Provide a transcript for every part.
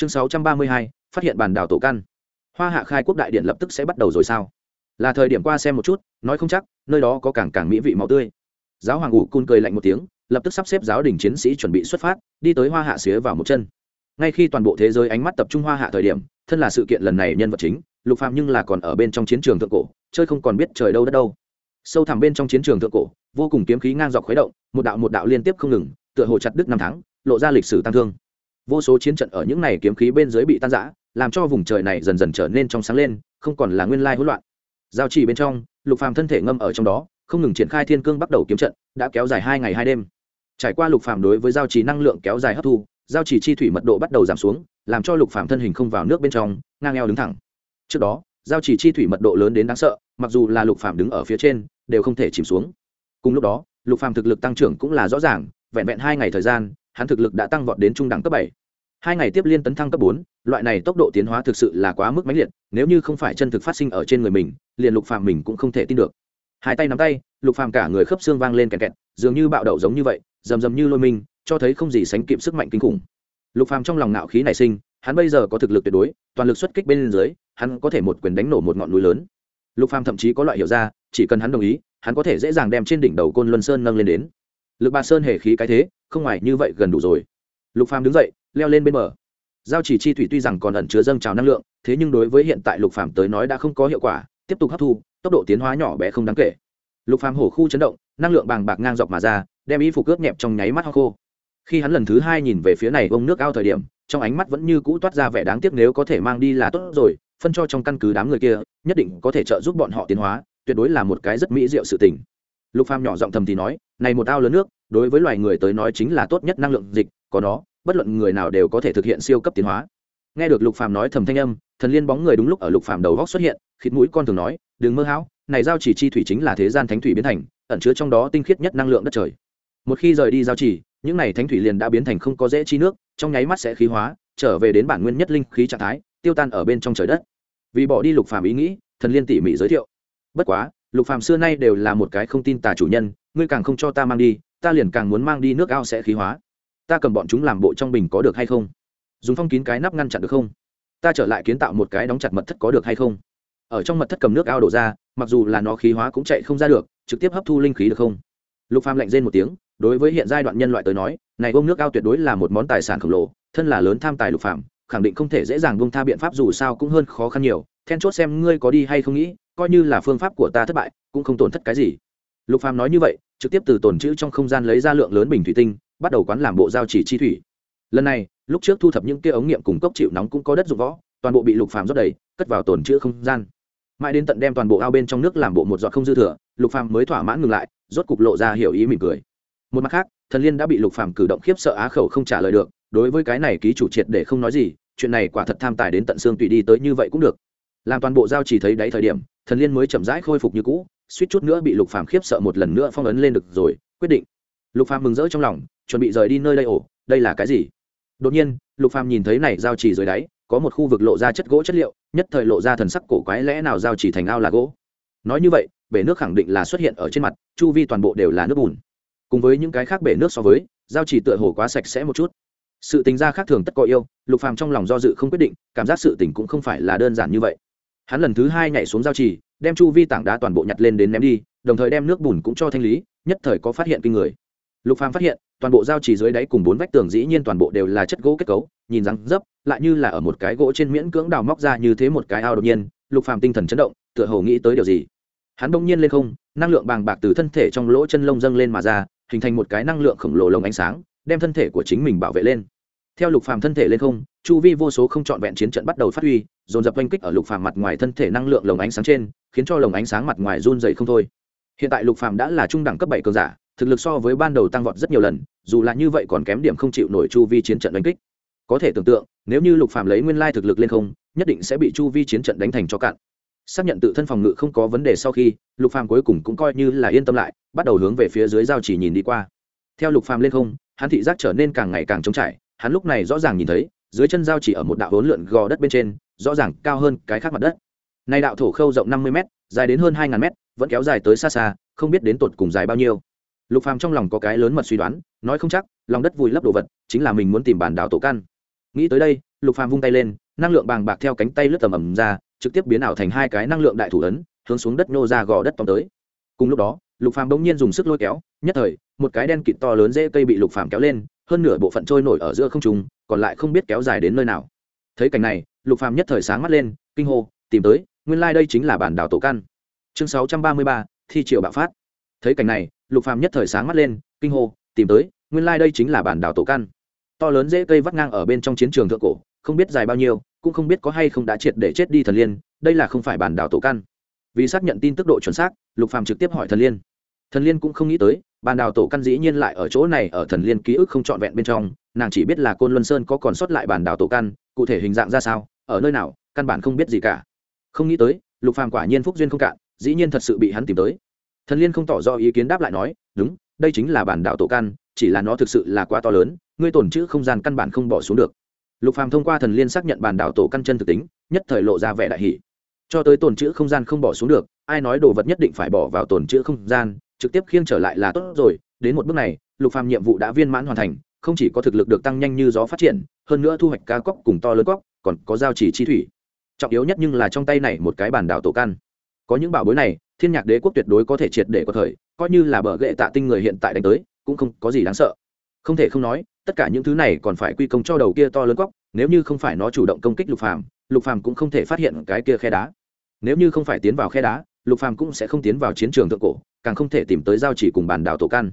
chương sáu trăm ba mươi hai, phát hiện bản đảo tổ căn. Hoa hạ khai quốc đại điện lập tức sẽ bắt đầu rồi sao? Là thời điểm qua xem một chút, nói không chắc, nơi đó có càng càng mỹ vị máu tươi. Giáo hoàng ủ cun cười lạnh một tiếng, lập tức sắp xếp giáo đình chiến sĩ chuẩn bị xuất phát, đi tới hoa hạ xía vào một chân. Ngay khi toàn bộ thế giới ánh mắt tập trung hoa hạ thời điểm, thân là sự kiện lần này nhân vật chính, lục phạm nhưng là còn ở bên trong chiến trường thượng cổ, chơi không còn biết trời đâu đất đâu. Sâu thẳm bên trong chiến trường thượng cổ, vô cùng kiếm khí ngang dọc khuấy động, một đạo một đạo liên tiếp không ngừng, tựa hồ chặt đứt năm tháng, lộ ra lịch sử tăng thương vô số chiến trận ở những này kiếm khí bên dưới bị tan rã, làm cho vùng trời này dần dần trở nên trong sáng lên, không còn là nguyên lai hỗn loạn. Giao chỉ bên trong, lục phàm thân thể ngâm ở trong đó, không ngừng triển khai thiên cương bắt đầu kiếm trận, đã kéo dài hai ngày hai đêm. Trải qua lục phàm đối với giao chỉ năng lượng kéo dài hấp thu, giao chỉ chi thủy mật độ bắt đầu giảm xuống, làm cho lục phàm thân hình không vào nước bên trong, ngang eo đứng thẳng. Trước đó, giao chỉ chi thủy mật độ lớn đến đáng sợ, mặc dù là lục phàm đứng ở phía trên, đều không thể chìm xuống. Cùng lúc đó, lục phàm thực lực tăng trưởng cũng là rõ ràng, vẹn vẹn hai ngày thời gian, hắn thực lực đã tăng vọt đến trung đẳng cấp bảy hai ngày tiếp liên tấn thăng cấp bốn, loại này tốc độ tiến hóa thực sự là quá mức mãnh liệt, nếu như không phải chân thực phát sinh ở trên người mình, liền lục phàm mình cũng không thể tin được. Hai tay nắm tay, lục phàm cả người khớp xương vang lên kẹt kẹt, dường như bạo đậu giống như vậy, rầm rầm như lôi mình, cho thấy không gì sánh kịp sức mạnh kinh khủng. Lục phàm trong lòng nạo khí nảy sinh, hắn bây giờ có thực lực tuyệt đối, toàn lực xuất kích bên dưới, hắn có thể một quyền đánh nổ một ngọn núi lớn. Lục phàm thậm chí có loại hiểu ra, chỉ cần hắn đồng ý, hắn có thể dễ dàng đem trên đỉnh đầu côn luân sơn nâng lên đến. Lực bà sơn hề khí cái thế, không ngoài như vậy gần đủ rồi. Lục phàm đứng dậy leo lên bên bờ. Giao chỉ chi thủy tuy rằng còn ẩn chứa dâng trào năng lượng, thế nhưng đối với hiện tại lục phàm tới nói đã không có hiệu quả, tiếp tục hấp thu, tốc độ tiến hóa nhỏ bé không đáng kể. Lục phàm hổ khu chấn động, năng lượng bàng bạc ngang dọc mà ra, đem y phục ướt nhẹp trong nháy mắt ho khô. Khi hắn lần thứ hai nhìn về phía này ông nước ao thời điểm, trong ánh mắt vẫn như cũ toát ra vẻ đáng tiếc nếu có thể mang đi là tốt rồi, phân cho trong căn cứ đám người kia, nhất định có thể trợ giúp bọn họ tiến hóa, tuyệt đối là một cái rất mỹ diệu sự tình. Lục phàm nhỏ giọng thầm thì nói, này một ao lớn nước, đối với loài người tới nói chính là tốt nhất năng lượng dịch, có nó bất luận người nào đều có thể thực hiện siêu cấp tiến hóa. Nghe được lục phàm nói thầm thanh âm, thần liên bóng người đúng lúc ở lục phàm đầu góc xuất hiện, khịt mũi con thường nói, đừng mơ hão, này giao chỉ chi thủy chính là thế gian thánh thủy biến thành, ẩn chứa trong đó tinh khiết nhất năng lượng đất trời. Một khi rời đi giao chỉ, những này thánh thủy liền đã biến thành không có dễ chi nước, trong nháy mắt sẽ khí hóa, trở về đến bản nguyên nhất linh khí trạng thái, tiêu tan ở bên trong trời đất. Vì bỏ đi lục phàm ý nghĩ, thần liên tỉ mỉ giới thiệu, bất quá, lục phàm xưa nay đều là một cái không tin tà chủ nhân, ngươi càng không cho ta mang đi, ta liền càng muốn mang đi nước ao sẽ khí hóa ta cầm bọn chúng làm bộ trong bình có được hay không? Dùng phong kín cái nắp ngăn chặn được không? Ta trở lại kiến tạo một cái đóng chặt mật thất có được hay không? Ở trong mật thất cầm nước ao đổ ra, mặc dù là nó khí hóa cũng chạy không ra được, trực tiếp hấp thu linh khí được không? Lục phàm lạnh rên một tiếng, đối với hiện giai đoạn nhân loại tới nói, này bông nước ao tuyệt đối là một món tài sản khổng lồ, thân là lớn tham tài lục phàm, khẳng định không thể dễ dàng bông tha biện pháp dù sao cũng hơn khó khăn nhiều, then chốt xem ngươi có đi hay không nghĩ, coi như là phương pháp của ta thất bại, cũng không tổn thất cái gì. Lục phàm nói như vậy, trực tiếp từ tồn chữ trong không gian lấy ra lượng lớn bình thủy tinh bắt đầu quán làm bộ giao chỉ chi thủy. Lần này, lúc trước thu thập những kia ống nghiệm cùng cốc chịu nóng cũng có đất dụng võ, toàn bộ bị lục phàm rót đầy, cất vào tồn chữ không gian. Mãi đến tận đem toàn bộ ao bên trong nước làm bộ một giọt không dư thừa, lục phàm mới thỏa mãn ngừng lại, rốt cục lộ ra hiểu ý mỉm cười. Một mặt khác, thần liên đã bị lục phàm cử động khiếp sợ á khẩu không trả lời được, đối với cái này ký chủ triệt để không nói gì, chuyện này quả thật tham tài đến tận xương tùy đi tới như vậy cũng được. Làm toàn bộ giao chỉ thấy đáy thời điểm, thần liên mới chậm rãi khôi phục như cũ, suýt chút nữa bị lục phàm khiếp sợ một lần nữa phong ấn lên được rồi, quyết định. Lục phàm mừng rỡ trong lòng chuẩn bị rời đi nơi đây ổ, đây là cái gì? Đột nhiên, lục phàm nhìn thấy này giao chỉ dưới đáy, có một khu vực lộ ra chất gỗ chất liệu, nhất thời lộ ra thần sắc cổ quái lẽ nào giao chỉ thành ao là gỗ? Nói như vậy, bể nước khẳng định là xuất hiện ở trên mặt, chu vi toàn bộ đều là nước bùn. Cùng với những cái khác bể nước so với, giao chỉ tựa hồ quá sạch sẽ một chút. Sự tính ra khác thường tất có yêu, lục phàm trong lòng do dự không quyết định, cảm giác sự tình cũng không phải là đơn giản như vậy. Hắn lần thứ hai nhảy xuống giao chỉ, đem chu vi tảng đá toàn bộ nhặt lên đến ném đi, đồng thời đem nước bùn cũng cho thanh lý, nhất thời có phát hiện kinh người lục phàm phát hiện, toàn bộ giao chỉ dưới đáy cùng bốn vách tường dĩ nhiên toàn bộ đều là chất gỗ kết cấu, nhìn rắn dấp, lại như là ở một cái gỗ trên miễn cưỡng đào móc ra như thế một cái ao đột nhiên, lục phàm tinh thần chấn động, tựa hồ nghĩ tới điều gì. Hắn bỗng nhiên lên không, năng lượng bàng bạc từ thân thể trong lỗ chân lông dâng lên mà ra, hình thành một cái năng lượng khổng lồ lồng ánh sáng, đem thân thể của chính mình bảo vệ lên. Theo lục phàm thân thể lên không, chu vi vô số không trọn vẹn chiến trận bắt đầu phát huy, dồn dập oanh kích ở lục phàm mặt ngoài thân thể năng lượng lồng ánh sáng trên, khiến cho lồng ánh sáng mặt ngoài run dày không thôi. Hiện tại lục phàm đã là trung đẳng cấp bảy cường giả thực lực so với ban đầu tăng vọt rất nhiều lần, dù là như vậy còn kém điểm không chịu nổi chu vi chiến trận đánh kích. Có thể tưởng tượng, nếu như lục phàm lấy nguyên lai thực lực lên không, nhất định sẽ bị chu vi chiến trận đánh thành cho cạn. Xác nhận tự thân phòng ngự không có vấn đề sau khi, lục phàm cuối cùng cũng coi như là yên tâm lại, bắt đầu hướng về phía dưới giao chỉ nhìn đi qua. Theo lục phàm lên không, hắn thị giác trở nên càng ngày càng trống trải, hắn lúc này rõ ràng nhìn thấy, dưới chân giao chỉ ở một đạo hỗn lượn gò đất bên trên, rõ ràng cao hơn cái khác mặt đất. Này đạo thổ khâu rộng năm mươi m dài đến hơn hai ngàn m vẫn kéo dài tới xa xa, không biết đến tột cùng dài bao nhiêu lục phàm trong lòng có cái lớn mật suy đoán nói không chắc lòng đất vùi lấp đồ vật chính là mình muốn tìm bản đảo tổ căn. Nghĩ tới đây lục phàm vung tay lên năng lượng bàng bạc theo cánh tay lướt tầm ẩm ra trực tiếp biến ảo thành hai cái năng lượng đại thủ ấn hướng xuống đất nô ra gò đất tóm tới. Cùng lúc đó lục phàm bỗng nhiên dùng sức lôi kéo nhất thời một cái đen kịt to lớn dễ cây bị lục phàm kéo lên hơn nửa bộ phận trôi nổi ở giữa không trung còn lại không biết kéo dài đến nơi nào. Thấy cảnh này lục phàm nhất thời sáng mắt lên kinh hô tìm tới nguyên lai like đây chính là bản đảo tổ căn. Chương 633, thi triều bạo phát. Thấy cảnh này lục phàm nhất thời sáng mắt lên, kinh hô, tìm tới, nguyên lai like đây chính là bản đảo tổ căn. To lớn dễ cây vắt ngang ở bên trong chiến trường thượng cổ, không biết dài bao nhiêu, cũng không biết có hay không đã triệt để chết đi thần liên, đây là không phải bản đảo tổ căn. Vì xác nhận tin tức độ chuẩn xác, lục phàm trực tiếp hỏi thần liên. Thần liên cũng không nghĩ tới, bản đảo tổ căn dĩ nhiên lại ở chỗ này ở thần liên ký ức không trọn vẹn bên trong, nàng chỉ biết là côn luân sơn có còn sót lại bản đảo tổ căn, cụ thể hình dạng ra sao, ở nơi nào, căn bản không biết gì cả. Không nghĩ tới, lục phàm quả nhiên phúc duyên không cạn, dĩ nhiên thật sự bị hắn tìm tới thần liên không tỏ rõ ý kiến đáp lại nói, đúng, đây chính là bản đạo tổ căn chỉ là nó thực sự là quá to lớn, ngươi tổn chữ không gian căn bản không bỏ xuống được. Lục phàm thông qua thần liên xác nhận bản đạo tổ căn chân thực tính, nhất thời lộ ra vẻ đại hỷ cho tới tổn chữ không gian không bỏ xuống được, ai nói đồ vật nhất định phải bỏ vào tổn chữ không gian, trực tiếp khiêng trở lại là tốt rồi. Đến một bước này, lục phàm nhiệm vụ đã viên mãn hoàn thành, không chỉ có thực lực được tăng nhanh như gió phát triển, hơn nữa thu hoạch ca cóc cùng to lớn cóc, còn có giao chỉ chi thủy. Trọng yếu nhất nhưng là trong tay này một cái bản đảo tổ căn có những bảo bối này thiên nhạc đế quốc tuyệt đối có thể triệt để có thời, coi như là bờ gệ tạ tinh người hiện tại đánh tới, cũng không có gì đáng sợ. Không thể không nói, tất cả những thứ này còn phải quy công cho đầu kia to lớn góc nếu như không phải nó chủ động công kích lục phàm lục phàm cũng không thể phát hiện cái kia khe đá. Nếu như không phải tiến vào khe đá, lục phàm cũng sẽ không tiến vào chiến trường thượng cổ, càng không thể tìm tới giao chỉ cùng bàn đảo tổ căn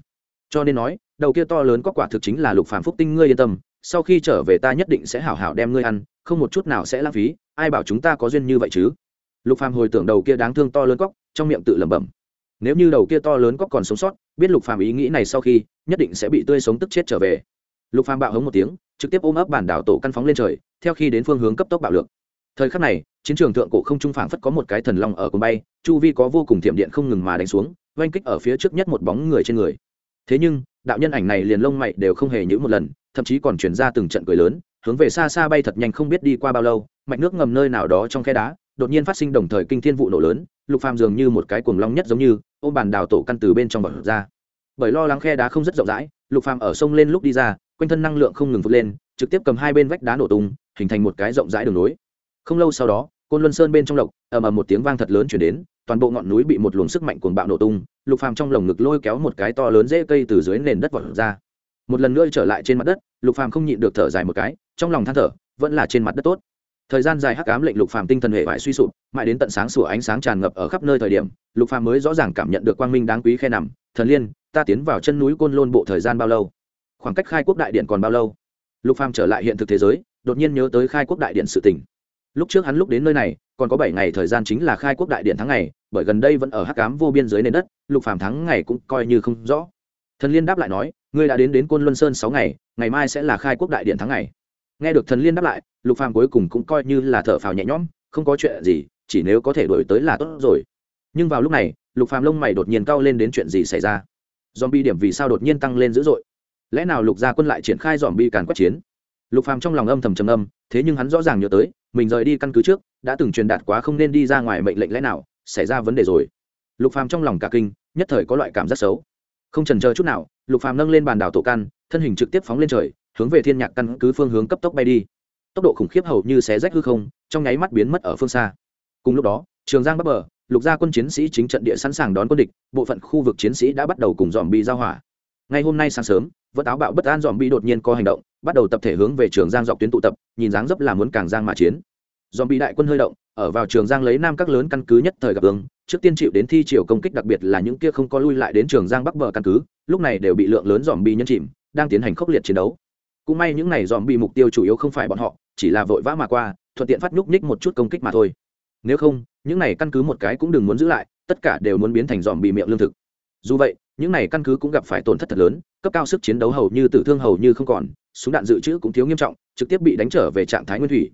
cho nên nói, đầu kia to lớn có quả thực chính là lục phàm phúc tinh ngươi yên tâm, sau khi trở về ta nhất định sẽ hảo hảo đem ngươi ăn, không một chút nào sẽ lãng phí, ai bảo chúng ta có duyên như vậy chứ? Lục phàm hồi tưởng đầu kia đáng thương to lớn cóc trong miệng tự lẩm bẩm. Nếu như đầu kia to lớn cóc còn sống sót, biết lục phàm ý nghĩ này sau khi, nhất định sẽ bị tươi sống tức chết trở về. Lục phàm bạo hống một tiếng, trực tiếp ôm ấp bản đảo tổ căn phóng lên trời, theo khi đến phương hướng cấp tốc bạo lược. Thời khắc này, chiến trường thượng cổ không trung phảng phất có một cái thần long ở cùng bay, chu vi có vô cùng thiểm điện không ngừng mà đánh xuống, oanh kích ở phía trước nhất một bóng người trên người. Thế nhưng, đạo nhân ảnh này liền lông mày đều không hề nhữ một lần, thậm chí còn chuyển ra từng trận cười lớn, hướng về xa xa bay thật nhanh không biết đi qua bao lâu, mạch nước ngầm nơi nào đó trong khe đá, đột nhiên phát sinh đồng thời kinh thiên vụ nổ lớn lục phàm dường như một cái cuồng long nhất giống như, ôm bàn đào tổ căn từ bên trong bật ra. Bởi lo lắng khe đá không rất rộng rãi, lục phàm ở sông lên lúc đi ra, quanh thân năng lượng không ngừng vượt lên, trực tiếp cầm hai bên vách đá nổ tung, hình thành một cái rộng rãi đường nối. Không lâu sau đó, côn luân sơn bên trong lộc, ầm ầm một tiếng vang thật lớn chuyển đến, toàn bộ ngọn núi bị một luồng sức mạnh cuồng bạo nổ tung, lục phàm trong lồng ngực lôi kéo một cái to lớn rễ cây từ dưới nền đất vọt ra. Một lần nữa trở lại trên mặt đất, lục phàm không nhịn được thở dài một cái, trong lòng than thở, vẫn là trên mặt đất tốt thời gian dài hắc ám lệnh lục phàm tinh thần hệ vải suy sụp, mãi đến tận sáng sủa ánh sáng tràn ngập ở khắp nơi thời điểm, lục phàm mới rõ ràng cảm nhận được quang minh đáng quý khe nằm, thần liên, ta tiến vào chân núi côn lôn bộ thời gian bao lâu? Khoảng cách khai quốc đại điện còn bao lâu? Lục phàm trở lại hiện thực thế giới, đột nhiên nhớ tới khai quốc đại điện sự tình. Lúc trước hắn lúc đến nơi này, còn có bảy ngày thời gian chính là khai quốc đại điện tháng ngày, bởi gần đây vẫn ở hắc ám vô biên dưới nền đất, lục phàm thắng ngày cũng coi như không rõ. Thần liên đáp lại nói, ngươi đã đến đến côn luân sơn sáu ngày ngày mai sẽ là khai quốc đại điện tháng ngày nghe được thần liên đáp lại, lục phàm cuối cùng cũng coi như là thở phào nhẹ nhõm, không có chuyện gì, chỉ nếu có thể đổi tới là tốt rồi. Nhưng vào lúc này, lục phàm lông mày đột nhiên cao lên đến chuyện gì xảy ra. Dòm bi điểm vì sao đột nhiên tăng lên dữ dội? Lẽ nào lục gia quân lại triển khai dòm bi càn quét chiến? Lục phàm trong lòng âm thầm trầm âm thế nhưng hắn rõ ràng nhớ tới, mình rời đi căn cứ trước, đã từng truyền đạt quá không nên đi ra ngoài mệnh lệnh lẽ nào, xảy ra vấn đề rồi. Lục phàm trong lòng cả kinh, nhất thời có loại cảm giác xấu. Không chần chờ chút nào, lục phàm nâng lên bàn đảo tổ căn thân hình trực tiếp phóng lên trời hướng về thiên nhạc căn cứ phương hướng cấp tốc bay đi. Tốc độ khủng khiếp hầu như xé rách hư không, trong nháy mắt biến mất ở phương xa. Cùng lúc đó, trường giang bắc bờ, lục gia quân chiến sĩ chính trận địa sẵn sàng đón quân địch, bộ phận khu vực chiến sĩ đã bắt đầu cùng dòm bi giao hỏa. Ngay hôm nay sáng sớm vẫn áo bạo bất an dòm bi đột nhiên có hành động, bắt đầu tập thể hướng về trường giang dọc tuyến tụ tập, nhìn dáng dấp là muốn càng giang mà chiến. Dòm bi đại quân hơi động, ở vào trường giang lấy nam các lớn căn cứ nhất thời gặp ứng trước tiên chịu đến thi triều công kích đặc biệt là những kia không có lui lại đến trường giang bắc bờ căn cứ, lúc này đều bị lượng lớn dòm bi nhân chìm, đang tiến hành khốc liệt chiến đấu cũng may những này dòm bị mục tiêu chủ yếu không phải bọn họ, chỉ là vội vã mà qua, thuận tiện phát nhúc nhích một chút công kích mà thôi. Nếu không, những này căn cứ một cái cũng đừng muốn giữ lại, tất cả đều muốn biến thành dòm bị miệng lương thực. Dù vậy, những này căn cứ cũng gặp phải tổn thất thật lớn, cấp cao sức chiến đấu hầu như tử thương hầu như không còn, súng đạn dự trữ cũng thiếu nghiêm trọng, trực tiếp bị đánh trở về trạng thái nguyên thủy.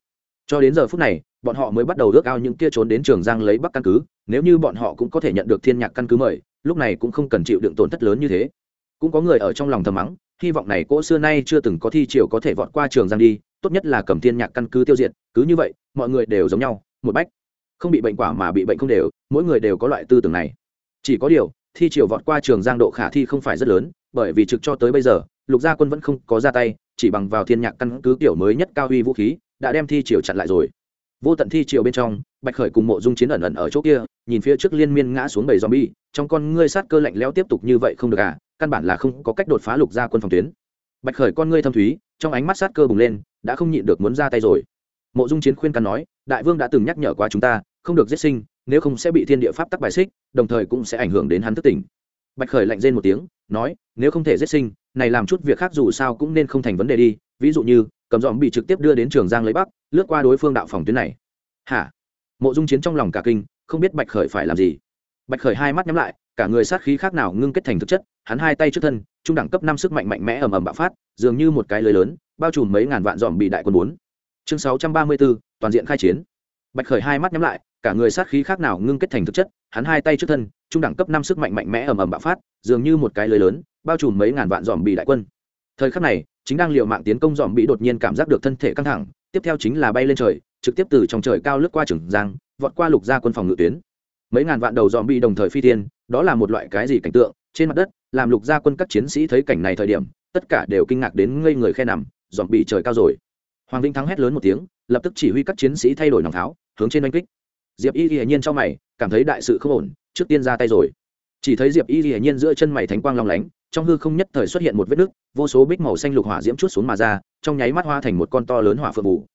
Cho đến giờ phút này, bọn họ mới bắt đầu ước ao những kia trốn đến trường giang lấy bắc căn cứ, nếu như bọn họ cũng có thể nhận được thiên nhạc căn cứ mời, lúc này cũng không cần chịu đựng tổn thất lớn như thế. Cũng có người ở trong lòng thầm mắng hy vọng này cỗ xưa nay chưa từng có thi triều có thể vọt qua trường giang đi, tốt nhất là cầm thiên nhạc căn cứ tiêu diệt, cứ như vậy, mọi người đều giống nhau, một bách. Không bị bệnh quả mà bị bệnh không đều, mỗi người đều có loại tư tưởng này. Chỉ có điều, thi triều vọt qua trường giang độ khả thi không phải rất lớn, bởi vì trực cho tới bây giờ, lục gia quân vẫn không có ra tay, chỉ bằng vào thiên nhạc căn cứ kiểu mới nhất cao huy vũ khí, đã đem thi triều chặn lại rồi. Vô tận thi triều bên trong, bạch khởi cùng mộ dung chiến ẩn ẩn ở chỗ kia, nhìn phía trước liên miên ngã xuống bầy zombie, trong con ngươi sát cơ lạnh lẽo tiếp tục như vậy không được à? Căn bản là không có cách đột phá lục gia quân phòng tuyến. Bạch khởi con ngươi thâm thúy, trong ánh mắt sát cơ bùng lên, đã không nhịn được muốn ra tay rồi. Mộ dung chiến khuyên can nói, đại vương đã từng nhắc nhở qua chúng ta, không được giết sinh, nếu không sẽ bị thiên địa pháp tắc bài xích, đồng thời cũng sẽ ảnh hưởng đến hắn thức tỉnh. Bạch khởi lạnh rên một tiếng, nói, nếu không thể giết sinh, này làm chút việc khác dù sao cũng nên không thành vấn đề đi, ví dụ như, cầm dòm bị trực tiếp đưa đến trường giang lấy bắc, lướt qua đối phương đạo phòng tuyến này. Hả? Mộ dung chiến trong lòng cả kinh, không biết bạch khởi phải làm gì. Bạch khởi hai mắt nhắm lại, cả người sát khí khác nào ngưng kết thành thực chất hắn hai tay trước thân, trung đẳng cấp năm sức mạnh mạnh mẽ ầm ầm bạo phát, dường như một cái lưới lớn, bao trùm mấy ngàn vạn dòm bị đại quân bốn. Chương sáu trăm ba mươi bốn toàn diện khai chiến. Bạch khởi hai mắt nhắm lại, cả người sát khí khác nào ngưng kết thành thực chất, hắn hai tay trước thân, trung đẳng cấp năm sức mạnh mạnh mẽ ầm ầm bạo phát, dường như một cái lưới lớn, bao trùm mấy ngàn vạn dòm bị đại quân. Thời khắc này, chính đang liều mạng tiến công dòm bị đột nhiên cảm giác được thân thể căng thẳng, tiếp theo chính là bay lên trời, trực tiếp từ trong trời cao lướt qua trường giang, vọt qua lục gia quân phòng ngự tuyến. Mấy ngàn vạn đầu dòm bị đồng thời phi tiên đó là một loại cái gì cảnh tượng, trên mặt đất làm lục gia quân các chiến sĩ thấy cảnh này thời điểm, tất cả đều kinh ngạc đến ngây người khe nằm dòm bị trời cao rồi. Hoàng vĩnh thắng hét lớn một tiếng, lập tức chỉ huy các chiến sĩ thay đổi nòng tháo, hướng trên oanh kích. Diệp y hiển nhiên trong mày, cảm thấy đại sự không ổn, trước tiên ra tay rồi. Chỉ thấy diệp y hiển nhiên giữa chân mày thánh quang long lánh, trong hư không nhất thời xuất hiện một vết nứt vô số bích màu xanh lục hỏa diễm chút xuống mà ra, trong nháy mắt hoa thành một con to lớn hỏa phượng vụ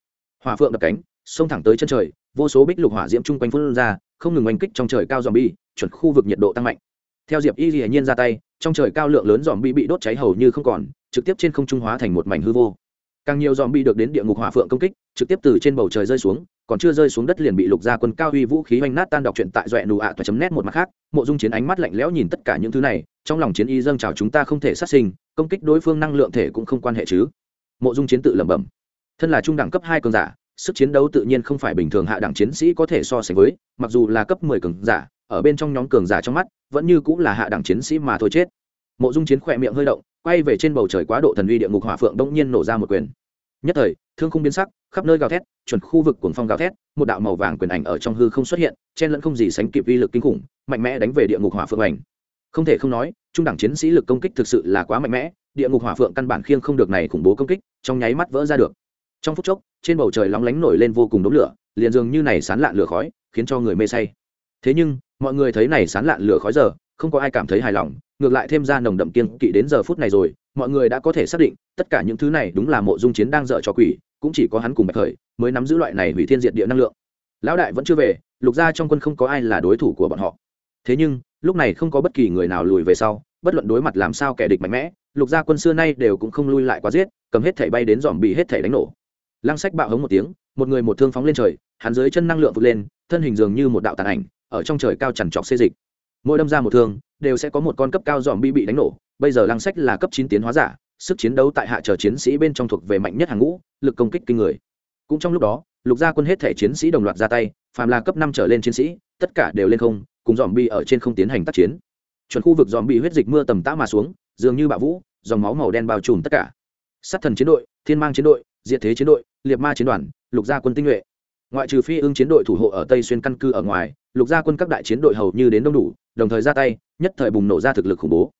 hỏa phượng đập cánh, xông thẳng tới chân trời, vô số bích lục hỏa diễm chung quanh phun ra, không ngừng oanh kích trong trời cao dòm bi chuẩn khu vực nhiệt độ tăng mạnh. Theo diệp y hiển nhiên ra tay trong trời cao lượng lớn dòm bi bị đốt cháy hầu như không còn, trực tiếp trên không trung hóa thành một mảnh hư vô. Càng nhiều dòm bi được đến địa ngục hỏa phượng công kích, trực tiếp từ trên bầu trời rơi xuống, còn chưa rơi xuống đất liền bị lục gia quân cao uy vũ khí oanh nát tan đọc chuyện tại doẹ nụ ạ toa chấm nét một mặt khác, mộ dung chiến ánh mắt lạnh lẽo nhìn tất cả những thứ này, trong lòng chiến y dâng trào chúng ta không thể sát sinh, công kích đối phương năng lượng thể cũng không quan hệ chứ. Mộ dung chiến tự lẩm bẩm. Thân là trung đẳng cấp hai cường giả, sức chiến đấu tự nhiên không phải bình thường hạ đẳng chiến sĩ có thể so sánh với, mặc dù là cấp mười cường giả ở bên trong nhóm cường giả trong mắt, vẫn như cũng là hạ đẳng chiến sĩ mà thôi chết. Mộ dung chiến khỏe miệng hơi động, quay về trên bầu trời quá độ thần uy địa ngục hỏa phượng đông nhiên nổ ra một quyền. Nhất thời, thương không biến sắc, khắp nơi gào thét, chuẩn khu vực cuồng phong gào thét, một đạo màu vàng quyền ảnh ở trong hư không xuất hiện, chen lẫn không gì sánh kịp uy lực kinh khủng, mạnh mẽ đánh về địa ngục hỏa phượng ảnh. Không thể không nói, trung đẳng chiến sĩ lực công kích thực sự là quá mạnh mẽ, địa ngục hỏa phượng căn bản khiêng không được này khủng bố công kích, trong nháy mắt vỡ ra được. Trong phút chốc, trên bầu trời lóng lánh nổi lên vô cùng đống lửa, liền dường như này sán lạn lửa khói, khiến cho người mê say thế nhưng, mọi người thấy này sán lạn lửa khói giờ, không có ai cảm thấy hài lòng, ngược lại thêm ra nồng đậm kiên kỵ đến giờ phút này rồi, mọi người đã có thể xác định, tất cả những thứ này đúng là mộ dung chiến đang dợ cho quỷ, cũng chỉ có hắn cùng bạch khởi mới nắm giữ loại này hủy thiên diệt địa năng lượng. Lão đại vẫn chưa về, lục gia trong quân không có ai là đối thủ của bọn họ. Thế nhưng, lúc này không có bất kỳ người nào lùi về sau, bất luận đối mặt làm sao kẻ địch mạnh mẽ, lục gia quân xưa nay đều cũng không lui lại quá giết, cầm hết thảy bay đến dòm bị hết thảy đánh nổ. Lăng sách bạo hống một tiếng, một người một thương phóng lên trời, hắn dưới chân năng lượng vượt lên thân hình dường như một đạo tàn ảnh, ở trong trời cao chằn trọc xê dịch. Mỗi đâm ra một thương, đều sẽ có một con cấp cao dòm bi bị đánh nổ. Bây giờ lăng sách là cấp chín tiến hóa giả, sức chiến đấu tại hạ chờ chiến sĩ bên trong thuộc về mạnh nhất hàng ngũ, lực công kích kinh người. Cũng trong lúc đó, lục gia quân hết thể chiến sĩ đồng loạt ra tay, phàm là cấp năm trở lên chiến sĩ, tất cả đều lên không, cùng dòm bi ở trên không tiến hành tác chiến. Chuẩn khu vực dòm bi huyết dịch mưa tầm tã mà xuống, dường như bạo vũ, dòng máu màu đen bao trùm tất cả. Sát thần chiến đội, thiên mang chiến đội, diệt thế chiến đội, liệt ma chiến đoàn, lục gia quân tinh nhuệ ngoại trừ phi ưng chiến đội thủ hộ ở tây xuyên căn cư ở ngoài, lục gia quân các đại chiến đội hầu như đến đông đủ, đồng thời ra tay, nhất thời bùng nổ ra thực lực khủng bố.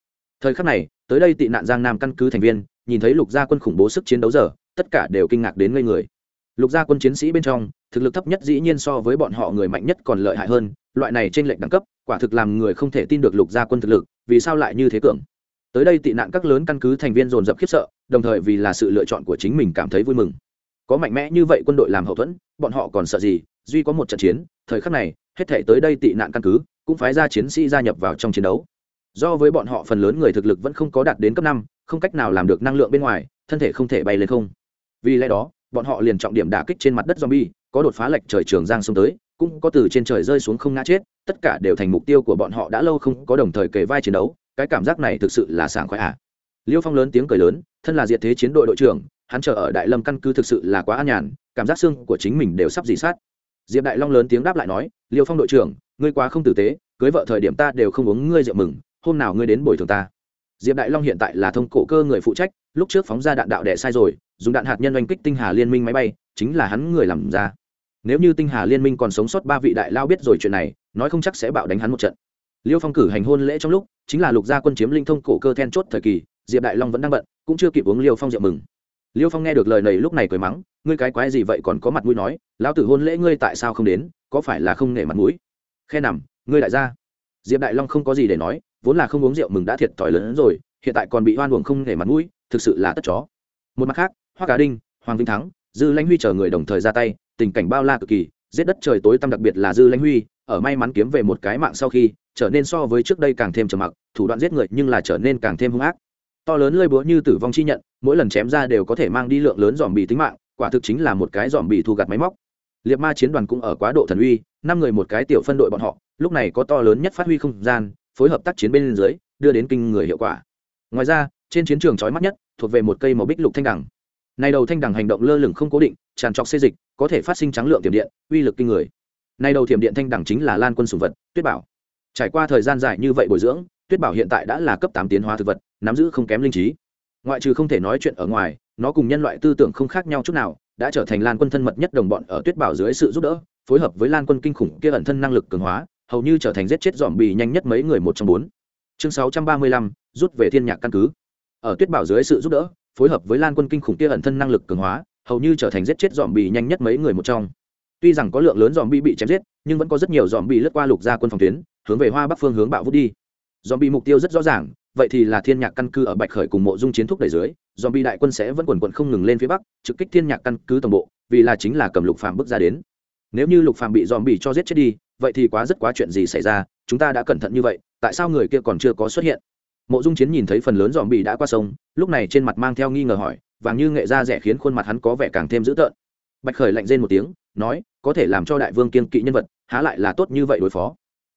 Thời khắc này, tới đây tị nạn giang nam căn cứ thành viên, nhìn thấy lục gia quân khủng bố sức chiến đấu giờ, tất cả đều kinh ngạc đến ngây người. Lục gia quân chiến sĩ bên trong, thực lực thấp nhất dĩ nhiên so với bọn họ người mạnh nhất còn lợi hại hơn, loại này trên lệnh đẳng cấp, quả thực làm người không thể tin được lục gia quân thực lực, vì sao lại như thế cường. Tới đây tị nạn các lớn căn cứ thành viên dồn dập khiếp sợ, đồng thời vì là sự lựa chọn của chính mình cảm thấy vui mừng có mạnh mẽ như vậy quân đội làm hậu thuẫn, bọn họ còn sợ gì? Duy có một trận chiến, thời khắc này, hết thể tới đây tị nạn căn cứ, cũng phái ra chiến sĩ gia nhập vào trong chiến đấu. Do với bọn họ phần lớn người thực lực vẫn không có đạt đến cấp năm, không cách nào làm được năng lượng bên ngoài, thân thể không thể bay lên không. Vì lẽ đó, bọn họ liền trọng điểm đả kích trên mặt đất zombie, có đột phá lệch trời trường giang xông tới, cũng có từ trên trời rơi xuống không ngã chết, tất cả đều thành mục tiêu của bọn họ đã lâu không có đồng thời kề vai chiến đấu, cái cảm giác này thực sự là sảng khoái ạ à. liêu phong lớn tiếng cười lớn, thân là diệt thế chiến đội đội trưởng hắn chờ ở đại lâm căn cứ thực sự là quá an nhàn, cảm giác xương của chính mình đều sắp dì sát. Diệp đại long lớn tiếng đáp lại nói, liêu phong đội trưởng, ngươi quá không tử tế, cưới vợ thời điểm ta đều không uống ngươi rượu mừng, hôm nào ngươi đến bồi thường ta. Diệp đại long hiện tại là thông cổ cơ người phụ trách, lúc trước phóng ra đạn đạo đẻ sai rồi, dùng đạn hạt nhân oanh kích tinh hà liên minh máy bay, chính là hắn người làm ra. Nếu như tinh hà liên minh còn sống sót ba vị đại lao biết rồi chuyện này, nói không chắc sẽ bạo đánh hắn một trận. Liêu phong cử hành hôn lễ trong lúc, chính là lục gia quân chiếm linh thông cổ cơ then chốt thời kỳ, diệp đại long vẫn đang bận, cũng chưa kịp uống liêu phong rượu mừng liêu phong nghe được lời này lúc này cười mắng, ngươi cái quái gì vậy còn có mặt mũi nói, lão tử hôn lễ ngươi tại sao không đến, có phải là không nể mặt mũi? Khe nằm, ngươi đại gia. Diệp đại long không có gì để nói, vốn là không uống rượu mừng đã thiệt thòi lớn hơn rồi, hiện tại còn bị hoan uổng không nể mặt mũi, thực sự là tất chó. Một mặt khác hoa cá đinh, hoàng vinh thắng, dư lãnh huy chờ người đồng thời ra tay, tình cảnh bao la cực kỳ, giết đất trời tối tăm đặc biệt là dư lãnh huy, ở may mắn kiếm về một cái mạng sau khi, trở nên so với trước đây càng thêm trầm mặc, thủ đoạn giết người nhưng là trở nên càng thêm hung ác. To lớn lơi búa như tử vong chi nhận mỗi lần chém ra đều có thể mang đi lượng lớn dòm bì tính mạng, quả thực chính là một cái dòm bì thu gặt máy móc. Liệt ma chiến đoàn cũng ở quá độ thần uy, năm người một cái tiểu phân đội bọn họ, lúc này có to lớn nhất phát huy không gian, phối hợp tác chiến bên dưới, đưa đến kinh người hiệu quả. Ngoài ra, trên chiến trường trói mắt nhất, thuộc về một cây màu bích lục thanh đẳng này đầu thanh đẳng hành động lơ lửng không cố định, tràn trọc xê dịch, có thể phát sinh trắng lượng tiềm điện, uy lực kinh người. Này đầu tiềm điện thanh đẳng chính là lan quân sùng vật, tuyết bảo. Trải qua thời gian dài như vậy bồi dưỡng, tuyết bảo hiện tại đã là cấp tám tiến hóa thực vật, nắm giữ không kém linh trí ngoại trừ không thể nói chuyện ở ngoài, nó cùng nhân loại tư tưởng không khác nhau chút nào, đã trở thành lan quân thân mật nhất đồng bọn ở tuyết bảo dưới sự giúp đỡ, phối hợp với lan quân kinh khủng kia ẩn thân năng lực cường hóa, hầu như trở thành giết chết dòm bì nhanh nhất mấy người một trong bốn. Chương sáu trăm ba mươi lăm, rút về thiên nhạc căn cứ. Ở tuyết bảo dưới sự giúp đỡ, phối hợp với lan quân kinh khủng kia ẩn thân năng lực cường hóa, hầu như trở thành giết chết dòm bì nhanh nhất mấy người một trong. Tuy rằng có lượng lớn dòm bì bị chém giết, nhưng vẫn có rất nhiều dòm bì lướt qua lục gia quân phòng tuyến, hướng về hoa bắc phương hướng bạo vút đi. Dòm bì mục tiêu rất rõ ràng vậy thì là thiên nhạc căn cứ ở bạch khởi cùng mộ dung chiến thúc đẩy dưới dòm bì đại quân sẽ vẫn quần quận không ngừng lên phía bắc, trực kích thiên nhạc căn cứ tổng bộ, vì là chính là cầm lục phàm bước ra đến. Nếu như lục phàm bị dòm bì cho giết chết đi, vậy thì quá rất quá chuyện gì xảy ra, chúng ta đã cẩn thận như vậy, tại sao người kia còn chưa có xuất hiện? Mộ dung chiến nhìn thấy phần lớn dòm bì đã qua sông, lúc này trên mặt mang theo nghi ngờ hỏi, vàng như nghệ ra rẻ khiến khuôn mặt hắn có vẻ càng thêm dữ tợn. Bạch khởi lạnh rên một tiếng, nói, có thể làm cho đại vương kiên kỵ nhân vật, há lại là tốt như vậy đối phó.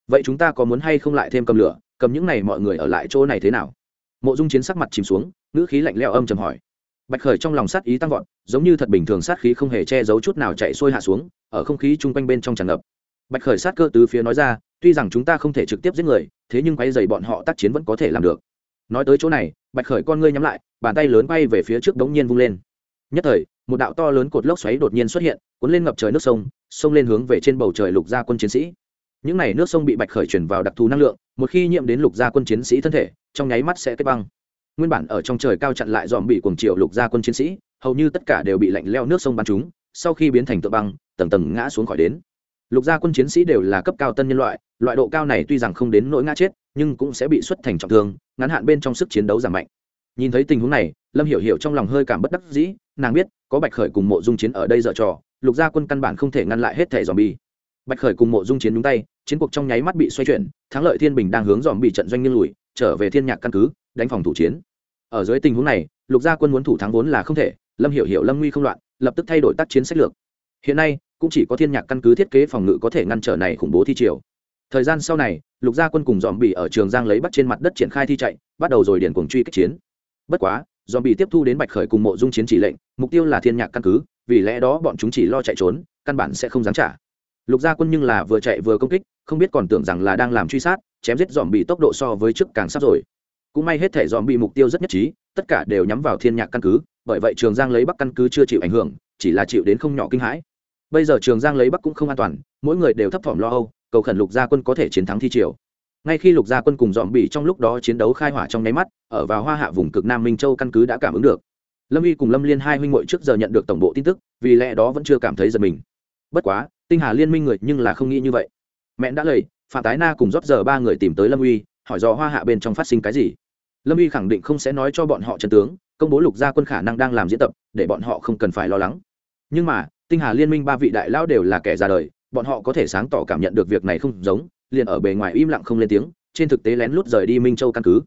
Vậy chúng ta có muốn hay không lại thêm cầm lửa? Cầm những này mọi người ở lại chỗ này thế nào? Mộ dung chiến sắc mặt chìm xuống, ngữ khí lạnh leo âm trầm hỏi. Bạch khởi trong lòng sát ý tăng vọt, giống như thật bình thường sát khí không hề che giấu chút nào chạy xuôi hạ xuống, ở không khí chung quanh bên trong tràn ngập. Bạch khởi sát cơ tứ phía nói ra, tuy rằng chúng ta không thể trực tiếp giết người, thế nhưng quay dày bọn họ tác chiến vẫn có thể làm được. Nói tới chỗ này, bạch khởi con ngươi nhắm lại, bàn tay lớn bay về phía trước đống nhiên vung lên. Nhất thời, một đạo to lớn cột lốc xoáy đột nhiên xuất hiện, cuốn lên ngập trời nước sông sông lên hướng về trên bầu trời lục gia quân chiến sĩ những này nước sông bị bạch khởi chuyển vào đặc thù năng lượng, một khi nhiễm đến lục gia quân chiến sĩ thân thể, trong nháy mắt sẽ kết băng. Nguyên bản ở trong trời cao chặn lại dòm bị cuồng triệu lục gia quân chiến sĩ, hầu như tất cả đều bị lạnh leo nước sông bắn chúng sau khi biến thành tượng băng, tầng tầng ngã xuống khỏi đến. Lục gia quân chiến sĩ đều là cấp cao tân nhân loại loại độ cao này tuy rằng không đến nỗi ngã chết, nhưng cũng sẽ bị xuất thành trọng thương, ngắn hạn bên trong sức chiến đấu giảm mạnh. Nhìn thấy tình huống này, lâm hiểu hiểu trong lòng hơi cảm bất đắc dĩ, nàng biết, có bạch khởi cùng mộ dung chiến ở đây dở trò, lục gia quân căn bản không thể ngăn lại hết thẻ dòm bi bạch khởi cùng mộ dung chiến đúng tay, chiến cuộc trong nháy mắt bị xoay chuyển, thắng lợi thiên bình đang hướng dòm bị trận doanh nghiêng lùi, trở về thiên nhạc căn cứ, đánh phòng thủ chiến. Ở dưới tình huống này, lục gia quân muốn thủ thắng vốn là không thể, lâm hiểu hiểu lâm nguy không loạn, lập tức thay đổi tác chiến sách lược. Hiện nay, cũng chỉ có thiên nhạc căn cứ thiết kế phòng ngự có thể ngăn trở này khủng bố thi triều. Thời gian sau này, lục gia quân cùng dòm bị ở trường giang lấy bắt trên mặt đất triển khai thi chạy, bắt đầu rồi điển cuồng truy kích chiến. Bất quá, dòm bị tiếp thu đến bạch khởi cùng mộ dung chiến chỉ lệnh, mục tiêu là thiên nhạc căn cứ, vì lẽ đó bọn chúng chỉ lo chạy trốn, căn bản sẽ không dám trả lục gia quân nhưng là vừa chạy vừa công kích, không biết còn tưởng rằng là đang làm truy sát, chém giết dòm bị tốc độ so với trước càng sắp rồi. Cũng may hết thể dòm bị mục tiêu rất nhất trí, tất cả đều nhắm vào thiên nhạc căn cứ, bởi vậy trường giang lấy bắc căn cứ chưa chịu ảnh hưởng, chỉ là chịu đến không nhỏ kinh hãi. Bây giờ trường giang lấy bắc cũng không an toàn, mỗi người đều thấp thỏm lo âu, cầu khẩn lục gia quân có thể chiến thắng thi triều. Ngay khi lục gia quân cùng dòm bị trong lúc đó chiến đấu khai hỏa trong nháy mắt, ở vào hoa hạ vùng cực nam minh châu căn cứ đã cảm ứng được. Lâm y cùng lâm liên hai huynh m trước giờ nhận được tổng bộ tin tức, vì lẽ đó vẫn chưa cảm thấy giật mình. Bất quá tinh hà liên minh người nhưng là không nghĩ như vậy. Mẹ đã lầy phạm tái na cùng rót giờ ba người tìm tới lâm uy, hỏi do hoa hạ bên trong phát sinh cái gì. Lâm uy khẳng định không sẽ nói cho bọn họ trần tướng, công bố lục gia quân khả năng đang làm diễn tập, để bọn họ không cần phải lo lắng. Nhưng mà, tinh hà liên minh ba vị đại lao đều là kẻ ra đời, bọn họ có thể sáng tỏ cảm nhận được việc này không giống, liền ở bề ngoài im lặng không lên tiếng, trên thực tế lén lút rời đi minh châu căn cứ.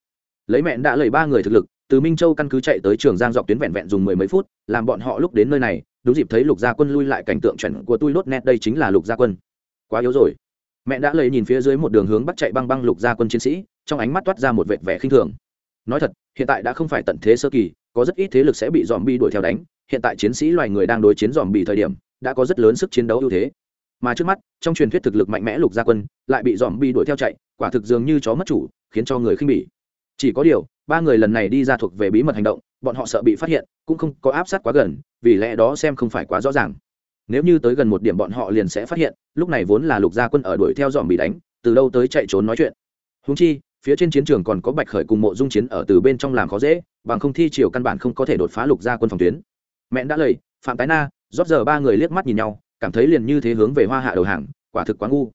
Lấy mẹ đã lầy ba người thực lực, từ minh châu căn cứ chạy tới trường giang dọc tuyến vẹn vẹn dùng mười mấy phút, làm bọn họ lúc đến nơi này đúng dịp thấy lục gia quân lui lại cảnh tượng chuẩn của tôi lốt nét đây chính là lục gia quân. Quá yếu rồi. Mẹ đã lấy nhìn phía dưới một đường hướng bắt chạy băng băng lục gia quân chiến sĩ, trong ánh mắt toát ra một vệt vẻ khinh thường. Nói thật, hiện tại đã không phải tận thế sơ kỳ, có rất ít thế lực sẽ bị dòm bi đuổi theo đánh. Hiện tại chiến sĩ loài người đang đối chiến dòm bi thời điểm, đã có rất lớn sức chiến đấu ưu thế. Mà trước mắt, trong truyền thuyết thực lực mạnh mẽ lục gia quân, lại bị dòm bi đuổi theo chạy, quả thực dường như chó mất chủ, khiến cho người khinh bỉ. Chỉ có điều, ba người lần này đi ra thuộc về bí mật hành động bọn họ sợ bị phát hiện, cũng không có áp sát quá gần, vì lẽ đó xem không phải quá rõ ràng. Nếu như tới gần một điểm bọn họ liền sẽ phát hiện, lúc này vốn là lục gia quân ở đuổi theo dòm bị đánh, từ đâu tới chạy trốn nói chuyện. Húng chi, phía trên chiến trường còn có bạch khởi cùng mộ dung chiến ở từ bên trong làm khó dễ, bằng không thi triều căn bản không có thể đột phá lục gia quân phòng tuyến. Mẹn đã lầy, phạm tái na, rót giờ ba người liếc mắt nhìn nhau, cảm thấy liền như thế hướng về hoa hạ đầu hàng, quả thực quá ngu.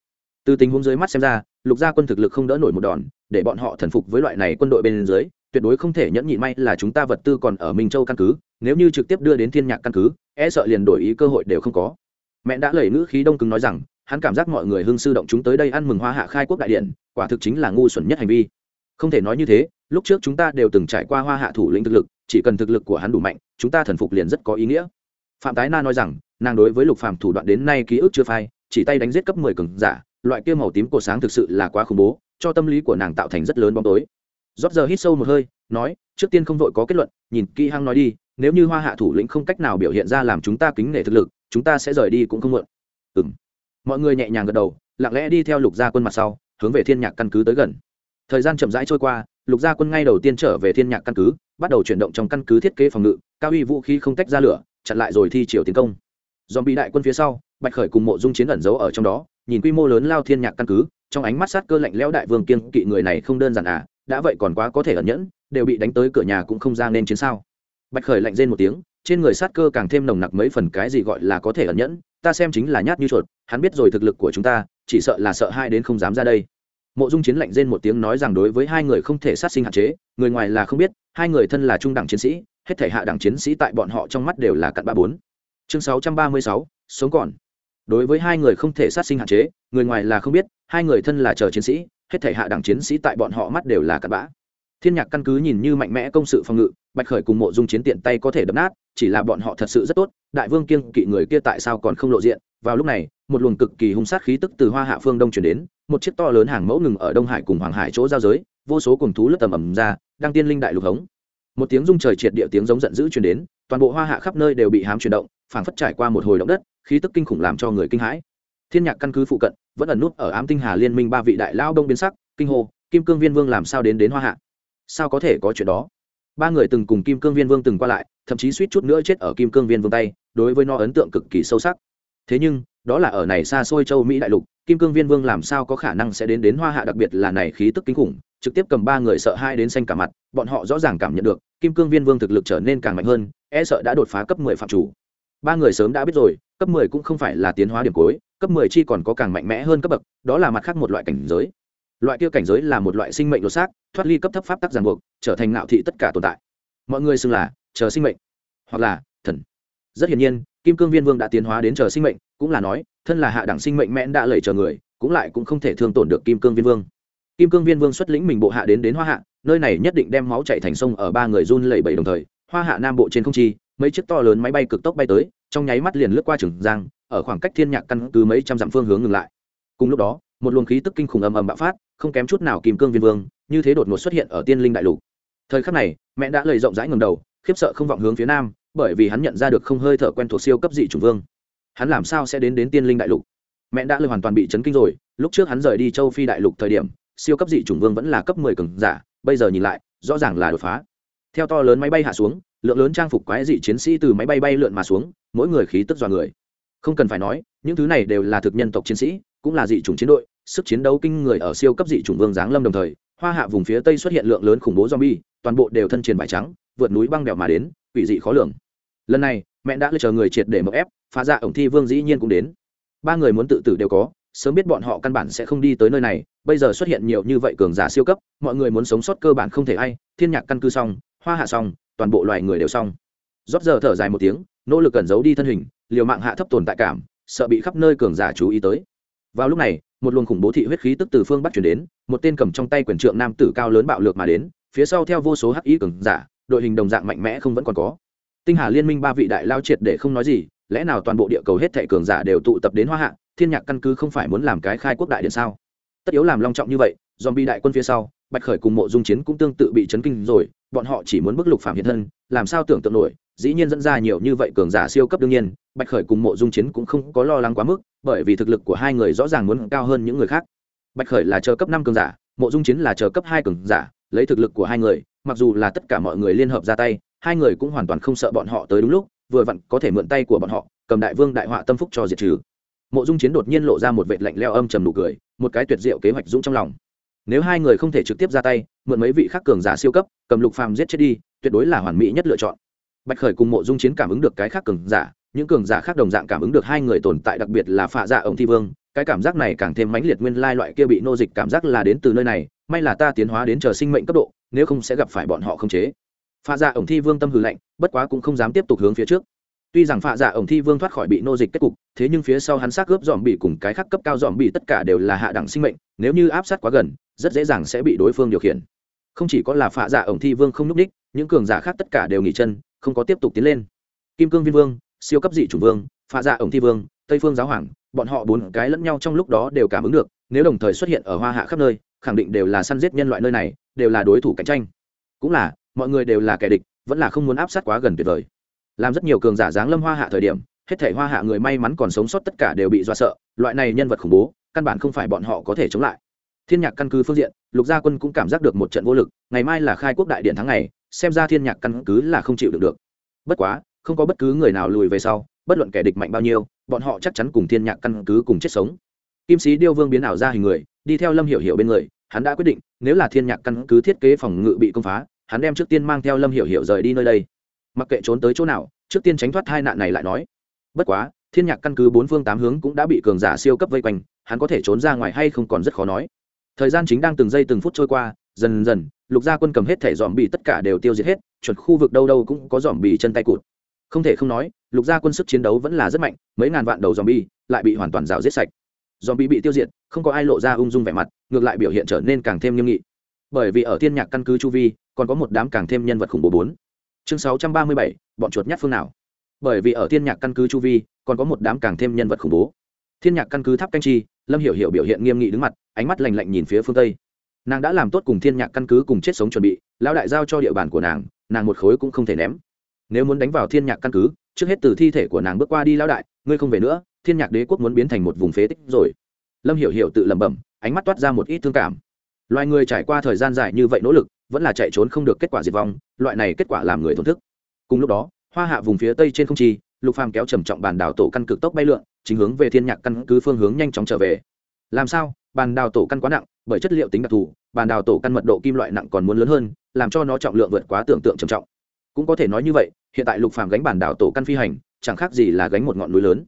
Từ tình huống dưới mắt xem ra, lục gia quân thực lực không đỡ nổi một đòn, để bọn họ thần phục với loại này quân đội bên dưới tuyệt đối không thể nhẫn nhịn may là chúng ta vật tư còn ở minh châu căn cứ, nếu như trực tiếp đưa đến thiên nhạc căn cứ e sợ liền đổi ý cơ hội đều không có. Mẹ đã lẩy ngữ khí đông cứng nói rằng, hắn cảm giác mọi người hưng sư động chúng tới đây ăn mừng hoa hạ khai quốc đại điện, quả thực chính là ngu xuẩn nhất hành vi. Không thể nói như thế, lúc trước chúng ta đều từng trải qua hoa hạ thủ lĩnh thực lực, chỉ cần thực lực của hắn đủ mạnh, chúng ta thần phục liền rất có ý nghĩa. Phạm tái na nói rằng, nàng đối với lục Phạm thủ đoạn đến nay ký ức chưa phai, chỉ tay đánh giết cấp mười cường giả, loại kia màu tím cổ sáng thực sự là quá khủng bố, cho tâm lý của nàng tạo thành rất lớn bóng tối rót giờ hít sâu một hơi, nói, trước tiên không vội có kết luận, nhìn kỹ hăng nói đi, nếu như hoa hạ thủ lĩnh không cách nào biểu hiện ra làm chúng ta kính nể thực lực, chúng ta sẽ rời đi cũng không muộn. Ừ m mọi người nhẹ nhàng gật đầu, lặng lẽ đi theo lục gia quân mặt sau, hướng về thiên nhạc căn cứ tới gần. Thời gian chậm rãi trôi qua, lục gia quân ngay đầu tiên trở về thiên nhạc căn cứ, bắt đầu chuyển động trong căn cứ thiết kế phòng ngự, cao uy vũ khí không tách ra lửa, chặn lại rồi thi triều tiến công. Dòm bị đại quân phía sau, bạch khởi cùng mộ dung chiến ẩn giấu ở trong đó, nhìn quy mô lớn lao thiên nhạc căn cứ, trong ánh mắt sát cơ lạnh lẽo đại vương kiên kỵ người này không đơn giản à đã vậy còn quá có thể ẩn nhẫn, đều bị đánh tới cửa nhà cũng không ra nên chiến sao. Bạch khởi lạnh rên một tiếng, trên người sát cơ càng thêm nồng nặc mấy phần cái gì gọi là có thể ẩn nhẫn, ta xem chính là nhát như chuột, hắn biết rồi thực lực của chúng ta, chỉ sợ là sợ hai đến không dám ra đây. Mộ dung chiến lạnh rên một tiếng nói rằng đối với hai người không thể sát sinh hạn chế, người ngoài là không biết, hai người thân là trung đẳng chiến sĩ, hết thể hạ đẳng chiến sĩ tại bọn họ trong mắt đều là cặn ba bốn. Chương sáu trăm ba mươi sáu, sống còn. Đối với hai người không thể sát sinh hạn chế, người ngoài là không biết, hai người thân là chờ chiến sĩ hết thể hạ đẳng chiến sĩ tại bọn họ mắt đều là cặn bã. Thiên nhạc căn cứ nhìn như mạnh mẽ công sự phòng ngự, bạch khởi cùng mộ dung chiến tiện tay có thể đập nát, chỉ là bọn họ thật sự rất tốt, đại vương kiên kỵ người kia tại sao còn không lộ diện? Vào lúc này, một luồng cực kỳ hung sát khí tức từ hoa hạ phương đông chuyển đến, một chiếc to lớn hàng mẫu ngừng ở đông hải cùng hoàng hải chỗ giao giới, vô số cùng thú lướt tầm ầm ra, đang tiên linh đại lục hống. Một tiếng rung trời triệt địa tiếng giống giận dữ chuyển đến, toàn bộ hoa hạ khắp nơi đều bị hám chuyển động, phảng phất trải qua một hồi động đất, khí tức kinh khủng làm cho người kinh hãi thiên nhạc căn cứ phụ cận, vẫn ẩn nút ở ám tinh hà liên minh ba vị đại lao đông biến sắc, kinh hô, kim cương viên vương làm sao đến đến hoa hạ? Sao có thể có chuyện đó? Ba người từng cùng kim cương viên vương từng qua lại, thậm chí suýt chút nữa chết ở kim cương viên vương tay, đối với nó ấn tượng cực kỳ sâu sắc. Thế nhưng, đó là ở này xa xôi châu mỹ đại lục, kim cương viên vương làm sao có khả năng sẽ đến đến hoa hạ, đặc biệt là này khí tức kinh khủng, trực tiếp cầm ba người sợ hai đến xanh cả mặt, bọn họ rõ ràng cảm nhận được, kim cương viên vương thực lực trở nên càng mạnh hơn e sợ đã đột phá cấp mười phạm chủ. Ba người sớm đã biết rồi, cấp mười cũng không phải là tiến hóa điểm cuối cấp mười chi còn có càng mạnh mẽ hơn cấp bậc, đó là mặt khác một loại cảnh giới. Loại kia cảnh giới là một loại sinh mệnh lột xác, thoát ly cấp thấp pháp tắc ràng buộc, trở thành ngạo thị tất cả tồn tại. Mọi người xưng là chờ sinh mệnh, hoặc là thần. Rất hiển nhiên, kim cương viên vương đã tiến hóa đến chờ sinh mệnh, cũng là nói, thân là hạ đẳng sinh mệnh mẽn đã lẩy chờ người, cũng lại cũng không thể thương tổn được kim cương viên vương. Kim cương viên vương xuất lĩnh mình bộ hạ đến đến hoa hạ, nơi này nhất định đem máu chạy thành sông ở ba người run lẩy bẩy đồng thời, hoa hạ nam bộ trên không chi, mấy chiếc to lớn máy bay cực tốc bay tới, trong nháy mắt liền lướt qua trường giang ở khoảng cách thiên nhạc căn cứ mấy trăm dặm phương hướng ngừng lại. Cùng lúc đó, một luồng khí tức kinh khủng ầm ầm bạo phát, không kém chút nào kìm cương viên vương, như thế đột ngột xuất hiện ở tiên linh đại lục. Thời khắc này, mẹ đã lời rộng rãi ngầm đầu, khiếp sợ không vọng hướng phía nam, bởi vì hắn nhận ra được không hơi thở quen thuộc siêu cấp dị chủng vương. Hắn làm sao sẽ đến đến tiên linh đại lục? Mẹ đã lời hoàn toàn bị chấn kinh rồi, lúc trước hắn rời đi châu phi đại lục thời điểm, siêu cấp dị chủng vương vẫn là cấp mười cường giả, bây giờ nhìn lại, rõ ràng là đột phá. Theo to lớn máy bay hạ xuống, lượng lớn trang phục quái dị chiến sĩ từ máy bay bay lượn mà xuống, mỗi người khí tức dọa người không cần phải nói, những thứ này đều là thực nhân tộc chiến sĩ, cũng là dị chủng chiến đội, sức chiến đấu kinh người ở siêu cấp dị chủng vương giáng lâm đồng thời, hoa hạ vùng phía tây xuất hiện lượng lớn khủng bố zombie, toàn bộ đều thân truyền vải trắng, vượt núi băng đèo mà đến, quỷ dị khó lường. Lần này, mẹ đã lựa chờ người triệt để mậu ép, phá dạ ổng thi vương dĩ nhiên cũng đến. Ba người muốn tự tử đều có, sớm biết bọn họ căn bản sẽ không đi tới nơi này, bây giờ xuất hiện nhiều như vậy cường giả siêu cấp, mọi người muốn sống sót cơ bản không thể ai, thiên nhạc căn cư xong, hoa hạ xong, toàn bộ loài người đều xong. Rót giờ thở dài một tiếng, nỗ lực cẩn giấu đi thân hình liều mạng hạ thấp tồn tại cảm, sợ bị khắp nơi cường giả chú ý tới. Vào lúc này, một luồng khủng bố thị huyết khí tức từ phương bắc chuyển đến, một tên cầm trong tay quyền trượng nam tử cao lớn bạo lược mà đến, phía sau theo vô số hắc ý cường giả, đội hình đồng dạng mạnh mẽ không vẫn còn có. Tinh hà liên minh ba vị đại lao triệt để không nói gì, lẽ nào toàn bộ địa cầu hết thệ cường giả đều tụ tập đến hoa hạ, thiên nhạc căn cứ không phải muốn làm cái khai quốc đại điện sao? Tất yếu làm long trọng như vậy dòm bi đại quân phía sau bạch khởi cùng mộ dung chiến cũng tương tự bị chấn kinh rồi, bọn họ chỉ muốn bức lục phạm hiện thân, làm sao tưởng tượng nổi, dĩ nhiên dẫn ra nhiều như vậy cường giả siêu cấp đương nhiên, bạch khởi cùng mộ dung chiến cũng không có lo lắng quá mức, bởi vì thực lực của hai người rõ ràng muốn cao hơn những người khác. Bạch khởi là chờ cấp năm cường giả, mộ dung chiến là chờ cấp hai cường giả, lấy thực lực của hai người, mặc dù là tất cả mọi người liên hợp ra tay, hai người cũng hoàn toàn không sợ bọn họ tới đúng lúc, vừa vặn có thể mượn tay của bọn họ, cầm đại vương đại họa tâm phúc cho diệt trừ. Mộ dung chiến đột nhiên lộ ra một vệt lạnh leo âm trầm nụ cười, một cái tuyệt diệu kế hoạch dũng trong lòng nếu hai người không thể trực tiếp ra tay, mượn mấy vị khác cường giả siêu cấp, cầm lục phàm giết chết đi, tuyệt đối là hoàn mỹ nhất lựa chọn. Bạch khởi cùng mộ dung chiến cảm ứng được cái khác cường giả, những cường giả khác đồng dạng cảm ứng được hai người tồn tại đặc biệt là phạ dạ ổng thi vương, cái cảm giác này càng thêm mãnh liệt nguyên lai loại kia bị nô dịch cảm giác là đến từ nơi này, may là ta tiến hóa đến chờ sinh mệnh cấp độ, nếu không sẽ gặp phải bọn họ không chế. Phạ dạ ổng thi vương tâm hư lạnh, bất quá cũng không dám tiếp tục hướng phía trước. Tuy rằng phạ dạ ổng thi vương thoát khỏi bị nô dịch kết cục, thế nhưng phía sau hắn xác gớp dòm bị cùng cái khác cấp cao dòm bị tất cả đều là hạ đẳng sinh mệnh, nếu như áp sát quá gần rất dễ dàng sẽ bị đối phương điều khiển. Không chỉ có là phạ giả ổng thi vương không núp đích những cường giả khác tất cả đều nghỉ chân, không có tiếp tục tiến lên. Kim cương viên vương, siêu cấp dị chủ vương, phạ giả ổng thi vương, tây phương giáo hoàng, bọn họ bốn cái lẫn nhau trong lúc đó đều cảm ứng được, nếu đồng thời xuất hiện ở hoa hạ khắp nơi, khẳng định đều là săn giết nhân loại nơi này, đều là đối thủ cạnh tranh. Cũng là, mọi người đều là kẻ địch, vẫn là không muốn áp sát quá gần tuyệt vời. Làm rất nhiều cường giả giáng lâm hoa hạ thời điểm, hết thể hoa hạ người may mắn còn sống sót tất cả đều bị dọa sợ, loại này nhân vật khủng bố, căn bản không phải bọn họ có thể chống lại thiên nhạc căn cứ phương diện, lục gia quân cũng cảm giác được một trận vô lực, ngày mai là khai quốc đại điện tháng ngày, xem ra thiên nhạc căn cứ là không chịu được được. Bất quá, không có bất cứ người nào lùi về sau, bất luận kẻ địch mạnh bao nhiêu, bọn họ chắc chắn cùng thiên nhạc căn cứ cùng chết sống. Kim sĩ điêu vương biến ảo ra hình người, đi theo lâm hiểu hiểu bên người, hắn đã quyết định, nếu là thiên nhạc căn cứ thiết kế phòng ngự bị công phá, hắn đem trước tiên mang theo lâm hiểu hiểu rời đi nơi đây. Mặc kệ trốn tới chỗ nào, trước tiên tránh thoát hai nạn này lại nói. Bất quá, thiên nhạc căn cứ bốn phương tám hướng cũng đã bị cường giả siêu cấp vây quanh, hắn có thể trốn ra ngoài hay không còn rất khó nói thời gian chính đang từng giây từng phút trôi qua, dần dần, lục gia quân cầm hết thẻ dòm bị tất cả đều tiêu diệt hết, chuẩn khu vực đâu đâu cũng có dòm bị chân tay cụt. Không thể không nói, lục gia quân sức chiến đấu vẫn là rất mạnh, mấy ngàn vạn đầu dòm bi lại bị hoàn toàn rào giết sạch. Dòm bì bị tiêu diệt, không có ai lộ ra ung dung vẻ mặt, ngược lại biểu hiện trở nên càng thêm nghiêm nghị. Bởi vì ở thiên nhạc căn cứ chu vi, còn có một đám càng thêm nhân vật khủng bố bốn. Chương sáu trăm ba mươi bảy, bọn chuột nhát phương nào? Bởi vì ở thiên nhạc căn cứ chu vi, còn có một đám càng thêm nhân vật khủng bố. Thiên nhạc căn cứ tháp canh chi, lâm hiểu hiểu biểu hiện nghiêm nghị đứng mặt ánh mắt lạnh lạnh nhìn phía phương tây. Nàng đã làm tốt cùng thiên nhạc căn cứ cùng chết sống chuẩn bị, lão đại giao cho địa bàn của nàng nàng một khối cũng không thể ném. Nếu muốn đánh vào thiên nhạc căn cứ, trước hết từ thi thể của nàng bước qua đi lão đại, ngươi không về nữa, thiên nhạc đế quốc muốn biến thành một vùng phế tích rồi. Lâm hiểu hiểu tự lẩm bẩm, ánh mắt toát ra một ít thương cảm. Loài người trải qua thời gian dài như vậy nỗ lực, vẫn là chạy trốn không được kết quả diệt vong, loại này kết quả làm người thổn thức. Cùng lúc đó, hoa hạ vùng phía tây trên không trì lục phàm kéo trầm trọng bàn đảo tổ căn cực tốc bay lượn, chính hướng về thiên nhạc căn cứ phương hướng nhanh chóng trở về. Làm sao? Bàn đào tổ căn quá nặng, bởi chất liệu tính đặc thù, bàn đào tổ căn mật độ kim loại nặng còn muốn lớn hơn, làm cho nó trọng lượng vượt quá tưởng tượng trầm trọng. Cũng có thể nói như vậy, hiện tại lục phàm gánh bàn đào tổ căn phi hành, chẳng khác gì là gánh một ngọn núi lớn.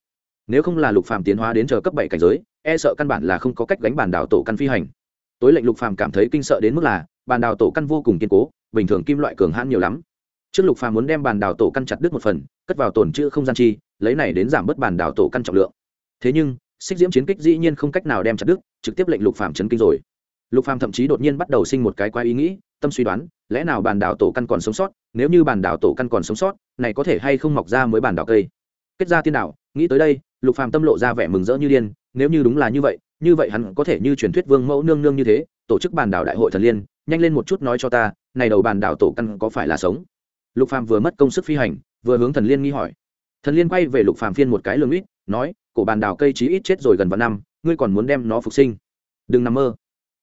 Nếu không là lục phàm tiến hóa đến chờ cấp bảy cảnh giới e sợ căn bản là không có cách gánh bàn đào tổ căn phi hành. Tối lệnh lục phàm cảm thấy kinh sợ đến mức là, bàn đào tổ căn vô cùng kiên cố, bình thường kim loại cường hãn nhiều lắm. Trước lục phàm muốn đem bàn đào tổ căn chặt đứt một phần, cất vào tồn trữ không gian chi, lấy này đến giảm bớt bàn đào tổ căn trọng lượng. Thế nhưng xích diễm chiến kích dĩ nhiên không cách nào đem chặt đứt, trực tiếp lệnh lục phàm chấn kinh rồi. Lục phàm thậm chí đột nhiên bắt đầu sinh một cái quái ý nghĩ, tâm suy đoán, lẽ nào bàn đảo tổ căn còn sống sót? Nếu như bàn đảo tổ căn còn sống sót, này có thể hay không mọc ra mới bàn đảo cây? Kết ra tiên đảo, nghĩ tới đây, lục phàm tâm lộ ra vẻ mừng rỡ như điên, nếu như đúng là như vậy như vậy hắn có thể như truyền thuyết vương mẫu nương nương như thế, tổ chức bàn đảo đại hội thần liên, nhanh lên một chút nói cho ta, này đầu bàn đảo tổ căn có phải là sống? Lục phàm vừa mất công sức phi hành, vừa hướng thần liên nghi hỏi. Thần liên quay về lục phàm phiên một cái lương ít nói cổ bàn đào cây chí ít chết rồi gần vạn năm, ngươi còn muốn đem nó phục sinh. Đừng nằm mơ.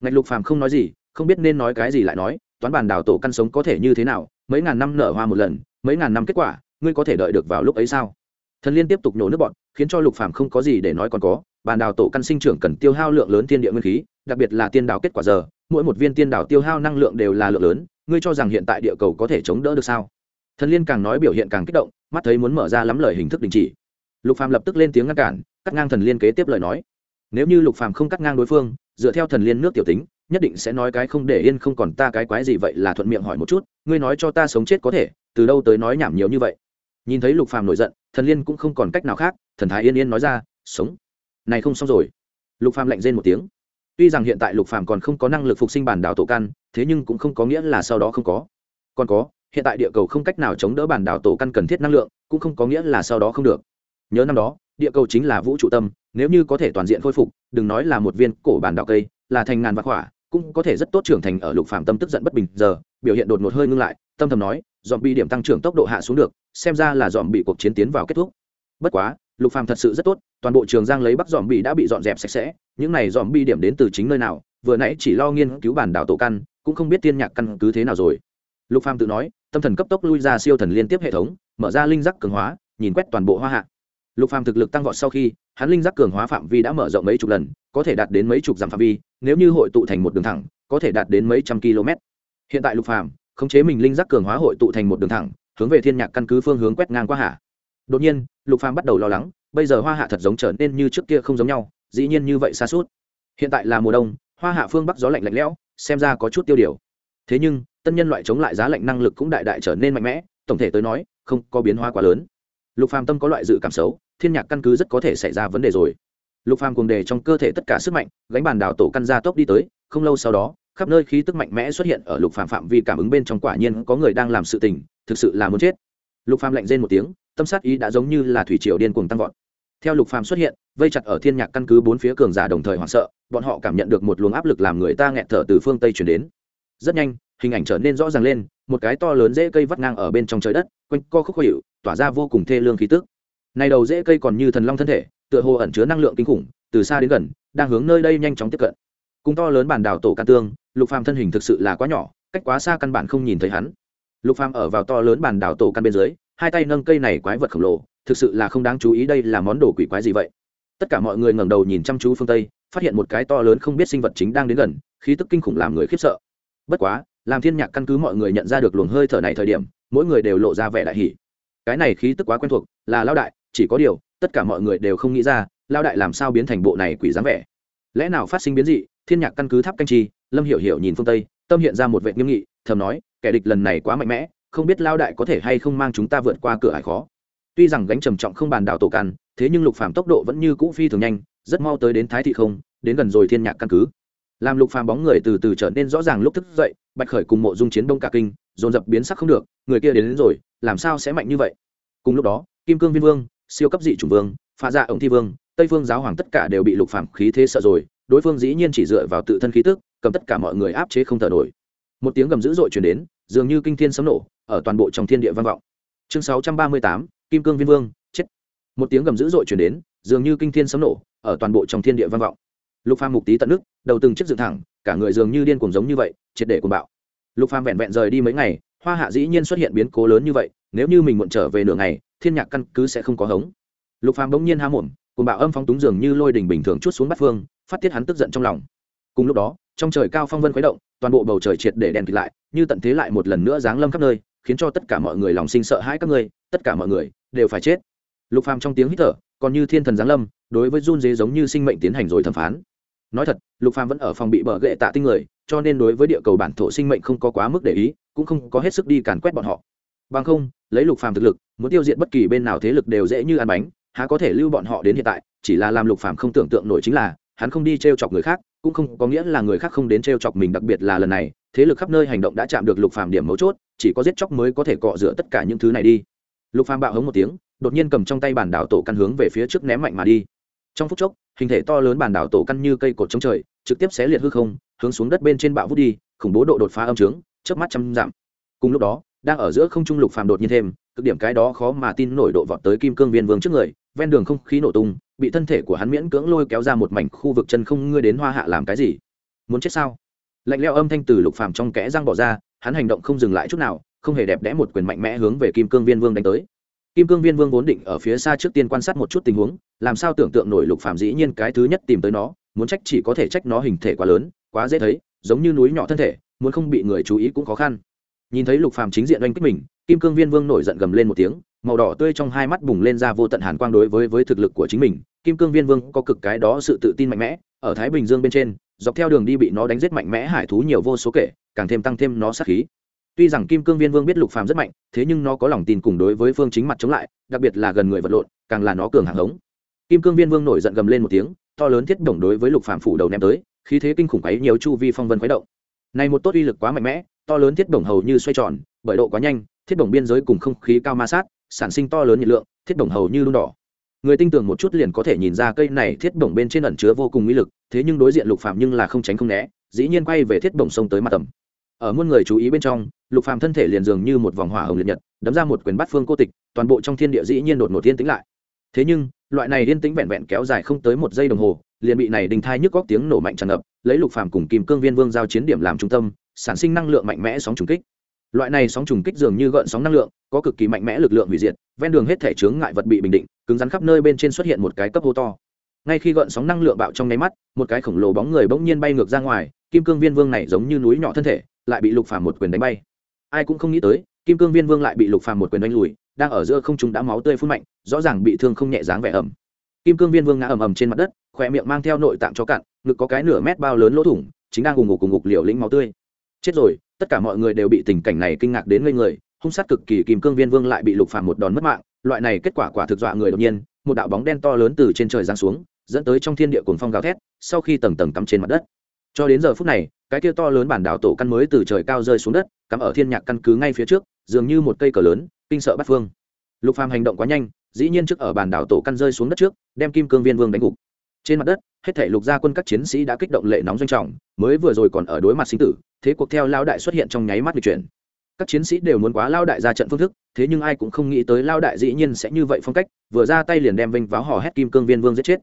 Ngạch lục phàm không nói gì, không biết nên nói cái gì lại nói, toán bàn đào tổ căn sống có thể như thế nào, mấy ngàn năm nở hoa một lần, mấy ngàn năm kết quả, ngươi có thể đợi được vào lúc ấy sao? Thần liên tiếp tục nổ nước bọn, khiến cho lục phàm không có gì để nói còn có, bàn đào tổ căn sinh trưởng cần tiêu hao lượng lớn tiên địa nguyên khí, đặc biệt là tiên đào kết quả giờ, mỗi một viên tiên đào tiêu hao năng lượng đều là lượng lớn, ngươi cho rằng hiện tại địa cầu có thể chống đỡ được sao? Thần liên càng nói biểu hiện càng kích động, mắt thấy muốn mở ra lắm lời hình thức đình chỉ lục phàm lập tức lên tiếng ngăn cản, cắt ngang thần liên kế tiếp lời nói. Nếu như lục phàm không cắt ngang đối phương, dựa theo thần liên nước tiểu tính, nhất định sẽ nói cái không để yên không còn ta cái quái gì vậy là thuận miệng hỏi một chút, ngươi nói cho ta sống chết có thể, từ đâu tới nói nhảm nhiều như vậy. Nhìn thấy lục phàm nổi giận, thần liên cũng không còn cách nào khác, thần thái yên yên nói ra, sống. Này không xong rồi. Lục phàm lạnh rên một tiếng. Tuy rằng hiện tại lục phàm còn không có năng lực phục sinh bản đảo tổ căn, thế nhưng cũng không có nghĩa là sau đó không có. Còn có, hiện tại địa cầu không cách nào chống đỡ bản đảo tổ căn cần thiết năng lượng, cũng không có nghĩa là sau đó không được nhớ năm đó, địa cầu chính là vũ trụ tâm, nếu như có thể toàn diện khôi phục, đừng nói là một viên cổ bản đạo cây, là thành ngàn vạn quả cũng có thể rất tốt trưởng thành ở lục phạm tâm tức giận bất bình giờ, biểu hiện đột ngột hơi ngưng lại, tâm thầm nói dòm bị điểm tăng trưởng tốc độ hạ xuống được, xem ra là dòm bị cuộc chiến tiến vào kết thúc. Bất quá, lục phàm thật sự rất tốt, toàn bộ trường giang lấy bắc dòm bị đã bị dọn dẹp sạch sẽ, những này dòm bi điểm đến từ chính nơi nào, vừa nãy chỉ lo nghiên cứu bản đảo tổ căn, cũng không biết tiên nhạc căn cứ thế nào rồi. Lục phàm tự nói, tâm thần cấp tốc lui ra siêu thần liên tiếp hệ thống, mở ra linh giác cường hóa, nhìn quét toàn bộ hoa hạ lục phàm thực lực tăng vọt sau khi, hắn linh giác cường hóa phạm vi đã mở rộng mấy chục lần, có thể đạt đến mấy chục dặm phạm vi, nếu như hội tụ thành một đường thẳng, có thể đạt đến mấy trăm km. Hiện tại lục phàm khống chế mình linh giác cường hóa hội tụ thành một đường thẳng, hướng về thiên nhạc căn cứ phương hướng quét ngang qua hạ. Đột nhiên, lục phàm bắt đầu lo lắng, bây giờ hoa hạ thật giống trở nên như trước kia không giống nhau, dĩ nhiên như vậy xa suốt. Hiện tại là mùa đông, hoa hạ phương bắc gió lạnh lạnh lẽo, xem ra có chút tiêu điều. Thế nhưng, tân nhân loại chống lại giá lạnh năng lực cũng đại đại trở nên mạnh mẽ, tổng thể tới nói, không có biến hóa quá lớn lục phàm tâm có loại dự cảm xấu, thiên nhạc căn cứ rất có thể xảy ra vấn đề rồi. Lục phàm cuồng đề trong cơ thể tất cả sức mạnh, gánh bàn đảo tổ căn ra tốc đi tới, không lâu sau đó, khắp nơi khí tức mạnh mẽ xuất hiện ở lục phàm phạm vi cảm ứng bên trong quả nhiên có người đang làm sự tình, thực sự là muốn chết. Lục phàm lạnh rên một tiếng, tâm sát ý đã giống như là thủy triều điên cuồng tăng vọt. Theo lục phàm xuất hiện, vây chặt ở thiên nhạc căn cứ bốn phía cường giả đồng thời hoảng sợ, bọn họ cảm nhận được một luồng áp lực làm người ta nghẹt thở từ phương tây chuyển đến. Rất nhanh, hình ảnh trở nên rõ ràng lên một cái to lớn dễ cây vắt ngang ở bên trong trời đất, quanh co khúc hiệu tỏa ra vô cùng thê lương khí tức. Này đầu dễ cây còn như thần long thân thể, tựa hồ ẩn chứa năng lượng kinh khủng, từ xa đến gần, đang hướng nơi đây nhanh chóng tiếp cận. Cùng to lớn bản đảo tổ can tương, lục phàm thân hình thực sự là quá nhỏ, cách quá xa căn bản không nhìn thấy hắn. Lục phàm ở vào to lớn bản đảo tổ căn bên dưới, hai tay nâng cây này quái vật khổng lồ, thực sự là không đáng chú ý đây là món đồ quỷ quái gì vậy. Tất cả mọi người ngẩng đầu nhìn chăm chú phương tây, phát hiện một cái to lớn không biết sinh vật chính đang đến gần, khí tức kinh khủng làm người khiếp sợ. Bất quá làm thiên nhạc căn cứ mọi người nhận ra được luồng hơi thở này thời điểm, mỗi người đều lộ ra vẻ đại hỉ. Cái này khí tức quá quen thuộc, là lao đại, chỉ có điều, tất cả mọi người đều không nghĩ ra, lao đại làm sao biến thành bộ này quỷ dáng vẻ. Lẽ nào phát sinh biến dị, thiên nhạc căn cứ tháp canh chi, lâm hiểu hiểu nhìn phương tây, tâm hiện ra một vệ nghiêm nghị, thầm nói, kẻ địch lần này quá mạnh mẽ, không biết lao đại có thể hay không mang chúng ta vượt qua cửa hải khó. Tuy rằng gánh trầm trọng không bàn đảo tổ căn, thế nhưng lục phàm tốc độ vẫn như cũ phi thường nhanh, rất mau tới đến thái thị không, đến gần rồi thiên nhạc căn cứ làm lục phàm bóng người từ từ trở nên rõ ràng lúc thức dậy bạch khởi cùng mộ dung chiến đông cả kinh dồn dập biến sắc không được người kia đến, đến rồi làm sao sẽ mạnh như vậy? Cùng lúc đó kim cương viên vương siêu cấp dị chủng vương pha dạ ổng thi vương tây phương giáo hoàng tất cả đều bị lục phàm khí thế sợ rồi đối phương dĩ nhiên chỉ dựa vào tự thân khí tức cầm tất cả mọi người áp chế không thở nổi. Một tiếng gầm dữ dội truyền đến dường như kinh thiên sấm nổ ở toàn bộ trong thiên địa vang vọng. Chương 638, kim cương viên vương chết. Một tiếng gầm dữ dội truyền đến dường như kinh thiên sấm nổ ở toàn bộ trong thiên địa vang vọng lục phàm mục tí tận nước, đầu từng chiếc dựng thẳng, cả người dường như điên cuồng giống như vậy, triệt để cuồng bạo. Lục phàm vẹn vẹn rời đi mấy ngày, hoa hạ dĩ nhiên xuất hiện biến cố lớn như vậy, nếu như mình muộn trở về nửa ngày, thiên nhạc căn cứ sẽ không có hống. Lục phàm bỗng nhiên há mồm, cuồng bạo âm phóng túng dường như lôi đỉnh bình thường chút xuống bắt phương, phát tiết hắn tức giận trong lòng. Cùng lúc đó, trong trời cao phong vân khuấy động, toàn bộ bầu trời triệt để đèn kịt lại, như tận thế lại một lần nữa giáng lâm khắp nơi, khiến cho tất cả mọi người lòng sinh sợ hãi các ngươi, tất cả mọi người đều phải chết. Lục phàm trong tiếng hít thở, còn như thiên thần giáng lâm, đối với run dế giống như sinh mệnh tiến hành rồi thẩm phán nói thật, lục phàm vẫn ở phòng bị bờ gậy tạ tinh người, cho nên đối với địa cầu bản thổ sinh mệnh không có quá mức để ý, cũng không có hết sức đi càn quét bọn họ. Bằng không, lấy lục phàm thực lực, muốn tiêu diệt bất kỳ bên nào thế lực đều dễ như ăn bánh, há có thể lưu bọn họ đến hiện tại, chỉ là làm lục phàm không tưởng tượng nổi chính là, hắn không đi trêu chọc người khác, cũng không có nghĩa là người khác không đến trêu chọc mình đặc biệt là lần này, thế lực khắp nơi hành động đã chạm được lục phàm điểm mấu chốt, chỉ có giết chóc mới có thể cọ rửa tất cả những thứ này đi. Lục phàm bạo hống một tiếng, đột nhiên cầm trong tay bản đảo tổ căn hướng về phía trước ném mạnh mà đi. Trong phút chốc hình thể to lớn bản đảo tổ căn như cây cột chống trời, trực tiếp xé liệt hư không, hướng xuống đất bên trên bạo vút đi, khủng bố độ đột phá âm trướng, chớp mắt trăm giảm cùng lúc đó, đang ở giữa không trung lục phàm đột nhiên thêm, cực điểm cái đó khó mà tin nổi độ vọt tới kim cương viên vương trước người, ven đường không khí nổ tung, bị thân thể của hắn miễn cưỡng lôi kéo ra một mảnh khu vực chân không, ngươi đến hoa hạ làm cái gì? Muốn chết sao? Lạnh leo âm thanh từ lục phàm trong kẽ răng bỏ ra, hắn hành động không dừng lại chút nào, không hề đẹp đẽ một quyền mạnh mẽ hướng về kim cương viên vương đánh tới kim cương viên vương vốn định ở phía xa trước tiên quan sát một chút tình huống, làm sao tưởng tượng nổi lục phàm dĩ nhiên cái thứ nhất tìm tới nó, muốn trách chỉ có thể trách nó hình thể quá lớn, quá dễ thấy, giống như núi nhỏ thân thể, muốn không bị người chú ý cũng khó khăn. Nhìn thấy lục phàm chính diện oanh kích mình, kim cương viên vương nổi giận gầm lên một tiếng, màu đỏ tươi trong hai mắt bùng lên ra vô tận hàn quang đối với với thực lực của chính mình. Kim cương viên vương có cực cái đó sự tự tin mạnh mẽ, ở thái bình dương bên trên, dọc theo đường đi bị nó đánh giết mạnh mẽ, hải thú nhiều vô số kể, càng thêm tăng thêm nó sát khí tuy rằng kim cương viên vương biết lục phàm rất mạnh, thế nhưng nó có lòng tin cùng đối với phương chính mặt chống lại, đặc biệt là gần người vật lộn, càng là nó cường hàng hống. Kim cương viên vương nổi giận gầm lên một tiếng, to lớn thiết động đối với lục phàm phủ đầu ném tới, khí thế kinh khủng ấy nhiều chu vi phong vân khuấy động. Này một tốt uy lực quá mạnh mẽ, to lớn thiết động hầu như xoay tròn, bởi độ quá nhanh, thiết động biên giới cùng không khí cao ma sát, sản sinh to lớn nhiệt lượng, thiết động hầu như đun đỏ. Người tinh tường một chút liền có thể nhìn ra cây này thiết động bên trên ẩn chứa vô cùng uy lực, thế nhưng đối diện lục phàm nhưng là không tránh không né, dĩ nhiên quay về thiết động sông tới mặt tầm ở muôn người chú ý bên trong, lục phàm thân thể liền dường như một vòng hỏa hồng liệt nhật, đấm ra một quyền bắt phương cô tịch, toàn bộ trong thiên địa dĩ nhiên đột ngột yên tĩnh lại. Thế nhưng, loại này yên tĩnh vẹn vẹn kéo dài không tới một giây đồng hồ, liền bị này đình thai nhức góc tiếng nổ mạnh tràn ngập, lấy lục phàm cùng kim cương viên vương giao chiến điểm làm trung tâm, sản sinh năng lượng mạnh mẽ sóng trùng kích. Loại này sóng trùng kích dường như gợn sóng năng lượng, có cực kỳ mạnh mẽ lực lượng hủy diệt, ven đường hết thể chướng ngại vật bị bình định, cứng rắn khắp nơi bên trên xuất hiện một cái cấp hô to. Ngay khi gợn sóng năng lượng bạo trong nháy mắt, một cái khổng lồ bóng người bỗng nhiên bay ngược ra ngoài kim cương viên vương này giống như núi nhỏ thân thể, lại bị lục phàm một quyền đánh bay. Ai cũng không nghĩ tới, kim cương viên vương lại bị lục phàm một quyền đánh lùi, đang ở giữa không trung đã máu tươi phun mạnh, rõ ràng bị thương không nhẹ dáng vẻ ẩm. Kim cương viên vương ngã ầm ầm trên mặt đất khỏe miệng mang theo nội tạng cho cạn, ngực có cái nửa mét bao lớn lỗ thủng, chính đang ùng ngục cùng ngục liều lĩnh máu tươi. Chết rồi, tất cả mọi người đều bị tình cảnh này kinh ngạc đến ngây người, hung sát cực kỳ kim cương viên vương lại bị lục phàm một đòn mất mạng, loại này kết quả quả thực dọa người đột nhiên, một đạo bóng đen to lớn từ trên trời giáng xuống, dẫn tới trong thiên địa cuồng phong gào thét, sau khi tầng tầng cắm trên mặt đất cho đến giờ phút này, cái kia to lớn bản đảo tổ căn mới từ trời cao rơi xuống đất, cắm ở thiên nhạc căn cứ ngay phía trước, dường như một cây cờ lớn, kinh sợ bắt phương. Lục phàm hành động quá nhanh, dĩ nhiên trước ở bản đảo tổ căn rơi xuống đất trước, đem kim cương viên vương đánh gục. Trên mặt đất, hết thể lục gia quân các chiến sĩ đã kích động lệ nóng doanh trọng, mới vừa rồi còn ở đối mặt sinh tử, thế cuộc theo lao đại xuất hiện trong nháy mắt lịch chuyển. Các chiến sĩ đều muốn quá lao đại ra trận phương thức, thế nhưng ai cũng không nghĩ tới lao đại dĩ nhiên sẽ như vậy phong cách, vừa ra tay liền đem vinh váo hò hét kim cương viên vương giết chết.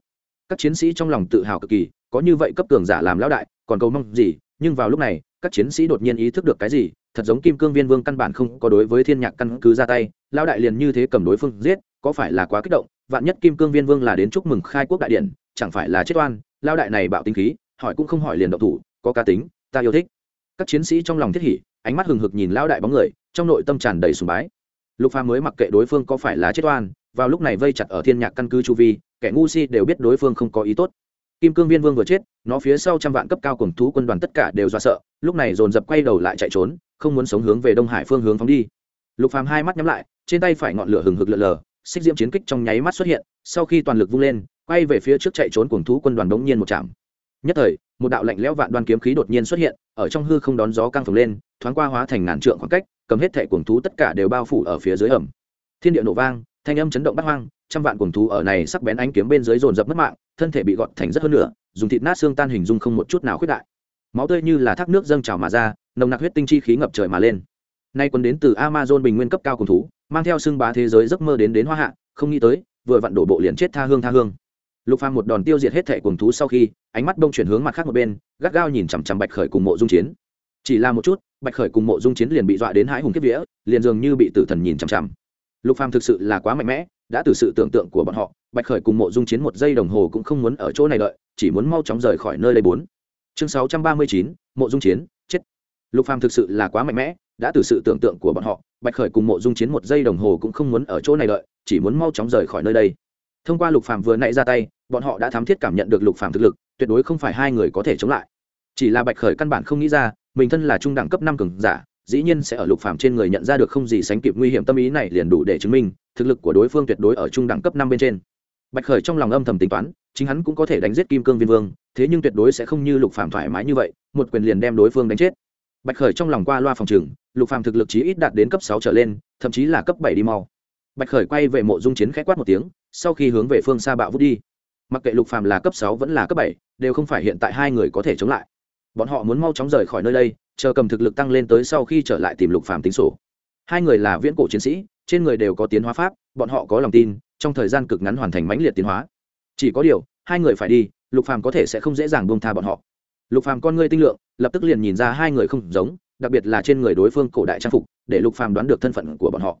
Các chiến sĩ trong lòng tự hào cực kỳ có như vậy cấp cường giả làm lão đại, còn cầu mong gì? Nhưng vào lúc này, các chiến sĩ đột nhiên ý thức được cái gì? Thật giống kim cương viên vương căn bản không có đối với thiên nhạc căn cứ ra tay, lão đại liền như thế cầm đối phương giết, có phải là quá kích động? Vạn nhất kim cương viên vương là đến chúc mừng khai quốc đại điện, chẳng phải là chết oan? Lão đại này bạo tính khí, hỏi cũng không hỏi liền động thủ, có cá tính, ta yêu thích. Các chiến sĩ trong lòng thiết hỉ, ánh mắt hừng hực nhìn lão đại bóng người, trong nội tâm tràn đầy sùng bái. Lục pha mới mặc kệ đối phương có phải là chết oan, vào lúc này vây chặt ở thiên nhạc căn cứ chu vi, kẻ ngu si đều biết đối phương không có ý tốt kim cương viên vương vừa chết, nó phía sau trăm vạn cấp cao cùng thú quân đoàn tất cả đều do sợ, lúc này dồn dập quay đầu lại chạy trốn, không muốn sống hướng về đông hải phương hướng phóng đi. Lục phàm hai mắt nhắm lại, trên tay phải ngọn lửa hừng hực lờ lờ, xích diễm chiến kích trong nháy mắt xuất hiện, sau khi toàn lực vung lên, quay về phía trước chạy trốn cuồng thú quân đoàn đống nhiên một chạm. Nhất thời, một đạo lạnh lẽo vạn đoan kiếm khí đột nhiên xuất hiện, ở trong hư không đón gió căng phồng lên, thoáng qua hóa thành ngàn trượng khoảng cách, cầm hết thẻ cuồng thú tất cả đều bao phủ ở phía dưới ẩm. Thiên địa nổ vang, thanh âm chấn động bắt hoang trăm vạn cuồng thú ở này sắc bén ánh kiếm bên dưới dồn dập mất mạng, thân thể bị gọt thành rất hơn nữa, dùng thịt nát xương tan hình dung không một chút nào khuyết đại. Máu tươi như là thác nước dâng trào mà ra, nồng nặc huyết tinh chi khí ngập trời mà lên. Nay quân đến từ amazon bình nguyên cấp cao cùng thú, mang theo xương bá thế giới giấc mơ đến đến hoa hạ, không nghĩ tới, vừa vặn đổ bộ liền chết tha hương tha hương. Lục phàm một đòn tiêu diệt hết thể cuồng thú sau khi, ánh mắt đông chuyển hướng mặt khác một bên, gắt gao nhìn chằm chằm bạch khởi cùng mộ dung chiến. Chỉ là một chút, bạch khởi cùng mộ dung chiến liền bị dọa đến hãi hùng kiếp vía, liền dường như bị tử thần nhìn chằm chằm. Lục phàm thực sự là quá mạnh mẽ đã từ sự tưởng tượng của bọn họ, bạch khởi cùng mộ dung chiến một giây đồng hồ cũng không muốn ở chỗ này đợi, chỉ muốn mau chóng rời khỏi nơi đây bốn. Chương sáu trăm ba mươi chín, mộ dung chiến, chết. Lục phàm thực sự là quá mạnh mẽ, đã từ sự tưởng tượng của bọn họ, bạch khởi cùng mộ dung chiến một giây đồng hồ cũng không muốn ở chỗ này đợi, chỉ muốn mau chóng rời khỏi nơi đây. Thông qua lục phàm vừa nãy ra tay, bọn họ đã thám thiết cảm nhận được lục phàm thực lực, tuyệt đối không phải hai người có thể chống lại. Chỉ là bạch khởi căn bản không nghĩ ra, mình thân là trung đẳng cấp năm cường giả dĩ nhiên sẽ ở lục phàm trên người nhận ra được không gì sánh kịp nguy hiểm tâm ý này liền đủ để chứng minh, thực lực của đối phương tuyệt đối ở trung đẳng cấp năm bên trên. Bạch khởi trong lòng âm thầm tính toán, chính hắn cũng có thể đánh giết kim cương viên vương, thế nhưng tuyệt đối sẽ không như lục phàm thoải mái như vậy, một quyền liền đem đối phương đánh chết. Bạch khởi trong lòng qua loa phòng trường, lục phàm thực lực chí ít đạt đến cấp sáu trở lên, thậm chí là cấp bảy đi mau. Bạch khởi quay về mộ dung chiến khẽ quát một tiếng, sau khi hướng về phương xa bạo vút đi. Mặc kệ lục phàm là cấp sáu vẫn là cấp bảy, đều không phải hiện tại hai người có thể chống lại bọn họ muốn mau chóng rời khỏi nơi đây, chờ cầm thực lực tăng lên tới sau khi trở lại tìm lục phàm tính sổ. Hai người là viễn cổ chiến sĩ, trên người đều có tiến hóa pháp, bọn họ có lòng tin, trong thời gian cực ngắn hoàn thành mãnh liệt tiến hóa. Chỉ có điều, hai người phải đi, lục phàm có thể sẽ không dễ dàng buông tha bọn họ. Lục phàm con ngươi tinh lượng, lập tức liền nhìn ra hai người không giống, đặc biệt là trên người đối phương cổ đại trang phục, để lục phàm đoán được thân phận của bọn họ.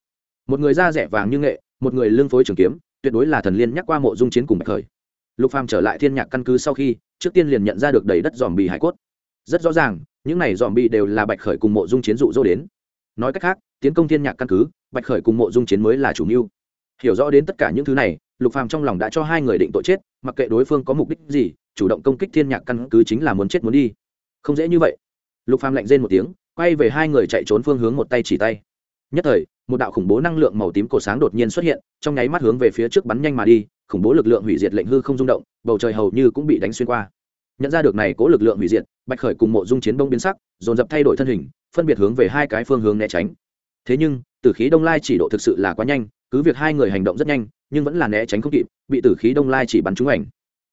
Một người da rẻ vàng như nghệ, một người lưng phối trường kiếm, tuyệt đối là thần liên nhắc qua mộ dung chiến cùng bạch khởi. Lục phàm trở lại thiên nhạc căn cứ sau khi, trước tiên liền nhận ra được đầy đất dòm bì hải cốt rất rõ ràng, những này dòm bị đều là bạch khởi cùng mộ dung chiến dụ dỗ đến. Nói cách khác, tiến công thiên nhạc căn cứ, bạch khởi cùng mộ dung chiến mới là chủ mưu. Hiểu rõ đến tất cả những thứ này, lục phàm trong lòng đã cho hai người định tội chết, mặc kệ đối phương có mục đích gì, chủ động công kích thiên nhạc căn cứ chính là muốn chết muốn đi. Không dễ như vậy. Lục phàm lạnh rên một tiếng, quay về hai người chạy trốn phương hướng một tay chỉ tay. Nhất thời, một đạo khủng bố năng lượng màu tím cổ sáng đột nhiên xuất hiện, trong nháy mắt hướng về phía trước bắn nhanh mà đi, khủng bố lực lượng hủy diệt lệnh hư không rung động, bầu trời hầu như cũng bị đánh xuyên qua nhận ra được này cố lực lượng hủy diệt, bạch khởi cùng mộ dung chiến đông biến sắc, dồn dập thay đổi thân hình, phân biệt hướng về hai cái phương hướng né tránh. Thế nhưng, tử khí đông lai chỉ độ thực sự là quá nhanh, cứ việc hai người hành động rất nhanh, nhưng vẫn là né tránh không kịp, bị tử khí đông lai chỉ bắn trúng ảnh.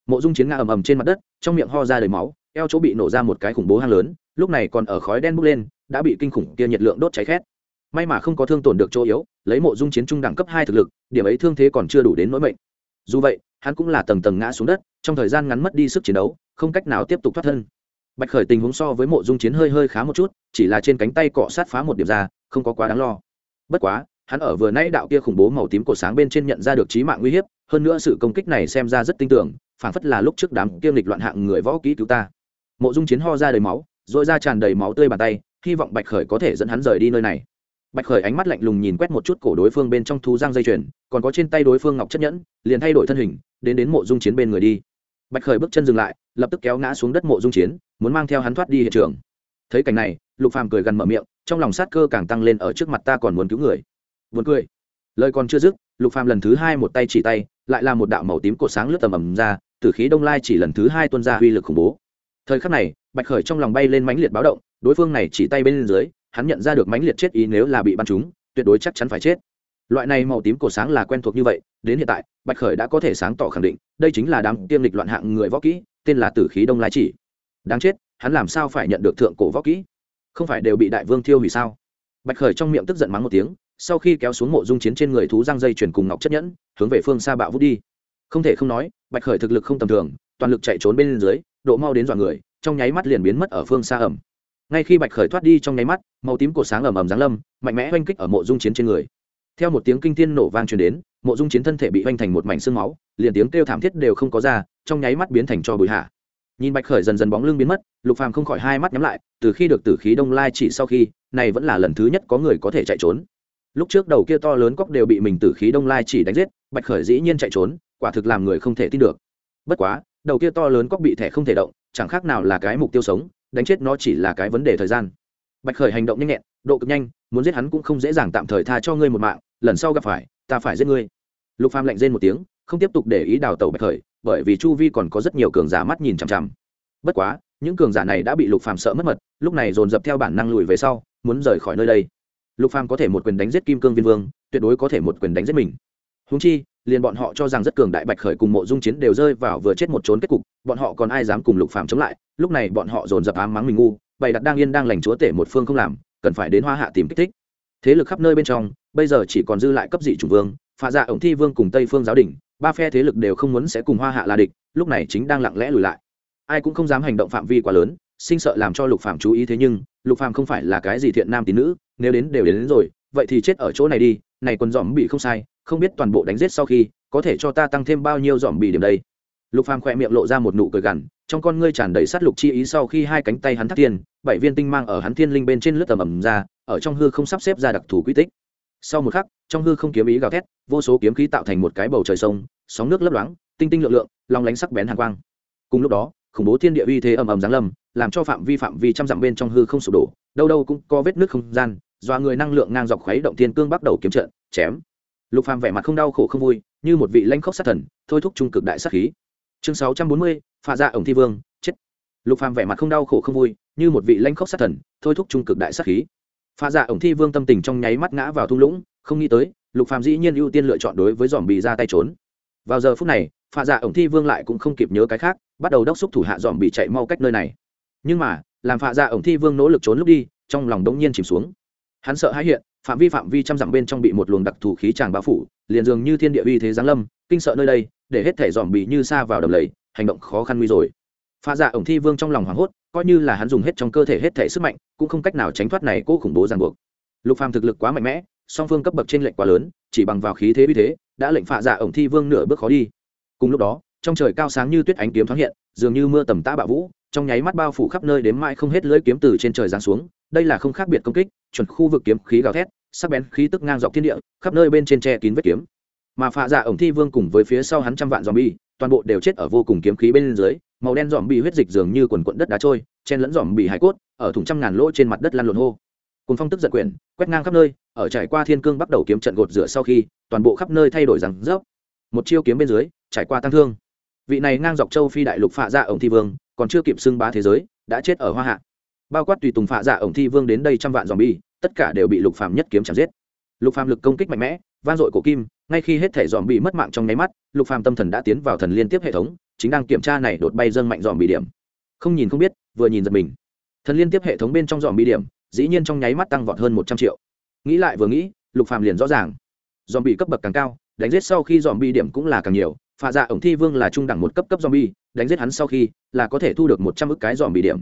Mộ dung chiến ngã ầm ầm trên mặt đất, trong miệng ho ra đầy máu, eo chỗ bị nổ ra một cái khủng bố hang lớn, lúc này còn ở khói đen bốc lên, đã bị kinh khủng kia nhiệt lượng đốt cháy khét. May mà không có thương tổn được chỗ yếu, lấy mộ dung chiến trung đẳng cấp hai thực lực, điểm ấy thương thế còn chưa đủ đến nỗi mệnh. Dù vậy, hắn cũng là tầng tầng ngã xuống đất trong thời gian ngắn mất đi sức chiến đấu, không cách nào tiếp tục thoát thân. Bạch khởi tình huống so với mộ dung chiến hơi hơi khá một chút, chỉ là trên cánh tay cọ sát phá một điểm ra, không có quá đáng lo. Bất quá, hắn ở vừa nãy đạo kia khủng bố màu tím cổ sáng bên trên nhận ra được trí mạng nguy hiểm hơn nữa sự công kích này xem ra rất tinh tưởng phảng phất là lúc trước đám kiêm lịch loạn hạng người võ kỹ cứu ta. Mộ dung chiến ho ra đầy máu, rồi ra tràn đầy máu tươi bàn tay, hy vọng bạch khởi có thể dẫn hắn rời đi nơi này. Bạch khởi ánh mắt lạnh lùng nhìn quét một chút cổ đối phương bên trong thú giang dây chuyền, còn có trên tay đối phương ngọc chất nhẫn, liền thay đổi thân hình, đến đến mộ dung chiến bên người đi bạch khởi bước chân dừng lại, lập tức kéo ngã xuống đất mộ dung chiến, muốn mang theo hắn thoát đi hiện trường. Thấy cảnh này, lục phàm cười gần mở miệng, trong lòng sát cơ càng tăng lên ở trước mặt ta còn muốn cứu người. Muốn cười. Lời còn chưa dứt, lục phàm lần thứ hai một tay chỉ tay, lại là một đạo màu tím cột sáng lướt tầm ầm ra từ khí đông lai chỉ lần thứ hai tuôn ra uy lực khủng bố. Thời khắc này, bạch khởi trong lòng bay lên mãnh liệt báo động, đối phương này chỉ tay bên dưới, hắn nhận ra được mãnh liệt chết ý nếu là bị bắn trúng, tuyệt đối chắc chắn phải chết loại này màu tím cổ sáng là quen thuộc như vậy, đến hiện tại, bạch khởi đã có thể sáng tỏ khẳng định, đây chính là đám tiêm lịch loạn hạng người võ kỹ, tên là tử khí đông lai chỉ. Đáng chết, hắn làm sao phải nhận được thượng cổ võ kỹ? Không phải đều bị đại vương thiêu hủy sao? Bạch khởi trong miệng tức giận mắng một tiếng, sau khi kéo xuống mộ dung chiến trên người thú giang dây chuyển cùng ngọc chất nhẫn, hướng về phương xa bạo vút đi. Không thể không nói, bạch khởi thực lực không tầm thường, toàn lực chạy trốn bên dưới, độ mau đến dọa người, trong nháy mắt liền biến mất ở phương xa ẩm. Ngay khi bạch khởi thoát đi trong nháy mắt, màu tím cổ sáng ẩm ẩm giáng lâm, mạnh mẽ oanh kích ở mộ dung chiến trên người theo một tiếng kinh thiên nổ vang truyền đến, mộ dung chiến thân thể bị hoành thành một mảnh xương máu, liền tiếng kêu thảm thiết đều không có ra, trong nháy mắt biến thành cho bụi hạ. Nhìn bạch khởi dần dần bóng lưng biến mất, lục phàm không khỏi hai mắt nhắm lại, từ khi được tử khí đông lai chỉ sau khi, này vẫn là lần thứ nhất có người có thể chạy trốn. Lúc trước đầu kia to lớn cóc đều bị mình tử khí đông lai chỉ đánh giết, bạch khởi dĩ nhiên chạy trốn, quả thực làm người không thể tin được. Bất quá, đầu kia to lớn cóc bị thẻ không thể động, chẳng khác nào là cái mục tiêu sống, đánh chết nó chỉ là cái vấn đề thời gian. Bạch khởi hành động nhanh nhẹn, độ cực nhanh, muốn giết hắn cũng không dễ dàng tạm thời tha cho ngươi một mạng lần sau gặp phải, ta phải giết ngươi. Lục phàm lạnh rên một tiếng, không tiếp tục để ý đào tẩu bạch khởi, bởi vì chu vi còn có rất nhiều cường giả mắt nhìn chằm chằm. Bất quá, những cường giả này đã bị lục phàm sợ mất mật, lúc này dồn dập theo bản năng lùi về sau, muốn rời khỏi nơi đây. Lục phàm có thể một quyền đánh giết kim cương viên vương, tuyệt đối có thể một quyền đánh giết mình. Húng chi, liền bọn họ cho rằng rất cường đại bạch khởi cùng mộ dung chiến đều rơi vào vừa chết một trốn kết cục, bọn họ còn ai dám cùng lục phàm chống lại, lúc này bọn họ dồn dập ám mắng mình ngu, bày đặt đang yên đang lành chúa tể một phương không làm, cần phải đến hoa hạ tìm kích thích thế lực khắp nơi bên trong bây giờ chỉ còn dư lại cấp dị chủng vương phạ dạ ổng thi vương cùng tây phương giáo đình ba phe thế lực đều không muốn sẽ cùng hoa hạ là địch lúc này chính đang lặng lẽ lùi lại. Ai cũng không dám hành động phạm vi quá lớn sinh sợ làm cho lục phạm chú ý thế nhưng lục phạm không phải là cái gì thiện nam tín nữ nếu đến đều đến, đến rồi vậy thì chết ở chỗ này đi này quần dòm bị không sai không biết toàn bộ đánh giết sau khi có thể cho ta tăng thêm bao nhiêu dòm bị điểm đây. Lục phàm khỏe miệng lộ ra một nụ cười gằn trong con ngươi tràn đầy sát lục chi ý sau khi hai cánh tay hắn thắt tiên bảy viên tinh mang ở hắn thiên linh bên trên lướt tầm ầm ra ở trong hư không sắp xếp ra đặc thù quy tích. Sau một khắc, trong hư không kiếm ý gào thét, vô số kiếm khí tạo thành một cái bầu trời sông, sóng nước lấp loáng, tinh tinh lượng lượng, long lánh sắc bén hàn quang. Cùng lúc đó, khủng bố thiên địa uy thế ầm ầm giáng lâm, làm cho phạm vi phạm vi trăm dặm bên trong hư không sụp đổ, đâu đâu cũng có vết nước không gian, do người năng lượng ngang dọc khuấy động thiên cương bắt đầu kiếm trận, chém. Lục phàm vẻ mặt không đau khổ không vui, như một vị lãnh khốc sát thần, thôi thúc trung cực đại sát khí. Chương sáu trăm bốn mươi pha dạ ổng thi vương, chết. Lục phàm vẻ mặt không đau khổ không vui, như một vị lãnh khốc sát thần, thôi thúc trung cực đại sát khí pha dạ ổng thi vương tâm tình trong nháy mắt ngã vào thung lũng, không nghĩ tới, lục phàm dĩ nhiên ưu tiên lựa chọn đối với dòm bị ra tay trốn. Vào giờ phút này pha dạ ổng thi vương lại cũng không kịp nhớ cái khác, bắt đầu đốc xúc thủ hạ dòm bị chạy mau cách nơi này. Nhưng mà, làm pha dạ ổng thi vương nỗ lực trốn lúc đi, trong lòng đống nhiên chìm xuống. Hắn sợ hãi hiện, phạm vi phạm vi trăm dặm bên trong bị một luồng đặc thù khí tràng bao phủ, liền dường như thiên địa uy thế giáng lâm, kinh sợ nơi đây, để hết thể dòm bị như xa vào đầm lầy, hành động khó khăn nguy rồi pha dạ ổng thi vương trong lòng hoảng hốt, coi như là hắn dùng hết trong cơ thể hết thể sức mạnh, cũng không cách nào tránh thoát này cố khủng bố ràng buộc. Lục phàm thực lực quá mạnh mẽ, song phương cấp bậc trên lệnh quá lớn, chỉ bằng vào khí thế uy thế, đã lệnh pha dạ ổng thi vương nửa bước khó đi. Cùng lúc đó, trong trời cao sáng như tuyết ánh kiếm thoáng hiện, dường như mưa tầm tã bạo vũ, trong nháy mắt bao phủ khắp nơi đến mãi không hết lưỡi kiếm từ trên trời giáng xuống, đây là không khác biệt công kích, chuẩn khu vực kiếm khí gào thét, sắc bén khí tức ngang dọc thiên địa, khắp nơi bên trên tre kín vết kiếm. Mà phạ dạ ổng thi vương cùng với phía sau hắn trăm vạn dòm bi toàn bộ đều chết ở vô cùng kiếm khí bên dưới màu đen dòm bị huyết dịch dường như quần quận đất đá trôi, chen lẫn dòm bị hải cốt, ở thùng trăm ngàn lỗ trên mặt đất lăn lộn hô. Cùng phong tức giận quyển, quét ngang khắp nơi, ở trải qua thiên cương bắt đầu kiếm trận gột rửa sau khi, toàn bộ khắp nơi thay đổi rằng rớp. Một chiêu kiếm bên dưới, trải qua tăng thương. Vị này ngang dọc châu phi đại lục phạ dạ ổng thi vương, còn chưa kịp xưng bá thế giới, đã chết ở hoa hạ. Bao quát tùy tùng phạ dạ ổng thi vương đến đây trăm vạn dòm bi tất cả đều bị lục phàm nhất kiếm chém giết. Lục phàm lực công kích mạnh mẽ, vang dội cổ kim, ngay khi hết thể dòm bị mất mạng trong nháy mắt, lục phàm tâm thần đã tiến vào thần liên tiếp hệ thống chính đang kiểm tra này đột bay dâng mạnh dòm bị điểm. Không nhìn không biết, vừa nhìn giật mình. Thần liên tiếp hệ thống bên trong dòm bị điểm, dĩ nhiên trong nháy mắt tăng vọt hơn một trăm triệu. Nghĩ lại vừa nghĩ, lục phàm liền rõ ràng. Dòm bị cấp bậc càng cao, đánh giết sau khi dòm bị điểm cũng là càng nhiều phà dạ ổng thi vương là trung đẳng một cấp cấp dòm bi đánh giết hắn sau khi là có thể thu được một trăm ức cái dòm bị điểm.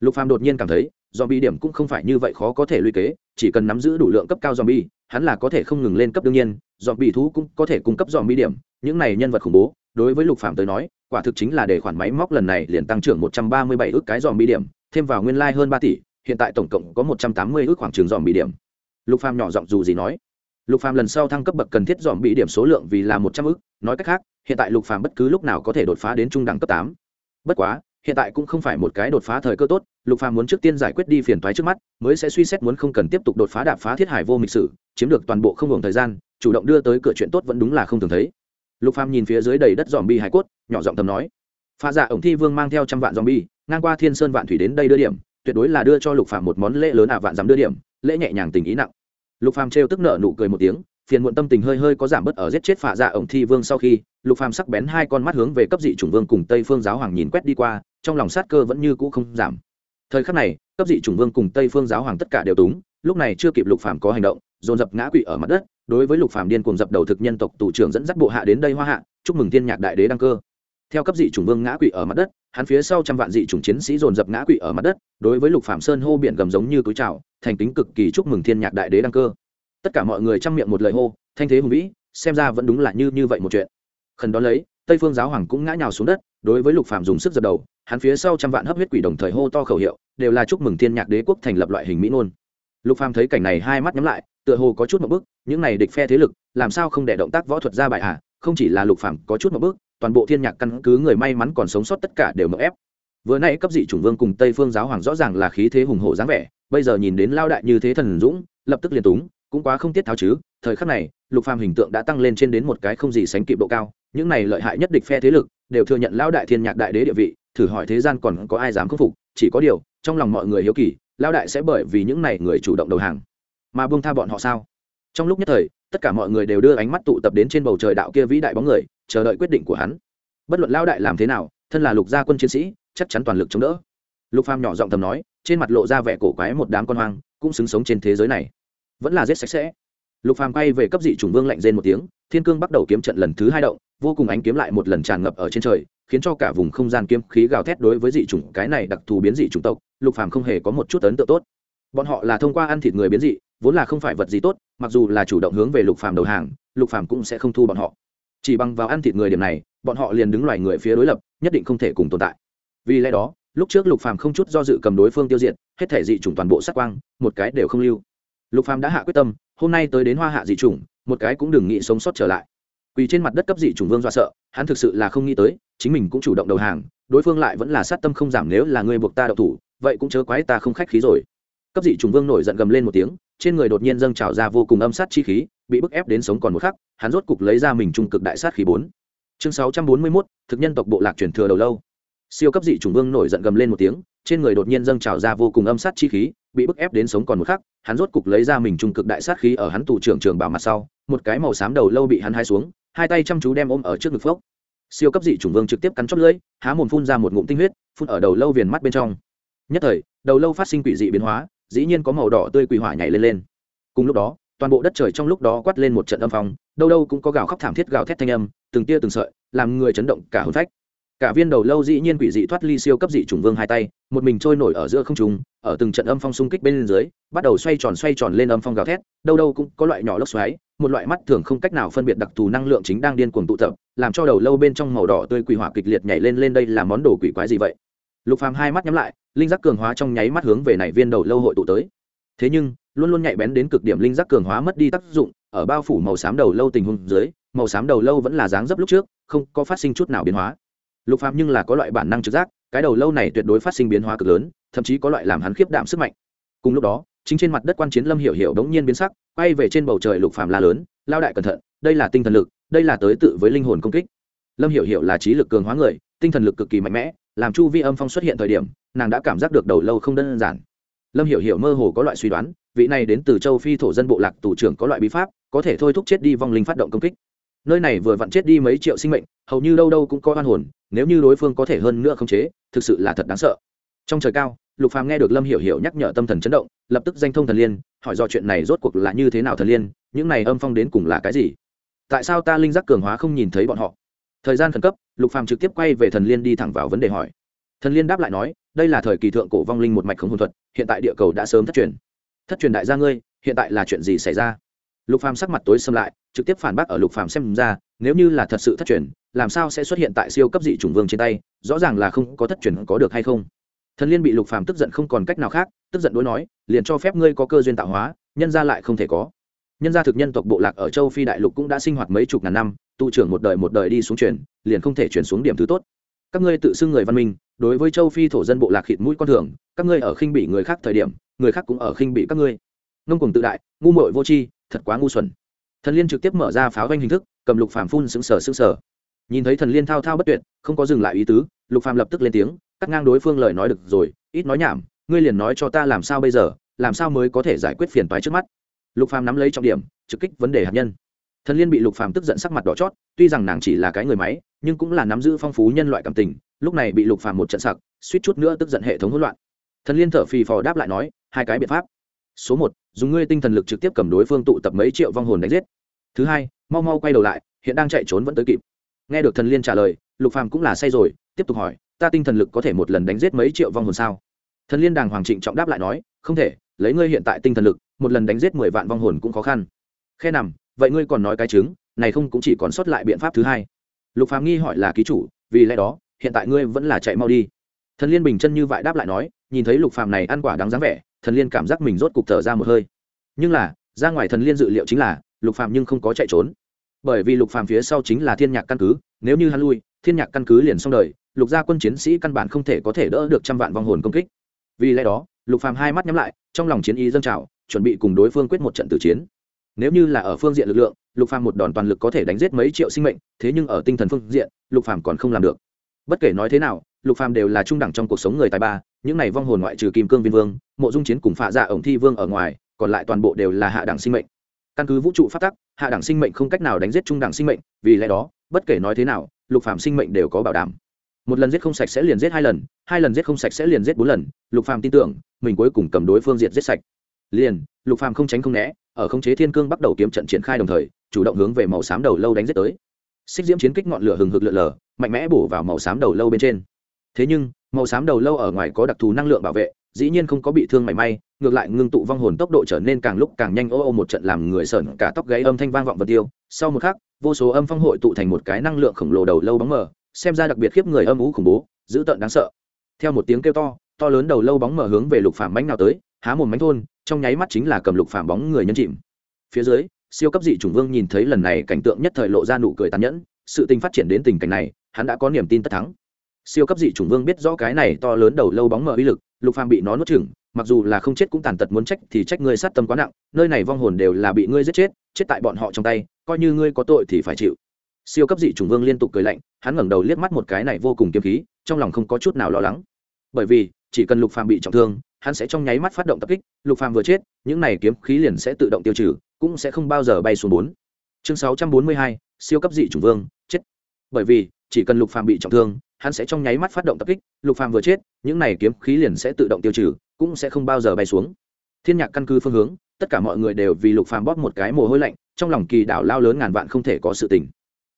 Lục phàm đột nhiên cảm thấy, dòm bị điểm cũng không phải như vậy khó có thể lũy kế, chỉ cần nắm giữ đủ lượng cấp cao dòm bi hắn là có thể không ngừng lên cấp đương nhiên, dòm bị thú cũng có thể cung cấp dòm bi điểm, những này nhân vật khủng bố đối với lục Phạm tới nói quả thực chính là để khoản máy móc lần này liền tăng trưởng một trăm ba mươi bảy ước cái dòm bi điểm thêm vào nguyên lai hơn ba tỷ hiện tại tổng cộng có một trăm tám mươi ước khoảng trường dòm bi điểm. Lục Phạm nhỏ giọng dù gì nói lục Phạm lần sau thăng cấp bậc cần thiết dòm bi điểm số lượng vì là một trăm ước, nói cách khác hiện tại lục Phạm bất cứ lúc nào có thể đột phá đến trung đẳng cấp tám. Bất quá hiện tại cũng không phải một cái đột phá thời cơ tốt lục phàm muốn trước tiên giải quyết đi phiền toái trước mắt mới sẽ suy xét muốn không cần tiếp tục đột phá đạp phá thiết hải vô mịch sử chiếm được toàn bộ không hưởng thời gian chủ động đưa tới cửa chuyện tốt vẫn đúng là không thường thấy lục phàm nhìn phía dưới đầy đất dòm bi hải cốt, nhỏ giọng thầm nói. Pha dạ ổng thi vương mang theo trăm vạn dòm bi ngang qua thiên sơn vạn thủy đến đây đưa điểm, tuyệt đối là đưa cho lục phàm một món lễ lớn à vạn dám đưa điểm, lễ nhẹ nhàng tình ý nặng. Lục phàm trêu tức nở nụ cười một tiếng, phiền muộn tâm tình hơi hơi có giảm bớt ở giết chết phạ dạ ổng thi vương sau khi, lục phàm sắc bén hai con mắt hướng về cấp dị chủng vương cùng tây phương giáo hoàng nhìn quét đi qua, trong lòng sát cơ vẫn như cũ không giảm. Thời khắc này, cấp dị chủng vương cùng tây phương giáo hoàng tất cả đều túng, lúc này chưa kịp lục phàm có hành động dồn dập ngã quỵ ở mặt đất, đối với lục phàm điên cuồng dập đầu thực nhân tộc tù trưởng dẫn dắt bộ hạ đến đây hoa hạ, chúc mừng thiên nhạc đại đế đăng cơ. Theo cấp dị chủng vương ngã quỵ ở mặt đất, hắn phía sau trăm vạn dị chủng chiến sĩ dồn dập ngã quỵ ở mặt đất, đối với lục phàm sơn hô biển gầm giống như túi trào thành kính cực kỳ chúc mừng thiên nhạc đại đế đăng cơ. Tất cả mọi người chăm miệng một lời hô, thanh thế hùng vĩ, xem ra vẫn đúng là như như vậy một chuyện. Khẩn đó lấy, tây phương giáo hoàng cũng ngã nhào xuống đất, đối với lục phàm dùng sức dập đầu, hắn phía sau trăm vạn hấp huyết quỷ đồng thời hô to khẩu hiệu, đều là chúc mừng thiên nhạc đế quốc thành lập loại hình mỹ nôn lục phàm thấy cảnh này hai mắt nhắm lại tựa hồ có chút một bước, những này địch phe thế lực, làm sao không để động tác võ thuật ra bài à không chỉ là lục phàm có chút một bước, toàn bộ thiên nhạc căn cứ người may mắn còn sống sót tất cả đều mở ép. Vừa nay cấp dị chủng vương cùng tây phương giáo hoàng rõ ràng là khí thế hùng hổ dáng vẻ, bây giờ nhìn đến lao đại như thế thần dũng, lập tức liền túng, cũng quá không tiết tháo chứ. Thời khắc này, lục phàm hình tượng đã tăng lên trên đến một cái không gì sánh kịp độ cao, những này lợi hại nhất địch phe thế lực đều thừa nhận lao đại thiên nhạc đại đế địa vị, thử hỏi thế gian còn có ai dám khắc phục? Chỉ có điều, trong lòng mọi người hiếu kỳ, lao đại sẽ bởi vì những này người chủ động đầu hàng mà buông tha bọn họ sao? Trong lúc nhất thời, tất cả mọi người đều đưa ánh mắt tụ tập đến trên bầu trời đạo kia vĩ đại bóng người, chờ đợi quyết định của hắn. Bất luận lao đại làm thế nào, thân là lục gia quân chiến sĩ, chắc chắn toàn lực chống đỡ. Lục phàm nhỏ giọng thầm nói, trên mặt lộ ra vẻ cổ quái một đám con hoang, cũng xứng sống trên thế giới này. Vẫn là giết sạch sẽ. Lục phàm quay về cấp dị chủng vương lạnh rên một tiếng, thiên cương bắt đầu kiếm trận lần thứ hai động, vô cùng ánh kiếm lại một lần tràn ngập ở trên trời, khiến cho cả vùng không gian kiếm khí gào thét đối với dị chủng, cái này đặc thù biến dị chủng tộc, lục phàm không hề có một chút ấn tượng tốt. Bọn họ là thông qua ăn thịt người biến dị vốn là không phải vật gì tốt, mặc dù là chủ động hướng về lục phàm đầu hàng, lục phàm cũng sẽ không thu bọn họ. Chỉ bằng vào ăn thịt người điểm này, bọn họ liền đứng loài người phía đối lập, nhất định không thể cùng tồn tại. Vì lẽ đó, lúc trước lục phàm không chút do dự cầm đối phương tiêu diệt, hết thể dị chủng toàn bộ sát quang, một cái đều không lưu. Lục phàm đã hạ quyết tâm, hôm nay tới đến hoa hạ dị chủng, một cái cũng đừng nghĩ sống sót trở lại. Quỳ trên mặt đất cấp dị chủng vương do sợ, hắn thực sự là không nghĩ tới, chính mình cũng chủ động đầu hàng, đối phương lại vẫn là sát tâm không giảm nếu là người buộc ta đậu thủ, vậy cũng chớ quái ta không khách khí rồi. Cấp dị chủng vương nổi giận gầm lên một tiếng trên người đột nhiên dâng trào ra vô cùng âm sát chi khí bị bức ép đến sống còn một khắc hắn rốt cục lấy ra mình trung cực đại sát khí bốn. Chương sáu trăm bốn mươi 641, thực nhân tộc bộ lạc truyền thừa đầu lâu. Siêu cấp dị chủng vương nổi giận gầm lên một tiếng trên người đột nhiên dâng trào ra vô cùng âm sát chi khí bị bức ép đến sống còn một khắc hắn rốt cục lấy ra mình trung cực đại sát khí ở hắn tù trưởng trường bảo mặt sau một cái màu xám đầu lâu bị hắn hai xuống hai tay chăm chú đem ôm ở trước ngực phốc. Siêu cấp dị chủng vương trực tiếp cắn chót lưỡi há mồm phun ra một ngụm tinh huyết phun ở đầu lâu viền mắt bên trong. Nhất thời đầu lâu phát sinh quỷ dị biến hóa dĩ nhiên có màu đỏ tươi quỷ hỏa nhảy lên lên. Cùng lúc đó, toàn bộ đất trời trong lúc đó quát lên một trận âm phong, đâu đâu cũng có gào khóc thảm thiết gào thét thanh âm, từng tia từng sợi, làm người chấn động cả hồn phách. Cả viên đầu lâu dĩ nhiên quỷ dị thoát ly siêu cấp dị trùng vương hai tay, một mình trôi nổi ở giữa không trung, ở từng trận âm phong xung kích bên dưới, bắt đầu xoay tròn xoay tròn lên âm phong gào thét, đâu đâu cũng có loại nhỏ lốc xoáy, một loại mắt thường không cách nào phân biệt đặc thù năng lượng chính đang điên cuồng tụ tập, làm cho đầu lâu bên trong màu đỏ tươi quỷ hỏa kịch liệt nhảy lên lên đây là món đồ quỷ quái gì vậy? Lục phàm hai mắt nhắm lại, linh giác cường hóa trong nháy mắt hướng về này viên đầu lâu hội tụ tới. Thế nhưng, luôn luôn nhạy bén đến cực điểm linh giác cường hóa mất đi tác dụng, ở bao phủ màu xám đầu lâu tình huống dưới, màu xám đầu lâu vẫn là dáng dấp lúc trước, không có phát sinh chút nào biến hóa. Lục phàm nhưng là có loại bản năng trực giác, cái đầu lâu này tuyệt đối phát sinh biến hóa cực lớn, thậm chí có loại làm hắn khiếp đảm sức mạnh. Cùng lúc đó, chính trên mặt đất quan chiến lâm hiểu hiểu đống nhiên biến sắc, quay về trên bầu trời lục phàm la lớn, lao đại cẩn thận, đây là tinh thần lực, đây là tới tự với linh hồn công kích. Lâm hiểu hiểu là trí lực cường hóa người, tinh thần lực cực kỳ mạnh mẽ làm chu vi âm phong xuất hiện thời điểm, nàng đã cảm giác được đầu lâu không đơn giản. Lâm hiểu hiểu mơ hồ có loại suy đoán, vị này đến từ châu phi thổ dân bộ lạc tù trưởng có loại bí pháp, có thể thôi thúc chết đi vong linh phát động công kích. Nơi này vừa vặn chết đi mấy triệu sinh mệnh, hầu như đâu đâu cũng có oan hồn, nếu như đối phương có thể hơn nữa không chế, thực sự là thật đáng sợ. Trong trời cao, lục phàm nghe được lâm hiểu hiểu nhắc nhở tâm thần chấn động, lập tức danh thông thần liên, hỏi do chuyện này rốt cuộc là như thế nào thần liên, những này âm phong đến cùng là cái gì? Tại sao ta linh giác cường hóa không nhìn thấy bọn họ? Thời gian khẩn cấp, lục phàm trực tiếp quay về thần liên đi thẳng vào vấn đề hỏi. Thần liên đáp lại nói, đây là thời kỳ thượng cổ vong linh một mạch không hồn thuật, hiện tại địa cầu đã sớm thất truyền. Thất truyền đại gia ngươi, hiện tại là chuyện gì xảy ra? Lục phàm sắc mặt tối xâm lại, trực tiếp phản bác ở lục phàm xem ra, nếu như là thật sự thất truyền, làm sao sẽ xuất hiện tại siêu cấp dị chủng vương trên tay, rõ ràng là không có thất truyền có được hay không? Thần liên bị lục phàm tức giận không còn cách nào khác, tức giận đối nói, liền cho phép ngươi có cơ duyên tạo hóa, nhân gia lại không thể có. Nhân gia thực nhân tộc bộ lạc ở châu phi đại lục cũng đã sinh hoạt mấy chục ngàn năm tu trưởng một đời một đời đi xuống chuyển liền không thể chuyển xuống điểm thứ tốt. Các ngươi tự xưng người văn minh, đối với châu phi thổ dân bộ lạc khịt mũi con thường, các ngươi ở khinh bị người khác thời điểm, người khác cũng ở khinh bị các ngươi. Ngông cùng tự đại, ngu muội vô tri, thật quá ngu xuẩn. Thần liên trực tiếp mở ra pháo vanh hình thức, cầm lục phàm phun sững sờ sững sờ. Nhìn thấy thần liên thao thao bất tuyệt, không có dừng lại ý tứ, lục phàm lập tức lên tiếng, cắt ngang đối phương lời nói được rồi, ít nói nhảm, ngươi liền nói cho ta làm sao bây giờ, làm sao mới có thể giải quyết phiền toái trước mắt. Lục phàm nắm lấy trọng điểm, trực kích vấn đề hạt nhân thần liên bị lục phàm tức giận sắc mặt đỏ chót, tuy rằng nàng chỉ là cái người máy, nhưng cũng là nắm giữ phong phú nhân loại cảm tình, lúc này bị lục phàm một trận sặc, suýt chút nữa tức giận hệ thống hỗn loạn. Thần liên thở phì phò đáp lại nói, hai cái biện pháp. Số một, dùng ngươi tinh thần lực trực tiếp cầm đối phương tụ tập mấy triệu vong hồn đánh giết. Thứ hai, mau mau quay đầu lại, hiện đang chạy trốn vẫn tới kịp. Nghe được thần liên trả lời, lục phàm cũng là say rồi, tiếp tục hỏi, ta tinh thần lực có thể một lần đánh giết mấy triệu vong hồn sao? Thần liên đàng hoàng trịnh trọng đáp lại nói, không thể, lấy ngươi hiện tại tinh thần lực, một lần đánh giết mười vạn vong hồn cũng khó khăn. Khe nằm vậy ngươi còn nói cái chứng, này không cũng chỉ còn sót lại biện pháp thứ hai. Lục phàm nghi hỏi là ký chủ, vì lẽ đó, hiện tại ngươi vẫn là chạy mau đi. Thần liên bình chân như vậy đáp lại nói, nhìn thấy lục phàm này ăn quả đáng dáng vẻ, thần liên cảm giác mình rốt cục thở ra một hơi. Nhưng là, ra ngoài thần liên dự liệu chính là, lục phàm nhưng không có chạy trốn. Bởi vì lục phàm phía sau chính là thiên nhạc căn cứ, nếu như hắn lui, thiên nhạc căn cứ liền xong đời, lục gia quân chiến sĩ căn bản không thể có thể đỡ được trăm vạn vong hồn công kích. Vì lẽ đó, lục phàm hai mắt nhắm lại, trong lòng chiến ý dâng trào, chuẩn bị cùng đối phương quyết một trận tử chiến nếu như là ở phương diện lực lượng, lục phàm một đòn toàn lực có thể đánh giết mấy triệu sinh mệnh, thế nhưng ở tinh thần phương diện, lục phàm còn không làm được. Bất kể nói thế nào, lục phàm đều là trung đẳng trong cuộc sống người tài ba, những này vong hồn ngoại trừ kim cương viên vương, mộ dung chiến cùng phạ dạ ổng thi vương ở ngoài, còn lại toàn bộ đều là hạ đẳng sinh mệnh. Căn cứ vũ trụ phát tắc, hạ đẳng sinh mệnh không cách nào đánh giết trung đẳng sinh mệnh, vì lẽ đó, bất kể nói thế nào, lục phàm sinh mệnh đều có bảo đảm. Một lần giết không sạch sẽ liền giết hai lần hai lần giết không sạch sẽ liền giết bốn lần, lục phàm tin tưởng, mình cuối cùng cầm đối phương diệt giết sạch. Liền, lục phàm không tránh không né ở khống chế thiên cương bắt đầu kiếm trận triển khai đồng thời, chủ động hướng về màu xám đầu lâu đánh giết tới. Xích diễm chiến kích ngọn lửa hừng hực lượn lờ, mạnh mẽ bổ vào màu xám đầu lâu bên trên. Thế nhưng, màu xám đầu lâu ở ngoài có đặc thù năng lượng bảo vệ, dĩ nhiên không có bị thương mảy may, ngược lại ngưng tụ vong hồn tốc độ trở nên càng lúc càng nhanh, ô ô một trận làm người sởn cả tóc gáy âm thanh vang vọng vật tiêu. Sau một khắc, vô số âm phong hội tụ thành một cái năng lượng khổng lồ đầu lâu bóng mờ, xem ra đặc biệt khiếp người âm ú khủng bố, dữ tợn đáng sợ. Theo một tiếng kêu to to lớn đầu lâu bóng mờ hướng về lục phàm bánh nào tới há mồm mánh thôn, trong nháy mắt chính là cầm lục phàm bóng người nhân chìm. Phía dưới, siêu cấp dị chủng vương nhìn thấy lần này cảnh tượng nhất thời lộ ra nụ cười tàn nhẫn, sự tình phát triển đến tình cảnh này, hắn đã có niềm tin tất thắng. Siêu cấp dị chủng vương biết rõ cái này to lớn đầu lâu bóng mờ uy lực, lục phàm bị nó nuốt chửng, mặc dù là không chết cũng tàn tật muốn trách thì trách ngươi sát tâm quá nặng, nơi này vong hồn đều là bị ngươi giết chết chết tại bọn họ trong tay, coi như ngươi có tội thì phải chịu. Siêu cấp dị chủng vương liên tục cười lạnh, hắn ngẩng đầu liếc mắt một cái này vô cùng kiếm khí, trong lòng không có chút nào lo lắng. Bởi vì, chỉ cần lục phàm bị trọng thương hắn sẽ trong nháy mắt phát động tập kích, lục phàm vừa chết, những này kiếm khí liền sẽ tự động tiêu trừ, cũng sẽ không bao giờ bay xuống bốn. Chương sáu trăm bốn mươi hai, siêu cấp dị chủng vương, chết. Bởi vì, chỉ cần lục phàm bị trọng thương, hắn sẽ trong nháy mắt phát động tập kích, lục phàm vừa chết, những này kiếm khí liền sẽ tự động tiêu trừ, cũng sẽ không bao giờ bay xuống. Thiên nhạc căn cứ phương hướng, tất cả mọi người đều vì lục phàm bóp một cái mồ hôi lạnh, trong lòng kỳ đảo lao lớn ngàn vạn không thể có sự tình.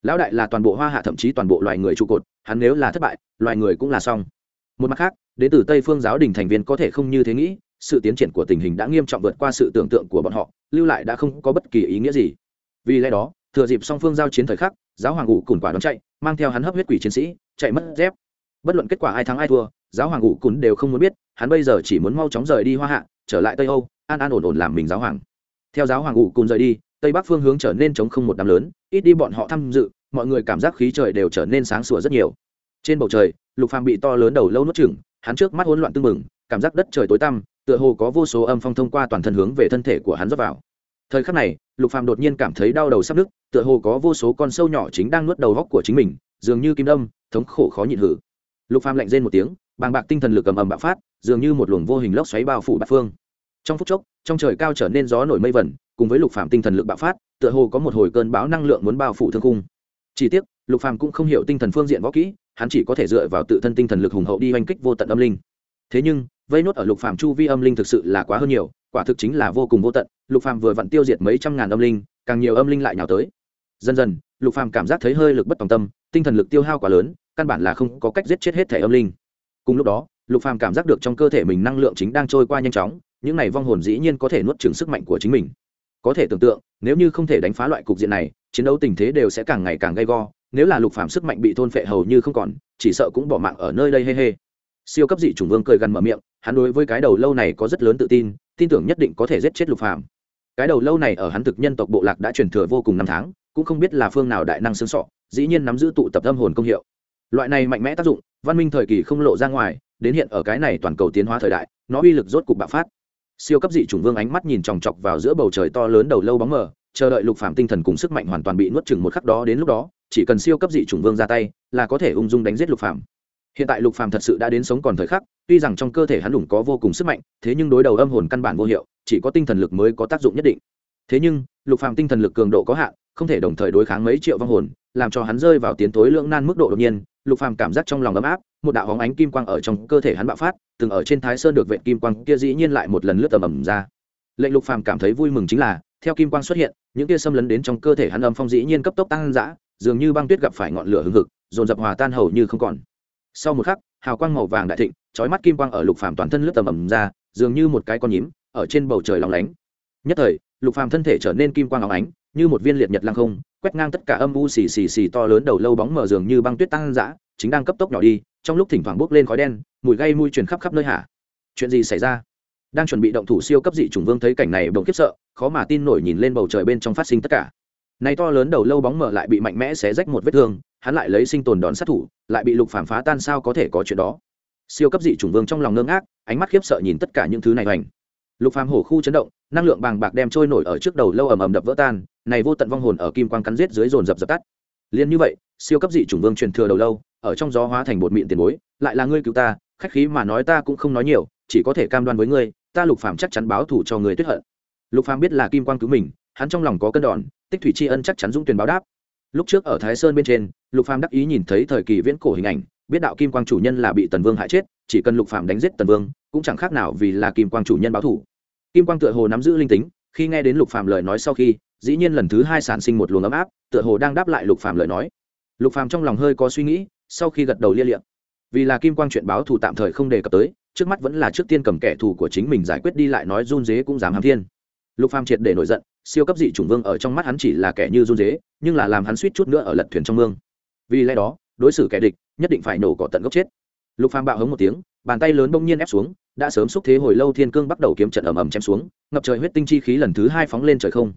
Lão đại là toàn bộ hoa hạ thậm chí toàn bộ loài người trụ cột, hắn nếu là thất bại, loài người cũng là xong một mặt khác, đến từ tây phương giáo đình thành viên có thể không như thế nghĩ, sự tiến triển của tình hình đã nghiêm trọng vượt qua sự tưởng tượng của bọn họ, lưu lại đã không có bất kỳ ý nghĩa gì. Vì lẽ đó, thừa dịp song phương giao chiến thời khắc, giáo hoàng ngụ cùn quả đón chạy, mang theo hắn hấp huyết quỷ chiến sĩ, chạy mất dép. Bất luận kết quả ai thắng ai thua, giáo hoàng ngụ cùn đều không muốn biết, hắn bây giờ chỉ muốn mau chóng rời đi hoa hạ, trở lại tây âu, an an ổn ổn làm mình giáo hoàng. Theo giáo hoàng ngụ cùn rời đi, tây bắc phương hướng trở nên chống không một đám lớn, ít đi bọn họ tham dự, mọi người cảm giác khí trời đều trở nên sáng sủa rất nhiều trên bầu trời lục phàm bị to lớn đầu lâu nuốt chửng hắn trước mắt hỗn loạn tương mừng, cảm giác đất trời tối tăm tựa hồ có vô số âm phong thông qua toàn thân hướng về thân thể của hắn rót vào. Thời khắc này lục phàm đột nhiên cảm thấy đau đầu sắp nứt tựa hồ có vô số con sâu nhỏ chính đang nuốt đầu góc của chính mình dường như kim đâm thống khổ khó nhịn hử. Lục phàm lạnh rên một tiếng bàng bạc tinh thần lực ầm ầm bạo phát dường như một luồng vô hình lốc xoáy bao phủ bạc phương. Trong phút chốc trong trời cao trở nên gió nổi mây vẩn cùng với lục phàm tinh thần lực bạo phát tựa hồ có một hồi cơn bão năng lượng muốn bao phủ thương khung. Chỉ tiếc lục phàm cũng không hiểu tinh thần phương diện võ kỹ hắn chỉ có thể dựa vào tự thân tinh thần lực hùng hậu đi oanh kích vô tận âm linh. Thế nhưng, vây nốt ở lục phàm chu vi âm linh thực sự là quá hơn nhiều, quả thực chính là vô cùng vô tận, lục phàm vừa vặn tiêu diệt mấy trăm ngàn âm linh, càng nhiều âm linh lại nhào tới. Dần dần, lục phàm cảm giác thấy hơi lực bất tòng tâm, tinh thần lực tiêu hao quá lớn, căn bản là không có cách giết chết hết thể âm linh. Cùng lúc đó, lục phàm cảm giác được trong cơ thể mình năng lượng chính đang trôi qua nhanh chóng, những này vong hồn dĩ nhiên có thể nuốt chửng sức mạnh của chính mình. Có thể tưởng tượng, nếu như không thể đánh phá loại cục diện này, chiến đấu tình thế đều sẽ càng ngày càng gay go nếu là lục phàm sức mạnh bị thôn phệ hầu như không còn, chỉ sợ cũng bỏ mạng ở nơi đây, hê hê. Siêu cấp dị chủng vương cười gần mở miệng, hắn đối với cái đầu lâu này có rất lớn tự tin tin tưởng nhất định có thể giết chết lục phàm. Cái đầu lâu này ở hắn thực nhân tộc bộ lạc đã truyền thừa vô cùng năm tháng, cũng không biết là phương nào đại năng xương sọ, dĩ nhiên nắm giữ tụ tập âm hồn công hiệu. Loại này mạnh mẽ tác dụng, văn minh thời kỳ không lộ ra ngoài, đến hiện ở cái này toàn cầu tiến hóa thời đại, nó uy lực rốt cục bạo phát. Siêu cấp dị chủng vương ánh mắt nhìn chòng chọc vào giữa bầu trời to lớn đầu lâu bóng mờ, chờ đợi lục phàm tinh thần cùng sức mạnh hoàn toàn bị nuốt chửng một khắc đó đến lúc đó chỉ cần siêu cấp dị chủng vương ra tay, là có thể ung dung đánh giết lục phàm. Hiện tại lục phàm thật sự đã đến sống còn thời khắc, tuy rằng trong cơ thể hắn lủng có vô cùng sức mạnh, thế nhưng đối đầu âm hồn căn bản vô hiệu, chỉ có tinh thần lực mới có tác dụng nhất định. Thế nhưng, lục phàm tinh thần lực cường độ có hạn, không thể đồng thời đối kháng mấy triệu vong hồn, làm cho hắn rơi vào tiến tối lưỡng nan mức độ đột nhiên, lục phàm cảm giác trong lòng ấm áp, một đạo hóng ánh kim quang ở trong cơ thể hắn bạo phát, từng ở trên thái sơn được vệ kim quang kia dĩ nhiên lại một lần lướt tầm ầm ra. Lệnh lục phàm cảm thấy vui mừng chính là, theo kim quang xuất hiện, những kia xâm lấn đến trong cơ thể hắn âm phong dĩ nhiên cấp tốc tăng dã dường như băng tuyết gặp phải ngọn lửa hừng hực, dồn dập hòa tan hầu như không còn. Sau một khắc, hào quang màu vàng đại thịnh, chói mắt kim quang ở lục phàm toàn thân lướt tầm ầm ra, dường như một cái con nhím ở trên bầu trời lóng lánh. Nhất thời, lục phàm thân thể trở nên kim quang óng ánh, như một viên liệt nhật lăng không, quét ngang tất cả âm u xì xì xì to lớn đầu lâu bóng mờ dường như băng tuyết tăng dã, chính đang cấp tốc nhỏ đi, trong lúc thỉnh thoảng bốc lên khói đen, mùi gây mùi truyền khắp khắp nơi hạ chuyện gì xảy ra? Đang chuẩn bị động thủ siêu cấp dị chủng vương thấy cảnh này bỗng khiếp sợ, khó mà tin nổi nhìn lên bầu trời bên trong phát sinh tất cả này to lớn đầu lâu bóng mở lại bị mạnh mẽ xé rách một vết thương, hắn lại lấy sinh tồn đón sát thủ, lại bị lục phàm phá tan sao có thể có chuyện đó? Siêu cấp dị chủng vương trong lòng ngơ ngác, ánh mắt khiếp sợ nhìn tất cả những thứ này hoành. Lục phàm hổ khu chấn động, năng lượng bàng bạc đem trôi nổi ở trước đầu lâu ầm ầm đập vỡ tan, này vô tận vong hồn ở kim quang cắn giết dưới dồn dập dập tắt. Liền như vậy, siêu cấp dị chủng vương truyền thừa đầu lâu, ở trong gió hóa thành bột mịn tiền bối, lại là ngươi cứu ta, khách khí mà nói ta cũng không nói nhiều, chỉ có thể cam đoan với ngươi, ta lục phàm chắc chắn báo thù cho người tuyết hận. Lục phàm biết là kim quang cứu mình hắn trong lòng có cân đòn, tích thủy tri ân chắc chắn dũng tuyển báo đáp. Lúc trước ở thái sơn bên trên, lục phàm đắc ý nhìn thấy thời kỳ viễn cổ hình ảnh, biết đạo kim quang chủ nhân là bị tần vương hại chết, chỉ cần lục phàm đánh giết tần vương, cũng chẳng khác nào vì là kim quang chủ nhân báo thù. Kim quang tựa hồ nắm giữ linh tính, khi nghe đến lục phàm lời nói sau khi, dĩ nhiên lần thứ hai sản sinh một luồng ấm áp, tựa hồ đang đáp lại lục phàm lời nói. Lục phàm trong lòng hơi có suy nghĩ, sau khi gật đầu lia liệm vì là kim quang chuyện báo thù tạm thời không đề cập tới, trước mắt vẫn là trước tiên cầm kẻ thù của chính mình giải quyết đi lại nói run dế cũng dám hàm thiên. Lục phàm triệt để nổi giận siêu cấp dị chủng vương ở trong mắt hắn chỉ là kẻ như run dế, nhưng là làm hắn suýt chút nữa ở lật thuyền trong mương. Vì lẽ đó, đối xử kẻ địch, nhất định phải nổ cỏ tận gốc chết. Lục phàm bạo hống một tiếng, bàn tay lớn bỗng nhiên ép xuống, đã sớm xúc thế hồi lâu thiên cương bắt đầu kiếm trận ầm ầm chém xuống, ngập trời huyết tinh chi khí lần thứ hai phóng lên trời không.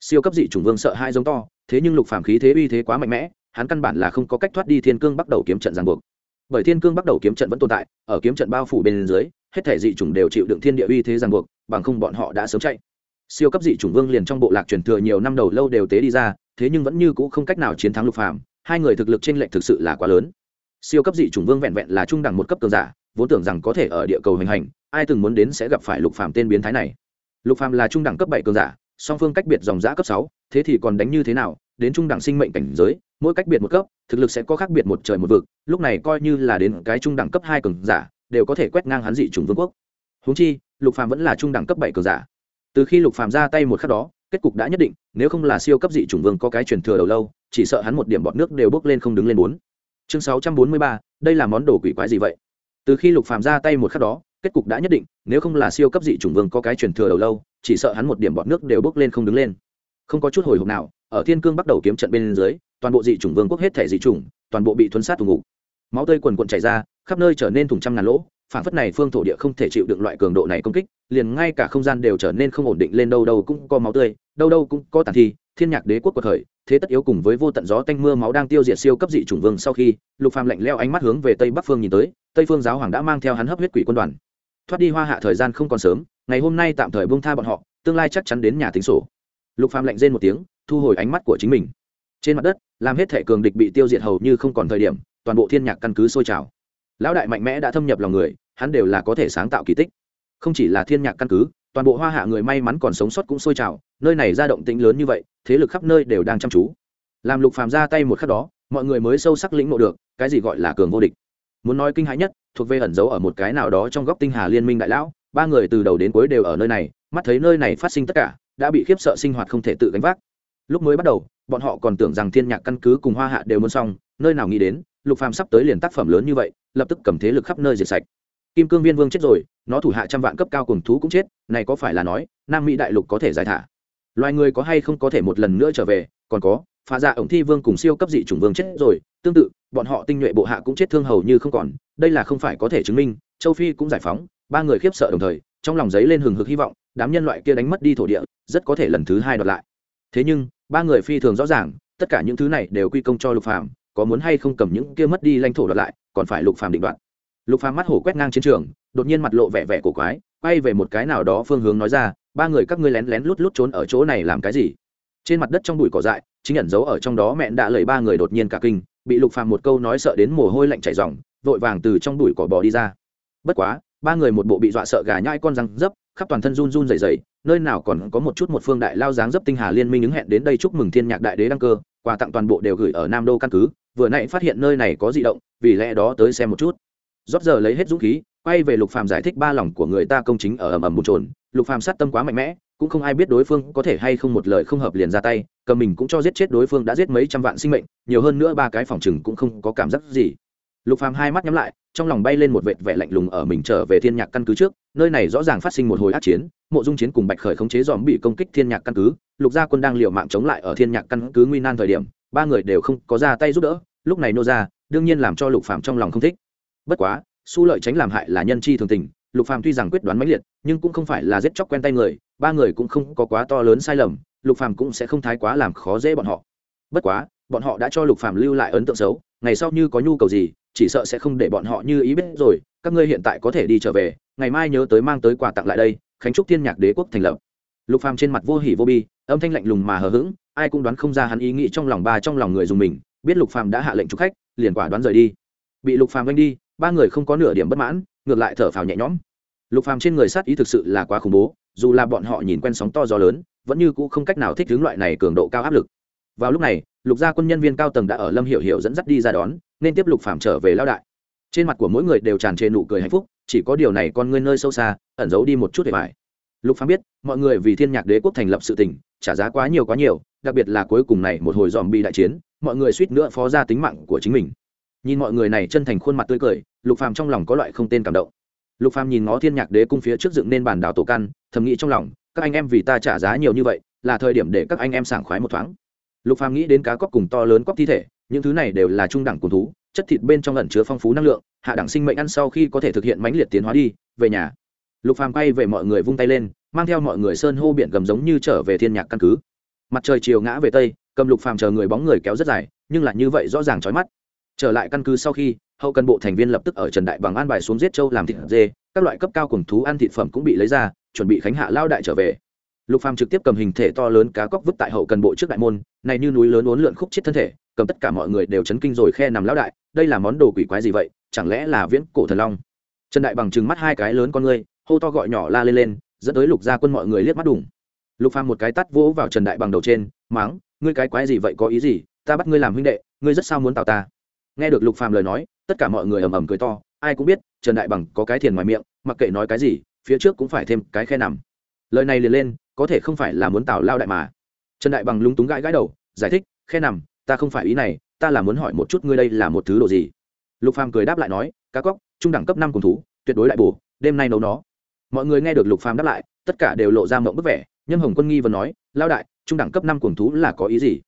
Siêu cấp dị chủng vương sợ hai giống to, thế nhưng lục phàm khí thế uy thế quá mạnh mẽ, hắn căn bản là không có cách thoát đi thiên cương bắt đầu kiếm trận ràng buộc. Bởi thiên cương bắt đầu kiếm trận vẫn tồn tại, ở kiếm trận bao phủ bên dưới, hết thể dị chủng đều chịu đựng thiên địa uy thế ràng buộc, bằng không bọn họ đã sớm chạy siêu cấp dị chủng vương liền trong bộ lạc truyền thừa nhiều năm đầu lâu đều tế đi ra, thế nhưng vẫn như cũ không cách nào chiến thắng lục phàm, hai người thực lực trên lệnh thực sự là quá lớn. Siêu cấp dị chủng vương vẹn vẹn là trung đẳng một cấp cường giả, vốn tưởng rằng có thể ở địa cầu hành hành, ai từng muốn đến sẽ gặp phải lục phàm tên biến thái này. Lục phàm là trung đẳng cấp bảy cường giả, song phương cách biệt dòng giã cấp sáu, thế thì còn đánh như thế nào, đến trung đẳng sinh mệnh cảnh giới, mỗi cách biệt một cấp, thực lực sẽ có khác biệt một trời một vực, lúc này coi như là đến cái trung đẳng cấp hai cường giả, đều có thể quét ngang hắn dị chủng vương quốc. Húng chi, lục phàm vẫn là trung đẳng cấp bảy cường giả từ khi lục phàm ra tay một khắc đó, kết cục đã nhất định, nếu không là siêu cấp dị chủng vương có cái truyền thừa đầu lâu, chỉ sợ hắn một điểm bọt nước đều bước lên không đứng lên bốn. Chương sáu trăm bốn mươi ba, đây là món đồ quỷ quái gì vậy? Từ khi lục phàm ra tay một khắc đó, kết cục đã nhất định, nếu không là siêu cấp dị chủng vương có cái truyền thừa đầu lâu, chỉ sợ hắn một điểm bọt nước đều bước lên không đứng lên. Không có chút hồi hộp nào, ở thiên cương bắt đầu kiếm trận bên dưới, toàn bộ dị chủng vương quốc hết thể dị chủng, toàn bộ bị thuấn sát tù ngục. Máu tươi quần quần chảy ra, khắp nơi trở nên thùng trăm ngàn lỗ phản phất này phương thổ địa không thể chịu đựng loại cường độ này công kích, liền ngay cả không gian đều trở nên không ổn định lên, đâu đâu cũng có máu tươi, đâu đâu cũng có tàn thi, thiên nhạc đế quốc của khởi thế tất yếu cùng với vô tận gió tanh mưa máu đang tiêu diệt siêu cấp dị chủng vương sau khi, lục phàm lạnh leo ánh mắt hướng về tây bắc phương nhìn tới, tây phương giáo hoàng đã mang theo hắn hấp huyết quỷ quân đoàn. Thoát đi hoa hạ thời gian không còn sớm, ngày hôm nay tạm thời buông tha bọn họ, tương lai chắc chắn đến nhà tính sổ. Lục phàm lạnh rên một tiếng, thu hồi ánh mắt của chính mình. Trên mặt đất, làm hết thể cường địch bị tiêu diệt hầu như không còn thời điểm, toàn bộ thiên nhạc căn cứ sôi trào. Lão đại mạnh mẽ đã thâm nhập lòng người hắn đều là có thể sáng tạo kỳ tích. Không chỉ là thiên nhạc căn cứ, toàn bộ hoa hạ người may mắn còn sống sót cũng sôi trào, nơi này ra động tĩnh lớn như vậy, thế lực khắp nơi đều đang chăm chú. Làm lục phàm ra tay một khắc đó, mọi người mới sâu sắc lĩnh ngộ được, cái gì gọi là cường vô địch. Muốn nói kinh hãi nhất, thuộc về ẩn giấu ở một cái nào đó trong góc tinh hà liên minh đại lão, ba người từ đầu đến cuối đều ở nơi này, mắt thấy nơi này phát sinh tất cả, đã bị khiếp sợ sinh hoạt không thể tự gánh vác. Lúc mới bắt đầu, bọn họ còn tưởng rằng thiên nhạc căn cứ cùng hoa hạ đều muốn xong, nơi nào nghĩ đến, lục phàm sắp tới liền tác phẩm lớn như vậy, lập tức cầm thế lực khắp nơi diệt sạch kim cương viên vương chết rồi, nó thủ hạ trăm vạn cấp cao cùng thú cũng chết, này có phải là nói, nam mỹ đại lục có thể giải thả? Loài người có hay không có thể một lần nữa trở về? Còn có phá dạ ổng thi vương cùng siêu cấp dị chủng vương chết rồi, tương tự, bọn họ tinh nhuệ bộ hạ cũng chết thương hầu như không còn, đây là không phải có thể chứng minh, châu phi cũng giải phóng, ba người khiếp sợ đồng thời, trong lòng giấy lên hừng hực hy vọng, đám nhân loại kia đánh mất đi thổ địa, rất có thể lần thứ hai đoạt lại. Thế nhưng, ba người phi thường rõ ràng, tất cả những thứ này đều quy công cho lục phàm, có muốn hay không cầm những kia mất đi lãnh thổ đoạt lại, còn phải lục phàm định đoạt lục phàm mắt hổ quét ngang chiến trường, đột nhiên mặt lộ vẻ vẻ cổ quái, quay về một cái nào đó phương hướng nói ra, ba người các ngươi lén lén lút lút trốn ở chỗ này làm cái gì? Trên mặt đất trong bụi cỏ dại, chính ẩn giấu ở trong đó mẹ đã lời ba người đột nhiên cả kinh, bị lục phàm một câu nói sợ đến mồ hôi lạnh chảy ròng, vội vàng từ trong bụi cỏ bò đi ra. Bất quá, ba người một bộ bị dọa sợ gà nhai con răng dấp, khắp toàn thân run run rẩy rẩy, nơi nào còn có một chút một phương đại lao dáng dấp tinh hà liên minh ứng hẹn đến đây chúc mừng thiên nhạc đại đế đăng cơ, quà tặng toàn bộ đều gửi ở nam đô căn cứ, vừa nãy phát hiện nơi này có dị động, vì lẽ đó tới xem một chút rót giờ lấy hết dũng khí, quay về lục phàm giải thích ba lòng của người ta công chính ở ầm ầm bùn trồn lục phàm sát tâm quá mạnh mẽ, cũng không ai biết đối phương có thể hay không một lời không hợp liền ra tay, cầm mình cũng cho giết chết đối phương đã giết mấy trăm vạn sinh mệnh, nhiều hơn nữa ba cái phòng chừng cũng không có cảm giác gì. Lục phàm hai mắt nhắm lại, trong lòng bay lên một vệt vẻ lạnh lùng ở mình trở về thiên nhạc căn cứ trước, nơi này rõ ràng phát sinh một hồi ác chiến, mộ dung chiến cùng bạch khởi khống chế dòm bị công kích thiên nhạc căn cứ, lục gia quân đang liều mạng chống lại ở thiên nhạc căn cứ nguy nan thời điểm, ba người đều không có ra tay giúp đỡ, lúc này nô ra, đương nhiên làm cho lục phàm trong lòng không thích bất quá, su lợi tránh làm hại là nhân chi thường tình, lục phàm tuy rằng quyết đoán mãnh liệt, nhưng cũng không phải là giết chóc quen tay người, ba người cũng không có quá to lớn sai lầm, lục phàm cũng sẽ không thái quá làm khó dễ bọn họ. Bất quá, bọn họ đã cho lục phàm lưu lại ấn tượng xấu, ngày sau như có nhu cầu gì, chỉ sợ sẽ không để bọn họ như ý biết rồi, các ngươi hiện tại có thể đi trở về, ngày mai nhớ tới mang tới quà tặng lại đây, khánh trúc thiên nhạc đế quốc thành lập. Lục phàm trên mặt vô hỉ vô bi, âm thanh lạnh lùng mà hờ hững, ai cũng đoán không ra hắn ý nghĩ trong lòng ba trong lòng người dùng mình, biết lục phàm đã hạ lệnh chúc khách, liền quả đoán rời đi. Bị lục phàm vanh đi ba người không có nửa điểm bất mãn, ngược lại thở phào nhẹ nhõm. Lục phàm trên người sát ý thực sự là quá khủng bố, dù là bọn họ nhìn quen sóng to gió lớn, vẫn như cũ không cách nào thích ứng loại này cường độ cao áp lực. Vào lúc này, lục gia quân nhân viên cao tầng đã ở lâm hiểu hiểu dẫn dắt đi ra đón, nên tiếp lục phàm trở về lao đại. Trên mặt của mỗi người đều tràn trề nụ cười hạnh phúc, chỉ có điều này con ngươi nơi sâu xa, ẩn giấu đi một chút để bài lục phàm biết, mọi người vì thiên nhạc đế quốc thành lập sự tình, trả giá quá nhiều quá nhiều, đặc biệt là cuối cùng này một hồi dòm bị đại chiến, mọi người suýt nữa phó ra tính mạng của chính mình nhìn mọi người này chân thành khuôn mặt tươi cười, lục phàm trong lòng có loại không tên cảm động. Lục phàm nhìn ngó thiên nhạc đế cung phía trước dựng nên bản đảo tổ căn, thầm nghĩ trong lòng, các anh em vì ta trả giá nhiều như vậy, là thời điểm để các anh em sảng khoái một thoáng. Lục phàm nghĩ đến cá cóc cùng to lớn cóc thi thể, những thứ này đều là trung đẳng cùng thú, chất thịt bên trong ẩn chứa phong phú năng lượng, hạ đẳng sinh mệnh ăn sau khi có thể thực hiện mãnh liệt tiến hóa đi, về nhà. Lục phàm quay về mọi người vung tay lên, mang theo mọi người sơn hô biển gầm giống như trở về thiên nhạc căn cứ. Mặt trời chiều ngã về tây, cầm lục phàm chờ người bóng người kéo rất dài, nhưng là như vậy rõ ràng chói mắt trở lại căn cứ sau khi, hậu cần bộ thành viên lập tức ở trần đại bằng an bài xuống giết châu làm thịt dê, các loại cấp cao cùng thú ăn thịt phẩm cũng bị lấy ra, chuẩn bị khánh hạ lao đại trở về. Lục phàm trực tiếp cầm hình thể to lớn cá cóc vứt tại hậu cần bộ trước đại môn, này như núi lớn uốn lượn khúc chết thân thể, cầm tất cả mọi người đều chấn kinh rồi khe nằm lão đại, đây là món đồ quỷ quái gì vậy, chẳng lẽ là viễn cổ thần long? Trần đại bằng trừng mắt hai cái lớn con ngươi, hô to gọi nhỏ la lên lên, dẫn tới lục gia quân mọi người liếc mắt đủng lục phàm một cái tát vỗ vào trần đại bằng đầu trên, máng, ngươi cái quái gì vậy, có ý gì? Ta bắt ngươi làm huynh đệ, ngươi rất sao muốn tạo ta? Nghe được lục phàm lời nói, tất cả mọi người ầm ầm cười to, ai cũng biết, trần đại bằng có cái thiền ngoài miệng, mặc kệ nói cái gì, phía trước cũng phải thêm cái khe nằm. Lời này liền lên, có thể không phải là muốn tạo lao đại mà. Trần đại bằng lúng túng gãi gãi đầu, giải thích, khe nằm, ta không phải ý này, ta là muốn hỏi một chút ngươi đây là một thứ đồ gì? Lục phàm cười đáp lại nói, cá cóc, trung đẳng cấp năm cùng thú, tuyệt đối đại bổ, đêm nay nấu nó. Mọi người nghe được lục phàm đáp lại, tất cả đều lộ ra mộng bức vẻ, nhâm hồng quân nghi vẫn nói, lao đại, trung đẳng cấp năm cuồng thú là có ý gì?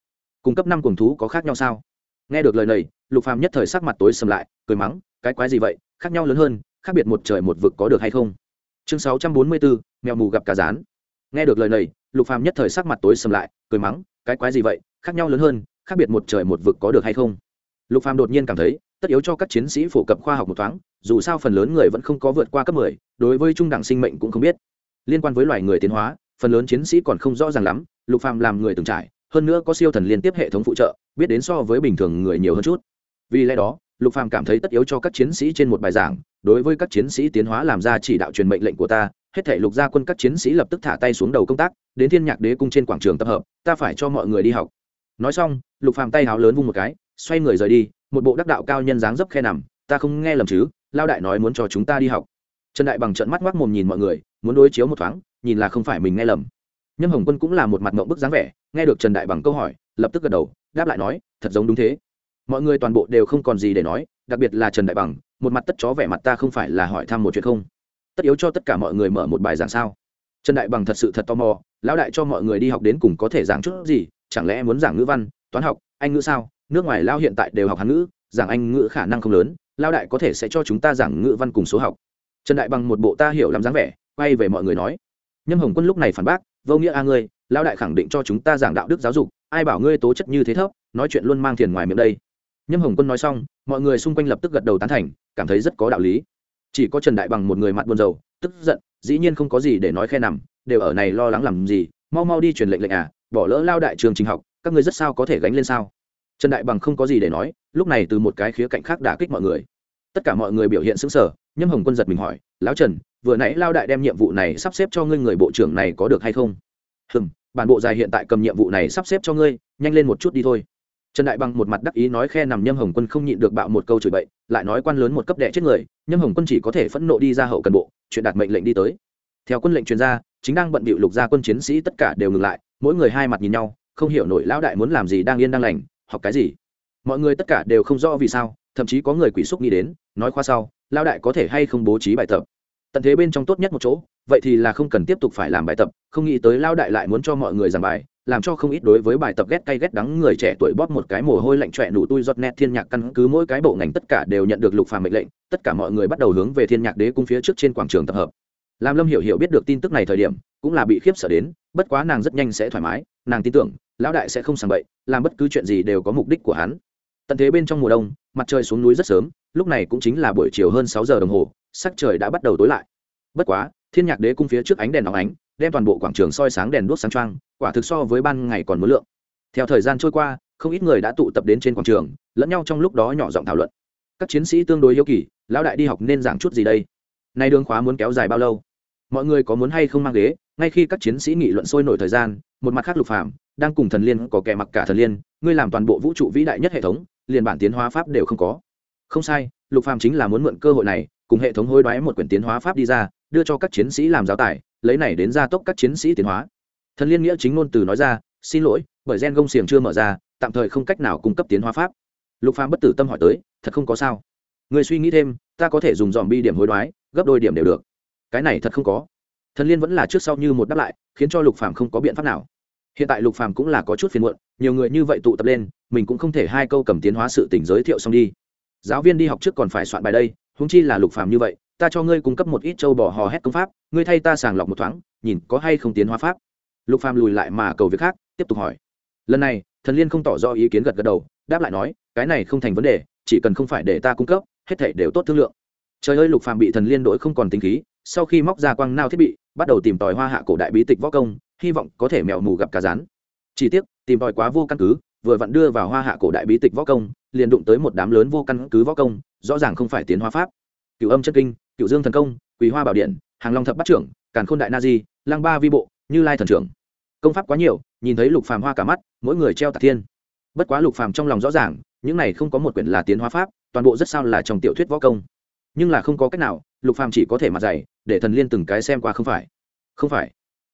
Cùng cấp năm cuồng thú có khác nhau sao? Nghe được lời này lục phàm nhất thời sắc mặt tối sầm lại cười mắng cái quái gì vậy? Khác nhau lớn hơn khác biệt một trời một vực có được hay không? Chương 644, mèo mù gặp cả rán. Nghe được lời này lục phàm nhất thời sắc mặt tối sầm lại cười mắng cái quái gì vậy? Khác nhau lớn hơn khác biệt một trời một vực có được hay không? Lục phàm đột nhiên cảm thấy tất yếu cho các chiến sĩ phổ cập khoa học một thoáng dù sao phần lớn người vẫn không có vượt qua cấp 10, đối với trung đẳng sinh mệnh cũng không biết. Liên quan với loài người tiến hóa phần lớn chiến sĩ còn không rõ ràng lắm lục phàm làm người từng trải hơn nữa có siêu thần liên tiếp hệ thống phụ trợ, biết đến so với bình thường người nhiều hơn chút. Vì lẽ đó, lục phàm cảm thấy tất yếu cho các chiến sĩ trên một bài giảng, đối với các chiến sĩ tiến hóa làm ra chỉ đạo truyền mệnh lệnh của ta, hết thể lục gia quân các chiến sĩ lập tức thả tay xuống đầu công tác, đến thiên nhạc đế cung trên quảng trường tập hợp, ta phải cho mọi người đi học. Nói xong, lục phàm tay háo lớn vung một cái, xoay người rời đi, một bộ đắc đạo cao nhân dáng dấp khe nằm, ta không nghe lầm chứ, lao đại nói muốn cho chúng ta đi học. Trần đại bằng trận mắt ngoác mồm nhìn mọi người, muốn đối chiếu một thoáng, nhìn là không phải mình nghe lầm nhâm hồng quân cũng là một mặt mộng bức dáng vẻ, nghe được trần đại bằng câu hỏi, lập tức gật đầu, đáp lại nói, thật giống đúng thế. Mọi người toàn bộ đều không còn gì để nói, đặc biệt là trần đại bằng, một mặt tất chó vẻ mặt ta không phải là hỏi thăm một chuyện không? Tất yếu cho tất cả mọi người mở một bài giảng sao? Trần đại bằng thật sự thật tò mò, lão đại cho mọi người đi học đến cùng có thể giảng chút gì, chẳng lẽ muốn giảng ngữ văn, toán học, anh ngữ sao? Nước ngoài lao hiện tại đều học hán ngữ, giảng anh ngữ khả năng không lớn lao đại có thể sẽ cho chúng ta giảng ngữ văn cùng số học. Trần đại bằng một bộ ta hiểu làm dáng vẻ, quay về mọi người nói. Nhâm hồng quân lúc này phản bác vô nghĩa a ngươi, lão đại khẳng định cho chúng ta giảng đạo đức giáo dục, ai bảo ngươi tố chất như thế thấp, nói chuyện luôn mang tiền ngoài miệng đây. Nhâm hồng quân nói xong, mọi người xung quanh lập tức gật đầu tán thành, cảm thấy rất có đạo lý. Chỉ có trần đại bằng một người mặt buồn rầu, tức giận, dĩ nhiên không có gì để nói khe nằm, đều ở này lo lắng làm gì, mau mau đi truyền lệnh lệnh à bỏ lỡ lao đại trường trình học, các ngươi rất sao có thể gánh lên sao? Trần đại bằng không có gì để nói, lúc này từ một cái khía cạnh khác đả kích mọi người. Tất cả mọi người biểu hiện sững sờ, nhâm hồng quân giật mình hỏi, lão trần vừa nãy lao đại đem nhiệm vụ này sắp xếp cho ngươi, người bộ trưởng này có được hay không? Hừm, bản bộ dài hiện tại cầm nhiệm vụ này sắp xếp cho ngươi, nhanh lên một chút đi thôi. Trần đại bằng một mặt đắc ý nói khe nằm nhâm hồng quân không nhịn được bạo một câu chửi bậy, lại nói quan lớn một cấp đệ chết người, nhâm hồng quân chỉ có thể phẫn nộ đi ra hậu cần bộ, chuyện đạt mệnh lệnh đi tới. Theo quân lệnh truyền ra, chính đang bận bịu lục gia quân chiến sĩ tất cả đều ngừng lại, mỗi người hai mặt nhìn nhau, không hiểu nổi lão đại muốn làm gì đang yên đang lành, học cái gì. Mọi người tất cả đều không rõ vì sao, thậm chí có người quỷ xúc nghĩ đến, nói khoa sau, lão đại có thể hay không bố trí bài tập tận thế bên trong tốt nhất một chỗ, vậy thì là không cần tiếp tục phải làm bài tập, không nghĩ tới lao đại lại muốn cho mọi người giảng bài, làm cho không ít đối với bài tập ghét cay ghét đắng người trẻ tuổi bóp một cái mồ hôi lạnh trọe nụ tui giọt nét thiên nhạc căn cứ mỗi cái bộ ngành tất cả đều nhận được lục phàm mệnh lệnh, tất cả mọi người bắt đầu hướng về thiên nhạc đế cung phía trước trên quảng trường tập hợp. Làm lâm hiểu hiểu biết được tin tức này thời điểm, cũng là bị khiếp sợ đến, bất quá nàng rất nhanh sẽ thoải mái, nàng tin tưởng, lão đại sẽ không sàng bậy, làm bất cứ chuyện gì đều có mục đích của hắn. Tận thế bên trong mùa đông, mặt trời xuống núi rất sớm, lúc này cũng chính là buổi chiều hơn sáu giờ đồng hồ sắc trời đã bắt đầu tối lại. Bất quá, thiên nhạc đế cung phía trước ánh đèn nóng ánh, đem toàn bộ quảng trường soi sáng đèn đuốc sáng trăng quả thực so với ban ngày còn muốn lượng. Theo thời gian trôi qua, không ít người đã tụ tập đến trên quảng trường, lẫn nhau trong lúc đó nhỏ giọng thảo luận. Các chiến sĩ tương đối yêu kỳ, lão đại đi học nên giảng chút gì đây? Nay đường khóa muốn kéo dài bao lâu? Mọi người có muốn hay không mang ghế? Ngay khi các chiến sĩ nghị luận sôi nổi thời gian, một mặt khác lục phàm, đang cùng thần liên có kẻ mặc cả thần liên, ngươi làm toàn bộ vũ trụ vĩ đại nhất hệ thống, liền bản tiến hóa pháp đều không có. Không sai, lục phàm chính là muốn mượn cơ hội này cùng hệ thống hối đoái một quyển tiến hóa pháp đi ra, đưa cho các chiến sĩ làm giáo tài, lấy này đến gia tốc các chiến sĩ tiến hóa. Thần liên nghĩa chính ngôn từ nói ra, xin lỗi, bởi gen gông xiềng chưa mở ra, tạm thời không cách nào cung cấp tiến hóa pháp. Lục phàm bất tử tâm hỏi tới, thật không có sao? Người suy nghĩ thêm, ta có thể dùng dòm bi điểm hối đoái, gấp đôi điểm đều được. Cái này thật không có. Thần liên vẫn là trước sau như một đáp lại, khiến cho lục phàm không có biện pháp nào. Hiện tại lục phàm cũng là có chút phiền muộn, nhiều người như vậy tụ tập lên, mình cũng không thể hai câu cầm tiến hóa sự tỉnh giới thiệu xong đi. Giáo viên đi học trước còn phải soạn bài đây huống chi là lục phàm như vậy, ta cho ngươi cung cấp một ít châu bò hò hét công pháp, ngươi thay ta sàng lọc một thoáng, nhìn có hay không tiến hóa pháp. Lục phàm lùi lại mà cầu việc khác, tiếp tục hỏi. Lần này, thần liên không tỏ rõ ý kiến gật gật đầu, đáp lại nói, cái này không thành vấn đề, chỉ cần không phải để ta cung cấp, hết thảy đều tốt thương lượng. Trời ơi, lục phàm bị thần liên đổi không còn tính khí, sau khi móc ra quang nao thiết bị, bắt đầu tìm tòi hoa hạ cổ đại bí tịch võ công, hy vọng có thể mèo mù gặp cá rán. Chỉ tiếc, tìm tòi quá vô căn cứ, vừa vặn đưa vào hoa hạ cổ đại bí tịch võ công, liền đụng tới một đám lớn vô căn cứ võ công rõ ràng không phải tiến hóa pháp. Cựu âm chân kinh cựu dương thần công quý hoa bảo điện, hàng long thập bắt trưởng, càn khôn đại na di lang ba vi bộ, như lai thần trưởng. Công pháp quá nhiều, nhìn thấy lục phàm hoa cả mắt, mỗi người treo tạc thiên. Bất quá lục phàm trong lòng rõ ràng, những này không có một quyển là tiến hóa pháp, toàn bộ rất sao là trong tiểu thuyết võ công. Nhưng là không có cách nào, lục phàm chỉ có thể mặt dày, để thần liên từng cái xem qua không phải. Không phải.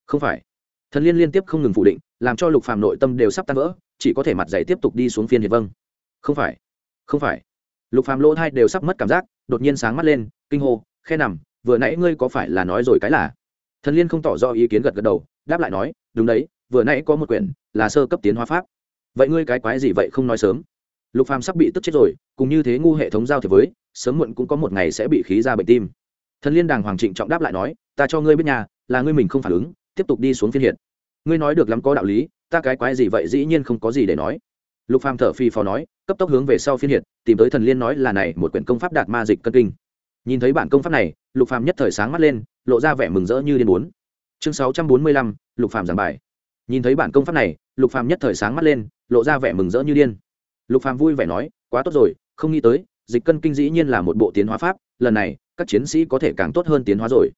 Không phải. Thần liên liên tiếp không ngừng phủ định, làm cho lục phàm nội tâm đều sắp tan vỡ, chỉ có thể mặt dày tiếp tục đi xuống phiên hiệp vâng. Không phải. Không phải lục phàm lỗ thai đều sắp mất cảm giác, đột nhiên sáng mắt lên, kinh hô, khe nằm, vừa nãy ngươi có phải là nói rồi cái là? Thần liên không tỏ rõ ý kiến gật gật đầu, đáp lại nói, đúng đấy, vừa nãy có một quyển là sơ cấp tiến hóa pháp. Vậy ngươi cái quái gì vậy không nói sớm? Lục phàm sắp bị tức chết rồi, cùng như thế ngu hệ thống giao thiệp với, sớm muộn cũng có một ngày sẽ bị khí ra bệnh tim. Thần liên đàng hoàng trịnh trọng đáp lại nói, ta cho ngươi biết nhà là ngươi mình không phản ứng, tiếp tục đi xuống phiên hiện. Ngươi nói được lắm có đạo lý, ta cái quái gì vậy dĩ nhiên không có gì để nói. Lục phàm thở phì phò nói cấp tốc hướng về sau phiên hiện, tìm tới thần liên nói là này một quyển công pháp đạt ma dịch cân kinh. Nhìn thấy bản công pháp này, lục phàm nhất thời sáng mắt lên, lộ ra vẻ mừng rỡ như điên bốn chương sáu trăm bốn mươi lăm, lục phàm giảng bài. Nhìn thấy bản công pháp này, lục phàm nhất thời sáng mắt lên, lộ ra vẻ mừng rỡ như điên. Lục phàm vui vẻ nói, quá tốt rồi, không nghĩ tới, dịch cân kinh dĩ nhiên là một bộ tiến hóa pháp, lần này, các chiến sĩ có thể càng tốt hơn tiến hóa rồi.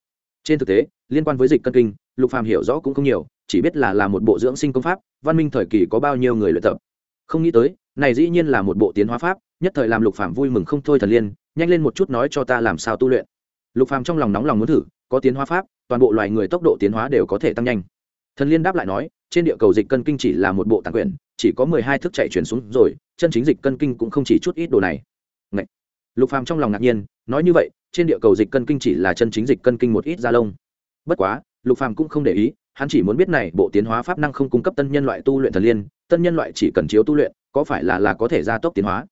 Trên thực tế, liên quan với dịch cân kinh, lục phàm hiểu rõ cũng không nhiều, chỉ biết là là một bộ dưỡng sinh công pháp, văn minh thời kỳ có bao nhiêu người luyện tập. Không nghĩ tới này dĩ nhiên là một bộ tiến hóa pháp, nhất thời làm lục phàm vui mừng không thôi thần liên, nhanh lên một chút nói cho ta làm sao tu luyện. Lục phàm trong lòng nóng lòng muốn thử, có tiến hóa pháp, toàn bộ loài người tốc độ tiến hóa đều có thể tăng nhanh. Thần liên đáp lại nói, trên địa cầu dịch cân kinh chỉ là một bộ tàng quyền chỉ có mười hai thức chạy chuyển xuống rồi, chân chính dịch cân kinh cũng không chỉ chút ít đồ này. Ngậy! lục phàm trong lòng ngạc nhiên, nói như vậy, trên địa cầu dịch cân kinh chỉ là chân chính dịch cân kinh một ít da lông. Bất quá, lục phàm cũng không để ý, hắn chỉ muốn biết này bộ tiến hóa pháp năng không cung cấp tân nhân loại tu luyện thần liên, tân nhân loại chỉ cần chiếu tu luyện có phải là là có thể gia tốc tiến hóa?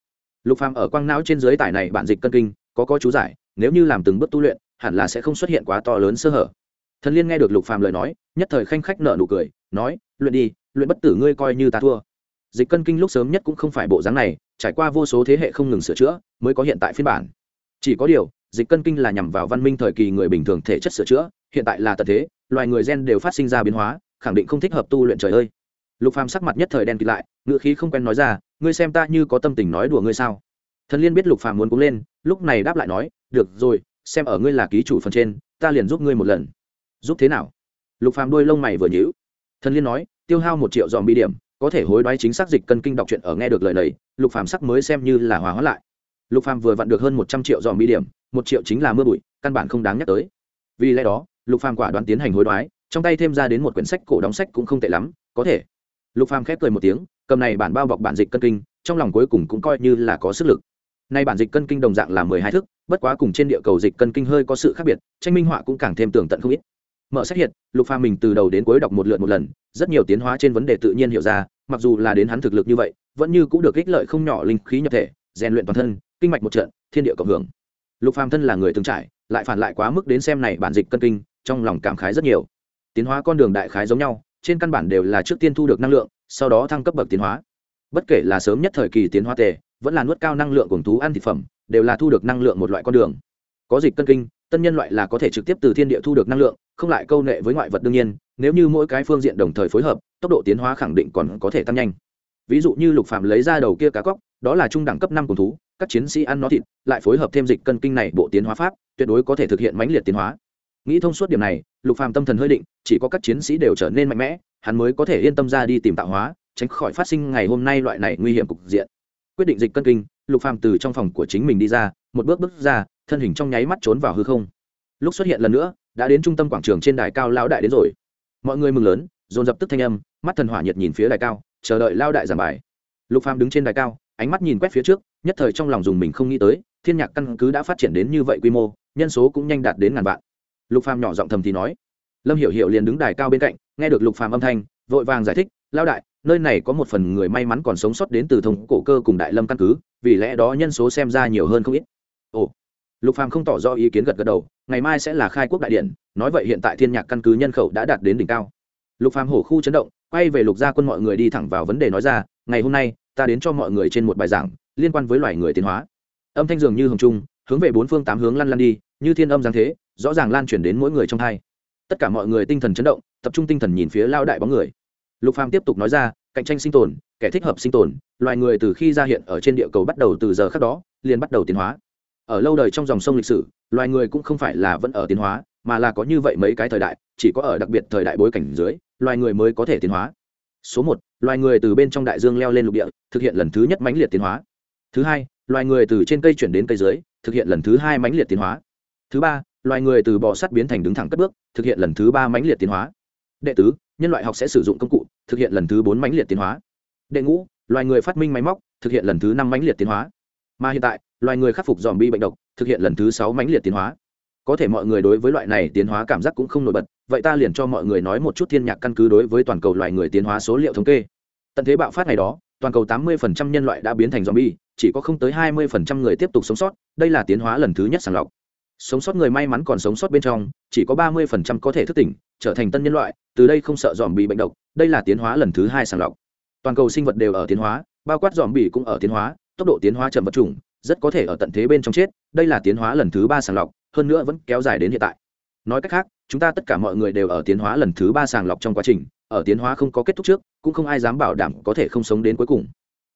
Lục phàm ở quang não trên dưới tải này bản dịch cân kinh, có có chú giải, nếu như làm từng bước tu luyện, hẳn là sẽ không xuất hiện quá to lớn sơ hở. Thần liên nghe được lục phàm lời nói, nhất thời khanh khách nợ nụ cười, nói, luyện đi, luyện bất tử ngươi coi như ta thua. Dịch cân kinh lúc sớm nhất cũng không phải bộ dáng này, trải qua vô số thế hệ không ngừng sửa chữa, mới có hiện tại phiên bản. Chỉ có điều, dịch cân kinh là nhằm vào văn minh thời kỳ người bình thường thể chất sửa chữa, hiện tại là tật thế, loài người gen đều phát sinh ra biến hóa, khẳng định không thích hợp tu luyện trời ơi lục phàm sắc mặt nhất thời đen kịt lại ngựa khí không quen nói ra, ngươi xem ta như có tâm tình nói đùa ngươi sao? Thần liên biết lục phàm muốn cúng lên, lúc này đáp lại nói, được rồi, xem ở ngươi là ký chủ phần trên, ta liền giúp ngươi một lần. Giúp thế nào? Lục phàm đôi lông mày vừa nhíu. Thần liên nói, tiêu hao một triệu dòm bi điểm, có thể hối đoái chính xác dịch cân kinh đọc truyện ở nghe được lời này. Lục phàm sắc mới xem như là hòa hóa lại. Lục phàm vừa vặn được hơn một trăm triệu dòm bi điểm, một triệu chính là mưa bụi, căn bản không đáng nhắc tới. Vì lẽ đó, lục phàm quả đoán tiến hành hối đoái, trong tay thêm ra đến một quyển sách cổ đóng sách cũng không tệ lắm, có thể lục phàm khép cười một tiếng, cầm này bản bao bọc bản dịch cân kinh, trong lòng cuối cùng cũng coi như là có sức lực. Nay bản dịch cân kinh đồng dạng là mười hai thức bất quá cùng trên địa cầu dịch cân kinh hơi có sự khác biệt, tranh minh họa cũng càng thêm tường tận không ít. Mở sách hiện, lục phàm mình từ đầu đến cuối đọc một lượt một lần, rất nhiều tiến hóa trên vấn đề tự nhiên hiểu ra, mặc dù là đến hắn thực lực như vậy, vẫn như cũng được ích lợi không nhỏ linh khí nhập thể, rèn luyện toàn thân, kinh mạch một trận, thiên địa cộng hưởng. Lục phàm thân là người từng trải, lại phản lại quá mức đến xem này bản dịch cân kinh, trong lòng cảm khái rất nhiều. Tiến hóa con đường đại khái giống nhau trên căn bản đều là trước tiên thu được năng lượng, sau đó thăng cấp bậc tiến hóa. Bất kể là sớm nhất thời kỳ tiến hóa tề, vẫn là nuốt cao năng lượng cùng thú ăn thực phẩm, đều là thu được năng lượng một loại con đường. Có dịch cân kinh, tân nhân loại là có thể trực tiếp từ thiên địa thu được năng lượng, không lại câu nệ với ngoại vật đương nhiên, nếu như mỗi cái phương diện đồng thời phối hợp, tốc độ tiến hóa khẳng định còn có thể tăng nhanh. Ví dụ như lục phạm lấy ra đầu kia cá cóc, đó là trung đẳng cấp năm cùng thú, các chiến sĩ ăn nó thịt, lại phối hợp thêm dịch cân kinh này bộ tiến hóa pháp, tuyệt đối có thể thực hiện mãnh liệt tiến hóa nghĩ thông suốt điểm này, lục phàm tâm thần hơi định, chỉ có các chiến sĩ đều trở nên mạnh mẽ, hắn mới có thể yên tâm ra đi tìm tạo hóa, tránh khỏi phát sinh ngày hôm nay loại này nguy hiểm cục diện. Quyết định dịch cân kinh, lục phàm từ trong phòng của chính mình đi ra, một bước bước ra, thân hình trong nháy mắt trốn vào hư không. Lúc xuất hiện lần nữa, đã đến trung tâm quảng trường trên đài cao lão đại đến rồi. Mọi người mừng lớn, dồn dập tức thanh âm, mắt thần hỏa nhiệt nhìn phía đài cao, chờ đợi lao đại giảng bài. Lục phàm đứng trên đài cao, ánh mắt nhìn quét phía trước, nhất thời trong lòng dùng mình không nghĩ tới, thiên nhạc căn cứ đã phát triển đến như vậy quy mô, nhân số cũng nhanh đạt đến ngàn vạn lục phàm nhỏ giọng thầm thì nói. Lâm hiểu hiểu liền đứng đài cao bên cạnh, nghe được lục phàm âm thanh, vội vàng giải thích lao đại, nơi này có một phần người may mắn còn sống sót đến từ thông cổ cơ cùng đại lâm căn cứ, vì lẽ đó nhân số xem ra nhiều hơn không ít. Ồ. Lục phàm không tỏ rõ ý kiến gật gật đầu, ngày mai sẽ là khai quốc đại điện, nói vậy hiện tại thiên nhạc căn cứ nhân khẩu đã đạt đến đỉnh cao. Lục phàm hổ khu chấn động, quay về lục gia quân mọi người đi thẳng vào vấn đề nói ra, ngày hôm nay, ta đến cho mọi người trên một bài giảng, liên quan với loài người tiến hóa. Âm thanh dường như hồng trung, hướng về bốn phương tám hướng lăn lăn đi, như thiên âm giáng thế rõ ràng lan truyền đến mỗi người trong hai tất cả mọi người tinh thần chấn động, tập trung tinh thần nhìn phía lao đại bóng người. Lục phàm tiếp tục nói ra, cạnh tranh sinh tồn, kẻ thích hợp sinh tồn, loài người từ khi ra hiện ở trên địa cầu bắt đầu từ giờ khác đó, liền bắt đầu tiến hóa. Ở lâu đời trong dòng sông lịch sử, loài người cũng không phải là vẫn ở tiến hóa, mà là có như vậy mấy cái thời đại, chỉ có ở đặc biệt thời đại bối cảnh dưới, loài người mới có thể tiến hóa. Số một, loài người từ bên trong đại dương leo lên lục địa, thực hiện lần thứ nhất mãnh liệt tiến hóa. Thứ hai, loài người từ trên cây chuyển đến cây dưới, thực hiện lần thứ hai mãnh liệt tiến hóa. Thứ ba loài người từ bò sắt biến thành đứng thẳng cất bước thực hiện lần thứ ba mãnh liệt tiến hóa. Đệ tứ nhân loại học sẽ sử dụng công cụ thực hiện lần thứ bốn mãnh liệt tiến hóa. Đệ ngũ loài người phát minh máy móc thực hiện lần thứ năm mãnh liệt tiến hóa. Mà hiện tại loài người khắc phục dòm bi bệnh độc thực hiện lần thứ sáu mãnh liệt tiến hóa. Có thể mọi người đối với loại này tiến hóa cảm giác cũng không nổi bật vậy ta liền cho mọi người nói một chút thiên nhạc căn cứ đối với toàn cầu loài người tiến hóa số liệu thống kê. Tận thế bạo phát ngày đó toàn cầu 80% nhân loại đã biến thành zombie, chỉ có không tới 20% người tiếp tục sống sót, đây là tiến hóa lần thứ nhất sàng lọc. Sống sót người may mắn còn sống sót bên trong, chỉ có 30% có thể thức tỉnh, trở thành tân nhân loại, từ đây không sợ zombie bệnh độc, đây là tiến hóa lần thứ hai sàng lọc. Toàn cầu sinh vật đều ở tiến hóa, bao quát zombie cũng ở tiến hóa, tốc độ tiến hóa chậm vật chủng, rất có thể ở tận thế bên trong chết, đây là tiến hóa lần thứ ba sàng lọc, hơn nữa vẫn kéo dài đến hiện tại. Nói cách khác, chúng ta tất cả mọi người đều ở tiến hóa lần thứ ba sàng lọc trong quá trình, ở tiến hóa không có kết thúc trước cũng không ai dám bảo đảm có thể không sống đến cuối cùng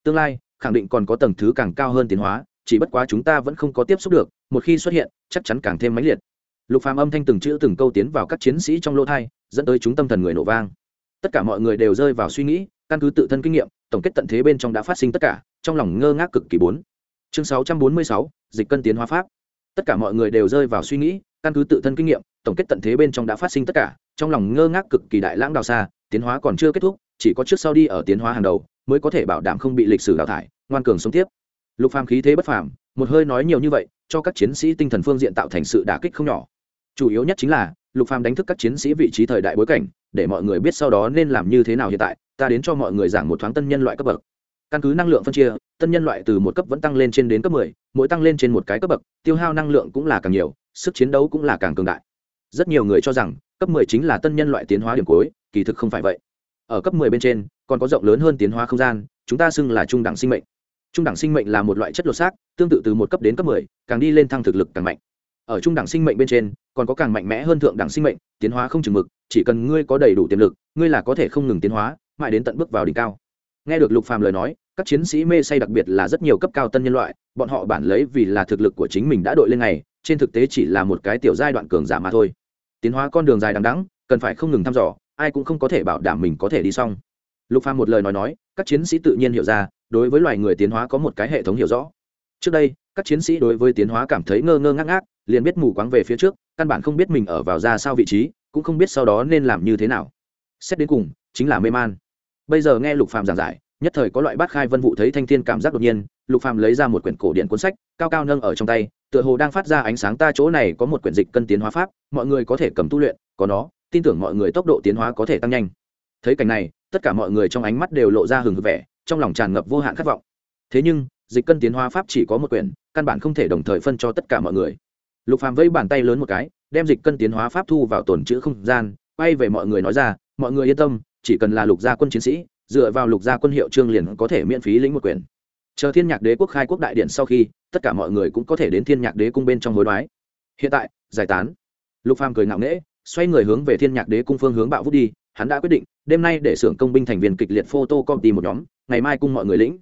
tương lai khẳng định còn có tầng thứ càng cao hơn tiến hóa chỉ bất quá chúng ta vẫn không có tiếp xúc được một khi xuất hiện chắc chắn càng thêm mãnh liệt. Lục phàm âm thanh từng chữ từng câu tiến vào các chiến sĩ trong lỗ thai dẫn tới chúng tâm thần người nổ vang. Tất cả mọi người đều rơi vào suy nghĩ căn cứ tự thân kinh nghiệm tổng kết tận thế bên trong đã phát sinh tất cả trong lòng ngơ ngác cực kỳ bốn. Chương 646, dịch cân tiến hóa pháp. Tất cả mọi người đều rơi vào suy nghĩ căn cứ tự thân kinh nghiệm tổng kết tận thế bên trong đã phát sinh tất cả trong lòng ngơ ngác cực kỳ đại lãng đào xa tiến hóa còn chưa kết thúc chỉ có trước sau đi ở tiến hóa hàng đầu mới có thể bảo đảm không bị lịch sử đào thải ngoan cường sống tiếp lục phàm khí thế bất phàm một hơi nói nhiều như vậy cho các chiến sĩ tinh thần phương diện tạo thành sự đả kích không nhỏ. Chủ yếu nhất chính là lục phàm đánh thức các chiến sĩ vị trí thời đại bối cảnh để mọi người biết sau đó nên làm như thế nào hiện tại ta đến cho mọi người giảng một thoáng tân nhân loại cấp bậc. Căn cứ năng lượng phân chia tân nhân loại từ một cấp vẫn tăng lên trên đến cấp 10, mỗi tăng lên trên một cái cấp bậc tiêu hao năng lượng cũng là càng nhiều sức chiến đấu cũng là càng cường đại. Rất nhiều người cho rằng cấp 10 chính là tân nhân loại tiến hóa điểm cuối kỳ thực không phải vậy. Ở cấp 10 bên trên còn có rộng lớn hơn tiến hóa không gian chúng ta xưng là trung đẳng sinh mệnh trung đẳng sinh mệnh là một loại chất lột xác tương tự từ một cấp đến cấp 10, càng đi lên thăng thực lực càng mạnh. Ở trung đẳng sinh mệnh bên trên còn có càng mạnh mẽ hơn thượng đẳng sinh mệnh tiến hóa không chừng mực chỉ cần ngươi có đầy đủ tiềm lực ngươi là có thể không ngừng tiến hóa mãi đến tận bước vào đỉnh cao. Nghe được lục phàm lời nói các chiến sĩ mê say đặc biệt là rất nhiều cấp cao tân nhân loại bọn họ bản lấy vì là thực lực của chính mình đã đội lên này, trên thực tế chỉ là một cái tiểu giai đoạn cường giả mà thôi. Tiến hóa con đường dài đằng đẵng cần phải không ngừng thăm dò ai cũng không có thể bảo đảm mình có thể đi xong. Lục phàm một lời nói nói các chiến sĩ tự nhiên hiểu ra đối với loài người tiến hóa có một cái hệ thống hiểu rõ. Trước đây, các chiến sĩ đối với tiến hóa cảm thấy ngơ ngơ ngác ngác, liền biết mù quáng về phía trước, căn bản không biết mình ở vào ra sao vị trí, cũng không biết sau đó nên làm như thế nào. Xét đến cùng, chính là mê man. Bây giờ nghe lục phàm giảng giải, nhất thời có loại bát khai vân vụ thấy thanh thiên cảm giác đột nhiên, lục phàm lấy ra một quyển cổ điện cuốn sách, cao cao nâng ở trong tay, tựa hồ đang phát ra ánh sáng ta chỗ này có một quyển dịch cân tiến hóa pháp, mọi người có thể cầm tu luyện, có nó, tin tưởng mọi người tốc độ tiến hóa có thể tăng nhanh. Thấy cảnh này tất cả mọi người trong ánh mắt đều lộ ra hừng hực vẻ, trong lòng tràn ngập vô hạn khát vọng. Thế nhưng, dịch cân tiến hóa pháp chỉ có một quyển, căn bản không thể đồng thời phân cho tất cả mọi người. Lục phàm vẫy bàn tay lớn một cái, đem dịch cân tiến hóa pháp thu vào tổn chữ không gian, quay về mọi người nói ra, mọi người yên tâm, chỉ cần là lục gia quân chiến sĩ, dựa vào lục gia quân hiệu trương liền có thể miễn phí lĩnh một quyền chờ thiên nhạc đế quốc khai quốc đại điện sau khi, tất cả mọi người cũng có thể đến thiên nhạc đế cung bên trong hối đoái. Hiện tại, giải tán. Lục phàm cười ngạo nghễ, xoay người hướng về thiên nhạc đế cung phương hướng bạo vút đi hắn đã quyết định, đêm nay để xưởng công binh thành viên kịch liệt photo copy một nhóm, ngày mai cung mọi người lĩnh.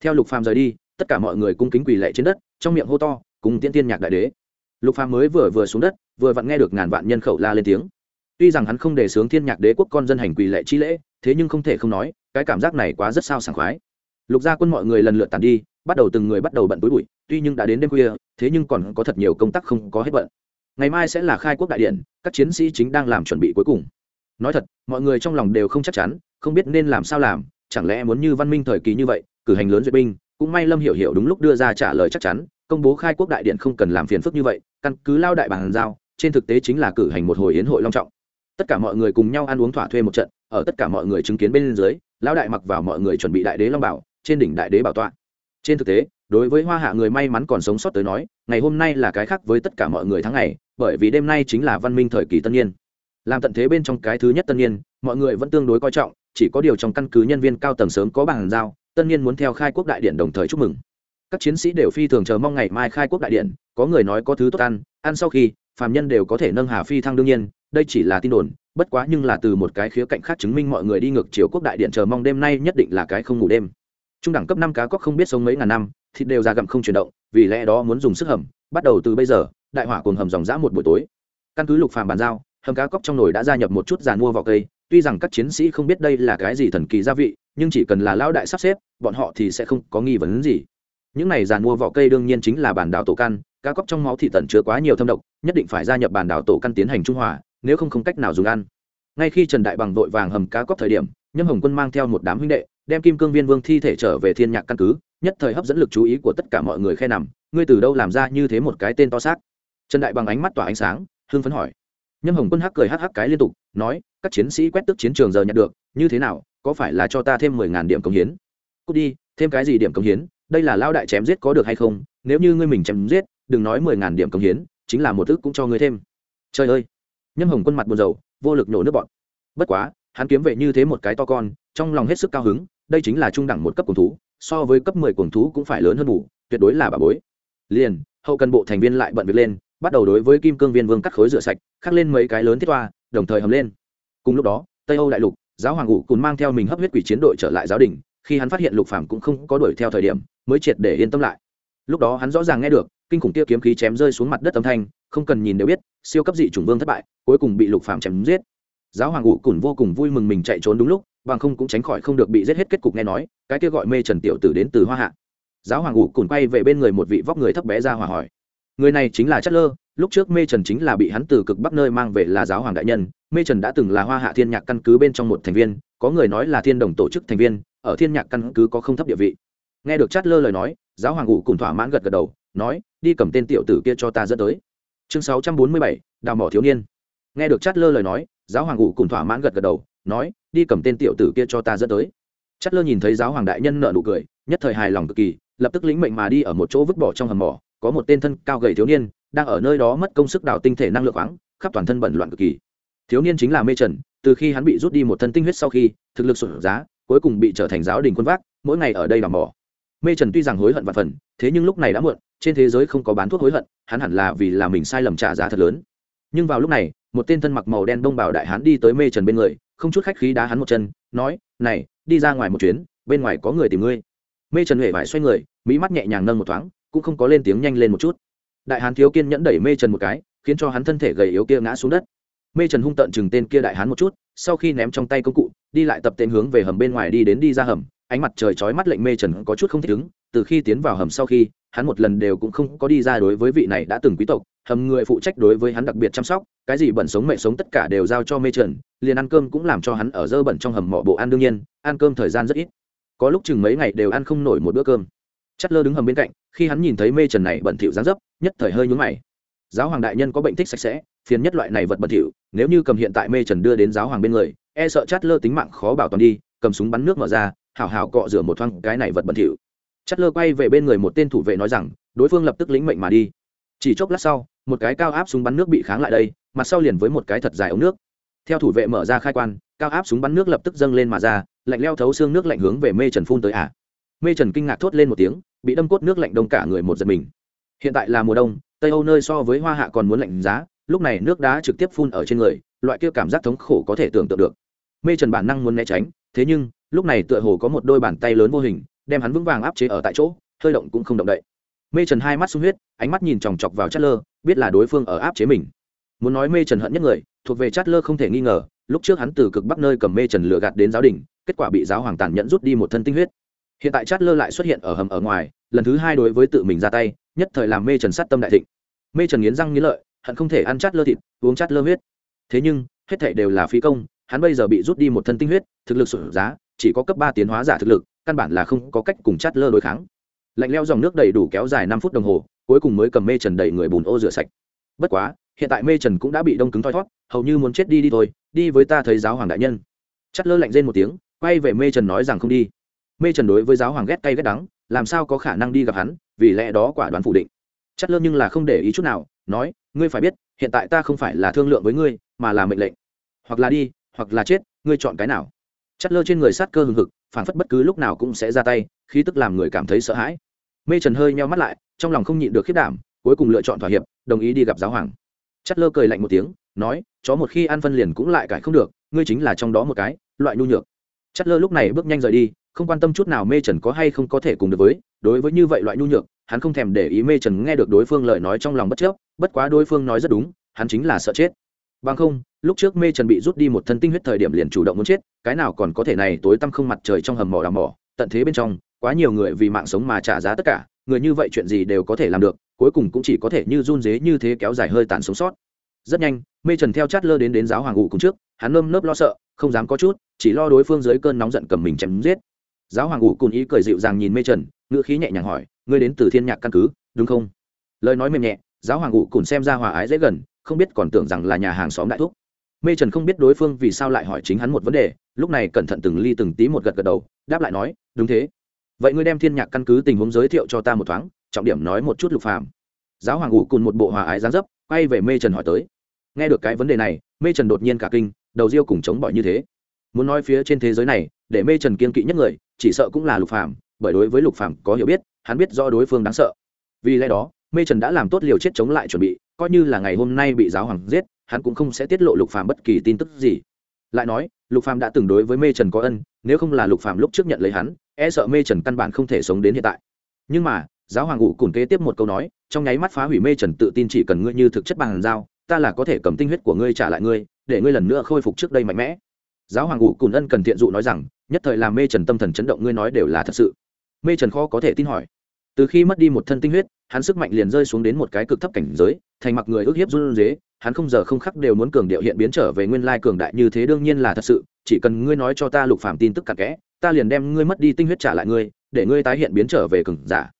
Theo lục phàm rời đi, tất cả mọi người cung kính quỳ lệ trên đất, trong miệng hô to, cùng tiên tiên nhạc đại đế. Lục phàm mới vừa vừa xuống đất, vừa vặn nghe được ngàn vạn nhân khẩu la lên tiếng. Tuy rằng hắn không để sướng thiên nhạc đế quốc con dân hành quỳ lệ chi lễ, thế nhưng không thể không nói, cái cảm giác này quá rất sao sảng khoái. Lục gia quân mọi người lần lượt tàn đi, bắt đầu từng người bắt đầu bận túi bụi, tuy nhưng đã đến đêm khuya, thế nhưng còn có thật nhiều công tác không có hết bận. Ngày mai sẽ là khai quốc đại điện, các chiến sĩ chính đang làm chuẩn bị cuối cùng nói thật, mọi người trong lòng đều không chắc chắn, không biết nên làm sao làm, chẳng lẽ muốn như văn minh thời kỳ như vậy, cử hành lớn duyệt binh, cũng may lâm hiểu hiểu đúng lúc đưa ra trả lời chắc chắn, công bố khai quốc đại điện không cần làm phiền phức như vậy, căn cứ lao đại bàn giao, trên thực tế chính là cử hành một hồi yến hội long trọng. Tất cả mọi người cùng nhau ăn uống thỏa thuê một trận, ở tất cả mọi người chứng kiến bên dưới, lão đại mặc vào mọi người chuẩn bị đại đế long bảo, trên đỉnh đại đế bảo tọa. Trên thực tế, đối với hoa hạ người may mắn còn sống sót tới nói, ngày hôm nay là cái khác với tất cả mọi người tháng ngày, bởi vì đêm nay chính là văn minh thời kỳ tân niên làm tận thế bên trong cái thứ nhất tân niên, mọi người vẫn tương đối coi trọng, chỉ có điều trong căn cứ nhân viên cao tầng sớm có bàn giao, tân niên muốn theo khai quốc đại điện đồng thời chúc mừng. Các chiến sĩ đều phi thường chờ mong ngày mai khai quốc đại điện, có người nói có thứ tốt ăn ăn sau khi, phàm nhân đều có thể nâng hà phi thăng đương nhiên, đây chỉ là tin đồn, bất quá nhưng là từ một cái khía cạnh khác chứng minh mọi người đi ngược chiều quốc đại điện chờ mong đêm nay nhất định là cái không ngủ đêm. Trung đẳng cấp năm cá cóc không biết sống mấy ngàn năm, thịt đều ra gặm không chuyển động, vì lẽ đó muốn dùng sức hầm, bắt đầu từ bây giờ, đại hỏa cùng hầm dòng dã một buổi tối. Căn cứ lục phàm bàn giao hầm cá cóc trong nồi đã gia nhập một chút giàn mua vào cây. Tuy rằng các chiến sĩ không biết đây là cái gì thần kỳ gia vị, nhưng chỉ cần là lão đại sắp xếp, bọn họ thì sẽ không có nghi vấn gì. Những này giàn mua vỏ cây đương nhiên chính là bản đảo tổ căn, cá cóc trong máu thị tận chứa quá nhiều thâm độc, nhất định phải gia nhập bản đảo tổ căn tiến hành trung hòa, nếu không không cách nào dùng ăn. Ngay khi trần đại bằng vội vàng hầm cá cóc thời điểm, nhâm hồng quân mang theo một đám huynh đệ, đem kim cương viên vương thi thể trở về thiên nhạc căn cứ, nhất thời hấp dẫn lực chú ý của tất cả mọi người khe nằm. Ngươi từ đâu làm ra như thế một cái tên to xác? Trần đại bằng ánh mắt tỏa ánh sáng hương phấn hỏi nhâm hồng quân hắc cười hắc hắc cái liên tục, nói, các chiến sĩ quét tức chiến trường giờ nhận được, như thế nào, có phải là cho ta thêm mười ngàn điểm công hiến? Cút đi, thêm cái gì điểm công hiến, đây là lao đại chém giết có được hay không, nếu như ngươi mình chém giết, đừng nói mười ngàn điểm công hiến, chính là một thức cũng cho ngươi thêm. Trời ơi! Nhâm hồng quân mặt buồn rầu, vô lực nổ nước bọn bất quá, hắn kiếm vệ như thế một cái to con, trong lòng hết sức cao hứng, đây chính là trung đẳng một cấp cuồng thú, so với cấp mười cuồng thú cũng phải lớn hơn bù, tuyệt đối là bà bối. Liền, hậu cần bộ thành viên lại bận việc lên bắt đầu đối với kim cương viên vương cắt khối rửa sạch, khắc lên mấy cái lớn thiết toa, đồng thời hầm lên. Cùng lúc đó, tây âu đại lục, giáo hoàng ngụ cùn mang theo mình hấp huyết quỷ chiến đội trở lại giáo đình, khi hắn phát hiện lục phàm cũng không có đuổi theo thời điểm, mới triệt để yên tâm lại. Lúc đó hắn rõ ràng nghe được, kinh khủng tiêu kiếm khí chém rơi xuống mặt đất âm thanh, không cần nhìn đều biết, siêu cấp dị chủng vương thất bại, cuối cùng bị lục phàm chém giết. Giáo hoàng ngụ cùn vô cùng vui mừng mình chạy trốn đúng lúc, bằng không cũng tránh khỏi không được bị giết hết kết cục nghe nói, cái kia gọi mê trần tiểu tử đến từ hoa hạ. Giáo hoàng ngụ cùn quay về bên người một vị vóc người thấp bé ra hòa hỏi người này chính là chất lơ lúc trước mê trần chính là bị hắn từ cực bắc nơi mang về là giáo hoàng đại nhân. Mê trần đã từng là hoa hạ thiên nhạc căn cứ bên trong một thành viên có người nói là thiên đồng tổ chức thành viên ở thiên nhạc căn cứ có không thấp địa vị. Nghe được chát lơ lời nói giáo hoàng ngụ cùng thỏa mãn gật gật đầu nói đi cầm tên tiểu tử kia cho ta dẫn tới. Chương 647, đào mỏ thiếu niên. Nghe được chát lơ lời nói giáo hoàng ngụ cùng thỏa mãn gật gật đầu nói đi cầm tên tiểu tử kia cho ta dẫn tới. Chát lơ nhìn thấy giáo hoàng đại nhân nợ nụ cười nhất thời hài lòng cực kỳ lập tức lĩnh mệnh mà đi ở một chỗ vứt bỏ trong hầm mỏ có một tên thân cao gầy thiếu niên, đang ở nơi đó mất công sức đào tinh thể năng lượng khoáng, khắp toàn thân bẩn loạn cực kỳ. Thiếu niên chính là mê trần, từ khi hắn bị rút đi một thân tinh huyết sau khi, thực lực sụt giá, cuối cùng bị trở thành giáo đình quân vác, mỗi ngày ở đây làm mỏ. Mê trần tuy rằng hối hận và phần, thế nhưng lúc này đã muộn, trên thế giới không có bán thuốc hối hận, hắn hẳn là vì là mình sai lầm trả giá thật lớn. Nhưng vào lúc này, một tên thân mặc màu đen đông bảo đại hắn đi tới mê trần bên người, không chút khách khí đá hắn một chân, nói, này, đi ra ngoài một chuyến, bên ngoài có người tìm ngươi. Mê trần huệ vải xoay người, mỹ mắt nhẹ nhàng nâng một thoáng cũng không có lên tiếng nhanh lên một chút. Đại hán thiếu kiên nhẫn đẩy mê trần một cái, khiến cho hắn thân thể gầy yếu kia ngã xuống đất. Mê trần hung tận chừng tên kia đại hán một chút, sau khi ném trong tay công cụ, đi lại tập tên hướng về hầm bên ngoài đi đến đi ra hầm. Ánh mặt trời chói mắt lệnh mê trần có chút không thích ứng, từ khi tiến vào hầm sau khi, hắn một lần đều cũng không có đi ra đối với vị này đã từng quý tộc. Hầm người phụ trách đối với hắn đặc biệt chăm sóc, cái gì bẩn sống mẹ sống tất cả đều giao cho mê trần, liền ăn cơm cũng làm cho hắn ở dơ bẩn trong hầm mỏ bộ ăn đương nhiên, ăn cơm thời gian rất ít. Có lúc chừng mấy ngày đều ăn không nổi một bữa cơm chất lơ đứng hầm bên cạnh, khi hắn nhìn thấy mê trần này bẩn thỉu dáng dấp, nhất thời hơi nhún mày. Giáo hoàng đại nhân có bệnh thích sạch sẽ, phiền nhất loại này vật bẩn thỉu, nếu như cầm hiện tại mê trần đưa đến giáo hoàng bên người e sợ chát lơ tính mạng khó bảo toàn đi, cầm súng bắn nước mở ra, hảo hảo cọ rửa một thoáng cái này vật bẩn thỉu. Chát lơ quay về bên người một tên thủ vệ nói rằng, đối phương lập tức lĩnh mệnh mà đi. Chỉ chốc lát sau, một cái cao áp súng bắn nước bị kháng lại đây, mặt sau liền với một cái thật dài ống nước. Theo thủ vệ mở ra khai quan, cao áp súng bắn nước lập tức dâng lên mà ra, lạnh leo thấu xương nước lạnh hướng về mê trần phun tới ả à mê trần kinh ngạc thốt lên một tiếng, bị đâm cốt nước lạnh đông cả người một giật mình. Hiện tại là mùa đông, tây âu nơi so với hoa hạ còn muốn lạnh giá, lúc này nước đá trực tiếp phun ở trên người, loại kia cảm giác thống khổ có thể tưởng tượng được. Mê trần bản năng muốn né tránh, thế nhưng, lúc này tựa hồ có một đôi bàn tay lớn vô hình, đem hắn vững vàng áp chế ở tại chỗ, hơi động cũng không động đậy. Mê trần hai mắt sung huyết, ánh mắt nhìn chòng chọc vào chát lơ biết là đối phương ở áp chế mình. Muốn nói mê trần hận nhất người, thuộc về chát lơ không thể nghi ngờ, lúc trước hắn từ cực bắc nơi cầm mê trần lừa gạt đến giáo đình, kết quả bị giáo hoàng tàn nhẫn rút đi một thân tinh huyết hiện tại chát lơ lại xuất hiện ở hầm ở ngoài, lần thứ hai đối với tự mình ra tay, nhất thời làm mê trần sát tâm đại thịnh. Mê trần nghiến răng nghiến lợi, hận không thể ăn chát lơ thịt, uống chát lơ huyết. Thế nhưng, hết thảy đều là phí công, hắn bây giờ bị rút đi một thân tinh huyết, thực lực sụt giá, chỉ có cấp ba tiến hóa giả thực lực, căn bản là không có cách cùng chát lơ đối kháng. Lạnh leo dòng nước đầy đủ kéo dài năm phút đồng hồ, cuối cùng mới cầm mê trần đầy người bùn ô rửa sạch. Bất quá, hiện tại mê trần cũng đã bị đông cứng thoi thót, hầu như muốn chết đi đi thôi, đi với ta thấy giáo hoàng đại nhân. Chát lơ lạnh rên một tiếng, quay về mê trần nói rằng không đi mê trần đối với giáo hoàng ghét cay ghét đắng, làm sao có khả năng đi gặp hắn, vì lẽ đó quả đoán phủ định. Chất lơ nhưng là không để ý chút nào, nói, ngươi phải biết, hiện tại ta không phải là thương lượng với ngươi, mà là mệnh lệnh. Hoặc là đi, hoặc là chết, ngươi chọn cái nào? Chất lơ trên người sát cơ hừng hực, phản phất bất cứ lúc nào cũng sẽ ra tay khi tức làm người cảm thấy sợ hãi. Mê trần hơi meo mắt lại, trong lòng không nhịn được khiết đảm, cuối cùng lựa chọn thỏa hiệp, đồng ý đi gặp giáo hoàng. Chất lơ cười lạnh một tiếng, nói, chó một khi ăn phân liền cũng lại cải không được, ngươi chính là trong đó một cái, loại nhu nhược. Chất lơ lúc này bước nhanh rời đi không quan tâm chút nào mê trần có hay không có thể cùng được với, đối với như vậy loại nhu nhược, hắn không thèm để ý mê trần nghe được đối phương lời nói trong lòng bất chấp, bất quá đối phương nói rất đúng, hắn chính là sợ chết. Bằng không, lúc trước mê trần bị rút đi một thân tinh huyết thời điểm liền chủ động muốn chết, cái nào còn có thể này tối tăm không mặt trời trong hầm mỏ đào mỏ, tận thế bên trong, quá nhiều người vì mạng sống mà trả giá tất cả, người như vậy chuyện gì đều có thể làm được, cuối cùng cũng chỉ có thể như run dế như thế kéo dài hơi tàn sống sót. Rất nhanh, mê trần theo chát lơ đến đến giáo hoàng ngụ cùng trước, hắn nơm nớp lo sợ, không dám có chút, chỉ lo đối phương dưới cơn nóng giận cầm mình chém giết giáo hoàng ủ cùn ý cười dịu dàng nhìn mê trần, ngữ khí nhẹ nhàng hỏi, ngươi đến từ thiên nhạc căn cứ, đúng không? Lời nói mềm nhẹ, giáo hoàng ủ cùn xem ra hòa ái dễ gần, không biết còn tưởng rằng là nhà hàng xóm đại thúc. Mê trần không biết đối phương vì sao lại hỏi chính hắn một vấn đề, lúc này cẩn thận từng ly từng tí một gật gật đầu, đáp lại nói, đúng thế. Vậy ngươi đem thiên nhạc căn cứ tình huống giới thiệu cho ta một thoáng, trọng điểm nói một chút lục phàm. Giáo hoàng ủ cùn một bộ hòa ái dáng dấp, quay về mê trần hỏi tới. Nghe được cái vấn đề này, mê trần đột nhiên cả kinh, đầu riêu cùng chống bỏi như thế. Muốn nói phía trên thế giới này để mê trần kiên kỵ nhất người, chỉ sợ cũng là lục phàm, bởi đối với lục phàm có hiểu biết, hắn biết do đối phương đáng sợ. Vì lẽ đó, mê trần đã làm tốt liều chết chống lại chuẩn bị, coi như là ngày hôm nay bị giáo hoàng giết, hắn cũng không sẽ tiết lộ lục phàm bất kỳ tin tức gì. Lại nói, lục phàm đã từng đối với mê trần có ân, nếu không là lục phàm lúc trước nhận lấy hắn e sợ mê trần căn bản không thể sống đến hiện tại. Nhưng mà, giáo hoàng ngụ cùn kế tiếp một câu nói, trong nháy mắt phá hủy mê trần tự tin chỉ cần ngươi như thực chất bằng giao ta là có thể cầm tinh huyết của ngươi trả lại ngươi, để ngươi lần nữa khôi phục trước đây mạnh mẽ giáo hoàng ngụ cùn ân cần thiện dụ nói rằng, nhất thời làm mê trần tâm thần chấn động, ngươi nói đều là thật sự. Mê trần khó có thể tin hỏi. Từ khi mất đi một thân tinh huyết, hắn sức mạnh liền rơi xuống đến một cái cực thấp cảnh giới, thành mặc người ước hiếp run dế hắn không giờ không khắc đều muốn cường điệu hiện biến trở về nguyên lai cường đại như thế đương nhiên là thật sự, chỉ cần ngươi nói cho ta lục phạm tin tức cặn kẽ, ta liền đem ngươi mất đi tinh huyết trả lại ngươi, để ngươi tái hiện biến trở về cường giả.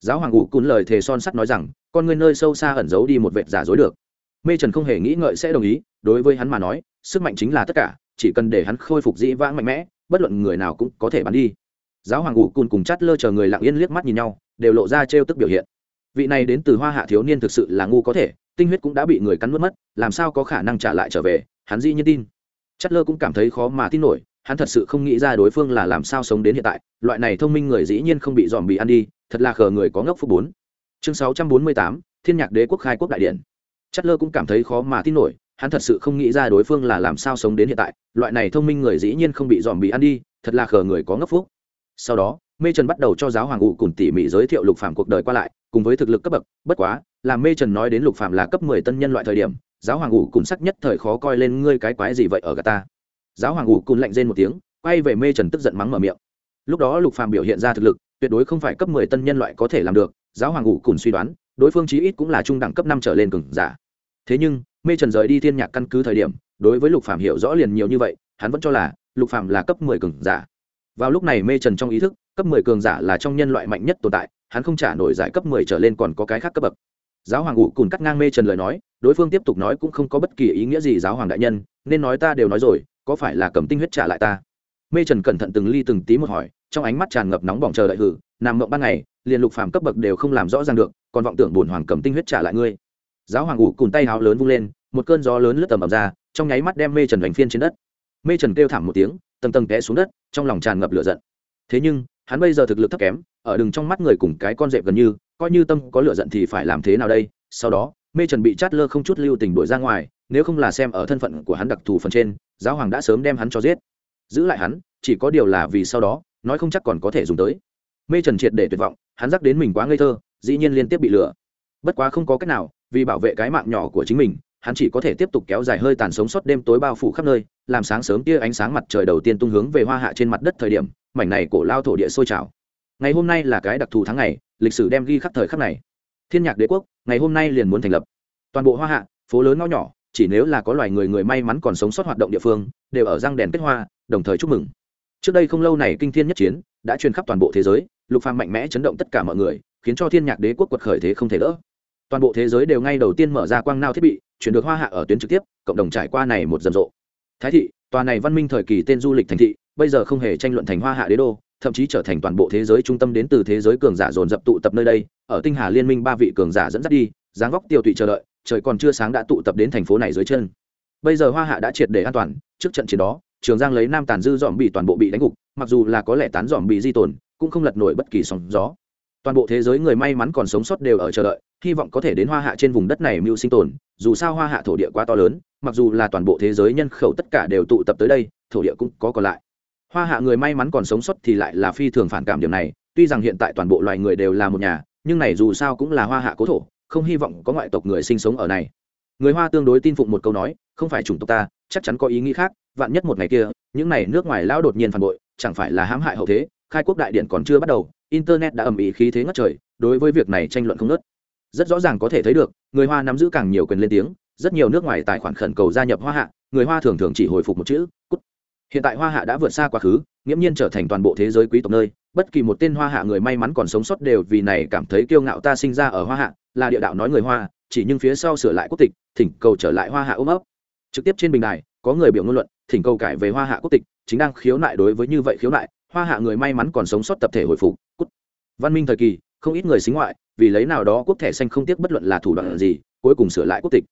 Giáo hoàng ngụ cùn lời thề son sắt nói rằng, con ngươi nơi sâu xa ẩn giấu đi một vệt giả dối được. Mê trần không hề nghĩ ngợi sẽ đồng ý, đối với hắn mà nói, sức mạnh chính là tất cả chỉ cần để hắn khôi phục dĩ vãng mạnh mẽ, bất luận người nào cũng có thể bắn đi. Giáo hoàng ngủ cùn cùng chát lơ chờ người lặng yên liếc mắt nhìn nhau, đều lộ ra trêu tức biểu hiện. Vị này đến từ hoa hạ thiếu niên thực sự là ngu có thể, tinh huyết cũng đã bị người cắn nuốt mất, làm sao có khả năng trả lại trở về, hắn dĩ nhiên tin. Chát lơ cũng cảm thấy khó mà tin nổi, hắn thật sự không nghĩ ra đối phương là làm sao sống đến hiện tại, loại này thông minh người dĩ nhiên không bị dòm bị ăn đi, thật là khờ người có ngốc phúc bốn. Chương sáu trăm bốn mươi tám, thiên nhạc đế quốc khai quốc đại điện. Chất lơ cũng cảm thấy khó mà tin nổi hắn thật sự không nghĩ ra đối phương là làm sao sống đến hiện tại, loại này thông minh người dĩ nhiên không bị dòm bị ăn đi, thật là khờ người có ngốc phúc. Sau đó, mê trần bắt đầu cho giáo hoàng ụ cùng tỉ mỉ giới thiệu lục phạm cuộc đời qua lại, cùng với thực lực cấp bậc, bất quá làm mê trần nói đến lục phạm là cấp mười tân nhân loại thời điểm, giáo hoàng ủ cùng sắc nhất thời khó coi lên ngươi cái quái gì vậy ở gà ta. Giáo hoàng ủ cùng lạnh rên một tiếng, quay về mê trần tức giận mắng mở miệng. Lúc đó lục phạm biểu hiện ra thực lực, tuyệt đối không phải cấp mười tân nhân loại có thể làm được, giáo hoàng ủ cùng suy đoán, đối phương chí ít cũng là trung đẳng cấp năm trở lên cường giả. Thế nhưng mê trần rời đi thiên nhạc căn cứ thời điểm, đối với lục phạm hiểu rõ liền nhiều như vậy, hắn vẫn cho là lục phạm là cấp mười cường giả. Vào lúc này mê trần trong ý thức, cấp mười cường giả là trong nhân loại mạnh nhất tồn tại, hắn không trả nổi giải cấp mười trở lên còn có cái khác cấp bậc. Giáo hoàng ủ cùn cắt ngang mê trần lời nói, đối phương tiếp tục nói cũng không có bất kỳ ý nghĩa gì giáo hoàng đại nhân, nên nói ta đều nói rồi, có phải là cầm tinh huyết trả lại ta? Mê trần cẩn thận từng ly từng tí một hỏi, trong ánh mắt tràn ngập nóng bỏng chờ đợi hử, nằm mộng ban ngày, liền lục phàm cấp bậc đều không làm rõ ràng được, còn vọng tưởng bùn hoàng cầm tinh huyết trả lại ngươi giáo hoàng ủ cùn tay háo lớn vung lên, một cơn gió lớn lướt tầm ầm ra, trong nháy mắt đem mê trần đánh phiên trên đất. Mê trần kêu thảm một tiếng, tầng tầng té xuống đất, trong lòng tràn ngập lửa giận. Thế nhưng, hắn bây giờ thực lực thấp kém, ở đừng trong mắt người cùng cái con dẹp gần như, coi như tâm có lửa giận thì phải làm thế nào đây? Sau đó, mê trần bị chát lơ không chút lưu tình đuổi ra ngoài, nếu không là xem ở thân phận của hắn đặc thù phần trên, giáo hoàng đã sớm đem hắn cho giết. Giữ lại hắn, chỉ có điều là vì sau đó, nói không chắc còn có thể dùng tới. Mê trần triệt để tuyệt vọng, hắn dắc đến mình quá ngây thơ, dĩ nhiên liên tiếp bị lừa bất quá không có cách nào vì bảo vệ cái mạng nhỏ của chính mình, hắn chỉ có thể tiếp tục kéo dài hơi tàn sống suốt đêm tối bao phủ khắp nơi, làm sáng sớm tia ánh sáng mặt trời đầu tiên tung hướng về hoa hạ trên mặt đất thời điểm, mảnh này cổ lao thổ địa sôi trào. Ngày hôm nay là cái đặc thù tháng ngày, lịch sử đem ghi khắc thời khắc này. Thiên nhạc đế quốc, ngày hôm nay liền muốn thành lập. Toàn bộ hoa hạ, phố lớn ngõ nhỏ, chỉ nếu là có loài người người may mắn còn sống sót hoạt động địa phương, đều ở răng đèn kết hoa, đồng thời chúc mừng. Trước đây không lâu này kinh thiên nhất chiến, đã truyền khắp toàn bộ thế giới, lục phàm mạnh mẽ chấn động tất cả mọi người, khiến cho thiên nhạc đế quốc quật khởi thế không thể đỡ toàn bộ thế giới đều ngay đầu tiên mở ra quang nao thiết bị, chuyển được hoa hạ ở tuyến trực tiếp, cộng đồng trải qua này một rầm rộ. Thái thị, tòa này văn minh thời kỳ tên du lịch thành thị, bây giờ không hề tranh luận thành hoa hạ đế đô, thậm chí trở thành toàn bộ thế giới trung tâm đến từ thế giới cường giả dồn dập tụ tập nơi đây, ở tinh hà liên minh ba vị cường giả dẫn dắt đi, dáng vóc tiêu tụy chờ đợi, trời còn chưa sáng đã tụ tập đến thành phố này dưới chân. Bây giờ hoa hạ đã triệt để an toàn, trước trận chiến đó, trường giang lấy nam tàn dư dòm bị toàn bộ bị đánh gục, mặc dù là có lẽ tán dòm bị di tồn, cũng không lật nổi bất kỳ sóng gió. Toàn bộ thế giới người may mắn còn sống sót đều ở chờ đợi hy vọng có thể đến hoa hạ trên vùng đất này mưu sinh tồn, dù sao hoa hạ thổ địa quá to lớn, mặc dù là toàn bộ thế giới nhân khẩu tất cả đều tụ tập tới đây, thổ địa cũng có còn lại. Hoa hạ người may mắn còn sống sót thì lại là phi thường phản cảm điểm này, tuy rằng hiện tại toàn bộ loài người đều là một nhà, nhưng này dù sao cũng là hoa hạ cố thổ, không hy vọng có ngoại tộc người sinh sống ở này. Người hoa tương đối tin phụng một câu nói, không phải chủng tộc ta, chắc chắn có ý nghĩ khác, vạn nhất một ngày kia, những này nước ngoài lão đột nhiên phản bội, chẳng phải là hãm hại hậu thế, khai quốc đại điện còn chưa bắt đầu, internet đã ầm ĩ khí thế ngất trời, đối với việc này tranh luận không nớt rất rõ ràng có thể thấy được, người hoa nắm giữ càng nhiều quyền lên tiếng, rất nhiều nước ngoài tài khoản khẩn cầu gia nhập hoa hạ, người hoa thường thường chỉ hồi phục một chữ, cút. Hiện tại hoa hạ đã vượt xa quá khứ, nghiễm nhiên trở thành toàn bộ thế giới quý tộc nơi, bất kỳ một tên hoa hạ người may mắn còn sống sót đều vì này cảm thấy kiêu ngạo ta sinh ra ở hoa hạ, là địa đạo nói người hoa, chỉ nhưng phía sau sửa lại quốc tịch, thỉnh cầu trở lại hoa hạ ôm ấp. Trực tiếp trên bình đài, có người biểu ngôn luận, thỉnh cầu cải về hoa hạ quốc tịch, chính đang khiếu nại đối với như vậy khiếu nại, hoa hạ người may mắn còn sống sót tập thể hồi phục, cút. Văn minh thời kỳ không ít người xính ngoại, vì lấy nào đó quốc thẻ xanh không tiếc bất luận là thủ đoạn gì, cuối cùng sửa lại quốc tịch.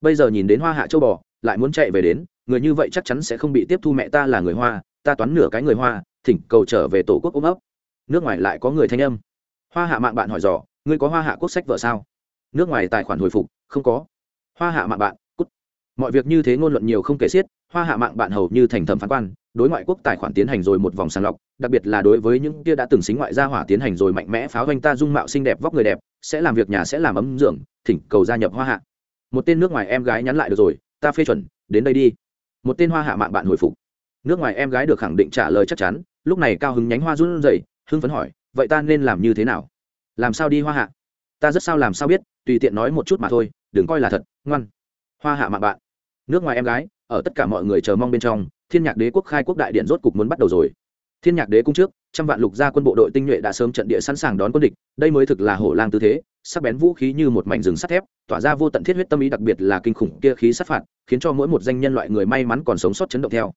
Bây giờ nhìn đến hoa hạ châu bò, lại muốn chạy về đến, người như vậy chắc chắn sẽ không bị tiếp thu mẹ ta là người hoa, ta toán nửa cái người hoa, thỉnh cầu trở về tổ quốc ôm ấp. Nước ngoài lại có người thanh âm. Hoa hạ mạng bạn hỏi dò, ngươi có hoa hạ quốc sách vợ sao? Nước ngoài tài khoản hồi phục, không có. Hoa hạ mạng bạn, cút. Mọi việc như thế ngôn luận nhiều không kể xiết, hoa hạ mạng bạn hầu như thành thẩm phán quan, đối ngoại quốc tài khoản tiến hành rồi một vòng sàng lọc đặc biệt là đối với những kia đã từng xính ngoại gia hỏa tiến hành rồi mạnh mẽ pháo doanh ta dung mạo xinh đẹp vóc người đẹp, sẽ làm việc nhà sẽ làm ấm dưỡng, thỉnh cầu gia nhập hoa hạ. Một tên nước ngoài em gái nhắn lại được rồi, ta phê chuẩn, đến đây đi. Một tên hoa hạ mạng bạn hồi phục. Nước ngoài em gái được khẳng định trả lời chắc chắn, lúc này cao hứng nhánh hoa run rẩy, hưng phấn hỏi, vậy ta nên làm như thế nào? Làm sao đi hoa hạ? Ta rất sao làm sao biết, tùy tiện nói một chút mà thôi, đừng coi là thật, ngoan. Hoa hạ mạng bạn. Nước ngoài em gái, ở tất cả mọi người chờ mong bên trong, thiên nhạc đế quốc khai quốc đại điện rốt cục muốn bắt đầu rồi thiên nhạc đế cung trước, trăm vạn lục gia quân bộ đội tinh nhuệ đã sớm trận địa sẵn sàng đón quân địch, đây mới thực là hổ lang tư thế, sắc bén vũ khí như một mảnh rừng sắt thép, tỏa ra vô tận thiết huyết tâm ý đặc biệt là kinh khủng kia khí sát phạt, khiến cho mỗi một danh nhân loại người may mắn còn sống sót chấn động theo.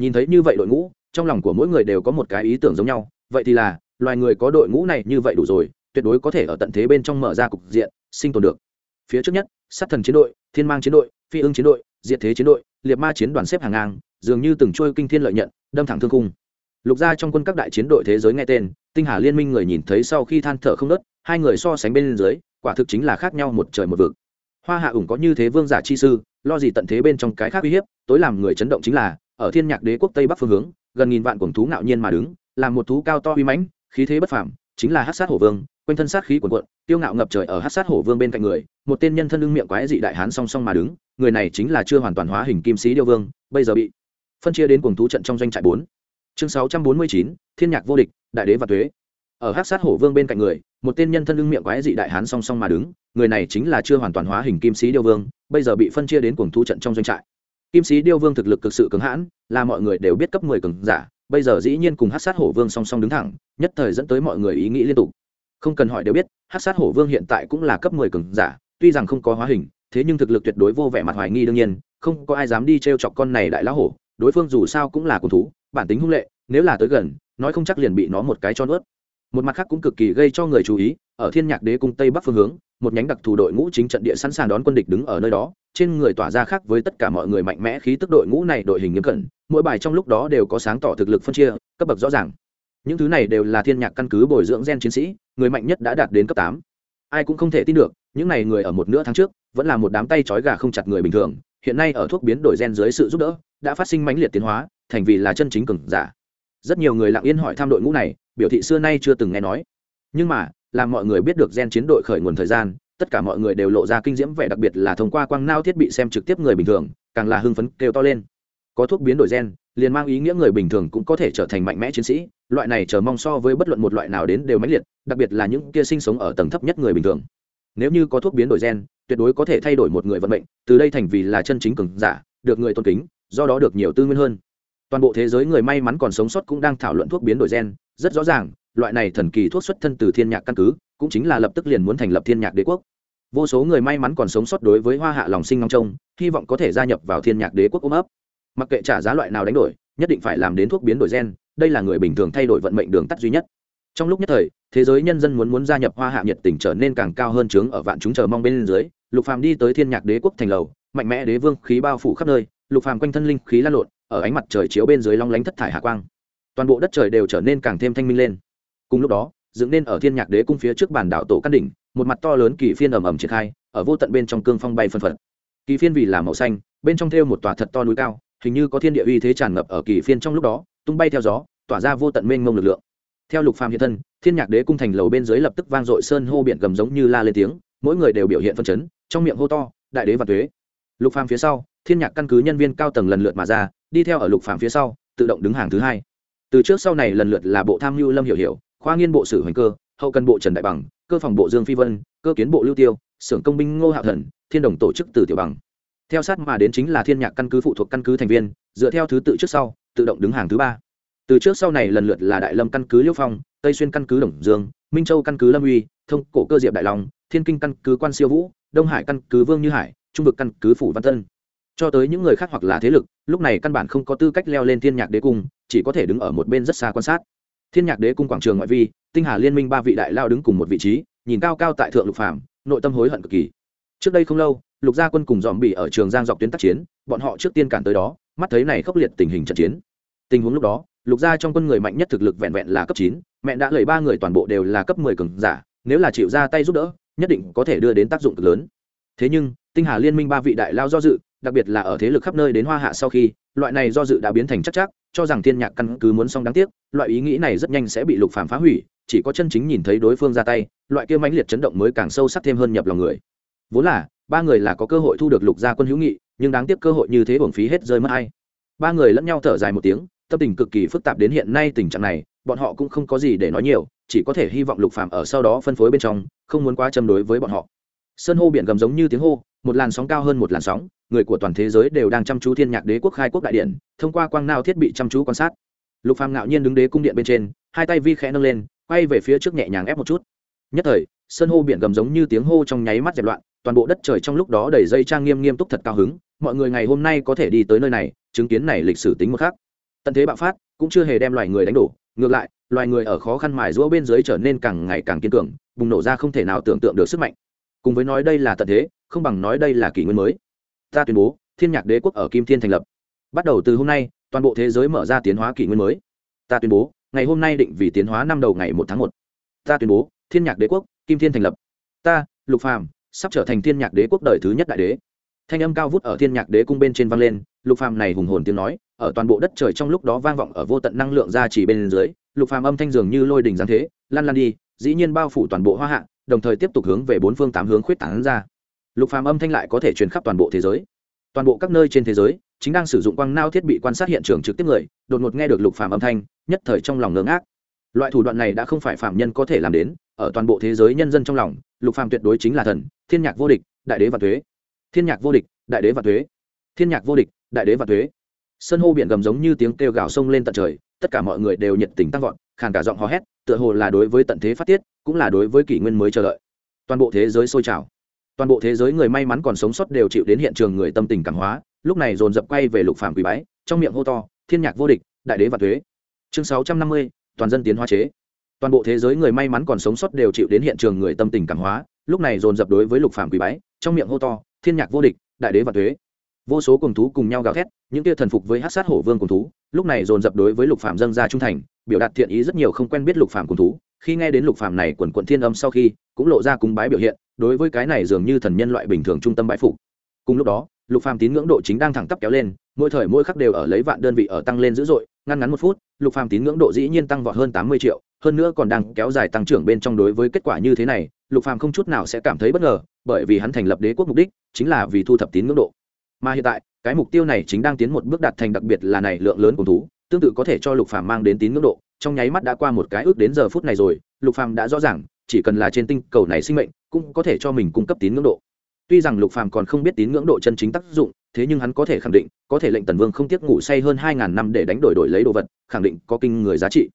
Nhìn thấy như vậy đội ngũ, trong lòng của mỗi người đều có một cái ý tưởng giống nhau, vậy thì là, loài người có đội ngũ này như vậy đủ rồi, tuyệt đối có thể ở tận thế bên trong mở ra cục diện, sinh tồn được. Phía trước nhất, sát thần chiến đội, thiên mang chiến đội, phi ưng chiến đội, diệt thế chiến đội, liệt ma chiến đoàn xếp hàng ngang, dường như từng trôi kinh thiên lợi nhận, đâm thẳng thương cung lục gia trong quân các đại chiến đội thế giới nghe tên, tinh hà liên minh người nhìn thấy sau khi than thở không nớt, hai người so sánh bên dưới, quả thực chính là khác nhau một trời một vực. Hoa hạ ủng có như thế vương giả chi sư, lo gì tận thế bên trong cái khác uy hiếp, tối làm người chấn động chính là, ở thiên nhạc đế quốc tây bắc phương hướng, gần nghìn vạn cuồng thú ngạo nhiên mà đứng làm một thú cao to uy mãnh, khí thế bất phàm, chính là hắc sát hổ vương, quanh thân sát khí cuồn cuộn tiêu ngạo ngập trời ở hắc sát hổ vương bên cạnh người, một tên nhân thân lưng miệng quái dị đại hán song song mà đứng, người này chính là chưa hoàn toàn hóa hình kim sĩ điêu vương, bây giờ bị phân chia đến cuồng thú trận trong doanh trại bốn chương sáu trăm bốn mươi chín, thiên nhạc vô địch, đại đế và thuế ở hắc sát hổ vương bên cạnh người, một tên nhân thân lưng miệng quái dị đại hán song song mà đứng, người này chính là chưa hoàn toàn hóa hình kim sĩ điêu vương, bây giờ bị phân chia đến cuồng thú trận trong doanh trại. Kim sĩ điêu vương thực lực cực sự cứng hãn, là mọi người đều biết cấp mười cường giả, bây giờ dĩ nhiên cùng hát sát hổ vương song song đứng thẳng, nhất thời dẫn tới mọi người ý nghĩ liên tục. Không cần hỏi đều biết hát sát hổ vương hiện tại cũng là cấp mười cường giả, tuy rằng không có hóa hình, thế nhưng thực lực tuyệt đối vô vẻ mặt hoài nghi đương nhiên, không có ai dám đi t r e o chọc con này đại lão hổ, đối phương dù sao cũng là cuồng thú bản tính hung lệ, nếu là tới gần, nói không chắc liền bị nó một cái cho nuốt. Một mặt khác cũng cực kỳ gây cho người chú ý, ở thiên nhạc đế cung tây bắc phương hướng, một nhánh đặc thù đội ngũ chính trận địa sẵn sàng đón quân địch đứng ở nơi đó, trên người tỏa ra khác với tất cả mọi người mạnh mẽ khí tức đội ngũ này đội hình nghiêm cẩn, mỗi bài trong lúc đó đều có sáng tỏ thực lực phân chia, cấp bậc rõ ràng. Những thứ này đều là thiên nhạc căn cứ bồi dưỡng gen chiến sĩ, người mạnh nhất đã đạt đến cấp tám. Ai cũng không thể tin được, những này người ở một nửa tháng trước, vẫn là một đám tay trói gà không chặt người bình thường hiện nay ở thuốc biến đổi gen dưới sự giúp đỡ, đã phát sinh mãnh liệt tiến hóa, thành vì là chân chính cường giả. Rất nhiều người lặng yên hỏi thăm đội ngũ này, biểu thị xưa nay chưa từng nghe nói. Nhưng mà, làm mọi người biết được gen chiến đội khởi nguồn thời gian, tất cả mọi người đều lộ ra kinh diễm vẻ đặc biệt là thông qua quang nao thiết bị xem trực tiếp người bình thường, càng là hưng phấn kêu to lên. Có thuốc biến đổi gen, liền mang ý nghĩa người bình thường cũng có thể trở thành mạnh mẽ chiến sĩ, loại này chờ mong so với bất luận một loại nào đến đều mãnh liệt, đặc biệt là những kia sinh sống ở tầng thấp nhất người bình thường nếu như có thuốc biến đổi gen, tuyệt đối có thể thay đổi một người vận mệnh, từ đây thành vì là chân chính cường giả, được người tôn kính, do đó được nhiều tư nguyên hơn. Toàn bộ thế giới người may mắn còn sống sót cũng đang thảo luận thuốc biến đổi gen, rất rõ ràng, loại này thần kỳ thuốc xuất thân từ thiên nhạc căn cứ, cũng chính là lập tức liền muốn thành lập thiên nhạc đế quốc. Vô số người may mắn còn sống sót đối với hoa hạ lòng sinh ngong trông, hy vọng có thể gia nhập vào thiên nhạc đế quốc ôm ấp. Mặc kệ trả giá loại nào đánh đổi, nhất định phải làm đến thuốc biến đổi gen, đây là người bình thường thay đổi vận mệnh đường tắt duy nhất. Trong lúc nhất thời thế giới nhân dân muốn muốn gia nhập hoa hạ nhiệt tình trở nên càng cao hơn chướng ở vạn chúng chờ mong bên dưới, lục phàm đi tới thiên nhạc đế quốc thành lầu, mạnh mẽ đế vương khí bao phủ khắp nơi, lục phàm quanh thân linh khí lan lộn, ở ánh mặt trời chiếu bên dưới long lánh thất thải hạ quang. Toàn bộ đất trời đều trở nên càng thêm thanh minh lên. Cùng lúc đó, dựng nên ở thiên nhạc đế cung phía trước bản đảo tổ căn đỉnh, một mặt to lớn kỳ phiên ầm ầm triển khai, ở vô tận bên trong cương phong bay phân phật. Kỳ phiên vì là màu xanh, bên trong thêu một tòa thật to núi cao, hình như có thiên địa uy thế tràn ngập ở kỳ phiên trong lúc đó, tung bay theo gió, tỏa ra vô tận mênh mông lực lượng theo lục phàm hiện thân, thiên nhạc đế cung thành lầu bên dưới lập tức vang dội sơn hô biển gầm giống như la lên tiếng, mỗi người đều biểu hiện phân chấn, trong miệng hô to, đại đế và tuế. Lục phàm phía sau, thiên nhạc căn cứ nhân viên cao tầng lần lượt mà ra, đi theo ở lục phàm phía sau, tự động đứng hàng thứ hai. Từ trước sau này lần lượt là bộ tham mưu lâm hiểu hiểu, khoa nghiên bộ sử hoành cơ, hậu cần bộ trần đại bằng, cơ phòng bộ dương phi vân, cơ kiến bộ lưu tiêu, xưởng công binh ngô hạo thần, thiên đồng tổ chức từ tiểu bằng. Theo sát mà đến chính là thiên nhạc căn cứ phụ thuộc căn cứ thành viên, dựa theo thứ tự trước sau, tự động đứng hàng thứ ba từ trước sau này lần lượt là đại lâm căn cứ liêu phong, tây xuyên căn cứ đồng dương, minh châu căn cứ lâm uy, thông cổ cơ diệp đại long, thiên kinh căn cứ quan siêu vũ, đông hải căn cứ vương như hải, trung vực căn cứ phủ văn tân. Cho tới những người khác hoặc là thế lực, lúc này căn bản không có tư cách leo lên thiên nhạc đế cung, chỉ có thể đứng ở một bên rất xa quan sát. Thiên nhạc đế cung quảng trường ngoại vi, tinh hà liên minh ba vị đại lao đứng cùng một vị trí, nhìn cao cao tại thượng lục phàm, nội tâm hối hận cực kỳ. Trước đây không lâu, lục gia quân cùng dòm bị ở trường giang dọc tuyến tác chiến, bọn họ trước tiên cản tới đó, mắt thấy này khốc liệt tình hình trận chiến. Tình huống lúc đó lục gia trong quân người mạnh nhất thực lực vẹn vẹn là cấp chín, mẹ đã lời ba người toàn bộ đều là cấp mười cường giả, nếu là chịu ra tay giúp đỡ, nhất định có thể đưa đến tác dụng cực lớn thế nhưng, tinh hà liên minh ba vị đại lao do dự, đặc biệt là ở thế lực khắp nơi đến hoa hạ sau khi, loại này do dự đã biến thành chắc chắc, cho rằng thiên nhạc căn cứ muốn xong đáng tiếc, loại ý nghĩ này rất nhanh sẽ bị lục phàm phá hủy, chỉ có chân chính nhìn thấy đối phương ra tay, loại kia mãnh liệt chấn động mới càng sâu sắc thêm hơn nhập lòng người vốn là, ba người là có cơ hội thu được lục gia quân hữu nghị, nhưng đáng tiếc cơ hội như thế uổng phí hết rơi mất ai. ba người lẫn nhau thở dài một tiếng tâm tình cực kỳ phức tạp đến hiện nay tình trạng này, bọn họ cũng không có gì để nói nhiều, chỉ có thể hy vọng lục phàm ở sau đó phân phối bên trong, không muốn quá châm đối với bọn họ. Sơn hô biển gầm giống như tiếng hô, một làn sóng cao hơn một làn sóng, người của toàn thế giới đều đang chăm chú thiên nhạc đế quốc khai quốc đại điện, thông qua quang nao thiết bị chăm chú quan sát. Lục phàm ngạo nhiên đứng đế cung điện bên trên, hai tay vi khẽ nâng lên, quay về phía trước nhẹ nhàng ép một chút. Nhất thời sân hô biển gầm giống như tiếng hô trong nháy mắt dẹp loạn, toàn bộ đất trời trong lúc đó đầy dây trang nghiêm nghiêm túc thật cao hứng, mọi người ngày hôm nay có thể đi tới nơi này, chứng kiến này lịch sử tính một khác tận thế bạo phát, cũng chưa hề đem loài người đánh đổ, ngược lại, loài người ở khó khăn mài rũa bên dưới trở nên càng ngày càng kiên cường, bùng nổ ra không thể nào tưởng tượng được sức mạnh. Cùng với nói đây là tận thế, không bằng nói đây là kỷ nguyên mới. Ta tuyên bố, thiên nhạc đế quốc ở kim thiên thành lập. Bắt đầu từ hôm nay, toàn bộ thế giới mở ra tiến hóa kỷ nguyên mới. Ta tuyên bố, ngày hôm nay định vì tiến hóa năm đầu ngày một tháng một. Ta tuyên bố, thiên nhạc đế quốc, kim thiên thành lập. Ta, lục phàm, sắp trở thành thiên nhạc đế quốc đời thứ nhất đại đế. Thanh âm cao vút ở thiên nhạc đế cung bên trên vang lên, lục phàm này hùng hồn tiếng nói ở toàn bộ đất trời trong lúc đó vang vọng ở vô tận năng lượng ra chỉ bên dưới, lục phàm âm thanh dường như lôi đỉnh giáng thế, lan lan đi, dĩ nhiên bao phủ toàn bộ hoa hạ, đồng thời tiếp tục hướng về bốn phương tám hướng khuyết tảng ra. Lục phàm âm thanh lại có thể truyền khắp toàn bộ thế giới. Toàn bộ các nơi trên thế giới, chính đang sử dụng quang nao thiết bị quan sát hiện trường trực tiếp người, đột ngột nghe được lục phàm âm thanh, nhất thời trong lòng ngớ ngác. Loại thủ đoạn này đã không phải phạm nhân có thể làm đến, ở toàn bộ thế giới nhân dân trong lòng, lục phàm tuyệt đối chính là thần, thiên nhạc vô địch, đại đế và thuế. Thiên nhạc vô địch, đại đế và thuế. Thiên nhạc vô địch, đại đế và thuế sân hô biển gầm giống như tiếng kêu gào sông lên tận trời, tất cả mọi người đều nhiệt tình tăng vọt, khàn cả giọng hò hét, tựa hồ là đối với tận thế phát tiết, cũng là đối với kỷ nguyên mới chờ đợi. Toàn bộ thế giới sôi trào. Toàn bộ thế giới người may mắn còn sống sót đều chịu đến hiện trường người tâm tình cảm hóa, lúc này dồn dập quay về lục phạm quỷ bái, trong miệng hô to, thiên nhạc vô địch, đại đế và thuế. Chương sáu trăm năm mươi, toàn dân tiến hóa chế. Toàn bộ thế giới người may mắn còn sống sót đều chịu đến hiện trường người tâm tình cảm hóa, lúc này dồn dập đối với lục phạm quỷ bái, trong miệng hô to, thiên nhạc vô địch, đại đế và thuế vô số cùng thú cùng nhau gào thét, những kia thần phục với hát sát hổ vương cùng thú, lúc này dồn dập đối với lục phạm dâng ra trung thành, biểu đạt thiện ý rất nhiều không quen biết lục phạm cùng thú. Khi nghe đến lục phạm này quần quận thiên âm sau khi, cũng lộ ra cúng bái biểu hiện, đối với cái này dường như thần nhân loại bình thường trung tâm bãi phục. Cùng lúc đó, lục phạm tín ngưỡng độ chính đang thẳng tắp kéo lên, mỗi thời mỗi khắc đều ở lấy vạn đơn vị ở tăng lên dữ dội, ngăn ngắn một phút, lục phạm tín ngưỡng độ dĩ nhiên tăng vọt hơn tám mươi triệu, hơn nữa còn đang kéo dài tăng trưởng bên trong đối với kết quả như thế này, lục phạm không chút nào sẽ cảm thấy bất ngờ, bởi vì hắn thành lập đế quốc mục đích chính là vì thu thập tín ngưỡng độ mà hiện tại, cái mục tiêu này chính đang tiến một bước đạt thành đặc biệt là này lượng lớn cùng thú, tương tự có thể cho lục phàm mang đến tín ngưỡng độ. Trong nháy mắt đã qua một cái ước đến giờ phút này rồi, lục phàm đã rõ ràng, chỉ cần là trên tinh cầu này sinh mệnh, cũng có thể cho mình cung cấp tín ngưỡng độ. Tuy rằng lục phàm còn không biết tín ngưỡng độ chân chính tác dụng, thế nhưng hắn có thể khẳng định, có thể lệnh tần vương không tiếc ngủ say hơn hai ngàn năm để đánh đổi đổi lấy đồ vật, khẳng định có kinh người giá trị.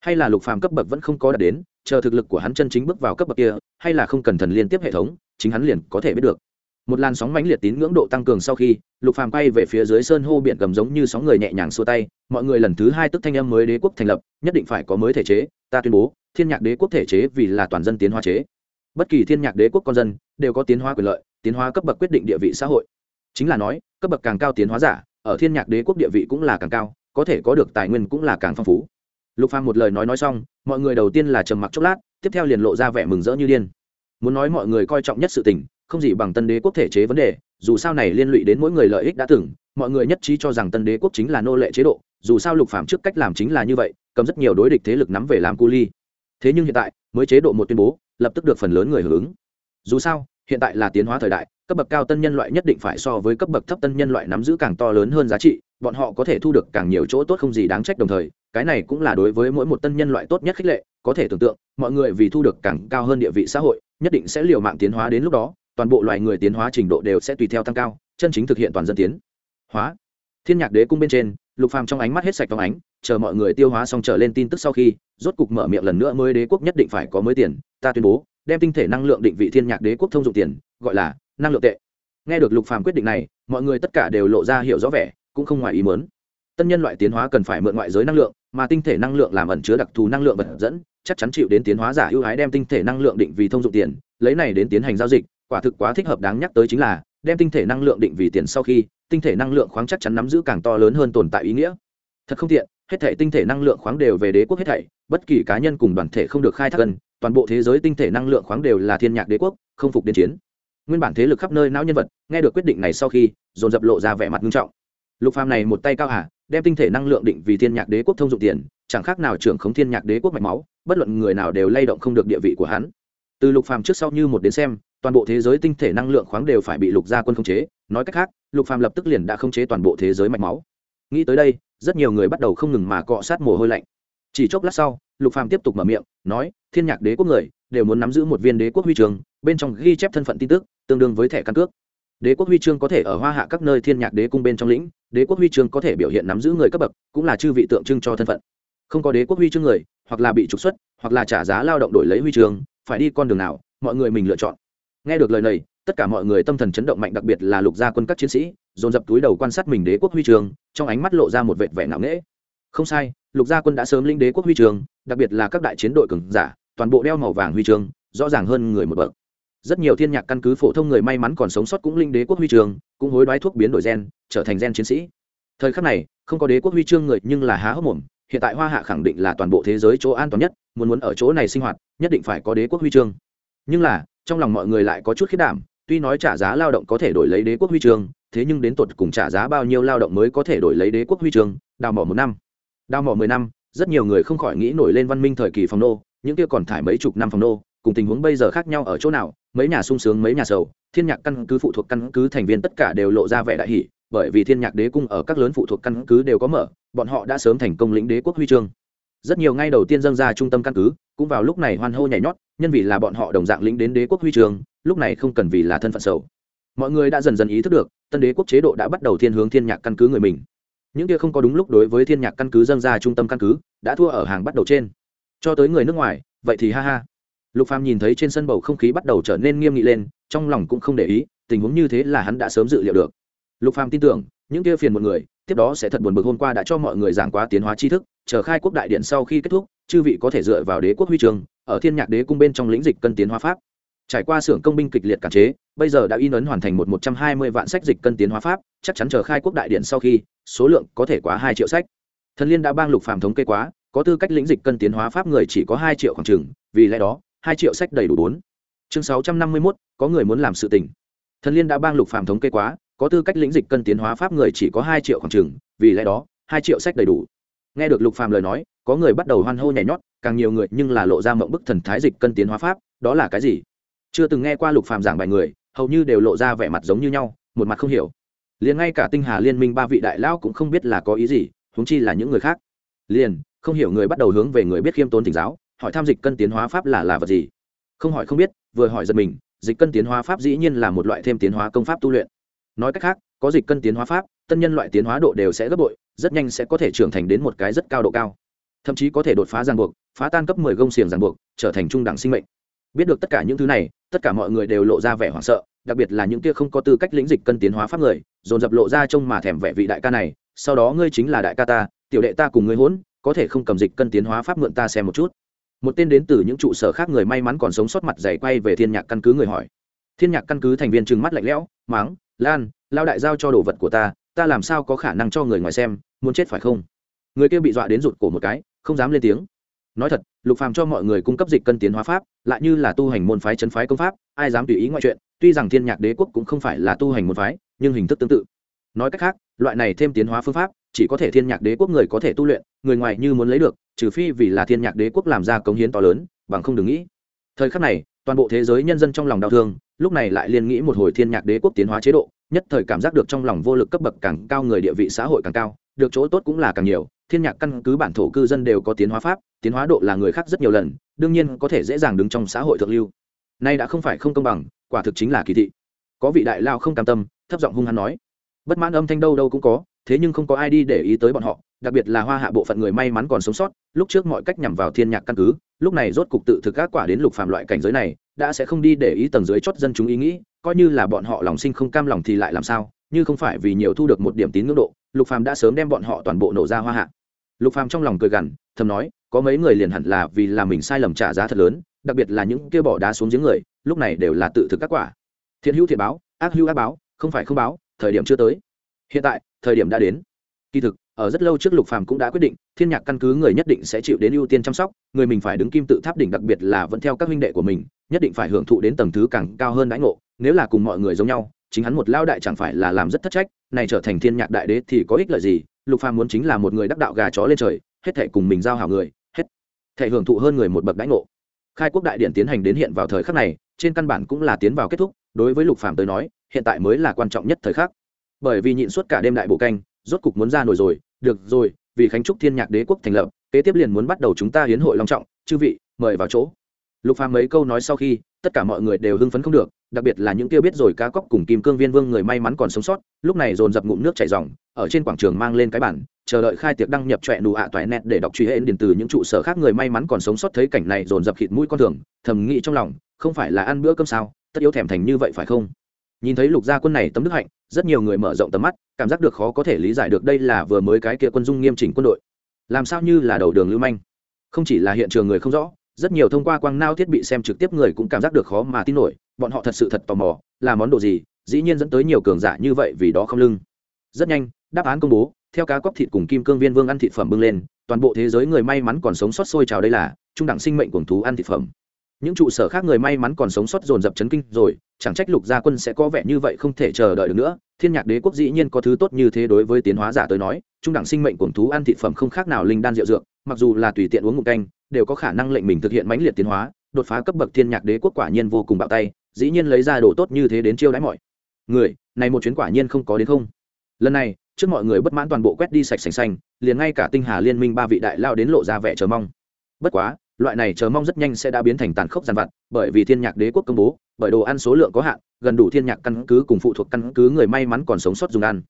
Hay là lục phàm cấp bậc vẫn không có đạt đến, chờ thực lực của hắn chân chính bước vào cấp bậc kia, hay là không cần thần liên tiếp hệ thống, chính hắn liền có thể biết được một làn sóng mãnh liệt tín ngưỡng độ tăng cường sau khi, lục phàm quay về phía dưới sơn hô biển cầm giống như sóng người nhẹ nhàng xua tay, mọi người lần thứ hai tức thanh âm mới đế quốc thành lập, nhất định phải có mới thể chế, ta tuyên bố, thiên nhạc đế quốc thể chế vì là toàn dân tiến hóa chế. Bất kỳ thiên nhạc đế quốc con dân đều có tiến hóa quyền lợi, tiến hóa cấp bậc quyết định địa vị xã hội. Chính là nói, cấp bậc càng cao tiến hóa giả, ở thiên nhạc đế quốc địa vị cũng là càng cao, có thể có được tài nguyên cũng là càng phong phú. Lục phàm một lời nói nói xong, mọi người đầu tiên là trầm mặc chốc lát, tiếp theo liền lộ ra vẻ mừng rỡ như điên muốn nói mọi người coi trọng nhất sự tình, không gì bằng tân đế quốc thể chế vấn đề, dù sao này liên lụy đến mỗi người lợi ích đã từng, mọi người nhất trí cho rằng tân đế quốc chính là nô lệ chế độ, dù sao lục phạm trước cách làm chính là như vậy, cầm rất nhiều đối địch thế lực nắm về làm cu ly. Thế nhưng hiện tại, mới chế độ một tuyên bố, lập tức được phần lớn người hưởng ứng. Dù sao, hiện tại là tiến hóa thời đại, cấp bậc cao tân nhân loại nhất định phải so với cấp bậc thấp tân nhân loại nắm giữ càng to lớn hơn giá trị, bọn họ có thể thu được càng nhiều chỗ tốt không gì đáng trách đồng thời, cái này cũng là đối với mỗi một tân nhân loại tốt nhất khích lệ, có thể tưởng tượng, mọi người vì thu được càng cao hơn địa vị xã hội nhất định sẽ liều mạng tiến hóa đến lúc đó, toàn bộ loài người tiến hóa trình độ đều sẽ tùy theo tăng cao, chân chính thực hiện toàn dân tiến hóa. Thiên nhạc đế cung bên trên, lục phàm trong ánh mắt hết sạch phóng ánh, chờ mọi người tiêu hóa xong trở lên tin tức sau khi, rốt cục mở miệng lần nữa mới đế quốc nhất định phải có mới tiền, ta tuyên bố, đem tinh thể năng lượng định vị thiên nhạc đế quốc thông dụng tiền, gọi là năng lượng tệ. Nghe được lục phàm quyết định này, mọi người tất cả đều lộ ra hiểu rõ vẻ, cũng không ngoài ý muốn tân nhân loại tiến hóa cần phải mượn ngoại giới năng lượng, mà tinh thể năng lượng làm ẩn chứa đặc thù năng lượng vật dẫn, chắc chắn chịu đến tiến hóa giả ưu ái đem tinh thể năng lượng định vì thông dụng tiền, lấy này đến tiến hành giao dịch, quả thực quá thích hợp đáng nhắc tới chính là, đem tinh thể năng lượng định vì tiền sau khi, tinh thể năng lượng khoáng chắc chắn nắm giữ càng to lớn hơn tồn tại ý nghĩa. Thật không tiện, hết thể tinh thể năng lượng khoáng đều về đế quốc hết thảy, bất kỳ cá nhân cùng đoàn thể không được khai thác gần, toàn bộ thế giới tinh thể năng lượng khoáng đều là thiên nhạc đế quốc, không phục đến chiến. Nguyên bản thế lực khắp nơi não nhân vật, nghe được quyết định này sau khi, dồn dập lộ ra vẻ mặt nghiêm trọng. Lục phàm này một tay cao hạ đem tinh thể năng lượng định vì thiên nhạc đế quốc thông dụng tiền, chẳng khác nào trưởng khống thiên nhạc đế quốc mạch máu, bất luận người nào đều lay động không được địa vị của hắn. Từ lục phàm trước sau như một đến xem, toàn bộ thế giới tinh thể năng lượng khoáng đều phải bị lục gia quân khống chế, nói cách khác, lục phàm lập tức liền đã khống chế toàn bộ thế giới mạch máu. Nghĩ tới đây, rất nhiều người bắt đầu không ngừng mà cọ sát mồ hôi lạnh. Chỉ chốc lát sau, lục phàm tiếp tục mở miệng, nói, thiên nhạc đế quốc người, đều muốn nắm giữ một viên đế quốc huy chương, bên trong ghi chép thân phận tin tức, tương đương với thẻ căn cước. Đế quốc huy chương có thể ở hoa hạ các nơi thiên nhạc đế cung bên trong lĩnh đế quốc huy chương có thể biểu hiện nắm giữ người cấp bậc, cũng là chư vị tượng trưng cho thân phận. Không có đế quốc huy chương người, hoặc là bị trục xuất, hoặc là trả giá lao động đổi lấy huy chương, phải đi con đường nào, mọi người mình lựa chọn. Nghe được lời này, tất cả mọi người tâm thần chấn động mạnh, đặc biệt là lục gia quân các chiến sĩ, dồn dập túi đầu quan sát mình đế quốc huy trường trong ánh mắt lộ ra một vệt vẻ ngạo nghễ. Không sai, lục gia quân đã sớm linh đế quốc huy trường đặc biệt là các đại chiến đội cường giả, toàn bộ đeo màu vàng huy chương, rõ ràng hơn người một bậc rất nhiều thiên nhạc căn cứ phổ thông người may mắn còn sống sót cũng linh đế quốc huy trường, cũng hối đoái thuốc biến đổi gen, trở thành gen chiến sĩ. Thời khắc này, không có đế quốc huy chương người nhưng là há hốc mồm, hiện tại hoa hạ khẳng định là toàn bộ thế giới chỗ an toàn nhất, muốn muốn ở chỗ này sinh hoạt, nhất định phải có đế quốc huy chương. Nhưng là, trong lòng mọi người lại có chút khiết đảm, tuy nói trả giá lao động có thể đổi lấy đế quốc huy chương, thế nhưng đến tột cùng trả giá bao nhiêu lao động mới có thể đổi lấy đế quốc huy chương, đào mỏ một năm. Đào mỏ mười năm, rất nhiều người không khỏi nghĩ nổi lên văn minh thời kỳ phòng nô, những kia còn thải mấy chục năm phòng nô cùng tình huống bây giờ khác nhau ở chỗ nào, mấy nhà sung sướng mấy nhà sầu, thiên nhạc căn cứ phụ thuộc căn cứ thành viên tất cả đều lộ ra vẻ đại hỷ bởi vì thiên nhạc đế cung ở các lớn phụ thuộc căn cứ đều có mở, bọn họ đã sớm thành công lĩnh đế quốc huy chương. Rất nhiều ngay đầu tiên dâng ra trung tâm căn cứ, cũng vào lúc này hoan hô nhảy nhót, nhân vì là bọn họ đồng dạng lĩnh đến đế quốc huy chương, lúc này không cần vì là thân phận sầu. Mọi người đã dần dần ý thức được, tân đế quốc chế độ đã bắt đầu thiên hướng thiên nhạc căn cứ người mình. Những kia không có đúng lúc đối với thiên nhạc căn cứ dâng ra trung tâm căn cứ, đã thua ở hàng bắt đầu trên. Cho tới người nước ngoài, vậy thì ha ha lục phàm nhìn thấy trên sân bầu không khí bắt đầu trở nên nghiêm nghị lên, trong lòng cũng không để ý, tình huống như thế là hắn đã sớm dự liệu được. Lục phàm tin tưởng, những kia phiền một người, tiếp đó sẽ thật buồn bực hôm qua đã cho mọi người giảng quá tiến hóa tri thức, chờ khai quốc đại điện sau khi kết thúc, chư vị có thể dựa vào đế quốc huy trường, ở thiên nhạc đế cung bên trong lĩnh dịch cân tiến hóa pháp. Trải qua xưởng công binh kịch liệt cản chế, bây giờ đã in ấn hoàn thành một một trăm hai mươi vạn sách dịch cân tiến hóa pháp, chắc chắn chờ khai quốc đại điện sau khi, số lượng có thể quá hai triệu sách. Thần liên đã bang lục phàm thống kê quá, có tư cách lĩnh dịch cân tiến hóa pháp người chỉ có hai triệu khoảng chừng, vì lẽ đó hai triệu sách đầy đủ bốn. Chương sáu trăm năm mươi mốt, có người muốn làm sự tình. Thần liên đã bang lục phàm thống kê quá, có tư cách lĩnh dịch cân tiến hóa pháp người chỉ có hai triệu khoảng chừng, vì lẽ đó, hai triệu sách đầy đủ. Nghe được lục phàm lời nói, có người bắt đầu hoan hô nhảy nhót, càng nhiều người nhưng là lộ ra mộng bức thần thái dịch cân tiến hóa pháp, đó là cái gì? Chưa từng nghe qua lục phàm giảng bài người, hầu như đều lộ ra vẻ mặt giống như nhau, một mặt không hiểu. Liền ngay cả tinh hà liên minh ba vị đại lão cũng không biết là có ý gì, huống chi là những người khác. Liền, không hiểu người bắt đầu hướng về người biết khiêm tốn tỉnh giáo hỏi tham dịch cân tiến hóa pháp là là vật gì? Không hỏi không biết, vừa hỏi giật mình, dịch cân tiến hóa pháp dĩ nhiên là một loại thêm tiến hóa công pháp tu luyện. Nói cách khác, có dịch cân tiến hóa pháp, tân nhân loại tiến hóa độ đều sẽ gấp bội, rất nhanh sẽ có thể trưởng thành đến một cái rất cao độ cao. Thậm chí có thể đột phá ràng buộc, phá tan cấp mười gông xiềng ràng buộc, trở thành trung đẳng sinh mệnh. Biết được tất cả những thứ này, tất cả mọi người đều lộ ra vẻ hoảng sợ, đặc biệt là những kia không có tư cách lĩnh dịch cân tiến hóa pháp người, dồn dập lộ ra trông mà thèm vẻ vị đại ca này, sau đó ngươi chính là đại ca ta, tiểu đệ ta cùng ngươi hỗn, có thể không cầm dịch cân tiến hóa pháp mượn ta xem một chút một tên đến từ những trụ sở khác người may mắn còn sống sót mặt dày quay về thiên nhạc căn cứ người hỏi. Thiên nhạc căn cứ thành viên trừng mắt lạnh lẽo máng lan, lao đại giao cho đồ vật của ta ta làm sao có khả năng cho người ngoài xem, muốn chết phải không? Người kia bị dọa đến rụt cổ một cái, không dám lên tiếng. Nói thật, lục phàm cho mọi người cung cấp dịch cân tiến hóa pháp, lại như là tu hành môn phái chân phái công pháp, ai dám tùy ý ngoại chuyện, tuy rằng thiên nhạc đế quốc cũng không phải là tu hành môn phái, nhưng hình thức tương tự. Nói cách khác, loại này thêm tiến hóa phương pháp, chỉ có thể thiên nhạc đế quốc người có thể tu luyện, người ngoài như muốn lấy được trừ phi vì là thiên nhạc đế quốc làm ra cống hiến to lớn, bằng không đừng nghĩ. Thời khắc này, toàn bộ thế giới nhân dân trong lòng đau thương, lúc này lại liên nghĩ một hồi thiên nhạc đế quốc tiến hóa chế độ, nhất thời cảm giác được trong lòng vô lực cấp bậc càng cao người địa vị xã hội càng cao, được chỗ tốt cũng là càng nhiều, thiên nhạc căn cứ bản thổ cư dân đều có tiến hóa pháp, tiến hóa độ là người khác rất nhiều lần, đương nhiên có thể dễ dàng đứng trong xã hội thượng lưu. Nay đã không phải không công bằng, quả thực chính là kỳ thị. Có vị đại lao không cam tâm, thấp giọng hung hăng nói. Bất mãn âm thanh đâu đâu cũng có, thế nhưng không có ai đi để ý tới bọn họ đặc biệt là hoa hạ bộ phận người may mắn còn sống sót, lúc trước mọi cách nhằm vào thiên nhạc căn cứ, lúc này rốt cục tự thực các quả đến lục phàm loại cảnh giới này, đã sẽ không đi để ý tầng dưới chót dân chúng ý nghĩ, coi như là bọn họ lòng sinh không cam lòng thì lại làm sao, như không phải vì nhiều thu được một điểm tín ngưỡng độ, lục phàm đã sớm đem bọn họ toàn bộ nổ ra hoa hạ. Lục phàm trong lòng cười gằn, thầm nói, có mấy người liền hẳn là vì là mình sai lầm trả giá thật lớn, đặc biệt là những kia bỏ đá xuống giếng người, lúc này đều là tự thực các quả. Thiện hữu thiện báo, ác hữu ác báo, không phải không báo, thời điểm chưa tới. Hiện tại, thời điểm đã đến kỳ thực, ở rất lâu trước lục phàm cũng đã quyết định, thiên nhạc căn cứ người nhất định sẽ chịu đến ưu tiên chăm sóc, người mình phải đứng kim tự tháp đỉnh đặc biệt là vẫn theo các huynh đệ của mình, nhất định phải hưởng thụ đến tầng thứ càng cao hơn đãi ngộ, nếu là cùng mọi người giống nhau, chính hắn một lao đại chẳng phải là làm rất thất trách, này trở thành thiên nhạc đại đế thì có ích lợi gì? Lục phàm muốn chính là một người đắc đạo gà chó lên trời, hết thể cùng mình giao hảo người, hết thể hưởng thụ hơn người một bậc đãi ngộ. Khai quốc đại điện tiến hành đến hiện vào thời khắc này, trên căn bản cũng là tiến vào kết thúc, đối với lục phàm tới nói, hiện tại mới là quan trọng nhất thời khắc. Bởi vì nhịn suốt cả đêm đại bộ canh rốt cục muốn ra nổi rồi, được rồi, vì khánh trúc thiên nhạc đế quốc thành lập, kế tiếp liền muốn bắt đầu chúng ta hiến hội long trọng, chư vị, mời vào chỗ. Lục phàm mấy câu nói sau khi, tất cả mọi người đều hưng phấn không được, đặc biệt là những kia biết rồi cá cóc cùng kim cương viên vương người may mắn còn sống sót, lúc này dồn dập ngụm nước chảy ròng, ở trên quảng trường mang lên cái bản chờ đợi khai tiệc đăng nhập trọe nụ ạ toại nẹt để đọc truy hệ điện từ những trụ sở khác người may mắn còn sống sót thấy cảnh này dồn dập khịt mũi con thường, thầm nghĩ trong lòng, không phải là ăn bữa cơm sao, tất yếu thèm thành như vậy phải không? Nhìn thấy lục gia quân này tấm đức hạnh, rất nhiều người mở rộng tầm mắt, cảm giác được khó có thể lý giải được đây là vừa mới cái kia quân dung nghiêm chỉnh quân đội. Làm sao như là đầu đường lưu manh? Không chỉ là hiện trường người không rõ, rất nhiều thông qua quang nao thiết bị xem trực tiếp người cũng cảm giác được khó mà tin nổi, bọn họ thật sự thật tò mò, là món đồ gì, dĩ nhiên dẫn tới nhiều cường giả như vậy vì đó không lưng. Rất nhanh, đáp án công bố, theo cá cóc thịt cùng kim cương viên vương ăn thịt phẩm bưng lên, toàn bộ thế giới người may mắn còn sống sót sôi trào đây là trung đẳng sinh mệnh cuồng thú ăn thịt phẩm những trụ sở khác người may mắn còn sống sót dồn dập chấn kinh rồi, chẳng trách lục gia quân sẽ có vẻ như vậy không thể chờ đợi được nữa. Thiên nhạc đế quốc dĩ nhiên có thứ tốt như thế đối với tiến hóa giả tới nói, trung đẳng sinh mệnh cuồng thú ăn thị phẩm không khác nào linh đan rượu dược, mặc dù là tùy tiện uống một canh, đều có khả năng lệnh mình thực hiện mãnh liệt tiến hóa, đột phá cấp bậc thiên nhạc đế quốc quả nhiên vô cùng bạo tay, dĩ nhiên lấy ra đồ tốt như thế đến chiêu đãi mọi người, này một chuyến quả nhiên không có đến không. Lần này, trước mọi người bất mãn toàn bộ quét đi sạch sành xanh, liền ngay cả tinh hà liên minh ba vị đại lao đến lộ ra vẻ chờ mong. Bất quá loại này chờ mong rất nhanh sẽ đã biến thành tàn khốc giàn vặt, bởi vì thiên nhạc đế quốc công bố, bởi đồ ăn số lượng có hạn, gần đủ thiên nhạc căn cứ cùng phụ thuộc căn cứ người may mắn còn sống sót dùng ăn.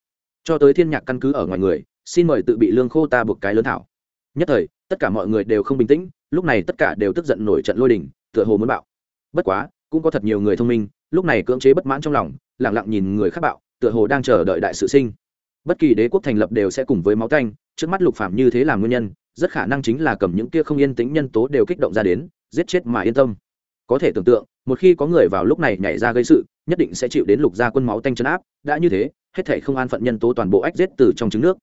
Cho tới thiên nhạc căn cứ ở ngoài người, xin mời tự bị lương khô ta buộc cái lớn thảo. Nhất thời, tất cả mọi người đều không bình tĩnh, lúc này tất cả đều tức giận nổi trận lôi đình, tựa hồ muốn bạo. Bất quá, cũng có thật nhiều người thông minh, lúc này cưỡng chế bất mãn trong lòng lẳng lặng nhìn người khác bạo, tựa hồ đang chờ đợi đại sự sinh. Bất kỳ đế quốc thành lập đều sẽ cùng với máu canh, trước mắt lục phạm như thế làm nguyên nhân rất khả năng chính là cầm những kia không yên tĩnh nhân tố đều kích động ra đến, giết chết mà yên tâm. Có thể tưởng tượng, một khi có người vào lúc này nhảy ra gây sự, nhất định sẽ chịu đến lục gia quân máu tanh chấn áp, đã như thế, hết thể không an phận nhân tố toàn bộ ách giết từ trong trứng nước.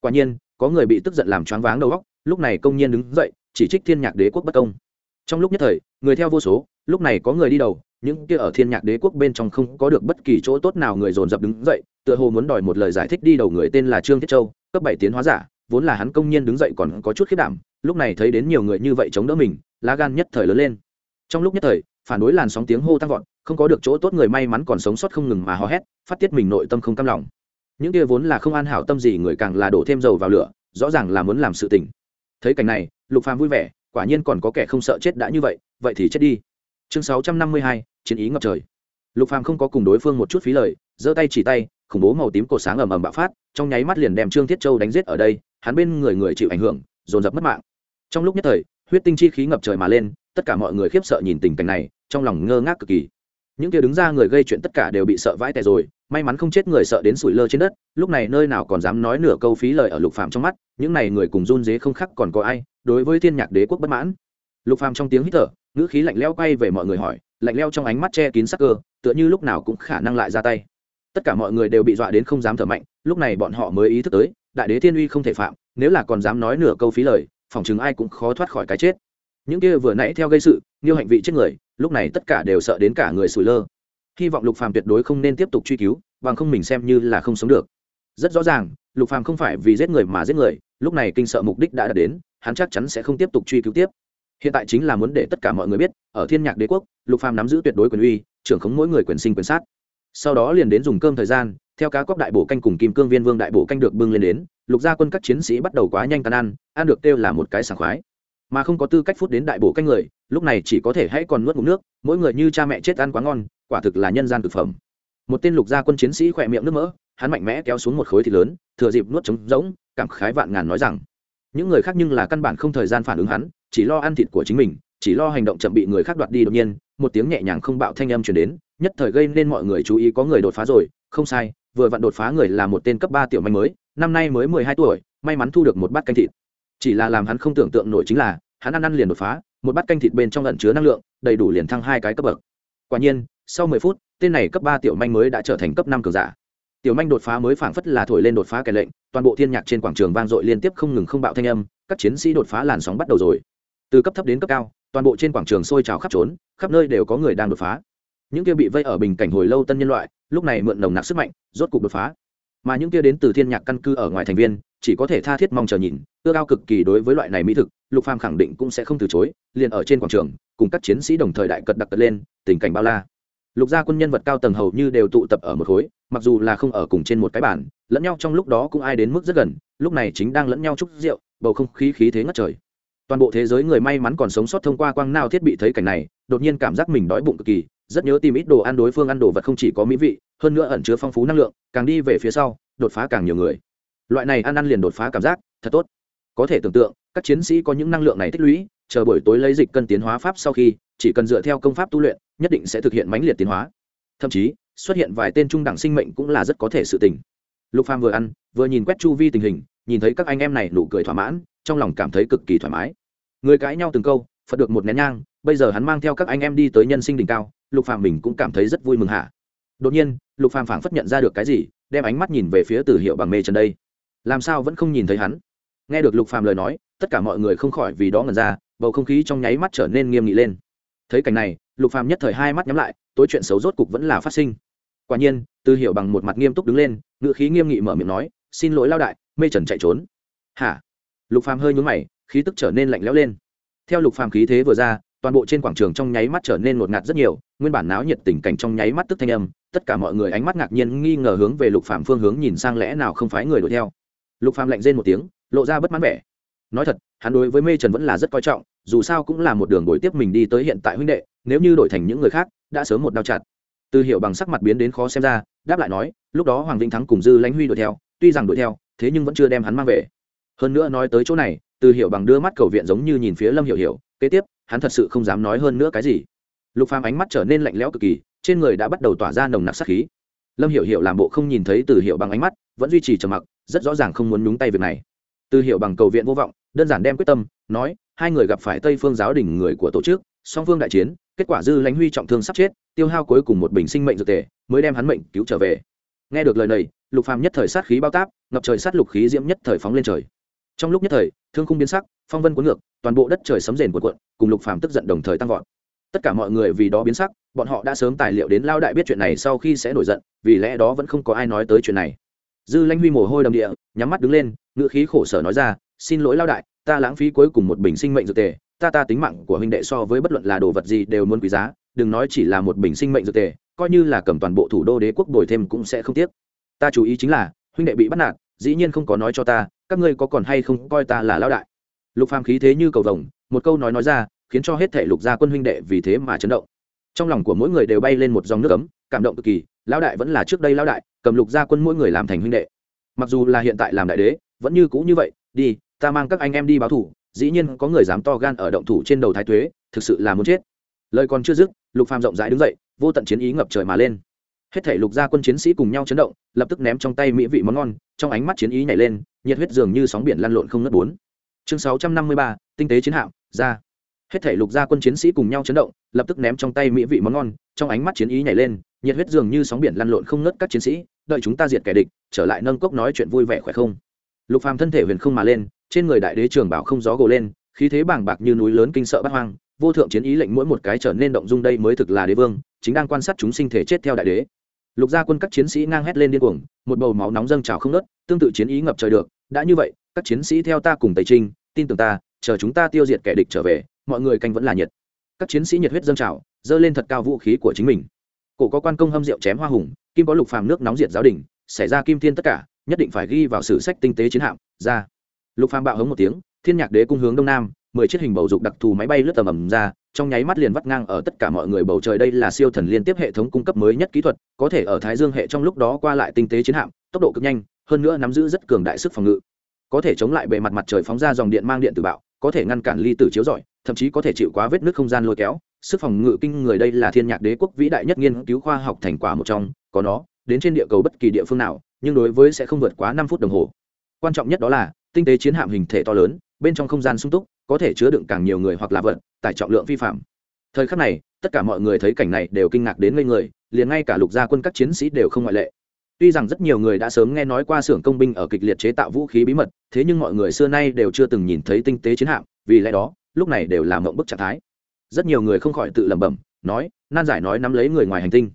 Quả nhiên, có người bị tức giận làm choáng váng đầu óc, lúc này công nhiên đứng dậy, chỉ trích thiên nhạc đế quốc bất công. Trong lúc nhất thời, người theo vô số, lúc này có người đi đầu, những kia ở thiên nhạc đế quốc bên trong không có được bất kỳ chỗ tốt nào người dồn dập đứng dậy, tựa hồ muốn đòi một lời giải thích đi đầu người tên là trương thiết châu, cấp bảy tiến hóa giả vốn là hắn công nhiên đứng dậy còn có chút khiết đảm lúc này thấy đến nhiều người như vậy chống đỡ mình lá gan nhất thời lớn lên. Trong lúc nhất thời phản đối làn sóng tiếng hô tăng vọt không có được chỗ tốt người may mắn còn sống sót không ngừng mà hò hét phát tiết mình nội tâm không cam lòng. Những kia vốn là không an hảo tâm gì người càng là đổ thêm dầu vào lửa rõ ràng là muốn làm sự tình. Thấy cảnh này lục phàm vui vẻ quả nhiên còn có kẻ không sợ chết đã như vậy vậy thì chết đi. Chương 652, chiến ý ngập trời. Lục phàm không có cùng đối phương một chút phí lời giơ tay chỉ tay khủng bố màu tím cổ sáng ầm ầm bạo phát trong nháy mắt liền đem trương thiết châu đánh giết ở đây hắn bên người người chịu ảnh hưởng, dồn dập mất mạng. Trong lúc nhất thời, huyết tinh chi khí ngập trời mà lên, tất cả mọi người khiếp sợ nhìn tình cảnh này, trong lòng ngơ ngác cực kỳ. Những kia đứng ra người gây chuyện tất cả đều bị sợ vãi tè rồi, may mắn không chết người sợ đến sủi lơ trên đất, lúc này nơi nào còn dám nói nửa câu phí lời ở lục phạm trong mắt, những này người cùng run dế không khác còn có ai, đối với thiên nhạc đế quốc bất mãn. Lục phàm trong tiếng hít thở, ngữ khí lạnh leo quay về mọi người hỏi, lạnh leo trong ánh mắt che kín sắc cơ, tựa như lúc nào cũng khả năng lại ra tay. Tất cả mọi người đều bị dọa đến không dám thở mạnh, lúc này bọn họ mới ý thức tới đại đế thiên uy không thể phạm, nếu là còn dám nói nửa câu phí lời phỏng chừng ai cũng khó thoát khỏi cái chết. Những kia vừa nãy theo gây sự, nghiêu hành vị chết người, lúc này tất cả đều sợ đến cả người sủi lơ. Hy vọng lục phàm tuyệt đối không nên tiếp tục truy cứu, bằng không mình xem như là không sống được. Rất rõ ràng, lục phàm không phải vì giết người mà giết người, lúc này kinh sợ mục đích đã đạt đến, hắn chắc chắn sẽ không tiếp tục truy cứu tiếp. Hiện tại chính là muốn để tất cả mọi người biết, ở thiên nhạc đế quốc, lục phàm nắm giữ tuyệt đối quyền uy, trưởng khống mỗi người quyền sinh quyền sát. Sau đó liền đến dùng cơm thời gian theo cá cóc đại bổ canh cùng kim cương viên vương đại bổ canh được bưng lên đến, lục gia quân các chiến sĩ bắt đầu quá nhanh tan ăn ăn được kêu là một cái sảng khoái. Mà không có tư cách phút đến đại bổ canh người, lúc này chỉ có thể hãy còn nuốt ngụm nước, mỗi người như cha mẹ chết ăn quá ngon, quả thực là nhân gian thực phẩm. Một tên lục gia quân chiến sĩ khỏe miệng nước mỡ, hắn mạnh mẽ kéo xuống một khối thịt lớn, thừa dịp nuốt trống rỗng, cảm khái vạn ngàn nói rằng, những người khác nhưng là căn bản không thời gian phản ứng hắn, chỉ lo ăn thịt của chính mình, chỉ lo hành động chậm bị người khác đoạt đi đột nhiên. Một tiếng nhẹ nhàng không bạo thanh âm chuyển đến, nhất thời gây nên mọi người chú ý có người đột phá rồi, không sai vừa vặn đột phá người là một tên cấp ba tiểu manh mới, năm nay mới mười hai tuổi, may mắn thu được một bát canh thịt. Chỉ là làm hắn không tưởng tượng nổi chính là, hắn ăn ăn liền đột phá, một bát canh thịt bên trong lẫn chứa năng lượng, đầy đủ liền thăng hai cái cấp bậc. Quả nhiên, sau mười phút, tên này cấp ba tiểu manh mới đã trở thành cấp năm cường giả. Tiểu manh đột phá mới phảng phất là thổi lên đột phá kẻ lệnh, toàn bộ thiên nhạc trên quảng trường vang dội liên tiếp không ngừng không bạo thanh âm, các chiến sĩ đột phá làn sóng bắt đầu rồi. Từ cấp thấp đến cấp cao, toàn bộ trên quảng trường sôi trào khắp trốn, khắp nơi đều có người đang đột phá. Những kia bị vây ở bình cảnh hồi lâu tân nhân loại lúc này mượn nồng nặc sức mạnh, rốt cục đột phá. Mà những kia đến từ thiên nhạc căn cư ở ngoài thành viên, chỉ có thể tha thiết mong chờ nhìn ưa cao cực kỳ đối với loại này mỹ thực, lục phàm khẳng định cũng sẽ không từ chối, liền ở trên quảng trường, cùng các chiến sĩ đồng thời đại cật đặc cật lên, tình cảnh bao la. Lục gia quân nhân vật cao tầng hầu như đều tụ tập ở một khối, mặc dù là không ở cùng trên một cái bàn, lẫn nhau trong lúc đó cũng ai đến mức rất gần, lúc này chính đang lẫn nhau chúc rượu, bầu không khí khí thế ngất trời. Toàn bộ thế giới người may mắn còn sống sót thông qua quang nao thiết bị thấy cảnh này, đột nhiên cảm giác mình đói bụng cực kỳ rất nhớ tìm ít đồ ăn đối phương ăn đồ vật không chỉ có mỹ vị, hơn nữa ẩn chứa phong phú năng lượng, càng đi về phía sau, đột phá càng nhiều người. Loại này ăn ăn liền đột phá cảm giác, thật tốt. Có thể tưởng tượng, các chiến sĩ có những năng lượng này tích lũy, chờ buổi tối lấy dịch cân tiến hóa pháp sau khi, chỉ cần dựa theo công pháp tu luyện, nhất định sẽ thực hiện mãnh liệt tiến hóa. Thậm chí, xuất hiện vài tên trung đẳng sinh mệnh cũng là rất có thể sự tình. Lục phàm vừa ăn, vừa nhìn quét chu vi tình hình, nhìn thấy các anh em này nụ cười thỏa mãn, trong lòng cảm thấy cực kỳ thoải mái. Người cãi nhau từng câu, phật được một nén nhang bây giờ hắn mang theo các anh em đi tới nhân sinh đỉnh cao, lục phàm mình cũng cảm thấy rất vui mừng hả? Đột nhiên, lục phàm phảng phất nhận ra được cái gì, đem ánh mắt nhìn về phía từ hiệu bằng mê trần đây. Làm sao vẫn không nhìn thấy hắn? Nghe được lục phàm lời nói, tất cả mọi người không khỏi vì đó ngẩn ra, bầu không khí trong nháy mắt trở nên nghiêm nghị lên. Thấy cảnh này, lục phàm nhất thời hai mắt nhắm lại, tối chuyện xấu rốt cục vẫn là phát sinh. Quả nhiên, từ hiệu bằng một mặt nghiêm túc đứng lên ngựa khí nghiêm nghị mở miệng nói, xin lỗi lao đại, mê trần chạy trốn. Hả? Lục phàm hơi nhún mày, khí tức trở nên lạnh lẽo lên. Theo lục phàm khí thế vừa ra toàn bộ trên quảng trường trong nháy mắt trở nên ngột ngạt rất nhiều, nguyên bản náo nhiệt tình cảnh trong nháy mắt tức thanh âm, tất cả mọi người ánh mắt ngạc nhiên nghi ngờ hướng về lục phàm phương hướng nhìn sang lẽ nào không phải người đuổi theo. Lục phàm lạnh rên một tiếng, lộ ra bất mãn vẻ. Nói thật, hắn đối với mê trần vẫn là rất coi trọng, dù sao cũng là một đường đổi tiếp mình đi tới hiện tại huynh đệ, nếu như đổi thành những người khác, đã sớm một đao chặt. Từ hiệu bằng sắc mặt biến đến khó xem ra, đáp lại nói, lúc đó hoàng vĩnh thắng cùng dư lãnh huy đuổi theo, tuy rằng đuổi theo, thế nhưng vẫn chưa đem hắn mang về. Hơn nữa nói tới chỗ này, từ hiệu bằng đưa mắt cầu viện giống như nhìn phía lâm hiểu hiểu, kế tiếp hắn thật sự không dám nói hơn nữa cái gì. Lục phàm ánh mắt trở nên lạnh lẽo cực kỳ, trên người đã bắt đầu tỏa ra nồng nặc sát khí. Lâm hiểu hiểu làm bộ không nhìn thấy từ hiệu bằng ánh mắt, vẫn duy trì trầm mặc, rất rõ ràng không muốn nhúng tay việc này. Từ hiệu bằng cầu viện vô vọng, đơn giản đem quyết tâm, nói, hai người gặp phải tây phương giáo đình người của tổ chức, song phương đại chiến, kết quả dư lãnh huy trọng thương sắp chết, tiêu hao cuối cùng một bình sinh mệnh dược tề, mới đem hắn mệnh cứu trở về. Nghe được lời này, lục phàm nhất thời sát khí bao táp, ngập trời sát lục khí diễm nhất thời phóng lên trời trong lúc nhất thời, thương khung biến sắc, phong vân cuốn ngược, toàn bộ đất trời sấm rền cuộn cuộn, cùng lục phàm tức giận đồng thời tăng vọt. Tất cả mọi người vì đó biến sắc, bọn họ đã sớm tài liệu đến lao đại biết chuyện này sau khi sẽ nổi giận, vì lẽ đó vẫn không có ai nói tới chuyện này. Dư lãnh huy mồ hôi đầm địa, nhắm mắt đứng lên ngựa khí khổ sở nói ra, xin lỗi lao đại, ta lãng phí cuối cùng một bình sinh mệnh dược tề, ta ta tính mạng của huynh đệ so với bất luận là đồ vật gì đều muốn quý giá, đừng nói chỉ là một bình sinh mệnh dược tề, coi như là cầm toàn bộ thủ đô đế quốc đổi thêm cũng sẽ không tiếc. Ta chú ý chính là, huynh đệ bị bắt nạt dĩ nhiên không có nói cho ta, các ngươi có còn hay không coi ta là lão đại? Lục phàm khí thế như cầu vồng, một câu nói nói ra, khiến cho hết thể lục gia quân huynh đệ vì thế mà chấn động. Trong lòng của mỗi người đều bay lên một dòng nước ấm, cảm động cực kỳ, lão đại vẫn là trước đây lão đại, cầm lục gia quân mỗi người làm thành huynh đệ. Mặc dù là hiện tại làm đại đế, vẫn như cũ như vậy, đi, ta mang các anh em đi báo thủ, dĩ nhiên có người dám to gan ở động thủ trên đầu thái tuế, thực sự là muốn chết. Lời còn chưa dứt, lục phàm rộng rãi đứng dậy, vô tận chiến ý ngập trời mà lên hết thể lục gia quân chiến sĩ cùng nhau chấn động, lập tức ném trong tay mỹ vị món ngon, trong ánh mắt chiến ý nhảy lên, nhiệt huyết dường như sóng biển lăn lộn không ngất bốn. Chương sáu trăm năm mươi ba, tinh tế chiến hạm, ra. Hết thể lục gia quân chiến sĩ cùng nhau chấn động, lập tức ném trong tay mỹ vị món ngon, trong ánh mắt chiến ý nhảy lên, nhiệt huyết dường như sóng biển lăn lộn không ngớt các chiến sĩ, đợi chúng ta diệt kẻ địch, trở lại nâng cốc nói chuyện vui vẻ khỏe không? Lục phàm thân thể huyền không mà lên, trên người đại đế trường bảo không gió gồ lên, khí thế bàng bạc như núi lớn kinh sợ bát hoang, vô thượng chiến ý lệnh mỗi một cái trở nên động dung đây mới thực là đế vương, chính đang quan sát chúng sinh thể chết theo đại đế lục gia quân các chiến sĩ ngang hét lên điên cuồng, một bầu máu nóng dâng trào không nớt tương tự chiến ý ngập trời được, đã như vậy, các chiến sĩ theo ta cùng tây trinh, tin tưởng ta, chờ chúng ta tiêu diệt kẻ địch trở về, mọi người canh vẫn là nhiệt. Các chiến sĩ nhiệt huyết dâng trào, dơ lên thật cao vũ khí của chính mình. Cổ có quan công hâm rượu chém hoa hùng, kim có lục phàm nước nóng diệt giáo đình, xảy ra kim thiên tất cả, nhất định phải ghi vào sử sách tinh tế chiến hạm, ra. Lục phàm bạo hống một tiếng, thiên nhạc đế cung hướng đông nam, mười chiếc hình bầu dục đặc thù máy bay lướt tầm ầm ra trong nháy mắt liền vắt ngang ở tất cả mọi người bầu trời. Đây là siêu thần liên tiếp hệ thống cung cấp mới nhất kỹ thuật, có thể ở thái dương hệ trong lúc đó qua lại tinh tế chiến hạm, tốc độ cực nhanh, hơn nữa nắm giữ rất cường đại sức phòng ngự. Có thể chống lại bề mặt mặt trời phóng ra dòng điện mang điện từ bạo, có thể ngăn cản ly tử chiếu rọi, thậm chí có thể chịu quá vết nước không gian lôi kéo. Sức phòng ngự kinh người đây là thiên nhạc đế quốc vĩ đại nhất nghiên cứu khoa học thành quả một trong, có nó, đến trên địa cầu bất kỳ địa phương nào, nhưng đối với sẽ không vượt quá năm phút đồng hồ. Quan trọng nhất đó là, tinh tế chiến hạm hình thể to lớn, bên trong không gian sung túc, có thể chứa đựng càng nhiều người hoặc là vật tải trọng lượng vi phạm. Thời khắc này, tất cả mọi người thấy cảnh này đều kinh ngạc đến ngây người, liền ngay cả lục gia quân các chiến sĩ đều không ngoại lệ. Tuy rằng rất nhiều người đã sớm nghe nói qua xưởng công binh ở kịch liệt chế tạo vũ khí bí mật, thế nhưng mọi người xưa nay đều chưa từng nhìn thấy tinh tế chiến hạm, vì lẽ đó, lúc này đều là mộng bức trạng thái. Rất nhiều người không khỏi tự lẩm bẩm, nói, nan giải nói nắm lấy người ngoài hành tinh.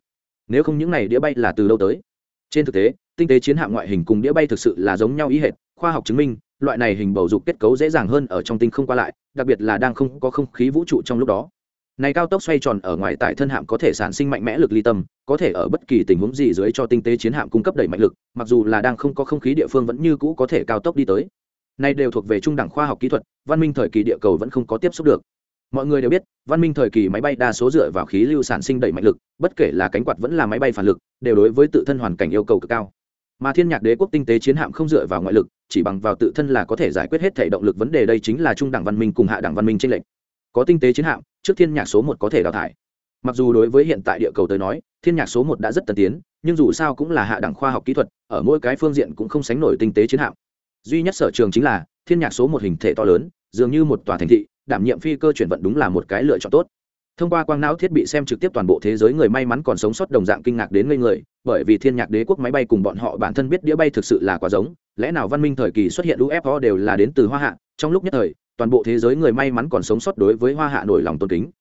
Nếu không những này đĩa bay là từ đâu tới? Trên thực tế, tinh tế chiến hạm ngoại hình cùng đĩa bay thực sự là giống nhau ý hệt, khoa học chứng minh, loại này hình bầu dục kết cấu dễ dàng hơn ở trong tinh không qua lại đặc biệt là đang không có không khí vũ trụ trong lúc đó. Này cao tốc xoay tròn ở ngoài tại thân hạm có thể sản sinh mạnh mẽ lực ly tâm, có thể ở bất kỳ tình huống gì dưới cho tinh tế chiến hạm cung cấp đẩy mạnh lực, mặc dù là đang không có không khí địa phương vẫn như cũ có thể cao tốc đi tới. Này đều thuộc về trung đẳng khoa học kỹ thuật, văn minh thời kỳ địa cầu vẫn không có tiếp xúc được. Mọi người đều biết, văn minh thời kỳ máy bay đa số dựa vào khí lưu sản sinh đẩy mạnh lực, bất kể là cánh quạt vẫn là máy bay phản lực, đều đối với tự thân hoàn cảnh yêu cầu cực cao. Mà thiên nhạc đế quốc tinh tế chiến hạm không dựa vào ngoại lực chỉ bằng vào tự thân là có thể giải quyết hết thể động lực vấn đề đây chính là trung đẳng văn minh cùng hạ đẳng văn minh trên lệnh có tinh tế chiến hạm, trước thiên nhạc số một có thể đào thải. Mặc dù đối với hiện tại địa cầu tới nói, thiên nhạc số một đã rất tân tiến, nhưng dù sao cũng là hạ đẳng khoa học kỹ thuật, ở mỗi cái phương diện cũng không sánh nổi tinh tế chiến hạm. Duy nhất sở trường chính là, thiên nhạc số một hình thể to lớn, dường như một tòa thành thị, đảm nhiệm phi cơ chuyển vận đúng là một cái lựa chọn tốt. Thông qua quang não thiết bị xem trực tiếp toàn bộ thế giới người may mắn còn sống sót đồng dạng kinh ngạc đến ngây người bởi vì thiên nhạc đế quốc máy bay cùng bọn họ bản thân biết đĩa bay thực sự là quá giống, lẽ nào văn minh thời kỳ xuất hiện ufo đều là đến từ hoa hạ, trong lúc nhất thời, toàn bộ thế giới người may mắn còn sống sót đối với hoa hạ nổi lòng tôn kính.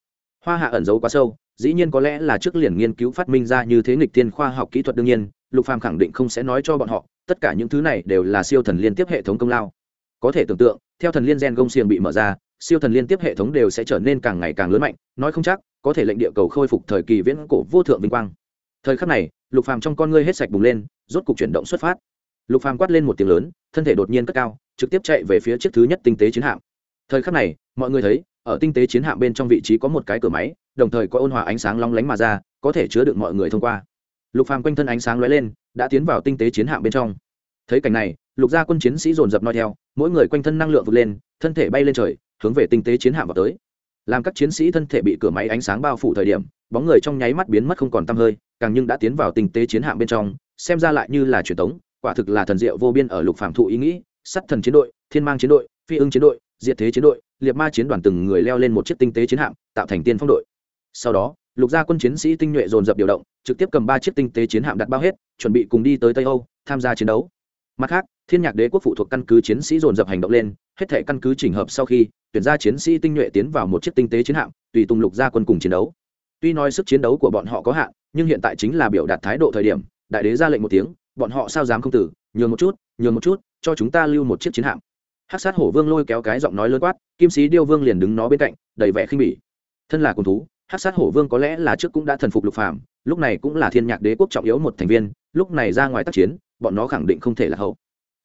Hoa hạ ẩn giấu quá sâu, dĩ nhiên có lẽ là trước liền nghiên cứu phát minh ra như thế nghịch thiên khoa học kỹ thuật đương nhiên, lục phàm khẳng định không sẽ nói cho bọn họ, tất cả những thứ này đều là siêu thần liên tiếp hệ thống công lao. Có thể tưởng tượng, theo thần liên gen gông xiềng bị mở ra, siêu thần liên tiếp hệ thống đều sẽ trở nên càng ngày càng lớn mạnh, nói không chắc, có thể lệnh địa cầu khôi phục thời kỳ viễn cổ vô thượng vinh quang thời khắc này, lục phàm trong con ngươi hết sạch bùng lên, rốt cục chuyển động xuất phát. Lục phàm quát lên một tiếng lớn, thân thể đột nhiên cất cao, trực tiếp chạy về phía chiếc thứ nhất tinh tế chiến hạm. Thời khắc này, mọi người thấy, ở tinh tế chiến hạm bên trong vị trí có một cái cửa máy, đồng thời có ôn hòa ánh sáng long lánh mà ra, có thể chứa được mọi người thông qua. Lục phàm quanh thân ánh sáng lóe lên, đã tiến vào tinh tế chiến hạm bên trong. Thấy cảnh này, lục gia quân chiến sĩ dồn dập nói theo, mỗi người quanh thân năng lượng vượt lên, thân thể bay lên trời, hướng về tinh tế chiến hạm vào tới. Làm các chiến sĩ thân thể bị cửa máy ánh sáng bao phủ thời điểm bóng người trong nháy mắt biến mất không còn tăm hơi, càng nhưng đã tiến vào tinh tế chiến hạm bên trong, xem ra lại như là truyền thống, quả thực là thần diệu vô biên ở lục phạm thụ ý nghĩ, sắt thần chiến đội, thiên mang chiến đội, phi ưng chiến đội, diệt thế chiến đội, liệt ma chiến đoàn từng người leo lên một chiếc tinh tế chiến hạm, tạo thành tiên phong đội. Sau đó, lục gia quân chiến sĩ tinh nhuệ dồn dập điều động, trực tiếp cầm ba chiếc tinh tế chiến hạm đặt bao hết, chuẩn bị cùng đi tới tây âu, tham gia chiến đấu. Mặt khác, thiên nhạc đế quốc phụ thuộc căn cứ chiến sĩ dồn dập hành động lên, hết thể căn cứ chỉnh hợp sau khi, tuyển ra chiến sĩ tinh nhuệ tiến vào một chiếc tinh tế chiến hạm, tùy tùng lục gia quân cùng chiến đấu tuy nói sức chiến đấu của bọn họ có hạn, nhưng hiện tại chính là biểu đạt thái độ thời điểm, đại đế ra lệnh một tiếng, bọn họ sao dám không tử, nhường một chút, nhường một chút, cho chúng ta lưu một chiếc chiến hạm. Hắc sát hổ vương lôi kéo cái giọng nói lớn quát, kim sĩ điêu vương liền đứng nó bên cạnh, đầy vẻ khinh bỉ. Thân là cùng thú, hắc sát hổ vương có lẽ là trước cũng đã thần phục lục phàm, lúc này cũng là thiên nhạc đế quốc trọng yếu một thành viên, lúc này ra ngoài tác chiến, bọn nó khẳng định không thể là hậu.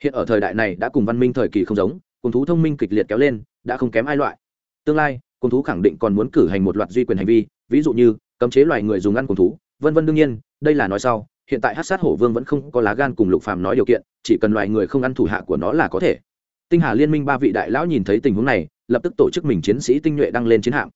Hiện ở thời đại này đã cùng văn minh thời kỳ không giống cùng thú thông minh kịch liệt kéo lên, đã không kém ai loại. Tương lai cùng thú khẳng định còn muốn cử hành một loạt duy quyền hành vi ví dụ như, cấm chế loài người dùng ăn cùng thú, vân vân đương nhiên, đây là nói sau, hiện tại hát sát hổ vương vẫn không có lá gan cùng lục phàm nói điều kiện, chỉ cần loài người không ăn thủ hạ của nó là có thể. Tinh hà liên minh ba vị đại lão nhìn thấy tình huống này, lập tức tổ chức mình chiến sĩ tinh nhuệ đăng lên chiến hạm.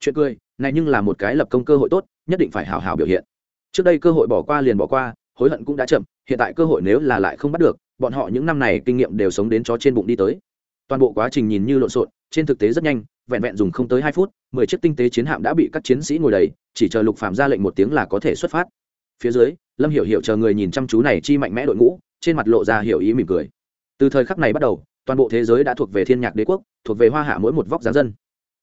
Chuyện cười, này nhưng là một cái lập công cơ hội tốt, nhất định phải hào hào biểu hiện. Trước đây cơ hội bỏ qua liền bỏ qua, hối hận cũng đã chậm, hiện tại cơ hội nếu là lại không bắt được, bọn họ những năm này kinh nghiệm đều sống đến chó trên bụng đi tới. Toàn bộ quá trình nhìn như lộn xộn, trên thực tế rất nhanh vẹn vẹn dùng không tới hai phút, mười chiếc tinh tế chiến hạm đã bị các chiến sĩ ngồi đầy, chỉ chờ lục phạm ra lệnh một tiếng là có thể xuất phát. Phía dưới, lâm hiểu hiểu chờ người nhìn chăm chú này chi mạnh mẽ đội ngũ, trên mặt lộ ra hiểu ý mỉm cười. Từ thời khắc này bắt đầu, toàn bộ thế giới đã thuộc về thiên nhạc đế quốc, thuộc về hoa hạ mỗi một vóc dáng dân.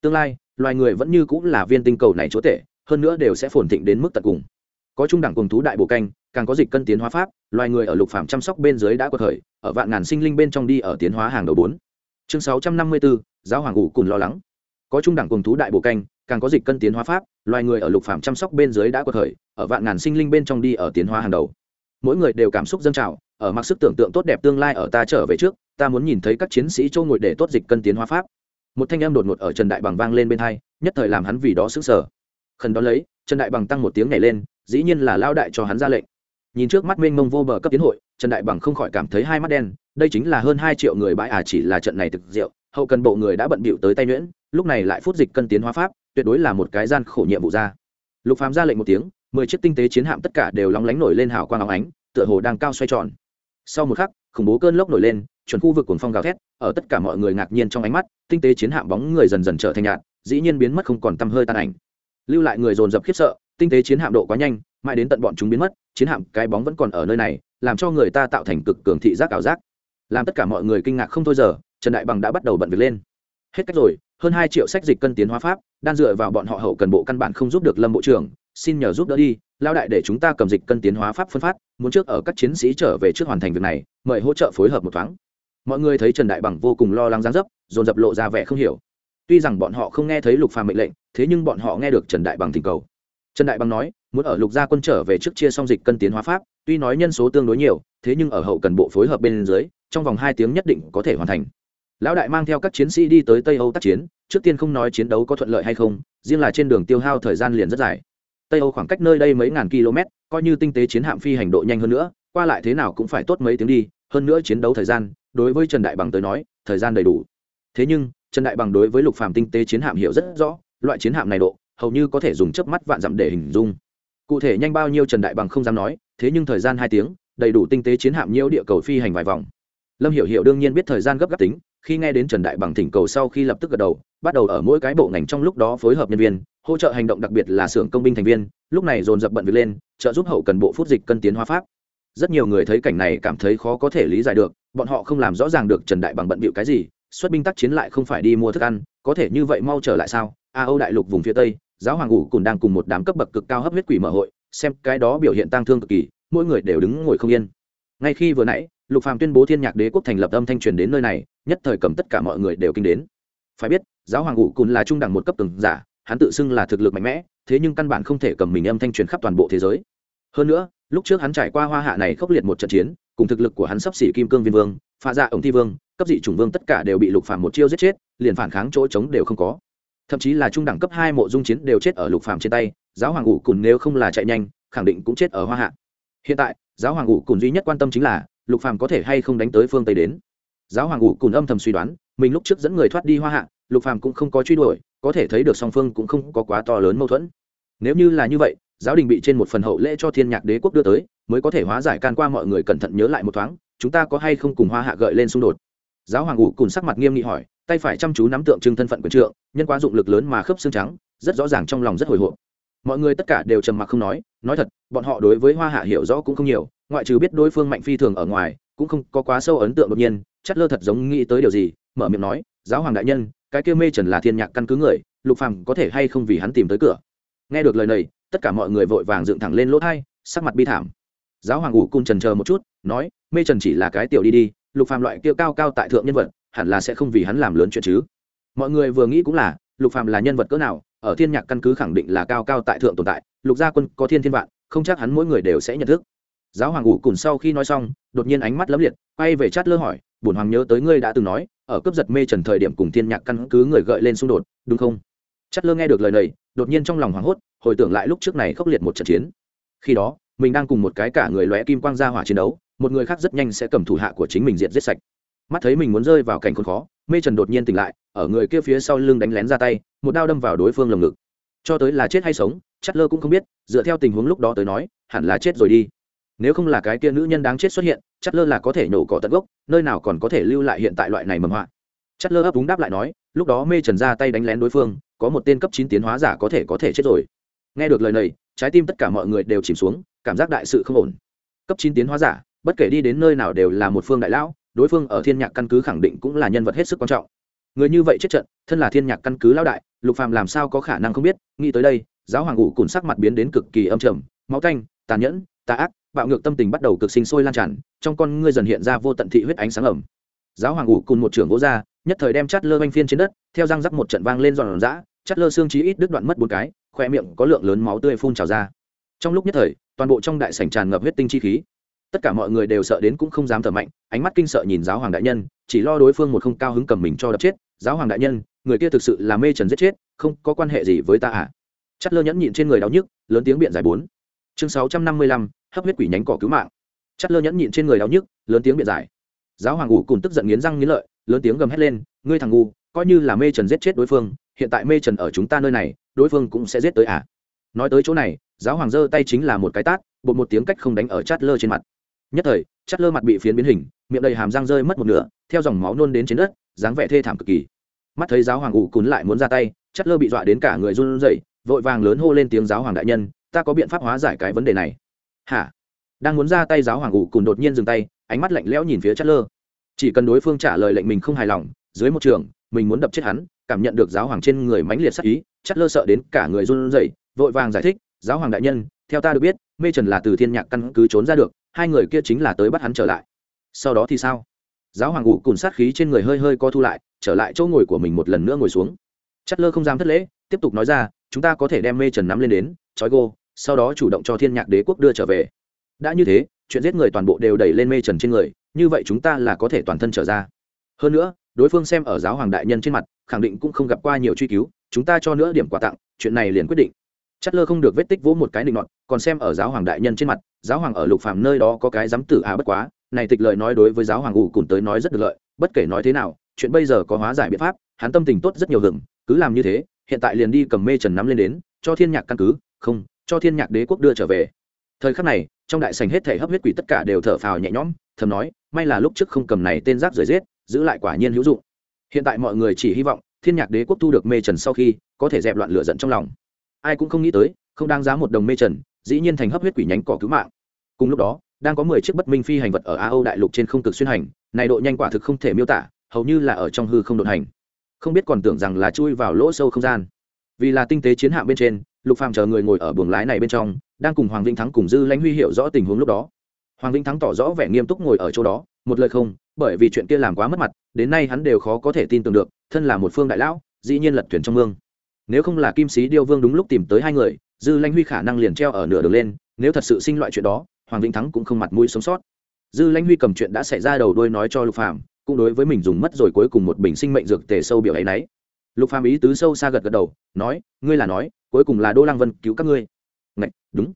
Tương lai, loài người vẫn như cũng là viên tinh cầu này chúa tể, hơn nữa đều sẽ phồn thịnh đến mức tận cùng. Có trung đẳng cùng thú đại bộ canh, càng có dịch cân tiến hóa pháp, loài người ở lục phạm chăm sóc bên dưới đã có thời, ở vạn ngàn sinh linh bên trong đi ở tiến hóa hàng đầu bốn. Chương sáu trăm năm mươi bốn giáo hoàng ngủ cùng lo lắng có trung đẳng cùng thú đại bộ canh, càng có dịch cân tiến hóa pháp, loài người ở lục phạm chăm sóc bên dưới đã có thời, ở vạn ngàn sinh linh bên trong đi ở tiến hóa hàng đầu. Mỗi người đều cảm xúc dâng trào, ở mặc sức tưởng tượng tốt đẹp tương lai ở ta trở về trước, ta muốn nhìn thấy các chiến sĩ châu ngồi để tốt dịch cân tiến hóa pháp. Một thanh em đột ngột ở trần đại bằng vang lên bên hai, nhất thời làm hắn vì đó sững sờ. Khẩn đó lấy, trần đại bằng tăng một tiếng nhảy lên, dĩ nhiên là lao đại cho hắn ra lệnh. Nhìn trước mắt mênh mông vô bờ cấp tiến hội, trần đại bằng không khỏi cảm thấy hai mắt đen, đây chính là hơn hai triệu người bãi à chỉ là trận này thực diệu, hậu cần bộ người đã bận bịu tới tay nhuyễn lúc này lại phút dịch cân tiến hóa pháp, tuyệt đối là một cái gian khổ nhiệm vụ ra. Lục phàm ra lệnh một tiếng, mười chiếc tinh tế chiến hạm tất cả đều lóng lánh nổi lên hào quang óng ánh, tựa hồ đang cao xoay tròn. Sau một khắc, khủng bố cơn lốc nổi lên, chuẩn khu vực cuồng phong gào thét, ở tất cả mọi người ngạc nhiên trong ánh mắt, tinh tế chiến hạm bóng người dần dần trở thành nhạt, dĩ nhiên biến mất không còn tăm hơi tan ảnh. Lưu lại người dồn dập khiếp sợ, tinh tế chiến hạm độ quá nhanh, mãi đến tận bọn chúng biến mất, chiến hạm cái bóng vẫn còn ở nơi này, làm cho người ta tạo thành cực cường thị giác ảo giác. Làm tất cả mọi người kinh ngạc không thôi giờ, trần đại bằng đã bắt đầu bận việc lên hết cách rồi, hơn hai triệu sách dịch cân tiến hóa pháp đang dựa vào bọn họ hậu cần bộ căn bản không giúp được lâm bộ trưởng, xin nhờ giúp đỡ đi lao đại để chúng ta cầm dịch cân tiến hóa pháp phân phát, muốn trước ở các chiến sĩ trở về trước hoàn thành việc này, mời hỗ trợ phối hợp một thoáng. Mọi người thấy trần đại bằng vô cùng lo lắng gián dấp, dồn dập lộ ra vẻ không hiểu. Tuy rằng bọn họ không nghe thấy lục phàm mệnh lệnh, thế nhưng bọn họ nghe được trần đại bằng thỉnh cầu. Trần đại bằng nói, muốn ở lục gia quân trở về trước chia xong dịch cân tiến hóa pháp, tuy nói nhân số tương đối nhiều, thế nhưng ở hậu cần bộ phối hợp bên dưới, trong vòng hai tiếng nhất định có thể hoàn thành lão đại mang theo các chiến sĩ đi tới tây âu tác chiến, trước tiên không nói chiến đấu có thuận lợi hay không, riêng là trên đường tiêu hao thời gian liền rất dài. Tây âu khoảng cách nơi đây mấy ngàn km, coi như tinh tế chiến hạm phi hành độ nhanh hơn nữa, qua lại thế nào cũng phải tốt mấy tiếng đi, hơn nữa chiến đấu thời gian, đối với trần đại bằng tới nói, thời gian đầy đủ. Thế nhưng, trần đại bằng đối với lục phàm tinh tế chiến hạm hiểu rất rõ, loại chiến hạm này độ, hầu như có thể dùng chớp mắt vạn dặm để hình dung. Cụ thể nhanh bao nhiêu trần đại bằng không dám nói, thế nhưng thời gian hai tiếng, đầy đủ tinh tế chiến hạm nhiễu địa cầu phi hành vài vòng. Lâm hiểu hiểu đương nhiên biết thời gian gấp gáp tính khi nghe đến trần đại bằng thỉnh cầu sau khi lập tức gật đầu, bắt đầu ở mỗi cái bộ ngành trong lúc đó phối hợp nhân viên, hỗ trợ hành động đặc biệt là xưởng công binh thành viên, lúc này dồn dập bận việc lên, trợ giúp hậu cần bộ phút dịch cân tiến hóa pháp. Rất nhiều người thấy cảnh này cảm thấy khó có thể lý giải được, bọn họ không làm rõ ràng được trần đại bằng bận bịu cái gì, xuất binh tác chiến lại không phải đi mua thức ăn, có thể như vậy mau trở lại sao? A âu đại lục vùng phía tây, giáo hoàng ngủ cùng đang cùng một đám cấp bậc cực cao hấp huyết quỷ mở hội, xem cái đó biểu hiện tăng thương cực kỳ, mỗi người đều đứng ngồi không yên. Ngay khi vừa nãy lục phàm tuyên bố thiên nhạc đế quốc thành lập âm thanh truyền đến nơi này, nhất thời cầm tất cả mọi người đều kinh đến. Phải biết, giáo hoàng ngụ cùn là trung đẳng một cấp từng giả, hắn tự xưng là thực lực mạnh mẽ, thế nhưng căn bản không thể cầm mình âm thanh truyền khắp toàn bộ thế giới. Hơn nữa, lúc trước hắn trải qua hoa hạ này khốc liệt một trận chiến, cùng thực lực của hắn sắp xỉ kim cương viên vương pha dạ ổng thi vương, cấp dị chủng vương tất cả đều bị lục phàm một chiêu giết chết, liền phản kháng chỗ trống đều không có. Thậm chí là trung đẳng cấp hai mộ dung chiến đều chết ở lục phàm trên tay, giáo hoàng ngụ cùn nếu không là chạy nhanh, khẳng định cũng chết ở hoa hạ. Hiện tại, giáo hoàng ngụ cùn duy nhất quan tâm chính là lục phàm có thể hay không đánh tới phương tây đến giáo hoàng ủ cùng âm thầm suy đoán mình lúc trước dẫn người thoát đi hoa hạ lục phàm cũng không có truy đuổi có thể thấy được song phương cũng không có quá to lớn mâu thuẫn nếu như là như vậy giáo đình bị trên một phần hậu lễ cho thiên nhạc đế quốc đưa tới mới có thể hóa giải can qua mọi người cẩn thận nhớ lại một thoáng chúng ta có hay không cùng hoa hạ gợi lên xung đột giáo hoàng ủ cùng sắc mặt nghiêm nghị hỏi tay phải chăm chú nắm tượng trưng thân phận quyền trượng nhân quá dụng lực lớn mà khớp xương trắng rất rõ ràng trong lòng rất hồi hộp mọi người tất cả đều trầm mặc không nói nói thật bọn họ đối với hoa hạ hiểu rõ cũng không nhiều ngoại trừ biết đối phương mạnh phi thường ở ngoài, cũng không có quá sâu ấn tượng đột nhiên chất lơ thật giống nghĩ tới điều gì, mở miệng nói, giáo hoàng đại nhân, cái kia mê trần là thiên nhạc căn cứ người, lục phàm có thể hay không vì hắn tìm tới cửa? Nghe được lời này, tất cả mọi người vội vàng dựng thẳng lên lỗ thai sắc mặt bi thảm. Giáo hoàng ủ cung trần chờ một chút, nói, mê trần chỉ là cái tiểu đi đi, lục phàm loại kia cao cao tại thượng nhân vật, hẳn là sẽ không vì hắn làm lớn chuyện chứ. Mọi người vừa nghĩ cũng là, lục phàm là nhân vật cỡ nào, ở thiên nhạc căn cứ khẳng định là cao cao tại thượng tồn tại, lục gia quân có thiên thiên vạn, không chắc hắn mỗi người đều sẽ nhận thức giáo hoàng ủ cùn sau khi nói xong, đột nhiên ánh mắt lấm liệt, quay về chát lơ hỏi, bổn hoàng nhớ tới ngươi đã từng nói, ở cướp giật mê trần thời điểm cùng thiên nhạc căn cứ người gợi lên xung đột, đúng không? Chát lơ nghe được lời này, đột nhiên trong lòng hoảng hốt, hồi tưởng lại lúc trước này khốc liệt một trận chiến. Khi đó, mình đang cùng một cái cả người lóe kim quang ra hỏa chiến đấu, một người khác rất nhanh sẽ cầm thủ hạ của chính mình diệt giết sạch. Mắt thấy mình muốn rơi vào cảnh khốn khó, mê trần đột nhiên tỉnh lại, ở người kia phía sau lưng đánh lén ra tay, một đao đâm vào đối phương lồng ngực. Cho tới là chết hay sống Chất lơ cũng không biết, dựa theo tình huống lúc đó tới nói, hẳn là chết rồi đi nếu không là cái kia nữ nhân đáng chết xuất hiện Chất lơ là có thể nổ cỏ tận gốc, nơi nào còn có thể lưu lại hiện tại loại này mầm họa. Chất lơ ấp úng đáp lại nói, lúc đó mê trần ra tay đánh lén đối phương, có một tên cấp chín tiến hóa giả có thể có thể chết rồi. Nghe được lời này, trái tim tất cả mọi người đều chìm xuống, cảm giác đại sự không ổn. Cấp chín tiến hóa giả, bất kể đi đến nơi nào đều là một phương đại lão, đối phương ở thiên nhạc căn cứ khẳng định cũng là nhân vật hết sức quan trọng. Người như vậy chết trận, thân là thiên nhạc căn cứ lão đại, lục phàm làm sao có khả năng không biết, nghĩ tới đây, giáo hoàng ngủ cùn sắc mặt biến đến cực kỳ âm trầm, máu tanh, tàn nhẫn tà ác, bạo ngược tâm tình bắt đầu cực sinh sôi lan tràn, trong con ngươi dần hiện ra vô tận thị huyết ánh sáng ẩm. Giáo hoàng ngủ cùng một trưởng gỗ ra nhất thời đem chát lơ oanh phiên trên đất, theo răng rắc một trận vang lên giòn giã, chát lơ xương trí ít đứt đoạn mất bốn cái khoe miệng có lượng lớn máu tươi phun trào ra. Trong lúc nhất thời, toàn bộ trong đại sảnh tràn ngập huyết tinh chi khí. Tất cả mọi người đều sợ đến cũng không dám thở mạnh, ánh mắt kinh sợ nhìn giáo hoàng đại nhân, chỉ lo đối phương một không cao hứng cầm mình cho đập chết. Giáo hoàng đại nhân, người kia thực sự là mê trần giết chết, không có quan hệ gì với ta à? Chát lơ nhẫn nhịn trên người đau nhức, lớn tiếng biện giải bốn. Chương sáu trăm năm mươi lăm hấp huyết quỷ nhánh cỏ cứu mạng. Chất lơ nhẫn nhịn trên người đau nhức, lớn tiếng biện giải. Giáo hoàng ủ cùng tức giận nghiến răng nghiến lợi, lớn tiếng gầm hét lên, ngươi thằng ngu, coi như là mê trần giết chết đối phương, hiện tại mê trần ở chúng ta nơi này, đối phương cũng sẽ giết tới à? Nói tới chỗ này, giáo hoàng giơ tay chính là một cái tát, bột một tiếng cách không đánh ở chát lơ trên mặt. Nhất thời chát lơ mặt bị phiến biến hình, miệng đầy hàm răng rơi mất một nửa, theo dòng máu nôn đến trên đất, dáng vẻ thê thảm cực kỳ. Mắt thấy giáo hoàng ủ cún lại muốn ra tay chát lơ bị dọa đến cả người run rẩy, vội vàng lớn hô lên tiếng giáo hoàng đại nhân, ta có biện pháp hóa giải cái vấn đề này hả? Đang muốn ra tay giáo hoàng ủ cùn đột nhiên dừng tay, ánh mắt lạnh lẽo nhìn phía chất lơ chỉ cần đối phương trả lời lệnh mình không hài lòng, dưới một trường, mình muốn đập chết hắn, cảm nhận được giáo hoàng trên người mãnh liệt sắc ý chất lơ sợ đến cả người run rẩy, vội vàng giải thích, giáo hoàng đại nhân, theo ta được biết, mê trần là từ thiên nhạc căn cứ trốn ra được, hai người kia chính là tới bắt hắn trở lại. Sau đó thì sao? Giáo hoàng ngủ cùn sát khí trên người hơi hơi co thu lại, trở lại chỗ ngồi của mình một lần nữa ngồi xuống. Chất lơ không dám thất lễ, tiếp tục nói ra, chúng ta có thể đem mê trần nắm lên đến trói gô sau đó chủ động cho thiên nhạc đế quốc đưa trở về. Đã như thế, chuyện giết người toàn bộ đều đẩy lên mê trần trên người, như vậy chúng ta là có thể toàn thân trở ra. Hơn nữa, đối phương xem ở giáo hoàng đại nhân trên mặt, khẳng định cũng không gặp qua nhiều truy cứu, chúng ta cho nữa điểm quà tặng, chuyện này liền quyết định. Chất lơ không được vết tích vỗ một cái định nọt, còn xem ở giáo hoàng đại nhân trên mặt, giáo hoàng ở lục phàm nơi đó có cái dám tử à bất quá, này tịch lợi nói đối với giáo hoàng ủ cùng tới nói rất được lợi, bất kể nói thế nào, chuyện bây giờ có hóa giải biện pháp, hắn tâm tình tốt rất nhiều hưởng cứ làm như thế, hiện tại liền đi cầm mê trần nắm lên đến, cho thiên nhạc căn cứ, không cho thiên nhạc đế quốc đưa trở về. Thời khắc này, trong đại sành hết thể hấp huyết quỷ tất cả đều thở phào nhẹ nhõm, thầm nói, may là lúc trước không cầm này tên rác rời giết, giữ lại quả nhiên hữu dụng. Hiện tại mọi người chỉ hy vọng, thiên nhạc đế quốc thu được mê trần sau khi, có thể dẹp loạn lửa giận trong lòng. Ai cũng không nghĩ tới, không đáng giá một đồng mê trần, dĩ nhiên thành hấp huyết quỷ nhánh cỏ cứu mạng. Cùng lúc đó, đang có mười chiếc bất minh phi hành vật ở a âu đại lục trên không cực xuyên hành, này độ nhanh quả thực không thể miêu tả, hầu như là ở trong hư không đột hành. Không biết còn tưởng rằng là chui vào lỗ sâu không gian. Vì là tinh tế chiến hạm bên trên lục phàm chờ người ngồi ở buồng lái này bên trong, đang cùng hoàng vĩnh thắng cùng dư lãnh huy hiểu rõ tình huống lúc đó. Hoàng vĩnh thắng tỏ rõ vẻ nghiêm túc ngồi ở chỗ đó, một lời không, bởi vì chuyện kia làm quá mất mặt, đến nay hắn đều khó có thể tin tưởng được, thân là một phương đại lão, dĩ nhiên lật thuyền trong mương. Nếu không là kim sĩ điêu vương đúng lúc tìm tới hai người, dư lãnh huy khả năng liền treo ở nửa đường lên, nếu thật sự sinh loại chuyện đó, hoàng vĩnh thắng cũng không mặt mũi sống sót. Dư lãnh huy cầm chuyện đã xảy ra đầu đuôi nói cho lục phàm, cũng đối với mình dùng mất rồi cuối cùng một bình sinh mệnh dược tề sâu biểu ấy nấy lục phàm ý tứ sâu xa gật gật đầu nói ngươi là nói cuối cùng là đô lăng vân cứu các ngươi. Ngạch, đúng.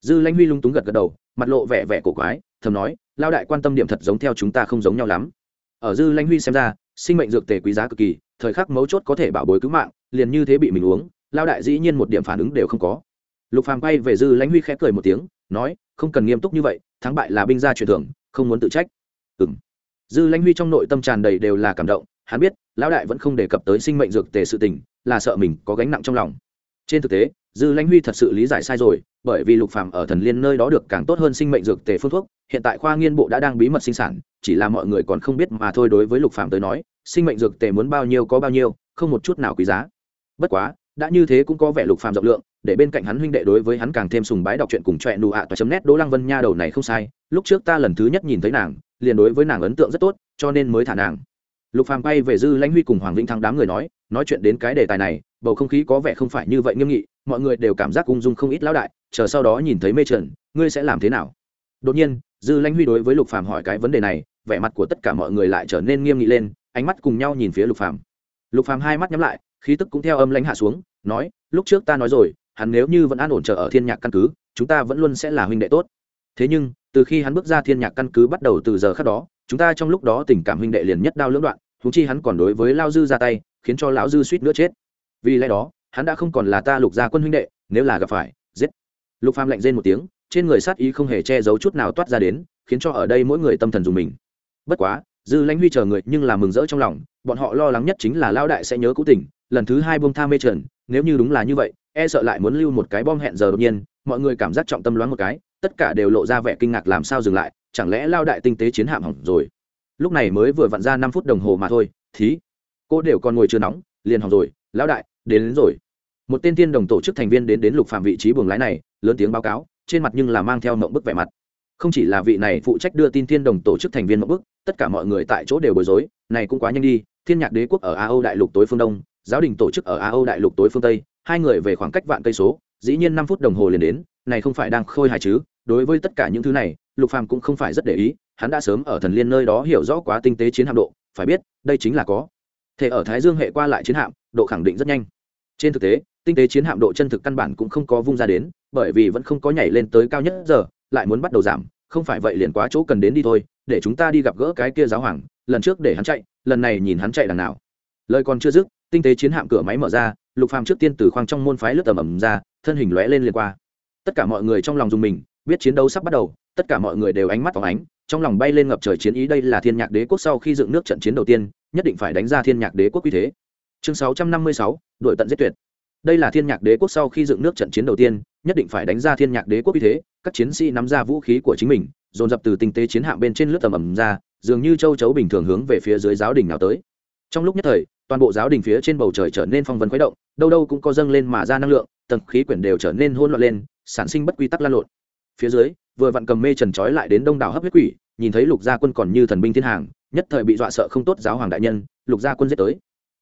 Dư lãnh huy lung túng gật gật đầu mặt lộ vẻ vẻ cổ quái thầm nói lao đại quan tâm điểm thật giống theo chúng ta không giống nhau lắm. Ở dư lãnh huy xem ra sinh mệnh dược tề quý giá cực kỳ thời khắc mấu chốt có thể bảo bối cứu mạng liền như thế bị mình uống lao đại dĩ nhiên một điểm phản ứng đều không có. Lục phàm quay về dư lãnh huy khẽ cười một tiếng nói không cần nghiêm túc như vậy thắng bại là binh gia truyền thưởng không muốn tự trách. Ừm. Dư lãnh huy trong nội tâm tràn đầy đều là cảm động hắn biết, lão đại vẫn không đề cập tới sinh mệnh dược tề sự tình, là sợ mình có gánh nặng trong lòng. Trên thực tế, dư lãnh huy thật sự lý giải sai rồi, bởi vì lục phàm ở thần liên nơi đó được càng tốt hơn sinh mệnh dược tề phương thuốc, hiện tại khoa nghiên bộ đã đang bí mật sinh sản, chỉ là mọi người còn không biết mà thôi đối với lục phàm tới nói, sinh mệnh dược tề muốn bao nhiêu có bao nhiêu, không một chút nào quý giá. Bất quá, đã như thế cũng có vẻ lục phàm rộng lượng, để bên cạnh hắn huynh đệ đối với hắn càng thêm sùng bái đọc truyện cùng trọe nụ ạ toa chấm nét đỗ lăng vân nha đầu này không sai, lúc trước ta lần thứ nhất nhìn thấy nàng, liền đối với nàng ấn tượng rất tốt, cho nên mới thả nàng lục phàm bay về dư lãnh huy cùng hoàng vĩnh thắng đám người nói nói chuyện đến cái đề tài này, bầu không khí có vẻ không phải như vậy nghiêm nghị, mọi người đều cảm giác ung dung không ít lão đại, chờ sau đó nhìn thấy mê trần, ngươi sẽ làm thế nào? Đột nhiên, dư lãnh huy đối với lục phàm hỏi cái vấn đề này, vẻ mặt của tất cả mọi người lại trở nên nghiêm nghị lên, ánh mắt cùng nhau nhìn phía lục phàm. Lục phàm hai mắt nhắm lại, khí tức cũng theo âm lãnh hạ xuống, nói, lúc trước ta nói rồi, hắn nếu như vẫn an ổn chờ ở thiên nhạc căn cứ, chúng ta vẫn luôn sẽ là huynh đệ tốt. Thế nhưng, từ khi hắn bước ra thiên nhạc căn cứ bắt đầu từ giờ khác đó chúng ta trong lúc đó tình cảm huynh đệ liền nhất đao lưỡng đoạn thú chi hắn còn đối với lao dư ra tay, khiến cho lão dư suýt nữa chết. Vì lẽ đó, hắn đã không còn là ta lục gia quân huynh đệ, nếu là gặp phải, giết. Lục phàm lạnh rên một tiếng, trên người sát ý không hề che giấu chút nào toát ra đến, khiến cho ở đây mỗi người tâm thần dùng mình. Bất quá, dư lãnh huy chờ người nhưng là mừng rỡ trong lòng, bọn họ lo lắng nhất chính là lao đại sẽ nhớ cũ tình, lần thứ hai buông tha mê trần, nếu như đúng là như vậy e sợ lại muốn lưu một cái bom hẹn giờ đột nhiên, mọi người cảm giác trọng tâm loáng một cái, tất cả đều lộ ra vẻ kinh ngạc làm sao dừng lại chẳng lẽ lao đại tinh tế chiến hạm hỏng rồi? Lúc này mới vừa vặn ra năm phút đồng hồ mà thôi thí. Cô đều còn ngồi chưa nóng liền hỏng rồi lão đại đến, đến rồi. Một tên tiên đồng tổ chức thành viên đến đến lục phạm vị trí buồng lái này lớn tiếng báo cáo trên mặt nhưng là mang theo mộng bức vẻ mặt. Không chỉ là vị này phụ trách đưa tin thiên đồng tổ chức thành viên mộng bức tất cả mọi người tại chỗ đều bối rối này cũng quá nhanh đi thiên nhạc đế quốc ở a âu đại lục tối phương đông giáo đình tổ chức ở a âu đại lục tối phương tây hai người về khoảng cách vạn cây số dĩ nhiên năm phút đồng hồ liền đến này không phải đang khôi hài chứ đối với tất cả những thứ này lục phàm cũng không phải rất để ý, hắn đã sớm ở thần liên nơi đó hiểu rõ quá tinh tế chiến hạm độ, phải biết, đây chính là có. Thể ở thái dương hệ qua lại chiến hạm, độ khẳng định rất nhanh. Trên thực tế, tinh tế chiến hạm độ chân thực căn bản cũng không có vung ra đến, bởi vì vẫn không có nhảy lên tới cao nhất giờ, lại muốn bắt đầu giảm, không phải vậy liền quá chỗ cần đến đi thôi, để chúng ta đi gặp gỡ cái kia giáo hoàng, lần trước để hắn chạy, lần này nhìn hắn chạy đằng nào. Lời còn chưa dứt, tinh tế chiến hạm cửa máy mở ra, lục phàm trước tiên từ khoang trong môn phái lướt tầm ẩm ra, thân hình lóe lên liền qua. Tất cả mọi người trong lòng dùng mình, biết chiến đấu sắp bắt đầu tất cả mọi người đều ánh mắt phóng ánh trong lòng bay lên ngập trời chiến ý đây là thiên nhạc đế quốc sau khi dựng nước trận chiến đầu tiên nhất định phải đánh ra thiên nhạc đế quốc uy thế. Chương 656, đội tận giết tuyệt. Đây là thiên nhạc đế quốc sau khi dựng nước trận chiến đầu tiên nhất định phải đánh ra thiên nhạc đế quốc uy thế các chiến sĩ nắm ra vũ khí của chính mình dồn dập từ tinh tế chiến hạm bên trên lướt tầm ầm ra dường như châu chấu bình thường hướng về phía dưới giáo đình nào tới. Trong lúc nhất thời toàn bộ giáo đình phía trên bầu trời trở nên phong vân khuấy động đâu đâu cũng có dâng lên mà ra năng lượng tầng khí quyển đều trở nên hỗn loạn lên sản sinh bất quy tắc lan lộn. Phía dưới vừa vặn cầm mê trần trói lại đến đông đảo hấp huyết quỷ, nhìn thấy lục gia quân còn như thần binh thiên hàng, nhất thời bị dọa sợ không tốt giáo hoàng đại nhân, lục gia quân giết tới.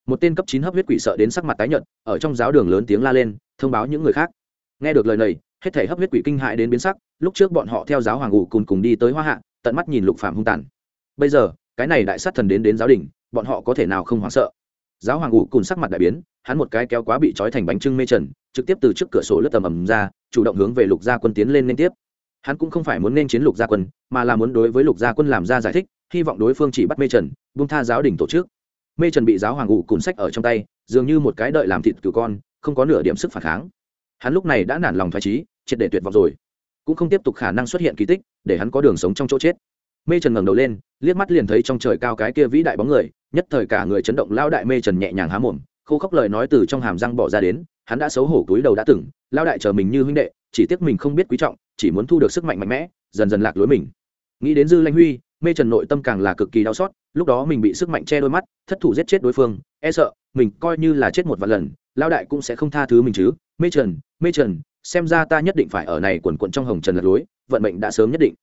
Một tên cấp chín hấp huyết quỷ sợ đến sắc mặt tái nhợt, ở trong giáo đường lớn tiếng la lên, thông báo những người khác. Nghe được lời này, hết thể hấp huyết quỷ kinh hại đến biến sắc, lúc trước bọn họ theo giáo hoàng ngủ cùng cùng đi tới hoa hạ, tận mắt nhìn lục phạm hung tàn. Bây giờ, cái này đại sát thần đến đến giáo đình, bọn họ có thể nào không hoảng sợ? Giáo hoàng ngủ cùng sắc mặt đại biến, hắn một cái kéo quá bị trói thành bánh trưng mê trần, trực tiếp từ trước cửa sổ lướt tầm ầm ra, chủ động hướng về lục gia quân tiến lên liên tiếp hắn cũng không phải muốn nên chiến lục gia quân, mà là muốn đối với lục gia quân làm ra giải thích, hy vọng đối phương chỉ bắt mê trần, buông tha giáo đình tổ chức. Mê trần bị giáo hoàng ngụ cùn sách ở trong tay, dường như một cái đợi làm thịt cừu con, không có nửa điểm sức phản kháng. Hắn lúc này đã nản lòng thoái trí, triệt để tuyệt vọng rồi. Cũng không tiếp tục khả năng xuất hiện kỳ tích, để hắn có đường sống trong chỗ chết. Mê trần ngẩng đầu lên, liếc mắt liền thấy trong trời cao cái kia vĩ đại bóng người, nhất thời cả người chấn động lao đại mê trần nhẹ nhàng há mồm, khô khốc lời nói từ trong hàm răng bỏ ra đến hắn đã xấu hổ túi đầu đã từng lao đại chờ mình như huynh đệ, chỉ tiếc mình không biết quý trọng, chỉ muốn thu được sức mạnh mạnh mẽ, dần dần lạc lối mình. Nghĩ đến dư lanh huy, mê trần nội tâm càng là cực kỳ đau xót, lúc đó mình bị sức mạnh che đôi mắt, thất thủ giết chết đối phương e sợ, mình coi như là chết một vài lần lao đại cũng sẽ không tha thứ mình chứ. Mê trần mê trần, xem ra ta nhất định phải ở này quần quận trong hồng trần lật lối, vận mệnh đã sớm nhất định.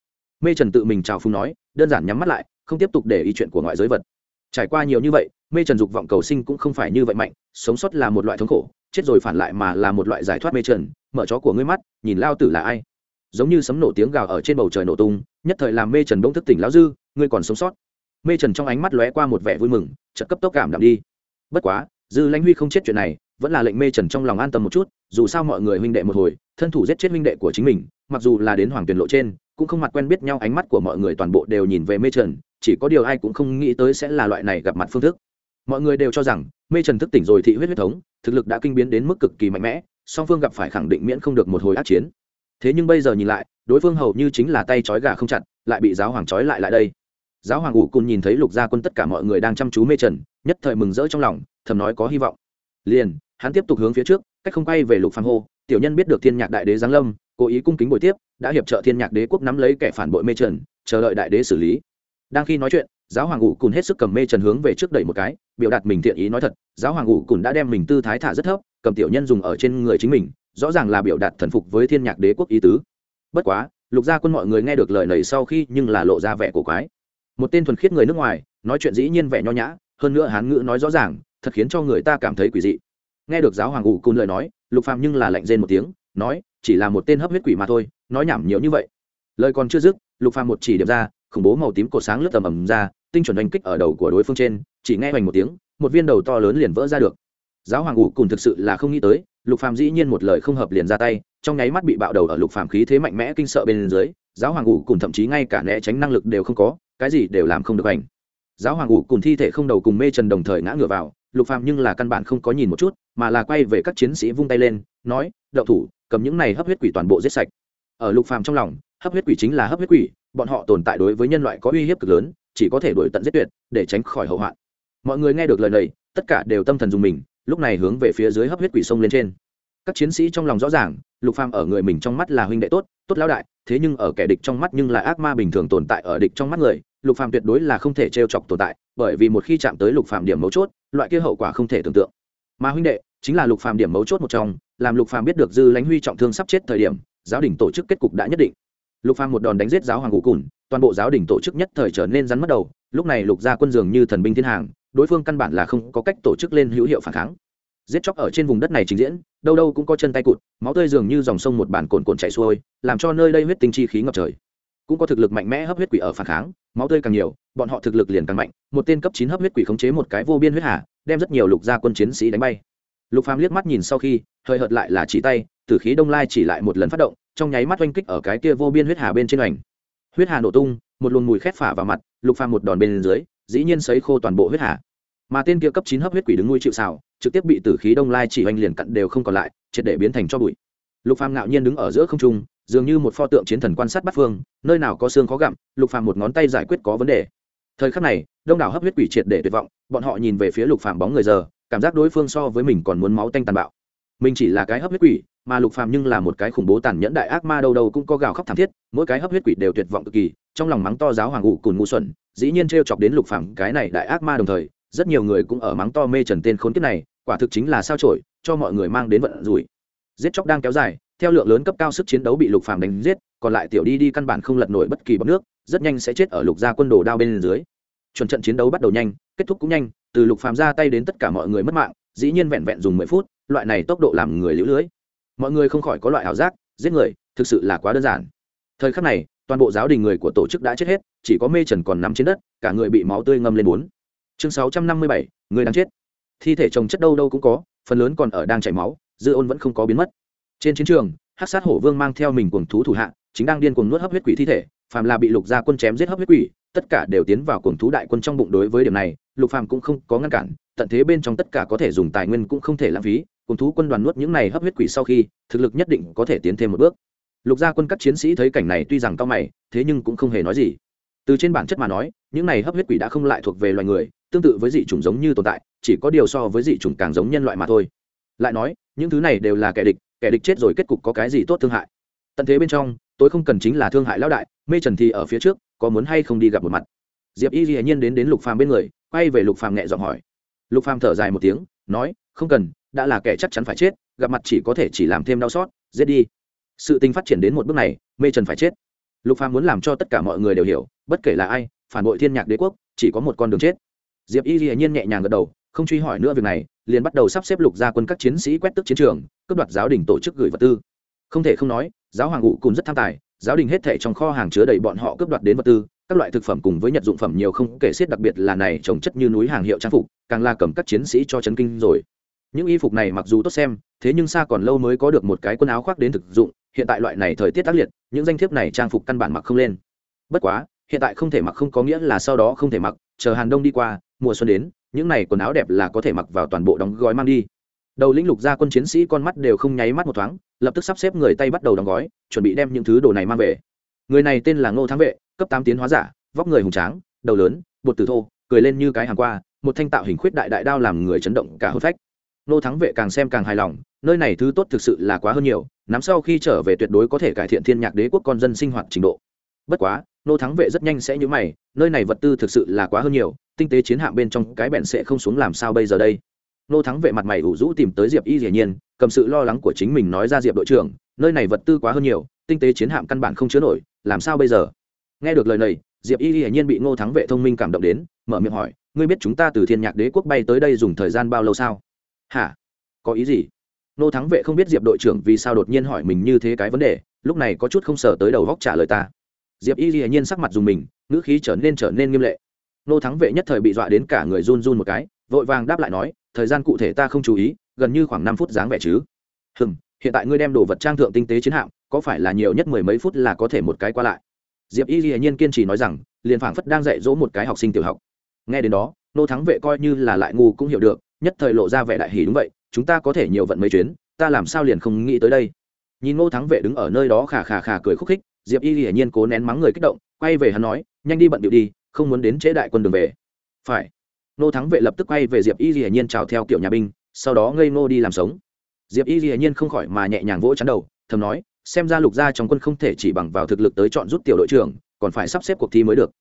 Mê trần tự mình chào phung nói, đơn giản nhắm mắt lại, không tiếp tục để ý chuyện của ngoại giới vật. Trải qua nhiều như vậy, mê trần dục vọng cầu sinh cũng không phải như vậy mạnh, sống sót là một loại thống khổ chết rồi phản lại mà là một loại giải thoát mê trần, mở chó của ngươi mắt, nhìn lao tử là ai. Giống như sấm nổ tiếng gào ở trên bầu trời nổ tung, nhất thời làm mê trần bỗng thức tỉnh lão dư, ngươi còn sống sót. Mê trần trong ánh mắt lóe qua một vẻ vui mừng, chợt cấp tốc cảm đạm đi. Bất quá, dư lãnh huy không chết chuyện này, vẫn là lệnh mê trần trong lòng an tâm một chút, dù sao mọi người huynh đệ một hồi, thân thủ giết chết huynh đệ của chính mình, mặc dù là đến hoàng tuyển lộ trên, cũng không mặt quen biết nhau, ánh mắt của mọi người toàn bộ đều nhìn về mê trần, chỉ có điều ai cũng không nghĩ tới sẽ là loại này gặp mặt phương thức. Mọi người đều cho rằng mê trần thức tỉnh rồi thị huyết huyết thống, thực lực đã kinh biến đến mức cực kỳ mạnh mẽ, song phương gặp phải khẳng định miễn không được một hồi át chiến. Thế nhưng bây giờ nhìn lại, đối phương hầu như chính là tay trói gà không chặt, lại bị giáo hoàng trói lại lại đây. Giáo hoàng ủ cùng nhìn thấy lục gia quân tất cả mọi người đang chăm chú mê trần, nhất thời mừng rỡ trong lòng, thầm nói có hy vọng. Liền, hắn tiếp tục hướng phía trước, cách không quay về lục phàm hô, tiểu nhân biết được thiên nhạc đại đế giáng lâm, cố ý cung kính buổi tiếp, đã hiệp trợ thiên nhạc đế quốc nắm lấy kẻ phản bội mê trần, chờ đợi đại đế xử lý. Đang khi nói chuyện giáo hoàng Ngụ cùn hết sức cầm mê trần hướng về trước đẩy một cái, biểu đạt mình thiện ý nói thật, giáo hoàng Ngụ cùn đã đem mình tư thái thả rất thấp, cầm tiểu nhân dùng ở trên người chính mình, rõ ràng là biểu đạt thần phục với thiên nhạc đế quốc ý tứ. Bất quá, lục gia quân mọi người nghe được lời này sau khi nhưng là lộ ra vẻ cổ quái. Một tên thuần khiết người nước ngoài, nói chuyện dĩ nhiên vẻ nho nhã, hơn nữa hán ngữ nói rõ ràng, thật khiến cho người ta cảm thấy quỷ dị. Nghe được giáo hoàng Ngụ cùn lời nói, lục phàm nhưng là lạnh rên một tiếng, nói, chỉ là một tên hấp huyết quỷ mà thôi, nói nhảm nhiều như vậy. Lời còn chưa dứt, lục phàm một chỉ điểm ra, khủng bố màu tím cổ sáng lướt tầm ầm ra tinh chuẩn đánh kích ở đầu của đối phương trên, chỉ nghe hoành một tiếng, một viên đầu to lớn liền vỡ ra được. Giáo hoàng ủ cùng thực sự là không nghĩ tới, lục phàm dĩ nhiên một lời không hợp liền ra tay, trong nháy mắt bị bạo đầu ở lục phàm khí thế mạnh mẽ kinh sợ bên dưới, giáo hoàng ủ cùng thậm chí ngay cả né tránh năng lực đều không có, cái gì đều làm không được ảnh giáo hoàng ủ cùng thi thể không đầu cùng mê trần đồng thời ngã ngửa vào, lục phàm nhưng là căn bản không có nhìn một chút, mà là quay về các chiến sĩ vung tay lên, nói, đậu thủ, cầm những này hấp huyết quỷ toàn bộ giết sạch. Ở lục phàm trong lòng, hấp huyết quỷ chính là hấp huyết quỷ, bọn họ tồn tại đối với nhân loại có uy hiếp cực lớn chỉ có thể đuổi tận giết tuyệt, để tránh khỏi hậu hoạn. Mọi người nghe được lời này, tất cả đều tâm thần dùng mình, lúc này hướng về phía dưới hấp huyết quỷ sông lên trên. Các chiến sĩ trong lòng rõ ràng, lục phàm ở người mình trong mắt là huynh đệ tốt tốt lão đại, thế nhưng ở kẻ địch trong mắt nhưng là ác ma bình thường tồn tại ở địch trong mắt người, lục phàm tuyệt đối là không thể trêu chọc tồn tại, bởi vì một khi chạm tới lục phàm điểm mấu chốt, loại kia hậu quả không thể tưởng tượng. Mà huynh đệ, chính là lục phàm điểm mấu chốt một trong, làm lục phàm biết được dư lãnh huy trọng thương sắp chết thời điểm, giáo đình tổ chức kết cục đã nhất định. Lục phàm một đòn đánh giết giáo hoàng ngũ cùn toàn bộ giáo đình tổ chức nhất thời trở nên rắn mất đầu, lúc này lục gia quân dường như thần binh thiên hàng, đối phương căn bản là không có cách tổ chức lên hữu hiệu phản kháng. Giết chóc ở trên vùng đất này trình diễn, đâu đâu cũng có chân tay cụt, máu tươi dường như dòng sông một bản cồn cồn chảy xuôi, làm cho nơi đây huyết tinh chi khí ngập trời. Cũng có thực lực mạnh mẽ hấp huyết quỷ ở phản kháng, máu tươi càng nhiều, bọn họ thực lực liền càng mạnh, một tên cấp chín hấp huyết quỷ khống chế một cái vô biên huyết hà, đem rất nhiều lục gia quân chiến sĩ đánh bay. Lục phàm liếc mắt nhìn sau khi, hơi hợt lại là chỉ tay tử khí đông lai chỉ lại một lần phát động, trong nháy mắt oanh kích ở cái kia vô biên huyết hà bên trên ảnh huyết hà nổ tung, một luồng mùi khét phả vào mặt, lục phàm một đòn bên dưới, dĩ nhiên sấy khô toàn bộ huyết hà. Mà tên kia cấp chín hấp huyết quỷ đứng nuôi chịu xào trực tiếp bị tử khí đông lai chỉ oanh liền cặn đều không còn lại, triệt để biến thành cho bụi. Lục phàm ngạo nhiên đứng ở giữa không trung, dường như một pho tượng chiến thần quan sát bắt phương, nơi nào có xương khó gặm, lục phàm một ngón tay giải quyết có vấn đề. Thời khắc này, đông đảo hấp huyết quỷ triệt để tuyệt vọng, bọn họ nhìn về phía lục phàm bóng người giờ, cảm giác đối phương so với mình còn muốn máu tanh tàn bạo mình chỉ là cái hấp huyết quỷ, mà lục phàm nhưng là một cái khủng bố tàn nhẫn đại ác ma đâu đâu cũng có gào khóc thảm thiết, mỗi cái hấp huyết quỷ đều tuyệt vọng cực kỳ, trong lòng mắng to giáo hoàng ngụ cùn ngu xuẩn, dĩ nhiên trêu chọc đến lục phàm cái này đại ác ma đồng thời, rất nhiều người cũng ở mắng to mê trần tên khốn kiếp này, quả thực chính là sao chổi, cho mọi người mang đến vận rủi. Giết chóc đang kéo dài, theo lượng lớn cấp cao sức chiến đấu bị lục phàm đánh giết, còn lại tiểu đi đi căn bản không lật nổi bất kỳ bọc nước, rất nhanh sẽ chết ở lục gia quân đồ đao bên dưới. Chuẩn trận chiến đấu bắt đầu nhanh, kết thúc cũng nhanh, từ lục phàm ra tay đến tất cả mọi người mất mạng, dĩ nhiên vẹn vẹn dùng mười phút loại này tốc độ làm người lũ lưới. Mọi người không khỏi có loại ảo giác, giết người, thực sự là quá đơn giản. Thời khắc này, toàn bộ giáo đình người của tổ chức đã chết hết, chỉ có mê trần còn nằm trên đất, cả người bị máu tươi ngâm lên bốn. Chương sáu trăm năm mươi bảy, người đang chết. Thi thể chồng chất đâu đâu cũng có, phần lớn còn ở đang chảy máu, dư ôn vẫn không có biến mất. Trên chiến trường hát sát hổ vương mang theo mình cuồng thú thủ hạ, chính đang điên cuồng nuốt hấp huyết quỷ thi thể, phàm là bị lục gia quân chém giết hấp huyết quỷ, tất cả đều tiến vào cuồng thú đại quân trong bụng đối với điểm này, lục phàm cũng không có ngăn cản tận thế bên trong tất cả có thể dùng tài nguyên cũng không thể lãng phí, cùng thú quân đoàn nuốt những này hấp huyết quỷ sau khi, thực lực nhất định có thể tiến thêm một bước. Lục gia quân các chiến sĩ thấy cảnh này tuy rằng cao mày, thế nhưng cũng không hề nói gì. Từ trên bản chất mà nói, những này hấp huyết quỷ đã không lại thuộc về loài người, tương tự với dị chủng giống như tồn tại, chỉ có điều so với dị chủng càng giống nhân loại mà thôi. Lại nói, những thứ này đều là kẻ địch kẻ địch chết rồi kết cục có cái gì tốt thương hại? Tận thế bên trong tôi không cần chính là thương hại lão đại, mê trần thì ở phía trước, có muốn hay không đi gặp một mặt? Diệp y dĩ nhiên đến đến lục phàm bên người, quay về lục phàm nhẹ giọng hỏi lục phàm thở dài một tiếng, nói, không cần, đã là kẻ chắc chắn phải chết, gặp mặt chỉ có thể chỉ làm thêm đau xót, giết đi. Sự tình phát triển đến một bước này, mê trần phải chết. Lục phàm muốn làm cho tất cả mọi người đều hiểu, bất kể là ai, phản bội thiên nhạc đế quốc, chỉ có một con đường chết. Diệp y hiển nhiên nhẹ nhàng gật đầu, không truy hỏi nữa việc này, liền bắt đầu sắp xếp lục gia quân các chiến sĩ quét tức chiến trường, cướp đoạt giáo đình tổ chức gửi vật tư. Không thể không nói, giáo hoàng ngụ cùng rất tham tài, giáo đình hết thể trong kho hàng chứa đầy bọn họ cướp đoạt đến vật tư các loại thực phẩm cùng với nhật dụng phẩm nhiều không kể xiết, đặc biệt là này trồng chất như núi hàng hiệu trang phục, càng là cầm các chiến sĩ cho chấn kinh rồi. Những y phục này mặc dù tốt xem, thế nhưng xa còn lâu mới có được một cái quần áo khoác đến thực dụng, hiện tại loại này thời tiết tác liệt, những danh thiếp này trang phục căn bản mặc không lên. Bất quá, hiện tại không thể mặc không có nghĩa là sau đó không thể mặc, chờ hàn đông đi qua, mùa xuân đến, những này quần áo đẹp là có thể mặc vào toàn bộ đóng gói mang đi. Đầu lĩnh lục gia quân chiến sĩ con mắt đều không nháy mắt một thoáng, lập tức sắp xếp người tay bắt đầu đóng gói, chuẩn bị đem những thứ đồ này mang về. Người này tên là ngô thắng vệ cấp tám tiến hóa giả, vóc người hùng tráng, đầu lớn, bột từ thô, cười lên như cái hàng qua, một thanh tạo hình khuyết đại đại đao làm người chấn động cả hôn phách. Nô thắng vệ càng xem càng hài lòng, nơi này thứ tốt thực sự là quá hơn nhiều, nắm sau khi trở về tuyệt đối có thể cải thiện thiên nhạc đế quốc con dân sinh hoạt trình độ. Bất quá, nô thắng vệ rất nhanh sẽ nhớ mày, nơi này vật tư thực sự là quá hơn nhiều, tinh tế chiến hạm bên trong cái bẹn sẽ không xuống làm sao bây giờ đây? Nô thắng vệ mặt mày ủ rũ tìm tới diệp y dĩ nhiên, cầm sự lo lắng của chính mình nói ra diệp đội trưởng, nơi này vật tư quá hơn nhiều, tinh tế chiến hạm căn bản không chứa nổi, làm sao bây giờ? Nghe được lời này, diệp y hiển nhiên bị ngô thắng vệ thông minh cảm động đến, mở miệng hỏi, ngươi biết chúng ta từ thiên nhạc đế quốc bay tới đây dùng thời gian bao lâu sao? Hả? Có ý gì? Ngô thắng vệ không biết diệp đội trưởng vì sao đột nhiên hỏi mình như thế cái vấn đề, lúc này có chút không sở tới đầu góc trả lời ta. Diệp y hiển nhiên sắc mặt dùng mình, ngữ khí trở nên trở nên nghiêm lệ. Ngô thắng vệ nhất thời bị dọa đến cả người run run một cái, vội vàng đáp lại nói, thời gian cụ thể ta không chú ý, gần như khoảng năm phút dáng vẻ chứ. Hừm, hiện tại ngươi đem đồ vật trang thượng tinh tế chiến hạm, có phải là nhiều nhất mười mấy phút là có thể một cái qua lại? Diệp y hiển nhiên kiên trì nói rằng, liền phảng phất đang dạy dỗ một cái học sinh tiểu học. Nghe đến đó, nô thắng vệ coi như là lại ngu cũng hiểu được, nhất thời lộ ra vẻ đại hỉ đúng vậy, chúng ta có thể nhiều vận mấy chuyến, ta làm sao liền không nghĩ tới đây. Nhìn Nô thắng vệ đứng ở nơi đó khà khà khà cười khúc khích, diệp y hiển nhiên cố nén mắng người kích động, quay về hắn nói, nhanh đi bận điệu đi, không muốn đến chế đại quân đường về. Phải. Nô thắng vệ lập tức quay về diệp y hiển nhiên chào theo kiểu nhà binh, sau đó ngây ngô đi làm sống. Diệp y hiển nhiên không khỏi mà nhẹ nhàng vỗ chắn đầu, thầm nói xem ra lục gia trong quân không thể chỉ bằng vào thực lực tới chọn rút tiểu đội trưởng, còn phải sắp xếp cuộc thi mới được.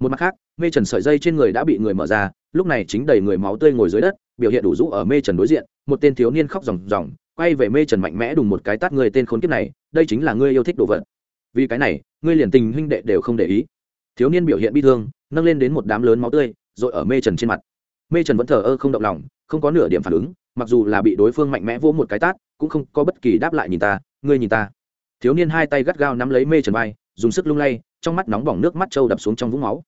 Một mặt khác, mê trần sợi dây trên người đã bị người mở ra, lúc này chính đầy người máu tươi ngồi dưới đất, biểu hiện đủ rũ ở mê trần đối diện, một tên thiếu niên khóc ròng ròng, quay về mê trần mạnh mẽ đùng một cái tát người tên khốn kiếp này, đây chính là ngươi yêu thích đồ vật. Vì cái này, ngươi liền tình huynh đệ đều không để ý. Thiếu niên biểu hiện bi thương, nâng lên đến một đám lớn máu tươi, rồi ở mê trần trên mặt. Mê trần vẫn thờ ơ không động lòng, không có nửa điểm phản ứng, mặc dù là bị đối phương mạnh mẽ vỗ một cái tát, cũng không có bất kỳ đáp lại nhìn ta, ngươi nhìn ta thiếu niên hai tay gắt gao nắm lấy mê trần vai, dùng sức lung lay, trong mắt nóng bỏng nước mắt trâu đập xuống trong vũng máu.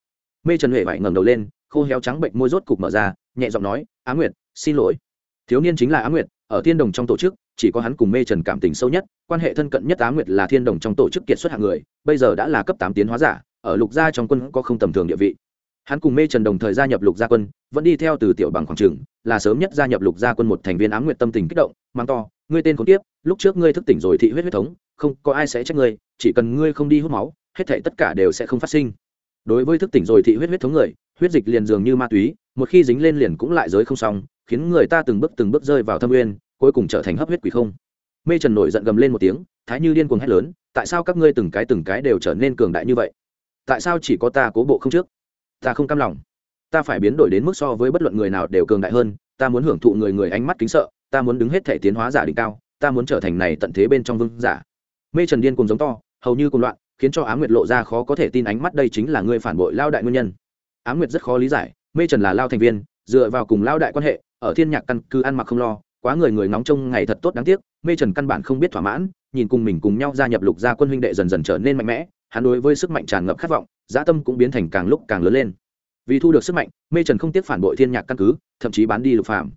Mê trần huệ vải ngẩng đầu lên, khô héo trắng bệnh môi rốt cục mở ra, nhẹ giọng nói, á nguyệt, xin lỗi. Thiếu niên chính là á nguyệt, ở thiên đồng trong tổ chức, chỉ có hắn cùng mê trần cảm tình sâu nhất, quan hệ thân cận nhất á nguyệt là thiên đồng trong tổ chức kiệt xuất hạng người, bây giờ đã là cấp tám tiến hóa giả, ở lục gia trong quân có không tầm thường địa vị. Hắn cùng mê trần đồng thời gia nhập lục gia quân, vẫn đi theo từ tiểu bằng khoảng trường, là sớm nhất gia nhập lục gia quân một thành viên á nguyệt tâm tình kích động mang to, ngươi tên con tiếp lúc trước ngươi thức tỉnh rồi thị huyết huyết thống không có ai sẽ trách ngươi, chỉ cần ngươi không đi hút máu, hết thể tất cả đều sẽ không phát sinh. Đối với thức tỉnh rồi thị huyết huyết thống người, huyết dịch liền dường như ma túy, một khi dính lên liền cũng lại giới không xong, khiến người ta từng bước từng bước rơi vào thâm nguyên, cuối cùng trở thành hấp huyết quỷ không. Mê trần nổi giận gầm lên một tiếng, thái như điên cuồng hét lớn, tại sao các ngươi từng cái từng cái đều trở nên cường đại như vậy? Tại sao chỉ có ta cố bộ không trước? Ta không cam lòng. Ta phải biến đổi đến mức so với bất luận người nào đều cường đại hơn, ta muốn hưởng thụ người người ánh mắt kính sợ, ta muốn đứng hết thể tiến hóa giả đỉnh cao, ta muốn trở thành này tận thế bên trong vương giả mê trần điên cùng giống to, hầu như cùng loạn, khiến cho á nguyệt lộ ra khó có thể tin ánh mắt đây chính là người phản bội lao đại nguyên nhân. Á nguyệt rất khó lý giải, mê trần là lao thành viên, dựa vào cùng lao đại quan hệ, ở thiên nhạc căn cứ ăn mặc không lo, quá người người ngóng trông ngày thật tốt đáng tiếc, mê trần căn bản không biết thỏa mãn, nhìn cùng mình cùng nhau gia nhập lục gia quân huynh đệ dần dần trở nên mạnh mẽ, hắn đối với sức mạnh tràn ngập khát vọng, dã tâm cũng biến thành càng lúc càng lớn lên. Vì thu được sức mạnh, mê trần không tiếc phản bội thiên nhạc căn cứ, thậm chí bán đi lục phạm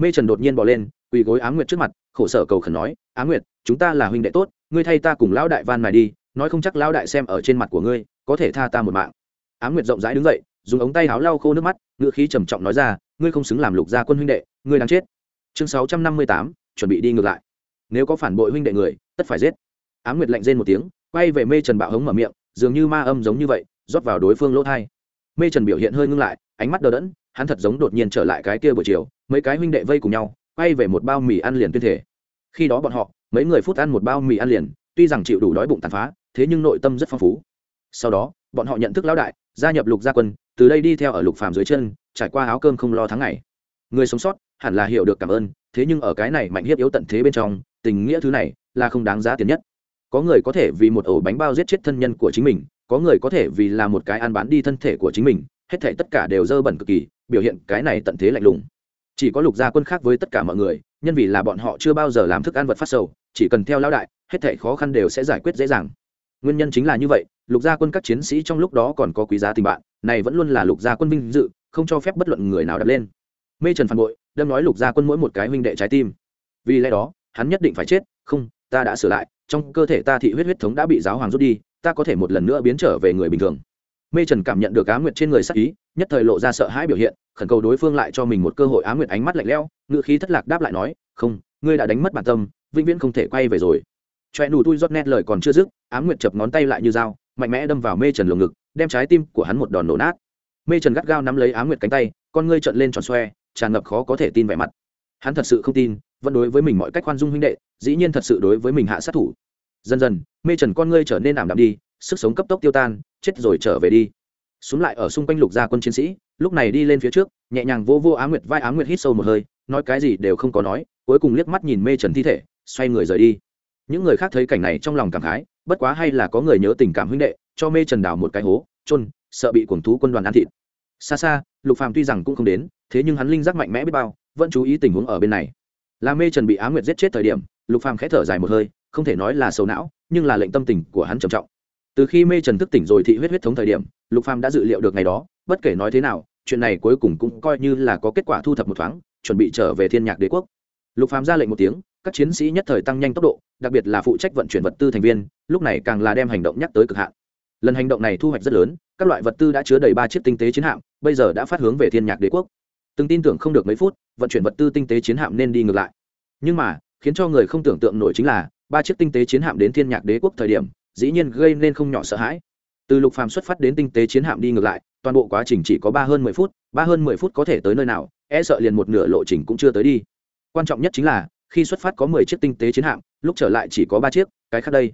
mê trần đột nhiên bỏ lên, quỳ gối á nguyệt trước mặt, khổ sở cầu khẩn nói, á nguyệt, chúng ta là huynh đệ tốt ngươi thay ta cùng lão đại van này đi, nói không chắc lão đại xem ở trên mặt của ngươi, có thể tha ta một mạng. Á nguyệt rộng rãi đứng dậy, dùng ống tay áo lau khô nước mắt ngựa khí trầm trọng nói ra, ngươi không xứng làm lục gia quân huynh đệ, ngươi đang chết. Chương sáu trăm năm mươi tám, chuẩn bị đi ngược lại. Nếu có phản bội huynh đệ người, tất phải giết. Á nguyệt lạnh rên một tiếng, quay về mê trần bạo hống mở miệng, dường như ma âm giống như vậy, rót vào đối phương lỗ thai. Mê trần biểu hiện hơi ngưng lại, ánh mắt đờ đẫn, hắn thật giống đột nhiên trở lại cái kia buổi chiều, mấy cái huynh đệ vây cùng nhau, quay về một bao mì ăn liền tuyên thể. Khi đó bọn họ mấy người phút ăn một bao mì ăn liền, tuy rằng chịu đủ đói bụng tàn phá, thế nhưng nội tâm rất phong phú. Sau đó, bọn họ nhận thức lão đại, gia nhập lục gia quân, từ đây đi theo ở lục phàm dưới chân, trải qua áo cơm không lo tháng ngày. Người sống sót, hẳn là hiểu được cảm ơn, thế nhưng ở cái này mạnh hiếp yếu tận thế bên trong, tình nghĩa thứ này là không đáng giá tiền nhất. Có người có thể vì một ổ bánh bao giết chết thân nhân của chính mình, có người có thể vì là một cái ăn bán đi thân thể của chính mình, hết thể tất cả đều dơ bẩn cực kỳ, biểu hiện cái này tận thế lạnh lùng chỉ có lục gia quân khác với tất cả mọi người, nhân vì là bọn họ chưa bao giờ làm thức ăn vật phát sầu, chỉ cần theo lão đại, hết thảy khó khăn đều sẽ giải quyết dễ dàng. Nguyên nhân chính là như vậy, lục gia quân các chiến sĩ trong lúc đó còn có quý giá tình bạn, này vẫn luôn là lục gia quân vinh dự, không cho phép bất luận người nào đập lên. Mê trần phản bội, đâm nói lục gia quân mỗi một cái huynh đệ trái tim. Vì lẽ đó, hắn nhất định phải chết, không, ta đã sửa lại, trong cơ thể ta thị huyết huyết thống đã bị giáo hoàng rút đi, ta có thể một lần nữa biến trở về người bình thường mê trần cảm nhận được á nguyệt trên người sắc ý, nhất thời lộ ra sợ hãi biểu hiện, khẩn cầu đối phương lại cho mình một cơ hội á nguyệt ánh mắt lạnh lẽo ngựa khí thất lạc đáp lại nói, không, ngươi đã đánh mất bản tâm, vĩnh viễn không thể quay về rồi. Choẹ nù tui rót nét lời còn chưa dứt, á nguyệt chập ngón tay lại như dao, mạnh mẽ đâm vào mê trần lồng ngực, đem trái tim của hắn một đòn nổ nát. Mê trần gắt gao nắm lấy á nguyệt cánh tay, con ngươi trợn lên tròn xoe, tràn ngập khó có thể tin vẻ mặt. Hắn thật sự không tin, vẫn đối với mình mọi cách khoan dung huynh đệ, dĩ nhiên thật sự đối với mình hạ sát thủ. Dần dần, mê trần con ngươi trở nên ảm đạm đi, sức sống cấp tốc tiêu tan chết rồi trở về đi. Xuống lại ở xung quanh lục gia quân chiến sĩ lúc này đi lên phía trước nhẹ nhàng vô vô á nguyệt vai á nguyệt hít sâu một hơi nói cái gì đều không có nói cuối cùng liếc mắt nhìn mê trần thi thể xoay người rời đi. Những người khác thấy cảnh này trong lòng cảm khái bất quá hay là có người nhớ tình cảm huynh đệ cho mê trần đào một cái hố Chôn, sợ bị cuồng thú quân đoàn ăn thịt. Xa xa lục phàm tuy rằng cũng không đến thế nhưng hắn linh giác mạnh mẽ biết bao vẫn chú ý tình huống ở bên này. Là mê trần bị á nguyệt giết chết thời điểm lục phàm khẽ thở dài một hơi không thể nói là sầu não nhưng là lệnh tâm tình của hắn trầm trọng từ khi mê trần thức tỉnh rồi thị huyết huyết thống thời điểm, lục phàm đã dự liệu được ngày đó, bất kể nói thế nào, chuyện này cuối cùng cũng coi như là có kết quả thu thập một thoáng, chuẩn bị trở về thiên nhạc đế quốc. Lục phàm ra lệnh một tiếng, các chiến sĩ nhất thời tăng nhanh tốc độ, đặc biệt là phụ trách vận chuyển vật tư thành viên, lúc này càng là đem hành động nhắc tới cực hạn. Lần hành động này thu hoạch rất lớn, các loại vật tư đã chứa đầy ba chiếc tinh tế chiến hạm, bây giờ đã phát hướng về thiên nhạc đế quốc. Từng tin tưởng không được mấy phút, vận chuyển vật tư tinh tế chiến hạm nên đi ngược lại. Nhưng mà, khiến cho người không tưởng tượng nổi chính là, ba chiếc tinh tế chiến hạm đến thiên nhạc đế quốc thời điểm dĩ nhiên gây nên không nhỏ sợ hãi. Từ lục phàm xuất phát đến tinh tế chiến hạm đi ngược lại, toàn bộ quá trình chỉ có ba hơn mười phút, ba hơn mười phút có thể tới nơi nào e sợ liền một nửa lộ trình cũng chưa tới đi. Quan trọng nhất chính là, khi xuất phát có mười chiếc tinh tế chiến hạm, lúc trở lại chỉ có ba chiếc, cái khác đây.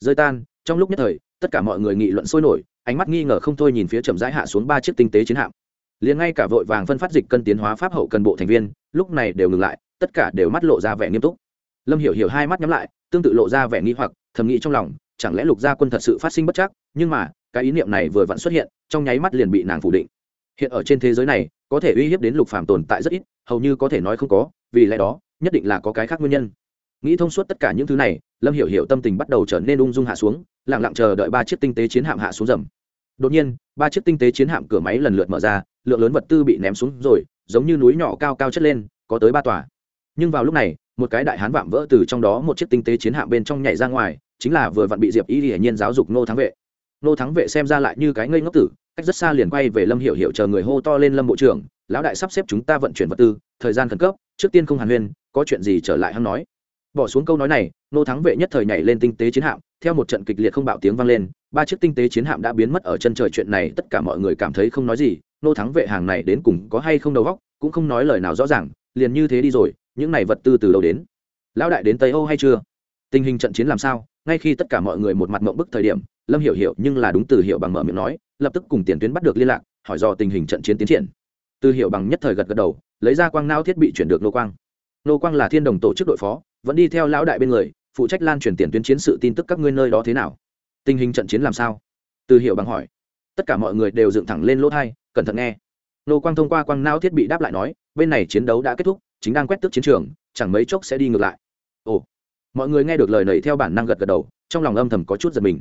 Rơi tan, trong lúc nhất thời, tất cả mọi người nghị luận sôi nổi, ánh mắt nghi ngờ không thôi nhìn phía chậm rãi hạ xuống ba chiếc tinh tế chiến hạm. Liền ngay cả vội vàng phân phát dịch cân tiến hóa pháp hậu cần bộ thành viên, lúc này đều ngừng lại, tất cả đều mắt lộ ra vẻ nghiêm túc. Lâm hiểu hiểu hai mắt nhắm lại, tương tự lộ ra vẻ nghi hoặc, thầm nghĩ trong lòng chẳng lẽ lục gia quân thật sự phát sinh bất chắc? Nhưng mà, cái ý niệm này vừa vặn xuất hiện, trong nháy mắt liền bị nàng phủ định. Hiện ở trên thế giới này, có thể uy hiếp đến lục phàm tồn tại rất ít, hầu như có thể nói không có, vì lẽ đó, nhất định là có cái khác nguyên nhân. Nghĩ thông suốt tất cả những thứ này, lâm hiểu hiểu tâm tình bắt đầu trở nên ung dung hạ xuống, lặng lặng chờ đợi ba chiếc tinh tế chiến hạm hạ xuống dầm. Đột nhiên, ba chiếc tinh tế chiến hạm cửa máy lần lượt mở ra, lượng lớn vật tư bị ném xuống rồi, giống như núi nhỏ cao cao chất lên, có tới ba tòa. Nhưng vào lúc này, một cái đại hán vạm vỡ từ trong đó một chiếc tinh tế chiến hạm bên trong nhảy ra ngoài chính là vừa vặn bị diệp y hiển nhiên giáo dục nô thắng vệ nô thắng vệ xem ra lại như cái ngây ngốc tử cách rất xa liền quay về lâm hiểu hiểu chờ người hô to lên lâm bộ trưởng lão đại sắp xếp chúng ta vận chuyển vật tư thời gian khẩn cấp trước tiên không hàn huyên có chuyện gì trở lại hắn nói bỏ xuống câu nói này nô thắng vệ nhất thời nhảy lên tinh tế chiến hạm theo một trận kịch liệt không bạo tiếng vang lên ba chiếc tinh tế chiến hạm đã biến mất ở chân trời chuyện này tất cả mọi người cảm thấy không nói gì nô thắng vệ hàng này đến cùng có hay không đầu góc cũng không nói lời nào rõ ràng liền như thế đi rồi những này vật tư từ đâu đến lão đại đến tây âu hay chưa tình hình trận chiến làm sao ngay khi tất cả mọi người một mặt mộng bức thời điểm, lâm hiểu hiểu nhưng là đúng từ hiểu bằng mở miệng nói, lập tức cùng tiền tuyến bắt được liên lạc, hỏi do tình hình trận chiến tiến triển. Từ hiểu bằng nhất thời gật gật đầu, lấy ra quang nao thiết bị chuyển được nô quang. Nô quang là thiên đồng tổ chức đội phó, vẫn đi theo lão đại bên người, phụ trách lan truyền tiền tuyến chiến sự tin tức các ngươi nơi đó thế nào. Tình hình trận chiến làm sao? Từ hiểu bằng hỏi. Tất cả mọi người đều dựng thẳng lên lỗ thai, cẩn thận nghe. Nô quang thông qua quang nao thiết bị đáp lại nói, bên này chiến đấu đã kết thúc, chính đang quét tước chiến trường, chẳng mấy chốc sẽ đi ngược lại mọi người nghe được lời nầy theo bản năng gật gật đầu, trong lòng âm thầm có chút giật mình.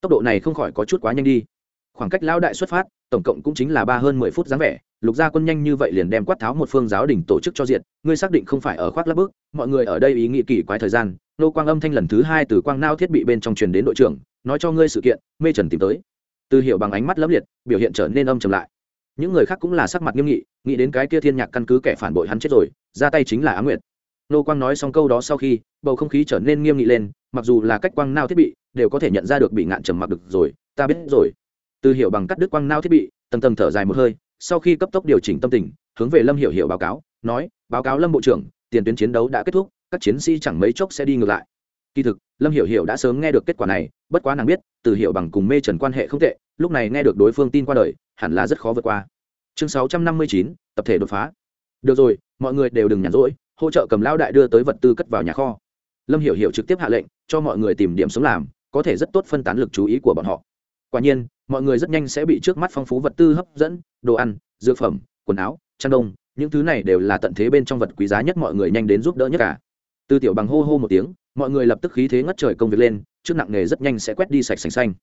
Tốc độ này không khỏi có chút quá nhanh đi. Khoảng cách lão đại xuất phát, tổng cộng cũng chính là ba hơn mười phút dáng vẻ, lục gia quân nhanh như vậy liền đem quát tháo một phương giáo đình tổ chức cho diện, ngươi xác định không phải ở khoác lắp bước, mọi người ở đây ý nghĩ kỳ quái thời gian, nô quang âm thanh lần thứ hai từ quang nao thiết bị bên trong truyền đến đội trưởng, nói cho ngươi sự kiện, mê trần tìm tới. Từ hiểu bằng ánh mắt lấp liệt, biểu hiện trở nên âm trầm lại. Những người khác cũng là sắc mặt nghiêm nghị, nghĩ đến cái kia thiên nhạc căn cứ kẻ phản bội hắn chết rồi, ra tay chính là á nguyệt nô quang nói xong câu đó sau khi, bầu không khí trở nên nghiêm nghị lên, mặc dù là cách quang nao thiết bị, đều có thể nhận ra được bị ngạn trầm mặc được rồi, ta biết rồi. Từ hiểu bằng cắt đứt quang nao thiết bị, tầng tầng thở dài một hơi, sau khi cấp tốc điều chỉnh tâm tình, hướng về lâm hiểu hiểu báo cáo, nói, báo cáo lâm bộ trưởng, tiền tuyến chiến đấu đã kết thúc, các chiến sĩ chẳng mấy chốc sẽ đi ngược lại. Kỳ thực, lâm hiểu hiểu đã sớm nghe được kết quả này, bất quá nàng biết, từ hiểu bằng cùng mê trần quan hệ không tệ, lúc này nghe được đối phương tin qua đời, hẳn là rất khó vượt qua. Chương sáu trăm năm mươi chín, tập thể đột phá. Được rồi, mọi người đều đừng nhàn rỗi hỗ trợ cầm lao đại đưa tới vật tư cất vào nhà kho. Lâm hiểu hiểu trực tiếp hạ lệnh, cho mọi người tìm điểm sống làm, có thể rất tốt phân tán lực chú ý của bọn họ. Quả nhiên, mọi người rất nhanh sẽ bị trước mắt phong phú vật tư hấp dẫn, đồ ăn, dược phẩm, quần áo, chăn đông, những thứ này đều là tận thế bên trong vật quý giá nhất mọi người nhanh đến giúp đỡ nhất cả. Từ tiểu bằng hô hô một tiếng, mọi người lập tức khí thế ngất trời công việc lên, trước nặng nghề rất nhanh sẽ quét đi sạch sành xanh.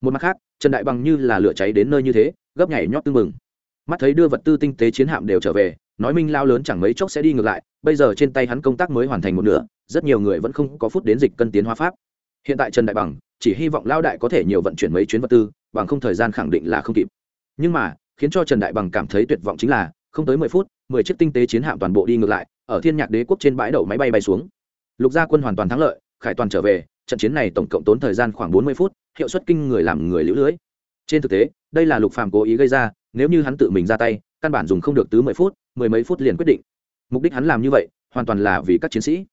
Một mặt khác, trần đại bằng như là lửa cháy đến nơi như thế, gấp nhảy nhót tư mừng mắt thấy đưa vật tư tinh tế chiến hạm đều trở về nói minh lao lớn chẳng mấy chốc sẽ đi ngược lại, bây giờ trên tay hắn công tác mới hoàn thành một nửa, rất nhiều người vẫn không có phút đến dịch cân tiến hóa pháp. Hiện tại trần đại bằng chỉ hy vọng lao đại có thể nhiều vận chuyển mấy chuyến vật tư, bằng không thời gian khẳng định là không kịp. Nhưng mà, khiến cho trần đại bằng cảm thấy tuyệt vọng chính là, không tới mười phút, mười chiếc tinh tế chiến hạm toàn bộ đi ngược lại, ở thiên nhạc đế quốc trên bãi đậu máy bay bay xuống. Lục gia quân hoàn toàn thắng lợi, khải toàn trở về, trận chiến này tổng cộng tốn thời gian khoảng bốn mươi phút, hiệu suất kinh người làm người lũ lưới. Trên thực tế, đây là lục phàm cố ý gây ra nếu như hắn tự mình ra tay, căn bản dùng không được tứ mười phút, mười mấy phút liền quyết định. Mục đích hắn làm như vậy, hoàn toàn là vì các chiến sĩ.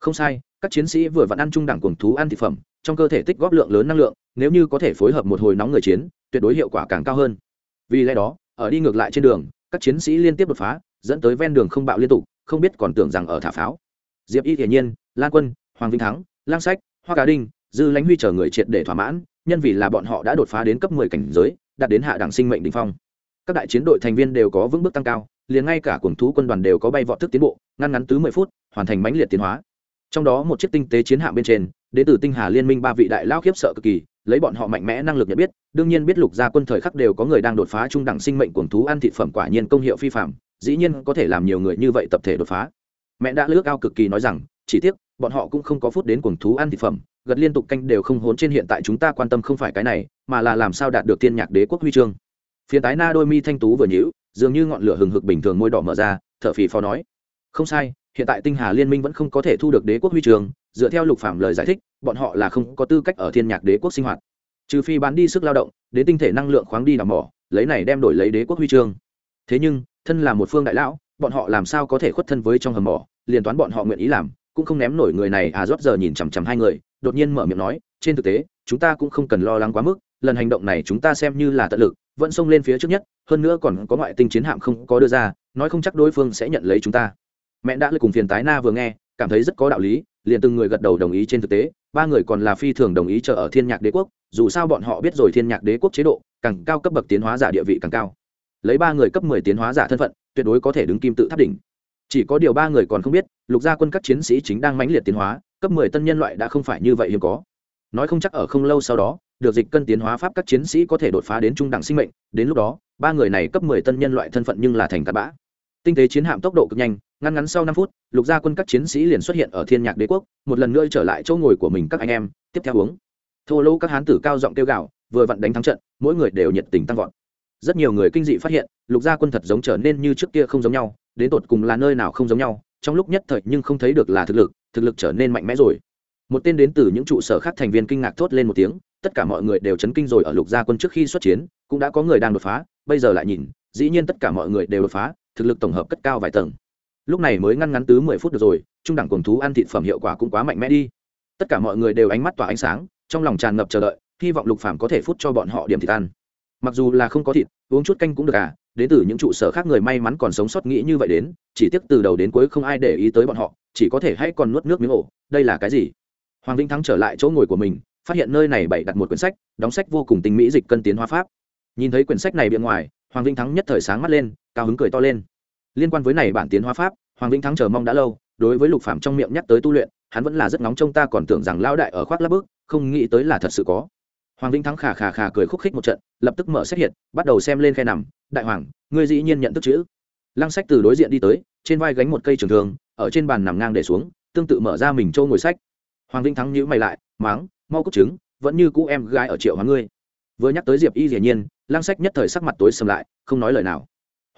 Không sai, các chiến sĩ vừa vặn ăn trung đẳng cuồng thú ăn thực phẩm, trong cơ thể tích góp lượng lớn năng lượng, nếu như có thể phối hợp một hồi nóng người chiến, tuyệt đối hiệu quả càng cao hơn. Vì lẽ đó, ở đi ngược lại trên đường, các chiến sĩ liên tiếp đột phá, dẫn tới ven đường không bạo liên tục, không biết còn tưởng rằng ở thả pháo. Diệp y hiển nhiên, lan quân, hoàng vinh thắng, lang sách, hoa cá đinh, dư lãnh huy chờ người triệt để thỏa mãn, nhân vì là bọn họ đã đột phá đến cấp 10 cảnh giới, đạt đến hạ đẳng sinh mệnh đỉnh phong các đại chiến đội thành viên đều có vững bước tăng cao, liền ngay cả cuồng thú quân đoàn đều có bay vọt thức tiến bộ, ngăn ngắn tứ mười phút, hoàn thành mãnh liệt tiến hóa. Trong đó một chiếc tinh tế chiến hạm bên trên, đến từ tinh hà liên minh ba vị đại lao khiếp sợ cực kỳ, lấy bọn họ mạnh mẽ năng lực nhận biết, đương nhiên biết lục gia quân thời khắc đều có người đang đột phá trung đẳng sinh mệnh cuồng thú ăn thị phẩm quả nhiên công hiệu phi phạm dĩ nhiên có thể làm nhiều người như vậy tập thể đột phá. Mẹ đã lướt cao cực kỳ nói rằng, chỉ tiếc, bọn họ cũng không có phút đến cuồng thú ăn thị phẩm, gật liên tục canh đều không hốn trên hiện tại chúng ta quan tâm không phải cái này, mà là làm sao đạt được tiên nhạc đế quốc huy chương phiến tái na đôi mi thanh tú vừa nhíu, dường như ngọn lửa hừng hực bình thường môi đỏ mở ra, thở phì phò nói, không sai, hiện tại tinh hà liên minh vẫn không có thể thu được đế quốc huy trường, dựa theo lục phạm lời giải thích, bọn họ là không có tư cách ở thiên nhạc đế quốc sinh hoạt. Trừ phi bán đi sức lao động, đến tinh thể năng lượng khoáng đi đào mỏ, lấy này đem đổi lấy đế quốc huy chương thế nhưng, thân là một phương đại lão, bọn họ làm sao có thể khuất thân với trong hầm mỏ, liền toán bọn họ nguyện ý làm, cũng không ném nổi người này. À rót giờ nhìn chằm chằm hai người, đột nhiên mở miệng nói, trên thực tế, chúng ta cũng không cần lo lắng quá mức, lần hành động này chúng ta xem như là tận lực vẫn xông lên phía trước nhất, hơn nữa còn có ngoại tinh chiến hạm không có đưa ra, nói không chắc đối phương sẽ nhận lấy chúng ta. Mẹ đã lời cùng phiền tái na vừa nghe, cảm thấy rất có đạo lý, liền từng người gật đầu đồng ý trên thực tế, ba người còn là phi thường đồng ý chờ ở thiên nhạc đế quốc, dù sao bọn họ biết rồi thiên nhạc đế quốc chế độ, càng cao cấp bậc tiến hóa giả địa vị càng cao. Lấy ba người cấp mười tiến hóa giả thân phận, tuyệt đối có thể đứng kim tự tháp đỉnh. Chỉ có điều ba người còn không biết, lục gia quân các chiến sĩ chính đang mãnh liệt tiến hóa, cấp mười tân nhân loại đã không phải như vậy hiếm có. Nói không chắc ở không lâu sau đó được dịch cân tiến hóa pháp các chiến sĩ có thể đột phá đến trung đẳng sinh mệnh. Đến lúc đó, ba người này cấp mười tân nhân loại thân phận nhưng là thành cát bã. Tinh tế chiến hạm tốc độ cực nhanh, ngăn ngắn sau năm phút, lục gia quân các chiến sĩ liền xuất hiện ở thiên nhạc đế quốc, một lần nữa trở lại chỗ ngồi của mình các anh em, tiếp theo uống. Thô lỗ các hán tử cao giọng kêu gào, vừa vặn đánh thắng trận, mỗi người đều nhiệt tình tăng vọt. Rất nhiều người kinh dị phát hiện, lục gia quân thật giống trở nên như trước kia không giống nhau, đến tột cùng là nơi nào không giống nhau, trong lúc nhất thời nhưng không thấy được là thực lực thực lực trở nên mạnh mẽ rồi. Một tên đến từ những trụ sở khác thành viên kinh ngạc thốt lên một tiếng tất cả mọi người đều chấn kinh rồi ở lục gia quân trước khi xuất chiến, cũng đã có người đang đột phá, bây giờ lại nhìn, dĩ nhiên tất cả mọi người đều đột phá, thực lực tổng hợp cất cao vài tầng. Lúc này mới ngăn ngắn tứ mười phút được rồi, trung đẳng cùng thú ăn thịt phẩm hiệu quả cũng quá mạnh mẽ đi. Tất cả mọi người đều ánh mắt tỏa ánh sáng, trong lòng tràn ngập chờ đợi, hy vọng lục phàm có thể phút cho bọn họ điểm thịt ăn. Mặc dù là không có thịt, uống chút canh cũng được à đến từ những trụ sở khác người may mắn còn sống sót nghĩ như vậy đến, chỉ tiếc từ đầu đến cuối không ai để ý tới bọn họ, chỉ có thể hãy còn nuốt nước miếng ổ, đây là cái gì? Hoàng vĩnh thắng trở lại chỗ ngồi của mình phát hiện nơi này bày đặt một quyển sách, đóng sách vô cùng tinh mỹ dịch cân tiến hóa pháp. Nhìn thấy quyển sách này bên ngoài, hoàng vĩnh thắng nhất thời sáng mắt lên, cao hứng cười to lên. Liên quan với này bản tiến hóa pháp, hoàng vĩnh thắng chờ mong đã lâu, đối với lục phạm trong miệng nhắc tới tu luyện, hắn vẫn là rất nóng trong ta còn tưởng rằng lao đại ở khoác lắp bước không nghĩ tới là thật sự có. Hoàng vĩnh thắng khà khà khà cười khúc khích một trận, lập tức mở xét hiện, bắt đầu xem lên khe nằm, đại hoàng, ngươi dĩ nhiên nhận thức chữ. Lăng sách từ đối diện đi tới, trên vai gánh một cây trường thường ở trên bàn nằm ngang để xuống, tương tự mở ra mình trâu ngồi sách. Hoàng vĩnh thắng nhữ mày lại máng mau cúc trứng, vẫn như cũ em gái ở triệu hoàng ngươi. Vừa nhắc tới diệp y hiển nhiên Lang sách nhất thời sắc mặt tối sầm lại, không nói lời nào.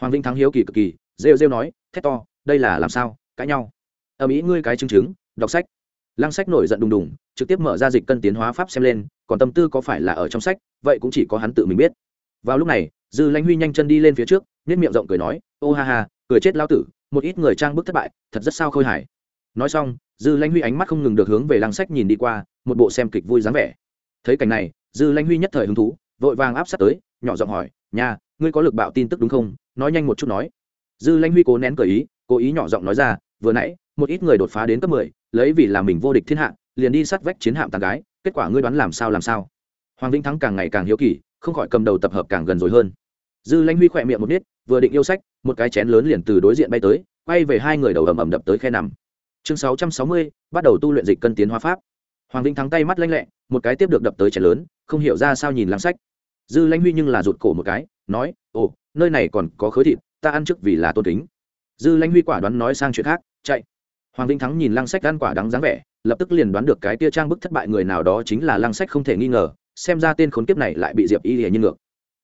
Hoàng vinh thắng hiếu kỳ cực kỳ, rêu rêu nói, thét to, đây là làm sao, cãi nhau. Ở mỹ ngươi cái chứng chứng, đọc sách. Lang sách nổi giận đùng đùng, trực tiếp mở ra dịch cân tiến hóa pháp xem lên, còn tâm tư có phải là ở trong sách, vậy cũng chỉ có hắn tự mình biết. Vào lúc này, dư lãnh huy nhanh chân đi lên phía trước nhét miệng rộng cười nói, ô ha ha, cười chết lao tử, một ít người trang bức thất bại, thật rất sao khôi hài nói xong, dư lãnh huy ánh mắt không ngừng được hướng về lăng sách nhìn đi qua, một bộ xem kịch vui dáng vẻ. Thấy cảnh này, dư lãnh huy nhất thời hứng thú, vội vàng áp sát tới, nhỏ giọng hỏi nhà ngươi có lực bạo tin tức đúng không? Nói nhanh một chút nói. Dư lãnh huy cố nén cờ ý, cố ý nhỏ giọng nói ra, vừa nãy, một ít người đột phá đến cấp mười, lấy vì là mình vô địch thiên hạ, liền đi sát vách chiến hạm tàn gái, kết quả ngươi đoán làm sao làm sao? Hoàng vĩnh thắng càng ngày càng hiếu kỳ, không khỏi cầm đầu tập hợp càng gần rồi hơn. Dư lãnh huy khỏe miệng một nít, vừa định yêu sách, một cái chén lớn liền từ đối diện bay tới, quay về hai người đầu ầm ầm đập tới khe nằm chương sáu trăm sáu mươi, bắt đầu tu luyện dịch cân tiến hóa pháp. Hoàng vĩnh thắng tay mắt lanh lẹ, một cái tiếp được đập tới trẻ lớn, không hiểu ra sao nhìn lăng sách. Dư lãnh huy nhưng là rụt cổ một cái, nói, ồ, nơi này còn có khối thịt, ta ăn trước vì là tôn kính. Dư lãnh huy quả đoán nói sang chuyện khác, chạy. Hoàng vĩnh thắng nhìn lăng sách ăn quả đắng dáng vẻ, lập tức liền đoán được cái tia trang bức thất bại người nào đó chính là lăng sách không thể nghi ngờ, xem ra tên khốn kiếp này lại bị diệp y hề như ngược.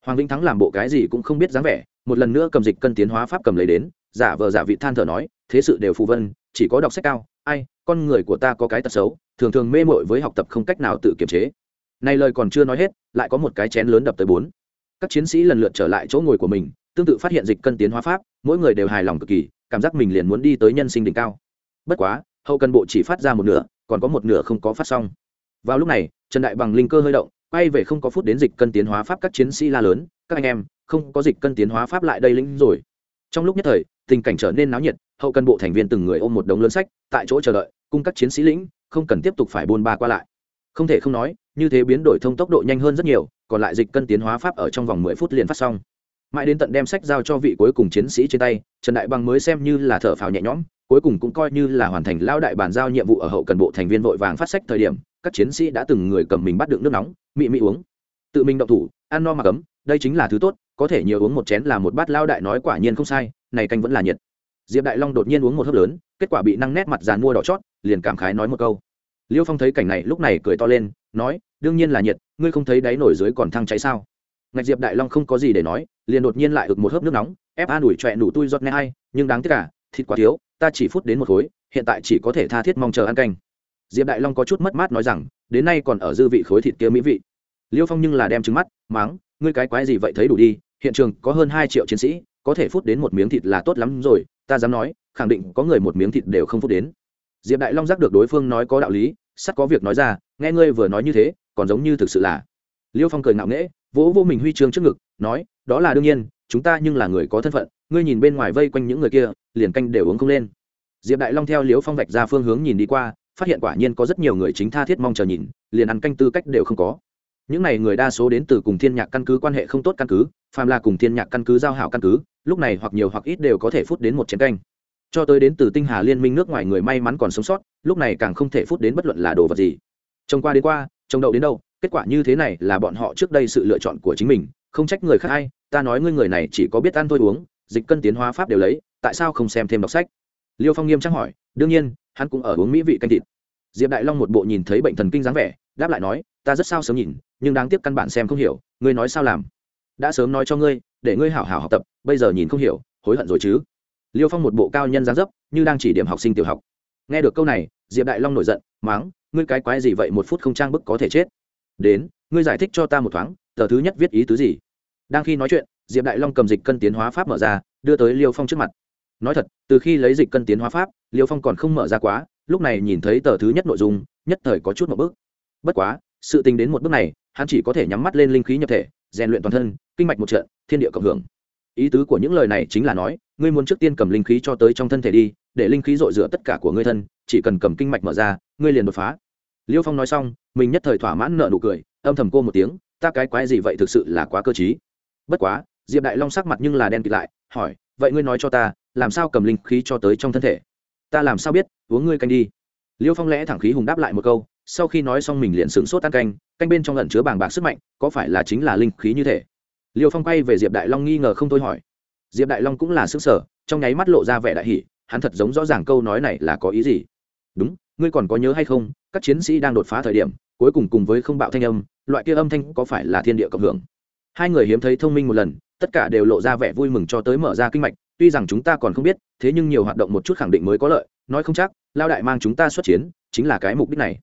Hoàng vĩnh thắng làm bộ cái gì cũng không biết dáng vẻ, một lần nữa cầm dịch cân tiến hóa pháp cầm lấy đến, giả vờ giả vị than thở nói, thế sự đều phù vân chỉ có đọc sách cao, ai, con người của ta có cái tật xấu, thường thường mê mội với học tập không cách nào tự kiềm chế. Này lời còn chưa nói hết, lại có một cái chén lớn đập tới bốn. Các chiến sĩ lần lượt trở lại chỗ ngồi của mình, tương tự phát hiện dịch cân tiến hóa pháp, mỗi người đều hài lòng cực kỳ, cảm giác mình liền muốn đi tới nhân sinh đỉnh cao. Bất quá, hậu cần bộ chỉ phát ra một nửa, còn có một nửa không có phát xong. Vào lúc này, trần đại bằng linh cơ hơi động, quay về không có phút đến dịch cân tiến hóa pháp các chiến sĩ la lớn, các anh em, không có dịch cân tiến hóa pháp lại đây lĩnh rồi. Trong lúc nhất thời, tình cảnh trở nên náo nhiệt hậu cần bộ thành viên từng người ôm một đống lớn sách, tại chỗ chờ đợi, cung các chiến sĩ lĩnh, không cần tiếp tục phải buôn ba qua lại. Không thể không nói, như thế biến đổi thông tốc độ nhanh hơn rất nhiều, còn lại dịch cân tiến hóa pháp ở trong vòng mười phút liền phát xong. Mãi đến tận đem sách giao cho vị cuối cùng chiến sĩ trên tay, trần đại bằng mới xem như là thở phào nhẹ nhõm, cuối cùng cũng coi như là hoàn thành lao đại bàn giao nhiệm vụ ở hậu cần bộ thành viên vội vàng phát sách thời điểm, các chiến sĩ đã từng người cầm mình bắt đựng nước nóng, mị mị uống. Tự mình động thủ, ăn no mà cấm, đây chính là thứ tốt, có thể nhiều uống một chén là một bát lao đại nói quả nhiên không sai, này canh vẫn là nhiệt diệp đại long đột nhiên uống một hớp lớn kết quả bị năng nét mặt dàn mua đỏ chót liền cảm khái nói một câu. Liêu phong thấy cảnh này lúc này cười to lên nói đương nhiên là nhiệt ngươi không thấy đáy nổi dưới còn thăng cháy sao? Ngạch diệp đại long không có gì để nói liền đột nhiên lại ực một hớp nước nóng ép an ủi trọe nụ tui giọt nghe ai, nhưng đáng tiếc cả thịt quá thiếu ta chỉ phút đến một khối hiện tại chỉ có thể tha thiết mong chờ ăn canh. Diệp đại long có chút mất mát nói rằng đến nay còn ở dư vị khối thịt kia mỹ vị. Liêu phong nhưng là đem trứng mắt máng ngươi cái quái gì vậy thấy đủ đi hiện trường có hơn hai triệu chiến sĩ có thể phút đến một miếng thịt là tốt lắm rồi ta dám nói, khẳng định có người một miếng thịt đều không phút đến. Diệp đại long giác được đối phương nói có đạo lý, sắt có việc nói ra, nghe ngươi vừa nói như thế, còn giống như thực sự là. Liêu phong cười ngạo nghễ, vỗ vô mình huy chương trước ngực, nói, đó là đương nhiên, chúng ta nhưng là người có thân phận, ngươi nhìn bên ngoài vây quanh những người kia, liền canh đều uống không lên. Diệp đại long theo liêu phong vạch ra phương hướng nhìn đi qua, phát hiện quả nhiên có rất nhiều người chính tha thiết mong chờ nhìn, liền ăn canh tư cách đều không có những n à y người đa số đến từ cùng thiên nhạc căn cứ quan hệ không tốt căn cứ, phàm là cùng thiên nhạc căn cứ giao hảo căn cứ, lúc này hoặc nhiều hoặc ít đều có thể phút đến một chén canh. Cho tới đến từ tinh hà liên minh nước ngoài người may mắn còn sống sót, lúc này càng không thể phút đến bất luận là đồ vật gì. Trông qua đến qua, trông đậu đến đâu, kết quả như thế này là bọn họ trước đây sự lựa chọn của chính mình, không trách người khác ai. ta nói ngươi người này chỉ có biết ăn thôi uống, dịch cân tiến hóa pháp đều lấy, tại sao không xem thêm đọc sách? Liêu phong nghiêm trang hỏi, đương nhiên, hắn cũng ở uống mỹ vị canh thịt. Diệp đại long một bộ nhìn thấy bệnh thần kinh dáng vẻ đáp lại nói, ta rất sao sớm nhìn, nhưng đáng tiếc căn bản xem không hiểu, ngươi nói sao làm? Đã sớm nói cho ngươi, để ngươi hảo hảo học tập, bây giờ nhìn không hiểu, hối hận rồi chứ? Liêu phong một bộ cao nhân dáng dấp, như đang chỉ điểm học sinh tiểu học. Nghe được câu này, diệp đại long nổi giận, máng, ngươi cái quái gì vậy, một phút không trang bức có thể chết? Đến, ngươi giải thích cho ta một thoáng, tờ thứ nhất viết ý tứ gì? Đang khi nói chuyện, diệp đại long cầm dịch cân tiến hóa pháp mở ra, đưa tới liêu phong trước mặt. Nói thật, từ khi lấy dịch cân tiến hóa pháp, liêu phong còn không mở ra quá, lúc này nhìn thấy tờ thứ nhất nội dung, nhất thời có chút một bước bất quá, sự tình đến một bước này, hắn chỉ có thể nhắm mắt lên linh khí nhập thể, rèn luyện toàn thân, kinh mạch một trận, thiên địa cộng hưởng. Ý tứ của những lời này chính là nói, ngươi muốn trước tiên cầm linh khí cho tới trong thân thể đi, để linh khí dội rửa tất cả của ngươi thân, chỉ cần cầm kinh mạch mở ra, ngươi liền đột phá. Liêu phong nói xong, mình nhất thời thỏa mãn nợ nụ cười, âm thầm cô một tiếng, ta cái quái gì vậy thực sự là quá cơ t bất quá, diệp đại long sắc mặt nhưng là đen kịt lại, hỏi, vậy ngươi nói cho ta, làm sao cầm linh khí cho tới trong thân thể? Ta làm sao biết, uống ngươi canh đi. Liêu phong lẽ thẳng khí hùng đáp lại một câu sau khi nói xong mình liền sửng sốt tan canh canh bên trong lẩn chứa bàng bạc sức mạnh, có phải là chính là linh khí như thế liêu phong quay về diệp đại long nghi ngờ không thôi hỏi. Diệp đại long cũng là sức sở trong nháy mắt lộ ra vẻ đại hỷ hắn thật giống rõ ràng câu nói này là có ý gì. Đúng, ngươi còn có nhớ hay không, các chiến sĩ đang đột phá thời điểm, cuối cùng cùng với không bạo thanh âm, loại kia âm thanh có phải là thiên địa cộng hưởng? Hai người hiếm thấy thông minh một lần, tất cả đều lộ ra vẻ vui mừng cho tới mở ra kinh mạch, tuy rằng chúng ta còn không biết, thế nhưng nhiều hoạt động một chút khẳng định mới có lợi, nói không chắc, lao đại mang chúng ta xuất chiến, chính là cái mục đích này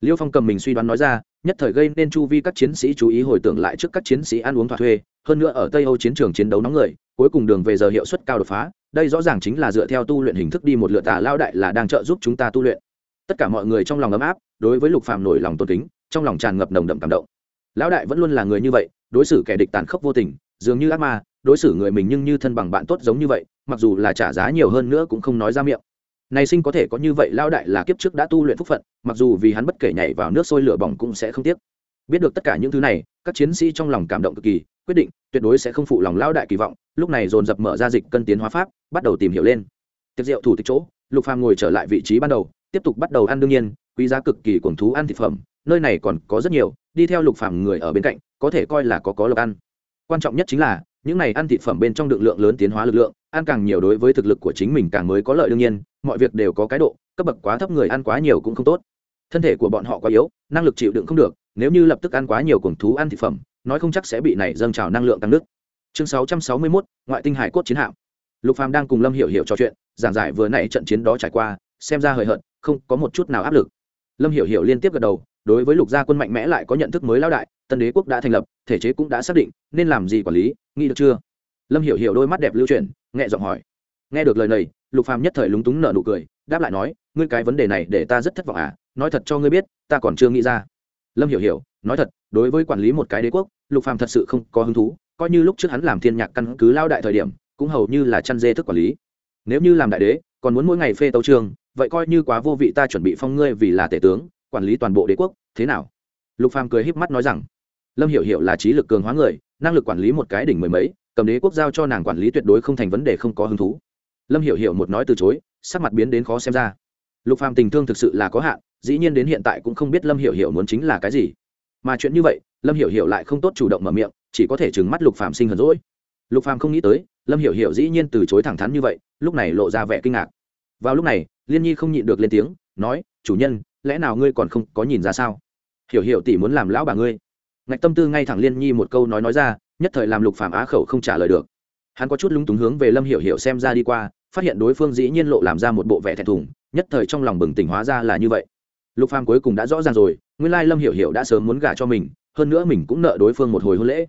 liêu phong cầm mình suy đoán nói ra, nhất thời gây nên chu vi các chiến sĩ chú ý hồi tưởng lại trước các chiến sĩ ăn uống thỏa thuê, hơn nữa ở tây âu chiến trường chiến đấu nóng người, cuối cùng đường về giờ hiệu suất cao đột phá, đây rõ ràng chính là dựa theo tu luyện hình thức đi một lựa tà lao đại là đang trợ giúp chúng ta tu luyện. Tất cả mọi người trong lòng ấm áp, đối với lục phàm nổi lòng tôn kính, trong lòng tràn ngập nồng đậm cảm động. Lão đại vẫn luôn là người như vậy, đối xử kẻ địch tàn khốc vô tình, dường như ác ma, đối xử người mình nhưng như thân bằng bạn tốt giống như vậy, mặc dù là trả giá nhiều hơn nữa cũng không nói ra miệng này sinh có thể có như vậy lao đại là kiếp trước đã tu luyện phúc phận, mặc dù vì hắn bất kể nhảy vào nước sôi lửa bỏng cũng sẽ không tiếc. Biết được tất cả những thứ này, các chiến sĩ trong lòng cảm động cực kỳ, quyết định tuyệt đối sẽ không phụ lòng lao đại kỳ vọng, lúc này dồn dập mở ra dịch cân tiến hóa pháp, bắt đầu tìm hiểu lên. Tiệc rượu thủ tịch chỗ, lục phàm ngồi trở lại vị trí ban đầu, tiếp tục bắt đầu ăn đương nhiên, quý giá cực kỳ cuồng thú ăn thịt phẩm, nơi này còn có rất nhiều, đi theo lục phàm người ở bên cạnh, có thể coi là có có lộc ăn. Quan trọng nhất chính là, những này ăn thịt phẩm bên trong lượng lượng lớn tiến hóa lực lượng ăn càng nhiều đối với thực lực của chính mình càng mới có lợi đương nhiên mọi việc đều có cái độ cấp bậc quá thấp người ăn quá nhiều cũng không tốt. Thân thể của bọn họ quá yếu năng lực chịu đựng không được nếu như lập tức ăn quá nhiều cuồng thú ăn thịt phẩm nói không chắc sẽ bị này dâng trào năng lượng tăng nước. Chương 661, ngoại tinh hải cốt chiến hạm. Lục phàm đang cùng lâm hiểu hiểu trò chuyện giảng giải vừa nãy trận chiến đó trải qua xem ra hời hợt không có một chút nào áp lực. Lâm hiểu hiểu liên tiếp gật đầu đối với lục gia quân mạnh mẽ lại có nhận thức mới lao đại tân đế quốc đã thành lập thể chế cũng đã xác định nên làm gì quản lý nghĩ được chưa? Lâm hiểu hiểu đôi mắt đẹp lưu chuyển nghe giọng hỏi. Nghe được lời này, lục phàm nhất thời lúng túng nở nụ cười, đáp lại nói, ngươi cái vấn đề này để ta rất thất vọng à nói thật cho ngươi biết, ta còn chưa nghĩ ra. Lâm hiểu hiểu, nói thật, đối với quản lý một cái đế quốc, lục phàm thật sự không có hứng thú, coi như lúc trước hắn làm thiên nhạc căn cứ lao đại thời điểm, cũng hầu như là chăn dê thức quản lý. Nếu như làm đại đế, còn muốn mỗi ngày phê tấu trường, vậy coi như quá vô vị ta chuẩn bị phong ngươi vì là tể tướng, quản lý toàn bộ đế quốc, thế nào? Lục phàm cười híp mắt nói rằng, lâm hiểu hiểu là trí lực cường hóa người, năng lực quản lý một cái đỉnh mười mấy cầm đế quốc giao cho nàng quản lý tuyệt đối không thành vấn đề không có hứng thú. Lâm hiểu hiểu một nói từ chối, sắc mặt biến đến khó xem ra. Lục phàm tình thương thực sự là có hạn, dĩ nhiên đến hiện tại cũng không biết lâm hiểu hiểu muốn chính là cái gì. Mà chuyện như vậy, lâm hiểu hiểu lại không tốt chủ động mở miệng, chỉ có thể trừng mắt lục phàm sinh hờn rỗi lục phàm không nghĩ tới, lâm hiểu hiểu dĩ nhiên từ chối thẳng thắn như vậy, lúc này lộ ra vẻ kinh ngạc. Vào lúc này, liên nhi không nhịn được lên tiếng, nói, chủ nhân, lẽ nào ngươi còn không có nhìn ra sao? Hiểu hiểu tỷ muốn làm lão bà ngươi. Ngạch tâm tư ngay thẳng liên nhi một câu nói nói ra nhất thời làm lục phàm á khẩu không trả lời được. Hắn có chút lúng túng hướng về lâm hiểu hiểu xem ra đi qua, phát hiện đối phương dĩ nhiên lộ làm ra một bộ vẻ thẹn thùng, nhất thời trong lòng bừng tỉnh hóa ra là như vậy. Lục phàm cuối cùng đã rõ ràng rồi, nguyên lai lâm hiểu hiểu đã sớm muốn gả cho mình, hơn nữa mình cũng nợ đối phương một hồi hôn lễ.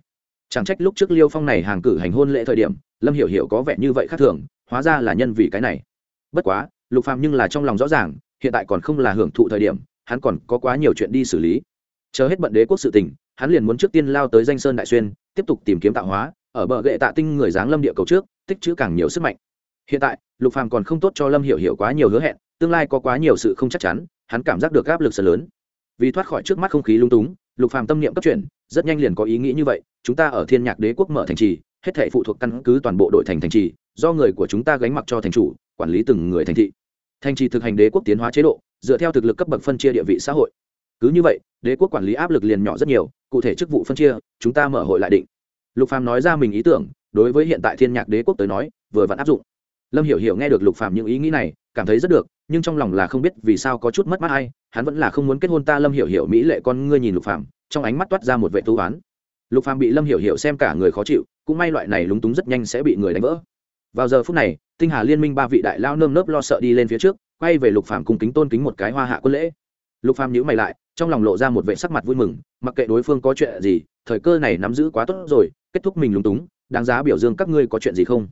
Chẳng trách lúc trước liêu phong này hàng cử hành hôn lễ thời điểm, lâm hiểu hiểu có vẻ như vậy khác thường, hóa ra là nhân vì cái này. Bất quá, lục phàm nhưng là trong lòng rõ ràng, hiện tại còn không là hưởng thụ thời điểm, hắn còn có quá nhiều chuyện đi xử lý chờ hết bận đế quốc sự tình, hắn liền muốn trước tiên lao tới danh sơn đại xuyên, tiếp tục tìm kiếm tạo hóa, ở bờ gậy tạ tinh người dáng lâm địa cầu trước, tích chữ càng nhiều sức mạnh. Hiện tại, lục phàm còn không tốt cho lâm hiểu hiểu quá nhiều hứa hẹn, tương lai có quá nhiều sự không chắc chắn, hắn cảm giác được áp lực rất lớn. Vì thoát khỏi trước mắt không khí lung túng, lục phàm tâm niệm cấp chuyển, rất nhanh liền có ý nghĩ như vậy, chúng ta ở thiên nhạc đế quốc mở thành trì, hết thảy phụ thuộc căn cứ toàn bộ đội thành thành trì, do người của chúng ta gánh mặc cho thành chủ, quản lý từng người thành thị. Thành trì thực hành đế quốc tiến hóa chế độ, dựa theo thực lực cấp bậc phân chia địa vị xã hội cứ như vậy, đế quốc quản lý áp lực liền nhỏ rất nhiều, cụ thể chức vụ phân chia, chúng ta mở hội lại định. Lục phàm nói ra mình ý tưởng, đối với hiện tại thiên nhạc đế quốc tới nói, vừa vẫn áp dụng. Lâm hiểu hiểu nghe được lục phàm những ý nghĩ này, cảm thấy rất được, nhưng trong lòng là không biết vì sao có chút mất mát hay hắn vẫn là không muốn kết hôn ta lâm hiểu hiểu mỹ lệ con ngươi nhìn lục phàm, trong ánh mắt toát ra một vệ tu oán. Lục phàm bị lâm hiểu hiểu xem cả người khó chịu, cũng may loại này lúng túng rất nhanh sẽ bị người đánh vỡ. Vào giờ phút này, tinh hà liên minh ba vị đại lao nơm nớp lo sợ đi lên phía trước, quay về lục phàm cùng kính tôn kính một cái hoa hạ quân lễ lục phàm nhíu mày lại, trong lòng lộ ra một vẻ sắc mặt vui mừng, mặc kệ đối phương có chuyện gì, thời cơ này nắm giữ quá tốt rồi, kết thúc mình lúng túng, đáng giá biểu dương các ngươi có chuyện gì không?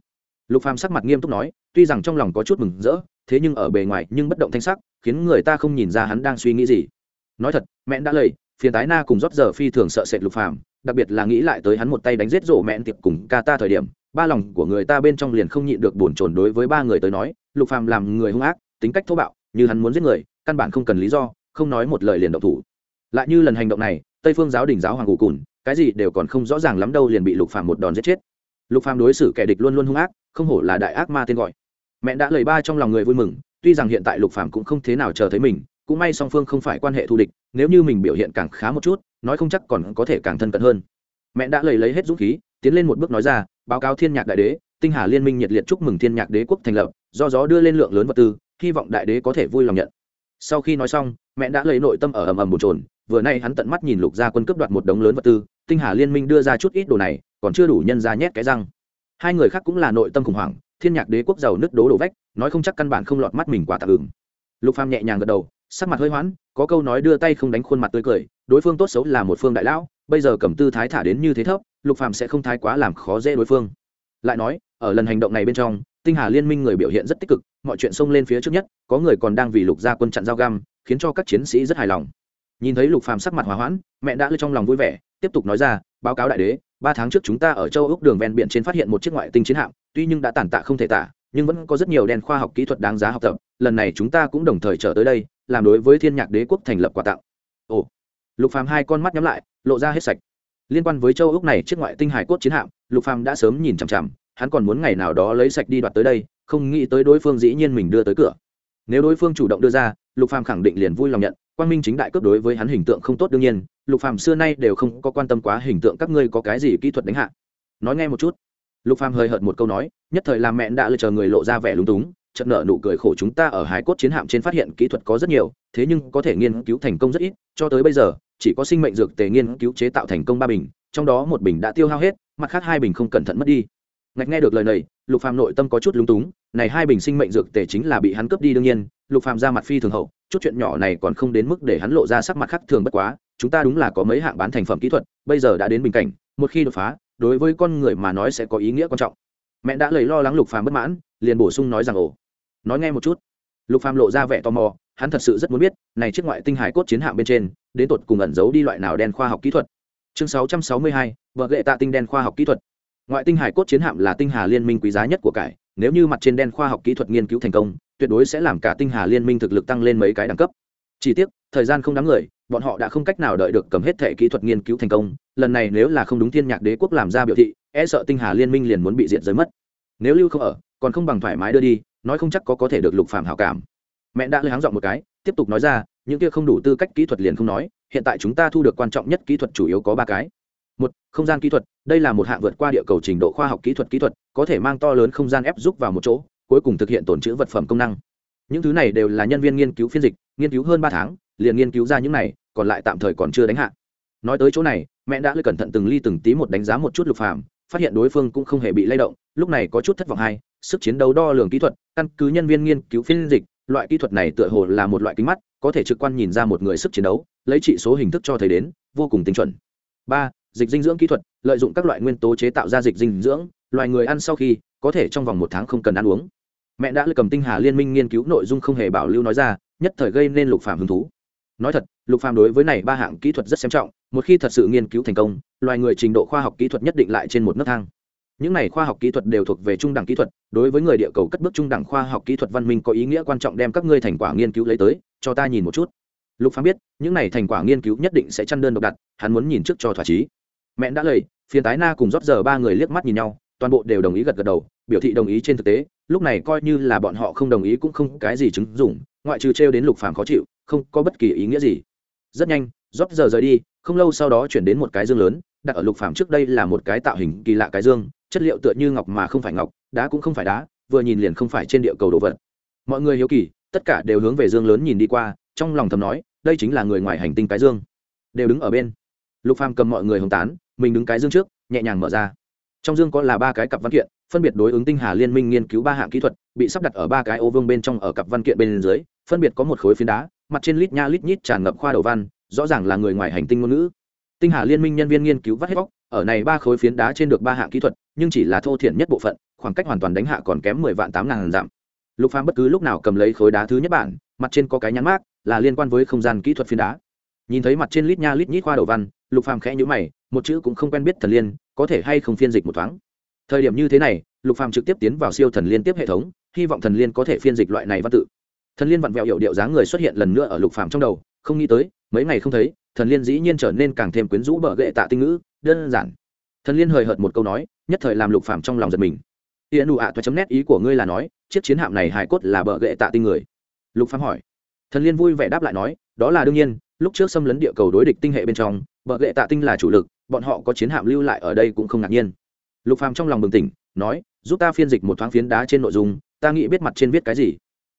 Lục phàm sắc mặt nghiêm túc nói, tuy rằng trong lòng có chút mừng rỡ, thế nhưng ở bề ngoài nhưng bất động thanh sắc, khiến người ta không nhìn ra hắn đang suy nghĩ gì. Nói thật mẹ đã lầy, phiền tái na cùng rót giờ phi thường sợ sệt lục phàm, đặc biệt là nghĩ lại tới hắn một tay đánh giết rổ mẹn tiệp cùng ca ta thời điểm, ba lòng của người ta bên trong liền không nhịn được buồn chồn đối với ba người tới nói, lục phàm làm người hung ác, tính cách thô bạo, như hắn muốn giết người, căn bản không cần lý do không nói một lời liền động thủ. Lại như lần hành động này, tây phương giáo đình giáo hoàng cụ cùn, cái gì đều còn không rõ ràng lắm đâu liền bị lục phàm một đòn giết chết. Lục phàm đối xử kẻ địch luôn luôn hung ác, không hổ là đại ác ma tên gọi. Mẹ đã lời ba trong lòng người vui mừng, tuy rằng hiện tại lục phàm cũng không thế nào chờ thấy mình, cũng may song phương không phải quan hệ thù địch, nếu như mình biểu hiện càng khá một chút, nói không chắc còn có thể càng thân cận hơn. Mẹ đã lời lấy hết dũng khí, tiến lên một bước nói ra, báo cáo thiên nhạc đại đế, tinh hà liên minh nhiệt liệt chúc mừng thiên nhạc đế quốc thành lập, do gió đưa lên lượng lớn vật tư, hy vọng đại đế có thể vui lòng nhận sau khi nói xong, mẹ đã lấy nội tâm ở ầm ầm bồn trồn vừa nay hắn tận mắt nhìn lục gia quân cướp đoạt một đống lớn vật tư, tinh hà liên minh đưa ra chút ít đồ này, còn chưa đủ nhân ra nhét cái răng. Hai người khác cũng là nội tâm khủng hoảng, thiên nhạc đế quốc giàu nứt đố đổ vách, nói không chắc căn bản không lọt mắt mình quá tạm ứng. Lục phàm nhẹ nhàng gật đầu, sắc mặt hơi hoãn có câu nói đưa tay không đánh khuôn mặt tươi cười, đối phương tốt xấu là một phương đại lão, bây giờ cầm tư thái thả đến như thế thấp, lục phàm sẽ không thái quá làm khó dễ đối phương. Lại nói ở lần hành động này bên trong, tinh hà liên minh người biểu hiện rất tích cực, mọi chuyện xông lên phía trước nhất, có người còn đang vì lục gia quân chặn giao găm, khiến cho các chiến sĩ rất hài lòng. Nhìn thấy lục phàm sắc mặt hòa hoãn, mẹ đã lơi trong lòng vui vẻ, tiếp tục nói ra, báo cáo đại đế, ba tháng trước chúng ta ở châu úc đường ven biển trên phát hiện một chiếc ngoại tinh chiến hạm, tuy nhưng đã tàn tạ không thể tả, nhưng vẫn có rất nhiều đèn khoa học kỹ thuật đáng giá học tập, lần này chúng ta cũng đồng thời trở tới đây, làm đối với thiên nhạc đế quốc thành lập quà tặng. Ồ. Lục phàm hai con mắt nhắm lại, lộ ra hết sạch. Liên quan với châu úc này chiếc ngoại tinh hải cốt chiến hạm, lục phàm đã sớm nhìn chằm chằm hắn còn muốn ngày nào đó lấy sạch đi đoạt tới đây, không nghĩ tới đối phương dĩ nhiên mình đưa tới cửa. Nếu đối phương chủ động đưa ra, lục phàm khẳng định liền vui lòng nhận. Quang minh chính đại cướp đối với hắn hình tượng không tốt đương nhiên, lục phàm xưa nay đều không có quan tâm quá hình tượng các ngươi có cái gì kỹ thuật đánh hạ. Nói nghe một chút. Lục phàm hơi hợt một câu nói, nhất thời làm mẹ đã lựa chờ người lộ ra vẻ lúng túng, chợt nợ nụ cười khổ chúng ta ở hải cốt chiến hạm trên phát hiện kỹ thuật có rất nhiều, thế nhưng có thể nghiên cứu thành công rất ít, cho tới bây giờ, chỉ có sinh mệnh dược tề nghiên cứu chế tạo thành công ba bình, trong đó một bình đã tiêu hao hết, mặt khác hai bình không cẩn thận mất đi ngạch nghe được lời này lục phàm nội tâm có chút lúng túng này hai bình sinh mệnh dược tề chính là bị hắn cướp đi đương nhiên lục phàm ra mặt phi thường hậu chút chuyện nhỏ này còn không đến mức để hắn lộ ra sắc mặt khác thường bất quá chúng ta đúng là có mấy hạng bán thành phẩm kỹ thuật bây giờ đã đến bình cảnh một khi đột phá đối với con người mà nói sẽ có ý nghĩa quan trọng. Mẹ đã lời lo lắng lục phàm bất mãn liền bổ sung nói rằng ồ nói nghe một chút. Lục phàm lộ ra vẻ tò mò hắn thật sự rất muốn biết này chiếc ngoại tinh hải cốt chiến hạm bên trên đến tột cùng ẩn giấu đi loại nào đen khoa học kỹ thuật? Chương 662, vợ lệ tạ tinh đen khoa học kỹ thuật ngoại tinh hải cốt chiến hạm là tinh hà liên minh quý giá nhất của cải, nếu như mặt trên đen khoa học kỹ thuật nghiên cứu thành công, tuyệt đối sẽ làm cả tinh hà liên minh thực lực tăng lên mấy cái đẳng cấp. Chỉ tiếc, thời gian không đáng người bọn họ đã không cách nào đợi được cầm hết thẻ kỹ thuật nghiên cứu thành công, lần này nếu là không đúng thiên nhạc đế quốc làm ra biểu thị e sợ tinh hà liên minh liền muốn bị diệt giới mất. Nếu lưu không ở, còn không bằng thoải mái đưa đi, nói không chắc có có thể được lục phạm hảo cảm. Mẹ đã lấy háng giọng một cái, tiếp tục nói ra, những kia không đủ tư cách kỹ thuật liền không nói, hiện tại chúng ta thu được quan trọng nhất kỹ thuật chủ yếu có ba cái một, không gian kỹ thuật, đây là một hạng vượt qua địa cầu trình độ khoa học kỹ thuật kỹ thuật, có thể mang to lớn không gian ép giúp vào một chỗ, cuối cùng thực hiện tồn chữ vật phẩm công năng. Những thứ này đều là nhân viên nghiên cứu phiên dịch, nghiên cứu hơn ba tháng, liền nghiên cứu ra những này, còn lại tạm thời còn chưa đánh hạ. Nói tới chỗ này, mẹ đã lấy cẩn thận từng ly từng tí một đánh giá một chút lục phàm, phát hiện đối phương cũng không hề bị lay động, lúc này có chút thất vọng hay, sức chiến đấu đo lường kỹ thuật, căn cứ nhân viên nghiên cứu phiên dịch, loại kỹ thuật này tựa hồ là một loại kính mắt, có thể trực quan nhìn ra một người sức chiến đấu, lấy trị số hình thức cho thấy đến, vô cùng tinh chuẩn. Ba dịch dinh dưỡng kỹ thuật, lợi dụng các loại nguyên tố chế tạo ra dịch dinh dưỡng, loài người ăn sau khi, có thể trong vòng một tháng không cần ăn uống. Mẹ đã cầm tinh hà liên minh nghiên cứu nội dung không hề bảo lưu nói ra, nhất thời gây nên lục phàm hứng thú. Nói thật, lục phàm đối với này ba hạng kỹ thuật rất xem trọng, một khi thật sự nghiên cứu thành công, loài người trình độ khoa học kỹ thuật nhất định lại trên một nấc thang. Những này khoa học kỹ thuật đều thuộc về trung đẳng kỹ thuật, đối với người địa cầu cất bước trung đẳng khoa học kỹ thuật văn minh có ý nghĩa quan trọng đem các ngươi thành quả nghiên cứu lấy tới, cho ta nhìn một chút. Lục phàm biết, những này thành quả nghiên cứu nhất định sẽ chăn đơn độc đặt, hắn muốn nhìn trước cho thỏa chí mẹ đã lời phiền tái na cùng rót giờ ba người liếc mắt nhìn nhau, toàn bộ đều đồng ý gật gật đầu, biểu thị đồng ý trên thực tế, lúc này coi như là bọn họ không đồng ý cũng không cái gì chứng dụng, ngoại trừ trêu đến lục phàm khó chịu, không có bất kỳ ý nghĩa gì. Rất nhanh, rót giờ rời đi, không lâu sau đó chuyển đến một cái dương lớn, đặt ở lục phàm trước đây là một cái tạo hình kỳ lạ cái dương, chất liệu tựa như ngọc mà không phải ngọc, đá cũng không phải đá, vừa nhìn liền không phải trên địa cầu đồ vật. Mọi người hiếu kỳ, tất cả đều hướng về dương lớn nhìn đi qua, trong lòng thầm nói, đây chính là người ngoài hành tinh cái dương. Đều đứng ở bên lục phàm cầm mọi người hồng tán, mình đứng cái dương trước, nhẹ nhàng mở ra. Trong dương có là ba cái cặp văn kiện, phân biệt đối ứng tinh hà liên minh nghiên cứu ba hạng kỹ thuật, bị sắp đặt ở ba cái ô vương bên trong ở cặp văn kiện bên dưới, phân biệt có một khối phiến đá, mặt trên lít nha lít nhít tràn ngập khoa đầu văn, rõ ràng là người ngoài hành tinh ngôn ngữ. Tinh hà liên minh nhân viên nghiên cứu vắt hết bóc, ở này ba khối phiến đá trên được ba hạng kỹ thuật, nhưng chỉ là thô thiển nhất bộ phận, khoảng cách hoàn toàn đánh hạ còn kém mười vạn tám ngàn dặm. Lục phàm bất cứ lúc nào cầm lấy khối đá thứ nhất bản, mặt trên có cái nhãn mát là liên quan với không gian kỹ thuật phiến đá. Nhìn thấy mặt trên lít nha lít nhít khoa đầu văn lục phàm khẽ nhíu mày, một chữ cũng không quen biết thần liên, có thể hay không phiên dịch một thoáng. Thời điểm như thế này, lục phàm trực tiếp tiến vào siêu thần liên tiếp hệ thống, hy vọng thần liên có thể phiên dịch loại này văn tự. Thần liên vặn vẹo hiệu điệu dáng người xuất hiện lần nữa ở lục phàm trong đầu, không nghĩ tới, mấy ngày không thấy, thần liên dĩ nhiên trở nên càng thêm quyến rũ bờ gệ tạ tinh ngữ, đơn giản. Thần liên hời hợt một câu nói, nhất thời làm lục phàm trong lòng giật mình. Hiện nụ ạ toa chấm nét ý của ngươi là nói, chiếc chiến hạm này hài cốt là bờ gệ tạ tinh người. Lục phàm hỏi. Thần liên vui vẻ đáp lại nói, đó là đương nhiên lúc trước xâm lấn địa cầu đối địch tinh hệ bên trong, bợ lệ tạ tinh là chủ lực, bọn họ có chiến hạm lưu lại ở đây cũng không ngạc nhiên. Lục phàm trong lòng bừng tỉnh, nói, giúp ta phiên dịch một thoáng phiến đá trên nội dung, ta nghĩ biết mặt trên viết cái gì.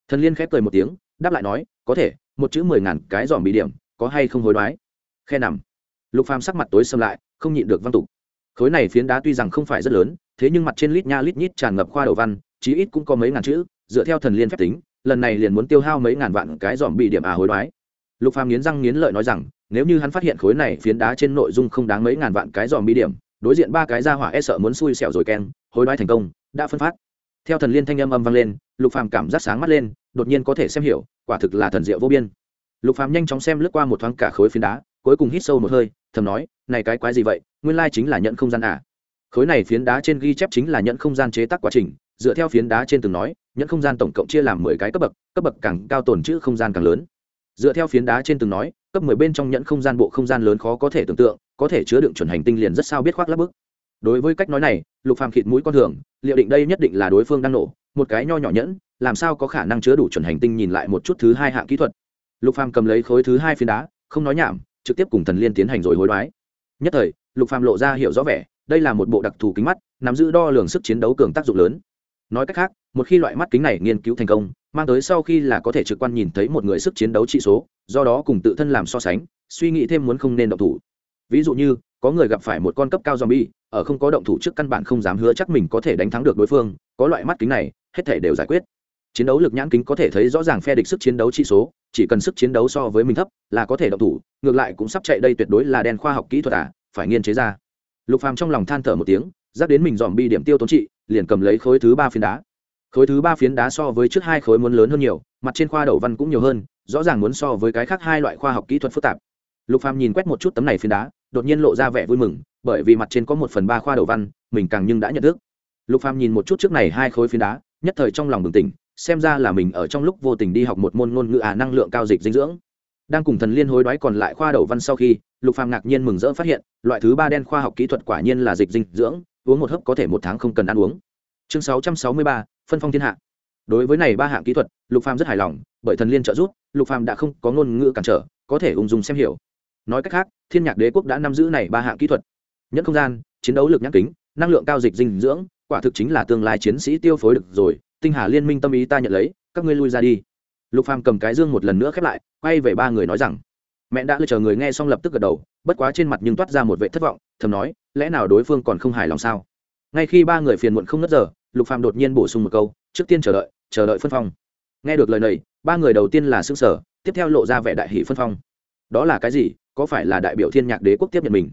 Thần liên khép cười một tiếng, đáp lại nói, có thể, một chữ mười ngàn cái dòm bị điểm, có hay không hối đoái? Khe nằm. Lục phàm sắc mặt tối xâm lại, không nhịn được văn tục. Khối này phiến đá tuy rằng không phải rất lớn, thế nhưng mặt trên lít nha lít nhít tràn ngập khoa đầu văn, chí ít cũng có mấy ngàn chữ, dựa theo thần liên phép tính, lần này liền muốn tiêu hao mấy ngàn vạn cái dòm bị điểm à hối đoái lục phàm nghiến răng nghiến lợi nói rằng, nếu như hắn phát hiện khối này phiến đá trên nội dung không đáng mấy ngàn vạn cái dòm bi điểm, đối diện ba cái ra hỏa e sợ muốn xui xẻo rồi keng, hối đoái thành công, đã phân phát. Theo thần liên thanh âm âm vang lên, lục phàm cảm giác sáng mắt lên, đột nhiên có thể xem hiểu, quả thực là thần diệu vô biên. Lục phàm nhanh chóng xem lướt qua một thoáng cả khối phiến đá, cuối cùng hít sâu một hơi, thầm nói, này cái quái gì vậy? Nguyên lai chính là nhận không gian à? Khối này phiến đá trên ghi chép chính là nhận không gian chế tác quá trình, dựa theo phiến đá trên từng nói, nhận không gian tổng cộng chia làm mười cái cấp bậc cấp bậc càng cao tồn chữ không gian càng lớn dựa theo phiến đá trên từng nói, cấp mười bên trong nhận không gian bộ không gian lớn khó có thể tưởng tượng, có thể chứa đựng chuẩn hành tinh liền rất sao biết khoác lắp bức. Đối với cách nói này, lục phàm khịt mũi con thường, liệu định đây nhất định là đối phương đang nổ, một cái nho nhỏ nhẫn, làm sao có khả năng chứa đủ chuẩn hành tinh nhìn lại một chút thứ hai hạng kỹ thuật. Lục phàm cầm lấy khối thứ hai phiến đá, không nói nhảm, trực tiếp cùng thần liên tiến hành rồi hối đoái. Nhất thời, lục phàm lộ ra hiểu rõ vẻ, đây là một bộ đặc thù kính mắt, nắm giữ đo lường sức chiến đấu cường tác dụng lớn. Nói cách khác, một khi loại mắt kính này nghiên cứu thành công mang tới sau khi là có thể trực quan nhìn thấy một người sức chiến đấu trị số, do đó cùng tự thân làm so sánh, suy nghĩ thêm muốn không nên động thủ. Ví dụ như, có người gặp phải một con cấp cao zombie, ở không có động thủ trước căn bản không dám hứa chắc mình có thể đánh thắng được đối phương, có loại mắt kính này, hết thể đều giải quyết. Chiến đấu lực nhãn kính có thể thấy rõ ràng phe địch sức chiến đấu trị số, chỉ cần sức chiến đấu so với mình thấp là có thể động thủ, ngược lại cũng sắp chạy đây tuyệt đối là đen khoa học kỹ thuật à phải nghiên chế ra. Lục phàm trong lòng than thở một tiếng, dắt đến mình dòm bi điểm tiêu tốn trị, liền cầm lấy khối thứ ba phiến đá khối thứ ba phiến đá so với trước hai khối muốn lớn hơn nhiều mặt trên khoa đầu văn cũng nhiều hơn rõ ràng muốn so với cái khác hai loại khoa học kỹ thuật phức tạp. Lục phàm nhìn quét một chút tấm này phiến đá đột nhiên lộ ra vẻ vui mừng bởi vì mặt trên có một phần ba khoa đầu văn mình càng nhưng đã nhận thức. Lục phàm nhìn một chút trước này hai khối phiến đá nhất thời trong lòng bừng tỉnh xem ra là mình ở trong lúc vô tình đi học một môn ngôn ngữ à năng lượng cao dịch dinh dưỡng. Đang cùng thần liên hối đoái còn lại khoa đầu văn sau khi lục phàm ngạc nhiên mừng rỡ phát hiện loại thứ ba đen khoa học kỹ thuật quả nhiên là dịch dinh dưỡng uống một hớp có thể một tháng không cần ăn uống. Chương 663, phân phong thiên hạ. Đối với này ba hạng kỹ thuật, lục phàm rất hài lòng, bởi thần liên trợ giúp, lục phàm đã không có ngôn ngữ cản trở, có thể ung dung xem hiểu. Nói cách khác, thiên nhạc đế quốc đã nắm giữ này ba hạng kỹ thuật. Nhẫn không gian, chiến đấu lực nhãn kính, năng lượng cao dịch dinh dưỡng, quả thực chính là tương lai chiến sĩ tiêu phối được rồi, tinh hà liên minh tâm ý ta nhận lấy, các ngươi lui ra đi. Lục phàm cầm cái dương một lần nữa khép lại, quay về ba người nói rằng, mẹ đã lựa chờ người nghe xong lập tức gật đầu, bất quá trên mặt nhưng toát ra một vệ thất vọng, thầm nói, lẽ nào đối phương còn không hài lòng sao? Ngay khi ba người phiền muộn không ngất giờ lục phàm đột nhiên bổ sung một câu, trước tiên chờ đợi chờ đợi phân phong. Nghe được lời này, ba người đầu tiên là xương sở tiếp theo lộ ra vẻ đại hỷ phân phong. Đó là cái gì? Có phải là đại biểu thiên nhạc đế quốc tiếp nhận mình?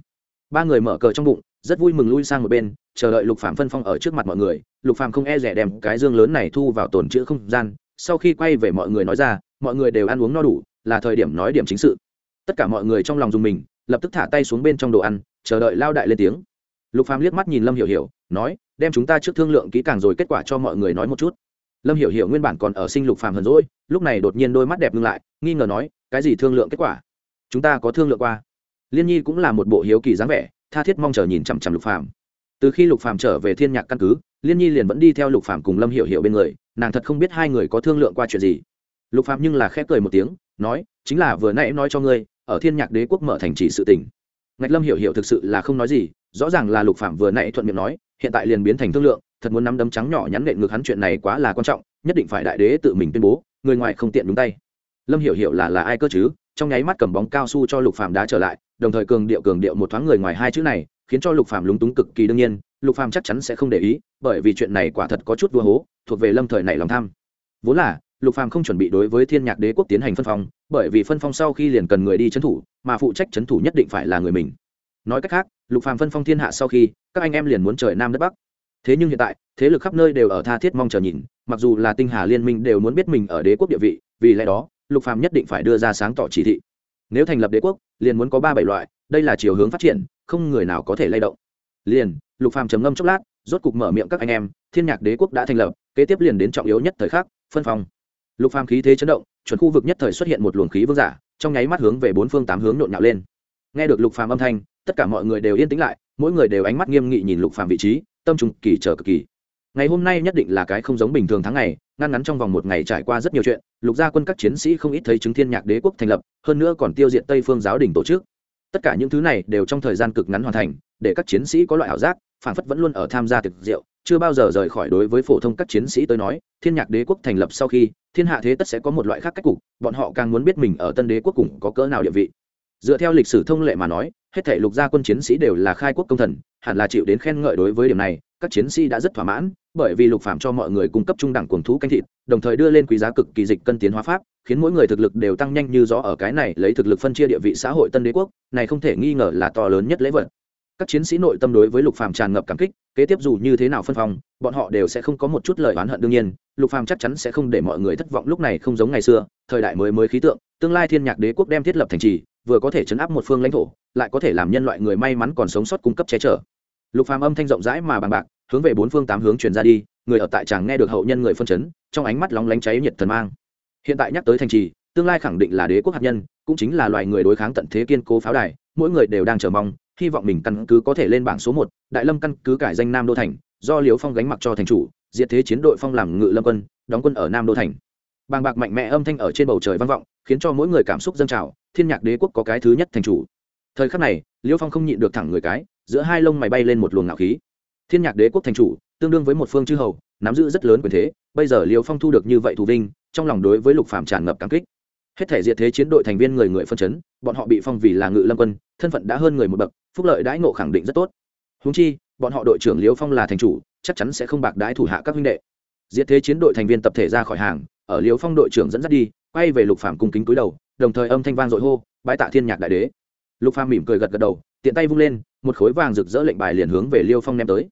Ba người mở cờ trong bụng, rất vui mừng lui sang một bên, chờ đợi lục phạm phân phong ở trước mặt mọi người. Lục phạm không e rẻ đem cái dương lớn này thu vào tồn chữ không gian. Sau khi quay về mọi người nói ra, mọi người đều ăn uống no đủ, là thời điểm nói điểm chính sự. Tất cả mọi người trong lòng dùng mình, lập tức thả tay xuống bên trong đồ ăn, chờ đợi lao đại lên tiếng. Lục phàm liếc mắt nhìn lâm hiểu hiểu, nói đem chúng ta trước thương lượng kỹ càng rồi kết quả cho mọi người nói một chút. Lâm hiểu hiểu nguyên bản còn ở sinh lục phàm hờn rỗi lúc này đột nhiên đôi mắt đẹp ngưng lại, nghi ngờ nói, cái gì thương lượng kết quả? Chúng ta có thương lượng qua. Liên nhi cũng là một bộ hiếu kỳ dáng vẻ, tha thiết mong chờ nhìn chằm chằm lục phàm. Từ khi lục phàm trở về thiên nhạc căn cứ, liên nhi liền vẫn đi theo lục phàm cùng lâm hiểu hiểu bên người, nàng thật không biết hai người có thương lượng qua chuyện gì. Lục phàm nhưng là khép cười một tiếng, nói, chính là vừa nãy em nói cho ngươi, ở thiên nhạc đế quốc mở thành trì sự tình. Ngạch lâm hiểu hiểu thực sự là không nói gì, rõ ràng là lục phạm vừa nãy thuận miệng nói hiện tại liền biến thành thương lượng, thật muốn nắm đấm trắng nhỏ nhắn nện ngược hắn chuyện này quá là quan trọng, nhất định phải đại đế tự mình tuyên bố, người ngoài không tiện đúng tay. Lâm hiểu hiểu là là ai cơ chứ? Trong nháy mắt cầm bóng cao su cho lục phàm đá trở lại, đồng thời cường điệu cường điệu một thoáng người ngoài hai chữ này, khiến cho lục phàm lúng túng cực kỳ đương nhiên, lục phàm chắc chắn sẽ không để ý, bởi vì chuyện này quả thật có chút vua hố, thuộc về lâm thời này lòng tham. Vốn là, lục phàm không chuẩn bị đối với thiên nhạc đế quốc tiến hành phân phong, bởi vì phân phong sau khi liền cần người đi chấn thủ, mà phụ trách chấn thủ nhất định phải là người mình nói cách khác, lục phàm phân phong thiên hạ sau khi, các anh em liền muốn trời nam đất bắc. Thế nhưng hiện tại, thế lực khắp nơi đều ở tha thiết mong chờ nhìn, mặc dù là tinh hà liên minh đều muốn biết mình ở đế quốc địa vị, vì lẽ đó, lục phàm nhất định phải đưa ra sáng tỏ chỉ thị. Nếu thành lập đế quốc, liền muốn có ba bảy loại, đây là chiều hướng phát triển, không người nào có thể lay động. Liền, lục phàm trầm ngâm chốc lát, rốt cục mở miệng các anh em, thiên nhạc đế quốc đã thành lập, kế tiếp liền đến trọng yếu nhất thời khắc, phân phong. Lục phàm khí thế chấn động, chuẩn khu vực nhất thời xuất hiện một luồng khí vương giả, trong nháy mắt hướng về bốn phương tám hướng nhộn nhạo lên. Nghe được lục phàm âm thanh tất cả mọi người đều yên tĩnh lại, mỗi người đều ánh mắt nghiêm nghị nhìn lục phàm vị trí, tâm trung kỳ chờ cực kỳ. Ngày hôm nay nhất định là cái không giống bình thường tháng ngày, ngăn ngắn trong vòng một ngày trải qua rất nhiều chuyện, lục gia quân các chiến sĩ không ít thấy chứng thiên nhạc đế quốc thành lập, hơn nữa còn tiêu diệt tây phương giáo đình tổ chức. Tất cả những thứ này đều trong thời gian cực ngắn hoàn thành, để các chiến sĩ có loại ảo giác phản phất vẫn luôn ở tham gia thực diệu, chưa bao giờ rời khỏi đối với phổ thông các chiến sĩ tới nói, thiên nhạc đế quốc thành lập sau khi, thiên hạ thế tất sẽ có một loại khác cách cục, bọn họ càng muốn biết mình ở tân đế quốc cùng có cỡ nào địa vị. Dựa theo lịch sử thông lệ mà nói hết thể lục gia quân chiến sĩ đều là khai quốc công thần, hẳn là chịu đến khen ngợi đối với điểm này, các chiến sĩ đã rất thỏa mãn, bởi vì lục phạm cho mọi người cung cấp trung đẳng cuồng thú canh thịt, đồng thời đưa lên quý giá cực kỳ dịch cân tiến hóa pháp, khiến mỗi người thực lực đều tăng nhanh như rõ ở cái này lấy thực lực phân chia địa vị xã hội tân đế quốc, này không thể nghi ngờ là to lớn nhất lễ vật. Các chiến sĩ nội tâm đối với lục phàm tràn ngập cảm kích, kế tiếp dù như thế nào phân phòng, bọn họ đều sẽ không có một chút lời oán hận đương nhiên, lục phàm chắc chắn sẽ không để mọi người thất vọng lúc này không giống ngày xưa, thời đại mới mới khí tượng, tương lai thiên nhạc đế quốc đem thiết lập thành trì vừa có thể chấn áp một phương lãnh thổ, lại có thể làm nhân loại người may mắn còn sống sót cung cấp che chở. Lục phàm âm thanh rộng rãi mà bằng bạc, hướng về bốn phương tám hướng truyền ra đi, người ở tại chàng nghe được hậu nhân người phân chấn, trong ánh mắt lóng lánh cháy nhiệt thần mang. Hiện tại nhắc tới thành trì, tương lai khẳng định là đế quốc hạt nhân, cũng chính là loài người đối kháng tận thế kiên cố pháo đài, mỗi người đều đang chờ mong, hy vọng mình căn cứ có thể lên bảng số một, đại lâm căn cứ cải danh nam đô thành, do liếu phong gánh mặc cho thành chủ, diệt thế chiến đội phong làm ngự lâm quân, đóng quân ở nam đô thành. Bàng bạc mạnh mẽ âm thanh ở trên bầu trời vang vọng, khiến cho mỗi người cảm xúc dâng trào thiên nhạc đế quốc có cái thứ nhất thành chủ. Thời khắc này liêu phong không nhịn được thẳng người cái, giữa hai lông mày bay lên một luồng ngạo khí. Thiên nhạc đế quốc thành chủ, tương đương với một phương chư hầu, nắm giữ rất lớn quyền thế, bây giờ liêu phong thu được như vậy thù vinh, trong lòng đối với lục phạm tràn ngập cảm kích. Hết thể diệt thế chiến đội thành viên người người phân chấn, bọn họ bị phong vì là ngự lâm quân, thân phận đã hơn người một bậc, phúc lợi đãi ngộ khẳng định rất tốt. Húng chi, bọn họ đội trưởng liêu phong là thành chủ, chắc chắn sẽ không bạc đái thủ hạ các huynh đệ. Diệt thế chiến đội thành viên tập thể ra khỏi hàng, ở liêu phong đội trưởng dẫn dắt đi quay về lục phàm cung kính túi đầu, đồng thời âm thanh vang dội hô, bái tạ thiên nhạc đại đế. Lục phàm mỉm cười gật gật đầu, tiện tay vung lên, một khối vàng rực rỡ lệnh bài liền hướng về liêu phong ném tới.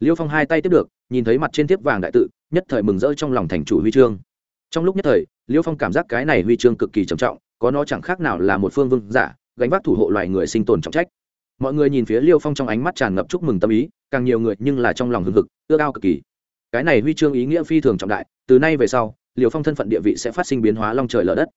Liêu phong hai tay tiếp được, nhìn thấy mặt trên tiếp vàng đại tự, nhất thời mừng rỡ trong lòng thành chủ huy chương. Trong lúc nhất thời, liêu phong cảm giác cái này huy chương cực kỳ trầm trọng, có nó chẳng khác nào là một phương vương giả, gánh vác thủ hộ loài người sinh tồn trọng trách. Mọi người nhìn phía liêu phong trong ánh mắt tràn ngập chúc mừng tâm ý, càng nhiều người nhưng là trong lòng hưng hực, ước ao cực kỳ. Cái này huy chương ý nghĩa phi thường trọng đại, từ nay về sau liêu phong thân phận địa vị sẽ phát sinh biến hóa long trời lở đất.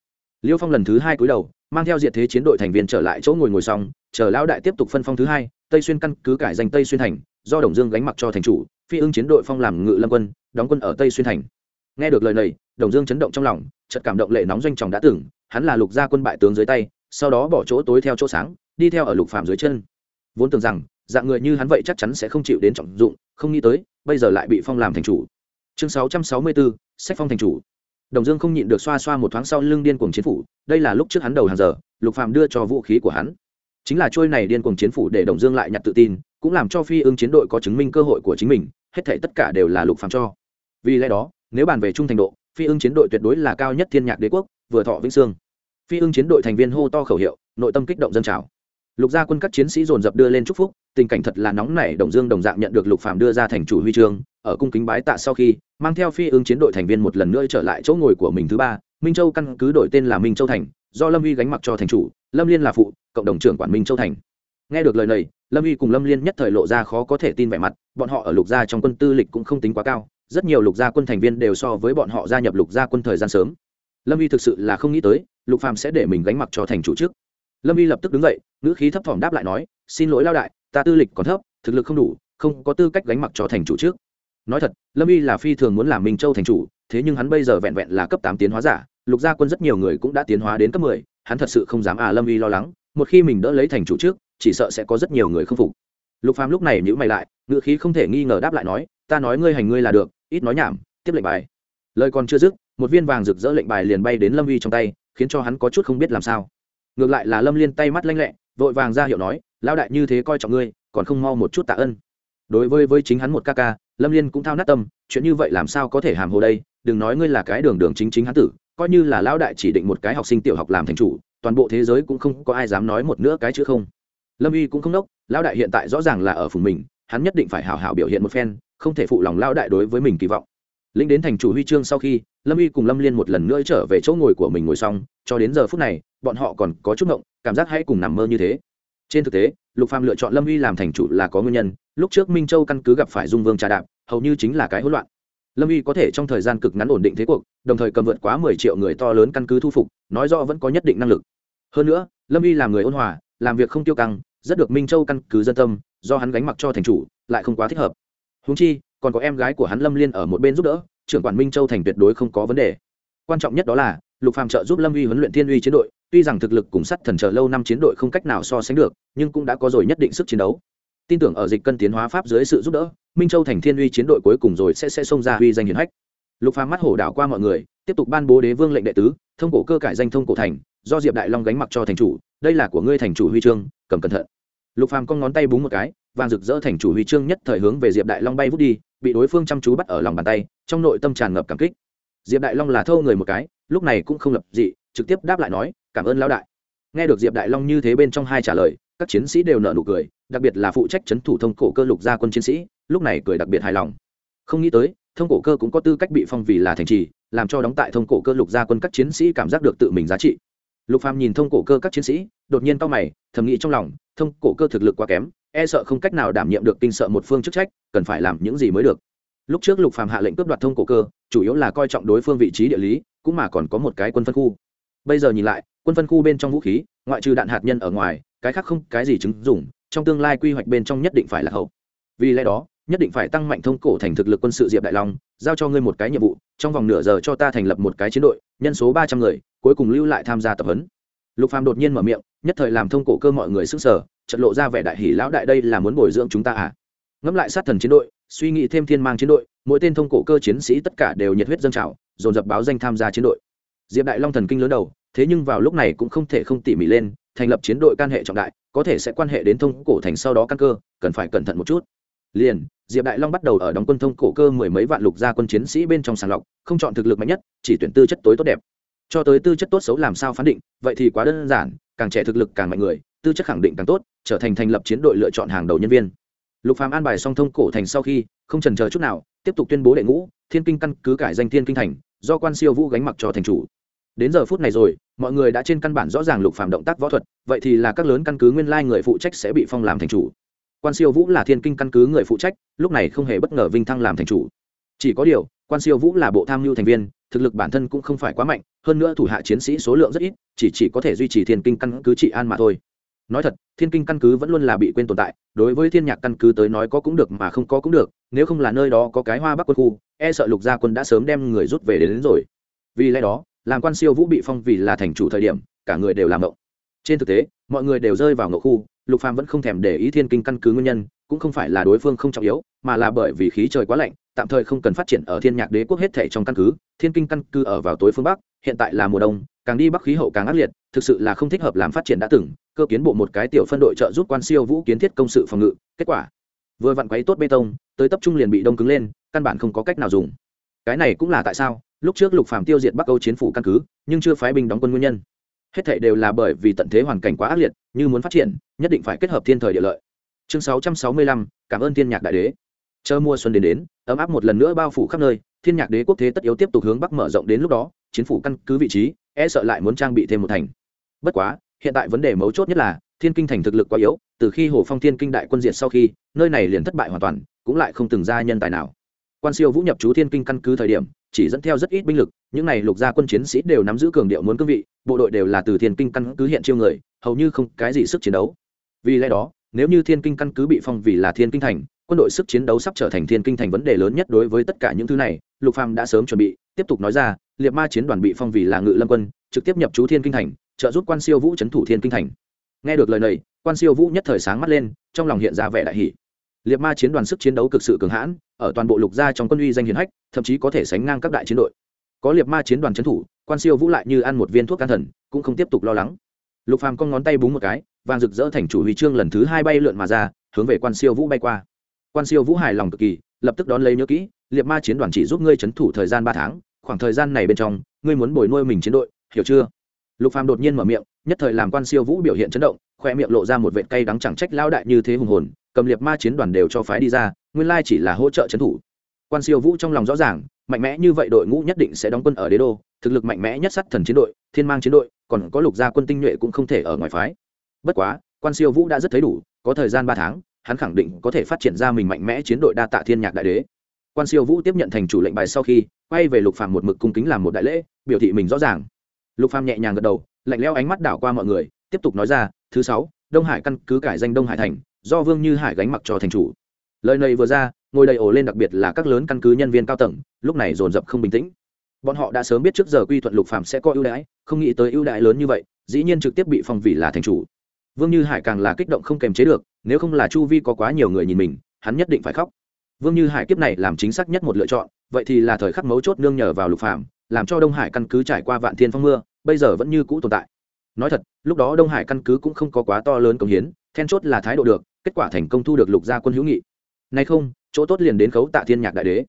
Liêu phong lần thứ hai cúi đầu, mang theo diệt thế chiến đội thành viên trở lại chỗ ngồi ngồi xong, chờ lão đại tiếp tục phân phong thứ hai, tây xuyên căn cứ cải danh tây xuyên thành, do đồng dương gánh mặc cho thành chủ, phi ưng chiến đội phong làm ngự lâm quân, đóng quân ở tây xuyên thành. Nghe được lời này, đồng dương chấn động trong lòng chật cảm động lệ nóng doanh tròng đã từng, hắn là lục gia quân bại tướng dưới tay, sau đó bỏ chỗ tối theo chỗ sáng, đi theo ở lục phạm dưới chân. Vốn tưởng rằng, dạng người như hắn vậy chắc chắn sẽ không chịu đến trọng dụng, không nghĩ tới, bây giờ lại bị phong làm thành chủ. Chương sáu trăm sáu mươi bốn sách phong thành chủ đồng dương không nhịn được xoa xoa một thoáng sau lưng điên cuồng chiến phủ, đây là lúc trước hắn đầu hàng giờ, lục phạm đưa cho vũ khí của hắn. Chính là trôi này điên cuồng chiến phủ để đồng dương lại nhặt tự tin, cũng làm cho phi ưng chiến đội có chứng minh cơ hội của chính mình, hết thể tất cả đều là lục phạm cho. Vì lẽ đó, nếu bàn về trung thành độ, phi ưng chiến đội tuyệt đối là cao nhất thiên nhạc đế quốc, vừa thọ vĩnh sương phi ưng chiến đội thành viên hô to khẩu hiệu, nội tâm kích động dân trào. Lục gia quân các chiến sĩ dồn dập đưa lên chúc phúc, tình cảnh thật là nóng nảy, đồng dương đồng dạng nhận được lục phạm đưa ra thành chủ huy chương ở cung kính bái tạ sau khi, mang theo phi ương chiến đội thành viên một lần nữa trở lại chỗ ngồi của mình thứ ba, minh châu căn cứ đổi tên là minh châu thành, do lâm uy gánh mặc cho thành chủ, lâm liên là phụ, cộng đồng trưởng quản minh châu thành. Nghe được lời này, lâm uy cùng lâm liên nhất thời lộ ra khó có thể tin vẻ mặt, bọn họ ở lục gia trong quân tư lịch cũng không tính quá cao, rất nhiều lục gia quân thành viên đều so với bọn họ gia nhập lục gia quân thời gian sớm. Lâm uy thực sự là không nghĩ tới, lục phàm sẽ để mình gánh mặc cho thành chủ trước. Lâm uy lập tức đứng dậy, ngữ khí thấp thỏm đáp lại nói, xin lỗi lao đại, ta tư lịch còn thấp, thực lực không đủ, không có tư cách gánh mặc cho thành chủ trước nói thật, lâm y là phi thường muốn làm minh châu thành chủ, thế nhưng hắn bây giờ vẹn vẹn là cấp tám tiến hóa giả, lục gia quân rất nhiều người cũng đã tiến hóa đến cấp mười, hắn thật sự không dám à lâm y lo lắng, một khi mình đỡ lấy thành chủ trước, chỉ sợ sẽ có rất nhiều người không phục. Lục phàm lúc này nhữ mày lại ngự khí không thể nghi ngờ đáp lại nói, ta nói ngươi hành ngươi là được, ít nói nhảm, tiếp lệnh bài. Lời còn chưa dứt, một viên vàng rực rỡ lệnh bài liền bay đến lâm y trong tay, khiến cho hắn có chút không biết làm sao. Ngược lại là lâm liên tay mắt lanh lẹ, vội vàng ra hiệu nói, lão đại như thế coi trọng ngươi, còn không mau một chút tạ ơn đối với với chính hắn một ca ca lâm liên cũng thao nát tâm, chuyện như vậy làm sao có thể hàm hồ đây? Đừng nói ngươi là cái đường đường chính chính hắn tử, coi như là lão đại chỉ định một cái học sinh tiểu học làm thành chủ, toàn bộ thế giới cũng không có ai dám nói một nữa cái chữ không. Lâm Uy cũng không đốc lão đại hiện tại rõ ràng là ở phủ mình, hắn nhất định phải hào hào biểu hiện một phen, không thể phụ lòng lão đại đối với mình kỳ vọng. Lĩnh đến thành chủ huy chương sau khi, lâm Uy cùng lâm liên một lần nữa trở về chỗ ngồi của mình ngồi xong, cho đến giờ phút này, bọn họ còn có chút ngộng, cảm giác hãy cùng nằm mơ như thế. Trên thực tế, lục phàm lựa chọn lâm uy làm thành chủ là có nguyên nhân, lúc trước minh châu căn cứ gặp phải dung vương trà đạp hầu như chính là cái hỗn loạn. Lâm uy có thể trong thời gian cực ngắn ổn định thế cuộc, đồng thời cầm vượt quá mười triệu người to lớn căn cứ thu phục, nói rõ vẫn có nhất định năng lực. Hơn nữa, lâm uy là người ôn hòa, làm việc không tiêu căng, rất được minh châu căn cứ dân tâm, do hắn gánh mặc cho thành chủ, lại không quá thích hợp. Húng chi, còn có em gái của hắn lâm liên ở một bên giúp đỡ, trưởng quản minh châu thành tuyệt đối không có vấn đề. Quan trọng nhất đó là, lục phàm trợ giúp lâm uy huấn luyện thiên uy chiến đội, tuy rằng thực lực cùng sắt thần chờ lâu năm chiến đội không cách nào so sánh được, nhưng cũng đã có rồi nhất định sức chiến đấu. Tin tưởng ở dịch cân tiến hóa pháp dưới sự giúp đỡ minh châu thành thiên uy chiến đội cuối cùng rồi sẽ sẽ xông ra uy danh hiển hách. Lục phàm mắt hổ đảo qua mọi người, tiếp tục ban bố đế vương lệnh đệ tứ, thông cổ cơ cải danh thông cổ thành, do diệp đại long gánh mặc cho thành chủ, đây là của ngươi thành chủ huy chương, cầm cẩn thận. Lục phàm con ngón tay búng một cái, vàng rực rỡ thành chủ huy chương nhất thời hướng về diệp đại long bay vút đi, bị đối phương chăm chú bắt ở lòng bàn tay, trong nội tâm tràn ngập cảm kích. Diệp đại long là thâu người một cái, lúc này cũng không lập dị, trực tiếp đáp lại nói, cảm ơn lão đại. Nghe được diệp đại long như thế bên trong hai trả lời, các chiến sĩ đều nợ nụ cười, đặc biệt là phụ trách chấn thủ thông cổ cơ lục gia quân chiến sĩ lúc này cười đặc biệt hài lòng. Không nghĩ tới, thông cổ cơ cũng có tư cách bị phong vì là thành trì, làm cho đóng tại thông cổ cơ lục gia quân các chiến sĩ cảm giác được tự mình giá trị. Lục phàm nhìn thông cổ cơ các chiến sĩ, đột nhiên to mày, thầm nghĩ trong lòng, thông cổ cơ thực lực quá kém e sợ không cách nào đảm nhiệm được kinh sợ một phương chức trách, cần phải làm những gì mới được. Lúc trước lục phàm hạ lệnh cướp đoạt thông cổ cơ, chủ yếu là coi trọng đối phương vị trí địa lý, cũng mà còn có một cái quân phân khu. Bây giờ nhìn lại, quân phân khu bên trong vũ khí, ngoại trừ đạn hạt nhân ở ngoài, cái khác không cái gì chứng dùng trong tương lai quy hoạch bên trong nhất định phải là hậu. Vì lẽ đó nhất định phải tăng mạnh thông cổ thành thực lực quân sự diệp đại long, giao cho ngươi một cái nhiệm vụ, trong vòng nửa giờ cho ta thành lập một cái chiến đội, nhân số ba trăm người, cuối cùng lưu lại tham gia tập huấn. Lục phàm đột nhiên mở miệng, nhất thời làm thông cổ cơ mọi người sức sở trận lộ ra vẻ đại hỷ lão đại đây là muốn bồi dưỡng chúng ta à? Ngẫm lại sát thần chiến đội, suy nghĩ thêm thiên mang chiến đội, mỗi tên thông cổ cơ chiến sĩ tất cả đều nhiệt huyết dâng trào, dồn dập báo danh tham gia chiến đội. Diệp đại long thần kinh lớn đầu, thế nhưng vào lúc này cũng không thể không tỉ mỉ lên, thành lập chiến đội can hệ trọng đại, có thể sẽ quan hệ đến thông cổ thành sau đó căn cơ, cần phải cẩn thận một chút liền, diệp đại long bắt đầu ở đóng quân thông cổ cơ mười mấy vạn lục gia quân chiến sĩ bên trong sàng lọc, không chọn thực lực mạnh nhất, chỉ tuyển tư chất tối tốt đẹp. Cho tới tư chất tốt xấu làm sao phán định, vậy thì quá đơn giản, càng trẻ thực lực càng mạnh người, tư chất khẳng định càng tốt, trở thành thành lập chiến đội lựa chọn hàng đầu nhân viên. Lục phàm an bài song thông cổ thành sau khi, không trần chờ chút nào, tiếp tục tuyên bố đệ ngũ, thiên kinh căn cứ cải danh thiên kinh thành, do quan siêu vũ gánh mặc cho thành chủ. Đến giờ phút này rồi, mọi người đã trên căn bản rõ ràng lục phàm động tác võ thuật, vậy thì là các lớn căn cứ nguyên lai người phụ trách sẽ bị phong làm thành chủ quan siêu vũ là thiên kinh căn cứ người phụ trách lúc này không hề bất ngờ vinh thăng làm thành chủ. Chỉ có điều quan siêu vũ là bộ tham mưu thành viên thực lực bản thân cũng không phải quá mạnh hơn nữa thủ hạ chiến sĩ số lượng rất ít chỉ chỉ có thể duy trì thiên kinh căn cứ trị an mà thôi. Nói thật thiên kinh căn cứ vẫn luôn là bị quên tồn tại đối với thiên nhạc căn cứ tới nói có cũng được mà không có cũng được nếu không là nơi đó có cái hoa bắc quân khu e sợ lục gia quân đã sớm đem người rút về đến, đến rồi. Vì lẽ đó làm quan siêu vũ bị phong vì là thành chủ thời điểm cả người đều làm ngộng. Trên thực tế mọi người đều rơi vào ngộ khu lục phàm vẫn không thèm để ý thiên kinh căn cứ nguyên nhân, cũng không phải là đối phương không trọng yếu, mà là bởi vì khí trời quá lạnh, tạm thời không cần phát triển ở thiên nhạc đế quốc hết thể trong căn cứ. Thiên kinh căn cứ ở vào tối phương bắc, hiện tại là mùa đông, càng đi bắc khí hậu càng ác liệt, thực sự là không thích hợp làm phát triển đã từng, cơ kiến bộ một cái tiểu phân đội trợ giúp quan siêu vũ kiến thiết công sự phòng ngự, kết quả, vừa vặn quấy tốt bê tông, tới tập trung liền bị đông cứng lên, căn bản không có cách nào dùng. Cái này cũng là tại sao, lúc trước lục phàm tiêu diệt bắc âu chiến phủ căn cứ, nhưng chưa phái binh đóng quân nguyên nhân hết thảy đều là bởi vì tận thế hoàn cảnh quá ác liệt như muốn phát triển nhất định phải kết hợp thiên thời địa lợi. Chương 665, cảm ơn thiên nhạc đại đế. Chờ mùa xuân đến đến ấm áp một lần nữa bao phủ khắp nơi thiên nhạc đế quốc thế tất yếu tiếp tục hướng bắc mở rộng đến lúc đó chiến phủ căn cứ vị trí e sợ lại muốn trang bị thêm một thành. Bất quá hiện tại vấn đề mấu chốt nhất là thiên kinh thành thực lực quá yếu từ khi hồ phong thiên kinh đại quân diệt sau khi nơi này liền thất bại hoàn toàn cũng lại không từng ra nhân tài nào. Quan siêu vũ nhập chú thiên kinh căn cứ thời điểm chỉ dẫn theo rất ít binh lực, những này lục gia quân chiến sĩ đều nắm giữ cường điệu muốn cương vị, bộ đội đều là từ thiên kinh căn cứ hiện chiêu người, hầu như không cái gì sức chiến đấu. Vì lẽ đó, nếu như thiên kinh căn cứ bị phong vì là thiên kinh thành, quân đội sức chiến đấu sắp trở thành thiên kinh thành vấn đề lớn nhất đối với tất cả những thứ này, lục phàm đã sớm chuẩn bị, tiếp tục nói ra, liệt ma chiến đoàn bị phong vì là ngự lâm quân, trực tiếp nhập chú thiên kinh thành, trợ giúp quan siêu vũ chấn thủ thiên kinh thành. Nghe được lời này, quan siêu vũ nhất thời sáng mắt lên, trong lòng hiện ra vẻ đại hỷ liệt ma chiến đoàn sức chiến đấu cực sự cường hãn, ở toàn bộ lục gia trong quân uy danh hiển hách, thậm chí có thể sánh ngang các đại chiến đội. Có liệt ma chiến đoàn trấn thủ, quan siêu vũ lại như ăn một viên thuốc can thần, cũng không tiếp tục lo lắng. Lục phàm con ngón tay búng một cái, vàng rực rỡ thành chủ huy chương lần thứ hai bay lượn mà ra, hướng về quan siêu vũ bay qua. Quan siêu vũ hài lòng cực kỳ, lập tức đón lấy nhớ kỹ, liệt ma chiến đoàn chỉ giúp ngươi trấn thủ thời gian ba tháng, khoảng thời gian này bên trong, ngươi muốn bồi nuôi mình chiến đội, hiểu chưa? Lục phàm đột nhiên mở miệng, nhất thời làm quan siêu vũ biểu hiện chấn động, khoe miệng lộ ra một vệt cay đắng chẳng trách lao đại như thế hùng hồn cầm liệt ma chiến đoàn đều cho phái đi ra, nguyên lai chỉ là hỗ trợ trấn thủ. Quan siêu vũ trong lòng rõ ràng, mạnh mẽ như vậy đội ngũ nhất định sẽ đóng quân ở đế đô, thực lực mạnh mẽ nhất sắt thần chiến đội, thiên mang chiến đội, còn có lục gia quân tinh nhuệ cũng không thể ở ngoài phái. Bất quá, quan siêu vũ đã rất thấy đủ, có thời gian ba tháng, hắn khẳng định có thể phát triển ra mình mạnh mẽ chiến đội đa tạ thiên nhạc đại đế. Quan siêu vũ tiếp nhận thành chủ lệnh bài sau khi, quay về lục phàm một mực cung kính làm một đại lễ, biểu thị mình rõ ràng. Lục phàm nhẹ nhàng gật đầu, lạnh lẽo ánh mắt đảo qua mọi người, tiếp tục nói ra, thứ sáu, đông hải căn cứ cải danh đông hải thành do vương như hải gánh mặc cho thành chủ. Lời này vừa ra ngồi đầy ổ lên đặc biệt là các lớn căn cứ nhân viên cao tầng lúc này dồn dập không bình tĩnh. Bọn họ đã sớm biết trước giờ quy thuận lục phạm sẽ có ưu đãi không nghĩ tới ưu đãi lớn như vậy dĩ nhiên trực tiếp bị phong vị là thành chủ. Vương như hải càng là kích động không kềm chế được nếu không là chu vi có quá nhiều người nhìn mình hắn nhất định phải khóc. Vương như hải kiếp này làm chính xác nhất một lựa chọn vậy thì là thời khắc mấu chốt nương nhờ vào lục phạm, làm cho đông hải căn cứ trải qua vạn thiên phong mưa bây giờ vẫn như cũ tồn tại. Nói thật lúc đó đông hải căn cứ cũng không có quá to lớn công hiến then chốt là thái độ được kết quả thành công thu được lục gia quân hữu nghị. Nay không, chỗ tốt liền đến khấu tạ thiên nhạc đại đế.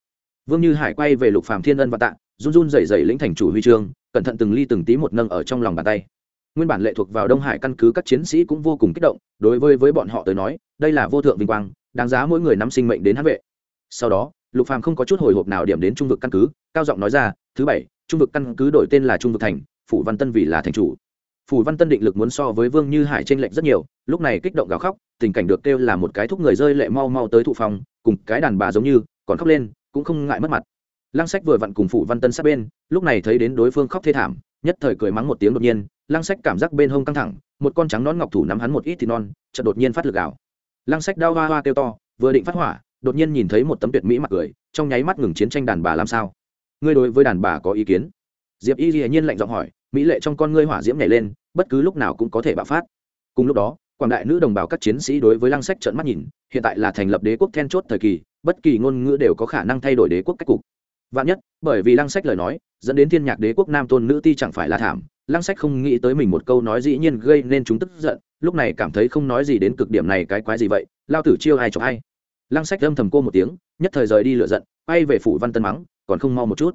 Vương như hải quay về lục phàm thiên ân và tạ, run run rẩy rẩy lĩnh thành chủ huy chương, cẩn thận từng ly từng tí một nâng ở trong lòng bàn tay. Nguyên bản lệ thuộc vào đông hải căn cứ các chiến sĩ cũng vô cùng kích động, đối với với bọn họ tới nói, đây là vô thượng vinh quang, đáng giá mỗi người nắm sinh mệnh đến hát vệ. Sau đó, lục phàm không có chút hồi hộp nào điểm đến trung vực căn cứ, cao giọng nói ra, thứ bảy, trung vực căn cứ đổi tên là trung vực thành, phủ văn tân vì là thành chủ phủ văn tân định lực muốn so với vương như hải trên lệnh rất nhiều, lúc này kích động gào khóc, tình cảnh được kêu là một cái thúc người rơi lệ mau mau tới thụ phòng, cùng cái đàn bà giống như, còn khóc lên, cũng không ngại mất mặt. Lăng sách vừa vặn cùng phủ văn tân sát bên, lúc này thấy đến đối phương khóc thê thảm, nhất thời cười mắng một tiếng đột nhiên, lăng sách cảm giác bên hông căng thẳng, một con trắng nón ngọc thủ nắm hắn một ít thì non, chợt đột nhiên phát lực ảo lăng sách đau hoa hoa kêu to, vừa định phát hỏa, đột nhiên nhìn thấy một tấm tuyệt mỹ mặt cười, trong nháy mắt ngừng chiến tranh đàn bà làm sao? Ngươi đối với đàn bà có ý kiến? Diệp y hiển nhiên lạnh giọng hỏi mỹ lệ trong con ngươi hỏa diễm nhảy lên, bất cứ lúc nào cũng có thể bạo phát. Cùng lúc đó, quảng đại nữ đồng bào các chiến sĩ đối với lăng sách trợn mắt nhìn, hiện tại là thành lập đế quốc then chốt thời kỳ, bất kỳ ngôn ngữ đều có khả năng thay đổi đế quốc cách cục. Vạn nhất, bởi vì lăng sách lời nói, dẫn đến thiên nhạc đế quốc nam tôn nữ ti chẳng phải là thảm, lăng sách không nghĩ tới mình một câu nói dĩ nhiên gây nên chúng tức giận, lúc này cảm thấy không nói gì đến cực điểm này cái quái gì vậy, lao tử chiêu ai cho ai. Lăng sách âm thầm cô một tiếng, nhất thời rời đi lựa giận bay về phủ văn tân mắng, còn không mau một chút.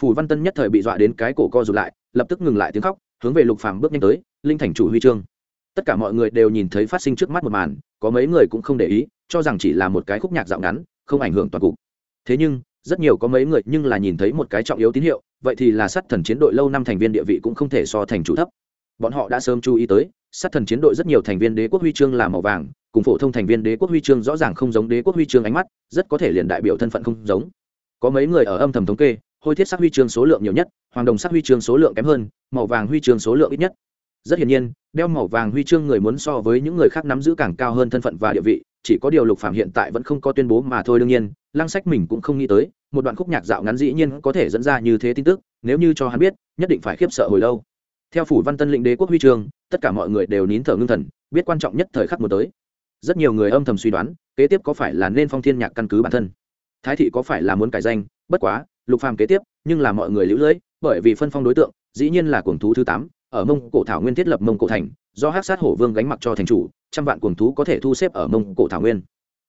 Phủ văn tân nhất thời bị dọa đến cái cổ co rụt lại lập tức ngừng lại tiếng khóc, hướng về lục phàm bước nhanh tới, linh thành chủ huy chương. Tất cả mọi người đều nhìn thấy phát sinh trước mắt một màn, có mấy người cũng không để ý, cho rằng chỉ là một cái khúc nhạc dạo ngắn, không ảnh hưởng toàn cục. Thế nhưng, rất nhiều có mấy người nhưng là nhìn thấy một cái trọng yếu tín hiệu, vậy thì là sát thần chiến đội lâu năm thành viên địa vị cũng không thể so thành chủ thấp. Bọn họ đã sớm chú ý tới, sát thần chiến đội rất nhiều thành viên đế quốc huy chương là màu vàng, cùng phổ thông thành viên đế quốc huy chương rõ ràng không giống đế quốc huy chương ánh mắt, rất có thể liền đại biểu thân phận không giống. Có mấy người ở âm thầm thống kê hôi thiết sắc huy chương số lượng nhiều nhất, hoàng đồng sắc huy chương số lượng kém hơn, màu vàng huy chương số lượng ít nhất. Rất hiển nhiên, đeo màu vàng huy chương người muốn so với những người khác nắm giữ càng cao hơn thân phận và địa vị, chỉ có điều lục phạm hiện tại vẫn không có tuyên bố mà thôi đương nhiên, lăng sách mình cũng không nghĩ tới, một đoạn khúc nhạc dạo ngắn dĩ nhiên có thể dẫn ra như thế tin tức, nếu như cho hắn biết, nhất định phải khiếp sợ hồi lâu. Theo phủ văn tân lĩnh đế quốc huy chương, tất cả mọi người đều nín thở ngưng thần, biết quan trọng nhất thời khắc một tới. Rất nhiều người âm thầm suy đoán, kế tiếp có phải là nên phong thiên nhạc căn cứ bản thân. Thái thị có phải là muốn cải danh, bất quá lục phàm kế tiếp, nhưng là mọi người lũ lưỡi bởi vì phân phong đối tượng, dĩ nhiên là cuồng thú thứ tám, ở mông cổ thảo nguyên thiết lập mông cổ thành, do hắc sát hổ vương gánh mặc cho thành chủ, trăm vạn cuồng thú có thể thu xếp ở mông cổ thảo nguyên.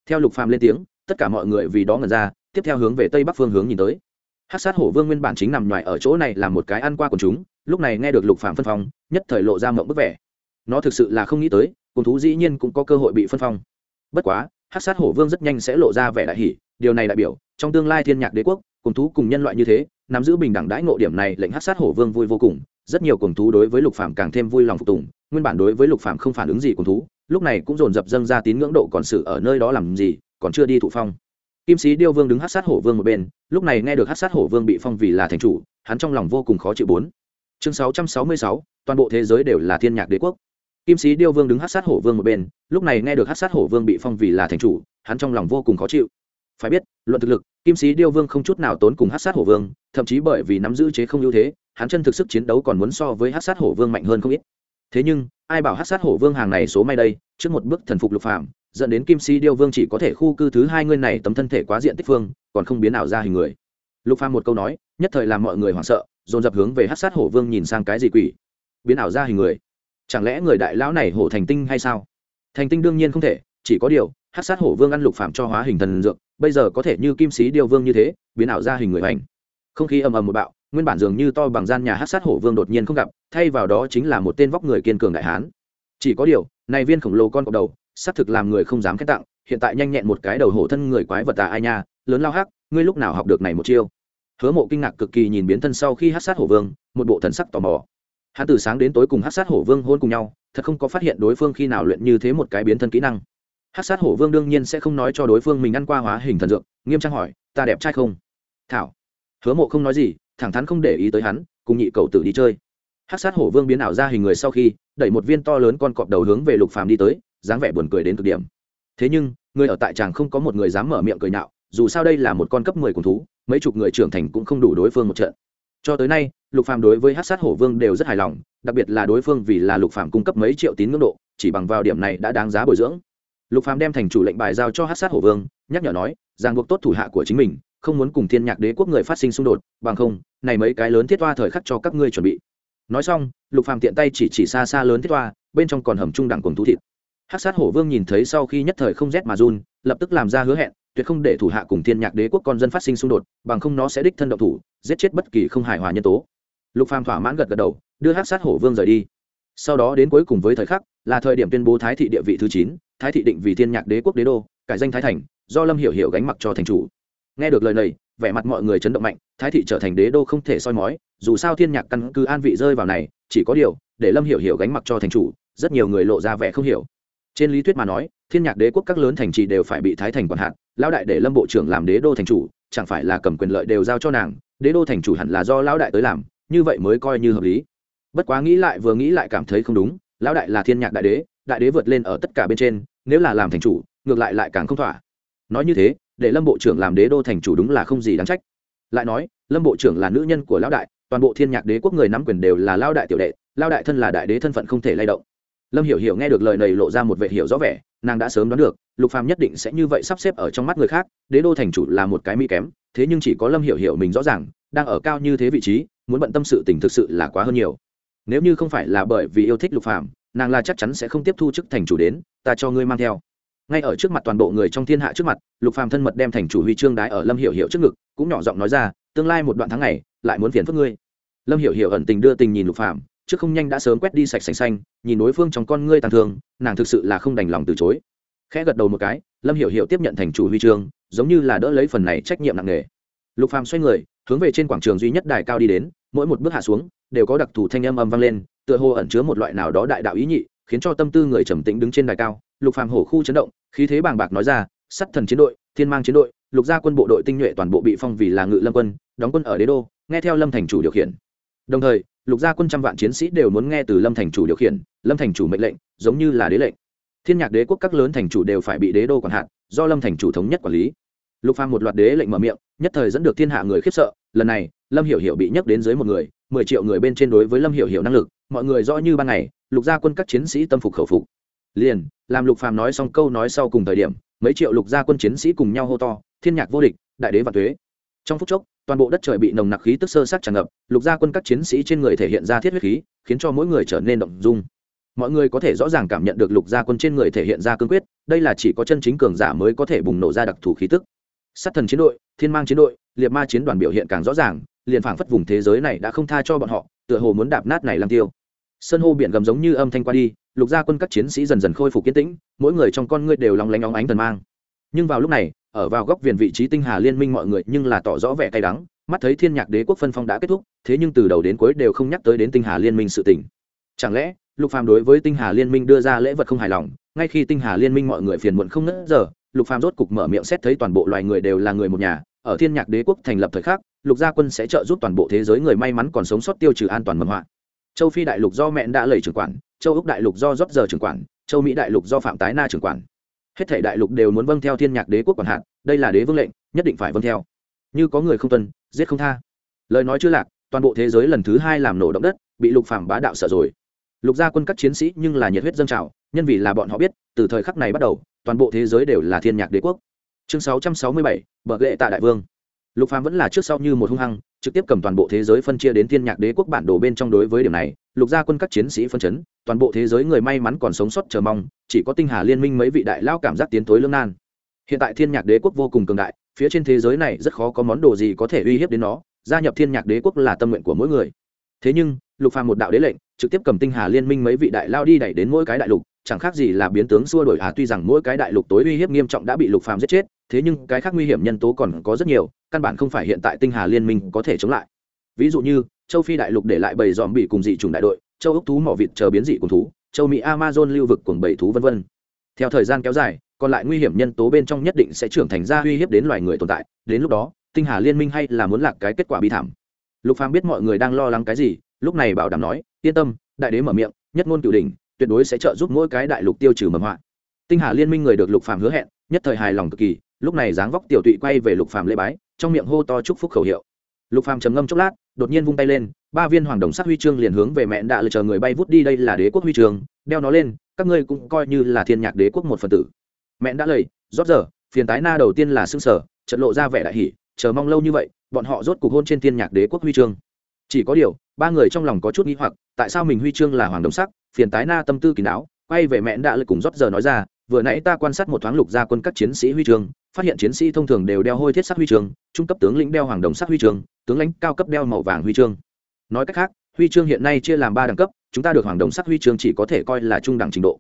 Theo lục phàm lên tiếng, tất cả mọi người vì đó ngẩn ra, tiếp theo hướng về tây bắc phương hướng nhìn tới. Hắc sát hổ vương nguyên bản chính nằm ngoài ở chỗ này là một cái ăn qua quần chúng, lúc này nghe được lục phàm phân phong, nhất thời lộ ra mộng bức vẻ. Nó thực sự là không nghĩ tới, cuồng thú dĩ nhiên cũng có cơ hội bị phân phong. Bất quá, hắc sát hổ vương rất nhanh sẽ lộ ra vẻ đại hỷ điều này đại biểu, trong tương lai thiên nhạc đế quốc cùng thú cùng nhân loại như thế, nắm giữ bình đẳng đãi ngộ điểm này, lệnh hắc sát hổ vương vui vô cùng. Rất nhiều cùng thú đối với lục phạm càng thêm vui lòng phục tùng, nguyên bản đối với lục phạm không phản ứng gì cùng thú, lúc này cũng dồn dập dâng ra tín ngưỡng độ còn sự ở nơi đó làm gì, còn chưa đi thụ phong. Kim sĩ điêu vương đứng hắc sát hổ vương một bên, lúc này nghe được hắc sát hổ vương bị phong vì là thành chủ, hắn trong lòng vô cùng khó chịu bốn. Chương sáu trăm sáu mươi sáu, toàn bộ thế giới đều là thiên nhạc đế quốc. Kim sĩ điêu vương đứng hắc sát hổ vương một bên, lúc này nghe được hắc sát hổ vương bị phong vì là thành chủ, hắn trong lòng vô cùng khó chịu phải biết, luận thực lực, kim sĩ điêu vương không chút nào tốn cùng hát sát hổ vương, thậm chí bởi vì nắm giữ chế không ưu thế, hắn chân thực sức chiến đấu còn muốn so với hát sát hổ vương mạnh hơn không ít. Thế nhưng, ai bảo hát sát hổ vương hàng này số may đây, trước một bước thần phục lục phạm dẫn đến kim sĩ điêu vương chỉ có thể khu cư thứ hai ngươi này tấm thân thể quá diện tích phương, còn không biến ảo ra hình người. Lục phàm một câu nói, nhất thời làm mọi người hoảng sợ, dồn dập hướng về hát sát hổ vương nhìn sang cái gì quỷ? Biến ảo ra hình người. Chẳng lẽ người đại lão này hổ thành tinh hay sao? Thành tinh đương nhiên không thể, chỉ có điều hát sát hổ vương ăn lục phạm cho hóa hình thần dược bây giờ có thể như kim sĩ điêu vương như thế, biến ảo ra hình người hoành. Không khí ầm ầm một bạo, nguyên bản dường như to bằng gian nhà hát sát hổ vương đột nhiên không gặp, thay vào đó chính là một tên vóc người kiên cường đại hán. Chỉ có điều, này viên khổng lồ con cọc đầu, xác thực làm người không dám khen tặng, hiện tại nhanh nhẹn một cái đầu hổ thân người quái vật tà ai nha, lớn lao hắc, ngươi lúc nào học được này một chiêu? Hứa mộ kinh ngạc cực kỳ nhìn biến thân sau khi hát sát hổ vương, một bộ thần sắc tò mò. Hắn từ sáng đến tối cùng hát sát hổ vương hôn cùng nhau, thật không có phát hiện đối phương khi nào luyện như thế một cái biến thân kỹ năng hát sát hổ vương đương nhiên sẽ không nói cho đối phương mình ăn qua hóa hình thần dược, nghiêm trang hỏi, ta đẹp trai không? Thảo. Hứa mộ không nói gì, thẳng thắn không để ý tới hắn, cùng nhị cầu tử đi chơi. Hát sát hổ vương biến ảo ra hình người sau khi, đẩy một viên to lớn con cọp đầu hướng về lục phàm đi tới, dáng vẻ buồn cười đến cực điểm. Thế nhưng, người ở tại tràng không có một người dám mở miệng cười nạo dù sao đây là một con cấp mười cùng thú, mấy chục người trưởng thành cũng không đủ đối phương một trận. Cho tới nay, lục phàm đối với hát sát hổ vương đều rất hài lòng, đặc biệt là đối phương vì là lục phàm cung cấp mấy triệu tín ngưỡng độ, chỉ bằng vào điểm này đã đáng giá bồi dưỡng lục phàm đem thành chủ lệnh bài giao cho hát sát hổ vương, nhắc nhở nói, ràng buộc tốt thủ hạ của chính mình, không muốn cùng thiên nhạc đế quốc người phát sinh xung đột, bằng không, này mấy cái lớn thiết toa thời khắc cho các ngươi chuẩn bị. Nói xong, lục phàm tiện tay chỉ chỉ xa xa lớn thiết toa bên trong còn hầm trung đẳng cùng thú thịt. Hát sát hổ vương nhìn thấy sau khi nhất thời không rét mà run, lập tức làm ra hứa hẹn, tuyệt không để thủ hạ cùng thiên nhạc đế quốc con dân phát sinh xung đột, bằng không nó sẽ đích thân động thủ, giết chết bất kỳ không hài hòa nhân tố. Lục phàm thỏa mãn gật gật đầu, đưa hắc sát hổ vương rời đi sau đó đến cuối cùng với thời khắc, là thời điểm tuyên bố thái thị địa vị thứ chín, thái thị định vì thiên nhạc đế quốc đế đô, cải danh thái thành, do lâm hiểu hiểu gánh mặc cho thành chủ. Nghe được lời này, vẻ mặt mọi người chấn động mạnh, thái thị trở thành đế đô không thể soi mói, dù sao thiên nhạc căn cứ an vị rơi vào này, chỉ có điều, để lâm hiểu hiểu gánh mặc cho thành chủ, rất nhiều người lộ ra vẻ không hiểu. Trên lý thuyết mà nói, thiên nhạc đế quốc các lớn thành trì đều phải bị thái thành quản hạt, lão đại để lâm bộ trưởng làm đế đô thành chủ, chẳng phải là cầm quyền lợi đều giao cho nàng, đế đô thành chủ hẳn là do lão đại tới làm, như vậy mới coi như hợp lý bất quá nghĩ lại vừa nghĩ lại cảm thấy không đúng, lão đại là thiên nhạc đại đế đại đế vượt lên ở tất cả bên trên, nếu là làm thành chủ, ngược lại lại càng không thỏa. Nói như thế, để lâm bộ trưởng làm đế đô thành chủ đúng là không gì đáng trách. Lại nói, lâm bộ trưởng là nữ nhân của lão đại, toàn bộ thiên nhạc đế quốc người nắm quyền đều là lao đại tiểu đệ lao đại thân là đại đế thân phận không thể lay động. Lâm hiểu hiểu nghe được lời này lộ ra một vệ hiểu rõ vẻ, nàng đã sớm đoán được, lục phàm nhất định sẽ như vậy sắp xếp ở trong mắt người khác, đế đô thành chủ là một cái mỹ kém, thế nhưng chỉ có lâm hiểu hiểu mình rõ ràng, đang ở cao như thế vị trí, muốn bận tâm sự tình thực sự là quá hơn nhiều nếu như không phải là bởi vì yêu thích lục phàm, nàng là chắc chắn sẽ không tiếp thu chức thành chủ đến, ta cho ngươi mang theo. Ngay ở trước mặt toàn bộ người trong thiên hạ trước mặt, lục phàm thân mật đem thành chủ huy chương đái ở lâm hiểu hiểu trước ngực, cũng nhỏ giọng nói ra, tương lai một đoạn tháng này lại muốn phiền phức ngươi. Lâm hiểu hiểu ẩn tình đưa tình nhìn lục phàm, trước không nhanh đã sớm quét đi sạch sành xanh, nhìn đối phương trong con ngươi tàn thương, nàng thực sự là không đành lòng từ chối. Khẽ gật đầu một cái, lâm hiểu hiểu tiếp nhận thành chủ huy chương, giống như là đỡ lấy phần này trách nhiệm nặng nề. Lục phàm xoay người hướng về trên quảng trường duy nhất đài cao đi đến, mỗi một bước hạ xuống, đều có đặc thù thanh âm âm vang lên, tựa hồ ẩn chứa một loại nào đó đại đạo ý nhị, khiến cho tâm tư người trầm tĩnh đứng trên đài cao. Lục phàm hổ khu chấn động, khí thế bàng bạc nói ra, sắt thần chiến đội, thiên mang chiến đội, lục gia quân bộ đội tinh nhuệ toàn bộ bị phong vì là ngự lâm quân, đóng quân ở đế đô, nghe theo lâm thành chủ điều khiển. Đồng thời, lục gia quân trăm vạn chiến sĩ đều muốn nghe từ lâm thành chủ điều khiển, lâm thành chủ mệnh lệnh, giống như là đế lệnh. Thiên nhạc đế quốc các lớn thành chủ đều phải bị đế đô quản hạt, do lâm thành chủ thống nhất quản lý lục phàm một loạt đế lệnh mở miệng, nhất thời dẫn được thiên hạ người khiếp sợ. Lần này, lâm hiểu hiểu bị nhắc đến dưới một người, mười triệu người bên trên đối với lâm hiểu hiểu năng lực, mọi người rõ như ban ngày, lục gia quân các chiến sĩ tâm phục khẩu phục. Liền, làm lục phàm nói xong câu nói sau cùng thời điểm, mấy triệu lục gia quân chiến sĩ cùng nhau hô to, thiên nhạc vô địch, đại đế và thuế trong phút chốc, toàn bộ đất trời bị nồng nặc khí tức sơ sát tràn ngập, lục gia quân các chiến sĩ trên người thể hiện ra thiết huyết khí, khiến cho mỗi người trở nên động dung. Mọi người có thể rõ ràng cảm nhận được lục gia quân trên người thể hiện ra cương quyết, đây là chỉ có chân chính cường giả mới có thể bùng nổ ra đặc thù khí tức sát thần chiến đội, thiên mang chiến đội, liệt ma chiến đoàn biểu hiện càng rõ ràng, liền phảng phất vùng thế giới này đã không tha cho bọn họ, tựa hồ muốn đạp nát này làm tiêu. Sân hô biển gầm giống như âm thanh qua đi, lục gia quân các chiến sĩ dần dần khôi phục kiến tĩnh, mỗi người trong con ngươi đều lóng lánh óng ánh thần mang. Nhưng vào lúc này, ở vào góc viền vị trí tinh hà liên minh mọi người nhưng là tỏ rõ vẻ cay đắng, mắt thấy thiên nhạc đế quốc phân phong đã kết thúc, thế nhưng từ đầu đến cuối đều không nhắc tới đến tinh hà liên minh sự tình. Chẳng lẽ, lục phàm đối với tinh hà liên minh đưa ra lễ vật không hài lòng, ngay khi tinh hà liên minh mọi người phiền muộn không nỡ giờ lục phàm rốt cục mở miệng xét thấy toàn bộ loài người đều là người một nhà, ở thiên nhạc đế quốc thành lập thời khắc, lục gia quân sẽ trợ giúp toàn bộ thế giới người may mắn còn sống sót tiêu trừ an toàn mầm họa. Châu phi đại lục do mẹn đã lầy trưởng quản, châu úc đại lục do rót giờ trưởng quản, châu mỹ đại lục do phạm tái na trưởng quản. Hết thể đại lục đều muốn vâng theo thiên nhạc đế quốc quản hạt, đây là đế vương lệnh, nhất định phải vâng theo. Như có người không tuân, giết không tha. Lời nói chưa lạc, toàn bộ thế giới lần thứ hai làm nổ động đất, bị lục phạm bá đạo sợ rồi. Lục gia quân các chiến sĩ nhưng là nhiệt huyết dân trào, nhân vì là bọn họ biết, từ thời khắc này bắt đầu toàn bộ thế giới đều là thiên nhạc đế quốc. Chương 667, bậc lệ tạ đại vương. Lục phàm vẫn là trước sau như một hung hăng trực tiếp cầm toàn bộ thế giới phân chia đến thiên nhạc đế quốc bản đồ bên trong đối với điểm này lục gia quân các chiến sĩ phân chấn toàn bộ thế giới người may mắn còn sống sót chờ mong chỉ có tinh hà liên minh mấy vị đại lao cảm giác tiến tối lương nan. Hiện tại thiên nhạc đế quốc vô cùng cường đại phía trên thế giới này rất khó có món đồ gì có thể uy hiếp đến nó gia nhập thiên nhạc đế quốc là tâm nguyện của mỗi người. Thế nhưng lục phàm một đạo đế lệnh trực tiếp cầm tinh hà liên minh mấy vị đại lao đi đẩy đến mỗi cái đại lục chẳng khác gì là biến tướng xua đổi à tuy rằng mỗi cái đại lục tối uy hiếp nghiêm trọng đã bị lục phàm giết chết, thế nhưng cái khác nguy hiểm nhân tố còn có rất nhiều, căn bản không phải hiện tại tinh hà liên minh có thể chống lại. Ví dụ như, châu phi đại lục để lại bầy dòm bị cùng dị chủng đại đội, châu ốc thú mỏ vịt chờ biến dị cùng thú, châu mỹ amazon lưu vực cùng bầy thú vân vân. Theo thời gian kéo dài, còn lại nguy hiểm nhân tố bên trong nhất định sẽ trưởng thành ra uy hiếp đến loài người tồn tại. Đến lúc đó, tinh hà liên minh hay là muốn lạc cái kết quả bi thảm. Lục phàm biết mọi người đang lo lắng cái gì, lúc này bảo đảm nói, yên tâm, đại đế mở miệng, nhất ngôn cửu đỉnh tuyệt đối sẽ trợ giúp mỗi cái đại lục tiêu trừ mầm họa. Tinh hà liên minh người được lục phàm hứa hẹn, nhất thời hài lòng cực kỳ, lúc này dáng vóc tiểu tụy quay về lục phàm lễ bái, trong miệng hô to chúc phúc khẩu hiệu. Lục phàm trầm ngâm chốc lát, đột nhiên vung tay lên, ba viên hoàng đồng sắc huy chương liền hướng về mẹ đã lựa chờ người bay vút đi, đây là đế quốc huy chương, đeo nó lên, các ngươi cũng coi như là thiên nhạc đế quốc một phần tử. Mẹ đã lầy rót giờ, phiền tái na đầu tiên là xương sở trận lộ ra vẻ đại hỉ, chờ mong lâu như vậy, bọn họ rốt cục hôn trên thiên nhạc đế quốc huy chương. Chỉ có điều, ba người trong lòng có chút nghi hoặc, tại sao mình huy chương là hoàng đồng sắc phiền tái na tâm tư kỳ não quay về mẹ đã lực cùng rót giờ nói ra, vừa nãy ta quan sát một thoáng lục gia quân các chiến sĩ huy chương phát hiện chiến sĩ thông thường đều đeo hôi thiết sắc huy chương trung cấp tướng lĩnh đeo hoàng đồng sắc huy chương tướng lãnh cao cấp đeo màu vàng huy chương. Nói cách khác, huy chương hiện nay chia làm ba đẳng cấp, chúng ta được hoàng đồng sắc huy chương chỉ có thể coi là trung đẳng trình độ.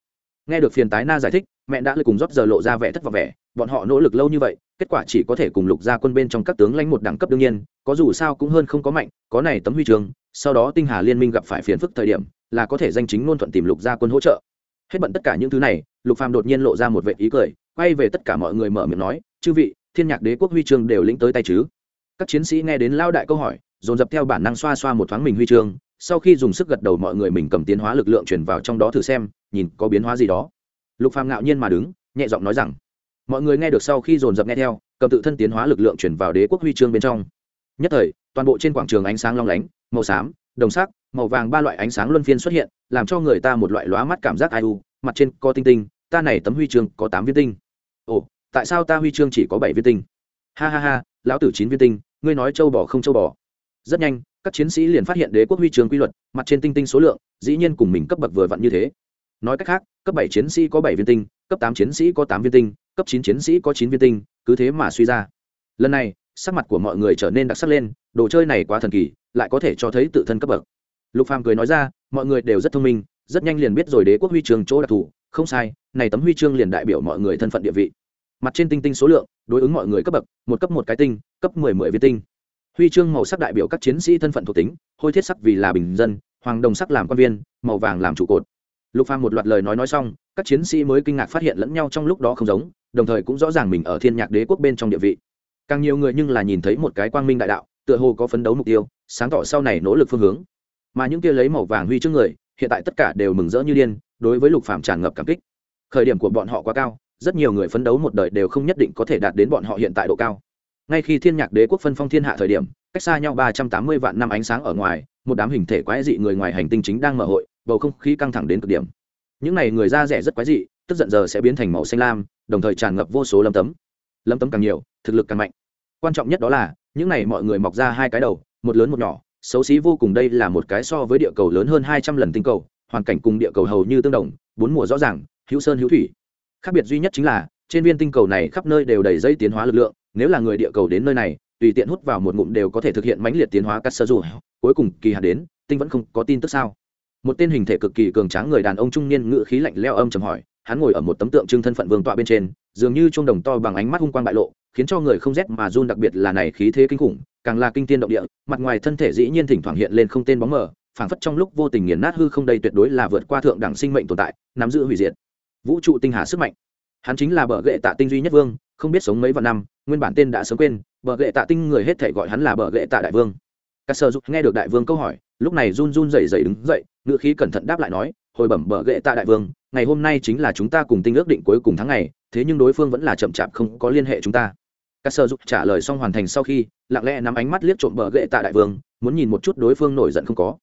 Nghe được phiền tái na giải thích, mẹ đã lực cùng rót giờ lộ ra vẻ thất vọng vẻ, bọn họ nỗ lực lâu như vậy, kết quả chỉ có thể cùng lục gia quân bên trong các tướng lãnh một đẳng cấp đương nhiên, có dù sao cũng hơn không có mạnh, có này tấm huy chương, sau đó tinh hà liên minh gặp phải phiền phức thời điểm là có thể danh chính ngôn thuận tìm lục gia quân hỗ trợ. Hết bận tất cả những thứ này, lục phàm đột nhiên lộ ra một vệ ý cười, quay về tất cả mọi người mở miệng nói, chư vị, thiên nhạc đế quốc huy chương đều lĩnh tới tay chứ? Các chiến sĩ nghe đến lao đại câu hỏi, dồn dập theo bản năng xoa xoa một thoáng mình huy chương, sau khi dùng sức gật đầu mọi người mình cầm tiến hóa lực lượng chuyển vào trong đó thử xem, nhìn có biến hóa gì đó. Lục phàm ngạo nhiên mà đứng, nhẹ giọng nói rằng, mọi người nghe được sau khi dồn dập nghe theo, cầm tự thân tiến hóa lực lượng chuyển vào đế quốc huy chương bên trong. Nhất thời, toàn bộ trên quảng trường ánh sáng long lánh, màu xám, đồng sắc màu vàng ba loại ánh sáng luân phiên xuất hiện, làm cho người ta một loại lóa mắt cảm giác ai u, mặt trên có tinh tinh, ta này tấm huy chương có tám viên tinh. Ồ, tại sao ta huy chương chỉ có bảy viên tinh? Ha ha ha, lão tử chín viên tinh, ngươi nói châu bò không châu bò. Rất nhanh, các chiến sĩ liền phát hiện đế quốc huy chương quy luật, mặt trên tinh tinh số lượng, dĩ nhiên cùng mình cấp bậc vừa vặn như thế. Nói cách khác, cấp bảy chiến sĩ có bảy viên tinh, cấp tám chiến sĩ có tám viên tinh, cấp chín chiến sĩ có chín viên tinh, cứ thế mà suy ra. Lần này, sắc mặt của mọi người trở nên đặc sắc lên, đồ chơi này quá thần kỳ, lại có thể cho thấy tự thân cấp bậc lục phàm cười nói ra, mọi người đều rất thông minh, rất nhanh liền biết rồi đế quốc huy chương chỗ đặc thù. Không sai, này tấm huy chương liền đại biểu mọi người thân phận địa vị. Mặt trên tinh tinh số lượng, đối ứng mọi người cấp bậc, một cấp một cái tinh, cấp mười mười viên tinh. Huy chương màu sắc đại biểu các chiến sĩ thân phận thuộc tính, hôi thiết sắc vì là bình dân, hoàng đồng sắc làm quan viên, màu vàng làm trụ cột. Lục phàm một loạt lời nói nói xong, các chiến sĩ mới kinh ngạc phát hiện lẫn nhau trong lúc đó không giống, đồng thời cũng rõ ràng mình ở thiên nhạc đế quốc bên trong địa vị. Càng nhiều người nhưng là nhìn thấy một cái quang minh đại đạo, tựa hồ có phấn đấu mục tiêu, sáng tỏ sau này nỗ lực phương hướng mà những kia lấy màu vàng huy chương người, hiện tại tất cả đều mừng rỡ như điên, đối với lục phàm tràn ngập cảm kích. Khởi điểm của bọn họ quá cao, rất nhiều người phấn đấu một đời đều không nhất định có thể đạt đến bọn họ hiện tại độ cao. Ngay khi thiên nhạc đế quốc phân phong thiên hạ thời điểm, cách xa nhau ba trăm tám mươi vạn năm ánh sáng ở ngoài, một đám hình thể quái dị người ngoài hành tinh chính đang mở hội, bầu không khí căng thẳng đến cực điểm. Những này người da rẻ rất quái dị, tức giận giờ sẽ biến thành màu xanh lam, đồng thời tràn ngập vô số lâm tấm. Lâm tấm càng nhiều, thực lực càng mạnh. Quan trọng nhất đó là, những này mọi người mọc ra hai cái đầu, một lớn một nhỏ xấu xí vô cùng đây là một cái so với địa cầu lớn hơn hai trăm lần tinh cầu, hoàn cảnh cùng địa cầu hầu như tương đồng, bốn mùa rõ ràng, hữu sơn hữu thủy. Khác biệt duy nhất chính là, trên viên tinh cầu này khắp nơi đều đầy dây tiến hóa lực lượng, nếu là người địa cầu đến nơi này, tùy tiện hút vào một ngụm đều có thể thực hiện mãnh liệt tiến hóa cắt sơ dù cuối cùng, kỳ hạn đến, tinh vẫn không có tin tức sao? Một tên hình thể cực kỳ cường tráng người đàn ông trung niên ngự khí lạnh leo âm chầm hỏi, hắn ngồi ở một tấm tượng trưng thân phận vương tọa bên trên, dường như chuông đồng to bằng ánh mắt hung quang bại lộ khiến cho người không rét mà run, đặc biệt là này khí thế kinh khủng, càng là kinh tiên động địa, mặt ngoài thân thể dĩ nhiên thỉnh thoảng hiện lên không tên bóng mờ, phảng phất trong lúc vô tình nghiền nát hư không đây tuyệt đối là vượt qua thượng đẳng sinh mệnh tồn tại, nắm giữ hủy diệt. Vũ trụ tinh hà sức mạnh. Hắn chính là bờ gệ tạ tinh duy nhất vương, không biết sống mấy vạn năm, nguyên bản tên đã sớm quên, bờ gệ tạ tinh người hết thể gọi hắn là bờ gệ tạ đại vương. Các sơ dục nghe được đại vương câu hỏi, lúc này run run rẩy rẩy đứng dậy, ngữ khí cẩn thận đáp lại nói, hồi bẩm bờ gệ tạ đại vương, ngày hôm nay chính là chúng ta cùng tinh ước định cuối cùng tháng ngày, thế nhưng đối phương vẫn là chậm chạp không có liên hệ chúng ta các sơ dục trả lời xong hoàn thành sau khi, lặng lẽ nắm ánh mắt liếc trộm bờ gệ tạ đại vương, muốn nhìn một chút đối phương nổi giận không có.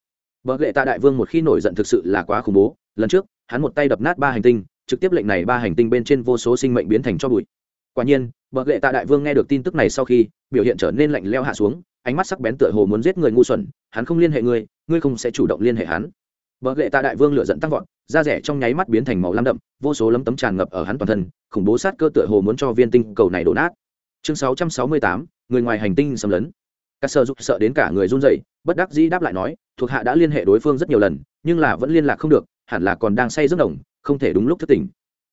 Bờ gệ tạ đại vương một khi nổi giận thực sự là quá khủng bố, lần trước, hắn một tay đập nát ba hành tinh, trực tiếp lệnh này ba hành tinh bên trên vô số sinh mệnh biến thành cho bụi. Quả nhiên, bờ gệ tạ đại vương nghe được tin tức này sau khi, biểu hiện trở nên lạnh leo hạ xuống, ánh mắt sắc bén tựa hồ muốn giết người ngu xuẩn, hắn không liên hệ ngươi ngươi không sẽ chủ động liên hệ hắn. Bờ gệ tạ đại vương lửa giận tăng vọt, da rẻ trong nháy mắt biến thành màu lam đậm, vô số lấm tấm tràn ngập ở hắn toàn thân, khủng bố sát cơ tựa hồ muốn cho viên tinh cầu này đổ nát chương 668, người ngoài hành tinh xâm lấn. Các sơ dục sợ đến cả người run rẩy bất đắc dĩ đáp lại nói thuộc hạ đã liên hệ đối phương rất nhiều lần nhưng là vẫn liên lạc không được hẳn là còn đang say giấc đồng không thể đúng lúc thức tỉnh.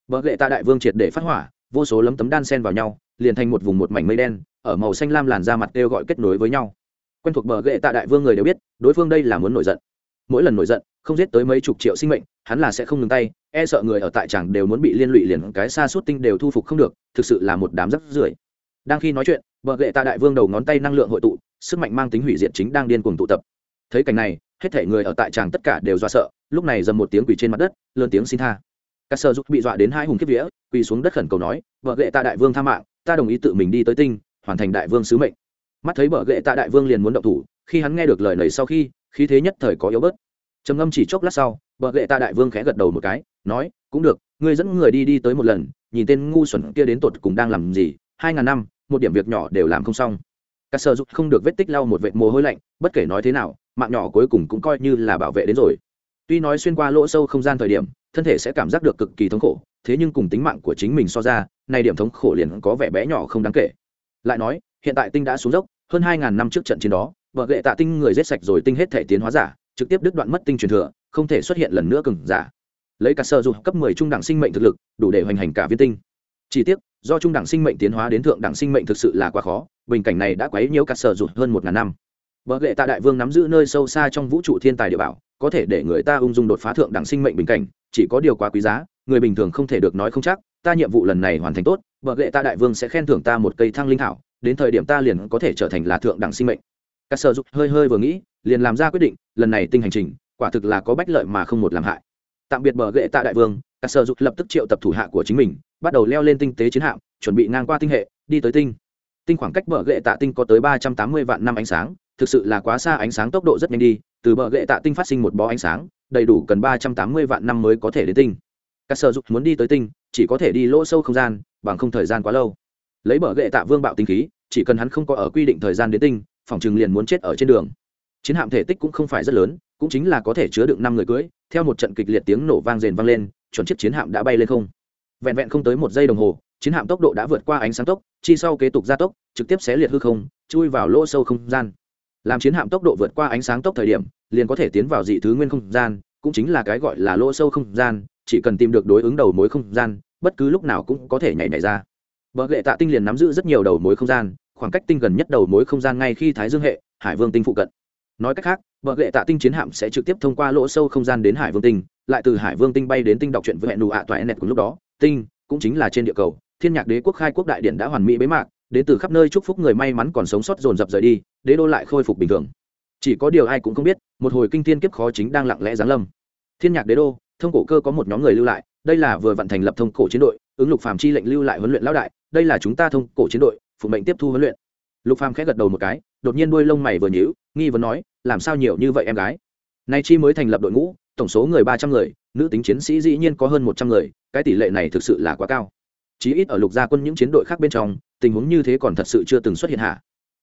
Vợ lệ tạ đại vương triệt để phát hỏa vô số lấm tấm đan sen vào nhau liền thành một vùng một mảnh mây đen ở màu xanh lam làn da mặt kêu gọi kết nối với nhau. Quen thuộc bờ gệ tạ đại vương người đều biết đối phương đây là muốn nổi giận. Mỗi lần nổi giận không giết tới mấy chục triệu sinh mệnh hắn là sẽ không ngừng tay e sợ người ở tại chẳng đều muốn bị liên lụy liền cái xa suốt tinh đều thu phục không được thực sự là một đám rắc rưởi đang khi nói chuyện, bờ gậy tạ đại vương đầu ngón tay năng lượng hội tụ, sức mạnh mang tính hủy diệt chính đang điên cuồng tụ tập. Thấy cảnh này, hết thể người ở tại tràng tất cả đều do sợ, lúc này dầm một tiếng quỳ trên mặt đất, lớn tiếng xin tha. Các sơ giúp bị dọa đến hai hùng kiếp vía, quỳ xuống đất khẩn cầu nói vợ ghệ tạ đại vương tha mạng, ta đồng ý tự mình đi tới tinh, hoàn thành đại vương sứ mệnh. Mắt thấy vợ ghệ tạ đại vương liền muốn động thủ, khi hắn nghe được lời này sau khi, khí thế nhất thời có yếu bớt. Trầm ngâm chỉ chốc lát sau vợ ghệ tạ đại vương khẽ gật đầu một cái, nói, cũng được, ngươi dẫn người đi đi tới một lần, nhìn tên ngu xuẩn kia đến tột cùng đang làm gì hai ngàn năm, một điểm việc nhỏ đều làm không xong. Cả sơ dục không được vết tích lau một vệt mồ hôi lạnh, bất kể nói thế nào, mạng nhỏ cuối cùng cũng coi như là bảo vệ đến rồi. Tuy nói xuyên qua lỗ sâu không gian thời điểm, thân thể sẽ cảm giác được cực kỳ thống khổ, thế nhưng cùng tính mạng của chính mình so ra, nay điểm thống khổ liền có vẻ bé nhỏ không đáng kể. Lại nói, hiện tại tinh đã xuống dốc, hơn hai ngàn năm trước trận chiến đó, vợ gệ tạ tinh người rết sạch rồi tinh hết thể tiến hóa giả, trực tiếp đứt đoạn mất tinh truyền thừa, không thể xuất hiện lần nữa cừng giả. Lấy cả sơ dục cấp 10 trung đẳng sinh mệnh thực lực, đủ để hoành hành cả viên tinh chỉ tiếc, do trung đẳng sinh mệnh tiến hóa đến thượng đẳng sinh mệnh thực sự là quá khó, bình cảnh này đã quấy nhiễu cả sơ rụt hơn một ngàn năm. Vợ lệ tạ đại vương nắm giữ nơi sâu xa trong vũ trụ thiên tài địa bảo, có thể để người ta ung dung đột phá thượng đẳng sinh mệnh bình cảnh, chỉ có điều quá quý giá, người bình thường không thể được nói không chắc, ta nhiệm vụ lần này hoàn thành tốt vợ lệ Tạ đại vương sẽ khen thưởng ta một cây thăng linh thảo, đến thời điểm ta liền có thể trở thành là thượng đẳng sinh mệnh. Cả sở rụt hơi hơi vừa nghĩ, liền làm ra quyết định, lần này tinh hành trình, quả thực là có bách lợi mà không một làm hại. Tạm biệt bờ Gệ tạ đại vương Cả sở dục lập tức triệu tập thủ hạ của chính mình bắt đầu leo lên tinh tế chiến hạm, chuẩn bị ngang qua tinh hệ, đi tới tinh. Tinh khoảng cách bờ ghệ tạ tinh có tới ba trăm tám mươi vạn năm ánh sáng, thực sự là quá xa ánh sáng tốc độ rất nhanh đi, từ bờ ghệ tạ tinh phát sinh một bó ánh sáng, đầy đủ cần ba trăm tám mươi vạn năm mới có thể đến tinh. Các sở dục muốn đi tới tinh, chỉ có thể đi lỗ sâu không gian, bằng không thời gian quá lâu. Lấy bờ ghệ tạ vương bạo tinh khí, chỉ cần hắn không có ở quy định thời gian đến tinh, phòng chừng liền muốn chết ở trên đường. Chiến hạm thể tích cũng không phải rất lớn, cũng chính là có thể chứa đựng năm người cưới, theo một trận kịch liệt tiếng nổ vang rền vang lên, chuẩn chiếc chiến hạm đã bay lên không vẹn vẹn không tới một giây đồng hồ, chiến hạm tốc độ đã vượt qua ánh sáng tốc, chi sau kế tục gia tốc, trực tiếp xé liệt hư không, chui vào lỗ sâu không gian. Làm chiến hạm tốc độ vượt qua ánh sáng tốc thời điểm, liền có thể tiến vào dị thứ nguyên không gian, cũng chính là cái gọi là lỗ sâu không gian, chỉ cần tìm được đối ứng đầu mối không gian, bất cứ lúc nào cũng có thể nhảy nhảy ra. Vợ lệ tạ tinh liền nắm giữ rất nhiều đầu mối không gian, khoảng cách tinh gần nhất đầu mối không gian ngay khi thái dương hệ, hải vương tinh phụ cận. Nói cách khác vợ lệ tạ tinh chiến hạm sẽ trực tiếp thông qua lỗ sâu không gian đến hải vương tinh, lại từ hải vương tinh bay đến tinh đọc truyện với hẹn nụ ạ toại nẹt của lúc đó tinh, cũng chính là trên địa cầu, thiên nhạc đế quốc khai quốc đại điện đã hoàn mỹ bế mạc, đến từ khắp nơi chúc phúc người may mắn còn sống sót dồn dập rời đi, đế đô lại khôi phục bình thường. Chỉ có điều ai cũng không biết, một hồi kinh thiên kiếp khó chính đang lặng lẽ giáng lâm. Thiên nhạc đế đô, thông cổ cơ có một nhóm người lưu lại, đây là vừa vận thành lập thông cổ chiến đội, ứng lục phàm chi lệnh lưu lại huấn luyện lão đại, đây là chúng ta thông cổ chiến đội, phụ mệnh tiếp thu huấn luyện. Lục phàm khẽ gật đầu một cái, đột nhiên đuôi lông mày vừa nhíu, nghi vấn nói, làm sao nhiều như vậy em gái? Nay chi mới thành lập đội ngũ, tổng số người ba trăm người, nữ tính chiến sĩ dĩ nhiên có hơn một trăm người cái tỷ lệ này thực sự là quá cao. Chí ít ở lục gia quân những chiến đội khác bên trong, tình huống như thế còn thật sự chưa từng xuất hiện hạ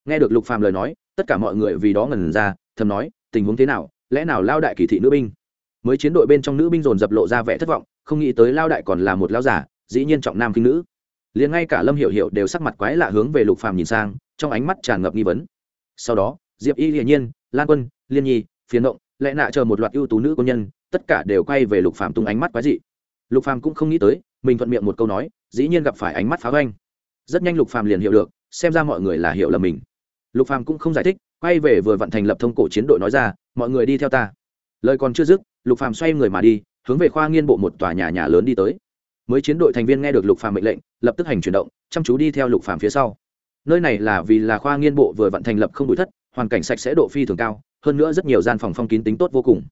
nghe được lục phàm lời nói, tất cả mọi người vì đó ngần ra, thầm nói, tình huống thế nào? Lẽ nào lao đại kỳ thị nữ binh? Mới chiến đội bên trong nữ binh dồn dập lộ ra vẻ thất vọng, không nghĩ tới lao đại còn là một lao giả dĩ nhiên trọng nam kinh nữ. Liền ngay cả lâm hiểu hiểu đều sắc mặt quái lạ hướng về lục phàm nhìn sang, trong ánh mắt tràn ngập nghi vấn. Sau đó, diệp y hiển nhiên, lan quân, liên nhi phiến động lẽ nạ chờ một loạt ưu tú nữ quân nhân, tất cả đều quay về lục phàm tung ánh mắt quái dị lục phàm cũng không nghĩ tới, mình thuận miệng một câu nói, dĩ nhiên gặp phải ánh mắt phá hoanh rất nhanh lục phàm liền hiểu được, xem ra mọi người là hiểu lầm mình. Lục phàm cũng không giải thích, quay về vừa vận thành lập thông cổ chiến đội nói ra, mọi người đi theo ta. Lời còn chưa dứt, lục phàm xoay người mà đi, hướng về khoa nghiên bộ một tòa nhà nhà lớn đi tới. Mới chiến đội thành viên nghe được lục phàm mệnh lệnh, lập tức hành chuyển động, chăm chú đi theo lục phàm phía sau. Nơi này là vì là khoa nghiên bộ vừa vận thành lập không bụi thất, hoàn cảnh sạch sẽ độ phi thường cao, hơn nữa rất nhiều gian phòng phong kín tính tốt vô cùng.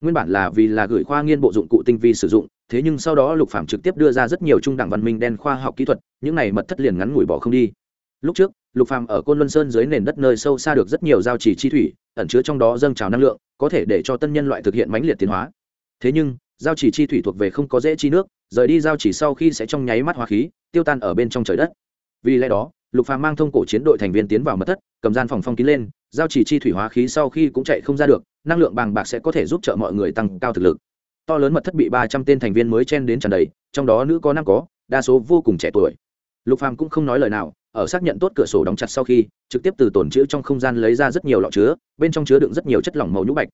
Nguyên bản là vì là gửi khoa nghiên bộ dụng cụ tinh vi sử dụng thế nhưng sau đó lục phạm trực tiếp đưa ra rất nhiều trung đẳng văn minh đen khoa học kỹ thuật, những này mật thất liền ngắn ngủi bỏ không đi. Lúc trước, lục phàm ở côn luân sơn dưới nền đất nơi sâu xa được rất nhiều giao chỉ chi thủy, ẩn chứa trong đó dâng trào năng lượng, có thể để cho tân nhân loại thực hiện mãnh liệt tiến hóa. Thế nhưng, giao chỉ chi thủy thuộc về không có dễ chi nước, rời đi giao chỉ sau khi sẽ trong nháy mắt hóa khí, tiêu tan ở bên trong trời đất. Vì lẽ đó, lục phàm mang thông cổ chiến đội thành viên tiến vào mật thất, cầm gian phòng phong kín lên, giao chỉ chi thủy hóa khí sau khi cũng chạy không ra được, năng lượng bàng bạc sẽ có thể giúp trợ mọi người tăng cao thực lực to lớn mật thất bị ba trăm tên thành viên mới chen đến tràn đầy, trong đó nữ có nam có, đa số vô cùng trẻ tuổi. Lục phàm cũng không nói lời nào, ở xác nhận tốt cửa sổ đóng chặt sau khi, trực tiếp từ tổn chữ trong không gian lấy ra rất nhiều lọ chứa, bên trong chứa đựng rất nhiều chất lỏng màu nhũ bạch.